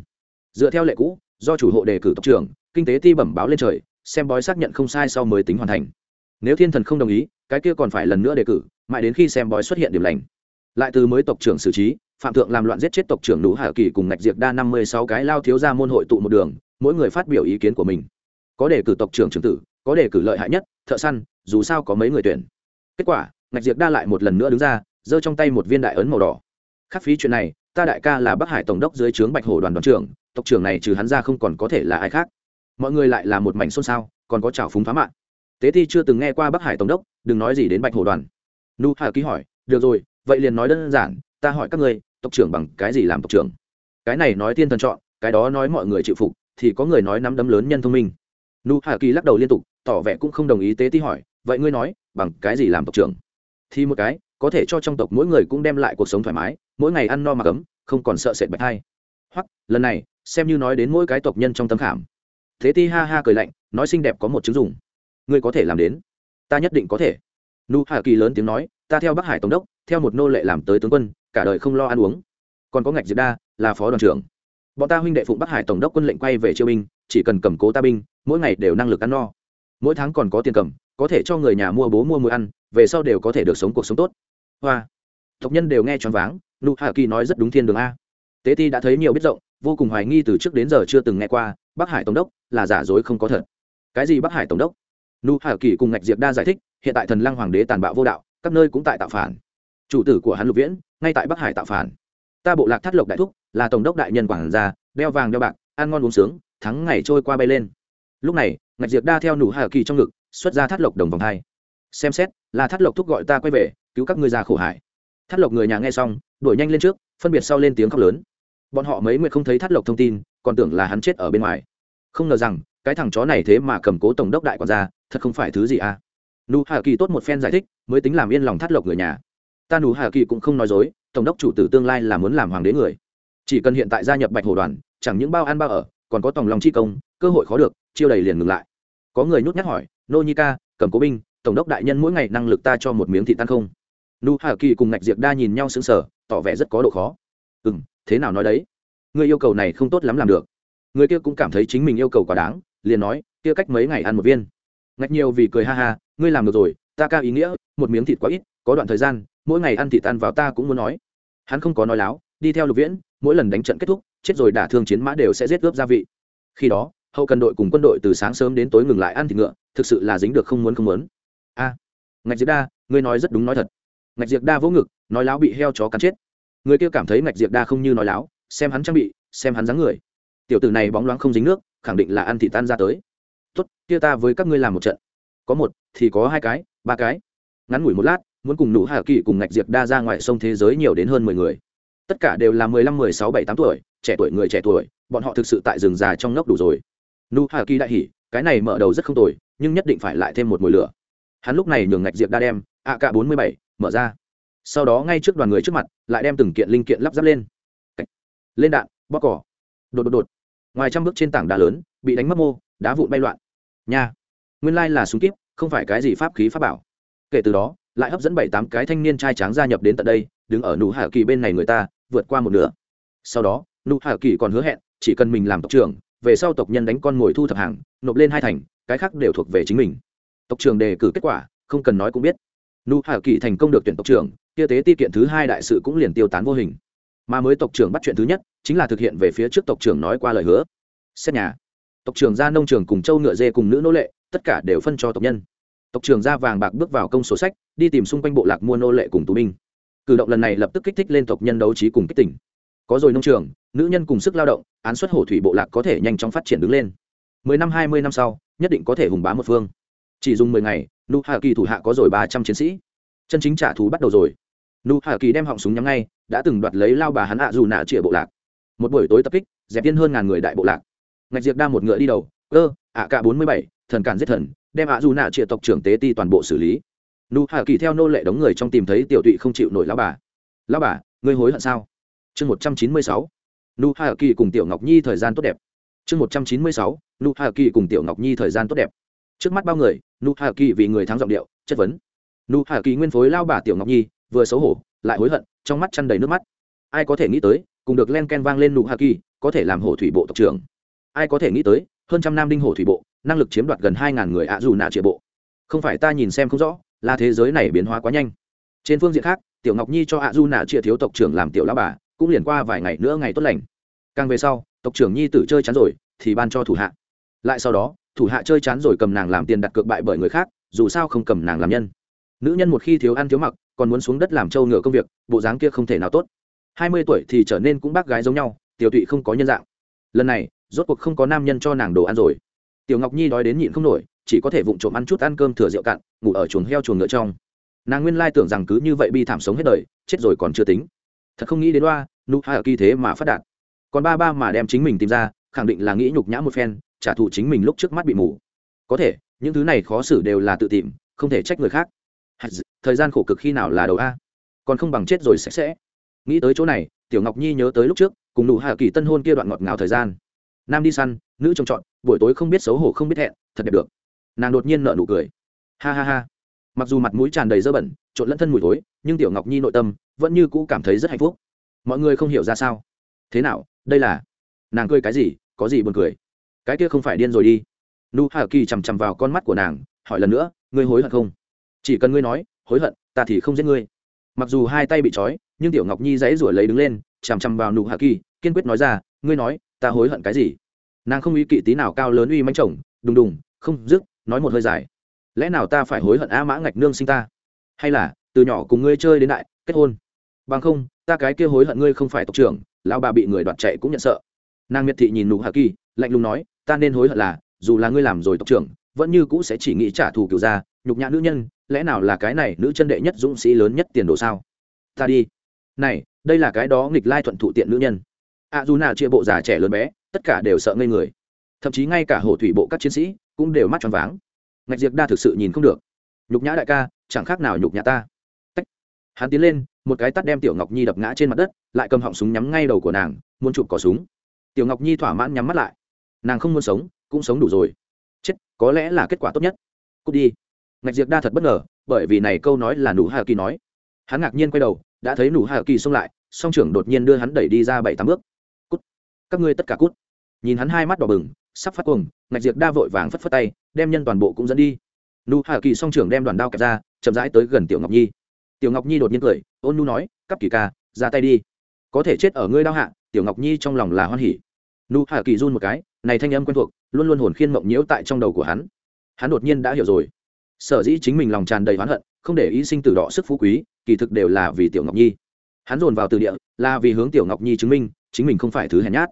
Dựa theo lệ cũ, do chủ hộ đề cử tộc trưởng, kinh tế ti bẩm báo lên trời, xem bói xác nhận không sai sau mới tính hoàn thành. Nếu thiên thần không đồng ý cái kia còn phải lần nữa đề cử, mãi đến khi xem bói xuất hiện điểm lành. Lại từ mới tộc trưởng xử trí, phạm thượng làm loạn giết chết tộc trưởng đủ hà kỳ cùng ngạch diệt đa năm mươi sáu cái lao thiếu ra môn hội tụ một đường, mỗi người phát biểu ý kiến của mình. Có đề cử tộc trưởng trưởng tử, có đề cử lợi hại nhất, thợ săn, dù sao có mấy người tuyển. Kết quả, ngạch diệt đa lại một lần nữa đứng ra, giơ trong tay một viên đại ấn màu đỏ. Khắc phí chuyện này, ta đại ca là bắc hải tổng đốc dưới trướng bạch hổ đoàn đoàn trưởng, tộc trưởng này trừ hắn ra không còn có thể là ai khác. Mọi người lại là một mảnh xôn xao, còn có trào phúng phá mạng tế thi chưa từng nghe qua bắc hải tổng đốc, đừng nói gì đến bạch hổ đoàn. Nu hà ký hỏi, được rồi, vậy liền nói đơn giản, ta hỏi các ngươi, tộc trưởng bằng cái gì làm tộc trưởng? Cái này nói tiên thần chọn, cái đó nói mọi người chịu phục, thì có người nói nắm đấm lớn nhân thông minh. Nu hà kỳ lắc đầu liên tục, tỏ vẻ cũng không đồng ý tế ti hỏi, vậy ngươi nói, bằng cái gì làm tộc trưởng? Thì một cái, có thể cho trong tộc mỗi người cũng đem lại cuộc sống thoải mái, mỗi ngày ăn no mặc ấm, không còn sợ sệt bạch thai. Hoặc, lần này, xem như nói đến mỗi cái tộc nhân trong tâm khảm. Thế ti ha ha cười lạnh, nói xinh đẹp có một chứng dùng ngươi có thể làm đến. Ta nhất định có thể. Nu hà kỳ lớn tiếng nói, ta theo bắc hải tổng đốc, theo một nô lệ làm tới tướng quân, cả đời không lo ăn uống. Còn có ngạch diệp đa, là phó đoàn trưởng. Bọn ta huynh đệ phụng bắc hải tổng đốc quân lệnh quay về chiêu binh, chỉ cần cầm cố ta binh, mỗi ngày đều năng lực ăn no. Mỗi tháng còn có tiền cầm, có thể cho người nhà mua bố mua muối ăn, về sau đều có thể được sống cuộc sống tốt. Hoa. Tộc nhân đều nghe choáng váng, nụ hạ kỳ nói rất đúng thiên đường a. Tế ti đã thấy nhiều biết rộng, vô cùng hoài nghi từ trước đến giờ chưa từng nghe qua, bắc hải tổng đốc là giả dối không có thật. Cái gì bắc hải tổng đốc? Nu hà kỳ cùng ngạch diệp đa giải thích, hiện tại thần lăng hoàng đế tàn bạo vô đạo, các nơi cũng tại tạo phản. Chủ tử của hắn lục viễn, ngay tại bắc hải tạo phản. Ta bộ lạc thắt lộc đại thúc, là tổng đốc đại nhân quản gia, đeo vàng đeo bạc, ăn ngon uống sướng, thắng ngày trôi qua bay lên. Lúc này, ngạch diệp đa theo nụ hà kỳ trong ngực, xuất ra thắt lộc đồng vòng hai. Xem xét, là thắt lộc thúc gọi ta quay về, cứu các ngươi ra khổ hải thắt lộc người nhà nghe xong, đuổi nhanh lên trước, phân biệt sau lên tiếng khóc lớn. Bọn họ mấy nguyện không thấy thắt lộc thông tin, còn tưởng là hắn chết ở bên ngoài. Không ngờ rằng cái thằng chó này thế mà cầm cố tổng đốc đại quản gia, thật không phải thứ gì à? Nụ hạ kỳ tốt một phen giải thích, mới tính làm yên lòng thắt lộc người nhà. Ta nụ hạ kỳ cũng không nói dối, tổng đốc chủ tử tương lai là muốn làm hoàng đế người. Chỉ cần hiện tại gia nhập bạch hồ đoàn, chẳng những bao ăn bao ở, còn có tòng lòng chi công, cơ hội khó được, chiêu đầy liền ngừng lại. Có người nhút nhát hỏi, nô nhi ca, cầm cố binh, tổng đốc đại nhân mỗi ngày năng lực ta cho một miếng thị tan không? Nụ hạ kỳ cùng ngạch Diệc đa nhìn nhau sững sờ, tỏ vẻ rất có độ khó. Ừ m thế nào nói đấy? Người yêu cầu này không tốt lắm làm được. Người kia cũng cảm thấy chính mình yêu cầu quá đáng liền nói, kia cách mấy ngày ăn một viên. Ngạch nhiều vì cười ha ha, ngươi làm được rồi, ta ca ý nghĩa, một miếng thịt quá ít, có đoạn thời gian, mỗi ngày ăn thịt ăn vào ta cũng muốn nói. Hắn không có nói láo, đi theo lục viễn, mỗi lần đánh trận kết thúc, chết rồi đả thương chiến mã đều sẽ giết ướp gia vị. Khi đó, hậu cần đội cùng quân đội từ sáng sớm đến tối ngừng lại ăn thịt ngựa, thực sự là dính được không muốn không muốn. A, ngạch diệp đa, ngươi nói rất đúng nói thật. Ngạch diệp đa vỗ ngực, nói láo bị heo chó cắn chết. Người kia cảm thấy ngạch diệp đa không như nói láo, xem hắn trang bị, xem hắn dáng người. Tiểu tử này bóng loáng không dính nước khẳng định là ăn thị tan ra tới. Tốt, kia ta với các ngươi làm một trận. Có một, thì có hai cái, ba cái. Ngắn ngủi một lát, muốn cùng nụ hạ kỳ cùng ngạch diệp đa ra ngoài sông thế giới nhiều đến hơn mười người. Tất cả đều là mười lăm, mười sáu, bảy, tám tuổi, trẻ tuổi, người trẻ tuổi, bọn họ thực sự tại rừng già trong ngốc đủ rồi. Nụ hạ kỳ đại hỉ, cái này mở đầu rất không tồi, nhưng nhất định phải lại thêm một mùi lửa. Hắn lúc này nhường ngạch diệp đa đem, a k bốn mươi bảy, mở ra. Sau đó ngay trước đoàn người trước mặt, lại đem từng kiện linh kiện lắp ráp lên. Lên đạn bóc cỏ. Đột đột đột ngoài trăm bước trên tảng đá lớn, bị đánh mất mô, đá vụn bay loạn. Nha! Nguyên lai là súng kíp, không phải cái gì pháp khí pháp bảo. Kể từ đó, lại hấp dẫn bảy tám cái thanh niên trai tráng gia nhập đến tận đây, đứng ở nụ hạ kỳ bên này người ta, vượt qua một nửa. Sau đó, nụ hạ kỳ còn hứa hẹn, chỉ cần mình làm tộc trưởng, về sau tộc nhân đánh con mồi thu thập hàng, nộp lên hai thành, cái khác đều thuộc về chính mình. Tộc trưởng đề cử kết quả, không cần nói cũng biết. Nụ hạ kỳ thành công được tuyển tộc trưởng, kia tế ti kiện thứ hai đại sự cũng liền tiêu tán vô hình mà mới tộc trưởng bắt chuyện thứ nhất, chính là thực hiện về phía trước tộc trưởng nói qua lời hứa. Xét nhà. Tộc trưởng ra nông trường cùng châu ngựa dê cùng nữ nô lệ, tất cả đều phân cho tộc nhân. Tộc trưởng ra vàng bạc bước vào công sổ sách, đi tìm xung quanh bộ lạc mua nô lệ cùng tù binh. Cử động lần này lập tức kích thích lên tộc nhân đấu trí cùng kích tỉnh có rồi nông trường, nữ nhân cùng sức lao động, án xuất hổ thủy bộ lạc có thể nhanh chóng phát triển đứng lên. Mười năm, hai mươi năm sau, nhất định có thể hùng bá một phương. Chỉ dùng mười ngày, nụ hạ kỳ thủ hạ có rồi ba trăm chiến sĩ. Chân chính trả thù bắt đầu rồi nụ hạ kỳ đem họng súng nhắm ngay, đã từng đoạt lấy lao bà hắn ạ dù nạ chĩa bộ lạc. Một buổi tối tập kích, dẹp tiên hơn ngàn người đại bộ lạc. Ngạch diệp đa một ngựa đi đầu ơ ạ cả bốn mươi bảy, thần cản giết thần, đem ạ dù nạ chĩa tộc trưởng tế ti toàn bộ xử lý. Nụ hạ kỳ theo nô lệ đống người trong tìm thấy tiểu tụy không chịu nổi lao bà. Lao bà, ngươi hối hận sao? Chương một trăm chín mươi sáu, nụ hạ kỳ cùng tiểu ngọc nhi thời gian tốt đẹp. Chương một trăm chín mươi sáu, nụ hạ kỳ cùng tiểu ngọc nhi thời gian tốt đẹp. Trước mắt bao người, nụ hạ kỳ vì người thắng giọng điệu, chất vấn. Nụ hạ kỳ nguyên phối lao bà tiểu ngọc nhi vừa xấu hổ, lại hối hận, trong mắt chăn đầy nước mắt. Ai có thể nghĩ tới, cùng được len ken vang lên nụ hạ kỳ, có thể làm hổ thủy bộ tộc trưởng. Ai có thể nghĩ tới, hơn trăm năm đinh hổ thủy bộ, năng lực chiếm đoạt gần hai ngàn người ạ dù nạ trịa bộ. Không phải ta nhìn xem không rõ, là thế giới này biến hóa quá nhanh. Trên phương diện khác, tiểu ngọc nhi cho ạ du nạ chia thiếu tộc trưởng làm tiểu la bà, cũng liền qua vài ngày nữa ngày tốt lành. Càng về sau, tộc trưởng nhi tử chơi chán rồi, thì ban cho thủ hạ. Lại sau đó, thủ hạ chơi chán rồi cầm nàng làm tiền đặt cược bại bởi người khác, dù sao không cầm nàng làm nhân. Nữ nhân một khi thiếu ăn thiếu mặc còn muốn xuống đất làm trâu ngựa công việc, bộ dáng kia không thể nào tốt. Hai mươi tuổi thì trở nên cũng bác gái giống nhau, tiểu tụy không có nhân dạng. Lần này, rốt cuộc không có nam nhân cho nàng đồ ăn rồi. Tiểu ngọc nhi đói đến nhịn không nổi, chỉ có thể vụng trộm ăn chút ăn cơm thừa rượu cạn, ngủ ở chuồng heo chuồng ngựa trong. Nàng nguyên lai tưởng rằng cứ như vậy bi thảm sống hết đời, chết rồi còn chưa tính. Thật không nghĩ đến loa, nụ hạ kỳ thế mà phát đạt. Còn ba ba mà đem chính mình tìm ra, khẳng định là nghĩ nhục nhã một phen, trả thù chính mình lúc trước mắt bị mù. Có thể, những thứ này khó xử đều là tự tìm, không thể trách người khác thời gian khổ cực khi nào là đầu a? Còn không bằng chết rồi sạch sẽ. Nghĩ tới chỗ này, tiểu ngọc nhi nhớ tới lúc trước, cùng nụ hạ kỳ tân hôn kia đoạn ngọt ngào thời gian. Nam đi săn, nữ trông trọn, buổi tối không biết xấu hổ không biết hẹn, thật đẹp được. Nàng đột nhiên nợ nụ cười. Ha ha ha. Mặc dù mặt mũi tràn đầy dơ bẩn, trộn lẫn thân mùi tối nhưng tiểu ngọc nhi nội tâm vẫn như cũ cảm thấy rất hạnh phúc. Mọi người không hiểu ra sao. Thế nào, đây là? Nàng cười cái gì, có gì buồn cười? Cái kia không phải điên rồi đi. Nu hà kỳ chằm chằm vào con mắt của nàng, hỏi lần nữa, ngươi hối hận không? Chỉ cần ngươi nói, hối hận, ta thì không giết ngươi. Mặc dù hai tay bị trói, nhưng tiểu ngọc nhi dãy ruổi lấy đứng lên, chằm chằm vào nụ hạ kỳ, kiên quyết nói ra, ngươi nói, ta hối hận cái gì? Nàng không ý kỵ tí nào cao lớn uy manh chồng, đùng đùng, không dứt, nói một hơi dài, lẽ nào ta phải hối hận a mã ngạch nương sinh ta? Hay là, từ nhỏ cùng ngươi chơi đến đại, kết hôn? Bằng không, ta cái kia hối hận ngươi không phải tộc trưởng, lão bà bị người đoạt chạy cũng nhận sợ. Nàng miệt thị nhìn nụ hạ kỳ, lạnh lùng nói, ta nên hối hận là, dù là ngươi làm rồi tộc trưởng, vẫn như cũ sẽ chỉ nghĩ trả thù kiểu ra nhục nhã nữ nhân lẽ nào là cái này nữ chân đệ nhất dũng sĩ lớn nhất tiền đồ sao? Ta đi. Này, đây là cái đó nghịch lai thuận thụ tiện nữ nhân. A dù nào chia bộ già trẻ lớn bé, tất cả đều sợ ngây người. Thậm chí ngay cả hồ thủy bộ các chiến sĩ cũng đều mắt tròn váng. Ngạch diệc đa thực sự nhìn không được. Nhục nhã đại ca, chẳng khác nào nhục nhã ta. Tách. hắn tiến lên, một cái tắt đem tiểu ngọc nhi đập ngã trên mặt đất, lại cầm họng súng nhắm ngay đầu của nàng, muốn chụp cỏ súng. Tiểu ngọc nhi thỏa mãn nhắm mắt lại. Nàng không muốn sống, cũng sống đủ rồi. Chết, có lẽ là kết quả tốt nhất. Cút đi ngạch diệc đa thật bất ngờ, bởi vì này câu nói là nụ hạ kỳ nói. Hắn ngạc nhiên quay đầu, đã thấy nụ hạ kỳ xông lại, song trưởng đột nhiên đưa hắn đẩy đi ra bảy tám bước. Cút! Các ngươi tất cả cút! Nhìn hắn hai mắt đỏ bừng, sắp phát cuồng, ngạch diệc đa vội vàng phất phất tay, đem nhân toàn bộ cũng dẫn đi. Nụ hạ kỳ song trưởng đem đoàn đao kẹp ra, chậm rãi tới gần tiểu ngọc nhi. Tiểu ngọc nhi đột nhiên cười, ôn nu nói, cắp kỳ ca, ra tay đi. Có thể chết ở ngươi đao hạ. Tiểu ngọc nhi trong lòng là hoan hỉ. Nụ hạ kỳ run một cái, này thanh âm quen thuộc, luôn luôn hồn khiên mộng nhiễu tại trong đầu của hắn. Hắn đột nhiên đã hiểu rồi sở dĩ chính mình lòng tràn đầy oán hận, không để ý sinh tử đỏ sức phú quý, kỳ thực đều là vì tiểu ngọc nhi. Hắn dồn vào từ địa, là vì hướng tiểu ngọc nhi chứng minh, chính mình không phải thứ hèn nhát.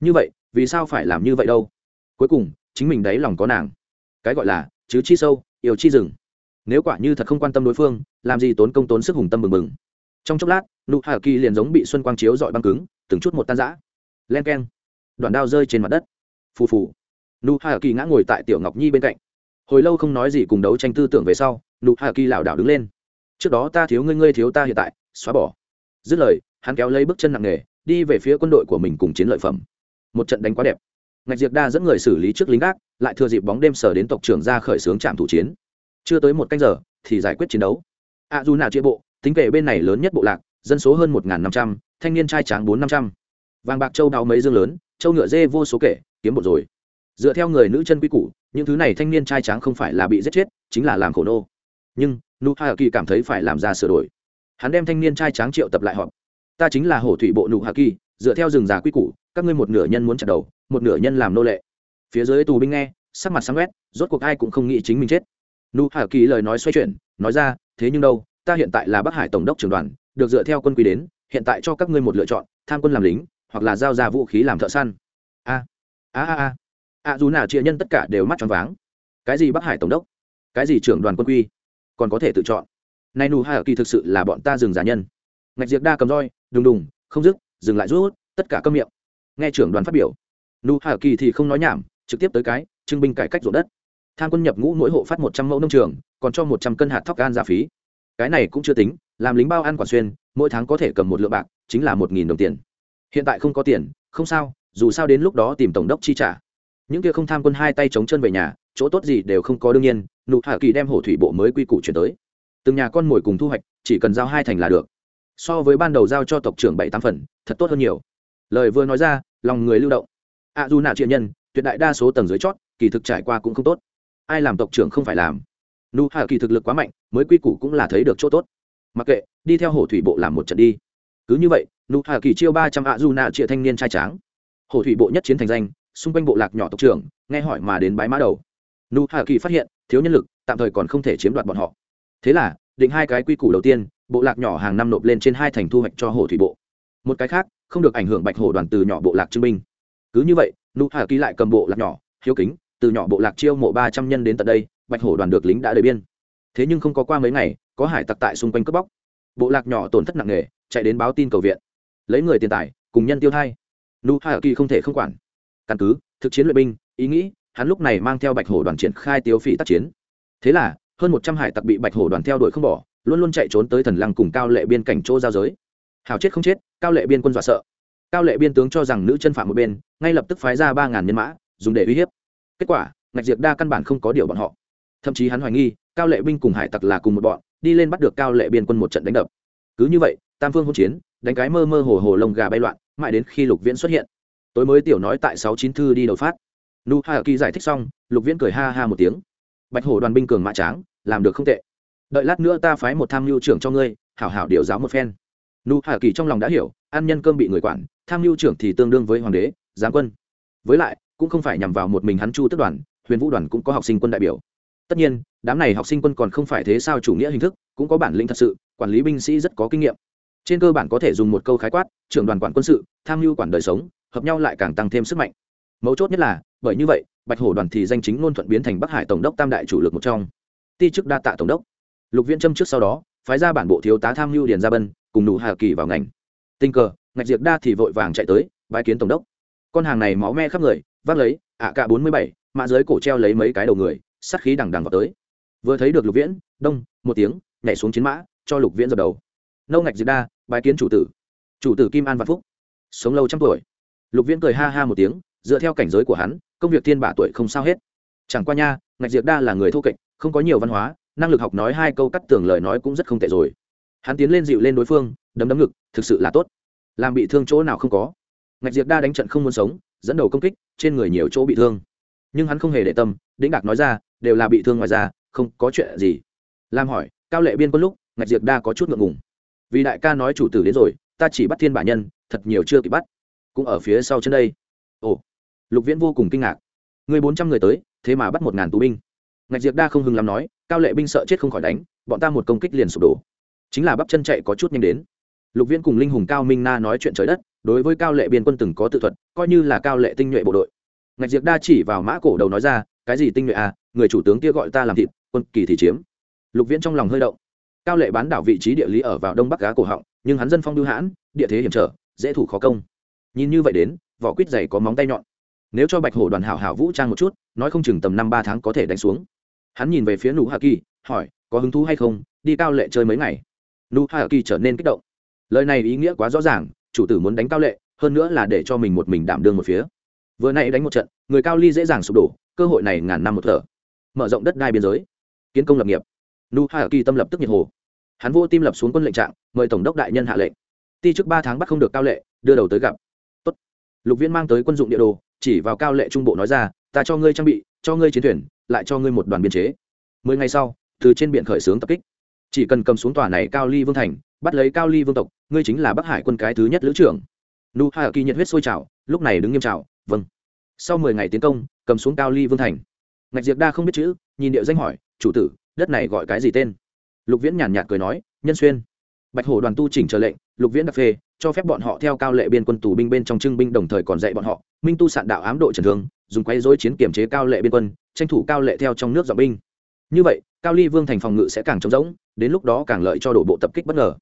Như vậy, vì sao phải làm như vậy đâu? Cuối cùng, chính mình đáy lòng có nàng. Cái gọi là, chứ chi sâu, yêu chi rừng. Nếu quả như thật không quan tâm đối phương, làm gì tốn công tốn sức hùng tâm mừng mừng trong chốc lát, nụ hà kỳ liền giống bị xuân quang chiếu dọi băng cứng, từng chút một tan giã len k e n đoạn đao rơi trên mặt đất. Phù phù. Nụ hà kỳ ngã ngồi tại tiểu ngọc nhi bên cạnh hồi lâu không nói gì cùng đấu tranh tư tưởng về sau, nụ hạ kỳ lảo đảo đứng lên. Trước đó ta thiếu ngươi ngươi thiếu ta hiện tại, xóa bỏ. Dứt lời, hắn kéo lấy bước chân nặng nề, đi về phía quân đội của mình cùng chiến lợi phẩm. Một trận đánh quá đẹp. Ngạch diệt đa dẫn người xử lý trước lính gác, lại thừa dịp bóng đêm sở đến tộc trưởng ra khởi xướng trạm thủ chiến. Chưa tới một canh giờ, thì giải quyết chiến đấu. A dù nào chia bộ, tính kể bên này lớn nhất bộ lạc, dân số hơn một năm trăm, thanh niên trai tráng bốn năm trăm. Vàng bạc châu đào mấy dương lớn, châu ngựa dê vô số kể, kiếm một rồi dựa theo người nữ chân quy củ, những thứ này thanh niên trai tráng không phải là bị giết chết, chính là làm khổ nô. Nhưng nụ hạ kỳ cảm thấy phải làm ra sửa đổi. Hắn đem thanh niên trai tráng triệu tập lại họp. Ta chính là hổ thủy bộ nụ hạ kỳ dựa theo rừng già quy củ, các ngươi một nửa nhân muốn chặt đầu, một nửa nhân làm nô lệ. Phía dưới tù binh nghe, sắc mặt sáng quét, rốt cuộc ai cũng không nghĩ chính mình chết. Nụ hạ kỳ lời nói xoay chuyển, nói ra, thế nhưng đâu, ta hiện tại là bắc hải tổng đốc trưởng đoàn, được dựa theo quân quy đến, hiện tại cho các ngươi một lựa chọn, tham quân làm lính, hoặc là giao ra vũ khí làm thợ săn. A a a a ạ dù nào chia nhân tất cả đều mắt tròn váng. Cái gì bắc hải tổng đốc? Cái gì trưởng đoàn quân quy? Còn có thể tự chọn. Nay nụ ở kỳ thực sự là bọn ta dừng giả nhân. Ngạch diệc đa cầm roi, đùng đùng, không dứt, dừng lại rút, tất cả câm miệng. Nghe trưởng đoàn phát biểu nụ ở kỳ thì không nói nhảm, trực tiếp tới cái, trưng binh cải cách ruộng đất. Tham quân nhập ngũ mỗi hộ phát một trăm mẫu nông trường, còn cho một trăm cân hạt thóc gan giả phí. Cái này cũng chưa tính, làm lính bao ăn quả xuyên, mỗi tháng có thể cầm một lượng bạc, chính là một nghìn đồng tiền. Hiện tại không có tiền, không sao, dù sao đến lúc đó tìm tổng đốc chi trả những kia không tham quân hai tay chống chân về nhà chỗ tốt gì đều không có đương nhiên nụ hạ kỳ đem hổ thủy bộ mới quy củ chuyển tới. Từng nhà con mồi cùng thu hoạch chỉ cần giao hai thành là được. So với ban đầu giao cho tộc trưởng bảy tám phần thật tốt hơn nhiều. Lời vừa nói ra lòng người lưu động. Ạ à, dù nạ triện nhân tuyệt đại đa số tầng dưới chót kỳ thực trải qua cũng không tốt. Ai làm tộc trưởng không phải làm. Nụ hạ kỳ thực lực quá mạnh mới quy củ cũng là thấy được chỗ tốt. Mặc kệ đi theo hổ thủy bộ làm một trận đi. Cứ như vậy nụ hạ kỳ chiêu ba trăm ạ dù nạ triệu thanh niên trai tráng. Hổ thủy bộ nhất chiến thành danh xung quanh bộ lạc nhỏ tộc trưởng, nghe hỏi mà đến bái mã đầu. Nu hà kỳ phát hiện, thiếu nhân lực, tạm thời còn không thể chiếm đoạt bọn họ. Thế là, định hai cái quy củ đầu tiên, bộ lạc nhỏ hàng năm nộp lên trên hai thành thu hoạch cho hồ thủy bộ. Một cái khác, không được ảnh hưởng bạch hổ đoàn từ nhỏ bộ lạc chứng minh. Cứ như vậy nu hà kỳ lại cầm bộ lạc nhỏ, hiếu kính, từ nhỏ bộ lạc chiêu mộ ba trăm nhân đến tận đây, bạch hổ đoàn được lính đã đầy biên. Thế nhưng không có qua mấy ngày, có hải tặc tại xung quanh cướp bóc. Bộ lạc nhỏ tổn thất nặng nề, chạy đến báo tin cầu viện. Lấy người tiền tài, cùng nhân tiêu thai. Nu hà kỳ không thể không quản căn cứ, thực chiến luyện binh, ý nghĩ, hắn lúc này mang theo bạch hổ đoàn triển khai tiêu phỉ tác chiến. Thế là, hơn một trăm hải tặc bị bạch hổ đoàn theo đuổi không bỏ, luôn luôn chạy trốn tới thần lăng cùng cao lệ biên cảnh chỗ giao giới. Hào chết không chết, cao lệ biên quân dọa sợ. Cao lệ biên tướng cho rằng nữ chân phạm một bên, ngay lập tức phái ra ba ngàn nhân mã, dùng để uy hiếp. Kết quả, ngạch diệp đa căn bản không có điều bọn họ. Thậm chí hắn hoài nghi, cao lệ binh cùng hải tặc là cùng một bọn, đi lên bắt được cao lệ biên quân một trận đánh đập. Cứ như vậy, tam phương hỗn chiến, đánh cái mơ mơ hồ hồ lông gà bay loạn, mãi đến khi lục viễn xuất hiện tối mới tiểu nói tại sáu chín thư đi đầu phát. Nu hà kỳ giải thích xong, lục viễn cười ha ha một tiếng. Bạch hổ đoàn binh cường mã tráng, làm được không tệ. Đợi lát nữa ta phái một tham mưu trưởng cho ngươi, hảo hảo điều giáo một phen. Nu hà kỳ trong lòng đã hiểu, ăn nhân cơm bị người quản, tham mưu trưởng thì tương đương với hoàng đế giáng quân. Với lại, cũng không phải nhằm vào một mình hắn chu tức đoàn, huyền vũ đoàn cũng có học sinh quân đại biểu. Tất nhiên, đám này học sinh quân còn không phải thế sao chủ nghĩa hình thức, cũng có bản lĩnh thật sự, quản lý binh sĩ rất có kinh nghiệm. Trên cơ bản có thể dùng một câu khái quát, trưởng đoàn quản quân sự, tham mưu quản đời sống hợp nhau lại càng tăng thêm sức mạnh. Mấu chốt nhất là, bởi như vậy, bạch hổ đoàn thì danh chính ngôn thuận biến thành bắc hải tổng đốc tam đại chủ lực một trong. Ti chức đa tạ tổng đốc. Lục viễn châm trước sau đó, phái ra bản bộ thiếu tá tham mưu điền gia bân, cùng nụ hà kỳ vào ngành. Tình cờ, ngạch diệt đa thì vội vàng chạy tới bãi kiến tổng đốc. Con hàng này máu me khắp người, vác lấy, ạ cả bốn mươi bảy mạ dưới cổ treo lấy mấy cái đầu người sắt khí đằng đằng vào tới. Vừa thấy được lục viễn, đông, một tiếng, nhảy xuống chiến mã, cho lục viễn dập đầu. Nâu ngạch diệt đa bãi kiến chủ tử. Chủ tử kim an văn phúc. Sống lâu trăm tuổi lục viễn cười ha ha một tiếng, dựa theo cảnh giới của hắn, công việc thiên bả tuổi không sao hết. Chẳng qua nha, ngạch diệp đa là người thô kệch, không có nhiều văn hóa, năng lực học nói hai câu cắt tường lời nói cũng rất không tệ rồi. Hắn tiến lên dịu lên đối phương, đấm đấm ngực, thực sự là tốt. Làm bị thương chỗ nào không có. Ngạch diệp đa đánh trận không muốn sống, dẫn đầu công kích, trên người nhiều chỗ bị thương. Nhưng hắn không hề để tâm, đĩnh đạc nói ra, đều là bị thương ngoài ra không có chuyện gì. Lam hỏi, cao lệ biên quân lúc, ngạch diệp đa có chút ngượng ngùng. Vì đại ca nói chủ tử đến rồi, ta chỉ bắt thiên bả nhân, thật nhiều chưa kịp bắt cũng ở phía sau chân đây. Ồ, lục viễn vô cùng kinh ngạc. Người bốn trăm người tới, thế mà bắt một ngàn tù binh. Ngạch diệp đa không hưng lắm nói, cao lệ binh sợ chết không khỏi đánh, bọn ta một công kích liền sụp đổ. Chính là bắp chân chạy có chút nhanh đến. Lục viễn cùng linh hùng cao minh na nói chuyện trời đất, đối với cao lệ biên quân từng có tự thuật, coi như là cao lệ tinh nhuệ bộ đội. Ngạch diệp đa chỉ vào mã cổ đầu nói ra, cái gì tinh nhuệ à người chủ tướng kia gọi ta làm thịt, quân kỳ thì chiếm. Lục viễn trong lòng hơi động. Cao lệ bán đảo vị trí địa lý ở vào đông bắc cá cổ họng, nhưng hắn dân phong lưu hãn, địa thế hiểm trở, dễ thủ khó công nhìn như vậy đến, vỏ quýt dày có móng tay nhọn. Nếu cho bạch hổ đoàn hảo hảo vũ trang một chút, nói không chừng tầm năm ba tháng có thể đánh xuống. Hắn nhìn về phía nụ hạ kỳ, hỏi, có hứng thú hay không? Đi cao lệ chơi mấy ngày? Nụ hạ kỳ trở nên kích động. Lời này ý nghĩa quá rõ ràng, chủ tử muốn đánh cao lệ, hơn nữa là để cho mình một mình đảm đương một phía. Vừa nay đánh một trận, người cao ly dễ dàng sụp đổ, cơ hội này ngàn năm một thở. Mở rộng đất đai biên giới. Kiến công lập nghiệp. Nụ hà kỳ tâm lập tức nhiệt hồ. Hắn vô tim lập xuống quân lệnh trạng, mời tổng đốc đại nhân hạ lệnh. Ti trước ba tháng bắt không được cao lệ, đưa đầu tới gặp lục viên mang tới quân dụng địa đồ, chỉ vào cao lệ trung bộ nói ra, ta cho ngươi trang bị, cho ngươi chiến thuyền, lại cho ngươi một đoàn biên chế. Mười ngày sau, từ trên biển khởi xướng tập kích. Chỉ cần cầm xuống tòa này cao ly vương thành, bắt lấy cao ly vương tộc, ngươi chính là bắc hải quân cái thứ nhất lữ trưởng. Nu hà kỳ nhiệt huyết sôi trào, lúc này đứng nghiêm trào vâng. Sau mười ngày tiến công, cầm xuống cao ly vương thành. Ngạch Diệc đa không biết chữ, nhìn điệu danh hỏi, chủ tử, đất này gọi cái gì tên? Lục viễn nhàn nhạt cười nói, nhân xuyên. Bạch hổ đoàn tu chỉnh chờ lệnh lục viễn đặc phê, cho phép bọn họ theo cao lệ biên quân tù binh bên trong trưng binh đồng thời còn dạy bọn họ, minh tu sạn đạo ám độ trần thương, dùng quay dối chiến kiểm chế cao lệ biên quân, tranh thủ cao lệ theo trong nước dọn binh. Như vậy, cao ly vương thành phòng ngự sẽ càng trống rỗng, đến lúc đó càng lợi cho đổ bộ tập kích bất ngờ.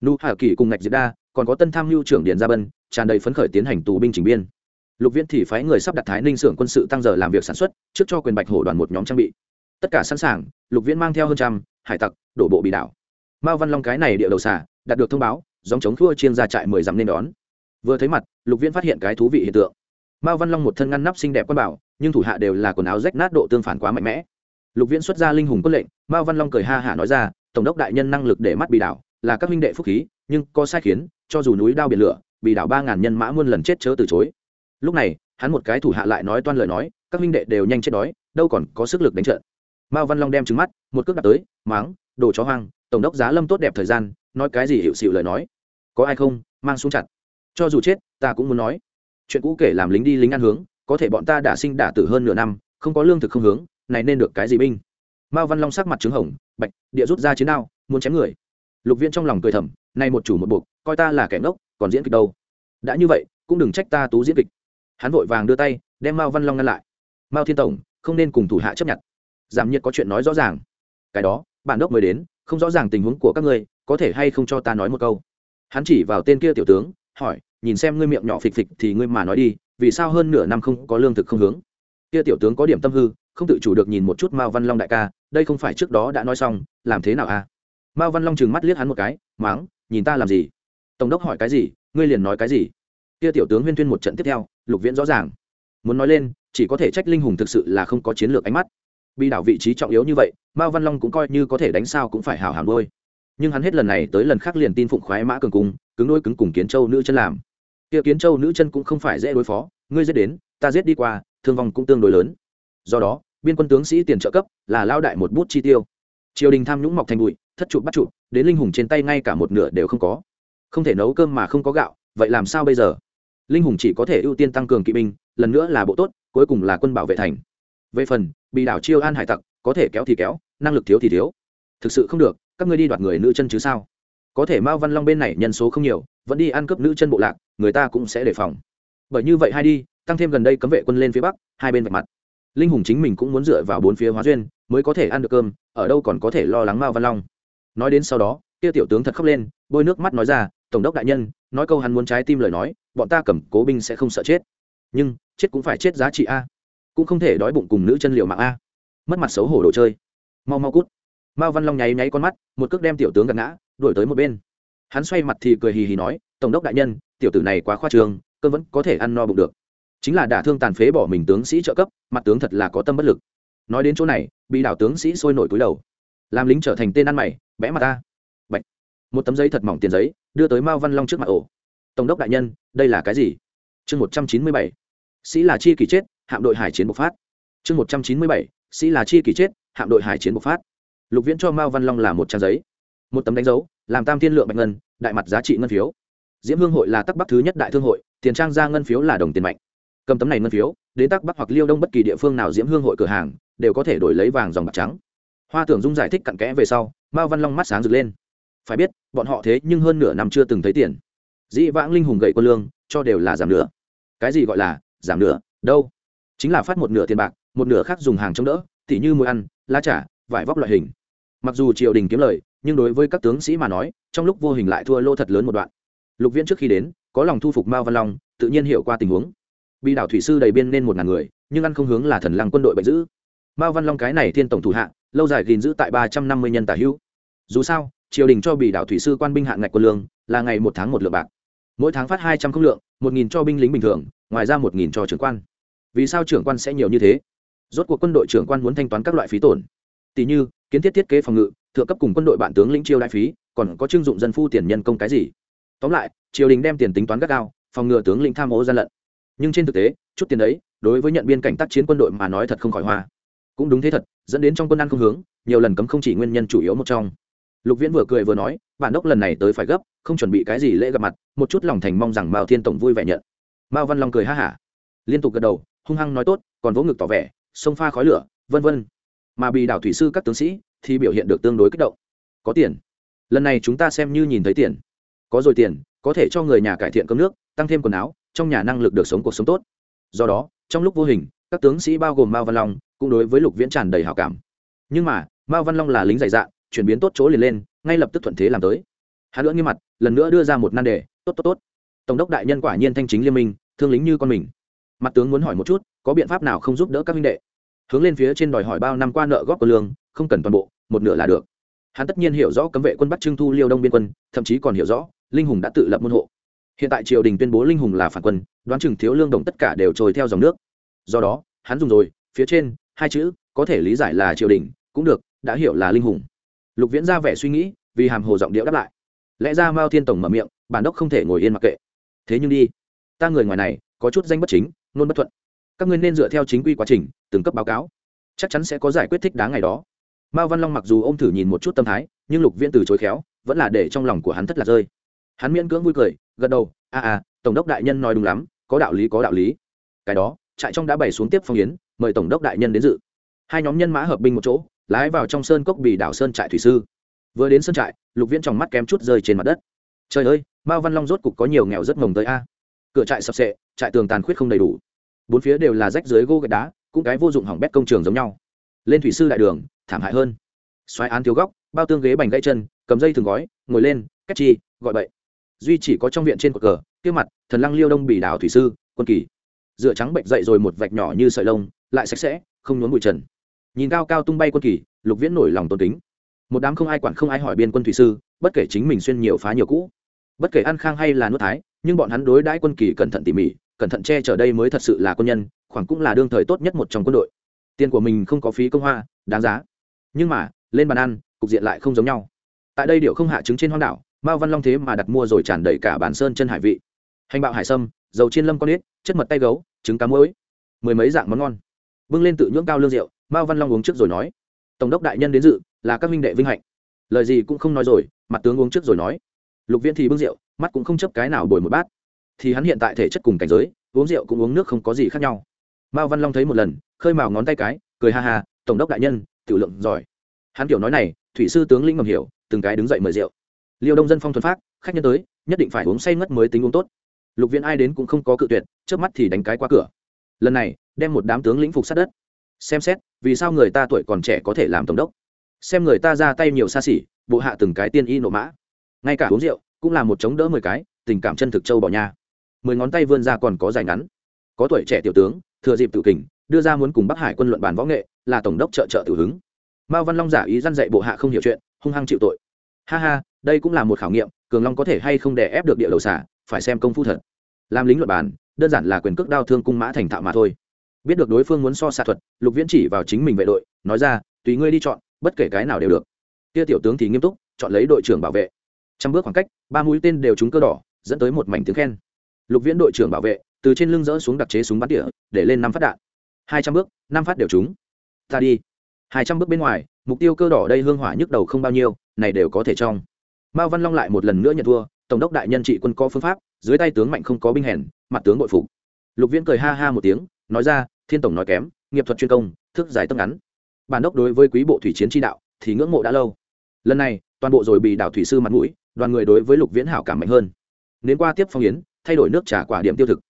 Nu hà kỳ cùng ngạch diệt đa, còn có tân tham mưu trưởng điện gia bân, tràn đầy phấn khởi tiến hành tù binh chỉnh biên. Lục viễn thì phái người sắp đặt thái ninh xưởng quân sự tăng giờ làm việc sản xuất, trước cho quyền bạch hổ đoàn một nhóm trang bị. Tất cả sẵn sàng, lục viễn mang theo hơn trăm, hải tặc, đổ bộ bị đảo. Mao văn long cái này địa đầu xả đạt được thông báo dòng chống thua chiên ra trại mười dặm nên đón. Vừa thấy mặt, lục viễn phát hiện cái thú vị hiện tượng. Mao văn long một thân ngăn nắp xinh đẹp quan bảo, nhưng thủ hạ đều là quần áo rách nát độ tương phản quá mạnh mẽ. Lục viễn xuất ra linh hùng quân lệnh, mao văn long cười ha hả nói ra, tổng đốc đại nhân năng lực để mắt bị đảo, là các minh đệ phúc khí, nhưng có sai khiến, cho dù núi đao biển lửa, bị đảo ba ngàn nhân mã muôn lần chết chớ từ chối. Lúc này, hắn một cái thủ hạ lại nói toan lời nói, các minh đệ đều nhanh chết đói, đâu còn có sức lực đánh trận. Mao văn long đem trứng mắt, một cước đặt tới, máng, đồ chó hoang, tổng đốc giá lâm tốt đẹp thời gian, nói cái gì hiệu xịu lời nói có ai không, mang xuống chặt. Cho dù chết, ta cũng muốn nói. Chuyện cũ kể làm lính đi lính ăn hướng, có thể bọn ta đã sinh đả tử hơn nửa năm, không có lương thực không hướng, này nên được cái gì binh? Mao văn long sắc mặt trứng hồng, bạch, địa rút ra chiến đao, muốn chém người. Lục viên trong lòng cười thầm, nay một chủ một buộc, coi ta là kẻ ngốc, còn diễn kịch đâu? Đã như vậy, cũng đừng trách ta tú diễn kịch. Hắn vội vàng đưa tay, đem mao văn long ngăn lại. Mao thiên tổng, không nên cùng thủ hạ chấp nhận. Giảm nhiệt có chuyện nói rõ ràng. Cái đó, bản đốc mới đến, không rõ ràng tình huống của các ngươi, có thể hay không cho ta nói một câu? Hắn chỉ vào tên kia tiểu tướng, hỏi, nhìn xem ngươi miệng nhỏ phịch phịch thì ngươi mà nói đi, vì sao hơn nửa năm không có lương thực không hướng? Kia tiểu tướng có điểm tâm hư, không tự chủ được nhìn một chút mao văn long đại ca, đây không phải trước đó đã nói xong, làm thế nào à? Mao văn long trừng mắt liếc hắn một cái, máng, nhìn ta làm gì? Tổng đốc hỏi, cái gì? Ngươi liền nói cái gì? Kia tiểu tướng huyên tuyên một trận tiếp theo, lục viễn rõ ràng. Muốn nói lên, chỉ có thể trách linh hùng thực sự là không có chiến lược ánh mắt. Bị đảo vị trí trọng yếu như vậy, mao văn long cũng coi như có thể đánh sao cũng phải hào hàm đôi nhưng hắn hết lần này tới lần khác liền tin phụng khoái mã cường cung, cứng đôi cứng cùng kiến châu nữ chân làm. Kia kiến châu nữ chân cũng không phải dễ đối phó, ngươi giết đến, ta giết đi qua, thương vong cũng tương đối lớn. Do đó, biên quân tướng sĩ tiền trợ cấp, là lao đại một bút chi tiêu. Triều đình tham nhũng mọc thành bụi, thất trụ bắt trụ, đến linh hùng trên tay ngay cả một nửa đều không có. Không thể nấu cơm mà không có gạo, vậy làm sao bây giờ? Linh hùng chỉ có thể ưu tiên tăng cường kỵ binh, lần nữa là bộ tốt, cuối cùng là quân bảo vệ thành. Về phần, bị đảo chiêu an hải tặc, có thể kéo thì kéo, năng lực thiếu thì thiếu. Thực sự không được các ngươi đi đoạt người nữ chân chứ sao? Có thể mao văn long bên này nhân số không nhiều, vẫn đi ăn cướp nữ chân bộ lạc, người ta cũng sẽ đề phòng. Bởi như vậy hai đi, tăng thêm gần đây cấm vệ quân lên phía bắc, hai bên vạch mặt. Linh hùng chính mình cũng muốn dựa vào bốn phía hóa duyên, mới có thể ăn được cơm, ở đâu còn có thể lo lắng mao văn long. Nói đến sau đó, kia tiểu tướng thật khóc lên, bôi nước mắt nói ra, tổng đốc đại nhân, nói câu hắn muốn trái tim lời nói, bọn ta cầm cố binh sẽ không sợ chết. Nhưng, chết cũng phải chết giá trị a, cũng không thể đói bụng cùng nữ chân liệu mạng a. Mất mặt xấu hổ đồ chơi. Mau mau cút mao văn long nháy nháy con mắt, một cước đem tiểu tướng gạt ngã, đuổi tới một bên. Hắn xoay mặt thì cười hì hì nói, tổng đốc đại nhân, tiểu tử này quá khoa trường cơn vẫn có thể ăn no bụng được. Chính là đả thương tàn phế bỏ mình tướng sĩ trợ cấp, mặt tướng thật là có tâm bất lực. Nói đến chỗ này, bị đảo tướng sĩ sôi nổi cúi đầu. Làm lính trở thành tên ăn mày, bẽ mặt ta. Bạch. một tấm giấy thật mỏng tiền giấy, đưa tới mao văn long trước mặt ổ. Tổng đốc đại nhân, đây là cái gì? Chương một trăm chín mươi bảy. Sĩ là chi kỳ chết, hạm đội hải chiến bộc phát. Chương một trăm chín mươi bảy. Sĩ là chi kỳ chết, hạm đội hải chiến bộc phát lục viễn cho mao văn long là một trang giấy, một tấm đánh dấu, làm tam thiên lượng bạch ngân, đại mặt giá trị ngân phiếu. Diễm hương hội là tắc bắc thứ nhất đại thương hội, tiền trang ra ngân phiếu là đồng tiền mạnh. Cầm tấm này ngân phiếu, đến tắc bắc hoặc liêu đông bất kỳ địa phương nào diễm hương hội cửa hàng, đều có thể đổi lấy vàng dòng bạc trắng. Hoa tưởng dung giải thích cặn kẽ về sau, mao văn long mắt sáng rực lên. Phải biết, bọn họ thế nhưng hơn nửa năm chưa từng thấy tiền. Dĩ vãng linh hùng gậy quân lương, cho đều là giảm nửa. Cái gì gọi là giảm nửa? Đâu? Chính là phát một nửa tiền bạc, một nửa khác dùng hàng chống đỡ, tỉ như mùi ăn, lá trà, vải vóc loại hình mặc dù triều đình kiếm lời, nhưng đối với các tướng sĩ mà nói, trong lúc vô hình lại thua lô thật lớn một đoạn. Lục viễn trước khi đến, có lòng thu phục mao văn long, tự nhiên hiểu qua tình huống. Bị đảo thủy sư đầy biên nên một ngàn người, nhưng ăn không hướng là thần lăng quân đội bệnh giữ mao văn long cái này thiên tổng thủ hạ, lâu dài gìn giữ tại ba trăm năm mươi nhân tả hữu. Dù sao, triều đình cho bị đảo thủy sư quan binh hạng ngạch quân lương, là ngày một tháng một lượng bạc. Mỗi tháng phát hai trăm không lượng, một nghìn cho binh lính bình thường, ngoài ra một nghìn cho trưởng quan. Vì sao trưởng quan sẽ nhiều như thế? Rốt cuộc quân đội trưởng quan muốn thanh toán các loại phí tổn tỷ như, kiến thiết thiết kế phòng ngự, thượng cấp cùng quân đội bạn tướng lĩnh chiêu đại phí, còn có trưng dụng dân phu tiền nhân công cái gì? Tóm lại, triều đình đem tiền tính toán gắt gao, phòng ngừa tướng lĩnh tham ô gian lận. Nhưng trên thực tế, chút tiền đấy, đối với nhận biên cảnh tác chiến quân đội mà nói thật không khỏi hoa. Cũng đúng thế thật, dẫn đến trong quân ăn không hướng, nhiều lần cấm không chỉ nguyên nhân chủ yếu một trong. Lục viễn vừa cười vừa nói bản đốc lần này tới phải gấp, không chuẩn bị cái gì lễ gặp mặt, một chút lòng thành mong rằng mao thiên tổng vui vẻ nhận. Mao văn long cười ha hả, liên tục gật đầu, hung hăng nói tốt, còn vỗ ngực tỏ vẻ, sông pha khói lửa, vân vân mà bị đảo thủy sư các tướng sĩ thì biểu hiện được tương đối kích động. Có tiền. Lần này chúng ta xem như nhìn thấy tiền. Có rồi tiền, có thể cho người nhà cải thiện cơm nước, tăng thêm quần áo, trong nhà năng lực được sống cuộc sống tốt. Do đó, trong lúc vô hình, các tướng sĩ bao gồm mao văn long cũng đối với lục viễn tràn đầy hào cảm. Nhưng mà, mao văn long là lính dày dạ chuyển biến tốt chỗ liền lên, ngay lập tức thuận thế làm tới. Hắn lưỡng nghiêm mặt, lần nữa đưa ra một nan đề, tốt tốt tốt. Tổng đốc đại nhân quả nhiên thanh chính liên minh, thương lính như con mình. Mặt tướng muốn hỏi một chút, có biện pháp nào không giúp đỡ các minh đệ? Hướng lên phía trên đòi hỏi bao năm qua nợ góp của lương, không cần toàn bộ, một nửa là được. Hắn tất nhiên hiểu rõ cấm vệ quân bắt trưng thu liêu đông biên quân, thậm chí còn hiểu rõ, linh hùng đã tự lập môn hộ. Hiện tại triều đình tuyên bố linh hùng là phản quân, đoán chừng thiếu lương đồng tất cả đều trôi theo dòng nước. Do đó, hắn dùng rồi, phía trên, hai chữ, có thể lý giải là triều đình, cũng được, đã hiểu là linh hùng. Lục viễn ra vẻ suy nghĩ, vì hàm hồ giọng điệu đáp lại. Lẽ ra mao thiên tổng mở miệng, bản đốc không thể ngồi yên mặc kệ. Thế nhưng đi, ta người ngoài này, có chút danh bất chính nôn bất thuận các ngươi nên dựa theo chính quy quá trình, từng cấp báo cáo. Chắc chắn sẽ có giải quyết thích đáng ngày đó. Mao văn long mặc dù ô m thử nhìn một chút tâm thái, nhưng lục viễn từ chối khéo, vẫn là để trong lòng của hắn thất lạc rơi. Hắn miễn cưỡng vui cười, gật đầu, a a, tổng đốc đại nhân nói đúng lắm, có đạo lý, có đạo lý. Cái đó, trại trong đã bày xuống tiếp phong yến, mời tổng đốc đại nhân đến dự. Hai nhóm nhân mã hợp binh một chỗ, lái vào trong sơn cốc bì đảo sơn trại thủy sư. Vừa đến sơn trại, lục viễn trong mắt kém chút rơi trên mặt đất. Trời ơi, mao văn long rốt cục có nhiều nghèo rất mồng tới a. Cửa trại sập sệ, trại tường tàn khuyết không đầy đủ bốn phía đều là rách dưới gỗ gạch đá, cũng cái vô dụng hỏng bét công trường giống nhau. Lên thủy sư đại đường, thảm hại hơn. Xoáy án thiếu góc, bao tương ghế bành gãy chân, cầm dây thường gói, ngồi lên, cách chi, gọi bậy. Duy chỉ có trong viện trên cột cờ, kia mặt, thần lăng liêu đông bỉ đảo thủy sư, quân kỳ. Dựa trắng bệnh dậy rồi một vạch nhỏ như sợi lông, lại sạch sẽ, không nhốn bụi trần. Nhìn cao cao tung bay quân kỳ, lục viễn nổi lòng tôn kính. Một đám không ai quản không ai hỏi biên quân thủy sư, bất kể chính mình xuyên nhiều phá nhiều cũ. Bất kể ăn khang hay là nuốt thái, nhưng bọn hắn đối đãi quân kỳ cẩn thận tỉ mỉ cẩn thận che chở đây mới thật sự là quân nhân, khoảng cũng là đương thời tốt nhất một trong quân đội. Tiền của mình không có phí công hoa, đáng giá. Nhưng mà, lên bàn ăn, cục diện lại không giống nhau. Tại đây điệu không hạ trứng trên hoang đảo, mao văn long thế mà đặt mua rồi tràn đầy cả bản sơn chân hải vị. Hành bạo hải sâm, dầu chiên lâm con ếch chất mật tay gấu, trứng cá muối. Mười mấy dạng món ngon. Bưng lên tự nhưỡng cao lương rượu, mao văn long uống trước rồi nói. Tổng đốc đại nhân đến dự, là các minh đệ vinh hạnh. Lời gì cũng không nói rồi, mặt tướng uống trước rồi nói. Lục viễn thì bưng rượu, mắt cũng không chấp cái nào bồi một bát thì hắn hiện tại thể chất cùng cảnh giới, uống rượu cũng uống nước không có gì khác nhau. Mao văn long thấy một lần, khơi mào ngón tay cái, cười ha ha, tổng đốc đại nhân, tiểu lượng giỏi. Hắn kiểu nói này, thủy sư tướng lĩnh ngầm hiểu, từng cái đứng dậy mời rượu. Liêu đông dân phong thuần phát khách nhân tới, nhất định phải uống say ngất mới tính uống tốt. Lục Viên ai đến cũng không có cự tuyệt, trước mắt thì đánh cái qua cửa. Lần này, đem một đám tướng lĩnh phục sát đất. Xem xét, vì sao người ta tuổi còn trẻ có thể làm tổng đốc? Xem người ta ra tay nhiều xa xỉ, bộ hạ từng cái tiên y nộ mã. Ngay cả uống rượu, cũng là một chống đỡ mười cái, tình cảm chân thực châu bỏ nha mười ngón tay vươn ra còn có dài ngắn. Có tuổi trẻ tiểu tướng, thừa dịp tự kình, đưa ra muốn cùng bắc hải quân luận bàn võ nghệ, là tổng đốc trợ trợ tử hứng. Mao văn long giả ý dăn dạy bộ hạ không hiểu chuyện, hung hăng chịu tội. Ha ha, đây cũng là một khảo nghiệm, cường long có thể hay không đè ép được địa đầu xả phải xem công phu thật. Làm lính luận bàn, đơn giản là quyền cước đao thương cung mã thành thạo mà thôi. Biết được đối phương muốn so xạ thuật, lục viễn chỉ vào chính mình vệ đội, nói ra, tùy ngươi đi chọn, bất kể cái nào đều được. Kia tiểu tướng thì nghiêm túc, chọn lấy đội trưởng bảo vệ. Trăm bước khoảng cách, ba mũi tên đều trúng cơ đỏ, dẫn tới một mảnh tiếng khen lục viễn đội trưởng bảo vệ, từ trên lưng dỡ xuống đặc chế súng bắn tỉa, để lên năm phát đạn. Hai trăm bước, năm phát đều trúng. Ta đi. Hai trăm bước bên ngoài, mục tiêu cơ đỏ đây hương hỏa nhức đầu không bao nhiêu, này đều có thể trong. Mao văn long lại một lần nữa nhận thua, tổng đốc đại nhân trị quân có phương pháp, dưới tay tướng mạnh không có binh hèn, mặt tướng bội phục. Lục viễn cười ha ha một tiếng, nói ra, thiên tổng nói kém, nghiệp thuật chuyên công, thức giải tông ngắn. Bản đốc đối với quý bộ thủy chiến tri đạo thì ngưỡng mộ đã lâu. Lần này, toàn bộ rồi bị đảo thủy sư mặt mũi, đoàn người đối với lục viễn hảo cảm mạnh hơn. Đến qua tiếp phong yến thay đổi nước trà quả điểm tiêu thực.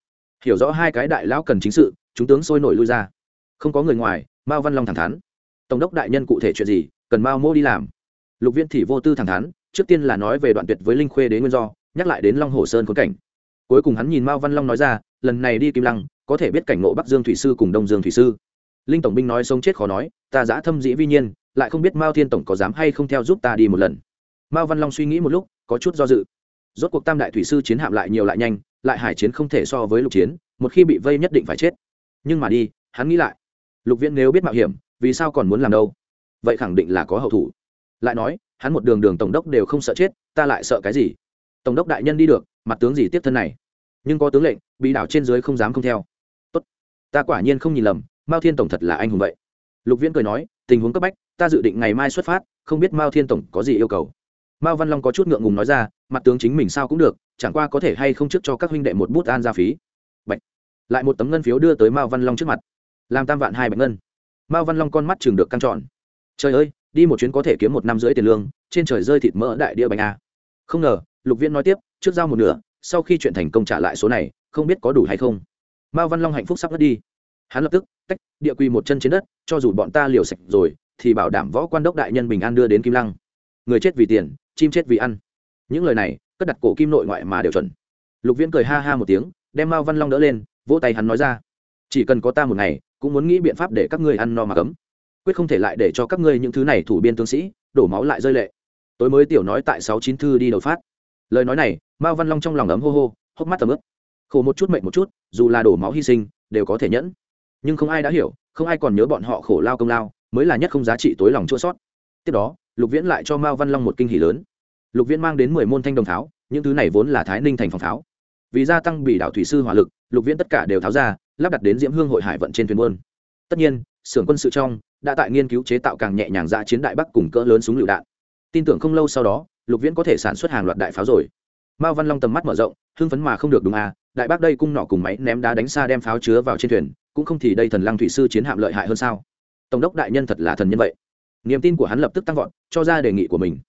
Hiểu rõ hai cái đại lão cần chính sự, chúng tướng sôi nổi lui ra. Không có người ngoài, mao văn long thẳng thắn. Tổng đốc đại nhân cụ thể chuyện gì, cần mao mô đi làm. Lục viên thì vô tư thẳng thắn, trước tiên là nói về đoạn tuyệt với linh khuê đến nguyên do, nhắc lại đến long hồ sơn khốn cảnh. Cuối cùng hắn nhìn mao văn long nói ra, lần này đi kim lăng, có thể biết cảnh ngộ bắc dương thủy sư cùng đông dương thủy sư. Linh tổng binh nói sống chết khó nói, ta giã thâm dĩ vi nhiên, lại không biết mao thiên tổng có dám hay không theo giúp ta đi một lần. Mao văn long suy nghĩ một lúc, có chút do dự rốt cuộc tam đại thủy sư chiến hạm lại nhiều lại nhanh, lại hải chiến không thể so với lục chiến, một khi bị vây nhất định phải chết. Nhưng mà đi, hắn nghĩ lại. Lục viễn nếu biết mạo hiểm, vì sao còn muốn làm đâu? Vậy khẳng định là có hậu thủ. Lại nói, hắn một đường đường tổng đốc đều không sợ chết, ta lại sợ cái gì? Tổng đốc đại nhân đi được, mặt tướng gì tiếp thân này? Nhưng có tướng lệnh bị đảo trên dưới không dám không theo. Tốt. Ta quả nhiên không nhìn lầm, mao thiên tổng thật là anh hùng vậy. Lục viễn cười nói, tình huống cấp bách, ta dự định ngày mai xuất phát, không biết mao thiên tổng có gì yêu cầu mao văn long có chút ngượng ngùng nói ra, mặt tướng chính mình sao cũng được, chẳng qua có thể hay không trước cho các huynh đệ một bút an ra phí. Bạch. lại một tấm ngân phiếu đưa tới mao văn long trước mặt. Làm tam vạn hai bạch ngân. Mao văn long con mắt chừng được căng trọn trời ơi, đi một chuyến có thể kiếm một năm rưỡi tiền lương, trên trời rơi thịt mỡ đại địa bạch a. Không ngờ, lục viễn nói tiếp, trước giao một nửa, sau khi chuyện thành công trả lại số này, không biết có đủ hay không? Mao văn long hạnh phúc sắp mất đi. Hắn lập tức, tách, địa quy một chân trên đất, cho dù bọn ta liều sạch rồi, thì bảo đảm võ quan đốc đại nhân bình an đưa đến kim lăng. Người chết vì tiền chim chết vì ăn. Những lời này, cất đặt cổ kim nội ngoại mà đều chuẩn. Lục viễn cười ha ha một tiếng, đem mao văn long đỡ lên, vỗ tay hắn nói ra. Chỉ cần có ta một ngày, cũng muốn nghĩ biện pháp để các ngươi ăn no mà cấm. Quyết không thể lại để cho các ngươi những thứ này thủ biên tướng sĩ, đổ máu lại rơi lệ. Tối mới tiểu nói tại sáu chín thư đi đầu phát. Lời nói này, mao văn long trong lòng ấm hô hô, hốc mắt tầm ướp khổ một chút mệnh một chút, dù là đổ máu hy sinh, đều có thể nhẫn. Nhưng không ai đã hiểu, không ai còn nhớ bọn họ khổ lao công lao, mới là nhất không giá trị tối lòng chua sót. Tiếp đó, lục viễn lại cho mao văn long một kinh hỷ lớn lục viễn mang đến mười môn thanh đồng pháo những thứ này vốn là thái ninh thành phòng pháo vì gia tăng bị đảo thủy sư hỏa lực, lục viễn tất cả đều tháo ra, lắp đặt đến diễm hương hội hải vận trên thuyền buôn. Tất nhiên, xưởng quân sự trong đã tại nghiên cứu chế tạo càng nhẹ nhàng ra chiến đại bắc cùng cỡ lớn súng lựu đạn. Tin tưởng không lâu sau đó, lục viễn có thể sản xuất hàng loạt đại pháo rồi. Mao văn long tầm mắt mở rộng, hưng phấn mà không được đúng à đại bác đây cung nọ cùng máy ném đá đánh xa đem pháo chứa vào trên thuyền, cũng không thì đây thần lăng thủy sư chiến hạm lợi hại hơn sao? Tổng đốc đại nhân thật là thần nhân vậy. Niềm tin của hắn lập tức tăng vọt, cho ra đề nghị của mình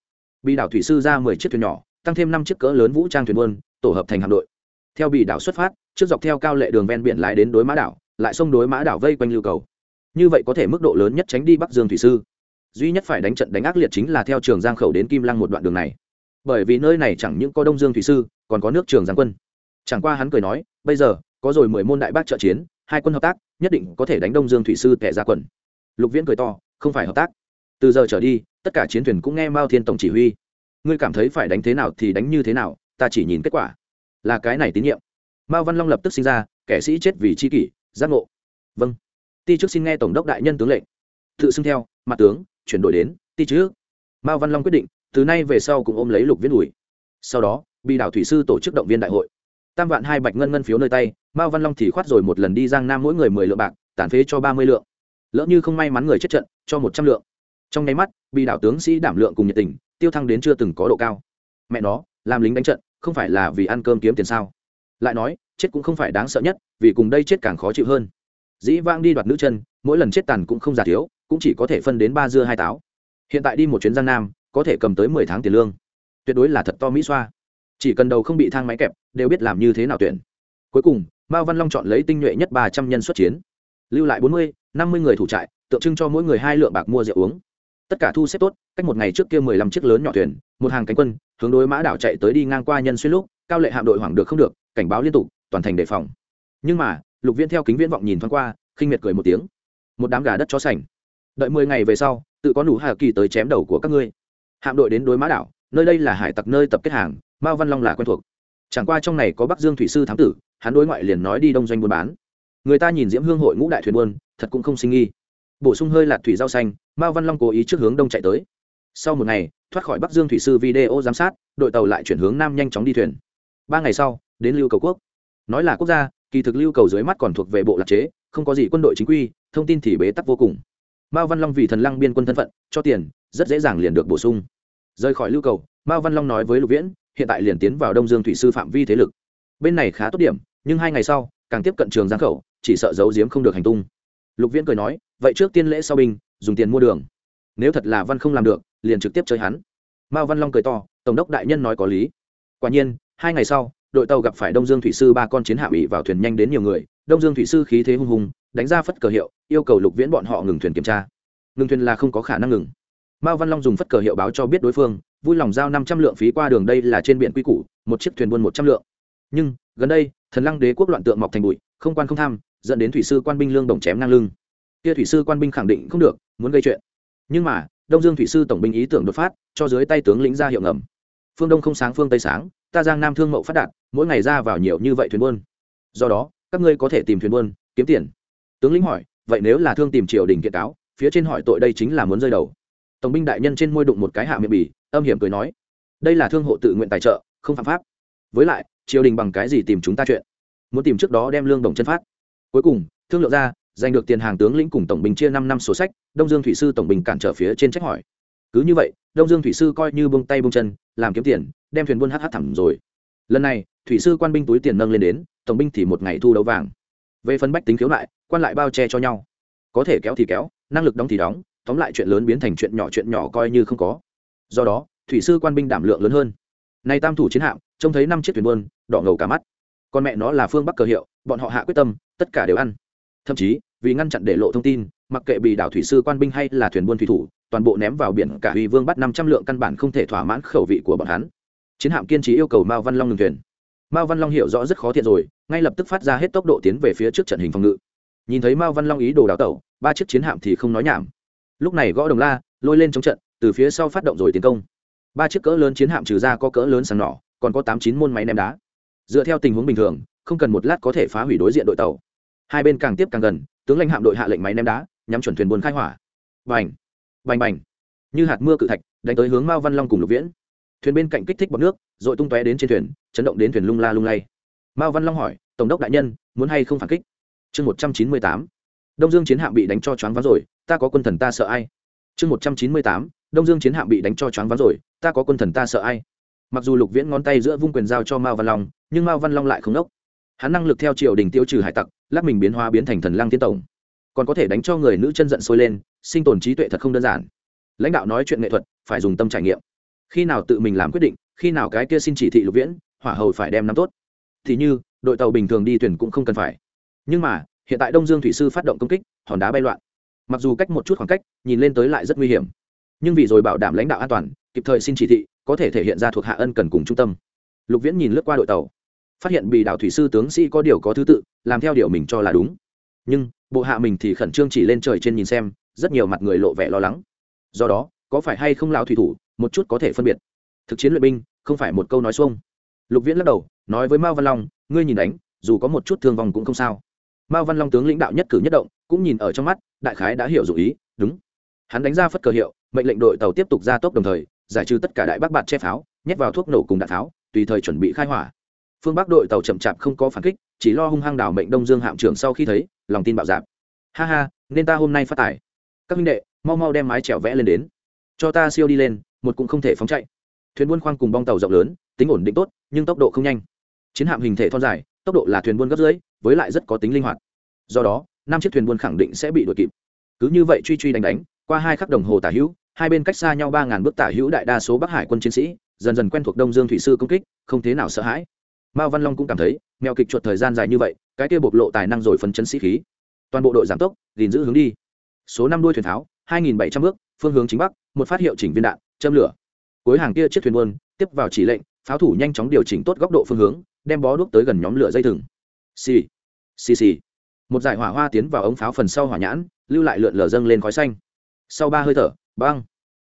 bị đảo thủy sư ra mười chiếc thuyền nhỏ, tăng thêm năm chiếc cỡ lớn vũ trang thuyền buôn, tổ hợp thành hạm đội. Theo bị đảo xuất phát, trước dọc theo cao lệ đường ven biển lái đến đối mã đảo, lại xông đối mã đảo vây quanh lưu cầu. Như vậy có thể mức độ lớn nhất tránh đi bắc dương thủy sư. Duy nhất phải đánh trận đánh ác liệt chính là theo trường giang khẩu đến kim lăng một đoạn đường này. Bởi vì nơi này chẳng những có đông dương thủy sư, còn có nước trường giang quân. Chẳng qua hắn cười nói, bây giờ, có rồi mười môn đại bác trợ chiến, hai quân hợp tác, nhất định có thể đánh đông dương thủy sư tẻ ra quần. Lục viễn cười to, không phải hợp tác. Từ giờ trở đi tất cả chiến thuyền cũng nghe mao thiên tổng chỉ huy. Ngươi cảm thấy phải đánh thế nào thì đánh như thế nào, ta chỉ nhìn kết quả. Là cái này tín nhiệm. Mao văn long lập tức sinh ra, kẻ sĩ chết vì c h i kỷ, giác ngộ. Vâng. Ti trước xin nghe tổng đốc đại nhân tướng lệnh. Tự xưng theo, mặt tướng, chuyển đổi đến, ti trước. Mao văn long quyết định, từ nay về sau cũng ôm lấy lục viễn ủi. Sau đó bị đảo thủy sư tổ chức động viên đại hội. Tam vạn hai bạch ngân ngân phiếu nơi tay, mao văn long thì khoát rồi một lần đi giang nam mỗi người mười lượng bạc, tản phế cho ba mươi lượng. Lỡ như không may mắn người chết trận, cho một trăm lượng trong nháy mắt, bị đảo tướng sĩ đảm lượng cùng nhiệt tình, tiêu thăng đến chưa từng có độ cao. Mẹ nó, làm lính đánh trận, không phải là vì ăn cơm kiếm tiền sao? Lại nói, chết cũng không phải đáng sợ nhất, vì cùng đây chết càng khó chịu hơn. Dĩ vang đi đoạt nữ chân, mỗi lần chết tàn cũng không giả thiếu, cũng chỉ có thể phân đến ba dưa hai táo. Hiện tại đi một chuyến giang nam, có thể cầm tới mười tháng tiền lương. Tuyệt đối là thật to mỹ xoa. Chỉ cần đầu không bị thang máy kẹp, đều biết làm như thế nào tuyển. Cuối cùng, mao văn long chọn lấy tinh nhuệ nhất ba trăm nhân xuất chiến. Lưu lại bốn mươi, năm mươi người thủ trại, tượng trưng cho mỗi người hai lượng bạc mua rượu uống tất cả thu xếp tốt, cách một ngày trước kia mười lăm chiếc lớn nhỏ thuyền, một hàng cánh quân, hướng đối mã đảo chạy tới đi ngang qua nhân xuyên lúc, cao lệ hạm đội hoảng được không được, cảnh báo liên tục, toàn thành đề phòng. Nhưng mà, lục viên theo kính viễn vọng nhìn thoáng qua, khinh miệt cười một tiếng. Một đám gà đất chó sành. Đợi mười ngày về sau, tự có đủ hà kỳ tới chém đầu của các ngươi. Hạm đội đến đối mã đảo, nơi đây là hải tặc nơi tập kết hàng, mao văn long là quen thuộc. Chẳng qua trong này có bắc dương thủy sư thám tử, hắn đối ngoại liền nói đi đông doanh buôn bán. Người ta nhìn diễm hương hội ngũ đại thuyền buôn, thật cũng không sinh nghi. Bổ sung hơi lạt thủy rau xanh mao văn long cố ý trước hướng đông chạy tới. Sau một ngày, thoát khỏi bắc dương thủy sư video giám sát, đội tàu lại chuyển hướng nam nhanh chóng đi thuyền. Ba ngày sau, đến lưu cầu quốc. Nói là quốc gia, kỳ thực lưu cầu dưới mắt còn thuộc về bộ lạc chế, không có gì quân đội chính quy, thông tin thì bế tắc vô cùng. Mao văn long vì thần lăng biên quân thân phận, cho tiền, rất dễ dàng liền được bổ sung. Rời khỏi lưu cầu, mao văn long nói với lục viễn, hiện tại liền tiến vào đông dương thủy sư phạm vi thế lực. Bên này khá tốt điểm, nhưng hai ngày sau, càng tiếp cận trường giang khẩu, chỉ sợ giấu giếm không được hành tung. Lục viễn cười nói, vậy trước tiên lễ sau binh dùng tiền mua đường. Nếu thật là văn không làm được, liền trực tiếp chơi hắn. Mao văn long cười to, tổng đốc đại nhân nói có lý. Quả nhiên, hai ngày sau, đội tàu gặp phải đông dương thủy sư ba con chiến hạ ủy vào thuyền nhanh đến nhiều người. Đông dương thủy sư khí thế hung hùng, đánh ra phất cờ hiệu, yêu cầu lục viễn bọn họ ngừng thuyền kiểm tra. Ngừng thuyền là không có khả năng ngừng. Mao văn long dùng phất cờ hiệu báo cho biết đối phương, vui lòng giao năm trăm lượng phí qua đường đây là trên biển quy củ, một chiếc thuyền buôn một trăm lượng. Nhưng, gần đây, thần lăng đế quốc loạn tượng mọc thành bụi, không quan không tham, dẫn đến thủy sư quan binh lương đồng chém ngang lưng kia thủy sư quan binh khẳng định không được muốn gây chuyện. Nhưng mà đông dương thủy sư tổng binh ý tưởng đột phát cho dưới tay tướng lĩnh ra hiệu ngầm. Phương đông không sáng phương tây sáng ta giang nam thương mậu phát đạt mỗi ngày ra vào nhiều như vậy thuyền buôn. Do đó các ngươi có thể tìm thuyền buôn kiếm tiền. Tướng lĩnh hỏi vậy nếu là thương tìm triều đình kiện cáo phía trên hỏi tội đây chính là muốn rơi đầu. Tổng binh đại nhân trên môi đụng một cái hạ miệng bỉ, âm hiểm cười nói đây là thương hộ tự nguyện tài trợ không phạm pháp. Với lại triều đình bằng cái gì tìm chúng ta chuyện? Muốn tìm trước đó đem lương đồng chân phát. Cuối cùng thương lượng ra giành được tiền hàng tướng lĩnh cùng tổng binh chia năm năm sổ sách, đông dương thủy sư tổng binh cản trở phía trên trách hỏi. Cứ như vậy, đông dương thủy sư coi như bông tay bông chân, làm kiếm tiền, đem thuyền buôn hh thẳng rồi. Lần này, thủy sư quan binh túi tiền nâng lên đến, tổng binh thì một ngày thu đấu vàng. Về phân bách tính khiếu lại quan lại bao che cho nhau. Có thể kéo thì kéo, năng lực đóng thì đóng, tóm lại chuyện lớn biến thành chuyện nhỏ chuyện nhỏ coi như không có. Do đó, thủy sư quan binh đảm lượng lớn hơn. Nay tam thủ chiến hạm, trông thấy năm chiếc thuyền buôn, đỏ ngầu cả mắt. Con mẹ nó là phương bắc cờ hiệu, bọn họ hạ quyết tâm, tất cả đều ăn thậm chí, vì ngăn chặn để lộ thông tin, mặc kệ bị đảo thủy sư quan binh hay là thuyền buôn thủy thủ, toàn bộ ném vào biển cả huy vương bắt năm trăm lượng căn bản không thể thỏa mãn khẩu vị của bọn hắn. Chiến hạm kiên trì yêu cầu mao văn long ngừng thuyền. Mao văn long hiểu rõ rất khó thiện rồi, ngay lập tức phát ra hết tốc độ tiến về phía trước trận hình phòng ngự. Nhìn thấy mao văn long ý đồ đào tẩu, ba chiếc chiến hạm thì không nói nhảm. Lúc này gõ đồng la, lôi lên chống trận, từ phía sau phát động rồi tiến công. Ba chiếc cỡ lớn chiến hạm trừ ra có cỡ lớn sáng nỏ còn có tám chín môn máy ném đá. Dựa theo tình huống bình thường, không cần một lát có thể phá hủy đối diện đội tàu hai bên càng tiếp càng gần, tướng lãnh hạm đội hạ lệnh máy ném đá, nhắm chuẩn thuyền buôn khai hỏa. Bành! Bành bành! Như hạt mưa cự thạch, đánh tới hướng mao văn long cùng lục viễn. Thuyền bên cạnh kích thích bọc nước, rồi tung tóe đến trên thuyền, chấn động đến thuyền lung la lung lay. Mao văn long hỏi, tổng đốc đại nhân, muốn hay không phản kích? Chương một trăm chín mươi tám. Đông dương chiến hạm bị đánh cho choáng váng rồi, ta có quân thần ta sợ ai? Chương một trăm chín mươi tám. Đông dương chiến hạm bị đánh cho choáng váng rồi, ta có quân thần ta sợ ai? Mặc dù lục viễn ngón tay giữa vung quyền giao cho mao văn long, nhưng mao văn long lại không đốc. Hắn năng lực theo triều đình tiêu trừ hải tặc lắp mình biến hóa biến thành thần lăng tiên tổng. Còn có thể đánh cho người nữ chân giận sôi lên, sinh tồn trí tuệ thật không đơn giản. Lãnh đạo nói chuyện nghệ thuật, phải dùng tâm trải nghiệm. Khi nào tự mình làm quyết định, khi nào cái kia xin chỉ thị lục viễn, hỏa hầu phải đem nắm tốt. Thì như, đội tàu bình thường đi thuyền cũng không cần phải. Nhưng mà, hiện tại đông dương thủy sư phát động công kích, hòn đá bay loạn. Mặc dù cách một chút khoảng cách, nhìn lên tới lại rất nguy hiểm. Nhưng vì rồi bảo đảm lãnh đạo an toàn, kịp thời xin chỉ thị, có thể thể hiện ra thuộc hạ ân cần cùng trung tâm. Lục viễn nhìn lướt qua đội tàu phát hiện bị đạo thủy sư tướng sĩ có điều có thứ tự, làm theo điều mình cho là đúng. Nhưng, bộ hạ mình thì khẩn trương chỉ lên trời trên nhìn xem, rất nhiều mặt người lộ vẻ lo lắng. Do đó, có phải hay không lao thủy thủ, một chút có thể phân biệt. Thực chiến luyện binh, không phải một câu nói xuông. Lục viễn lắc đầu, nói với mao văn long, ngươi nhìn đánh, dù có một chút thương vong cũng không sao. Mao văn long tướng lãnh đạo nhất cử nhất động, cũng nhìn ở trong mắt, đại khái đã hiểu dụ ý, đúng. Hắn đánh ra phất cờ hiệu, mệnh lệnh đội tàu tiếp tục ra tốc đồng thời, giải trừ tất cả đại bác bạt che pháo, nhét vào thuốc nổ cùng đạn pháo, tùy thời chuẩn bị khai hỏa phương bắc đội tàu chậm chạp không có phản kích, chỉ lo hung hăng đảo mệnh đông dương hạm trưởng sau khi thấy, lòng tin bạo dạp. Ha ha, nên ta hôm nay phát tài. Các minh đệ, mau mau đem mái trèo vẽ lên đến. Cho ta siêu đi lên, một cũng không thể phóng chạy. Thuyền buôn khoang cùng bong tàu rộng lớn, tính ổn định tốt, nhưng tốc độ không nhanh. Chiến hạm hình thể thon dài, tốc độ là thuyền buôn gấp dưới với lại rất có tính linh hoạt. Do đó, năm chiếc thuyền buôn khẳng định sẽ bị đuổi kịp. Cứ như vậy truy truy đánh đánh, qua hai khắc đồng hồ tả hữu, hai bên cách xa nhau ba ngàn bước tả hữu đại đa số bắc hải quân chiến sĩ, dần dần quen thuộc đông dương thủy sư công kích, không thế nào sợ hãi mao văn long cũng cảm thấy, mèo kịch chuột thời gian dài như vậy, cái kia bộc lộ tài năng rồi phấn chấn sĩ khí. Toàn bộ đội giảm tốc, gìn giữ hướng đi. Số năm đuôi thuyền tháo hai nghìn bảy trăm bước, phương hướng chính bắc, một phát hiệu chỉnh viên đạn, châm lửa. Cuối hàng kia chiếc thuyền buôn, tiếp vào chỉ lệnh, pháo thủ nhanh chóng điều chỉnh tốt góc độ phương hướng, đem bó đuốc tới gần nhóm lửa dây thừng. Xì xì xì. Một dải hỏa hoa tiến vào ống pháo phần sau hỏa nhãn, lưu lại lượn lờ dâng lên khói xanh. Sau ba hơi thở băng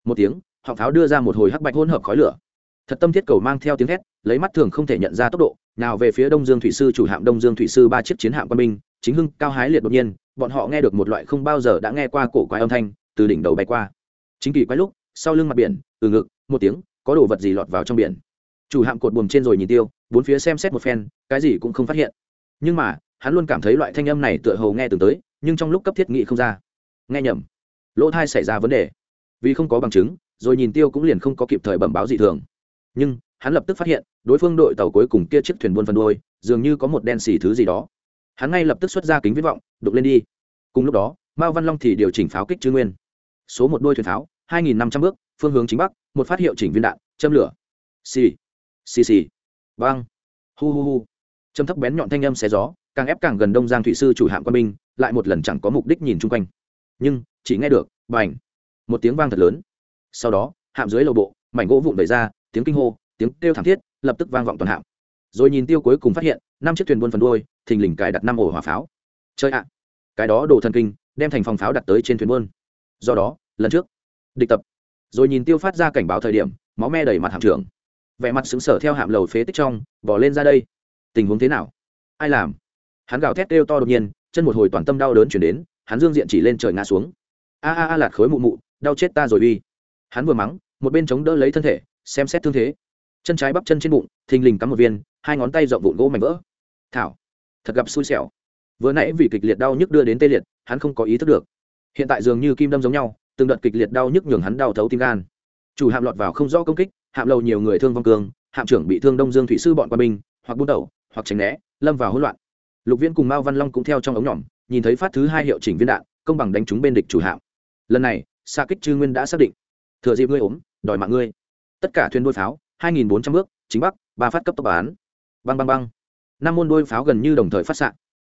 một tiếng, họng pháo đưa ra một hồi hắc bạch hỗn hợp khói lửa. Thật tâm thiết cầu mang theo tiếng thét lấy mắt thường không thể nhận ra tốc độ, nào về phía đông dương thủy sư chủ hạm đông dương thủy sư ba chiếc chiến hạm quân binh, chính hưng cao hái liệt đột nhiên, bọn họ nghe được một loại không bao giờ đã nghe qua cổ quái âm thanh, từ đỉnh đầu bay qua. Chính kỳ quái lúc, sau lưng mặt biển, từ ngực, một tiếng, có đồ vật gì lọt vào trong biển. Chủ hạm cột buồm trên rồi nhìn tiêu, bốn phía xem xét một phen, cái gì cũng không phát hiện. Nhưng mà, hắn luôn cảm thấy loại thanh âm này tựa hồ nghe từng tới, nhưng trong lúc cấp thiết nghị không ra. Nghe nhầm. Lỗ thai xảy ra vấn đề. Vì không có bằng chứng, rồi nhìn tiêu cũng liền không có kịp thời bẩm báo dị thường. Nhưng hắn lập tức phát hiện, đối phương đội tàu cuối cùng kia chiếc thuyền buôn phần đôi dường như có một đen xì thứ gì đó. Hắn ngay lập tức xuất ra kính viễn vọng, đục lên đi. Cùng lúc đó, mao văn long thì điều chỉnh pháo kích chư nguyên. Số một đôi thuyền pháo, hai nghìn năm trăm bước, phương hướng chính bắc, một phát hiệu chỉnh viên đạn, châm lửa. Xì xì xì. Vang. Hu hu hu. Châm thấp bén nhọn thanh âm xé gió, càng ép càng gần đông giang thủy sư chủ hạm quân binh, lại một lần chẳng có mục đích nhìn chung quanh. Nhưng, chỉ nghe được b à n h một tiếng vang thật lớn. Sau đó, hạm dưới lầu bộ, mảnh gỗ vụn vẩy ra, tiếng kinh hô tiếng kêu thảm thiết lập tức vang vọng toàn hạm. Rồi nhìn tiêu cuối cùng phát hiện, năm chiếc thuyền buôn phần đuôi, thình lình cài đặt năm ổ hỏa pháo. Chơi ạ! Cái đó đồ thần kinh, đem thành phòng pháo đặt tới trên thuyền buôn. Do đó, lần trước, địch tập. Rồi nhìn tiêu phát ra cảnh báo thời điểm, máu me đầy mặt hạm trưởng. Vẻ mặt xứng sở theo hạm lầu phế tích trong, bỏ lên ra đây. Tình huống thế nào? Ai làm? Hắn gào thét kêu to đột nhiên, chân một hồi toàn tâm đau đớn chuyển đến, hắn dương diện chỉ lên trời ngã xuống. A a a, lạt khối mụ mụ, đau chết ta rồi uy. Hắn vừa mắng, một bên chống đỡ lấy thân thể, xem xét thương thế chân trái bắp chân trên bụng, thình lình cắm một viên, hai ngón tay rộng vụn gỗ mảnh vỡ. Thảo, thật gặp xui xẻo. Vừa nãy vì kịch liệt đau nhức đưa đến tê liệt, hắn không có ý thức được. Hiện tại dường như kim đâm giống nhau, từng đợt kịch liệt đau nhức nhường hắn đau thấu tim gan. Chủ hạm lọt vào không rõ công kích, hạm lầu nhiều người thương vong cường, hạm trưởng bị thương đông dương thủy sư bọn quân binh, hoặc buôn đầu hoặc tránh né, lâm vào hỗn loạn. Lục viên cùng mao văn long cũng theo trong ống nhỏm nhìn thấy phát thứ hai hiệu chỉnh viên đạn, công bằng đánh trúng bên địch chủ hạm. Lần này xa kích chư nguyên đã xác định. Thừa dịp ngươi ốm, đòi mạng ngươi. Tất cả thuyền đôi pháo hai nghìn bốn trăm bước, chính bắc, ba phát cấp tốc bán. Băng băng băng. Năm môn đôi pháo gần như đồng thời phát s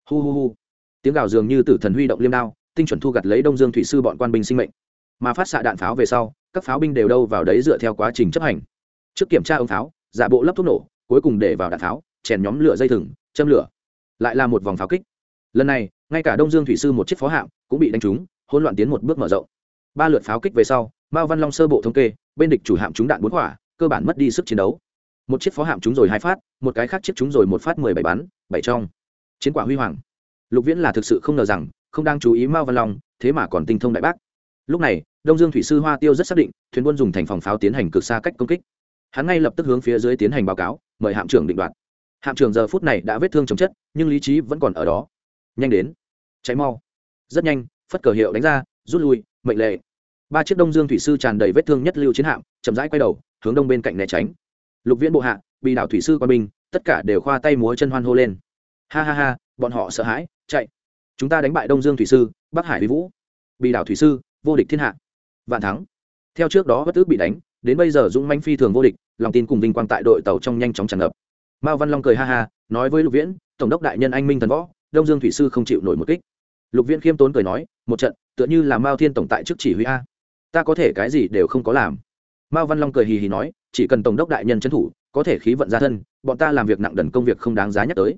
hu hu hu. Tiếng gào dường như tử thần huy động liêm đao, tinh chuẩn thu gặt lấy đông dương thủy sư bọn quan binh sinh mệnh. Mà phát xạ đạn pháo về sau, các pháo binh đều đâu vào đấy dựa theo quá trình chấp hành. Trước kiểm tra ống pháo, giả bộ lắp thuốc nổ, cuối cùng để vào đạn pháo, chèn nhóm lửa dây thừng, châm lửa. Lại là một vòng pháo kích. Lần này, ngay cả đông dương thủy sư một chiếc phó hạm cũng bị đánh trúng, hỗn loạn tiến một bước mở rộng. Ba lượt pháo kích về sau, mao văn long sơ bộ thống kê, bên địch chủ hạm trúng đạn bốn quả cơ bản mất đi sức chiến đấu. Một chiếc phó hạm trúng rồi hai phát, một cái khác chiếc trúng rồi một phát mười bảy bắn, bảy trong. Chiến quả huy hoàng. Lục viễn là thực sự không ngờ rằng, không đang chú ý mao văn long, thế mà còn tinh thông đại bác. Lúc này, đông dương thủy sư hoa tiêu rất xác định, thuyền quân dùng thành phòng pháo tiến hành cực xa cách công kích. Hắn ngay lập tức hướng phía dưới tiến hành báo cáo, mời hạm trưởng định đoạt. Hạm trưởng giờ phút này đã vết thương chấm chất, nhưng lý trí vẫn còn ở đó. Nhanh đến. Cháy mau. Rất nhanh, phất cờ hiệu đánh ra, rút lui, mệnh lệ ba chiếc đông dương thủy sư tràn đầy vết thương nhất lưu chiến hạm, chậm rãi quay đầu hướng đông bên cạnh né tránh. Lục viễn bộ hạ, bị đảo thủy sư qua binh, tất cả đều khoa tay múa chân hoan hô lên. Ha ha ha, bọn họ sợ hãi, chạy. Chúng ta đánh bại đông dương thủy sư, bắc hải vi vũ. Bị đảo thủy sư, vô địch thiên hạ. Vạn thắng. Theo trước đó bất ước bị đánh, đến bây giờ dũng manh phi thường vô địch, lòng tin cùng vinh quang tại đội tàu trong nhanh chóng tràn ngập. Mao văn long cười ha ha, nói với lục viễn, tổng đốc đại nhân anh minh thần võ, đông dương thủy sư không chịu nổi một kích. Lục viễn khiêm tốn cười nói, một trận, tựa như là mao thiên tổng tại trước chỉ huy a. Ta có thể cái gì đều không có làm mao văn long cười hì hì nói, chỉ cần tổng đốc đại nhân trấn thủ, có thể khí vận ra thân, bọn ta làm việc nặng đần công việc không đáng giá nhắc tới.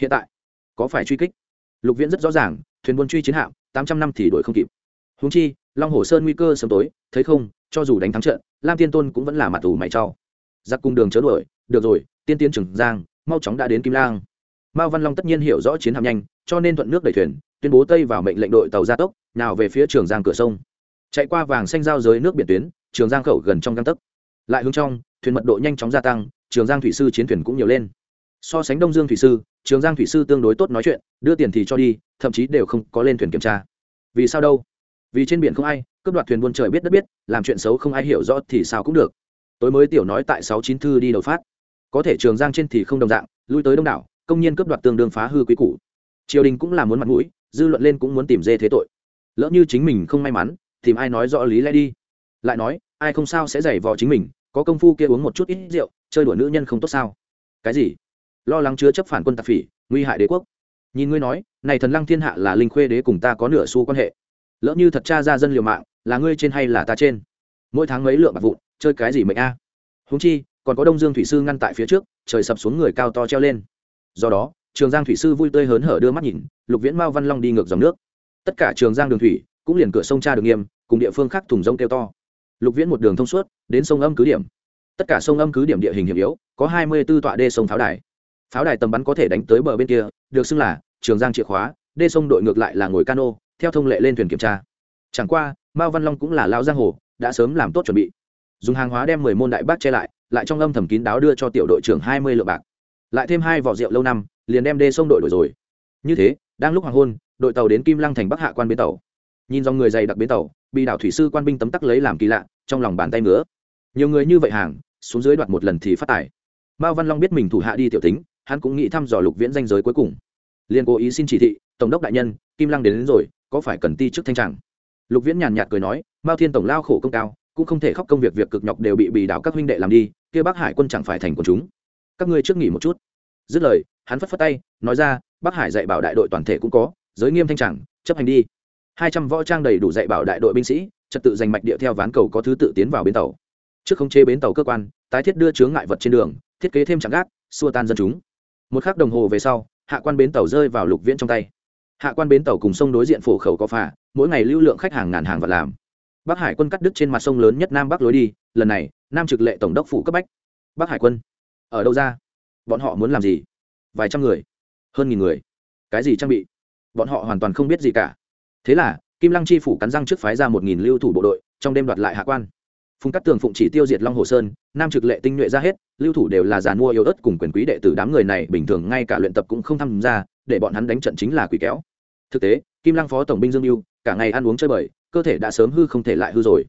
Hiện tại, có phải truy kích? Lục viễn rất rõ ràng, thuyền buôn truy chiến hạm, tám trăm năm thì đuổi không kịp. Húng chi, long hồ sơn nguy cơ sớm tối, thấy không, cho dù đánh thắng trận, lam tiên tôn cũng vẫn là mặt ủ mày trao. giặc cung đường chớ đuổi, được rồi, tiên tiến trưởng giang, mau chóng đã đến kim lang. Mao văn long tất nhiên hiểu rõ chiến hạm nhanh, cho nên thuận nước đẩy thuyền, tuyên bố tây vào mệnh lệnh đội tàu gia tốc, nào về phía trường giang cửa sông. Chạy qua vàng xanh giao giới nước biển tuyến trường giang khẩu gần trong găng tấc. Lại hướng trong, thuyền mật độ nhanh chóng gia tăng, trường giang thủy sư chiến thuyền cũng nhiều lên. So sánh đông dương thủy sư, trường giang thủy sư tương đối tốt nói chuyện, đưa tiền thì cho đi, thậm chí đều không có lên thuyền kiểm tra. Vì sao đâu? Vì trên biển không ai, cướp đoạt thuyền buôn trời biết đất biết, làm chuyện xấu không ai hiểu rõ thì sao cũng được. Tối mới tiểu nói tại sáu chín thư đi đầu phát. Có thể trường giang trên thì không đồng dạng, lui tới đông đảo, công nhân cướp đoạt tương đương phá hư quý cũ triều đình cũng là muốn mặt mũi, dư luận lên cũng muốn tìm dê thế tội. Lỡ như chính mình không may mắn, tìm ai nói rõ lý lẽ đi lại nói, ai không sao sẽ giày vò chính mình, có công phu kia uống một chút ít rượu, chơi đùa nữ nhân không tốt sao? Cái gì? Lo lắng chứa chấp phản quân tạp phỉ, nguy hại đế quốc. Nhìn ngươi nói, này thần lăng thiên hạ là linh khuê đế cùng ta có nửa xu quan hệ. Lỡ như thật cha ra dân liều mạng, là ngươi trên hay là ta trên? Mỗi tháng mấy lượng bạc vụn, chơi cái gì mệnh a? À? húng chi, còn có đông dương thủy sư ngăn tại phía trước, trời sập xuống người cao to treo lên. Do đó, trường giang thủy sư vui tươi hớn hở đưa mắt nhìn, lục viễn mao văn long đi ngược dòng nước. Tất cả trường giang đường thủy, cũng liền cửa sông cha đường nghiêm, cùng địa phương khác thùng rông kêu to lục viễn một đường thông suốt, đến sông âm cứ điểm. Tất cả sông âm cứ điểm địa hình hiểm yếu, có hai mươi b ố tọa đê sông pháo đài. Pháo đài tầm bắn có thể đánh tới bờ bên kia, được xưng là trường giang chìa khóa, đê sông đội ngược lại là ngồi cano, theo thông lệ lên thuyền kiểm tra. Chẳng qua, mao văn long cũng là lao giang hồ, đã sớm làm tốt chuẩn bị. Dùng hàng hóa đem mười môn đại bác che lại lại trong âm thầm kín đáo đưa cho tiểu đội trưởng hai mươi lượng bạc. Lại thêm hai vỏ rượu lâu năm, liền đem đê sông đội đổi rồi. Như thế, đang lúc hoàng hôn, đội tàu đến kim lăng thành bắc hạ quan bến tàu. Nhìn dòng người dày đặc bến tàu bị đảo thủy sư quan binh tấm tắc lấy làm kỳ lạ trong lòng bàn tay nữa nhiều người như vậy hàng xuống dưới đoạt một lần thì phát tài. Mao văn long biết mình thủ hạ đi tiểu tính hắn cũng nghĩ thăm dò lục viễn danh giới cuối cùng. Liền cố ý xin chỉ thị tổng đốc đại nhân kim lăng đến, đến rồi có phải cần ti chức thanh trạng lục viễn nhàn nhạt cười nói mao thiên tổng lao khổ công cao cũng không thể khóc công việc việc cực nhọc đều bị bì đảo các huynh đệ làm đi kia bắc hải quân chẳng phải thành của chúng. Các ngươi trước nghỉ một chút. Dứt lời hắn phất phất tay nói ra bắc hải dạy bảo đại đội toàn thể cũng có giới nghiêm thanh tràng chấp hành đi hai trăm võ trang đầy đủ dạy bảo đại đội binh sĩ, trật tự giành mạch địa theo ván cầu có thứ tự tiến vào bến tàu. Trước khống chế bến tàu cơ quan, tái thiết đưa chướng ngại vật trên đường, thiết kế thêm chẳng gác, xua tan dân chúng. Một khắc đồng hồ về sau, hạ quan bến tàu rơi vào lục viễn trong tay. Hạ quan bến tàu cùng sông đối diện phổ khẩu có phà, mỗi ngày lưu lượng khách hàng ngàn hàng vật làm. Bắc hải quân cắt đứt trên mặt sông lớn nhất nam bắc lối đi, lần này, nam trực lệ tổng đốc phủ cấp bách. Bắc hải quân, ở đâu ra? Bọn họ muốn làm gì? Vài trăm người, hơn nghìn người. Cái gì trang bị? Bọn họ hoàn toàn không biết gì cả thế là, kim lăng chi phủ cắn răng trước phái ra một nghìn lưu thủ bộ đội, trong đêm đoạt lại hạ quan. Phùng cắt tường phụng chỉ tiêu diệt long hồ sơn, nam trực lệ tinh nhuệ ra hết, lưu thủ đều là giàn mua yếu ớt cùng quyền quý đệ tử đám người này, bình thường ngay cả luyện tập cũng không tham gia, để bọn hắn đánh trận chính là quỷ kéo. Thực tế, kim lăng phó tổng binh dương mưu cả ngày ăn uống chơi bời, cơ thể đã sớm hư không thể lại hư rồi.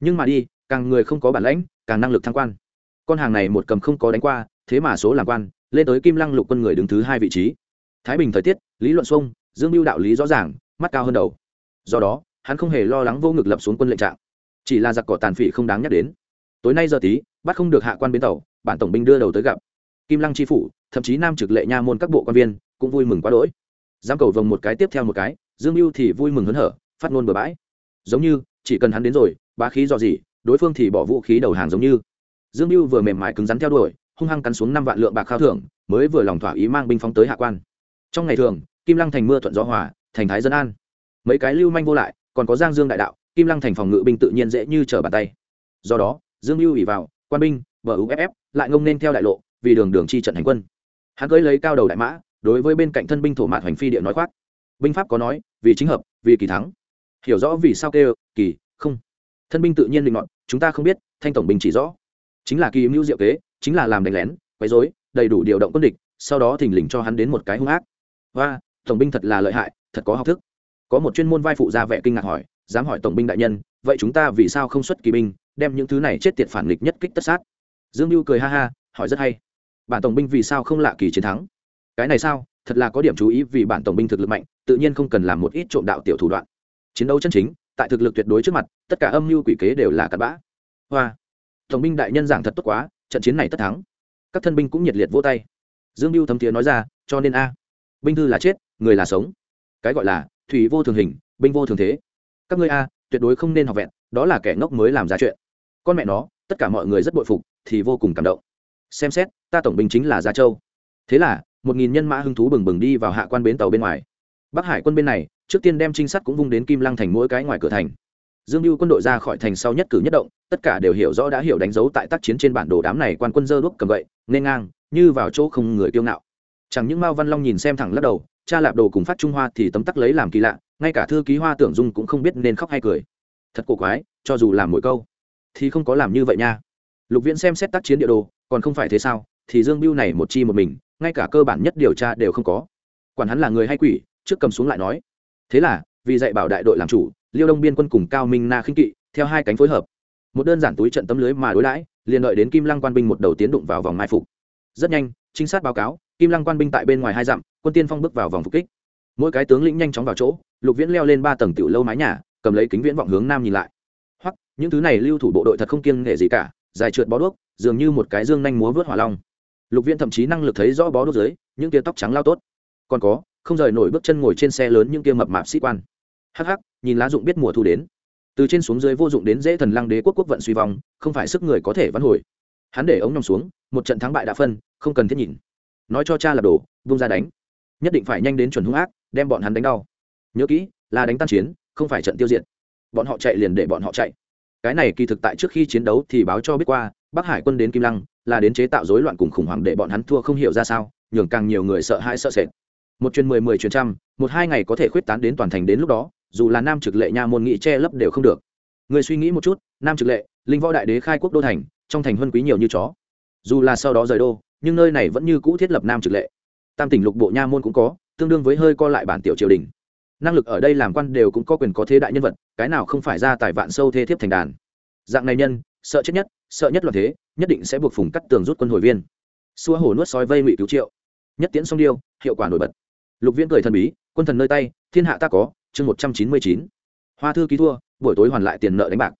Nhưng mà đi, càng người không có bản lãnh, càng năng lực thăng quan. Con hàng này một cầm không có đánh qua, thế mà số làm quan, lên tới kim lăng lục quân người đứng thứ hai vị trí. Thái bình thời tiết, lý luận xuông, dương mưu đạo lý rõ ràng mắt cao hơn đầu. Do đó, hắn không hề lo lắng vô ngực lập xuống quân lệnh trạng. Chỉ là giặc cỏ tàn phỉ không đáng nhắc đến. Tối nay giờ tí, bắt không được hạ quan bến tàu, bản tổng binh đưa đầu tới gặp. Kim lăng tri phủ, thậm chí nam trực lệ nha môn các bộ quan viên, cũng vui mừng quá đỗi. Giam cầu vồng một cái tiếp theo một cái, dương mưu thì vui mừng hớn hở, phát ngôn bừa bãi. Giống như, chỉ cần hắn đến rồi, bá khí dò gì đối phương thì bỏ vũ khí đầu hàng giống như. Dương mưu vừa mềm mại cứng rắn theo đuổi, hung hăng cắn xuống năm vạn lượng bạc khao thưởng, mới vừa lòng thỏa ý mang binh phóng tới hạ quan. Trong ngày thường, kim lăng thành mưa thuận gió hòa thành thái dân an. Mấy cái lưu manh vô lại, còn có giang dương đại đạo, kim lăng thành phòng ngự binh tự nhiên dễ như trở bàn tay. Do đó, dương lưu ủy vào, quan binh vợ uff lại ngông nên theo đại lộ, vì đường đường chi trận hành quân. Hắn cưới lấy cao đầu đại mã, đối với bên cạnh thân binh thổ mạt hoành phi địa nói khoác. Binh pháp có nói, vì chính hợp, vì kỳ thắng. Hiểu rõ vì sao kêu, kỳ, không. Thân binh tự nhiên định ngọn chúng ta không biết, thanh tổng binh chỉ rõ. Chính là kỳ mưu diệu kế, chính là làm đánh lén, quấy rối, đầy đủ điều động quân địch, sau đó thình lình cho hắn đến một cái hung ác. Và tổng binh thật là lợi hại thật có học thức. Có một chuyên môn vai phụ ra vẻ kinh ngạc hỏi, dám hỏi tổng binh đại nhân, vậy chúng ta vì sao không xuất kỳ binh, đem những thứ này chết tiệt phản nghịch nhất kích tất sát? Dương lưu cười ha ha, hỏi rất hay, bản tổng binh vì sao không lạ kỳ chiến thắng? Cái này sao? Thật là có điểm chú ý vì bản tổng binh thực lực mạnh, tự nhiên không cần làm một ít trộm đạo tiểu thủ đoạn. Chiến đấu chân chính, tại thực lực tuyệt đối trước mặt, tất cả âm mưu quỷ kế đều là cặn bã. Hoa. Tổng binh đại nhân giảng thật tốt quá, trận chiến này tất thắng. Các thân binh cũng nhiệt liệt vỗ tay. Dương mưu thấm thiế nói ra, cho nên a, binh thư là chết, người là sống cái gọi là thủy vô thường hình, binh vô thường thế. Các ngươi a, tuyệt đối không nên học vẹn, đó là kẻ ngốc mới làm ra chuyện. Con mẹ nó, tất cả mọi người rất bội phục, thì vô cùng cảm động. Xem xét, ta tổng binh chính là gia châu. Thế là, một nghìn nhân mã hưng thú bừng bừng đi vào hạ quan bến tàu bên ngoài. Bắc hải quân bên này, trước tiên đem trinh sát cũng vung đến kim lăng thành mỗi cái ngoài cửa thành. Dương mưu quân đội ra khỏi thành sau nhất cử nhất động, tất cả đều hiểu rõ đã hiểu đánh dấu tại tác chiến trên bản đồ đám này quan quân dơ đuốc cầm gậy, nên ngang, như vào chỗ không người kiêu ngạo. Chẳng những mao văn long nhìn xem thẳng lắc đầu cha lạp đồ cùng phát trung hoa thì tấm tắc lấy làm kỳ lạ, ngay cả thư ký hoa tưởng dung cũng không biết nên khóc hay cười. Thật cổ quái, cho dù làm mỗi câu, thì không có làm như vậy nha. Lục viễn xem xét tác chiến địa đồ, còn không phải thế sao, thì dương biêu này một chi một mình, ngay cả cơ bản nhất điều tra đều không có. Quản hắn là người hay quỷ, trước cầm xuống lại nói. Thế là, vì dạy bảo đại đội làm chủ, liêu đông biên quân cùng cao minh na khinh kỵ, theo hai cánh phối hợp. Một đơn giản túi trận tấm lưới mà đối đãi, liền đợi đến kim lăng quan binh một đầu tiến đụng vào vòng mai phục. Rất nhanh trinh sát báo cáo, kim lăng quan binh tại bên ngoài hai dặm, quân tiên phong bước vào vòng phục kích. Mỗi cái tướng lĩnh nhanh chóng vào chỗ, lục viễn leo lên ba tầng tiểu lâu mái nhà, cầm lấy kính viễn vọng hướng nam nhìn lại. Hoặc những thứ này lưu thủ bộ đội thật không kiêng nghệ gì cả, dài trượt bó đuốc, dường như một cái dương nhanh múa vớt hỏa long. Lục viễn thậm chí năng lực thấy rõ bó đuốc dưới, những tia tóc trắng lao tốt. Còn có, không rời nổi bước chân ngồi trên xe lớn những tia mập mạp sĩ quan. Hắc hắc, nhìn lá dụng biết mùa thu đến. Từ trên xuống dưới vô dụng đến dễ thần lăng đế quốc quốc vận suy vong, không phải sức người có thể vãn hồi. Hắn để ống nòng xuống, một trận thắng bại đã phân không cần thiết nhìn. Nói cho cha là đổ vung ra đánh. Nhất định phải nhanh đến chuẩn hung ác, đem bọn hắn đánh đau. Nhớ kỹ, là đánh tan chiến, không phải trận tiêu diệt. Bọn họ chạy liền để bọn họ chạy. Cái này kỳ thực tại trước khi chiến đấu thì báo cho biết qua, bắc hải quân đến kim lăng, là đến chế tạo rối loạn cùng khủng hoảng để bọn hắn thua không hiểu ra sao, nhường càng nhiều người sợ hãi sợ sệt. Một chuyến mười mười chuyến trăm, một hai ngày có thể khuyết tán đến toàn thành đến lúc đó, dù là nam trực lệ nha môn nghị che lấp đều không được. Người suy nghĩ một chút, nam trực lệ, linh võ đại đế khai quốc đô thành, trong thành huân quý nhiều như chó. Dù là sau đó rời đô nhưng nơi này vẫn như cũ thiết lập nam trực lệ. Tam tỉnh lục bộ nha môn cũng có, tương đương với hơi co lại bản tiểu triều đình. Năng lực ở đây làm quan đều cũng có quyền có thế đại nhân vật, cái nào không phải ra tài vạn sâu thê thiếp thành đàn. Dạng này nhân, sợ chết nhất, sợ nhất là thế, nhất định sẽ buộc phùng cắt tường rút quân hồi viên. Xua hổ nuốt sói vây ngụy cứu triệu. Nhất tiễn song điêu, hiệu quả nổi bật. Lục viễn cười thần bí, quân thần nơi tay, thiên hạ ta có, chương một trăm chín mươi chín. Hoa thư ký thua, buổi tối hoàn lại tiền nợ đánh bạc.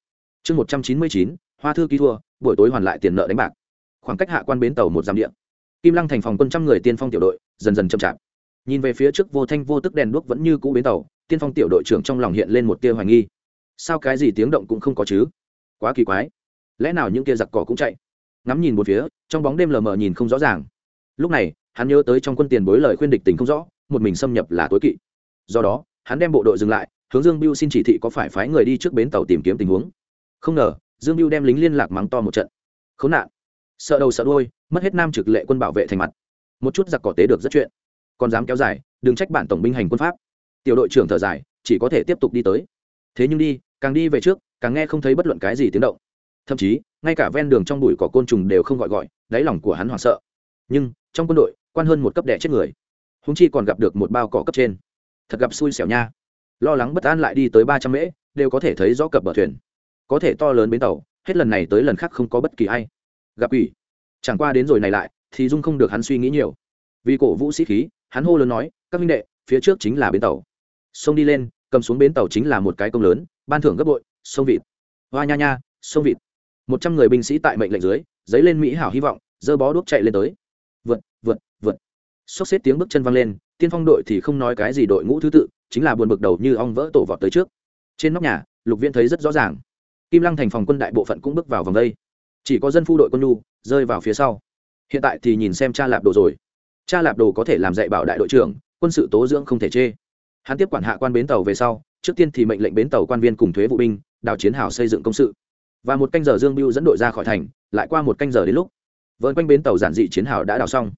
Chương một trăm chín mươi chín, hoa thư ký thua, buổi tối hoàn lại tiền nợ đánh bạc khoảng cách hạ quan bến tàu một giam địa. Kim lăng thành phòng quân trăm người tiên phong tiểu đội dần dần chậm chạp. Nhìn về phía trước vô thanh vô tức đèn đuốc vẫn như cũ bến tàu, tiên phong tiểu đội trưởng trong lòng hiện lên một tia hoài nghi. Sao cái gì tiếng động cũng không có chứ? Quá kỳ quái. Lẽ nào những kia giặc cỏ cũng chạy? Ngắm nhìn một phía, trong bóng đêm lờ mờ nhìn không rõ ràng. Lúc này, hắn nhớ tới trong quân tiền bối lời khuyên địch tình không rõ, một mình xâm nhập là tối kỵ. Do đó, hắn đem bộ đội dừng lại, hướng dương biêu xin chỉ thị có phải phái người đi trước bến tàu tìm kiếm tình huống. Không ngờ, dương biêu đem lính liên lạc mắng to một trận. Khốn nạn! Sợ đầu sợ đuôi, mất hết nam trực lệ quân bảo vệ thành mặt. Một chút giặc cỏ tế được rất chuyện. Còn dám kéo dài đừng trách bản tổng binh hành quân pháp. Tiểu đội trưởng thở dài chỉ có thể tiếp tục đi tới. Thế nhưng đi càng đi về trước càng nghe không thấy bất luận cái gì tiếng động. Thậm chí ngay cả ven đường trong bụi cỏ côn trùng đều không gọi gọi đáy lòng của hắn hoảng sợ. Nhưng trong quân đội quan hơn một cấp đẻ chết người. Húng chi còn gặp được một bao cỏ cấp trên. Thật gặp xui xẻo nha. Lo lắng bất an lại đi tới ba trăm mễ đều có thể thấy rõ cập bờ thuyền. Có thể to lớn bến tàu hết lần này tới lần khác không có bất kỳ ai gặp ủy. Chẳng qua đến rồi này lại, thì dung không được hắn suy nghĩ nhiều. Vì cổ vũ sĩ khí, hắn hô lớn nói, các minh đệ, phía trước chính là bến tàu. Sông đi lên, cầm xuống bến tàu chính là một cái công lớn, ban thưởng gấp bội, sông vịt. Hoa nha nha, sông vịt. Một trăm người binh sĩ tại mệnh lệnh dưới dấy lên mỹ hảo hy vọng, dơ bó đuốc chạy lên tới. Vượt vượt vượt. Xốc xếp tiếng bước chân văng lên, tiên phong đội thì không nói cái gì đội ngũ thứ tự, chính là buồn bực đầu như ong vỡ tổ vọt tới trước. Trên nóc nhà, lục viên thấy rất rõ ràng. Kim lăng thành phòng quân đại bộ phận cũng bước vào vòng đây chỉ có dân phu đội quân nhu, rơi vào phía sau. Hiện tại thì nhìn xem cha lạp đồ rồi. Cha lạp đồ có thể làm dạy bảo đại đội trưởng, quân sự tố dưỡng không thể chê. Hắn tiếp quản hạ quan bến tàu về sau, trước tiên thì mệnh lệnh bến tàu quan viên cùng thuế vụ binh, đào chiến hào xây dựng công sự. Và một canh giờ dương biêu dẫn đội ra khỏi thành, lại qua một canh giờ đến lúc vợn quanh bến tàu giản dị chiến hào đã đào xong.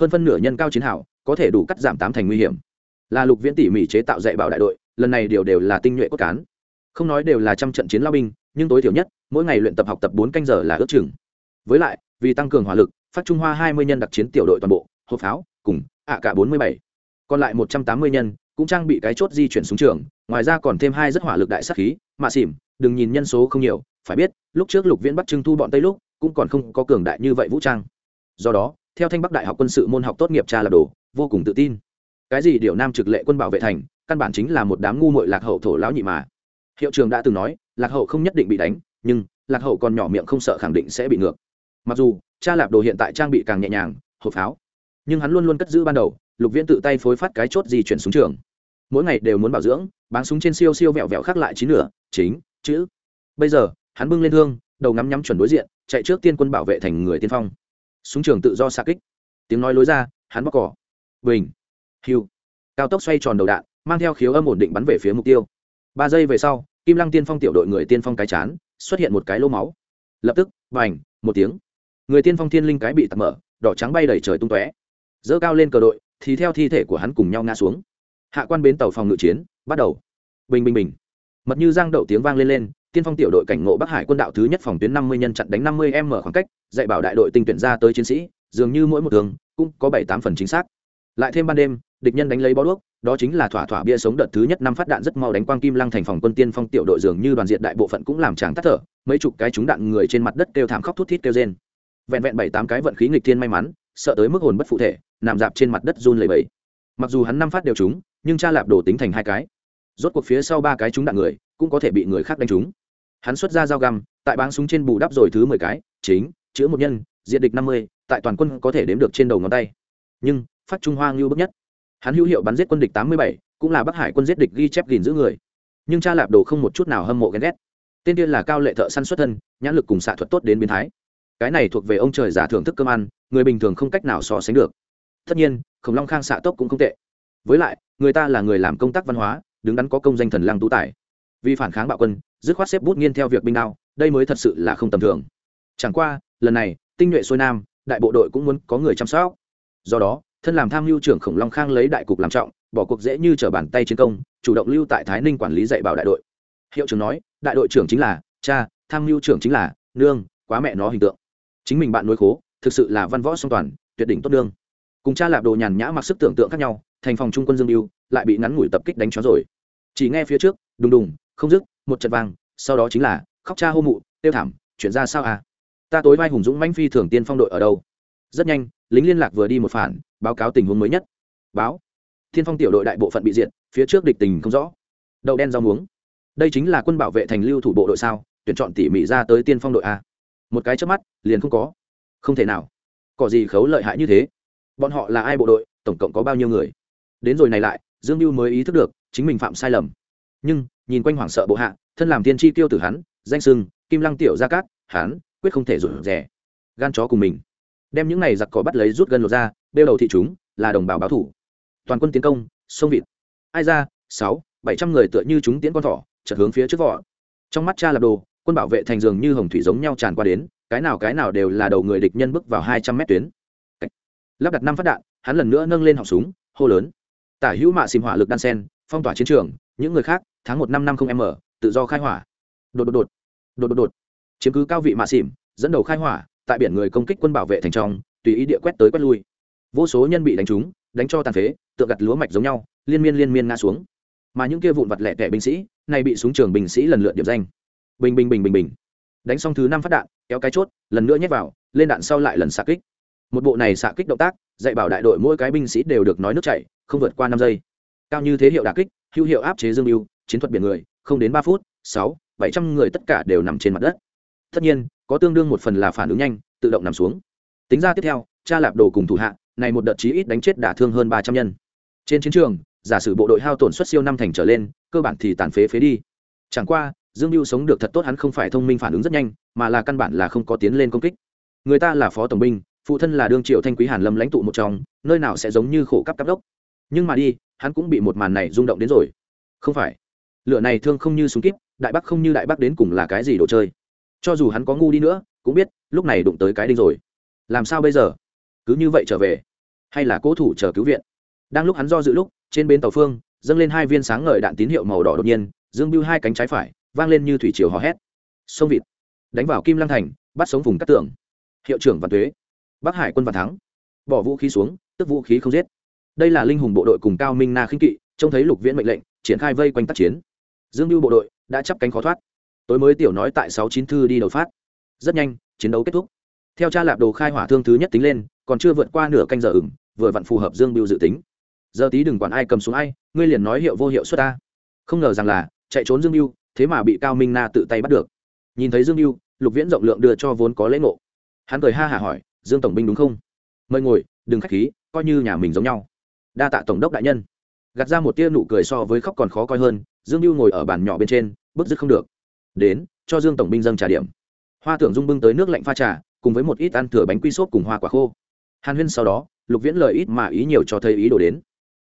Hơn phân nửa nhân cao chiến hào, có thể đủ cắt giảm tám thành nguy hiểm. Là lục viễn tỉ mỉ chế tạo dạy bảo đại đội, lần này đều đều là tinh nhuệ cốt cán không nói đều là trăm trận chiến lao binh, nhưng tối thiểu nhất, mỗi ngày luyện tập học tập bốn canh giờ là ước chừng. Với lại, vì tăng cường hỏa lực, phát trung hoa hai mươi nhân đặc chiến tiểu đội toàn bộ, hộp pháo, cùng, ạ cả bốn mươi bảy. Còn lại một trăm tám mươi nhân, cũng trang bị cái chốt di chuyển xuống trường, ngoài ra còn thêm hai rất hỏa lực đại sắc khí, mạ xỉm, đừng nhìn nhân số không nhiều, phải biết, lúc trước lục viễn bắt trưng thu bọn tây lúc, cũng còn không có cường đại như vậy vũ trang. Do đó, theo thanh bắc đại học quân sự môn học tốt nghiệp tra là đồ, vô cùng tự tin. Cái gì điều nam trực lệ quân bảo vệ thành, căn bản chính là một đám ngu muội lạc hậu thổ lão nhị mà hiệu trường đã từng nói, lạc hậu không nhất định bị đánh, nhưng lạc hậu còn nhỏ miệng không sợ khẳng định sẽ bị ngược. Mặc dù, cha lạp đồ hiện tại trang bị càng nhẹ nhàng, hộp pháo, nhưng hắn luôn luôn cất giữ ban đầu, lục viễn tự tay phối phát cái chốt di chuyển xuống trường. Mỗi ngày đều muốn bảo dưỡng bán súng trên siêu siêu vẹo vẹo khác lại chín nửa, chính, chữ. Bây giờ, hắn bưng lên thương, đầu ngắm nhắm chuẩn đối diện, chạy trước tiên quân bảo vệ thành người tiên phong. Súng trường tự do xa kích. Tiếng nói lối ra, hắn bóc cỏ. Bình. Hiu cao tốc xoay tròn đầu đạn, mang theo khiếu âm ổn định bắn về phía mục tiêu ba giây về sau, kim lăng tiên phong tiểu đội người tiên phong cái chán, xuất hiện một cái lô máu. Lập tức vành một tiếng. Người tiên phong thiên linh cái bị tạt mở, đỏ trắng bay đầy trời tung tóe. Dỡ cao lên cờ đội, thì theo thi thể của hắn cùng nhau ngã xuống. Hạ quan bến tàu phòng ngự chiến, bắt đầu. Bình bình bình. Mật như giang đậu tiếng vang lên lên, tiên phong tiểu đội cảnh ngộ bắc hải quân đạo thứ nhất phòng tuyến năm mươi nhân chặn đánh năm mươi m khoảng cách, dạy bảo đại đội tinh tuyển ra tới chiến sĩ, dường như mỗi một tường cũng có bảy tám phần chính xác. Lại thêm ban đêm địch nhân đánh lấy bó đuốc, đó chính là thỏa thỏa bia sống đợt thứ nhất năm phát đạn rất mau đánh quang kim lăng thành phòng quân tiên phong tiểu đội dường như đoàn diện đại bộ phận cũng làm chàng tắt thở, mấy chục cái trúng đạn người trên mặt đất kêu thảm khóc thút thít kêu rên. Vẹn vẹn bảy tám cái vận khí nghịch thiên may mắn, sợ tới mức hồn bất phụ thể, nằm dạp trên mặt đất run lẩy bẩy. Mặc dù hắn năm phát đều trúng, nhưng cha lạp đổ tính thành hai cái. Rốt cuộc phía sau ba cái trúng đạn người, cũng có thể bị người khác đánh trúng. Hắn xuất ra dao găm, tại báng súng trên bù đắp rồi thứ mười cái, chính chữa một nhân, diện địch năm mươi, tại toàn quân có thể đếm được trên đầu ngón tay. Nhưng, phát trung hoa ngưu bức nhất hắn hữu hiệu bắn giết quân địch tám mươi bảy, cũng là bắc hải quân giết địch ghi chép gìn giữ người. Nhưng cha lạp đồ không một chút nào hâm mộ ghen ghét. Tên tiên là cao lệ thợ săn xuất thân, nhãn lực cùng xạ thuật tốt đến biến thái. Cái này thuộc về ông trời giả thưởng thức cơm ăn, người bình thường không cách nào so sánh được. Tất nhiên, khổng long khang xạ tốc cũng không tệ. Với lại, người ta là người làm công tác văn hóa, đứng đắn có công danh thần lăng tú tài. Vì phản kháng bạo quân, dứt khoát xếp bút nghiên theo việc binh đao, đây mới thật sự là không tầm thường. Chẳng qua, lần này, tinh nhuệ xuôi nam, đại bộ đội cũng muốn có người chăm sóc. Do đó thân làm tham mưu trưởng khổng long khang lấy đại cục làm trọng, bỏ cuộc dễ như trở bàn tay chiến công, chủ động lưu tại thái ninh quản lý dạy bảo đại đội. Hiệu trưởng nói, đại đội trưởng chính là cha, tham mưu trưởng chính là nương, quá mẹ nó hình tượng. Chính mình bạn nuôi khố, thực sự là văn võ song toàn, tuyệt đỉnh tốt đương cùng cha lạp đồ nhàn nhã mặc sức tưởng tượng khác nhau, thành phòng trung quân dương mưu lại bị ngắn ngủi tập kích đánh chó rồi. Chỉ nghe phía trước, đùng đùng, không dứt, một trận vàng sau đó chính là, khóc cha hô mụ, tiêu thảm chuyển ra sao à? Ta tối vai hùng dũng manh phi thường tiên phong đội ở đâu? Rất nhanh, lính liên lạc vừa đi một phản, báo cáo tình huống mới nhất. Báo. Thiên phong tiểu đội đại bộ phận bị diệt, phía trước địch tình không rõ. Đậu đen rau muống. Đây chính là quân bảo vệ thành lưu thủ bộ đội sao? Tuyển chọn tỉ mỉ ra tới tiên phong đội a. Một cái trước mắt, liền không có. Không thể nào. Có gì khấu lợi hại như thế? Bọn họ là ai bộ đội? Tổng cộng có bao nhiêu người? Đến rồi này lại, dương mưu mới ý thức được, chính mình phạm sai lầm. Nhưng, nhìn quanh hoảng sợ bộ hạ, thân làm tiên tri tiêu tử hắn, danh sưng, kim lăng tiểu gia cát, hắn, quyết không thể rủ rẻ. Gan chó cùng mình đem những này giặc cỏ bắt lấy rút gân lột ra đeo đầu thị chúng, là đồng bào báo thủ. Toàn quân tiến công, sông vịt. Ai ra? Sáu, bảy trăm người tựa như chúng tiến con thỏ, chợt hướng phía trước vỏ trong mắt cha lập đồ, quân bảo vệ thành giường như hồng thủy giống nhau tràn qua đến, cái nào cái nào đều là đầu người địch nhân bước vào hai trăm mét tuyến. Lắp đặt năm phát đạn, hắn lần nữa nâng lên họng súng, hô lớn. Tả hữu mạ xìm hỏa lực đan sen, phong tỏa chiến trường, những người khác, tháng một năm năm không m tự do khai hỏa. Đột đột đột. Đột đột đột. Chiếm cứ cao vị mạ xìm, dẫn đầu khai hỏa tại biển người công kích quân bảo vệ thành trong, tùy ý địa quét tới quét lui. Vô số nhân bị đánh trúng, đánh cho tàn phế tựa gặt lúa mạch giống nhau, liên miên liên miên ngã xuống. Mà những kia vụn vặt lẻ tẻ binh sĩ, này bị súng trường binh sĩ lần lượt điểm danh. Bình bình bình bình bình. Đánh xong thứ năm phát đạn, kéo cái chốt, lần nữa nhét vào, lên đạn sau lại lần xạ kích. Một bộ này xạ kích động tác, dạy bảo đại đội mỗi cái binh sĩ đều được nói nước chảy, không vượt qua năm giây. Cao như thế hiệu đà kích, hữu hiệu áp chế dương mưu, chiến thuật biển người, không đến ba phút, sáu, bảy trăm người tất cả đều nằm trên mặt đất tất nhiên, có tương đương một phần là phản ứng nhanh, tự động nằm xuống. Tính ra tiếp theo, cha lạp đồ cùng thủ hạ, này một đợt chí ít đánh chết đả thương hơn ba trăm nhân. Trên chiến trường, giả sử bộ đội hao tổn suất siêu năm thành trở lên, cơ bản thì tàn phế phế đi. Chẳng qua, dương mưu sống được thật tốt hắn không phải thông minh phản ứng rất nhanh, mà là căn bản là không có tiến lên công kích. Người ta là phó tổng binh, phụ thân là đương triệu thanh quý hàn lâm lãnh tụ một trong, nơi nào sẽ giống như khổ cấp cấp đốc. Nhưng mà đi, hắn cũng bị một màn này rung động đến rồi. Không phải. Lựa này thương không như súng kíp, đại bắc không như đại bắc đến cùng là cái gì đồ chơi? Cho dù hắn có ngu đi nữa, cũng biết, lúc này đụng tới cái đinh rồi. Làm sao bây giờ? Cứ như vậy trở về? Hay là cố thủ chờ cứu viện? Đang lúc hắn do dự lúc, trên bến tàu phương, dâng lên hai viên sáng ngời đạn tín hiệu màu đỏ đột nhiên, dương bưu hai cánh trái phải, vang lên như thủy chiều hò hét. Sông vịt. Đánh vào kim lăng thành, bắt sống vùng cắt tường. Hiệu trưởng văn tuế. Bắc hải quân văn thắng. Bỏ vũ khí xuống, tức vũ khí không giết. Đây là linh hùng bộ đội cùng cao minh na khinh kỵ, trông thấy lục viễn mệnh lệnh, triển khai vây quanh tác chiến. Dương mưu bộ đội đã chấp cánh khó thoát tối mới tiểu nói tại sáu chín thư đi đầu phát. Rất nhanh, chiến đấu kết thúc. Theo cha lạp đồ khai hỏa thương thứ nhất tính lên, còn chưa vượt qua nửa canh giờ ửng, vừa vặn phù hợp dương biêu dự tính. Giờ tí đừng quản ai cầm xuống ai, ngươi liền nói hiệu vô hiệu xuất ta. Không ngờ rằng là, chạy trốn dương biêu thế mà bị cao minh na tự tay bắt được. Nhìn thấy dương biêu lục viễn rộng lượng đưa cho vốn có lễ ngộ. Hắn cười ha hả hỏi, dương tổng binh đúng không? Mời ngồi, đừng k h á c h khí, coi như nhà mình giống nhau. Đa tạ tổng đốc đại nhân. Gạt ra một tia nụ cười so với khóc còn khó coi hơn, dương biêu ngồi ở bàn nhỏ bên trên, bức dứt không được đến, cho dương tổng binh dâng trà điểm. Hoa tưởng dung bưng tới nước lạnh pha trà, cùng với một ít ăn thừa bánh quy xốp cùng hoa quả khô. Hàn huyên sau đó, lục viễn lời ít mà ý nhiều cho thấy ý đồ đến.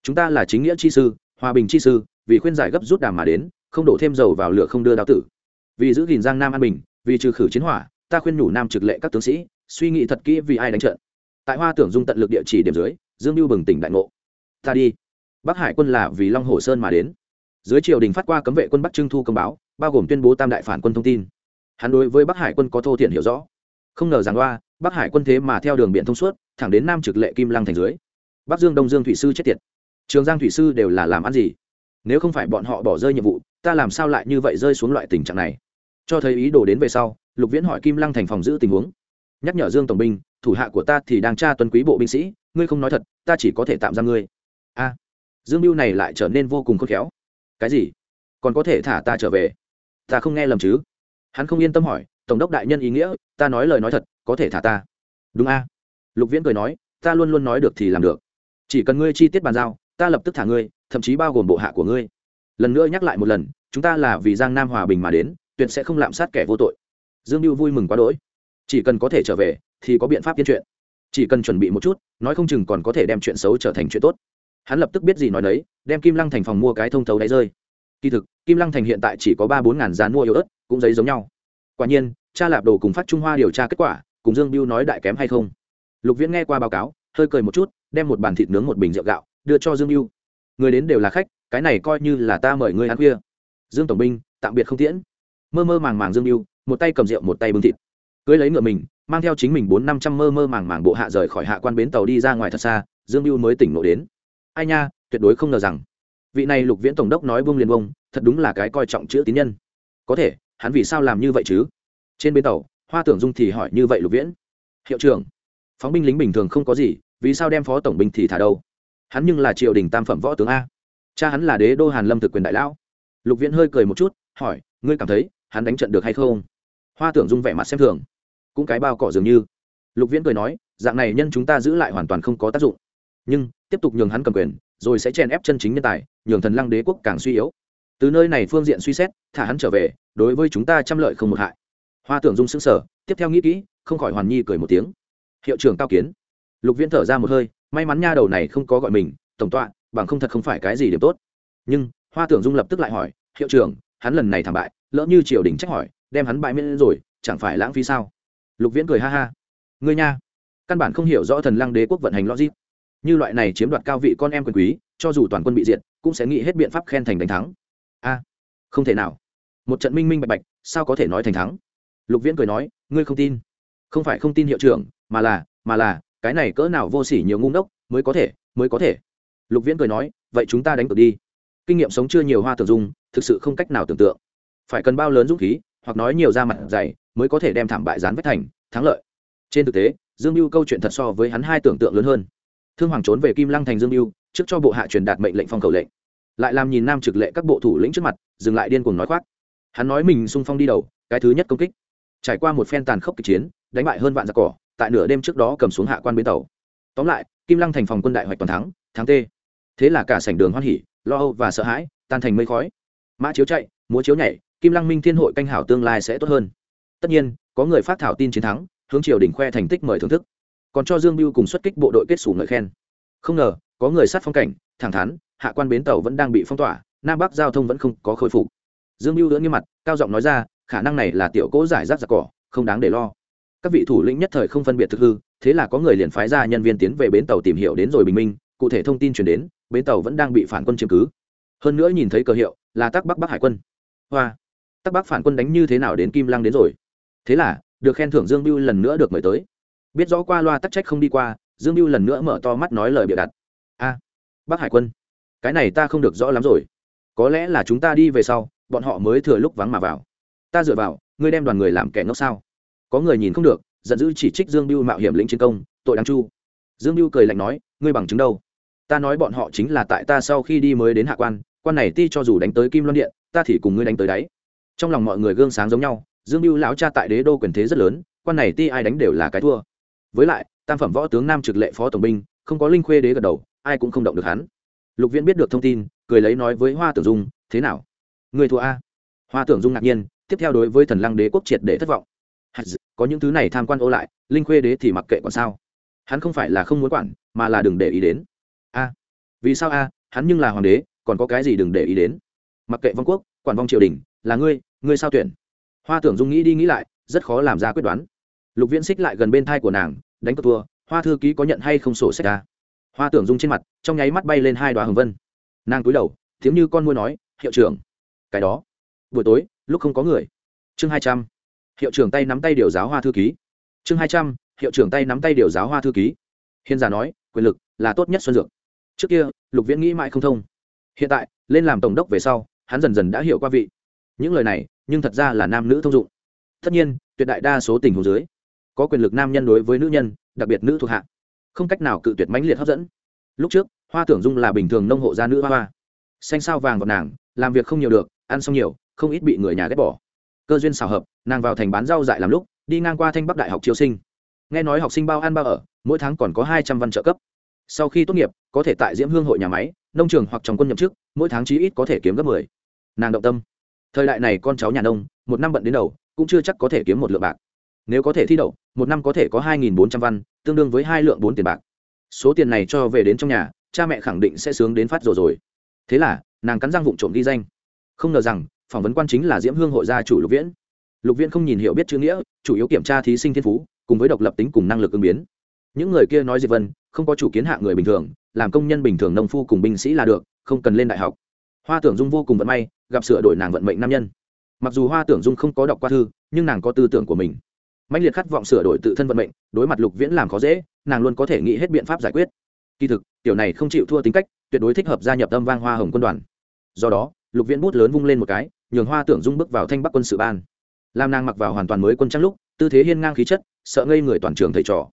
Chúng ta là chính nghĩa chi sư, hòa bình chi sư, vì khuyên giải gấp rút đàm mà đến, không đổ thêm dầu vào lửa không đưa đao tử. Vì giữ gìn giang nam an bình, vì trừ khử chiến hỏa, ta khuyên nhủ nam trực lệ các tướng sĩ, suy nghĩ thật kỹ vì ai đánh trận. Tại hoa tưởng dung tận lực địa chỉ điểm dưới, dương mưu bừng tỉnh đại ngộ. Ta đi. Bắc hải quân là vì long hồ sơn mà đến dưới triều đình phát qua cấm vệ quân bắc trưng thu công báo, bao gồm tuyên bố tam đại phản quân thông tin. Hắn đối với bắc hải quân có thô thiện hiểu rõ. Không ngờ rằng loa bắc hải quân thế mà theo đường biển thông suốt, thẳng đến nam trực lệ kim lăng thành dưới. Bắc dương đông dương thủy sư chết tiệt. Trường giang thủy sư đều là làm ăn gì? Nếu không phải bọn họ bỏ rơi nhiệm vụ, ta làm sao lại như vậy rơi xuống loại tình trạng này? Cho thấy ý đồ đến về sau, lục viễn hỏi kim lăng thành phòng giữ tình huống. Nhắc nhở dương tổng binh, thủ hạ của ta thì đang tra tuân quý bộ binh sĩ, ngươi không nói thật, ta chỉ có thể tạm giam ngươi. A. Dương mưu này lại trở nên vô cùng khôn khéo cái gì? Còn có thể thả ta trở về? Ta không nghe lầm chứ? Hắn không yên tâm hỏi, tổng đốc đại nhân ý nghĩa, ta nói lời nói thật, có thể thả ta. Đúng a. Lục viễn cười nói, ta luôn luôn nói được thì làm được. Chỉ cần ngươi chi tiết bàn giao, ta lập tức thả ngươi, thậm chí bao gồm bộ hạ của ngươi. Lần nữa nhắc lại một lần, chúng ta là vì giang nam hòa bình mà đến, tuyệt sẽ không lạm sát kẻ vô tội. Dương mưu vui mừng quá đỗi. Chỉ cần có thể trở về, thì có biện pháp tiên chuyện chỉ cần chuẩn bị một chút, nói không chừng còn có thể đem chuyện xấu trở thành chuyện tốt hắn lập tức biết gì nói đấy đem kim lăng thành phòng mua cái thông thấu đáy rơi. Kỳ thực, kim lăng thành hiện tại chỉ có ba bốn ngàn dàn mua yếu ớt, cũng giấy giống nhau. Quả nhiên, cha lạp đồ cùng phát trung hoa điều tra kết quả, cùng dương biêu nói đại kém hay không? Lục viễn nghe qua báo cáo, hơi cười một chút, đem một bàn thịt nướng một bình rượu gạo, đưa cho dương biêu người đến đều là khách, cái này coi như là ta mời ngươi ăn khuya. Dương tổng binh, tạm biệt không tiễn. Mơ mơ màng màng dương biêu một tay cầm rượu một tay bưng thịt. Cưới lấy ngựa mình, mang theo chính mình bốn năm trăm mơ mơ màng màng bộ hạ rời khỏi hạ quan bến tàu đi ra ngoài thật xa, dương biêu mới tỉnh nộ đến ai nha, tuyệt đối không ngờ rằng. Vị này lục viễn tổng đốc nói bông liền bông thật đúng là cái coi trọng chữ tín nhân. Có thể, hắn vì sao làm như vậy chứ? Trên bên tàu, hoa tưởng dung thì hỏi như vậy lục viễn. Hiệu trưởng, phóng binh lính bình thường không có gì, vì sao đem phó tổng binh thì thả đâu? Hắn nhưng là triều đình tam phẩm võ tướng a. Cha hắn là đế đô hàn lâm thực quyền đại lão. Lục viễn hơi cười một chút, hỏi, ngươi cảm thấy, hắn đánh trận được hay không? Hoa tưởng dung vẻ mặt xem thường. Cũng cái bao cỏ dường như. Lục viễn cười nói, dạng này nhân chúng ta giữ lại hoàn toàn không có tác dụng nhưng tiếp tục nhường hắn cầm quyền, rồi sẽ chèn ép chân chính nhân tài, nhường thần lăng đế quốc càng suy yếu. Từ nơi này phương diện suy xét, thả hắn trở về, đối với chúng ta trăm lợi không một hại. Hoa tưởng dung xứng sở tiếp theo nghĩ kỹ, không khỏi hoàn nhi cười một tiếng. Hiệu trưởng cao kiến. Lục viễn thở ra một hơi, may mắn nha đầu này không có gọi mình, tổng tọa, bằng không thật không phải cái gì điểm tốt. Nhưng, hoa tưởng dung lập tức lại hỏi, hiệu trưởng, hắn lần này thảm bại, lỡ như triều đình trách hỏi, đem hắn bại miễn rồi, chẳng phải lãng phí sao? Lục viễn cười ha ha. Ngươi nha, căn bản không hiểu rõ thần lăng đế quốc vận hành logic như loại này chiếm đoạt cao vị con em quyền quý, cho dù toàn quân bị diệt, cũng sẽ nghĩ hết biện pháp khen thành đánh thắng. A, không thể nào. Một trận minh minh bạch bạch, sao có thể nói thành thắng? Lục viễn cười nói, ngươi không tin. Không phải không tin hiệu trưởng, mà là mà là, cái này cỡ nào vô s ỉ nhiều ngu ngốc, mới có thể, mới có thể. Lục viễn cười nói, vậy chúng ta đánh cược đi. Kinh nghiệm sống chưa nhiều hoa tưởng dung, thực sự không cách nào tưởng tượng. Phải cần bao lớn dũng khí, hoặc nói nhiều da mặt dày, mới có thể đem thảm bại gián vách thành, thắng lợi. Trên thực tế, dương mưu câu chuyện thật so với hắn hai tưởng tượng lớn hơn thương hoàng trốn về kim lăng thành dương mưu trước cho bộ hạ truyền đạt mệnh lệnh phong khẩu lệnh. Lại làm nhìn nam trực lệ các bộ thủ lĩnh trước mặt, dừng lại điên cuồng nói khoác. Hắn nói mình sung phong đi đầu, cái thứ nhất công kích. Trải qua một phen tàn khốc kịch chiến, đánh bại hơn vạn giặc cỏ, tại nửa đêm trước đó cầm xuống hạ quan bến tàu. Tóm lại, kim lăng thành phòng quân đại hoạch toàn thắng thắng t thế là cả sảnh đường hoan hỉ, lo âu và sợ hãi, tan thành mây khói. Mã chiếu chạy, múa chiếu nhảy, kim lăng minh thiên hội canh hảo tương lai sẽ tốt hơn. Tất nhiên, có người phát thảo tin chiến thắng, hướng triều đình khoe thành tích mời thưởng thức còn cho dương biêu cùng xuất kích bộ đội kết xù ngợi khen. Không ngờ, có người sát phong cảnh, thẳng thắn, hạ quan bến tàu vẫn đang bị phong tỏa, nam bắc giao thông vẫn không có khôi phục. Dương biêu lưỡng nghiêm mặt, cao giọng nói ra, khả năng này là tiểu cỗ giải rác giặc cỏ, không đáng để lo. Các vị thủ lĩnh nhất thời không phân biệt thực hư, thế là có người liền phái ra nhân viên tiến về bến tàu tìm hiểu đến rồi bình minh, cụ thể thông tin chuyển đến, bến tàu vẫn đang bị phản quân chiếm cứ. Hơn nữa nhìn thấy cờ hiệu, là tắc bắc bắc hải quân. Hoa! Tắc bắc phản quân đánh như thế nào đến kim lăng đến rồi? Thế là, được khen thưởng dương biêu lần nữa được mời tới biết rõ qua loa tắc trách không đi qua, dương biêu lần nữa mở to mắt nói lời bịa đặt a bắc hải quân, cái này ta không được rõ lắm rồi. Có lẽ là chúng ta đi về sau, bọn họ mới thừa lúc vắng mà vào. Ta dựa vào, ngươi đem đoàn người làm kẻ ngốc sao? Có người nhìn không được, giận dữ chỉ trích dương biêu mạo hiểm lĩnh chiến công, tội đáng chu. Dương biêu cười lạnh nói, ngươi bằng chứng đâu? Ta nói bọn họ chính là tại ta sau khi đi mới đến hạ quan quan này ti cho dù đánh tới kim loan điện, ta thì cùng ngươi đánh tới đáy. Trong lòng mọi người gương sáng giống nhau, dương biêu lão cha tại đế đô quyền thế rất lớn, quan này ti ai đánh đều là cái thua với lại, tam phẩm võ tướng nam trực lệ phó tổng binh, không có linh khuê đế gật đầu, ai cũng không động được hắn. Lục viễn biết được thông tin, cười lấy nói với hoa tưởng dung, thế nào? Người thua a? Hoa tưởng dung ngạc nhiên, tiếp theo đối với thần lăng đế quốc triệt để thất vọng. Có những thứ này tham quan ô lại, linh khuê đế thì mặc kệ còn sao? Hắn không phải là không muốn quản, mà là đừng để ý đến. A, vì sao a? Hắn nhưng là hoàng đế, còn có cái gì đừng để ý đến? Mặc kệ vong quốc, quản vong triều đình, là ngươi ngươi sao tuyển? Hoa tưởng dung nghĩ đi nghĩ lại, rất khó làm ra quyết đoán lục viễn xích lại gần bên thai của nàng, đánh cược thua, hoa thư ký có nhận hay không sổ sách ra hoa tưởng dung trên mặt, trong nháy mắt bay lên hai đoá hồng vân. Nàng cúi đầu, tiếng như con môi nói, hiệu trưởng. Cái đó, buổi tối, lúc không có người. Chương hai trăm. Hiệu trưởng tay nắm tay điều giáo hoa thư ký. Chương hai trăm, hiệu trưởng tay nắm tay điều giáo hoa thư ký. Hiên giả nói, quyền lực là tốt nhất xuân dược. Trước kia, lục viễn nghĩ mãi không thông. Hiện tại, lên làm tổng đốc về sau, hắn dần dần đã hiểu qua vị. Những lời này, nhưng thật ra là nam nữ thông dụng. Tất nhiên, tuyệt đại đa số tình hồ dưới có quyền lực nam nhân đối với nữ nhân, đặc biệt nữ thuộc hạ. Không cách nào cự tuyệt mãnh liệt hấp dẫn. Lúc trước, hoa tưởng dung là bình thường nông hộ gia nữ hoa hoa. Xanh sao vàng vào nàng, làm việc không nhiều được, ăn xong nhiều, không ít bị người nhà ghét bỏ. Cơ duyên xào hợp, nàng vào thành bán rau dại làm lúc, đi ngang qua thanh bắc đại học triều sinh. Nghe nói học sinh bao ăn bao ở, mỗi tháng còn có hai trăm văn trợ cấp. Sau khi tốt nghiệp, có thể tại diễm hương hội nhà máy, nông trường hoặc trong quân nhậm chức, mỗi tháng chí ít có thể kiếm gấp mười. Nàng động tâm. Thời đại này con cháu nhà nông, một năm bận đến đầu, cũng chưa chắc có thể kiếm một lượng bạc. Nếu có thể thi đậu một năm có thể có hai nghìn bốn trăm văn, tương đương với hai lượng bốn tiền bạc. Số tiền này cho về đến trong nhà, cha mẹ khẳng định sẽ sướng đến phát rồi rồi. Thế là, nàng cắn răng vụng trộm ghi danh. Không ngờ rằng, phỏng vấn quan chính là diễm hương hội gia chủ lục viễn. Lục viễn không nhìn hiểu biết chữ nghĩa, chủ yếu kiểm tra thí sinh thiên phú, cùng với độc lập tính cùng năng lực ứng biến. Những người kia nói diệp vân, không có chủ kiến hạ người bình thường, làm công nhân bình thường nông phu cùng binh sĩ là được, không cần lên đại học. Hoa tưởng dung vô cùng vận may, gặp sửa đổi nàng vận mệnh nam nhân. Mặc dù hoa tưởng dung không có đọc qua thư, nhưng nàng có tư tưởng của mình mạnh liệt khát vọng sửa đổi tự thân vận mệnh, đối mặt lục viễn làm khó dễ, nàng luôn có thể nghĩ hết biện pháp giải quyết. Kỳ thực, tiểu này không chịu thua tính cách, tuyệt đối thích hợp gia nhập âm vang hoa hồng quân đoàn. Do đó, lục viễn bút lớn vung lên một cái, nhường hoa tưởng dung bước vào thanh bắc quân sự ban. Làm nàng mặc vào hoàn toàn mới quân trang lúc, tư thế hiên ngang khí chất, sợ ngây người toàn trường thầy trò.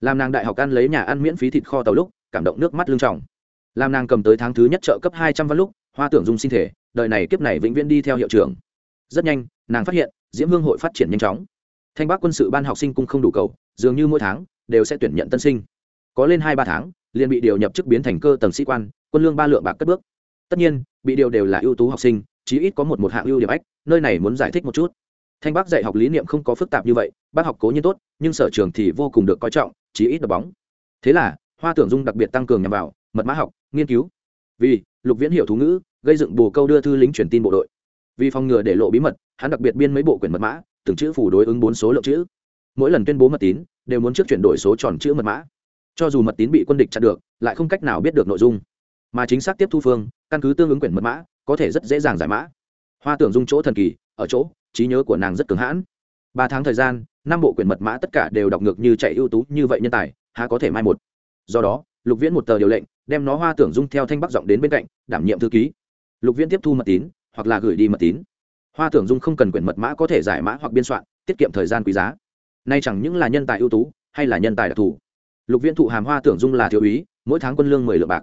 Làm nàng đại học ăn lấy nhà ăn miễn phí thịt kho tàu lúc, cảm động nước mắt lưng trọng làm nàng cầm tới tháng thứ nhất trợ cấp hai trăm văn lúc, hoa tưởng dung sinh thể đời này kiếp này vĩnh viễn đi theo hiệu trưởng. Rất nhanh, nàng phát hiện, diễm hương hội phát triển nhanh chóng thanh bắc quân sự ban học sinh cung không đủ cầu, dường như mỗi tháng đều sẽ tuyển nhận tân sinh. Có lên hai ba tháng, liền bị điều nhập chức biến thành cơ tầng sĩ quan, quân lương ba lượng bạc cất bước. Tất nhiên, bị điều đều là ưu tú học sinh, chí ít có một một hạng ưu điểm ách, nơi này muốn giải thích một chút. Thanh bắc dạy học lý niệm không có phức tạp như vậy, bác học cố nhiên tốt, nhưng sở trường thì vô cùng được coi trọng, chí ít đ bóng. Thế là, hoa tưởng dung đặc biệt tăng cường nhằm vào mật mã học, nghiên cứu. Vì lục viễn hiểu thú ngữ, gây dựng bồ câu đưa thư lính truyền tin bộ đội. Vì phòng ngừa để lộ bí mật, hắn đặc biệt biên mấy bộ quyển mật mã từng chữ phủ đối ứng bốn số lượng chữ. Mỗi lần tuyên bố mật tín, đều muốn trước chuyển đổi số tròn chữ mật mã. Cho dù mật tín bị quân địch chặn được, lại không cách nào biết được nội dung. Mà chính xác tiếp thu phương, căn cứ tương ứng quyển mật mã, có thể rất dễ dàng giải mã. Hoa tưởng dung chỗ thần kỳ, ở chỗ, trí nhớ của nàng rất cứng hãn. Ba tháng thời gian, năm bộ quyển mật mã tất cả đều đọc ngược như chạy ưu tú như vậy nhân tài, há có thể mai một. Do đó, lục viễn một tờ điều lệnh, đem nó hoa tưởng dung theo thanh bắc giọng đến bên cạnh, đảm nhiệm thư ký. Lục viễn tiếp thu mật tín, hoặc là gửi đi mật tín hoa tưởng dung không cần quyển mật mã có thể giải mã hoặc biên soạn, tiết kiệm thời gian quý giá. Nay chẳng những là nhân tài ưu tú, hay là nhân tài đặc thù. Lục viễn thụ hàm hoa tưởng dung là thiếu úy, mỗi tháng quân lương mười lượng bạc.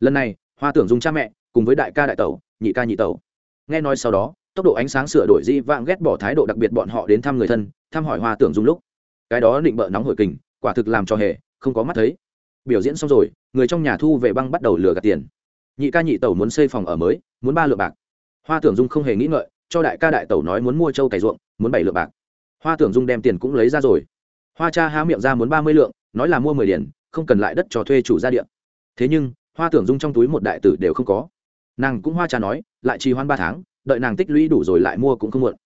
Lần này, hoa tưởng dung cha mẹ, cùng với đại ca đại tẩu, nhị ca nhị tẩu. Nghe nói sau đó, tốc độ ánh sáng sửa đổi di vãng ghét bỏ thái độ đặc biệt bọn họ đến thăm người thân, thăm hỏi hoa tưởng dung lúc. Cái đó định bợ nóng hồi kình, quả thực làm cho hề, không có mắt thấy. Biểu diễn xong rồi, người trong nhà thu về băng bắt đầu lừa gạt tiền. Nhị ca nhị tẩu muốn xây phòng ở mới, muốn ba lượng bạc. Hoa tưởng dung không hề nghĩ ngợi cho đại ca đại tẩu nói muốn mua trâu cày ruộng, muốn bảy lượng bạc. Hoa tưởng dung đem tiền cũng lấy ra rồi. Hoa cha há miệng ra muốn ba mươi lượng, nói là mua mười điển, không cần lại đất cho thuê chủ gia điện. Thế nhưng, hoa tưởng dung trong túi một đại tử đều không có. Nàng cũng hoa cha nói, lại trì hoãn ba tháng, đợi nàng tích lũy đủ rồi lại mua cũng không muộn.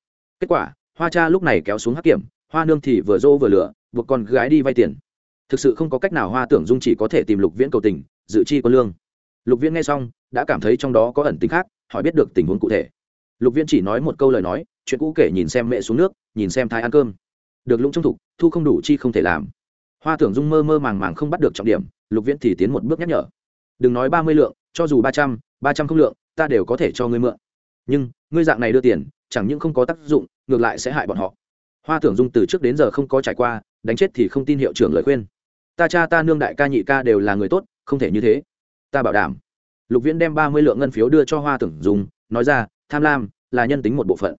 Kết quả, hoa cha lúc này kéo xuống hắc kiểm, hoa nương thì vừa dô vừa lửa, buộc con gái đi vay tiền. Thực sự không có cách nào hoa tưởng dung chỉ có thể tìm lục viễn cầu tình, dự chi quân lương. Lục viễn nghe xong, đã cảm thấy trong đó có ẩn tính khác, hỏi biết được tình huống cụ thể lục viễn chỉ nói một câu lời nói, chuyện cũ kể nhìn xem mẹ xuống nước, nhìn xem thái ăn cơm. Được lũng trong thục, thu không đủ chi không thể làm. Hoa tưởng dung mơ mơ màng màng không bắt được trọng điểm, lục viễn thì tiến một bước nhắc nhở. Đừng nói ba mươi lượng, cho dù ba trăm ba trăm không lượng, ta đều có thể cho ngươi mượn. Nhưng, ngươi dạng này đưa tiền, chẳng những không có tác dụng, ngược lại sẽ hại bọn họ. Hoa tưởng dung từ trước đến giờ không có trải qua, đánh chết thì không tin hiệu trưởng lời khuyên. Ta cha ta nương đại ca nhị ca đều là người tốt, không thể như thế. Ta bảo đảm. Lục viễn đem ba mươi lượng ngân phiếu đưa cho hoa tưởng dung, nói ra tham lam là nhân tính một bộ phận.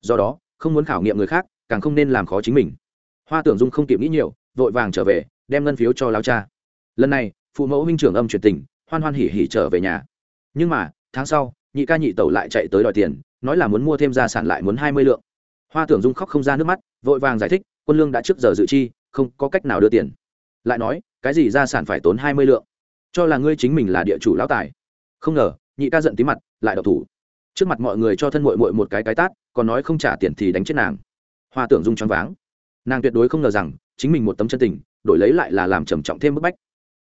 Do đó, không muốn khảo nghiệm người khác, càng không nên làm khó chính mình. Hoa tưởng dung không kịp nghĩ nhiều, vội vàng trở về, đem ngân phiếu cho lao cha. Lần này, phụ mẫu huynh trưởng âm truyền tình, hoan hoan hỉ hỉ trở về nhà. Nhưng mà, tháng sau, nhị ca nhị tẩu lại chạy tới đòi tiền, nói là muốn mua thêm gia sản lại muốn hai mươi lượng. Hoa tưởng dung khóc không ra nước mắt, vội vàng giải thích, quân lương đã trước giờ dự chi, không có cách nào đưa tiền. Lại nói, cái gì gia sản phải tốn hai mươi lượng? Cho là ngươi chính mình là địa chủ lão tài. Không ngờ, nhị ca giận tí mặt, lại đậu thủ trước mặt mọi người cho thân mội mội một cái cái tát, còn nói không trả tiền thì đánh chết nàng. Hoa tưởng dung choáng váng. Nàng tuyệt đối không ngờ rằng, chính mình một tấm chân tình, đổi lấy lại là làm trầm trọng thêm bức bách.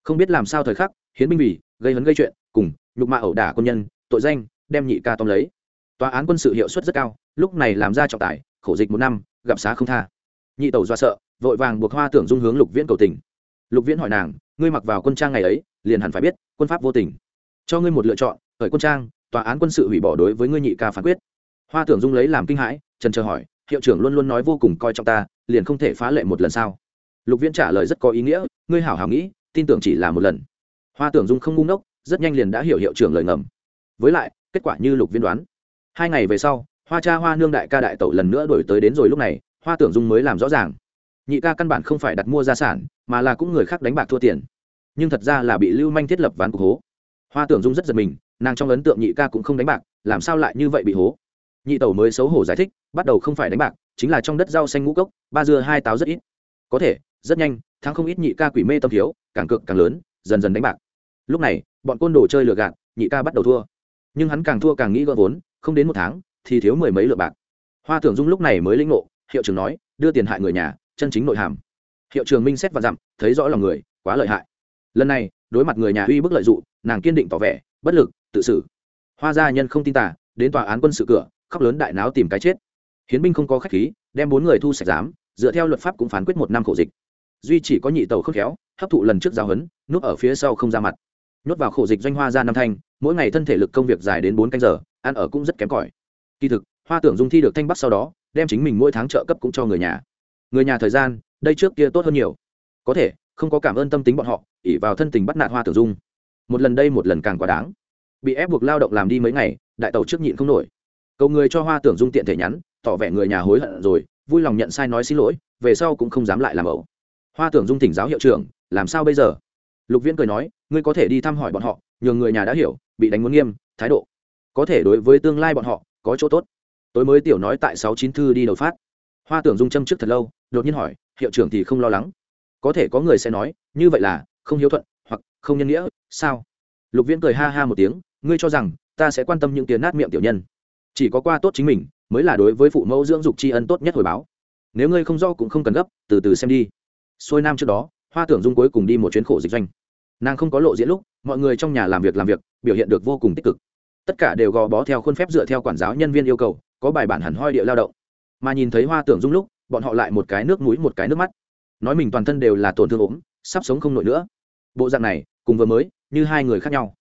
Không biết làm sao thời khắc, hiến binh vì, gây hấn gây chuyện, cùng, nhục mạ ẩu đả quân nhân, tội danh, đem nhị ca tóm lấy. Tòa án quân sự hiệu suất rất cao, lúc này làm ra trọng tài, khổ dịch một năm, gặp xá không tha. Nhị tẩu do sợ, vội vàng buộc hoa tưởng dung hướng lục viễn cầu tình. Lục viễn hỏi nàng, ngươi mặc vào quân trang ngày ấy, liền hẳn phải biết, quân pháp vô tình. Cho ngươi một lựa chọn, khởi quân trang tòa án quân sự hủy bỏ đối với ngươi nhị ca phán quyết. Hoa tưởng dung lấy làm kinh hãi, trần chờ hỏi, hiệu trưởng luôn luôn nói vô cùng coi trọng ta, liền không thể phá lệ một lần sao? Lục viễn trả lời rất có ý nghĩa, ngươi hảo hảo nghĩ, tin tưởng chỉ là một lần. Hoa tưởng dung không ngu ngốc, rất nhanh liền đã hiểu hiệu trưởng lời ngầm. Với lại, kết quả như lục viễn đoán. Hai ngày về sau, hoa cha hoa nương đại ca đại tẩu lần nữa đổi tới đến rồi lúc này, hoa tưởng dung mới làm rõ ràng. Nhị ca căn bản không phải đặt mua gia sản, mà là cũng người khác đánh bạc thua tiền. Nhưng thật ra là bị lưu manh thiết lập ván cục hố. Hoa tưởng dung rất giật mình nàng trong ấn tượng nhị ca cũng không đánh bạc, làm sao lại như vậy bị hố? Nhị tẩu mới xấu hổ giải thích, bắt đầu không phải đánh bạc, chính là trong đất rau xanh ngũ cốc, ba dưa hai táo rất ít. Có thể, rất nhanh, thắng không ít nhị ca quỷ mê tâm thiếu, càng cực càng lớn, dần dần đánh bạc. Lúc này, bọn côn đồ chơi lừa gạt, nhị ca bắt đầu thua. Nhưng hắn càng thua càng nghĩ gỡ vốn, không đến một tháng, thì thiếu mười mấy lượng bạc. Hoa tưởng dung lúc này mới linh ngộ, hiệu trưởng nói, đưa tiền hại người nhà, chân chính nội hàm. Hiệu trưởng minh xét và dặm, thấy rõ lòng người, quá lợi hại. Lần này, đối mặt người nhà uy bức lợi dụng nàng kiên định tỏ vẻ, bất lực tự xử. Hoa gia nhân không tin tả đến tòa án quân sự cửa, khóc lớn đại náo tìm cái chết. Hiến binh không có khách khí, đem bốn người thu sạch giám, dựa theo luật pháp cũng phán quyết một năm khổ dịch. Duy chỉ có nhị tàu khớp khéo, hấp thụ lần trước giao hấn núp ở phía sau không ra mặt. Nhốt vào khổ dịch doanh hoa ra năm thanh, mỗi ngày thân thể lực công việc dài đến bốn canh giờ, ăn ở cũng rất kém cỏi. Kỳ thực, hoa tưởng dung thi được thanh bắc sau đó, đem chính mình mỗi tháng trợ cấp cũng cho người nhà. Người nhà thời gian, đây trước kia tốt hơn nhiều. Có thể, không có cảm ơn tâm tính bọn họ ỉ vào thân tình bắt nạt hoa tưởng dung. Một lần đây một lần càng quá đáng bị ép buộc lao động làm đi mấy ngày, đại tàu trước nhịn không nổi. Cầu người cho hoa tưởng dung tiện thể nhắn, tỏ vẻ người nhà hối hận rồi, vui lòng nhận sai nói xin lỗi, về sau cũng không dám lại làm ẩu. Hoa tưởng dung thỉnh giáo hiệu trưởng, làm sao bây giờ? Lục viễn cười nói, ngươi có thể đi thăm hỏi bọn họ, nhường người nhà đã hiểu, bị đánh muốn nghiêm, thái độ. Có thể đối với tương lai bọn họ, có chỗ tốt. Tối mới tiểu nói tại sáu chín thư đi đầu phát. Hoa tưởng dung châm trước thật lâu, đột nhiên hỏi, hiệu trưởng thì không lo lắng. Có thể có người sẽ nói, như vậy là không hiếu thuận, hoặc không nhân nghĩa, sao? Lục viễn cười ha ha một tiếng ngươi cho rằng ta sẽ quan tâm những tiền nát miệng tiểu nhân. Chỉ có qua tốt chính mình, mới là đối với phụ mẫu dưỡng dục tri ân tốt nhất hồi báo. Nếu ngươi không do cũng không cần gấp, từ từ xem đi. Xuôi nam trước đó, hoa tưởng dung cuối cùng đi một chuyến khổ dịch doanh. Nàng không có lộ diễn lúc, mọi người trong nhà làm việc làm việc, biểu hiện được vô cùng tích cực. Tất cả đều gò bó theo khuôn phép dựa theo quản giáo nhân viên yêu cầu, có bài bản hẳn hoi địa lao động. Mà nhìn thấy hoa tưởng dung lúc, bọn họ lại một cái nước mũi một cái nước mắt. Nói mình toàn thân đều là tổn thương ốm, sắp sống không nổi nữa. Bộ dạng này, cùng vừa mới, như hai người khác nhau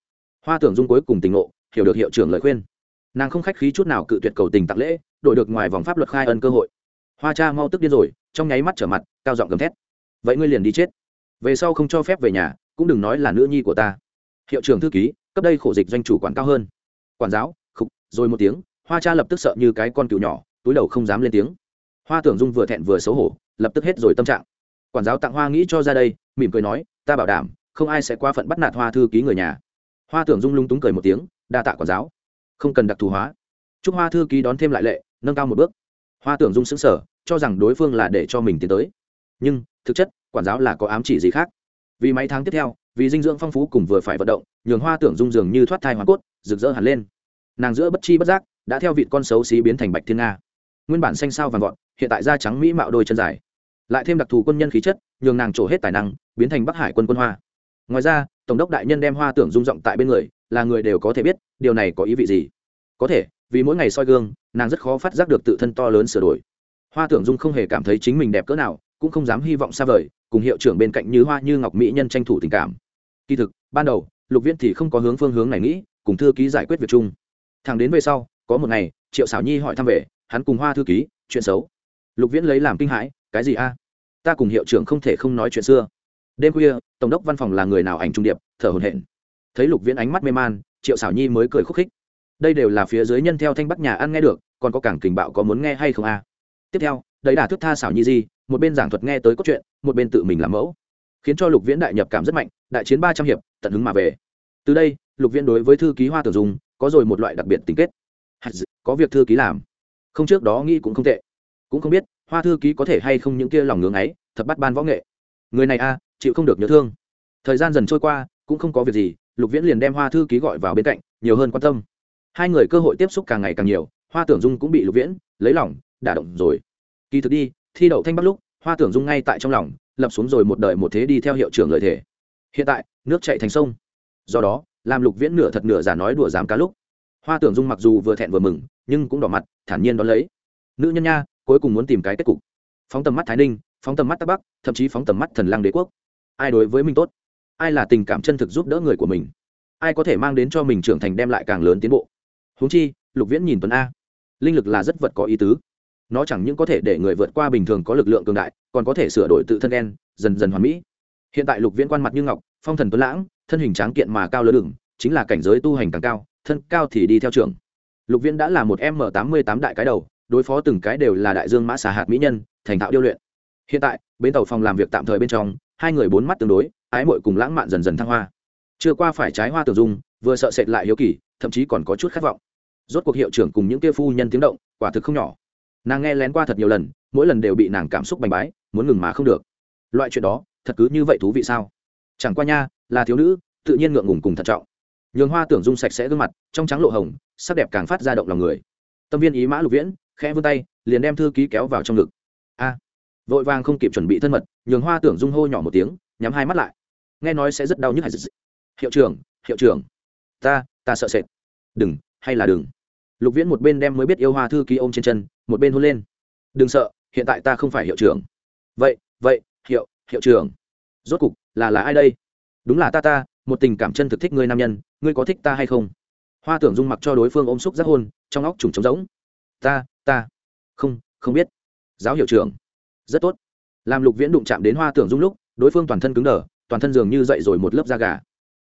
hoa tưởng dung cuối cùng tỉnh ngộ, hiểu được hiệu trưởng lời khuyên. Nàng không khách khí chút nào cự tuyệt cầu tình tặng lễ, đổi được ngoài vòng pháp luật khai ân cơ hội. Hoa cha mau tức điên rồi, trong nháy mắt trở mặt, cao giọng gầm thét. Vậy ngươi liền đi chết. Về sau không cho phép về nhà, cũng đừng nói là nữ nhi của ta. Hiệu trưởng thư ký, cấp đây khổ dịch doanh chủ quản cao hơn. Quản giáo, khục, rồi một tiếng, hoa cha lập tức sợ như cái con cừu nhỏ, túi đầu không dám lên tiếng. Hoa tưởng dung vừa thẹn vừa xấu hổ, lập tức hết rồi tâm trạng. Quản giáo tặng hoa nghĩ cho ra đây, mỉm cười nói, ta bảo đảm, không ai sẽ qua phận bắt nạt hoa thư ký người nhà hoa tưởng dung lung túng cười một tiếng, đa tạ quản giáo. Không cần đặc thù hóa. Chúc hoa thư ký đón thêm lại lệ, nâng cao một bước. Hoa tưởng dung xứng sở cho rằng đối phương là để cho mình tiến tới. Nhưng, thực chất, quản giáo là có ám chỉ gì khác? Vì mấy tháng tiếp theo, vì dinh dưỡng phong phú cùng vừa phải vận động, nhường hoa tưởng dung dường như thoát thai hoa cốt, rực rỡ hẳn lên. Nàng giữa bất chi bất giác, đã theo vị con xấu xí biến thành bạch thiên nga. Nguyên bản xanh sao vàng vọt, hiện tại da trắng mỹ mạo đôi chân dài. Lại thêm đặc thù quân nhân khí chất, nhường nàng trổ hết tài năng, biến thành bắc hải quân quân hoa ngoài ra, tổng đốc đại nhân đem hoa tưởng dung rộng tại bên người, là người đều có thể biết, điều này có ý vị gì? Có thể, vì mỗi ngày soi gương, nàng rất khó phát giác được tự thân to lớn sửa đổi. Hoa tưởng dung không hề cảm thấy chính mình đẹp cỡ nào, cũng không dám hy vọng xa vời, cùng hiệu trưởng bên cạnh như hoa như ngọc mỹ nhân tranh thủ tình cảm. Kỳ thực, ban đầu, lục viễn thì không có hướng phương hướng này nghĩ, cùng thư ký giải quyết việc chung. Thằng đến về sau, có một ngày, triệu xảo nhi hỏi thăm về, hắn cùng hoa thư ký, chuyện xấu. Lục viễn lấy làm kinh hãi, cái gì a? Ta cùng hiệu trưởng không thể không nói chuyện xưa đêm khuya, tổng đốc văn phòng là người nào ảnh trung điệp, thở hồn hển. Thấy lục viễn ánh mắt mê man, triệu xảo nhi mới cười khúc khích. Đây đều là phía dưới nhân theo thanh bắc nhà ăn nghe được, còn có cảng kình bạo có muốn nghe hay không a tiếp theo, đấy đà thức tha xảo nhi di, một bên giảng thuật nghe tới cốt truyện, một bên tự mình làm mẫu. Khiến cho lục viễn đại nhập cảm rất mạnh, đại chiến ba trăm hiệp, tận hứng mà về. Từ đây, lục viễn đối với thư ký hoa tử dùng có rồi một loại đặc biệt tình kết. Có việc thư ký làm. Không trước đó nghĩ cũng không tệ. Cũng không biết, hoa thư ký có thể hay không những kia lòng ngưỡng ấy thật bắt ban võ nghệ. Người này a chịu không được nhớ thương. Thời gian dần trôi qua cũng không có việc gì lục viễn liền đem hoa thư ký gọi vào bên cạnh nhiều hơn quan tâm. Hai người cơ hội tiếp xúc càng ngày càng nhiều hoa tưởng dung cũng bị lục viễn lấy lòng, đả động rồi. Kỳ thực đi thi đậu thanh bắc lúc hoa tưởng dung ngay tại trong lòng lập xuống rồi một đời một thế đi theo hiệu trưởng lợi thể hiện tại nước chạy thành sông. Do đó làm lục viễn nửa thật nửa giả nói đùa dám cá lúc. Hoa tưởng dung mặc dù vừa thẹn vừa mừng nhưng cũng đỏ mặt thản nhiên đón lấy. Nữ nhân nha cuối cùng muốn tìm cái kết cục. Phóng tầm mắt thái ninh phóng tầm mắt tắc bắc thậm chí phóng tầm mắt thần lăng đế quốc ai đối với mình tốt, ai là tình cảm chân thực giúp đỡ người của mình, ai có thể mang đến cho mình trưởng thành đem lại càng lớn tiến bộ. Húng chi, lục viễn nhìn tuấn a, linh lực là rất vật có ý tứ. Nó chẳng những có thể để người vượt qua bình thường có lực lượng cường đại, còn có thể sửa đổi tự thân đen dần dần hoàn mỹ. Hiện tại lục viễn quan mặt như ngọc, phong thần tuấn lãng, thân hình tráng kiện mà cao lớn đừng chính là cảnh giới tu hành càng cao, thân cao thì đi theo trường lục viễn đã là một m tám mươi tám đại cái đầu, đối phó từng cái đều là đại dương mã xà hạt mỹ nhân, thành thạo điêu luyện. Hiện tại, bến tàu phòng làm việc tạm thời bên trong hai người bốn mắt tương đối, ái mội cùng lãng mạn dần dần thăng hoa. Chưa qua phải trái hoa tử dung, vừa sợ sệt lại hiếu kỳ, thậm chí còn có chút khát vọng. Rốt cuộc hiệu trưởng cùng những kia phu nhân tiếng động, quả thực không nhỏ. Nàng nghe lén qua thật nhiều lần, mỗi lần đều bị nàng cảm xúc bành bái, muốn ngừng mà không được. Loại chuyện đó, thật cứ như vậy thú vị sao? Chẳng qua nha, là thiếu nữ, tự nhiên ngượng ngùng cùng thận trọng. Nhường hoa tưởng dung sạch sẽ gương mặt, trong trắng lộ hồng, sắc đẹp càng phát ra động lòng người. Tâm viên ý mã lục viễn, khẽ vươn tay, liền đem thư ký kéo vào trong ngực vội vàng không kịp chuẩn bị thân mật, nhường hoa tưởng dung hô nhỏ một tiếng, nhắm hai mắt lại. Nghe nói sẽ rất đau nhức hiệu trưởng hiệu trưởng. Ta ta sợ sệt. Đừng, hay là đừng. Lục viễn một bên đem mới biết yêu hoa thư ký ôm trên chân, một bên hôn lên. Đừng sợ, hiện tại ta không phải hiệu trưởng. Vậy vậy, hiệu hiệu trưởng. Rốt cục, là là ai đây? Đúng là ta ta, một tình cảm chân thực thích ngươi nam nhân, ngươi có thích ta hay không? Hoa tưởng dung mặc cho đối phương ôm xúc giác hôn, trong óc trùng trống rỗng. Ta ta. Không không biết. Giáo hiệu trưởng rất tốt. Làm lục viễn đụng chạm đến hoa tưởng dung lúc, đối phương toàn thân cứng đờ, toàn thân dường như dậy rồi một lớp da gà.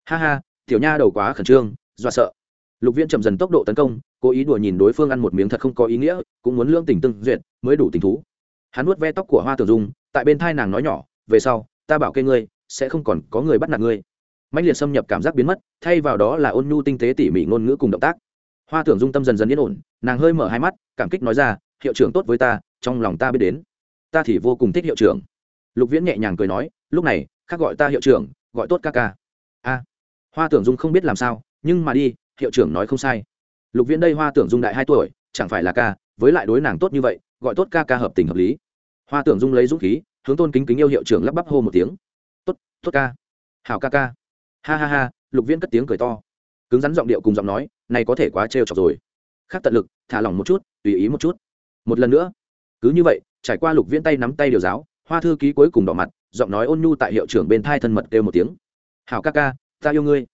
Ha ha, tiểu nha đầu quá khẩn trương do sợ. Lục viễn chậm dần tốc độ tấn công, cố ý đùa nhìn đối phương ăn một miếng thật không có ý nghĩa, cũng muốn lương tình tương duyệt, mới đủ tình thú. Hắn nuốt ve tóc của hoa tưởng dung, tại bên thai nàng nói nhỏ, về sau, ta bảo kê ngươi, sẽ không còn có người bắt nạt ngươi. Mạnh liệt xâm nhập cảm giác biến mất, thay vào đó là ôn nhu tinh tế tỉ mỉ ngôn ngữ cùng động tác. Hoa tưởng dung tâm dần dần yên ổn, nàng hơi mở hai mắt, cảm kích nói ra, hiệu trưởng tốt với ta, trong lòng ta biết đến ta thì vô cùng thích hiệu trưởng. Lục viễn nhẹ nhàng cười nói, lúc này, khác gọi ta hiệu trưởng, gọi tốt ca ca. A. Hoa tưởng dung không biết làm sao, nhưng mà đi, hiệu trưởng nói không sai. Lục viễn đây hoa tưởng dung đại hai tuổi, chẳng phải là ca, với lại đối nàng tốt như vậy, gọi tốt ca ca hợp tình hợp lý. Hoa tưởng dung lấy dũng khí, hướng tôn kính kính yêu hiệu trưởng lắp bắp hô một tiếng. Tốt tốt ca. Hảo ca ca. Ha ha ha, lục viễn cất tiếng cười to. Cứng rắn giọng điệu cùng giọng nói, này có thể quá trêu chọc rồi. Khác tận lực, thả lỏng một chút, tùy ý một chút. Một lần nữa. Cứ như vậy trải qua lục viễn tay nắm tay điều giáo, hoa thư ký cuối cùng đỏ mặt, giọng nói ôn nhu tại hiệu trưởng bên thai thân mật kêu một tiếng. Hảo ca ca, ta yêu ngươi.